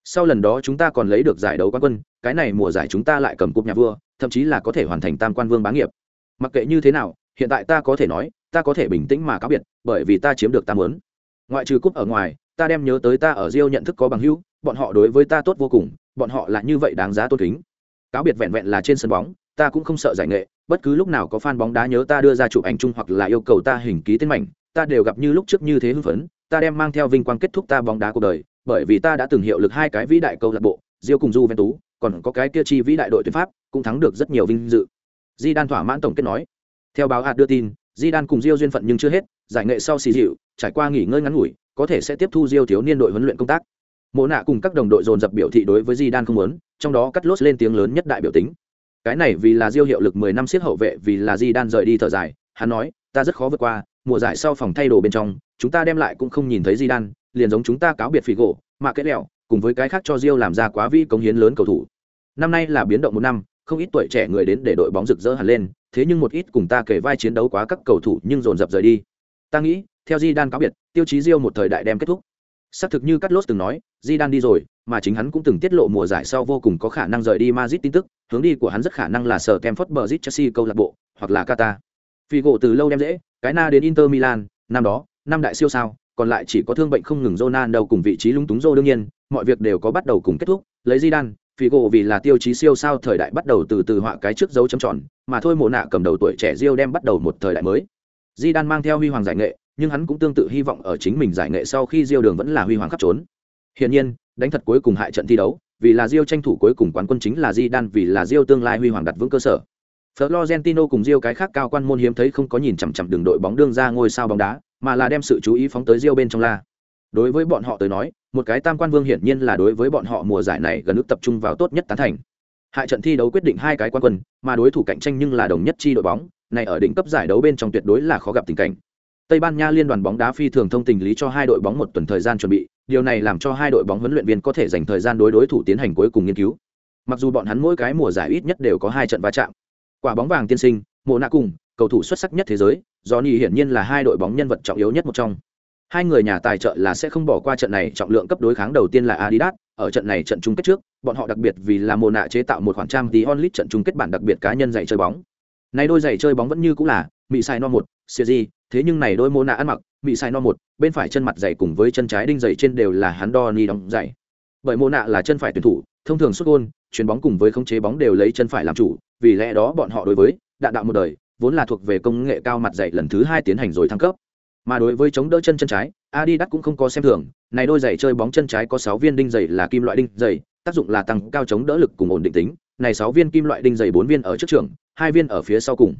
Sau lần đó chúng ta còn lấy được giải đấu quán quân cái này mùa giải chúng ta lại cầm cúp nhà vua thậm chí là có thể hoàn thành tam quan vương bá nghiệp. Mặc kệ như thế nào hiện tại ta có thể nói ta có thể bình tĩnh mà cáo biệt bởi vì ta chiếm được ta muốn. Ngoại trừ cúp ở ngoài ta đem nhớ tới ta ở Rio nhận thức có bằng hữu, bọn họ đối với ta tốt vô cùng, bọn họ là như vậy đáng giá tôn kính. Cáo biệt vẹn vẹn là trên sân bóng, ta cũng không sợ giải nghệ, bất cứ lúc nào có fan bóng đá nhớ ta đưa ra chụp ảnh chung hoặc là yêu cầu ta hình ký tên mảnh, ta đều gặp như lúc trước như thế hưng phấn, ta đem mang theo vinh quang kết thúc ta bóng đá cuộc đời, bởi vì ta đã từng hiệu lực hai cái vĩ đại câu lạc bộ, Rio cùng Juventus, còn có cái kia chi vĩ đại đội tuyển Pháp, cũng thắng được rất nhiều vinh dự. Di Đan thỏa mãn tổng kết nói. Theo báo hạt đưa tin, Di Đan cùng Rio duyên phận nhưng chưa hết, giải nghệ sau xì dịu, trải qua nghỉ ngơi ngắn ngủi, có thể sẽ tiếp thu Rio thiếu niên đội huấn luyện công tác mộ nạ cùng các đồng đội dồn dập biểu thị đối với di đan không muốn trong đó cắt lốt lên tiếng lớn nhất đại biểu tính cái này vì là diêu hiệu lực mười năm siết hậu vệ, vì là di đan rời đi thở dài, hắn nói, ta rất khó vượt qua, mùa giải sau phòng thay đồ bên trong, chúng ta đem lại cũng không nhìn thấy di đan, liền giống chúng ta cáo biệt phỉ gỗ, mà kết lẹo, cùng với cái khác cho diêu làm ra quá vi công hiến lớn cầu thủ. Năm nay là biến động một năm, không ít tuổi trẻ người đến để đội bóng rực rỡ hẳn lên, thế nhưng một ít cùng ta kể vai chiến đấu quá các cầu thủ nhưng dồn dập rời đi. Ta nghĩ, theo di đan cáo biệt, tiêu chí diêu một thời đại đem kết thúc xác thực như cắt từng nói di đan đi rồi, mà chính hắn cũng từng tiết lộ mùa giải sau vô cùng có khả năng rời đi Madrid tin tức, hướng đi của hắn rất khả năng là sở Kemford Bridge Chelsea câu lạc bộ, hoặc là Qatar. Figo từ lâu đem dễ, cái na đến Inter Milan, năm đó, năm đại siêu sao, còn lại chỉ có thương bệnh không ngừng Ronaldo cùng vị trí lung túng Zô đương nhiên, mọi việc đều có bắt đầu cùng kết thúc, lấy di đan Figo vì là tiêu chí siêu sao thời đại bắt đầu từ từ họa cái trước dấu chấm tròn, mà thôi mộ nạ cầm đầu tuổi trẻ Rio đem bắt đầu một thời đại mới. Di đan mang theo huy hoàng giải nghệ nhưng hắn cũng tương tự hy vọng ở chính mình giải nghệ sau khi diêu đường vẫn là huy hoàng khắp trốn hiển nhiên đánh thật cuối cùng hại trận thi đấu vì là diêu tranh thủ cuối cùng quán quân chính là di đan vì là diêu tương lai huy hoàng đặt vững cơ sở Florentino cùng Rio cái khác cao quan môn hiếm thấy không có nhìn chằm chằm đường đội bóng đương ra ngôi sao bóng đá, mà là đem sự chú ý phóng tới Rio bên trong la. Đối với bọn họ tới nói, một cái tam quan vương hiển nhiên là đối với bọn họ mùa giải này gần ước tập trung vào tốt nhất tán thành. Hại trận thi đấu quyết định hai cái quan quân, mà đối thủ cạnh tranh nhưng là đồng nhất chi đội bóng, này ở đỉnh cấp giải đấu bên trong tuyệt đối là khó gặp tình cảnh. Tây Ban Nha liên đoàn bóng đá phi thường thông tình lý cho hai đội bóng một tuần thời gian chuẩn bị, điều này làm cho hai đội bóng huấn luyện viên có thể dành thời gian đối đối thủ tiến hành cuối cùng nghiên cứu. Mặc dù bọn hắn mỗi cái mùa giải ít nhất đều có hai trận va chạm. Quả bóng vàng tiên sinh, Mộ Nạ cùng, cầu thủ xuất sắc nhất thế giới, Johnny hiển nhiên là hai đội bóng nhân vật trọng yếu nhất một trong. Hai người nhà tài trợ là sẽ không bỏ qua trận này trọng lượng cấp đối kháng đầu tiên là Adidas, ở trận này trận chung kết trước, bọn họ đặc biệt vì là Mộ Nạ chế tạo một khoản trang tí onlit trận chung kết bản đặc biệt cá nhân giày chơi bóng. Này đôi giày chơi bóng vẫn như cũ là Mỹ Sai No 1, xìa gì, thế nhưng này đôi mô nạ ăn mặc bị sai no một bên phải chân mặt dày cùng với chân trái đinh dày trên đều là hắn đo ni đóng dày. Bởi mô nạ là chân phải tuyển thủ thông thường xuất gôn chuyền bóng cùng với khống chế bóng đều lấy chân phải làm chủ vì lẽ đó bọn họ đối với đạn đạo một đời vốn là thuộc về công nghệ cao mặt dày lần thứ hai tiến hành rồi thăng cấp. Mà đối với chống đỡ chân chân trái adidas cũng không có xem thường này đôi giày chơi bóng chân trái có sáu viên đinh dày là kim loại đinh dày tác dụng là tăng cao chống đỡ lực cùng ổn định tính. Này sáu viên kim loại đinh dày bốn viên ở trước trường hai viên ở phía sau cùng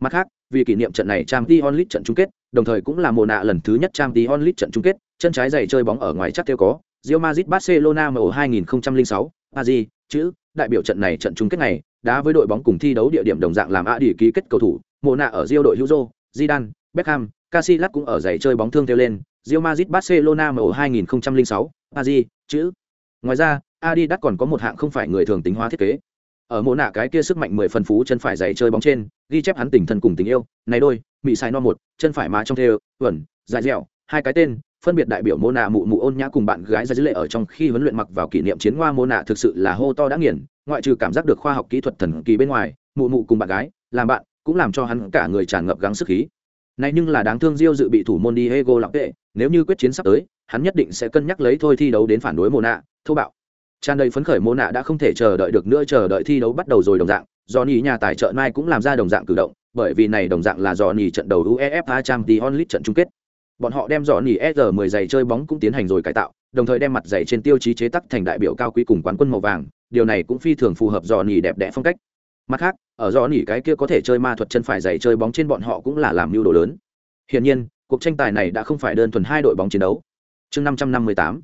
mặt khác vì kỷ niệm trận này trang League trận chung kết đồng thời cũng là mùa nạ lần thứ nhất trang League trận chung kết chân trái giày chơi bóng ở ngoài chắc theo có Real Madrid Barcelona MO 2006, Paris, chữ, đại biểu trận này trận chung kết này, đá với đội bóng cùng thi đấu địa điểm đồng dạng làm A đi ký kết cầu thủ, mùa nạ ở Real đội Hugo, Zidane, Beckham, Casillas cũng ở giày chơi bóng thương theo lên, Real Madrid Barcelona MO 2006, Paris, chữ. Ngoài ra, Adidas còn có một hạng không phải người thường tính hóa thiết kế. Ở mộ nạ cái kia sức mạnh 10 phần phú chân phải giày chơi bóng trên, ghi chép hắn tình thân cùng tình yêu, này đôi, mỹ sai no một, chân phải má trong thêu, vẩn, dài dẻo, hai cái tên, phân biệt đại biểu mô nạ mụ mụ ôn nhã cùng bạn gái ra dữ lệ ở trong khi huấn luyện mặc vào kỷ niệm chiến hoa mô nạ thực sự là hô to đã nghiền ngoại trừ cảm giác được khoa học kỹ thuật thần kỳ bên ngoài mụ mụ cùng bạn gái làm bạn cũng làm cho hắn cả người tràn ngập gắng sức khí này nhưng là đáng thương Diêu dự bị thủ môn Diego lặng tệ, nếu như quyết chiến sắp tới, hắn nhất định sẽ cân nhắc lấy thôi thi đấu đến phản đối Mona, thô bạo. Tràn đầy phấn khởi Mona đã không thể chờ đợi được nữa chờ đợi thi đấu bắt đầu rồi đồng dạng, Johnny nhà tài trợ mai cũng làm ra đồng dạng cử động, bởi vì này đồng dạng là Johnny trận đầu UEFA Champions onlit trận chung kết. Bọn họ đem dọn nhì s 10 giày chơi bóng cũng tiến hành rồi cải tạo đồng thời đem mặt giày trên tiêu chí chế tắc thành đại biểu cao quý cùng quán quân màu vàng. Điều này cũng phi thường phù hợp dọn nhì đẹp đẽ phong cách. Mặt khác ở dọn nhì cái kia có thể chơi ma thuật chân phải giày chơi bóng trên bọn họ cũng là làm mưu đồ lớn. Hiển nhiên cuộc tranh tài này đã không phải đơn thuần hai đội bóng chiến đấu. Chương 558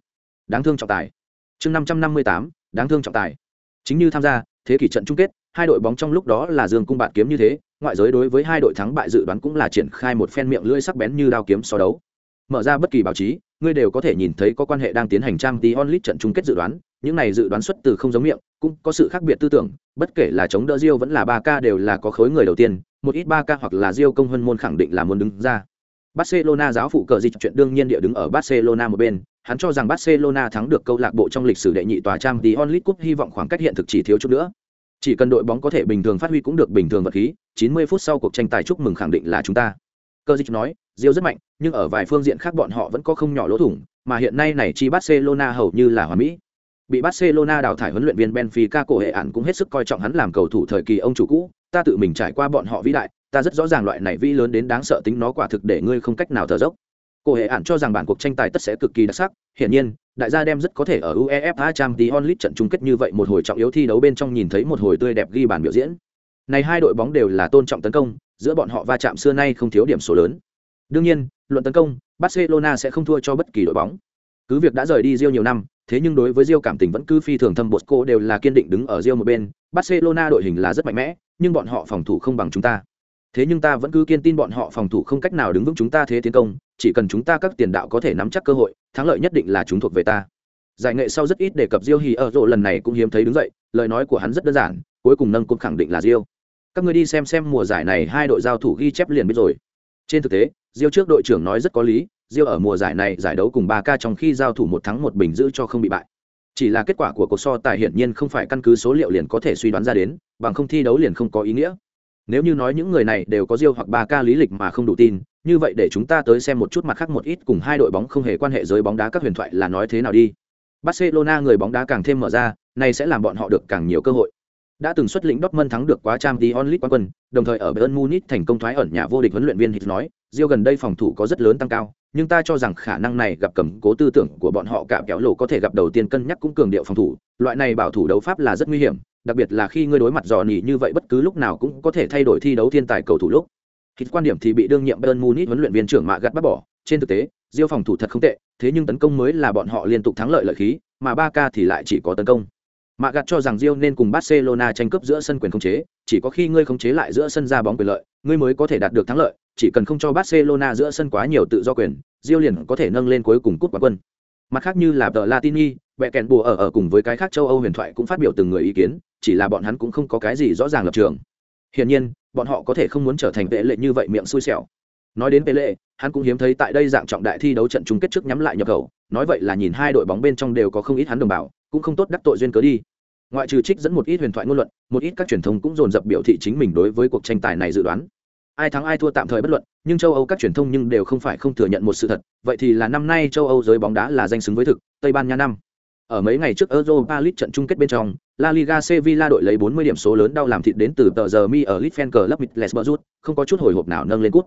đáng thương trọng tài chương 558 đáng thương trọng tài. Chính như tham gia thế kỷ trận chung kết hai đội bóng trong lúc đó là dương cung bạn kiếm như thế ngoại giới đối với hai đội thắng bại dự đoán cũng là triển khai một phen miệng lưỡi sắc bén như đao kiếm so đấu. Mở ra bất kỳ báo chí ngươi đều có thể nhìn thấy có quan hệ đang tiến hành trang tí onlit trận chung kết dự đoán những này dự đoán xuất từ không giống miệng cũng có sự khác biệt tư tưởng bất kể là chống đỡ diêu vẫn là ba k đều là có khối người đầu tiên một ít ba k hoặc là diêu công hơn môn khẳng định là muốn đứng ra. Barcelona giáo phụ cờ dịch chuyện đương nhiên địa đứng ở Barcelona một bên, hắn cho rằng Barcelona thắng được câu lạc bộ trong lịch sử đệ nhị tòa trang tí onlit cup hy vọng khoảng cách hiện thực chỉ thiếu chút nữa. Chỉ cần đội bóng có thể bình thường phát huy cũng được bình thường vật khí, 90 phút sau cuộc tranh tài chúc mừng khẳng định là chúng ta. Cơ dịch nói, Rio rất mạnh, nhưng ở vài phương diện khác bọn họ vẫn có không nhỏ lỗ thủng, mà hiện nay này chi Barcelona hầu như là hoàn mỹ. Bị Barcelona đào thải huấn luyện viên Benfica cổ hệ ản cũng hết sức coi trọng hắn làm cầu thủ thời kỳ ông chủ cũ, ta tự mình trải qua bọn họ vĩ đại, ta rất rõ ràng loại này vĩ lớn đến đáng sợ tính nó quả thực để ngươi không cách nào thở dốc. Cổ hệ ản cho rằng bản cuộc tranh tài tất sẽ cực kỳ đặc sắc, hiển nhiên, đại gia đem rất có thể ở UEFA Champions League trận chung kết như vậy một hồi trọng yếu thi đấu bên trong nhìn thấy một hồi tươi đẹp ghi bàn biểu diễn. Này hai đội bóng đều là tôn trọng tấn công, giữa bọn họ va chạm xưa nay không thiếu điểm số lớn. Đương nhiên, luận tấn công, Barcelona sẽ không thua cho bất kỳ đội bóng. Cứ việc đã rời đi Rio nhiều năm, thế nhưng đối với Rio cảm tình vẫn cứ phi thường thâm Bosco đều là kiên định đứng ở Rio một bên, Barcelona đội hình là rất mạnh mẽ, nhưng bọn họ phòng thủ không bằng chúng ta. Thế nhưng ta vẫn cứ kiên tin bọn họ phòng thủ không cách nào đứng vững chúng ta thế tiến công, chỉ cần chúng ta các tiền đạo có thể nắm chắc cơ hội, thắng lợi nhất định là chúng thuộc về ta. Giải nghệ sau rất ít đề cập Diêu Hì ở rộ lần này cũng hiếm thấy đứng dậy, lời nói của hắn rất đơn giản, cuối cùng nâng cũng khẳng định là Diêu Các người đi xem xem mùa giải này hai đội giao thủ ghi chép liền biết rồi. Trên thực tế, Diêu trước đội trưởng nói rất có lý, Diêu ở mùa giải này giải đấu cùng ba k trong khi giao thủ một thắng một bình giữ cho không bị bại. Chỉ là kết quả của cuộc so tài hiển nhiên không phải căn cứ số liệu liền có thể suy đoán ra đến, bằng không thi đấu liền không có ý nghĩa. Nếu như nói những người này đều có diêu hoặc ba ca lý lịch mà không đủ tin, như vậy để chúng ta tới xem một chút mặt khác một ít cùng hai đội bóng không hề quan hệ giới bóng đá các huyền thoại là nói thế nào đi. Barcelona người bóng đá càng thêm mở ra, này sẽ làm bọn họ được càng nhiều cơ hội. Đã từng xuất lĩnh Dortmund thắng được quá trang Dion League quán quân, đồng thời ở Bayern Munich thành công thoái ẩn nhà vô địch huấn luyện viên hít nói, Diêu gần đây phòng thủ có rất lớn tăng cao, nhưng ta cho rằng khả năng này gặp cầm cố tư tưởng của bọn họ cả kéo lộ có thể gặp đầu tiên cân nhắc cũng cường điệu phòng thủ, loại này bảo thủ đấu pháp là rất nguy hiểm, đặc biệt là khi ngươi đối mặt dò nỉ như vậy bất cứ lúc nào cũng có thể thay đổi thi đấu thiên tài cầu thủ lúc. hít quan điểm thì bị đương nhiệm Bayern Munich huấn luyện viên trưởng Mạ gắt bắt bỏ, trên thực tế, Rio phòng thủ thật không tệ, thế nhưng tấn công mới là bọn họ liên tục thắng lợi lợi khí, mà Barca thì lại chỉ có tấn công. Mạ gặt cho rằng Rio nên cùng Barcelona tranh cướp giữa sân quyền khống chế, chỉ có khi ngươi khống chế lại giữa sân ra bóng quyền lợi, ngươi mới có thể đạt được thắng lợi, chỉ cần không cho Barcelona giữa sân quá nhiều tự do quyền, Rio liền có thể nâng lên cuối cùng cúp quán quân. Mặt khác như là tờ Latini, bẹ kèn bùa ở ở cùng với cái khác châu Âu huyền thoại cũng phát biểu từng người ý kiến, chỉ là bọn hắn cũng không có cái gì rõ ràng lập trường. Hiển nhiên, bọn họ có thể không muốn trở thành vệ lệ như vậy miệng xui xẻo. Nói đến vệ lệ, hắn cũng hiếm thấy tại đây dạng trọng đại thi đấu trận chung kết trước nhắm lại nhập khẩu, nói vậy là nhìn hai đội bóng bên trong đều có không ít hắn đồng bào, cũng không tốt đắc tội duyên cớ đi. Ngoại trừ trích dẫn một ít huyền thoại ngôn luận một ít các truyền thông cũng dồn dập biểu thị chính mình đối với cuộc tranh tài này dự đoán. Ai thắng ai thua tạm thời bất luận nhưng châu âu các truyền thông nhưng đều không phải không thừa nhận một sự thật. Vậy thì là năm nay châu âu giới bóng đá là danh xứng với thực tây ban nha năm ở mấy ngày trước Europa League trận chung kết bên trong, La Liga Sevilla đội lấy 40 điểm số lớn đau làm thịt đến từ tờ giờ mi ở Litfen Club Middlesbrough, không có chút hồi hộp nào nâng lên cúp.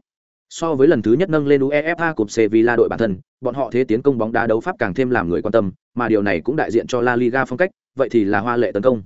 So với lần thứ nhất nâng lên UEFA Cup Sevilla đội bản thân, bọn họ thế tiến công bóng đá đấu pháp càng thêm làm người quan tâm, mà điều này cũng đại diện cho La Liga phong cách, vậy thì là hoa lệ tấn công.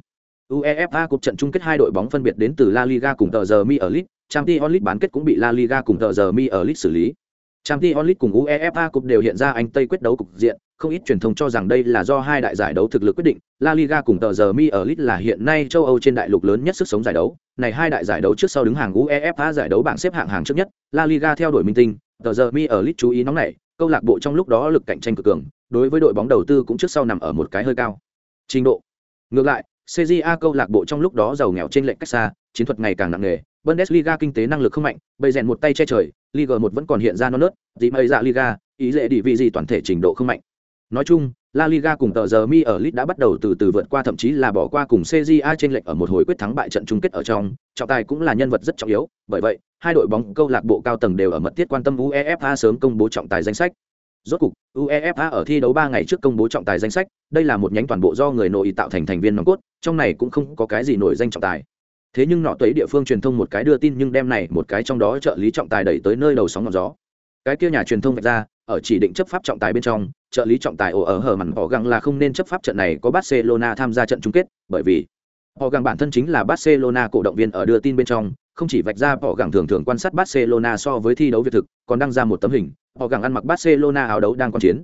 UEFA Cup trận chung kết hai đội bóng phân biệt đến từ La Liga cùng tờ giờ Mi ở Lit, Champions League bán kết cũng bị La Liga cùng tờ giờ Mi ở Lit xử lý. Trang Ti Onlit cùng UEFA Cup đều hiện ra Anh Tây quyết đấu cục diện, không ít truyền thông cho rằng đây là do hai đại giải đấu thực lực quyết định, La Liga cùng tờ giờ Mi ở Lit là hiện nay châu Âu trên đại lục lớn nhất sức sống giải đấu, này hai đại giải đấu trước sau đứng hàng UEFA giải đấu bảng xếp hạng hàng trước nhất, La Liga theo đuổi minh tinh, tờ giờ Mi ở Lit chú ý nóng này, câu lạc bộ trong lúc đó lực cạnh tranh cực cường, đối với đội bóng đầu tư cũng trước sau nằm ở một cái hơi cao. Trình độ. Ngược lại, CJA câu lạc bộ trong lúc đó giàu nghèo trên lệch cách xa, chiến thuật ngày càng nặng nề, Bundesliga kinh tế năng lực không mạnh, bây rèn một tay che trời, Liga 1 vẫn còn hiện ra non nớt, gì mây dạ Liga, ý lệ địa vị gì toàn thể trình độ không mạnh. Nói chung, La Liga cùng tờ giờ Mi ở Lit đã bắt đầu từ từ vượt qua thậm chí là bỏ qua cùng CJA trên lệnh ở một hồi quyết thắng bại trận chung kết ở trong, trọng tài cũng là nhân vật rất trọng yếu, bởi vậy, hai đội bóng câu lạc bộ cao tầng đều ở mật thiết quan tâm UEFA sớm công bố trọng tài danh sách. Rốt cục, UEFA ở thi đấu 3 ngày trước công bố trọng tài danh sách, đây là một nhánh toàn bộ do người nội tạo thành thành viên nòng cốt, trong này cũng không có cái gì nổi danh trọng tài. Thế nhưng nọ tuấy địa phương truyền thông một cái đưa tin nhưng đem này một cái trong đó trợ lý trọng tài đẩy tới nơi đầu sóng ngọn gió. Cái kia nhà truyền thông vạch ra, ở chỉ định chấp pháp trọng tài bên trong, trợ lý trọng tài ổ ở hở mặn họ găng là không nên chấp pháp trận này có Barcelona tham gia trận chung kết, bởi vì họ găng bản thân chính là Barcelona cổ động viên ở đưa tin bên trong, không chỉ vạch ra họ găng thường thường quan sát Barcelona so với thi đấu việt thực, còn đăng ra một tấm hình, họ găng ăn mặc Barcelona áo đấu đang quan chiến.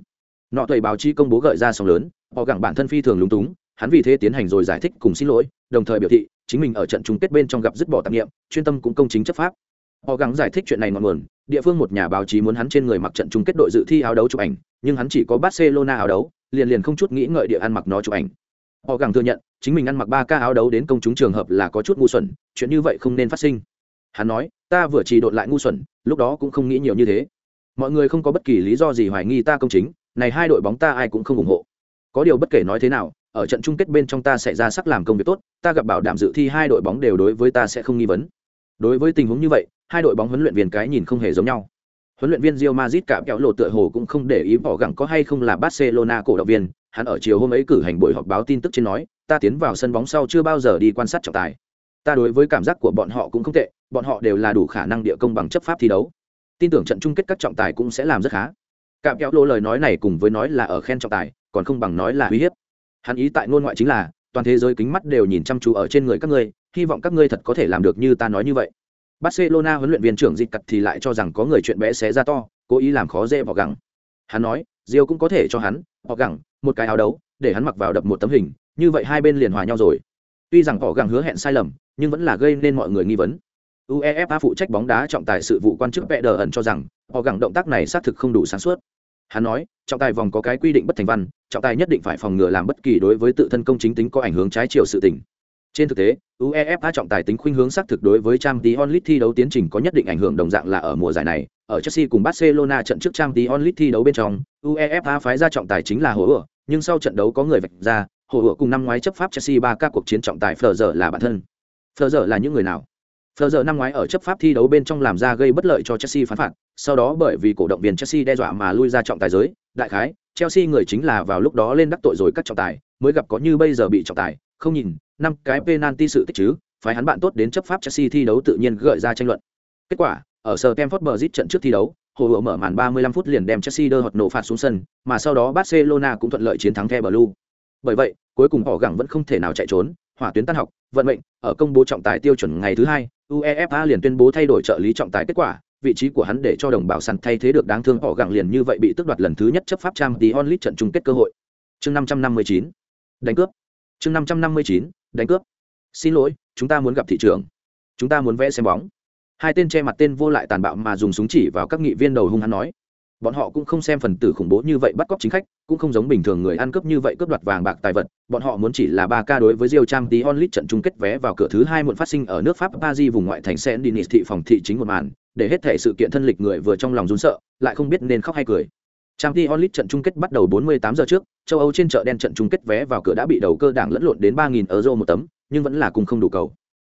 Nọ tuổi báo chí công bố gợi ra sóng lớn, họ găng bản thân phi thường lúng túng, hắn vì thế tiến hành rồi giải thích cùng xin lỗi, đồng thời biểu thị chính mình ở trận chung kết bên trong gặp dứt bỏ tạp nghiệm, chuyên tâm cũng công chính chấp pháp. Họ gắng giải thích chuyện này ngọn nguồn, địa phương một nhà báo chí muốn hắn trên người mặc trận chung kết đội dự thi áo đấu chụp ảnh, nhưng hắn chỉ có Barcelona áo đấu, liền liền không chút nghĩ ngợi địa ăn mặc nó chụp ảnh. Họ gắng thừa nhận, chính mình ăn mặc ba ca áo đấu đến công chúng trường hợp là có chút ngu xuẩn, chuyện như vậy không nên phát sinh. Hắn nói, ta vừa chỉ đột lại ngu xuẩn, lúc đó cũng không nghĩ nhiều như thế. Mọi người không có bất kỳ lý do gì hoài nghi ta công chính, này hai đội bóng ta ai cũng không ủng hộ. Có điều bất kể nói thế nào, ở trận chung kết bên trong ta sẽ ra sắc làm công việc tốt, ta gặp bảo đảm dự thi hai đội bóng đều đối với ta sẽ không nghi vấn. Đối với tình huống như vậy, hai đội bóng huấn luyện viên cái nhìn không hề giống nhau. Huấn luyện viên Real Madrid cả kéo lộ tựa hồ cũng không để ý bỏ gặng có hay không là Barcelona cổ động viên, hắn ở chiều hôm ấy cử hành buổi họp báo tin tức trên nói, ta tiến vào sân bóng sau chưa bao giờ đi quan sát trọng tài. Ta đối với cảm giác của bọn họ cũng không tệ, bọn họ đều là đủ khả năng địa công bằng chấp pháp thi đấu. Tin tưởng trận chung kết các trọng tài cũng sẽ làm rất khá. Cạm kéo lộ lời nói này cùng với nói là ở khen trọng tài, còn không bằng nói là uy hiếp hắn ý tại ngôn ngoại chính là toàn thế giới kính mắt đều nhìn chăm chú ở trên người các ngươi, hy vọng các ngươi thật có thể làm được như ta nói như vậy. Barcelona huấn luyện viên trưởng dịch cặt thì lại cho rằng có người chuyện bé xé ra to, cố ý làm khó dễ bỏ gẳng. Hắn nói, Diêu cũng có thể cho hắn họ gẳng, một cái áo đấu, để hắn mặc vào đập một tấm hình, như vậy hai bên liền hòa nhau rồi. Tuy rằng họ gẳng hứa hẹn sai lầm, nhưng vẫn là gây nên mọi người nghi vấn. Uefa phụ trách bóng đá trọng tài sự vụ quan chức vẽ đờ ẩn cho rằng họ gẳng động tác này xác thực không đủ sáng suốt hắn nói, trọng tài vòng có cái quy định bất thành văn, trọng tài nhất định phải phòng ngừa làm bất kỳ đối với tự thân công chính tính có ảnh hưởng trái chiều sự tình. Trên thực tế, uefa trọng tài tính khuynh hướng xác thực đối với trang tí onlit thi đấu tiến trình có nhất định ảnh hưởng đồng dạng là ở mùa giải này. Ở chelsea cùng barcelona trận trước trang tí onlit thi đấu bên trong, uefa phái ra trọng tài chính là hồ ựa nhưng sau trận đấu có người vạch ra, hồ ựa cùng năm ngoái chấp pháp chelsea ba các cuộc chiến trọng tài phờ giờ là bản thân. Phờ giờ là những người nào? Phờ giờ năm ngoái ở chấp pháp thi đấu bên trong làm ra gây bất lợi cho chelsea phán phạt sau đó bởi vì cổ động viên Chelsea đe dọa mà lui ra trọng tài giới, đại khái, Chelsea người chính là vào lúc đó lên đắc tội rồi các trọng tài, mới gặp có như bây giờ bị trọng tài, không nhìn, năm cái penalty sự tích chứ, phải hắn bạn tốt đến chấp pháp Chelsea thi đấu tự nhiên gợi ra tranh luận. Kết quả, ở Stamford Bridge trận trước thi đấu, hồ hựa mở màn 35 phút liền đem Chelsea đơ hoạt nổ phạt xuống sân, mà sau đó Barcelona cũng thuận lợi chiến thắng The Blue. Bởi vậy, cuối cùng họ gẳng vẫn không thể nào chạy trốn, hỏa tuyến tan học, vận mệnh, ở công bố trọng tài tiêu chuẩn ngày thứ hai, UEFA liền tuyên bố thay đổi trợ lý trọng tài kết quả, vị trí của hắn để cho đồng bào săn thay thế được đáng thương. Họ gặng liền như vậy bị tước đoạt lần thứ nhất chấp pháp trang tí onlit trận chung kết cơ hội. Chương năm trăm năm mươi chín. Đánh cướp. Chương năm trăm năm mươi chín. Đánh cướp. Xin lỗi, chúng ta muốn gặp thị trường chúng ta muốn vẽ xem bóng. Hai tên che mặt tên vô lại tàn bạo mà dùng súng chỉ vào các nghị viên đầu hung hắn nói bọn họ cũng không xem phần tử khủng bố như vậy bắt cóc chính khách cũng không giống bình thường người ăn cướp như vậy cướp đoạt vàng bạc tài vật bọn họ muốn chỉ là ba ca đối với Rio Trang tí onlit trận chung kết vé vào cửa thứ hai muộn phát sinh ở nước Pháp Paris vùng ngoại thành Saint Denis thị phòng thị chính một màn để hết thể sự kiện thân lịch người vừa trong lòng run sợ lại không biết nên khóc hay cười Trang tí Onlit trận chung kết bắt đầu 48 giờ trước, châu Âu trên chợ đen trận chung kết vé vào cửa đã bị đầu cơ đảng lẫn lộn đến 3.000 euro một tấm, nhưng vẫn là cùng không đủ cầu.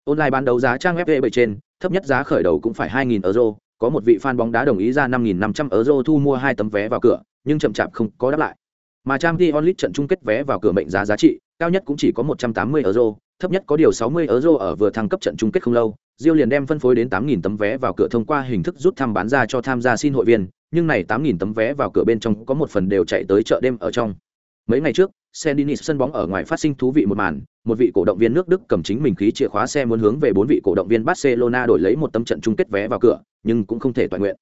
Online bán đấu giá trang web bảy trên, thấp nhất giá khởi đầu cũng phải 2.000 euro, có một vị fan bóng đá đồng ý ra 5500 euro thu mua hai tấm vé vào cửa, nhưng chậm chạp không có đáp lại. Mà Trang League trận chung kết vé vào cửa mệnh giá giá trị, cao nhất cũng chỉ có 180 euro, thấp nhất có điều 60 euro ở vừa thăng cấp trận chung kết không lâu, Diêu liền đem phân phối đến 8000 tấm vé vào cửa thông qua hình thức rút thăm bán ra cho tham gia xin hội viên, nhưng này 8000 tấm vé vào cửa bên trong có một phần đều chạy tới chợ đêm ở trong. Mấy ngày trước, Sendinis sân bóng ở ngoài phát sinh thú vị một màn, một vị cổ động viên nước Đức cầm chính mình khí chìa khóa xe muốn hướng về bốn vị cổ động viên Barcelona đổi lấy một tấm trận chung kết vé vào cửa, nhưng cũng không thể toàn nguyện.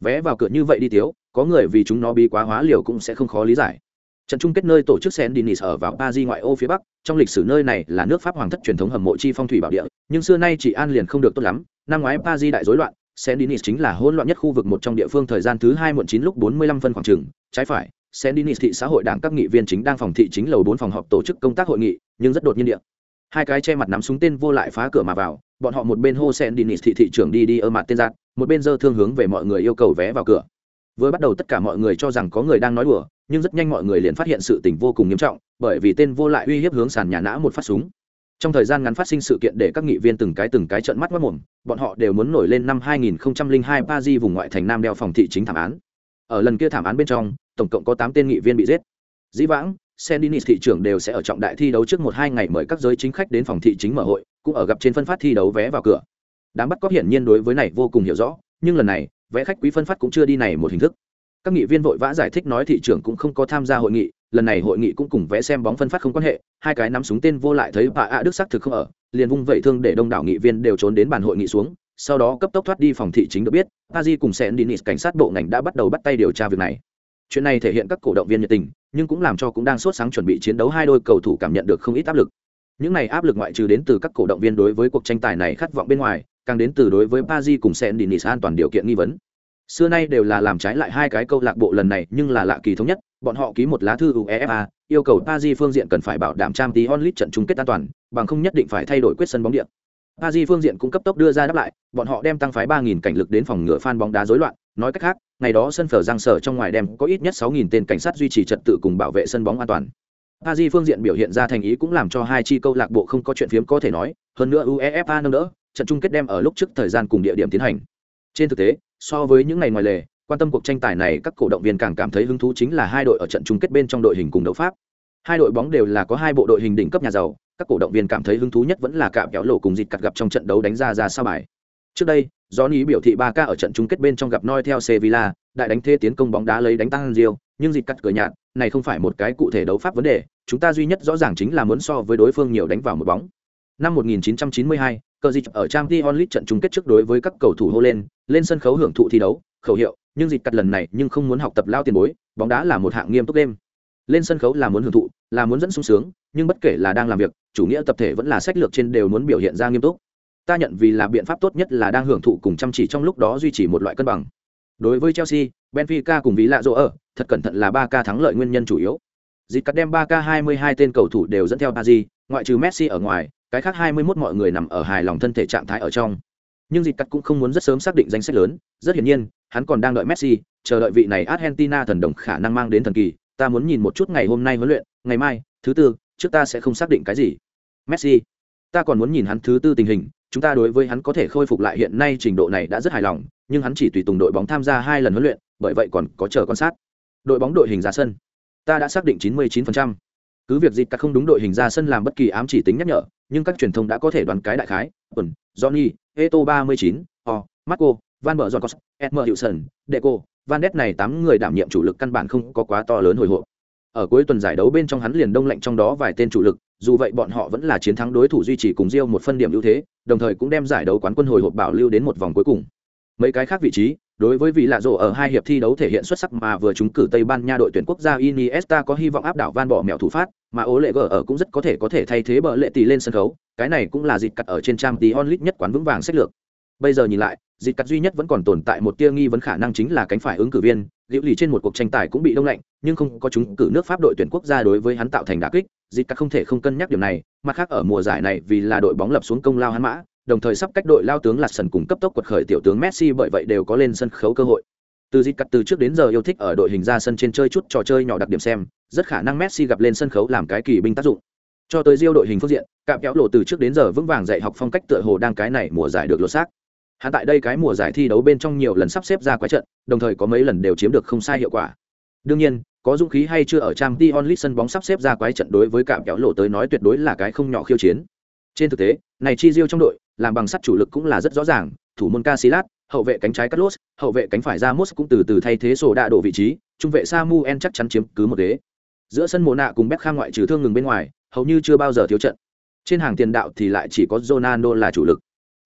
vé vào cửa như vậy đi thiếu. có người vì chúng nó bị quá hóa liều cũng sẽ không khó lý giải trận chung kết nơi tổ chức Sendinis ở vào paris ngoại ô phía bắc trong lịch sử nơi này là nước pháp hoàng thất truyền thống hầm mộ chi phong thủy bảo địa nhưng xưa nay chỉ an liền không được tốt lắm năm ngoái paris đại rối loạn Sendinis chính là hỗn loạn nhất khu vực một trong địa phương thời gian thứ hai muộn chín lúc bốn mươi lăm phân khoảng chừng trái phải Sendinis thị xã hội đảng các nghị viên chính đang phòng thị chính lầu bốn phòng họp tổ chức công tác hội nghị nhưng rất đột nhiên địa hai cái che mặt nắm súng tên vô lại phá cửa mà vào bọn họ một bên hô Sendinis thị thị trưởng đi đi ở mặt tên giặc, một bên dơ thương hướng về mọi người yêu cầu vé vào cửa. Vừa bắt đầu tất cả mọi người cho rằng có người đang nói đùa nhưng rất nhanh mọi người liền phát hiện sự tình vô cùng nghiêm trọng bởi vì tên vô lại uy hiếp hướng sàn nhà nã một phát súng. Trong thời gian ngắn phát sinh sự kiện để các nghị viên từng cái từng cái trợn mắt mất mồm bọn họ đều muốn nổi lên năm 2002 Paris vùng ngoại thành Nam đeo phòng thị chính thảm án. Ở lần kia thảm án bên trong tổng cộng có tám tên nghị viên bị giết. Dĩ vãng, Sendinis thị trưởng đều sẽ ở trọng đại thi đấu trước một hai ngày mời các giới chính khách đến phòng thị chính mở hội, cũng ở gặp trên phân phát thi đấu vé vào cửa. Đám bắt cóc hiển nhiên đối với này vô cùng hiểu rõ, nhưng lần này, vé khách quý phân phát cũng chưa đi này một hình thức. Các nghị viên vội vã giải thích nói thị trưởng cũng không có tham gia hội nghị, lần này hội nghị cũng cùng vẽ xem bóng phân phát không quan hệ, hai cái nắm súng tên vô lại thấy bà ạ đức xác thực không ở, liền vung vẩy thương để đông đảo nghị viên đều trốn đến bàn hội nghị xuống, sau đó cấp tốc thoát đi phòng thị chính được biết paji cùng sẽ dinis cảnh sát bộ ngành đã bắt đầu bắt tay điều tra việc này chuyện này thể hiện các cổ động viên nhiệt tình, nhưng cũng làm cho cũng đang sốt sáng chuẩn bị chiến đấu hai đôi cầu thủ cảm nhận được không ít áp lực. Những này áp lực ngoại trừ đến từ các cổ động viên đối với cuộc tranh tài này khát vọng bên ngoài, càng đến từ đối với paji cùng sẽ dinis an toàn điều kiện nghi vấn. Xưa nay đều là làm trái lại hai cái câu lạc bộ lần này, nhưng là lạ kỳ thống nhất, bọn họ ký một lá thư uefa, yêu cầu paris phương diện cần phải bảo đảm trang tí onlit trận chung kết an toàn, bằng không nhất định phải thay đổi quyết sân bóng điện. Paris phương diện cũng cấp tốc đưa ra đáp lại, bọn họ đem tăng phái ba nghìn cảnh lực đến phòng ngựa fan bóng đá rối loạn nói cách khác, ngày đó sân phở giang sở trong ngoài đem có ít nhất sáu nghìn tên cảnh sát duy trì trật tự cùng bảo vệ sân bóng an toàn. Paris phương diện biểu hiện ra thành ý cũng làm cho hai chi câu lạc bộ không có chuyện phiếm có thể nói, hơn nữa uefa nâng đỡ, trận chung kết đem ở lúc trước thời gian cùng địa điểm tiến hành. Trên thực tế, so với những ngày ngoài lề, quan tâm cuộc tranh tài này các cổ động viên càng cảm thấy hứng thú chính là hai đội ở trận chung kết bên trong đội hình cùng đấu pháp. Hai đội bóng đều là có hai bộ đội hình đỉnh cấp nhà giàu, các cổ động viên cảm thấy hứng thú nhất vẫn là cạm kéo lộ cùng dịt cặt gặp trong trận đấu đánh ra ra sao bài trước đây Johnny biểu thị 3 ca ở trận chung kết bên trong gặp noi theo Sevilla, đại đánh thế tiến công bóng đá lấy đánh tăng Rio, nhưng dịp cắt cửa nhạt, này không phải một cái cụ thể đấu pháp vấn đề, chúng ta duy nhất rõ ràng chính là muốn so với đối phương nhiều đánh vào một bóng. Năm 1992, cờ dịch ở trang t onlit trận chung kết trước đối với các cầu thủ hô lên lên sân khấu hưởng thụ thi đấu khẩu hiệu nhưng dịch cắt lần này nhưng không muốn học tập lao tiền bối bóng đá là một hạng nghiêm túc đêm lên sân khấu là muốn hưởng thụ là muốn dẫn sung sướng nhưng bất kể là đang làm việc chủ nghĩa tập thể vẫn là sách lược trên đều muốn biểu hiện ra nghiêm túc ta nhận vì là biện pháp tốt nhất là đang hưởng thụ cùng chăm chỉ trong lúc đó duy trì một loại cân bằng đối với chelsea benfica cùng ví lạ dỗ ở thật cẩn thận là ba ca thắng lợi nguyên nhân chủ yếu dịch cắt đem ba k hai mươi hai tên cầu thủ đều dẫn theo paris ngoại trừ messi ở ngoài cái khác 21 mọi người nằm ở hài lòng thân thể trạng thái ở trong. Nhưng Dịch Cắt cũng không muốn rất sớm xác định danh sách lớn, rất hiển nhiên, hắn còn đang đợi Messi, chờ đợi vị này Argentina thần đồng khả năng mang đến thần kỳ, ta muốn nhìn một chút ngày hôm nay huấn luyện, ngày mai, thứ tư, trước ta sẽ không xác định cái gì. Messi, ta còn muốn nhìn hắn thứ tư tình hình, chúng ta đối với hắn có thể khôi phục lại hiện nay trình độ này đã rất hài lòng, nhưng hắn chỉ tùy tùng đội bóng tham gia hai lần huấn luyện, bởi vậy còn có chờ quan sát. Đội bóng đội hình ra sân, ta đã xác định 99% cứ việc dịch cắt không đúng đội hình ra sân làm bất kỳ ám chỉ tính nhắc nhở nhưng các truyền thông đã có thể đoán cái đại khái. Tuần johnny eto 39, o marco van bờ john cos edmer hiệu deco van Ness này tám người đảm nhiệm chủ lực căn bản không có quá to lớn hồi hộp. Ở cuối tuần giải đấu bên trong hắn liền đông lạnh trong đó vài tên chủ lực dù vậy bọn họ vẫn là chiến thắng đối thủ duy trì cùng Rio một phân điểm ưu thế đồng thời cũng đem giải đấu quán quân hồi hộp bảo lưu đến một vòng cuối cùng mấy cái khác vị trí đối với vị lạ rồ ở hai hiệp thi đấu thể hiện xuất sắc mà vừa trúng cử Tây Ban Nha đội tuyển quốc gia Iniesta có hy vọng áp đảo van bỏ mèo thủ phát, mà ố lệ gở ở cũng rất có thể có thể thay thế bờ lệ tỷ lên sân khấu, cái này cũng là dịch cắt ở trên trang tí onlit nhất quán vững vàng sách lược. Bây giờ nhìn lại, dịch cắt duy nhất vẫn còn tồn tại một tia nghi vấn khả năng chính là cánh phải ứng cử viên, liễu lì trên một cuộc tranh tài cũng bị đông lạnh, nhưng không có chúng cử nước Pháp đội tuyển quốc gia đối với hắn tạo thành đả kích, dịp cắt không thể không cân nhắc điểm này, mặt khác ở mùa giải này vì là đội bóng lập xuống công lao hắn mã, đồng thời sắp cách đội lao tướng lạt sần cùng cấp tốc quật khởi tiểu tướng Messi bởi vậy đều có lên sân khấu cơ hội. Từ dịch cắt từ trước đến giờ yêu thích ở đội hình ra sân trên chơi chút trò chơi nhỏ đặc điểm xem, rất khả năng Messi gặp lên sân khấu làm cái kỳ binh tác dụng. Cho tới Rio đội hình phương diện, cạm kéo lộ từ trước đến giờ vững vàng dạy học phong cách tựa hồ đang cái này mùa giải được lột xác. Hắn tại đây cái mùa giải thi đấu bên trong nhiều lần sắp xếp ra quái trận, đồng thời có mấy lần đều chiếm được không sai hiệu quả. Đương nhiên, có dũng khí hay chưa ở trang Dion onlit sân bóng sắp xếp ra quái trận đối với cả kéo lộ tới nói tuyệt đối là cái không nhỏ khiêu chiến. Trên thực tế, này chi diêu trong đội, làm bằng sắt chủ lực cũng là rất rõ ràng, thủ môn Casilat, hậu vệ cánh trái Carlos, hậu vệ cánh phải Ramos cũng từ từ thay thế sổ đạ đổ vị trí, trung vệ Samuel chắc chắn chiếm cứ một ghế. Giữa sân mồ nạ cùng Beckham ngoại trừ thương ngừng bên ngoài, hầu như chưa bao giờ thiếu trận. Trên hàng tiền đạo thì lại chỉ có Ronaldo là chủ lực.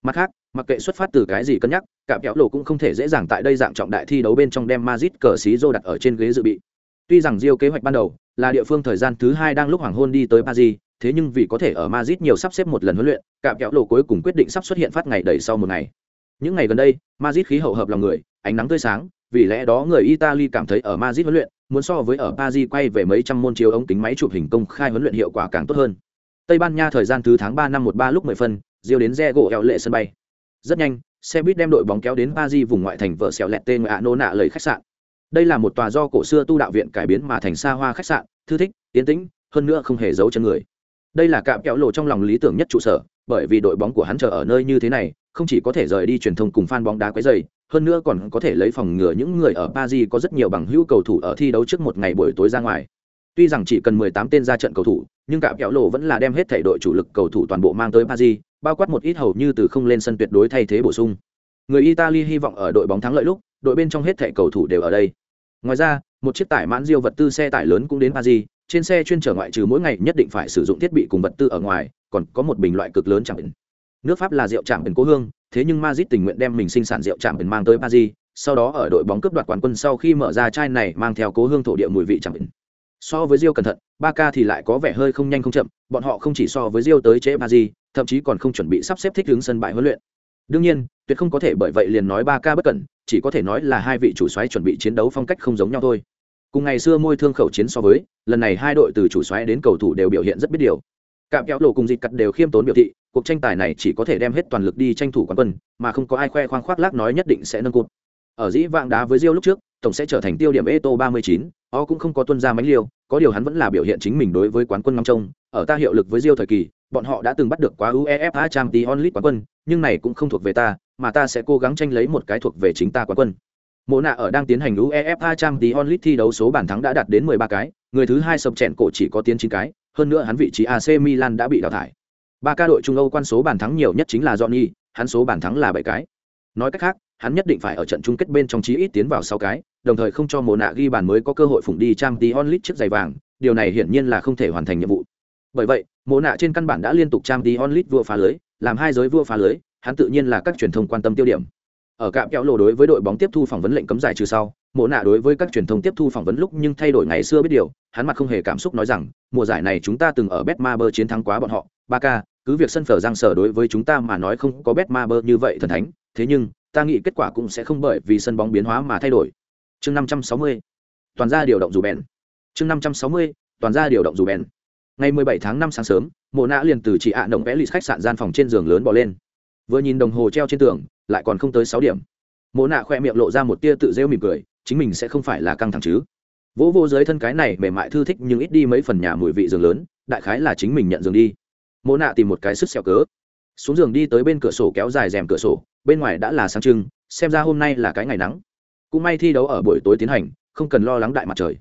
Mặt khác, mặc kệ xuất phát từ cái gì cân nhắc cả kéo lộ cũng không thể dễ dàng tại đây dạng trọng đại thi đấu bên trong đem mazit cờ xí rô đặt ở trên ghế dự bị tuy rằng rio kế hoạch ban đầu là địa phương thời gian thứ hai đang lúc hoàng hôn đi tới paris, thế nhưng vì có thể ở Madrid nhiều sắp xếp một lần huấn luyện cạm kéo lộ cuối cùng quyết định sắp xuất hiện phát ngày đầy sau một ngày. Những ngày gần đây, Madrid khí hậu hợp lòng người, ánh nắng tươi sáng, vì lẽ đó người italy cảm thấy ở Madrid huấn luyện, muốn so với ở paris quay về mấy trăm môn chiếu ống kính máy chụp hình công khai huấn luyện hiệu quả càng tốt hơn. Tây ban nha thời gian thứ tháng ba năm một ba lúc mười phân Rio đến re gỗ eo lệ sân bay. Rất nhanh, xe buýt đem đội bóng kéo đến paris vùng ngoại thành vợ xèo lẹt tên ngạ nạ lời khách sạn đây là một tòa do cổ xưa tu đạo viện cải biến mà thành xa hoa khách sạn, thư thích tiến tĩnh, hơn nữa không hề giấu chân người. Đây là cạm kẹo lộ trong lòng lý tưởng nhất trụ sở, bởi vì đội bóng của hắn chờ ở nơi như thế này, không chỉ có thể rời đi truyền thông cùng fan bóng đá quấy dày hơn nữa còn có thể lấy phòng ngừa những người ở paris có rất nhiều bằng hữu cầu thủ ở thi đấu trước một ngày buổi tối ra ngoài. Tuy rằng chỉ cần 18 tên ra trận cầu thủ, nhưng cạm kẹo lộ vẫn là đem hết thể đội chủ lực cầu thủ toàn bộ mang tới paris, bao quát một ít hầu như từ không lên sân tuyệt đối thay thế bổ sung. Người italy hy vọng ở đội bóng thắng lợi lúc, đội bên trong hết thảy cầu thủ đều ở đây ngoài ra, một chiếc tải mãn diêu vật tư xe tải lớn cũng đến paris, trên xe chuyên chở ngoại trừ mỗi ngày nhất định phải sử dụng thiết bị cùng vật tư ở ngoài, còn có một bình loại cực lớn chẳng nước pháp là rượu trạm bình cố hương, thế nhưng Madrid tình nguyện đem mình sinh sản rượu trạm bình mang tới paris, sau đó ở đội bóng cướp đoạt quán quân sau khi mở ra chai này mang theo cố hương thổ địa mùi vị chẳng biển so với Rio cẩn thận ba ca thì lại có vẻ hơi không nhanh không chậm, bọn họ không chỉ so với Rio tới chế paris, thậm chí còn không chuẩn bị sắp xếp thích ứng sân bãi huấn luyện. Đương nhiên tuyệt không có thể bởi vậy liền nói ba ca bất cẩn chỉ có thể nói là hai vị chủ xoáy chuẩn bị chiến đấu phong cách không giống nhau thôi. Cùng ngày xưa môi thương khẩu chiến so với lần này hai đội từ chủ xoáy đến cầu thủ đều biểu hiện rất biết điều. Cạm kéo lộ cùng dịt cắt đều khiêm tốn biểu thị cuộc tranh tài này chỉ có thể đem hết toàn lực đi tranh thủ quán quân mà không có ai khoe khoang khoác lác nói nhất định sẽ nâng cụt ở dĩ vạng đá với Rio lúc trước tổng sẽ trở thành tiêu điểm Eto 39, o cũng không có tuân ra mánh liêu có điều hắn vẫn là biểu hiện chính mình đối với quán quân ngắm trông ở ta hiệu lực với Rio thời kỳ bọn họ đã từng bắt được quá UEFA Champions League quán quân nhưng này cũng không thuộc về ta mà ta sẽ cố gắng tranh lấy một cái thuộc về chính ta quán quân Mộ nạ ở đang tiến hành UEFA Champions League thi đấu số bàn thắng đã đạt đến 13 cái, người thứ hai sập chèn cổ chỉ có tiến 9 cái, hơn nữa hắn vị trí AC Milan đã bị đào thải. Ba ca đội Trung Âu quan số bàn thắng nhiều nhất chính là Johnny, hắn số bàn thắng là 7 cái. Nói cách khác, hắn nhất định phải ở trận chung kết bên trong chí ít tiến vào 6 cái, đồng thời không cho Mộ nạ ghi bàn mới có cơ hội phụng đi Champions League chiếc giày vàng, điều này hiển nhiên là không thể hoàn thành nhiệm vụ. Bởi vậy, Mộ nạ trên căn bản đã liên tục Champions League vua phá lưới, làm hai giới vua phá lưới, hắn tự nhiên là các truyền thông quan tâm tiêu điểm. Ở cạm kéo lộ đối với đội bóng tiếp thu phỏng vấn lệnh cấm giải trừ sau, mộ nạ đối với các truyền thông tiếp thu phỏng vấn lúc nhưng thay đổi ngày xưa biết điều, hắn mặt không hề cảm xúc nói rằng, mùa giải này chúng ta từng ở betmaber chiến thắng quá bọn họ, ba k cứ việc sân phở giang sở đối với chúng ta mà nói không có betmaber như vậy thần thánh, thế nhưng, ta nghĩ kết quả cũng sẽ không bởi vì sân bóng biến hóa mà thay đổi. Chương năm trăm sáu mươi, toàn ra điều động dù bèn. Chương năm trăm sáu mươi, toàn ra điều động dù bèn. Ngày mười bảy tháng năm sáng sớm, mộ nạ liền từ chị ạ động vẽ lì khách sạn gian phòng trên giường lớn bỏ lên vừa nhìn đồng hồ treo trên tường, lại còn không tới sáu điểm. Mộ nạ khoe miệng lộ ra một tia tự rêu mỉm cười, chính mình sẽ không phải là căng thẳng chứ. Vỗ vô dưới thân cái này mềm mại thư thích nhưng ít đi mấy phần nhà mùi vị giường lớn, đại khái là chính mình nhận giường đi. Mộ nạ tìm một cái sức xẻo cớ. Xuống giường đi tới bên cửa sổ kéo dài rèm cửa sổ, bên ngoài đã là sáng trưng, xem ra hôm nay là cái ngày nắng. Cũng may thi đấu ở buổi tối tiến hành, không cần lo lắng đại mặt trời.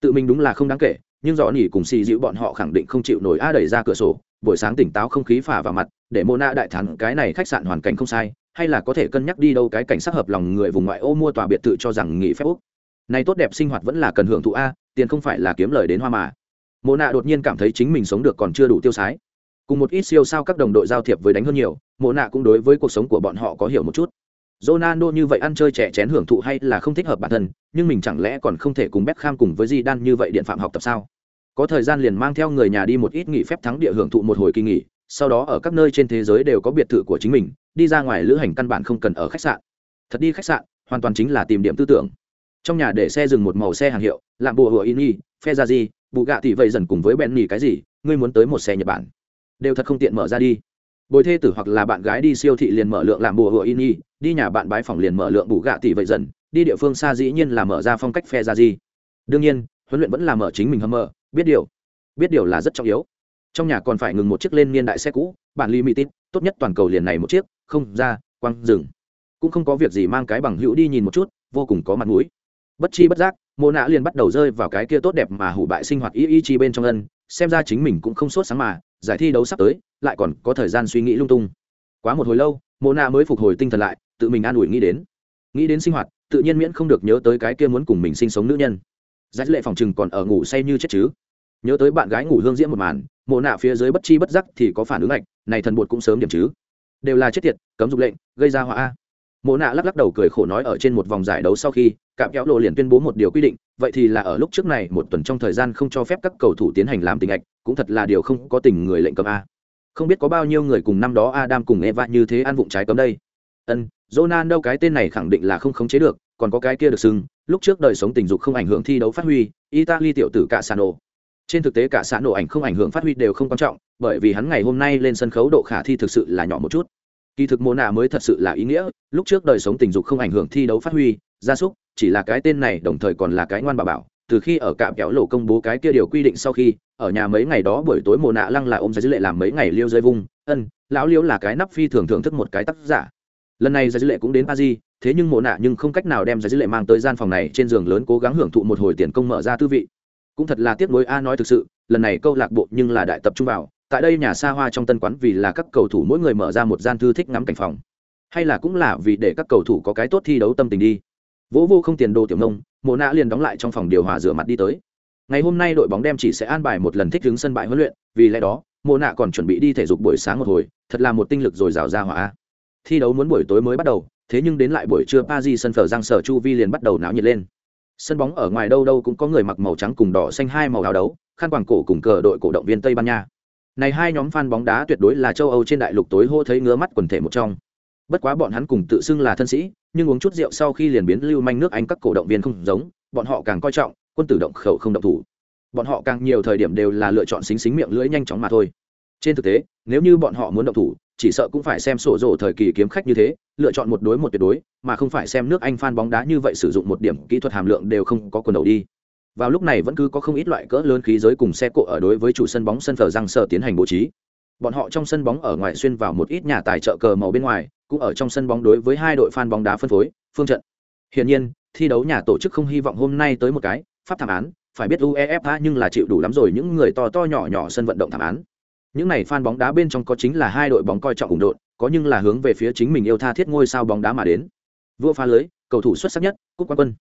Tự mình đúng là không đáng kể, nhưng rõ nỉ cùng xì dịu bọn họ khẳng định không chịu nổi a đẩy ra cửa sổ buổi sáng tỉnh táo không khí phả vào mặt để mô na đại thắng cái này khách sạn hoàn cảnh không sai hay là có thể cân nhắc đi đâu cái cảnh sát hợp lòng người vùng ngoại ô mua tòa biệt thự cho rằng nghỉ phép úc. Này tốt đẹp sinh hoạt vẫn là cần hưởng thụ a tiền không phải là kiếm lời đến hoa mà. Mô nạ đột nhiên cảm thấy chính mình sống được còn chưa đủ tiêu sái. Cùng một ít siêu sao các đồng đội giao thiệp với đánh hơn nhiều mô nạ cũng đối với cuộc sống của bọn họ có hiểu một chút. Ronaldo như vậy ăn chơi trẻ chén hưởng thụ hay là không thích hợp bản thân, nhưng mình chẳng lẽ còn không thể cùng Beckham cùng với Zidane như vậy điện phạm học tập sao? Có thời gian liền mang theo người nhà đi một ít nghỉ phép thắng địa hưởng thụ một hồi kỳ nghỉ, sau đó ở các nơi trên thế giới đều có biệt thự của chính mình, đi ra ngoài lữ hành căn bản không cần ở khách sạn. Thật đi khách sạn, hoàn toàn chính là tìm điểm tư tưởng. Trong nhà để xe dừng một màu xe hàng hiệu, làm bộ hựa Ini, gạ tỷ vậy dần cùng với Bentley cái gì, ngươi muốn tới một xe Nhật Bản, đều thật không tiện mở ra đi bồi thê tử hoặc là bạn gái đi siêu thị liền mở lượng làm bùa hựa in y đi nhà bạn bái phòng liền mở lượng bù gạ tỷ vậy dần đi địa phương xa dĩ nhiên là mở ra phong cách phe ra gì đương nhiên huấn luyện vẫn là mở chính mình hâm mơ biết điều. Biết điều là rất trọng yếu. Trong nhà còn phải ngừng một chiếc lên niên đại xe cũ, bản ly mỹ tít tốt nhất toàn cầu liền này một chiếc, không ra, quăng dừng cũng không có việc gì mang cái bằng hữu đi nhìn một chút, vô cùng có mặt mũi. Bất chi bất giác mô nạ liền bắt đầu rơi vào cái kia tốt đẹp mà hủ bại sinh hoạt y y chi bên trong ân, xem ra chính mình cũng không sốt sáng mà, giải thi đấu sắp tới, lại còn có thời gian suy nghĩ lung tung. Quá một hồi lâu mô nạ mới phục hồi tinh thần lại, tự mình an ủi nghĩ đến. Nghĩ đến sinh hoạt, tự nhiên miễn không được nhớ tới cái kia muốn cùng mình sinh sống nữ nhân. Giải lệ phòng chừng còn ở ngủ say như chết chứ nhớ tới bạn gái ngủ hương diễm một màn, mộ nạ phía dưới bất chi bất giác thì có phản ứng lạnh này thần bột cũng sớm điểm chứ. Đều là chết tiệt, cấm dục lệnh, gây ra họa a. Mộ nạ lắc lắc đầu cười khổ nói ở trên một vòng giải đấu sau khi, cạm kéo lộ liền tuyên bố một điều quy định, vậy thì là ở lúc trước này một tuần trong thời gian không cho phép các cầu thủ tiến hành làm tình ạch, cũng thật là điều không có tình người lệnh cấm a. Không biết có bao nhiêu người cùng năm đó adam cùng eva như thế ăn vụng trái cấm đây. Ân jonan đâu cái tên này khẳng định là không khống chế được, còn có cái kia được xưng, lúc trước đời sống tình dục không ảnh hưởng thi đấu phát huy, italy tiểu tử cả sano trên thực tế cả xã nổ ảnh không ảnh hưởng phát huy đều không quan trọng, bởi vì hắn ngày hôm nay lên sân khấu độ khả thi thực sự là nhỏ một chút. Kỳ thực mô nạ mới thật sự là ý nghĩa, lúc trước đời sống tình dục không ảnh hưởng thi đấu phát huy, gia súc, chỉ là cái tên này đồng thời còn là cái ngoan bà bảo. Từ khi ở cạm kéo lộ công bố cái kia điều quy định sau khi, ở nhà mấy ngày đó buổi tối mồ nạ lăng là ôm ra dữ lệ làm mấy ngày liêu rơi vung. Ân, lão liêu là cái nắp phi thường thưởng thức một cái tác giả. Lần này ra dữ lệ cũng đến pa di thế nhưng mồ nạ nhưng không cách nào đem ra dữ lệ mang tới gian phòng này trên giường lớn cố gắng hưởng thụ một hồi tiền công mở ra tư vị cũng thật là tiếc nuối a nói thực sự, lần này câu lạc bộ nhưng là đại tập trung vào, tại đây nhà xa hoa trong tân quán vì là các cầu thủ mỗi người mở ra một gian thư thích ngắm cảnh phòng. Hay là cũng là vì để các cầu thủ có cái tốt thi đấu tâm tình đi. Vỗ vô không tiền đồ tiểu nông, mộ nạ liền đóng lại trong phòng điều hòa rửa mặt đi tới. Ngày hôm nay đội bóng đem chỉ sẽ an bài một lần thích đứng sân bãi huấn luyện, vì lẽ đó, mộ nạ còn chuẩn bị đi thể dục buổi sáng một hồi, thật là một tinh lực dồi dào ra hỏa thi đấu muốn buổi tối mới bắt đầu, thế nhưng đến lại buổi trưa pa di sân phở giang sở chu vi liền bắt đầu náo nhiệt lên sân bóng ở ngoài đâu đâu cũng có người mặc màu trắng cùng đỏ xanh hai màu áo đấu, khăn quàng cổ cùng cờ đội cổ động viên tây ban nha. Này hai nhóm fan bóng đá tuyệt đối là châu âu trên đại lục tối hô thấy ngứa mắt quần thể một trong. Bất quá bọn hắn cùng tự xưng là thân sĩ, nhưng uống chút rượu sau khi liền biến lưu manh nước anh các cổ động viên không giống, bọn họ càng coi trọng, quân tử động khẩu không động thủ. Bọn họ càng nhiều thời điểm đều là lựa chọn xính xính miệng lưỡi nhanh chóng mà thôi. Trên thực tế, nếu như bọn họ muốn động thủ chỉ sợ cũng phải xem sổ rổ thời kỳ kiếm khách như thế, lựa chọn một đối một tuyệt đối, mà không phải xem nước anh phan bóng đá như vậy sử dụng một điểm kỹ thuật hàm lượng đều không có quần đầu đi. Vào lúc này vẫn cứ có không ít loại cỡ lớn khí giới cùng xe cộ ở đối với chủ sân bóng sân phở răng sở tiến hành bố trí. Bọn họ trong sân bóng ở ngoài xuyên vào một ít nhà tài trợ cờ màu bên ngoài, cũng ở trong sân bóng đối với hai đội fan bóng đá phân phối, phương trận. Hiển nhiên, thi đấu nhà tổ chức không hy vọng hôm nay tới một cái, pháp thảm án, phải biết uefa nhưng là chịu đủ lắm rồi, những người to to nhỏ nhỏ sân vận động thảm án những này fan bóng đá bên trong có chính là hai đội bóng coi trọng ủng độn, có nhưng là hướng về phía chính mình yêu tha thiết ngôi sao bóng đá mà đến. Vua phá lưới cầu thủ xuất sắc nhất cúp quan quân.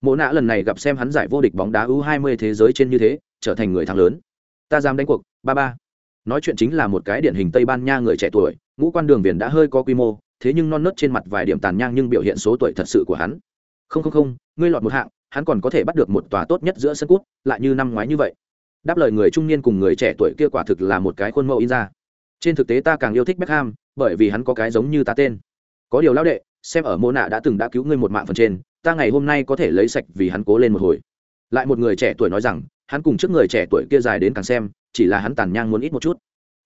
Mộ nạ lần này gặp xem hắn giải vô địch bóng đá u 20 thế giới trên như thế trở thành người thắng lớn. Ta dám đánh cuộc ba ba. Nói chuyện chính là một cái điển hình tây ban nha người trẻ tuổi ngũ quan đường viền đã hơi có quy mô thế nhưng non nớt trên mặt vài điểm tàn nhang nhưng biểu hiện số tuổi thật sự của hắn. Không không không ngươi lọt một hạng hắn còn có thể bắt được một tòa tốt nhất giữa sân cút lại như năm ngoái như vậy đáp lời người trung niên cùng người trẻ tuổi kia quả thực là một cái khuôn mẫu in ra. Trên thực tế ta càng yêu thích Beckham, bởi vì hắn có cái giống như ta tên. Có điều lão đệ, xem ở mô nạ đã từng đã cứu ngươi một mạng phần trên, ta ngày hôm nay có thể lấy sạch vì hắn cố lên một hồi. Lại một người trẻ tuổi nói rằng, hắn cùng trước người trẻ tuổi kia dài đến càng xem, chỉ là hắn tàn nhang muốn ít một chút.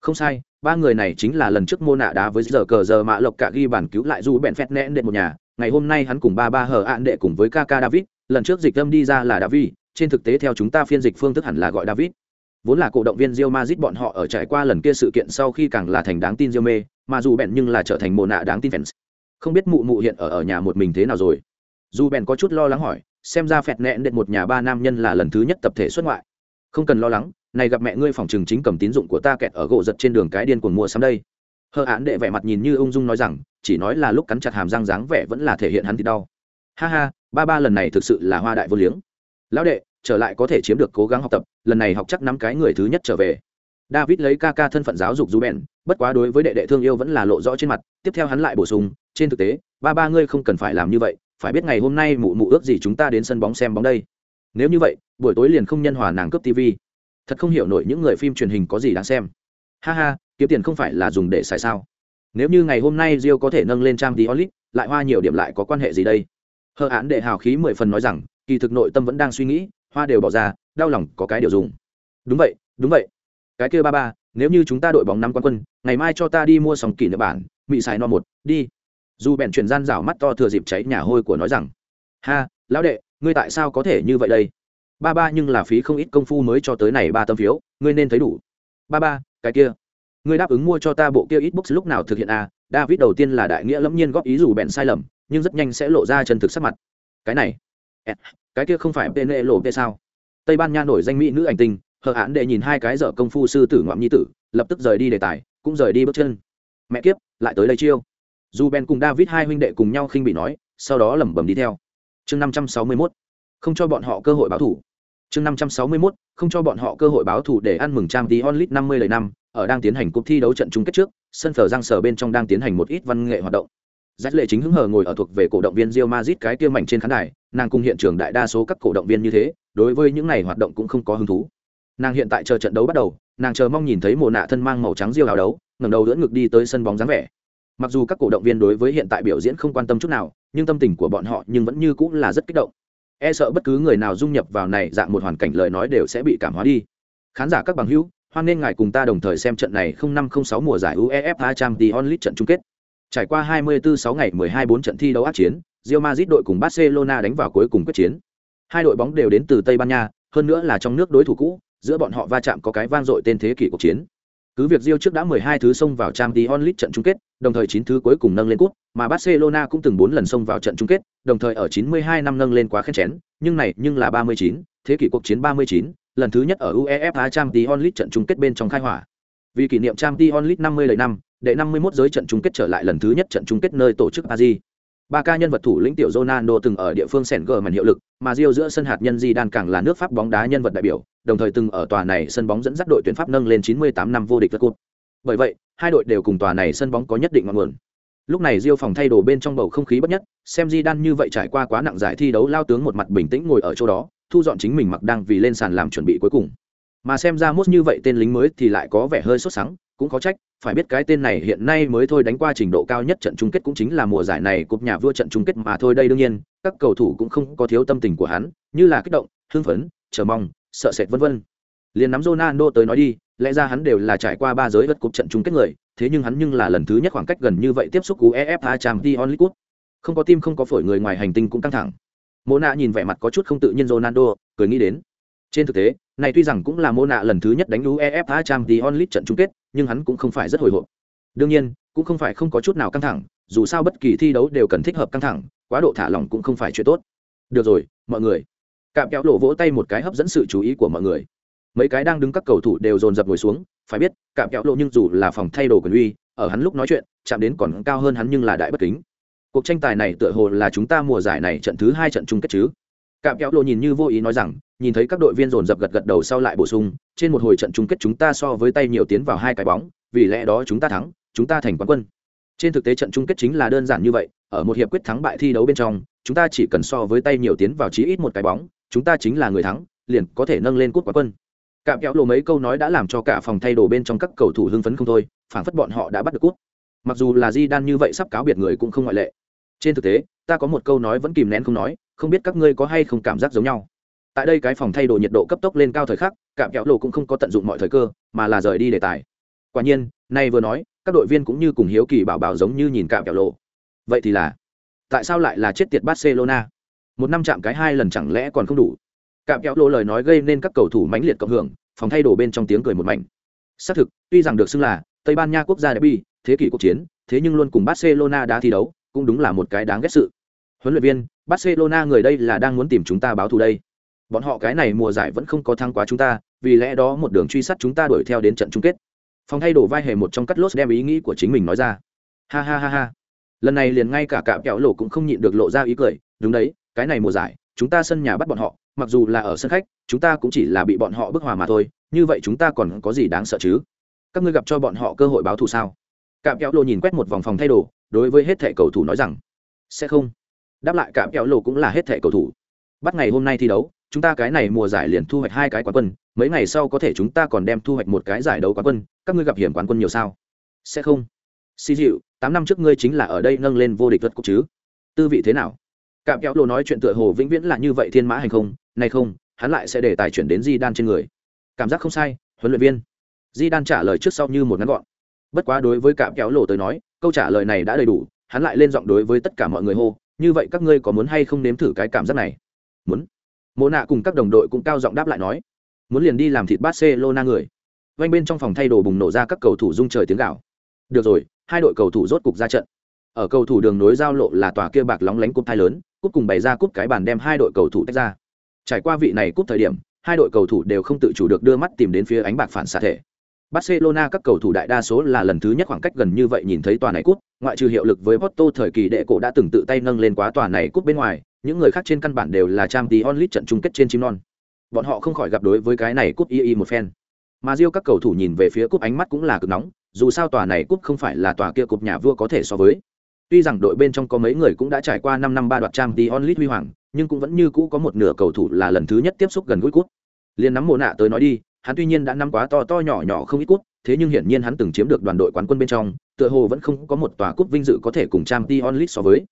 Không sai, ba người này chính là lần trước mô nạ đá với giờ cờ giờ mạ lộc cả ghi bản cứu lại du bèn phét nẽn đệ một nhà. Ngày hôm nay hắn cùng ba ba hờ ạn đệ cùng với kaka david, lần trước dịch âm đi ra là david trên thực tế theo chúng ta phiên dịch phương thức hẳn là gọi david vốn là cổ động viên Real Madrid bọn họ ở trải qua lần kia sự kiện sau khi càng là thành đáng tin Real mê, mà dù bèn nhưng là trở thành mồ nạ đáng tin fans. Không biết mụ mụ hiện ở ở nhà một mình thế nào rồi. Dù bèn có chút lo lắng hỏi, xem ra phẹt nẹn đệt một nhà ba nam nhân là lần thứ nhất tập thể xuất ngoại. Không cần lo lắng, này gặp mẹ ngươi phòng trừng chính cầm tín dụng của ta kẹt ở gỗ giật trên đường cái điên cuồng mua sắm đây. Hờ án đệ vẻ mặt nhìn như ung dung nói rằng, chỉ nói là lúc cắn chặt hàm răng dáng vẻ vẫn là thể hiện hắn thì đau. Ha ha, ba ba lần này thực sự là hoa đại vô liếng. Lão đệ, trở lại có thể chiếm được cố gắng học tập lần này học chắc năm cái người thứ nhất trở về. David lấy ca ca thân phận giáo dục du bèn bất quá đối với đệ đệ thương yêu vẫn là lộ rõ trên mặt tiếp theo hắn lại bổ sung trên thực tế ba ba ngươi không cần phải làm như vậy phải biết ngày hôm nay mụ mụ ước gì chúng ta đến sân bóng xem bóng đây. Nếu như vậy buổi tối liền không nhân hòa nàng cướp tv thật không hiểu nổi những người phim truyền hình có gì đáng xem. Ha ha kiếm tiền không phải là dùng để xài sao? Nếu như ngày hôm nay rio có thể nâng lên trang tí olit lại hoa nhiều điểm lại có quan hệ gì đây? Hờ án đệ hào khí mười phần nói rằng kỳ thực nội tâm vẫn đang suy nghĩ, hoa đều bỏ ra, đau lòng có cái điều dùng. Đúng vậy đúng vậy. Cái kia ba ba, nếu như chúng ta đội bóng năm quan quân, ngày mai cho ta đi mua sòng kỷ niệm bản, mị xài no một, đi. Dù bèn chuyển gian rảo mắt to thừa dịp cháy nhà hôi của nói rằng, ha, lão đệ, ngươi tại sao có thể như vậy đây? Ba ba nhưng là phí không ít công phu mới cho tới này ba tâm phiếu, ngươi nên thấy đủ. Ba ba, cái kia, ngươi đáp ứng mua cho ta bộ kia ít books lúc nào thực hiện à? David đầu tiên là đại nghĩa lẫm nhiên góp ý dù bèn sai lầm, nhưng rất nhanh sẽ lộ ra chân thực sắc mặt. Cái này cái kia không phải pene lộ tê sao? Tây ban nha nổi danh mỹ nữ ảnh tinh hờ hãn để nhìn hai cái dở công phu sư tử ngoạm nhi tử lập tức rời đi đề tài cũng rời đi bước chân. Mẹ kiếp lại tới đây chiêu. Dù ben cùng david hai huynh đệ cùng nhau khinh bị nói sau đó lẩm bẩm đi theo. Chương năm trăm sáu mươi mốt không cho bọn họ cơ hội báo thủ. Chương năm trăm sáu mươi mốt không cho bọn họ cơ hội báo thủ để ăn mừng trang tí onlit năm mươi lời năm ở đang tiến hành cuộc thi đấu trận chung kết trước sân phở giang sở bên trong đang tiến hành một ít văn nghệ hoạt động. Giác lệ chính hứng hờ ngồi ở thuộc về cổ động viên Real Madrid cái kia mảnh trên khán đài, nàng cùng hiện trường đại đa số các cổ động viên như thế, đối với những này hoạt động cũng không có hứng thú. Nàng hiện tại chờ trận đấu bắt đầu, nàng chờ mong nhìn thấy mồ nạ thân mang màu trắng riêu hào đấu, ngẩng đầu đỡ ngực đi tới sân bóng dáng vẻ. Mặc dù các cổ động viên đối với hiện tại biểu diễn không quan tâm chút nào, nhưng tâm tình của bọn họ nhưng vẫn như cũng là rất kích động. E sợ bất cứ người nào dung nhập vào này dạng một hoàn cảnh lời nói đều sẽ bị cảm hóa đi. Khán giả các bằng hữu, hoan nên ngài cùng ta đồng thời xem trận này 0506 mùa giải UEFA Champions League trận chung kết. Trải qua 24-6 ngày 12-4 trận thi đấu ác chiến, Real Madrid đội cùng Barcelona đánh vào cuối cùng quyết chiến. Hai đội bóng đều đến từ Tây Ban Nha, hơn nữa là trong nước đối thủ cũ, giữa bọn họ va chạm có cái vang dội tên thế kỷ cuộc chiến. Cứ việc Real trước đã 12 thứ xông vào Champions League trận chung kết, đồng thời 9 thứ cuối cùng nâng lên cúp, mà Barcelona cũng từng 4 lần xông vào trận chung kết, đồng thời ở 92 năm nâng lên quá khen chén, nhưng này nhưng là 39, thế kỷ cuộc chiến 39, lần thứ nhất ở UEFA Champions League trận chung kết bên trong khai hỏa. Vì kỷ niệm Champions League 50 lời năm, đệ 51 giới trận chung kết trở lại lần thứ nhất trận chung kết nơi tổ chức Aji. Ba ca nhân vật thủ lĩnh tiểu Ronaldo từng ở địa phương sèn gờ màn hiệu lực, mà Rio giữa sân hạt nhân Zidane càng là nước Pháp bóng đá nhân vật đại biểu, đồng thời từng ở tòa này sân bóng dẫn dắt đội tuyển Pháp nâng lên 98 năm vô địch cúp. Bởi vậy, hai đội đều cùng tòa này sân bóng có nhất định ngọn nguồn. Lúc này Rio phòng thay đồ bên trong bầu không khí bất nhất, xem Zidane như vậy trải qua quá nặng giải thi đấu lao tướng một mặt bình tĩnh ngồi ở chỗ đó, thu dọn chính mình mặc đang vì lên sàn làm chuẩn bị cuối cùng. Mà xem ra mốt như vậy tên lính mới thì lại có vẻ hơi sốt sắng, cũng có trách, phải biết cái tên này hiện nay mới thôi đánh qua trình độ cao nhất trận chung kết cũng chính là mùa giải này cúp nhà vua trận chung kết mà thôi đây đương nhiên, các cầu thủ cũng không có thiếu tâm tình của hắn, như là kích động, hưng phấn, chờ mong, sợ sệt vân vân. Liền nắm Ronaldo tới nói đi, lẽ ra hắn đều là trải qua ba giới vật cúp trận chung kết người, thế nhưng hắn nhưng là lần thứ nhất khoảng cách gần như vậy tiếp xúc UEFA Champions League. Không có tim không có phổi người ngoài hành tinh cũng căng thẳng. Mộ nhìn vẻ mặt có chút không tự nhiên Ronaldo, cười nghĩ đến. Trên thực tế, này tuy rằng cũng là mô nạ lần thứ nhất đánh UEFA Champions League trận chung kết, nhưng hắn cũng không phải rất hồi hộp. Đương nhiên, cũng không phải không có chút nào căng thẳng, dù sao bất kỳ thi đấu đều cần thích hợp căng thẳng, quá độ thả lỏng cũng không phải chuyện tốt. Được rồi, mọi người. Cạm kéo lộ vỗ tay một cái hấp dẫn sự chú ý của mọi người. Mấy cái đang đứng các cầu thủ đều dồn dập ngồi xuống, phải biết, cạm kéo lộ nhưng dù là phòng thay đồ quyền uy, ở hắn lúc nói chuyện, chạm đến còn cao hơn hắn nhưng là đại bất kính cuộc tranh tài này tựa hồ là chúng ta mùa giải này trận thứ hai trận chung kết chứ cạm kéo lộ nhìn như vô ý nói rằng, nhìn thấy các đội viên dồn dập gật gật đầu sau lại bổ sung, trên một hồi trận chung kết chúng ta so với tay nhiều tiến vào hai cái bóng, vì lẽ đó chúng ta thắng, chúng ta thành quán quân. Trên thực tế trận chung kết chính là đơn giản như vậy, ở một hiệp quyết thắng bại thi đấu bên trong, chúng ta chỉ cần so với tay nhiều tiến vào chí ít một cái bóng, chúng ta chính là người thắng, liền có thể nâng lên cút quán quân. Cạm kéo lộ mấy câu nói đã làm cho cả phòng thay đồ bên trong các cầu thủ hưng phấn không thôi, phảng phất bọn họ đã bắt được cút mặc dù là di đan như vậy sắp cáo biệt người cũng không ngoại lệ. Trên thực tế, ta có một câu nói vẫn kìm nén không nói không biết các ngươi có hay không cảm giác giống nhau. Tại đây cái phòng thay đồ nhiệt độ cấp tốc lên cao thời khắc, cạm kéo lộ cũng không có tận dụng mọi thời cơ, mà là rời đi đề tài. Quả nhiên, nay vừa nói, các đội viên cũng như cùng hiếu kỳ bảo bảo giống như nhìn cạm kéo lộ. Vậy thì là, tại sao lại là chết tiệt barcelona? Một năm chạm cái hai lần chẳng lẽ còn không đủ? Cạm kéo lộ lời nói gây nên các cầu thủ mãnh liệt cộng hưởng, phòng thay đồ bên trong tiếng cười một mảnh. Xác thực, tuy rằng được xưng là tây ban nha quốc gia derby, thế kỷ cuộc chiến, thế nhưng luôn cùng barcelona đã thi đấu, cũng đúng là một cái đáng ghét sự huấn luyện viên, barcelona người đây là đang muốn tìm chúng ta báo thù đây. Bọn họ cái này mùa giải vẫn không có thăng quá chúng ta, vì lẽ đó một đường truy sát chúng ta đuổi theo đến trận chung kết. Phòng thay đổ vai hề một trong cắt lốt đem ý nghĩ của chính mình nói ra. Ha ha ha ha. Lần này liền ngay cả cạm kẹo lộ cũng không nhịn được lộ ra ý cười, đúng đấy, cái này mùa giải, chúng ta sân nhà bắt bọn họ, mặc dù là ở sân khách, chúng ta cũng chỉ là bị bọn họ bức hòa mà thôi, như vậy chúng ta còn có gì đáng sợ chứ? Các ngươi gặp cho bọn họ cơ hội báo thù sao? Cạm kẹo lộ nhìn quét một vòng phòng thay đồ đối với hết thẻ cầu thủ nói rằng, sẽ không đáp lại cạm kéo lộ cũng là hết thẻ cầu thủ. Bắt ngày hôm nay thi đấu, chúng ta cái này mùa giải liền thu hoạch hai cái quán quân, mấy ngày sau có thể chúng ta còn đem thu hoạch một cái giải đấu quán quân, các ngươi gặp hiểm quán quân nhiều sao? Sẽ không. Xì dịu, tám năm trước ngươi chính là ở đây nâng lên vô địch vật cục chứ? Tư vị thế nào? Cạm kéo lộ nói chuyện tựa hồ vĩnh viễn là như vậy thiên mã hành không nay không, hắn lại sẽ để tài chuyển đến di đan trên người. Cảm giác không sai, huấn luyện viên. Di đan trả lời trước sau như một ngắn gọn. Bất quá đối với cạm kéo lộ tới nói, câu trả lời này đã đầy đủ, hắn lại lên giọng đối với tất cả mọi người hô như vậy các ngươi có muốn hay không nếm thử cái cảm giác này? Muốn. Mộ nạ cùng các đồng đội cũng cao giọng đáp lại nói. Muốn liền đi làm thịt barcelona người. Vanh bên trong phòng thay đồ bùng nổ ra các cầu thủ rung trời tiếng gạo được rồi, hai đội cầu thủ rốt cục ra trận. Ở cầu thủ đường nối giao lộ là tòa kia bạc lóng lánh cúp thai lớn, cúp cùng bày ra cúp cái bàn đem hai đội cầu thủ tách ra. Trải qua vị này cúp thời điểm, hai đội cầu thủ đều không tự chủ được đưa mắt tìm đến phía ánh bạc phản xạ thể. Barcelona các cầu thủ đại đa số là lần thứ nhất khoảng cách gần như vậy nhìn thấy tòa này cúp, ngoại trừ hiệu lực với Porto thời kỳ đệ cổ đã từng tự tay nâng lên quá tòa này cúp bên ngoài, những người khác trên căn bản đều là Champions League trận chung kết trên chim non. Bọn họ không khỏi gặp đối với cái này cúp y y một phen. Mà Rio các cầu thủ nhìn về phía cúp ánh mắt cũng là cực nóng, dù sao tòa này cúp không phải là tòa kia cúp nhà vua có thể so với. Tuy rằng đội bên trong có mấy người cũng đã trải qua 5 năm ba đoạt Champions League huy hoàng, nhưng cũng vẫn như cũ có một nửa cầu thủ là lần thứ nhất tiếp xúc gần gũi cúp. Liên nắm mồ nạ tới nói đi, hắn tuy nhiên đã nắm quá to to nhỏ nhỏ không ít cúp, thế nhưng hiển nhiên hắn từng chiếm được đoàn đội quán quân bên trong, tựa hồ vẫn không có một tòa cúp vinh dự có thể cùng Champions League so với.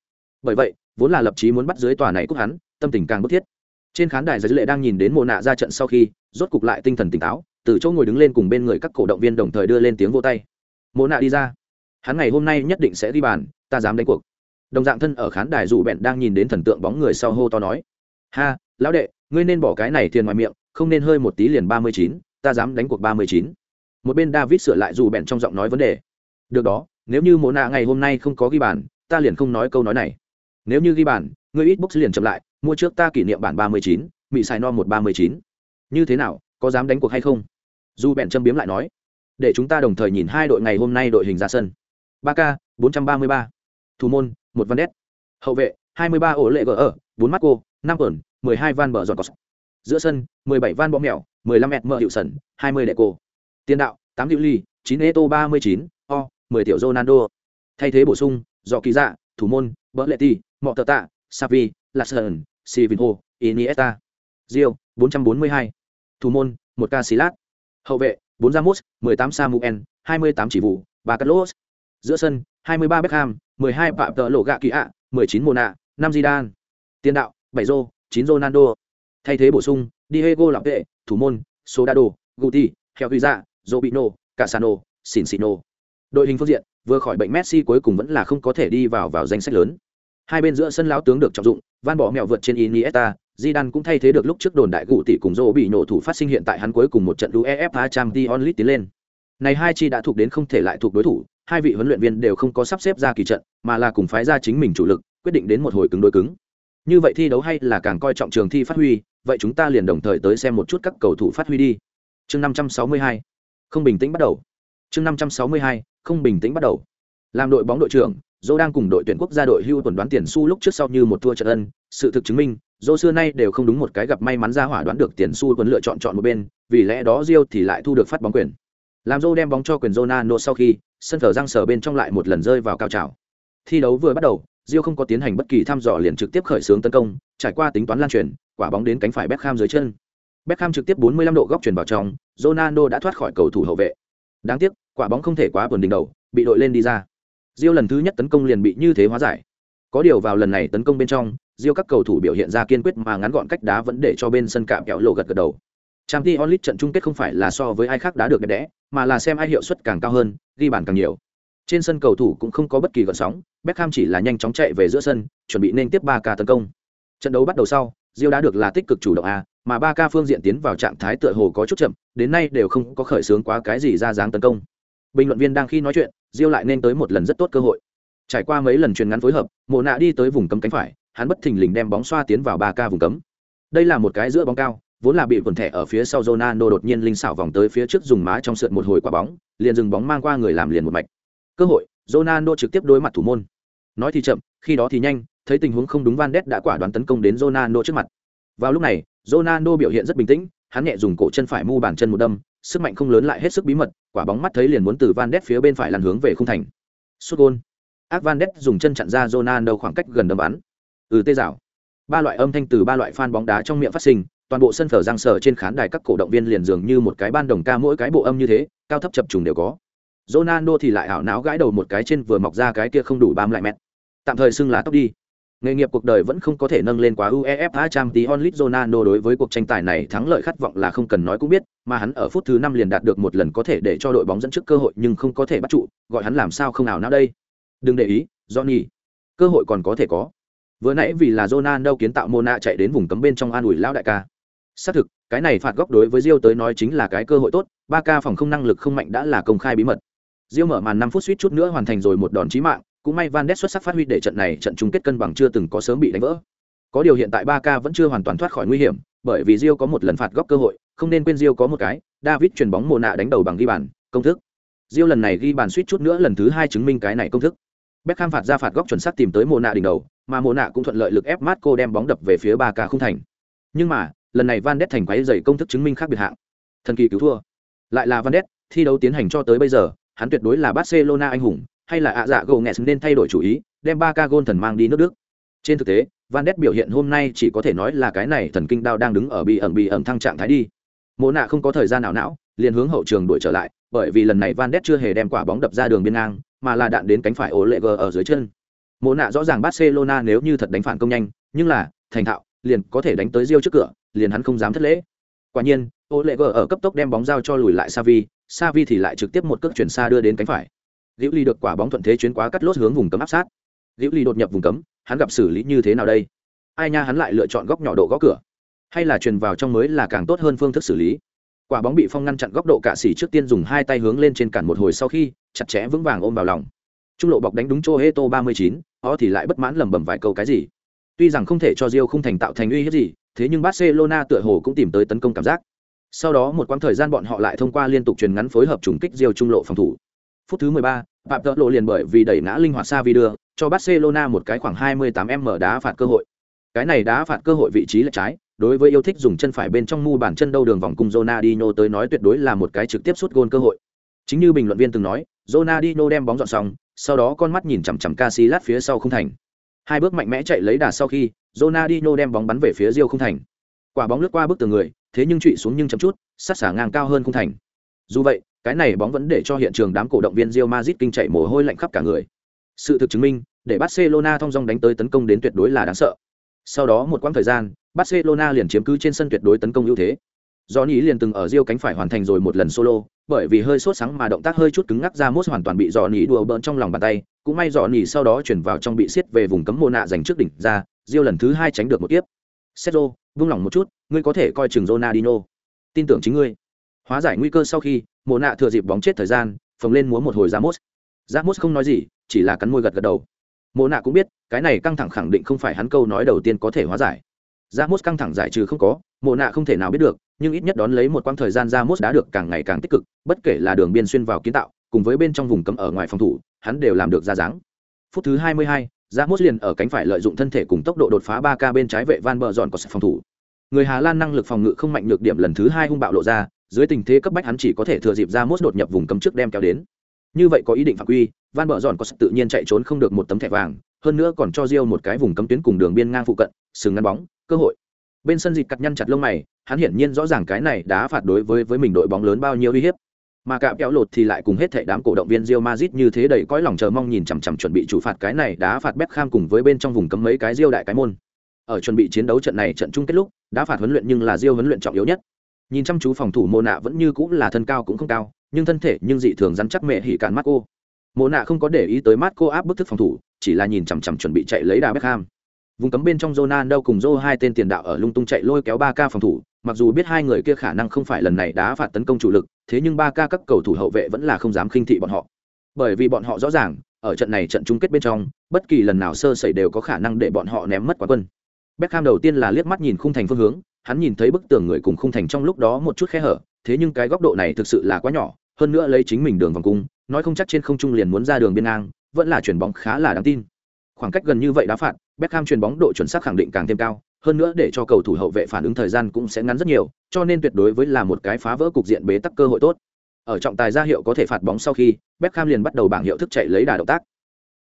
Bởi vậy, vốn là lập chí muốn bắt dưới tòa này cúp hắn, tâm tình càng bức thiết. Trên khán đài giới lệ đang nhìn đến mồ nạ ra trận sau khi, rốt cục lại tinh thần tỉnh táo, từ chỗ ngồi đứng lên cùng bên người các cổ động viên đồng thời đưa lên tiếng vô tay. Mồ nạ đi ra, hắn ngày hôm nay nhất định sẽ đi bàn, ta dám đánh cuộc. Đồng dạng thân ở khán đài dù bèn đang nhìn đến thần tượng bóng người sau hô to nói: "Ha, lão đệ, ngươi nên bỏ cái này tiền ngoài miệng, không nên hơi một tí liền ba mươi chín, ta dám đánh cuộc ba mươi chín." Một bên David sửa lại dù bèn trong giọng nói vấn đề. "Được đó, nếu như Mộ nạ ngày hôm nay không có ghi bàn, ta liền không nói câu nói này. Nếu như ghi bàn, ngươi ít box liền chậm lại, mua trước ta kỷ niệm bản ba mươi chín, bị xài no một ba mươi chín. Như thế nào, có dám đánh cuộc hay không?" Dù bèn châm biếm lại nói. "Để chúng ta đồng thời nhìn hai đội ngày hôm nay đội hình ra sân." 3K, 433. Thủ môn, một Van Đét. Hậu vệ, 23 ổ lệ gỡ ở, 4 Marco, 5 Tuần, 12 Van Bờ Giọt Cos. Giữa sân, 17 Van Bọ Mèo, 15 Mẹt Mơ Hiệu sần 20 Đệ Cô. Tiền đạo, 8 Diệu Ly, 9 Eto 39, O, 10 Tiểu Ronaldo. Thay thế bổ sung, Dọ Kỳ Dạ, thủ môn, Bỡ Lệ Ti, Mọ Tờ Tạ, Savi, Lasson, Sivinho, Iniesta. Rio, 442. Thủ môn, 1 Casillas. Hậu vệ, 4 Ramos, 18 Samuel, 28 chỉ vụ, 3 Carlos. Giữa sân, 23 Beckham, 12 Phạm tờ Lộ Gạ Kỳ ạ, 19 Mona, 5 Zidane. Tiền đạo, 7 Rô, 9 Ronaldo. Thay thế bổ sung, Diego Lạp vệ, thủ môn, sodado Guti, Heo Huy Dạ, Robino, Casano, Sinsino. Đội hình phương diện, vừa khỏi bệnh Messi cuối cùng vẫn là không có thể đi vào vào danh sách lớn. Hai bên giữa sân lão tướng được trọng dụng, Van bỏ mèo vượt trên Iniesta, Zidane cũng thay thế được lúc trước đồn đại cụ tỷ cùng Zô bị nổ thủ phát sinh hiện tại hắn cuối cùng một trận UEFA Champions League tiến lên. Này hai chi đã thuộc đến không thể lại thuộc đối thủ, hai vị huấn luyện viên đều không có sắp xếp ra kỳ trận, mà là cùng phái ra chính mình chủ lực, quyết định đến một hồi cứng đối cứng. Như vậy thi đấu hay là càng coi trọng trường thi phát huy, vậy chúng ta liền đồng thời tới xem một chút các cầu thủ phát huy đi. Chương 562. Không bình tĩnh bắt đầu. Chương 562. Không bình tĩnh bắt đầu. Làm đội bóng đội trưởng, Dô đang cùng đội tuyển quốc gia đội hưu tuần đoán tiền xu lúc trước sau như một thua trận ân, sự thực chứng minh, Dô xưa nay đều không đúng một cái gặp may mắn ra hỏa đoán được tiền xu tuần lựa chọn chọn một bên, vì lẽ đó Rio thì lại thu được phát bóng quyền. Làm Dô đem bóng cho quyền Ronaldo sau khi, sân thờ răng sờ bên trong lại một lần rơi vào cao trào thi đấu vừa bắt đầu Diêu không có tiến hành bất kỳ thăm dò liền trực tiếp khởi xướng tấn công trải qua tính toán lan truyền quả bóng đến cánh phải Beckham dưới chân. Beckham trực tiếp 45 độ góc chuyển vào trong Ronaldo đã thoát khỏi cầu thủ hậu vệ. Đáng tiếc quả bóng không thể quá buồn đỉnh đầu bị đội lên đi ra. Diêu lần thứ nhất tấn công liền bị như thế hóa giải. Có điều vào lần này tấn công bên trong Diêu các cầu thủ biểu hiện ra kiên quyết mà ngắn gọn cách đá vẫn để cho bên sân cạm kẹo lộ gật gật đầu. Champions League trận chung kết không phải là so với ai khác đá được đẹp đẽ, mà là xem ai hiệu suất càng cao hơn, ghi bàn càng nhiều. Trên sân cầu thủ cũng không có bất kỳ gợn sóng, Beckham chỉ là nhanh chóng chạy về giữa sân, chuẩn bị nên tiếp 3K tấn công. Trận đấu bắt đầu sau, Diêu đã được là tích cực chủ động a, mà 3K phương diện tiến vào trạng thái tựa hồ có chút chậm, đến nay đều không có khởi xướng quá cái gì ra dáng tấn công. Bình luận viên đang khi nói chuyện, Diêu lại nên tới một lần rất tốt cơ hội. Trải qua mấy lần truyền ngắn phối hợp, Mộ Nạ đi tới vùng cấm cánh phải, hắn bất thình lình đem bóng xoa tiến vào 3K vùng cấm. Đây là một cái giữa bóng cao, vốn là bị quần thẻ ở phía sau Ronaldo đột nhiên linh xảo vòng tới phía trước dùng má trong sượt một hồi quả bóng, liền dừng bóng mang qua người làm liền một mạch. Cơ hội, Ronaldo trực tiếp đối mặt thủ môn. Nói thì chậm, khi đó thì nhanh, thấy tình huống không đúng Van Ness đã quả đoán tấn công đến Ronaldo trước mặt. Vào lúc này, Ronaldo biểu hiện rất bình tĩnh, hắn nhẹ dùng cổ chân phải mu bàn chân một đâm, sức mạnh không lớn lại hết sức bí mật, quả bóng mắt thấy liền muốn từ Van Ness phía bên phải lăn hướng về khung thành. Sút gol. Ác Van Ness dùng chân chặn ra Ronaldo khoảng cách gần đâm bắn. Ừ tê dạo, Ba loại âm thanh từ ba loại fan bóng đá trong miệng phát sinh, toàn bộ sân phở giang sở trên khán đài các cổ động viên liền dường như một cái ban đồng ca mỗi cái bộ âm như thế cao thấp chập trùng đều có Ronaldo thì lại ảo não gãi đầu một cái trên vừa mọc ra cái kia không đủ ba lại mét. Tạm thời xưng lá tóc đi. Nghề nghiệp cuộc đời vẫn không có thể nâng lên quá UEFA Champions League Ronaldo đối với cuộc tranh tài này thắng lợi khát vọng là không cần nói cũng biết, mà hắn ở phút thứ năm liền đạt được một lần có thể để cho đội bóng dẫn trước cơ hội nhưng không có thể bắt trụ, gọi hắn làm sao không ảo não đây. Đừng để ý, Johnny, cơ hội còn có thể có. Vừa nãy vì là Ronaldo kiến tạo Mona chạy đến vùng cấm bên trong an ủi lão đại ca. Xác thực cái này phạt góc đối với rio tới nói chính là cái cơ hội tốt ba ca phòng không năng lực không mạnh đã là công khai bí mật. Diêu mở màn năm phút suýt chút nữa hoàn thành rồi một đòn chí mạng cũng may van Ness xuất sắc phát huy để trận này trận chung kết cân bằng chưa từng có sớm bị đánh vỡ. Có điều hiện tại ba ca vẫn chưa hoàn toàn thoát khỏi nguy hiểm bởi vì Diêu có một lần phạt góc cơ hội không nên quên Diêu có một cái david chuyền bóng mồ nạ đánh đầu bằng ghi bàn công thức. Diêu lần này ghi bàn suýt chút nữa lần thứ hai chứng minh cái này công thức. Beckham phạt ra phạt góc chuẩn xác tìm tới mồ Nạ đỉnh đầu, mà mồ Nạ cũng thuận lợi lực ép Marco đem bóng đập về phía ba ca không thành. Nhưng mà, lần này van đét thành quái dày công thức chứng minh khác biệt hạng. Thần kỳ cứu thua. Lại là Van Ness, thi đấu tiến hành cho tới bây giờ, hắn tuyệt đối là Barcelona anh hùng, hay là ạ dạ gồ nghẹt nên thay đổi chủ ý, đem ba ca gôn thần mang đi nước Đức. Trên thực tế, Van Ness biểu hiện hôm nay chỉ có thể nói là cái này thần kinh đao đang đứng ở bị ẩn bị ẩn thăng trạng thái đi. Mộ nạ không có thời gian nào não, liền hướng hậu trường đuổi trở lại, bởi vì lần này Van Ness chưa hề đem quả bóng đập ra đường biên ngang, mà là đạn đến cánh phải ổ lệ ở dưới chân. Mộ nạ rõ ràng Barcelona nếu như thật đánh phản công nhanh, nhưng là thành thạo, liền có thể đánh tới Rio trước cửa, liền hắn không dám thất lễ. Quả nhiên, ổ ở cấp tốc đem bóng giao cho lùi lại Savi, Savi thì lại trực tiếp một cước chuyển xa đưa đến cánh phải. Diệu Ly được quả bóng thuận thế chuyến quá cắt lốt hướng vùng cấm áp sát. Diệu Ly đột nhập vùng cấm, hắn gặp xử lý như thế nào đây? Ai nha hắn lại lựa chọn góc nhỏ độ góc cửa, hay là truyền vào trong mới là càng tốt hơn phương thức xử lý? Quả bóng bị Phong ngăn chặn góc độ cạ sỉ trước tiên dùng hai tay hướng lên trên cản một hồi sau khi, chặt chẽ vững vàng ôm vào lòng. Trung lộ bọc đánh đúng Cho Heto 39, ó thì lại bất mãn lẩm bẩm vài câu cái gì. Tuy rằng không thể cho Rio không thành tạo thành uy hiếp gì, thế nhưng Barcelona tựa hồ cũng tìm tới tấn công cảm giác. Sau đó một quãng thời gian bọn họ lại thông qua liên tục truyền ngắn phối hợp trùng kích diêu trung lộ phòng thủ. Phút thứ 13, Phạm Tợ Lộ liền bởi vì đẩy ngã linh hoạt xa vi đưa, cho Barcelona một cái khoảng 28m đá phạt cơ hội. Cái này đá phạt cơ hội vị trí là trái, đối với yêu thích dùng chân phải bên trong mu bàn chân đâu đường vòng cung Ronaldinho tới nói tuyệt đối là một cái trực tiếp sút gôn cơ hội. Chính như bình luận viên từng nói, Ronaldinho đem bóng dọn xong, sau đó con mắt nhìn chằm chằm Casillas phía sau không thành. Hai bước mạnh mẽ chạy lấy đà sau khi, Ronaldinho đem bóng bắn về phía Rio không thành. Quả bóng lướt qua bức tường người, thế nhưng trụy xuống nhưng chậm chút, sát xả ngang cao hơn không thành. Dù vậy, cái này bóng vẫn để cho hiện trường đám cổ động viên Real Madrid kinh chạy mồ hôi lạnh khắp cả người. Sự thực chứng minh, để Barcelona thông dong đánh tới tấn công đến tuyệt đối là đáng sợ. Sau đó một quãng thời gian, Barcelona liền chiếm cứ trên sân tuyệt đối tấn công ưu thế. Johnny liền từng ở Rio cánh phải hoàn thành rồi một lần solo, bởi vì hơi sốt sáng mà động tác hơi chút cứng ngắc ra mốt hoàn toàn bị Johnny đùa bỡn trong lòng bàn tay, cũng may Johnny sau đó chuyển vào trong bị siết về vùng cấm mô nạ dành trước đỉnh ra, Rio lần thứ hai tránh được một tiếp. Sergio, vung lòng một chút, ngươi có thể coi chừng Ronaldinho. Tin tưởng chính ngươi. Hóa giải nguy cơ sau khi, Mộ nạ thừa dịp bóng chết thời gian, phồng lên múa một hồi Ramos. Ramos không nói gì, chỉ là cắn môi gật gật đầu. Mộ nạ cũng biết, cái này căng thẳng khẳng định không phải hắn câu nói đầu tiên có thể hóa giải. Ramos căng thẳng giải trừ không có, Mộ nạ không thể nào biết được, nhưng ít nhất đón lấy một quãng thời gian Ramos đã được càng ngày càng tích cực, bất kể là đường biên xuyên vào kiến tạo, cùng với bên trong vùng cấm ở ngoài phòng thủ, hắn đều làm được ra dáng. Phút thứ 22, Ramos liền ở cánh phải lợi dụng thân thể cùng tốc độ đột phá 3K bên trái vệ Van Bờ dọn có sự phòng thủ. Người Hà Lan năng lực phòng ngự không mạnh nhược điểm lần thứ hai hung bạo lộ ra, dưới tình thế cấp bách hắn chỉ có thể thừa dịp ra mốt đột nhập vùng cấm trước đem kéo đến. Như vậy có ý định phạm quy van bờ giòn có sự tự nhiên chạy trốn không được một tấm thẻ vàng hơn nữa còn cho Rio một cái vùng cấm tuyến cùng đường biên ngang phụ cận sừng ngăn bóng cơ hội. Bên sân dịch cắt nhăn chặt lông mày hắn hiển nhiên rõ ràng cái này đá phạt đối với với mình đội bóng lớn bao nhiêu uy hiếp mà cạm kéo lột thì lại cùng hết thảy đám cổ động viên Real Madrid như thế đầy cõi lòng chờ mong nhìn chằm chằm chuẩn bị chủ phạt cái này đá phạt Beckham cùng với bên trong vùng cấm mấy cái Real đại cái môn. Ở chuẩn bị chiến đấu trận này trận chung kết lúc, đá phạt huấn luyện nhưng là Real huấn luyện trọng yếu nhất. Nhìn chăm chú phòng thủ mồ nạ vẫn như cũng là thân cao cũng không cao nhưng thân thể nhưng dị thường rắn chắc mẹ hỉ cản mắt cô mồ nạ không có để ý tới mắt cô áp bức thức phòng thủ chỉ là nhìn chằm chằm chuẩn bị chạy lấy đà Beckham vùng cấm bên trong đâu cùng Zô hai tên tiền đạo ở lung tung chạy lôi kéo ba ca phòng thủ. Mặc dù biết hai người kia khả năng không phải lần này đá phạt tấn công chủ lực, thế nhưng ba ca các cầu thủ hậu vệ vẫn là không dám khinh thị bọn họ. Bởi vì bọn họ rõ ràng, ở trận này trận chung kết bên trong, bất kỳ lần nào sơ sẩy đều có khả năng để bọn họ ném mất quán quân. Beckham đầu tiên là liếc mắt nhìn khung thành phương hướng, hắn nhìn thấy bức tường người cùng khung thành trong lúc đó một chút khe hở, thế nhưng cái góc độ này thực sự là quá nhỏ, hơn nữa lấy chính mình đường vòng cung, nói không chắc trên không trung liền muốn ra đường biên ngang, vẫn là chuyển bóng khá là đáng tin. Khoảng cách gần như vậy đá phạt Beckham chuyền bóng độ chuẩn xác khẳng định càng thêm cao, hơn nữa để cho cầu thủ hậu vệ phản ứng thời gian cũng sẽ ngắn rất nhiều, cho nên tuyệt đối với là một cái phá vỡ cục diện bế tắc cơ hội tốt. Ở trọng tài ra hiệu có thể phạt bóng sau khi, Beckham liền bắt đầu bảng hiệu thức chạy lấy đà động tác.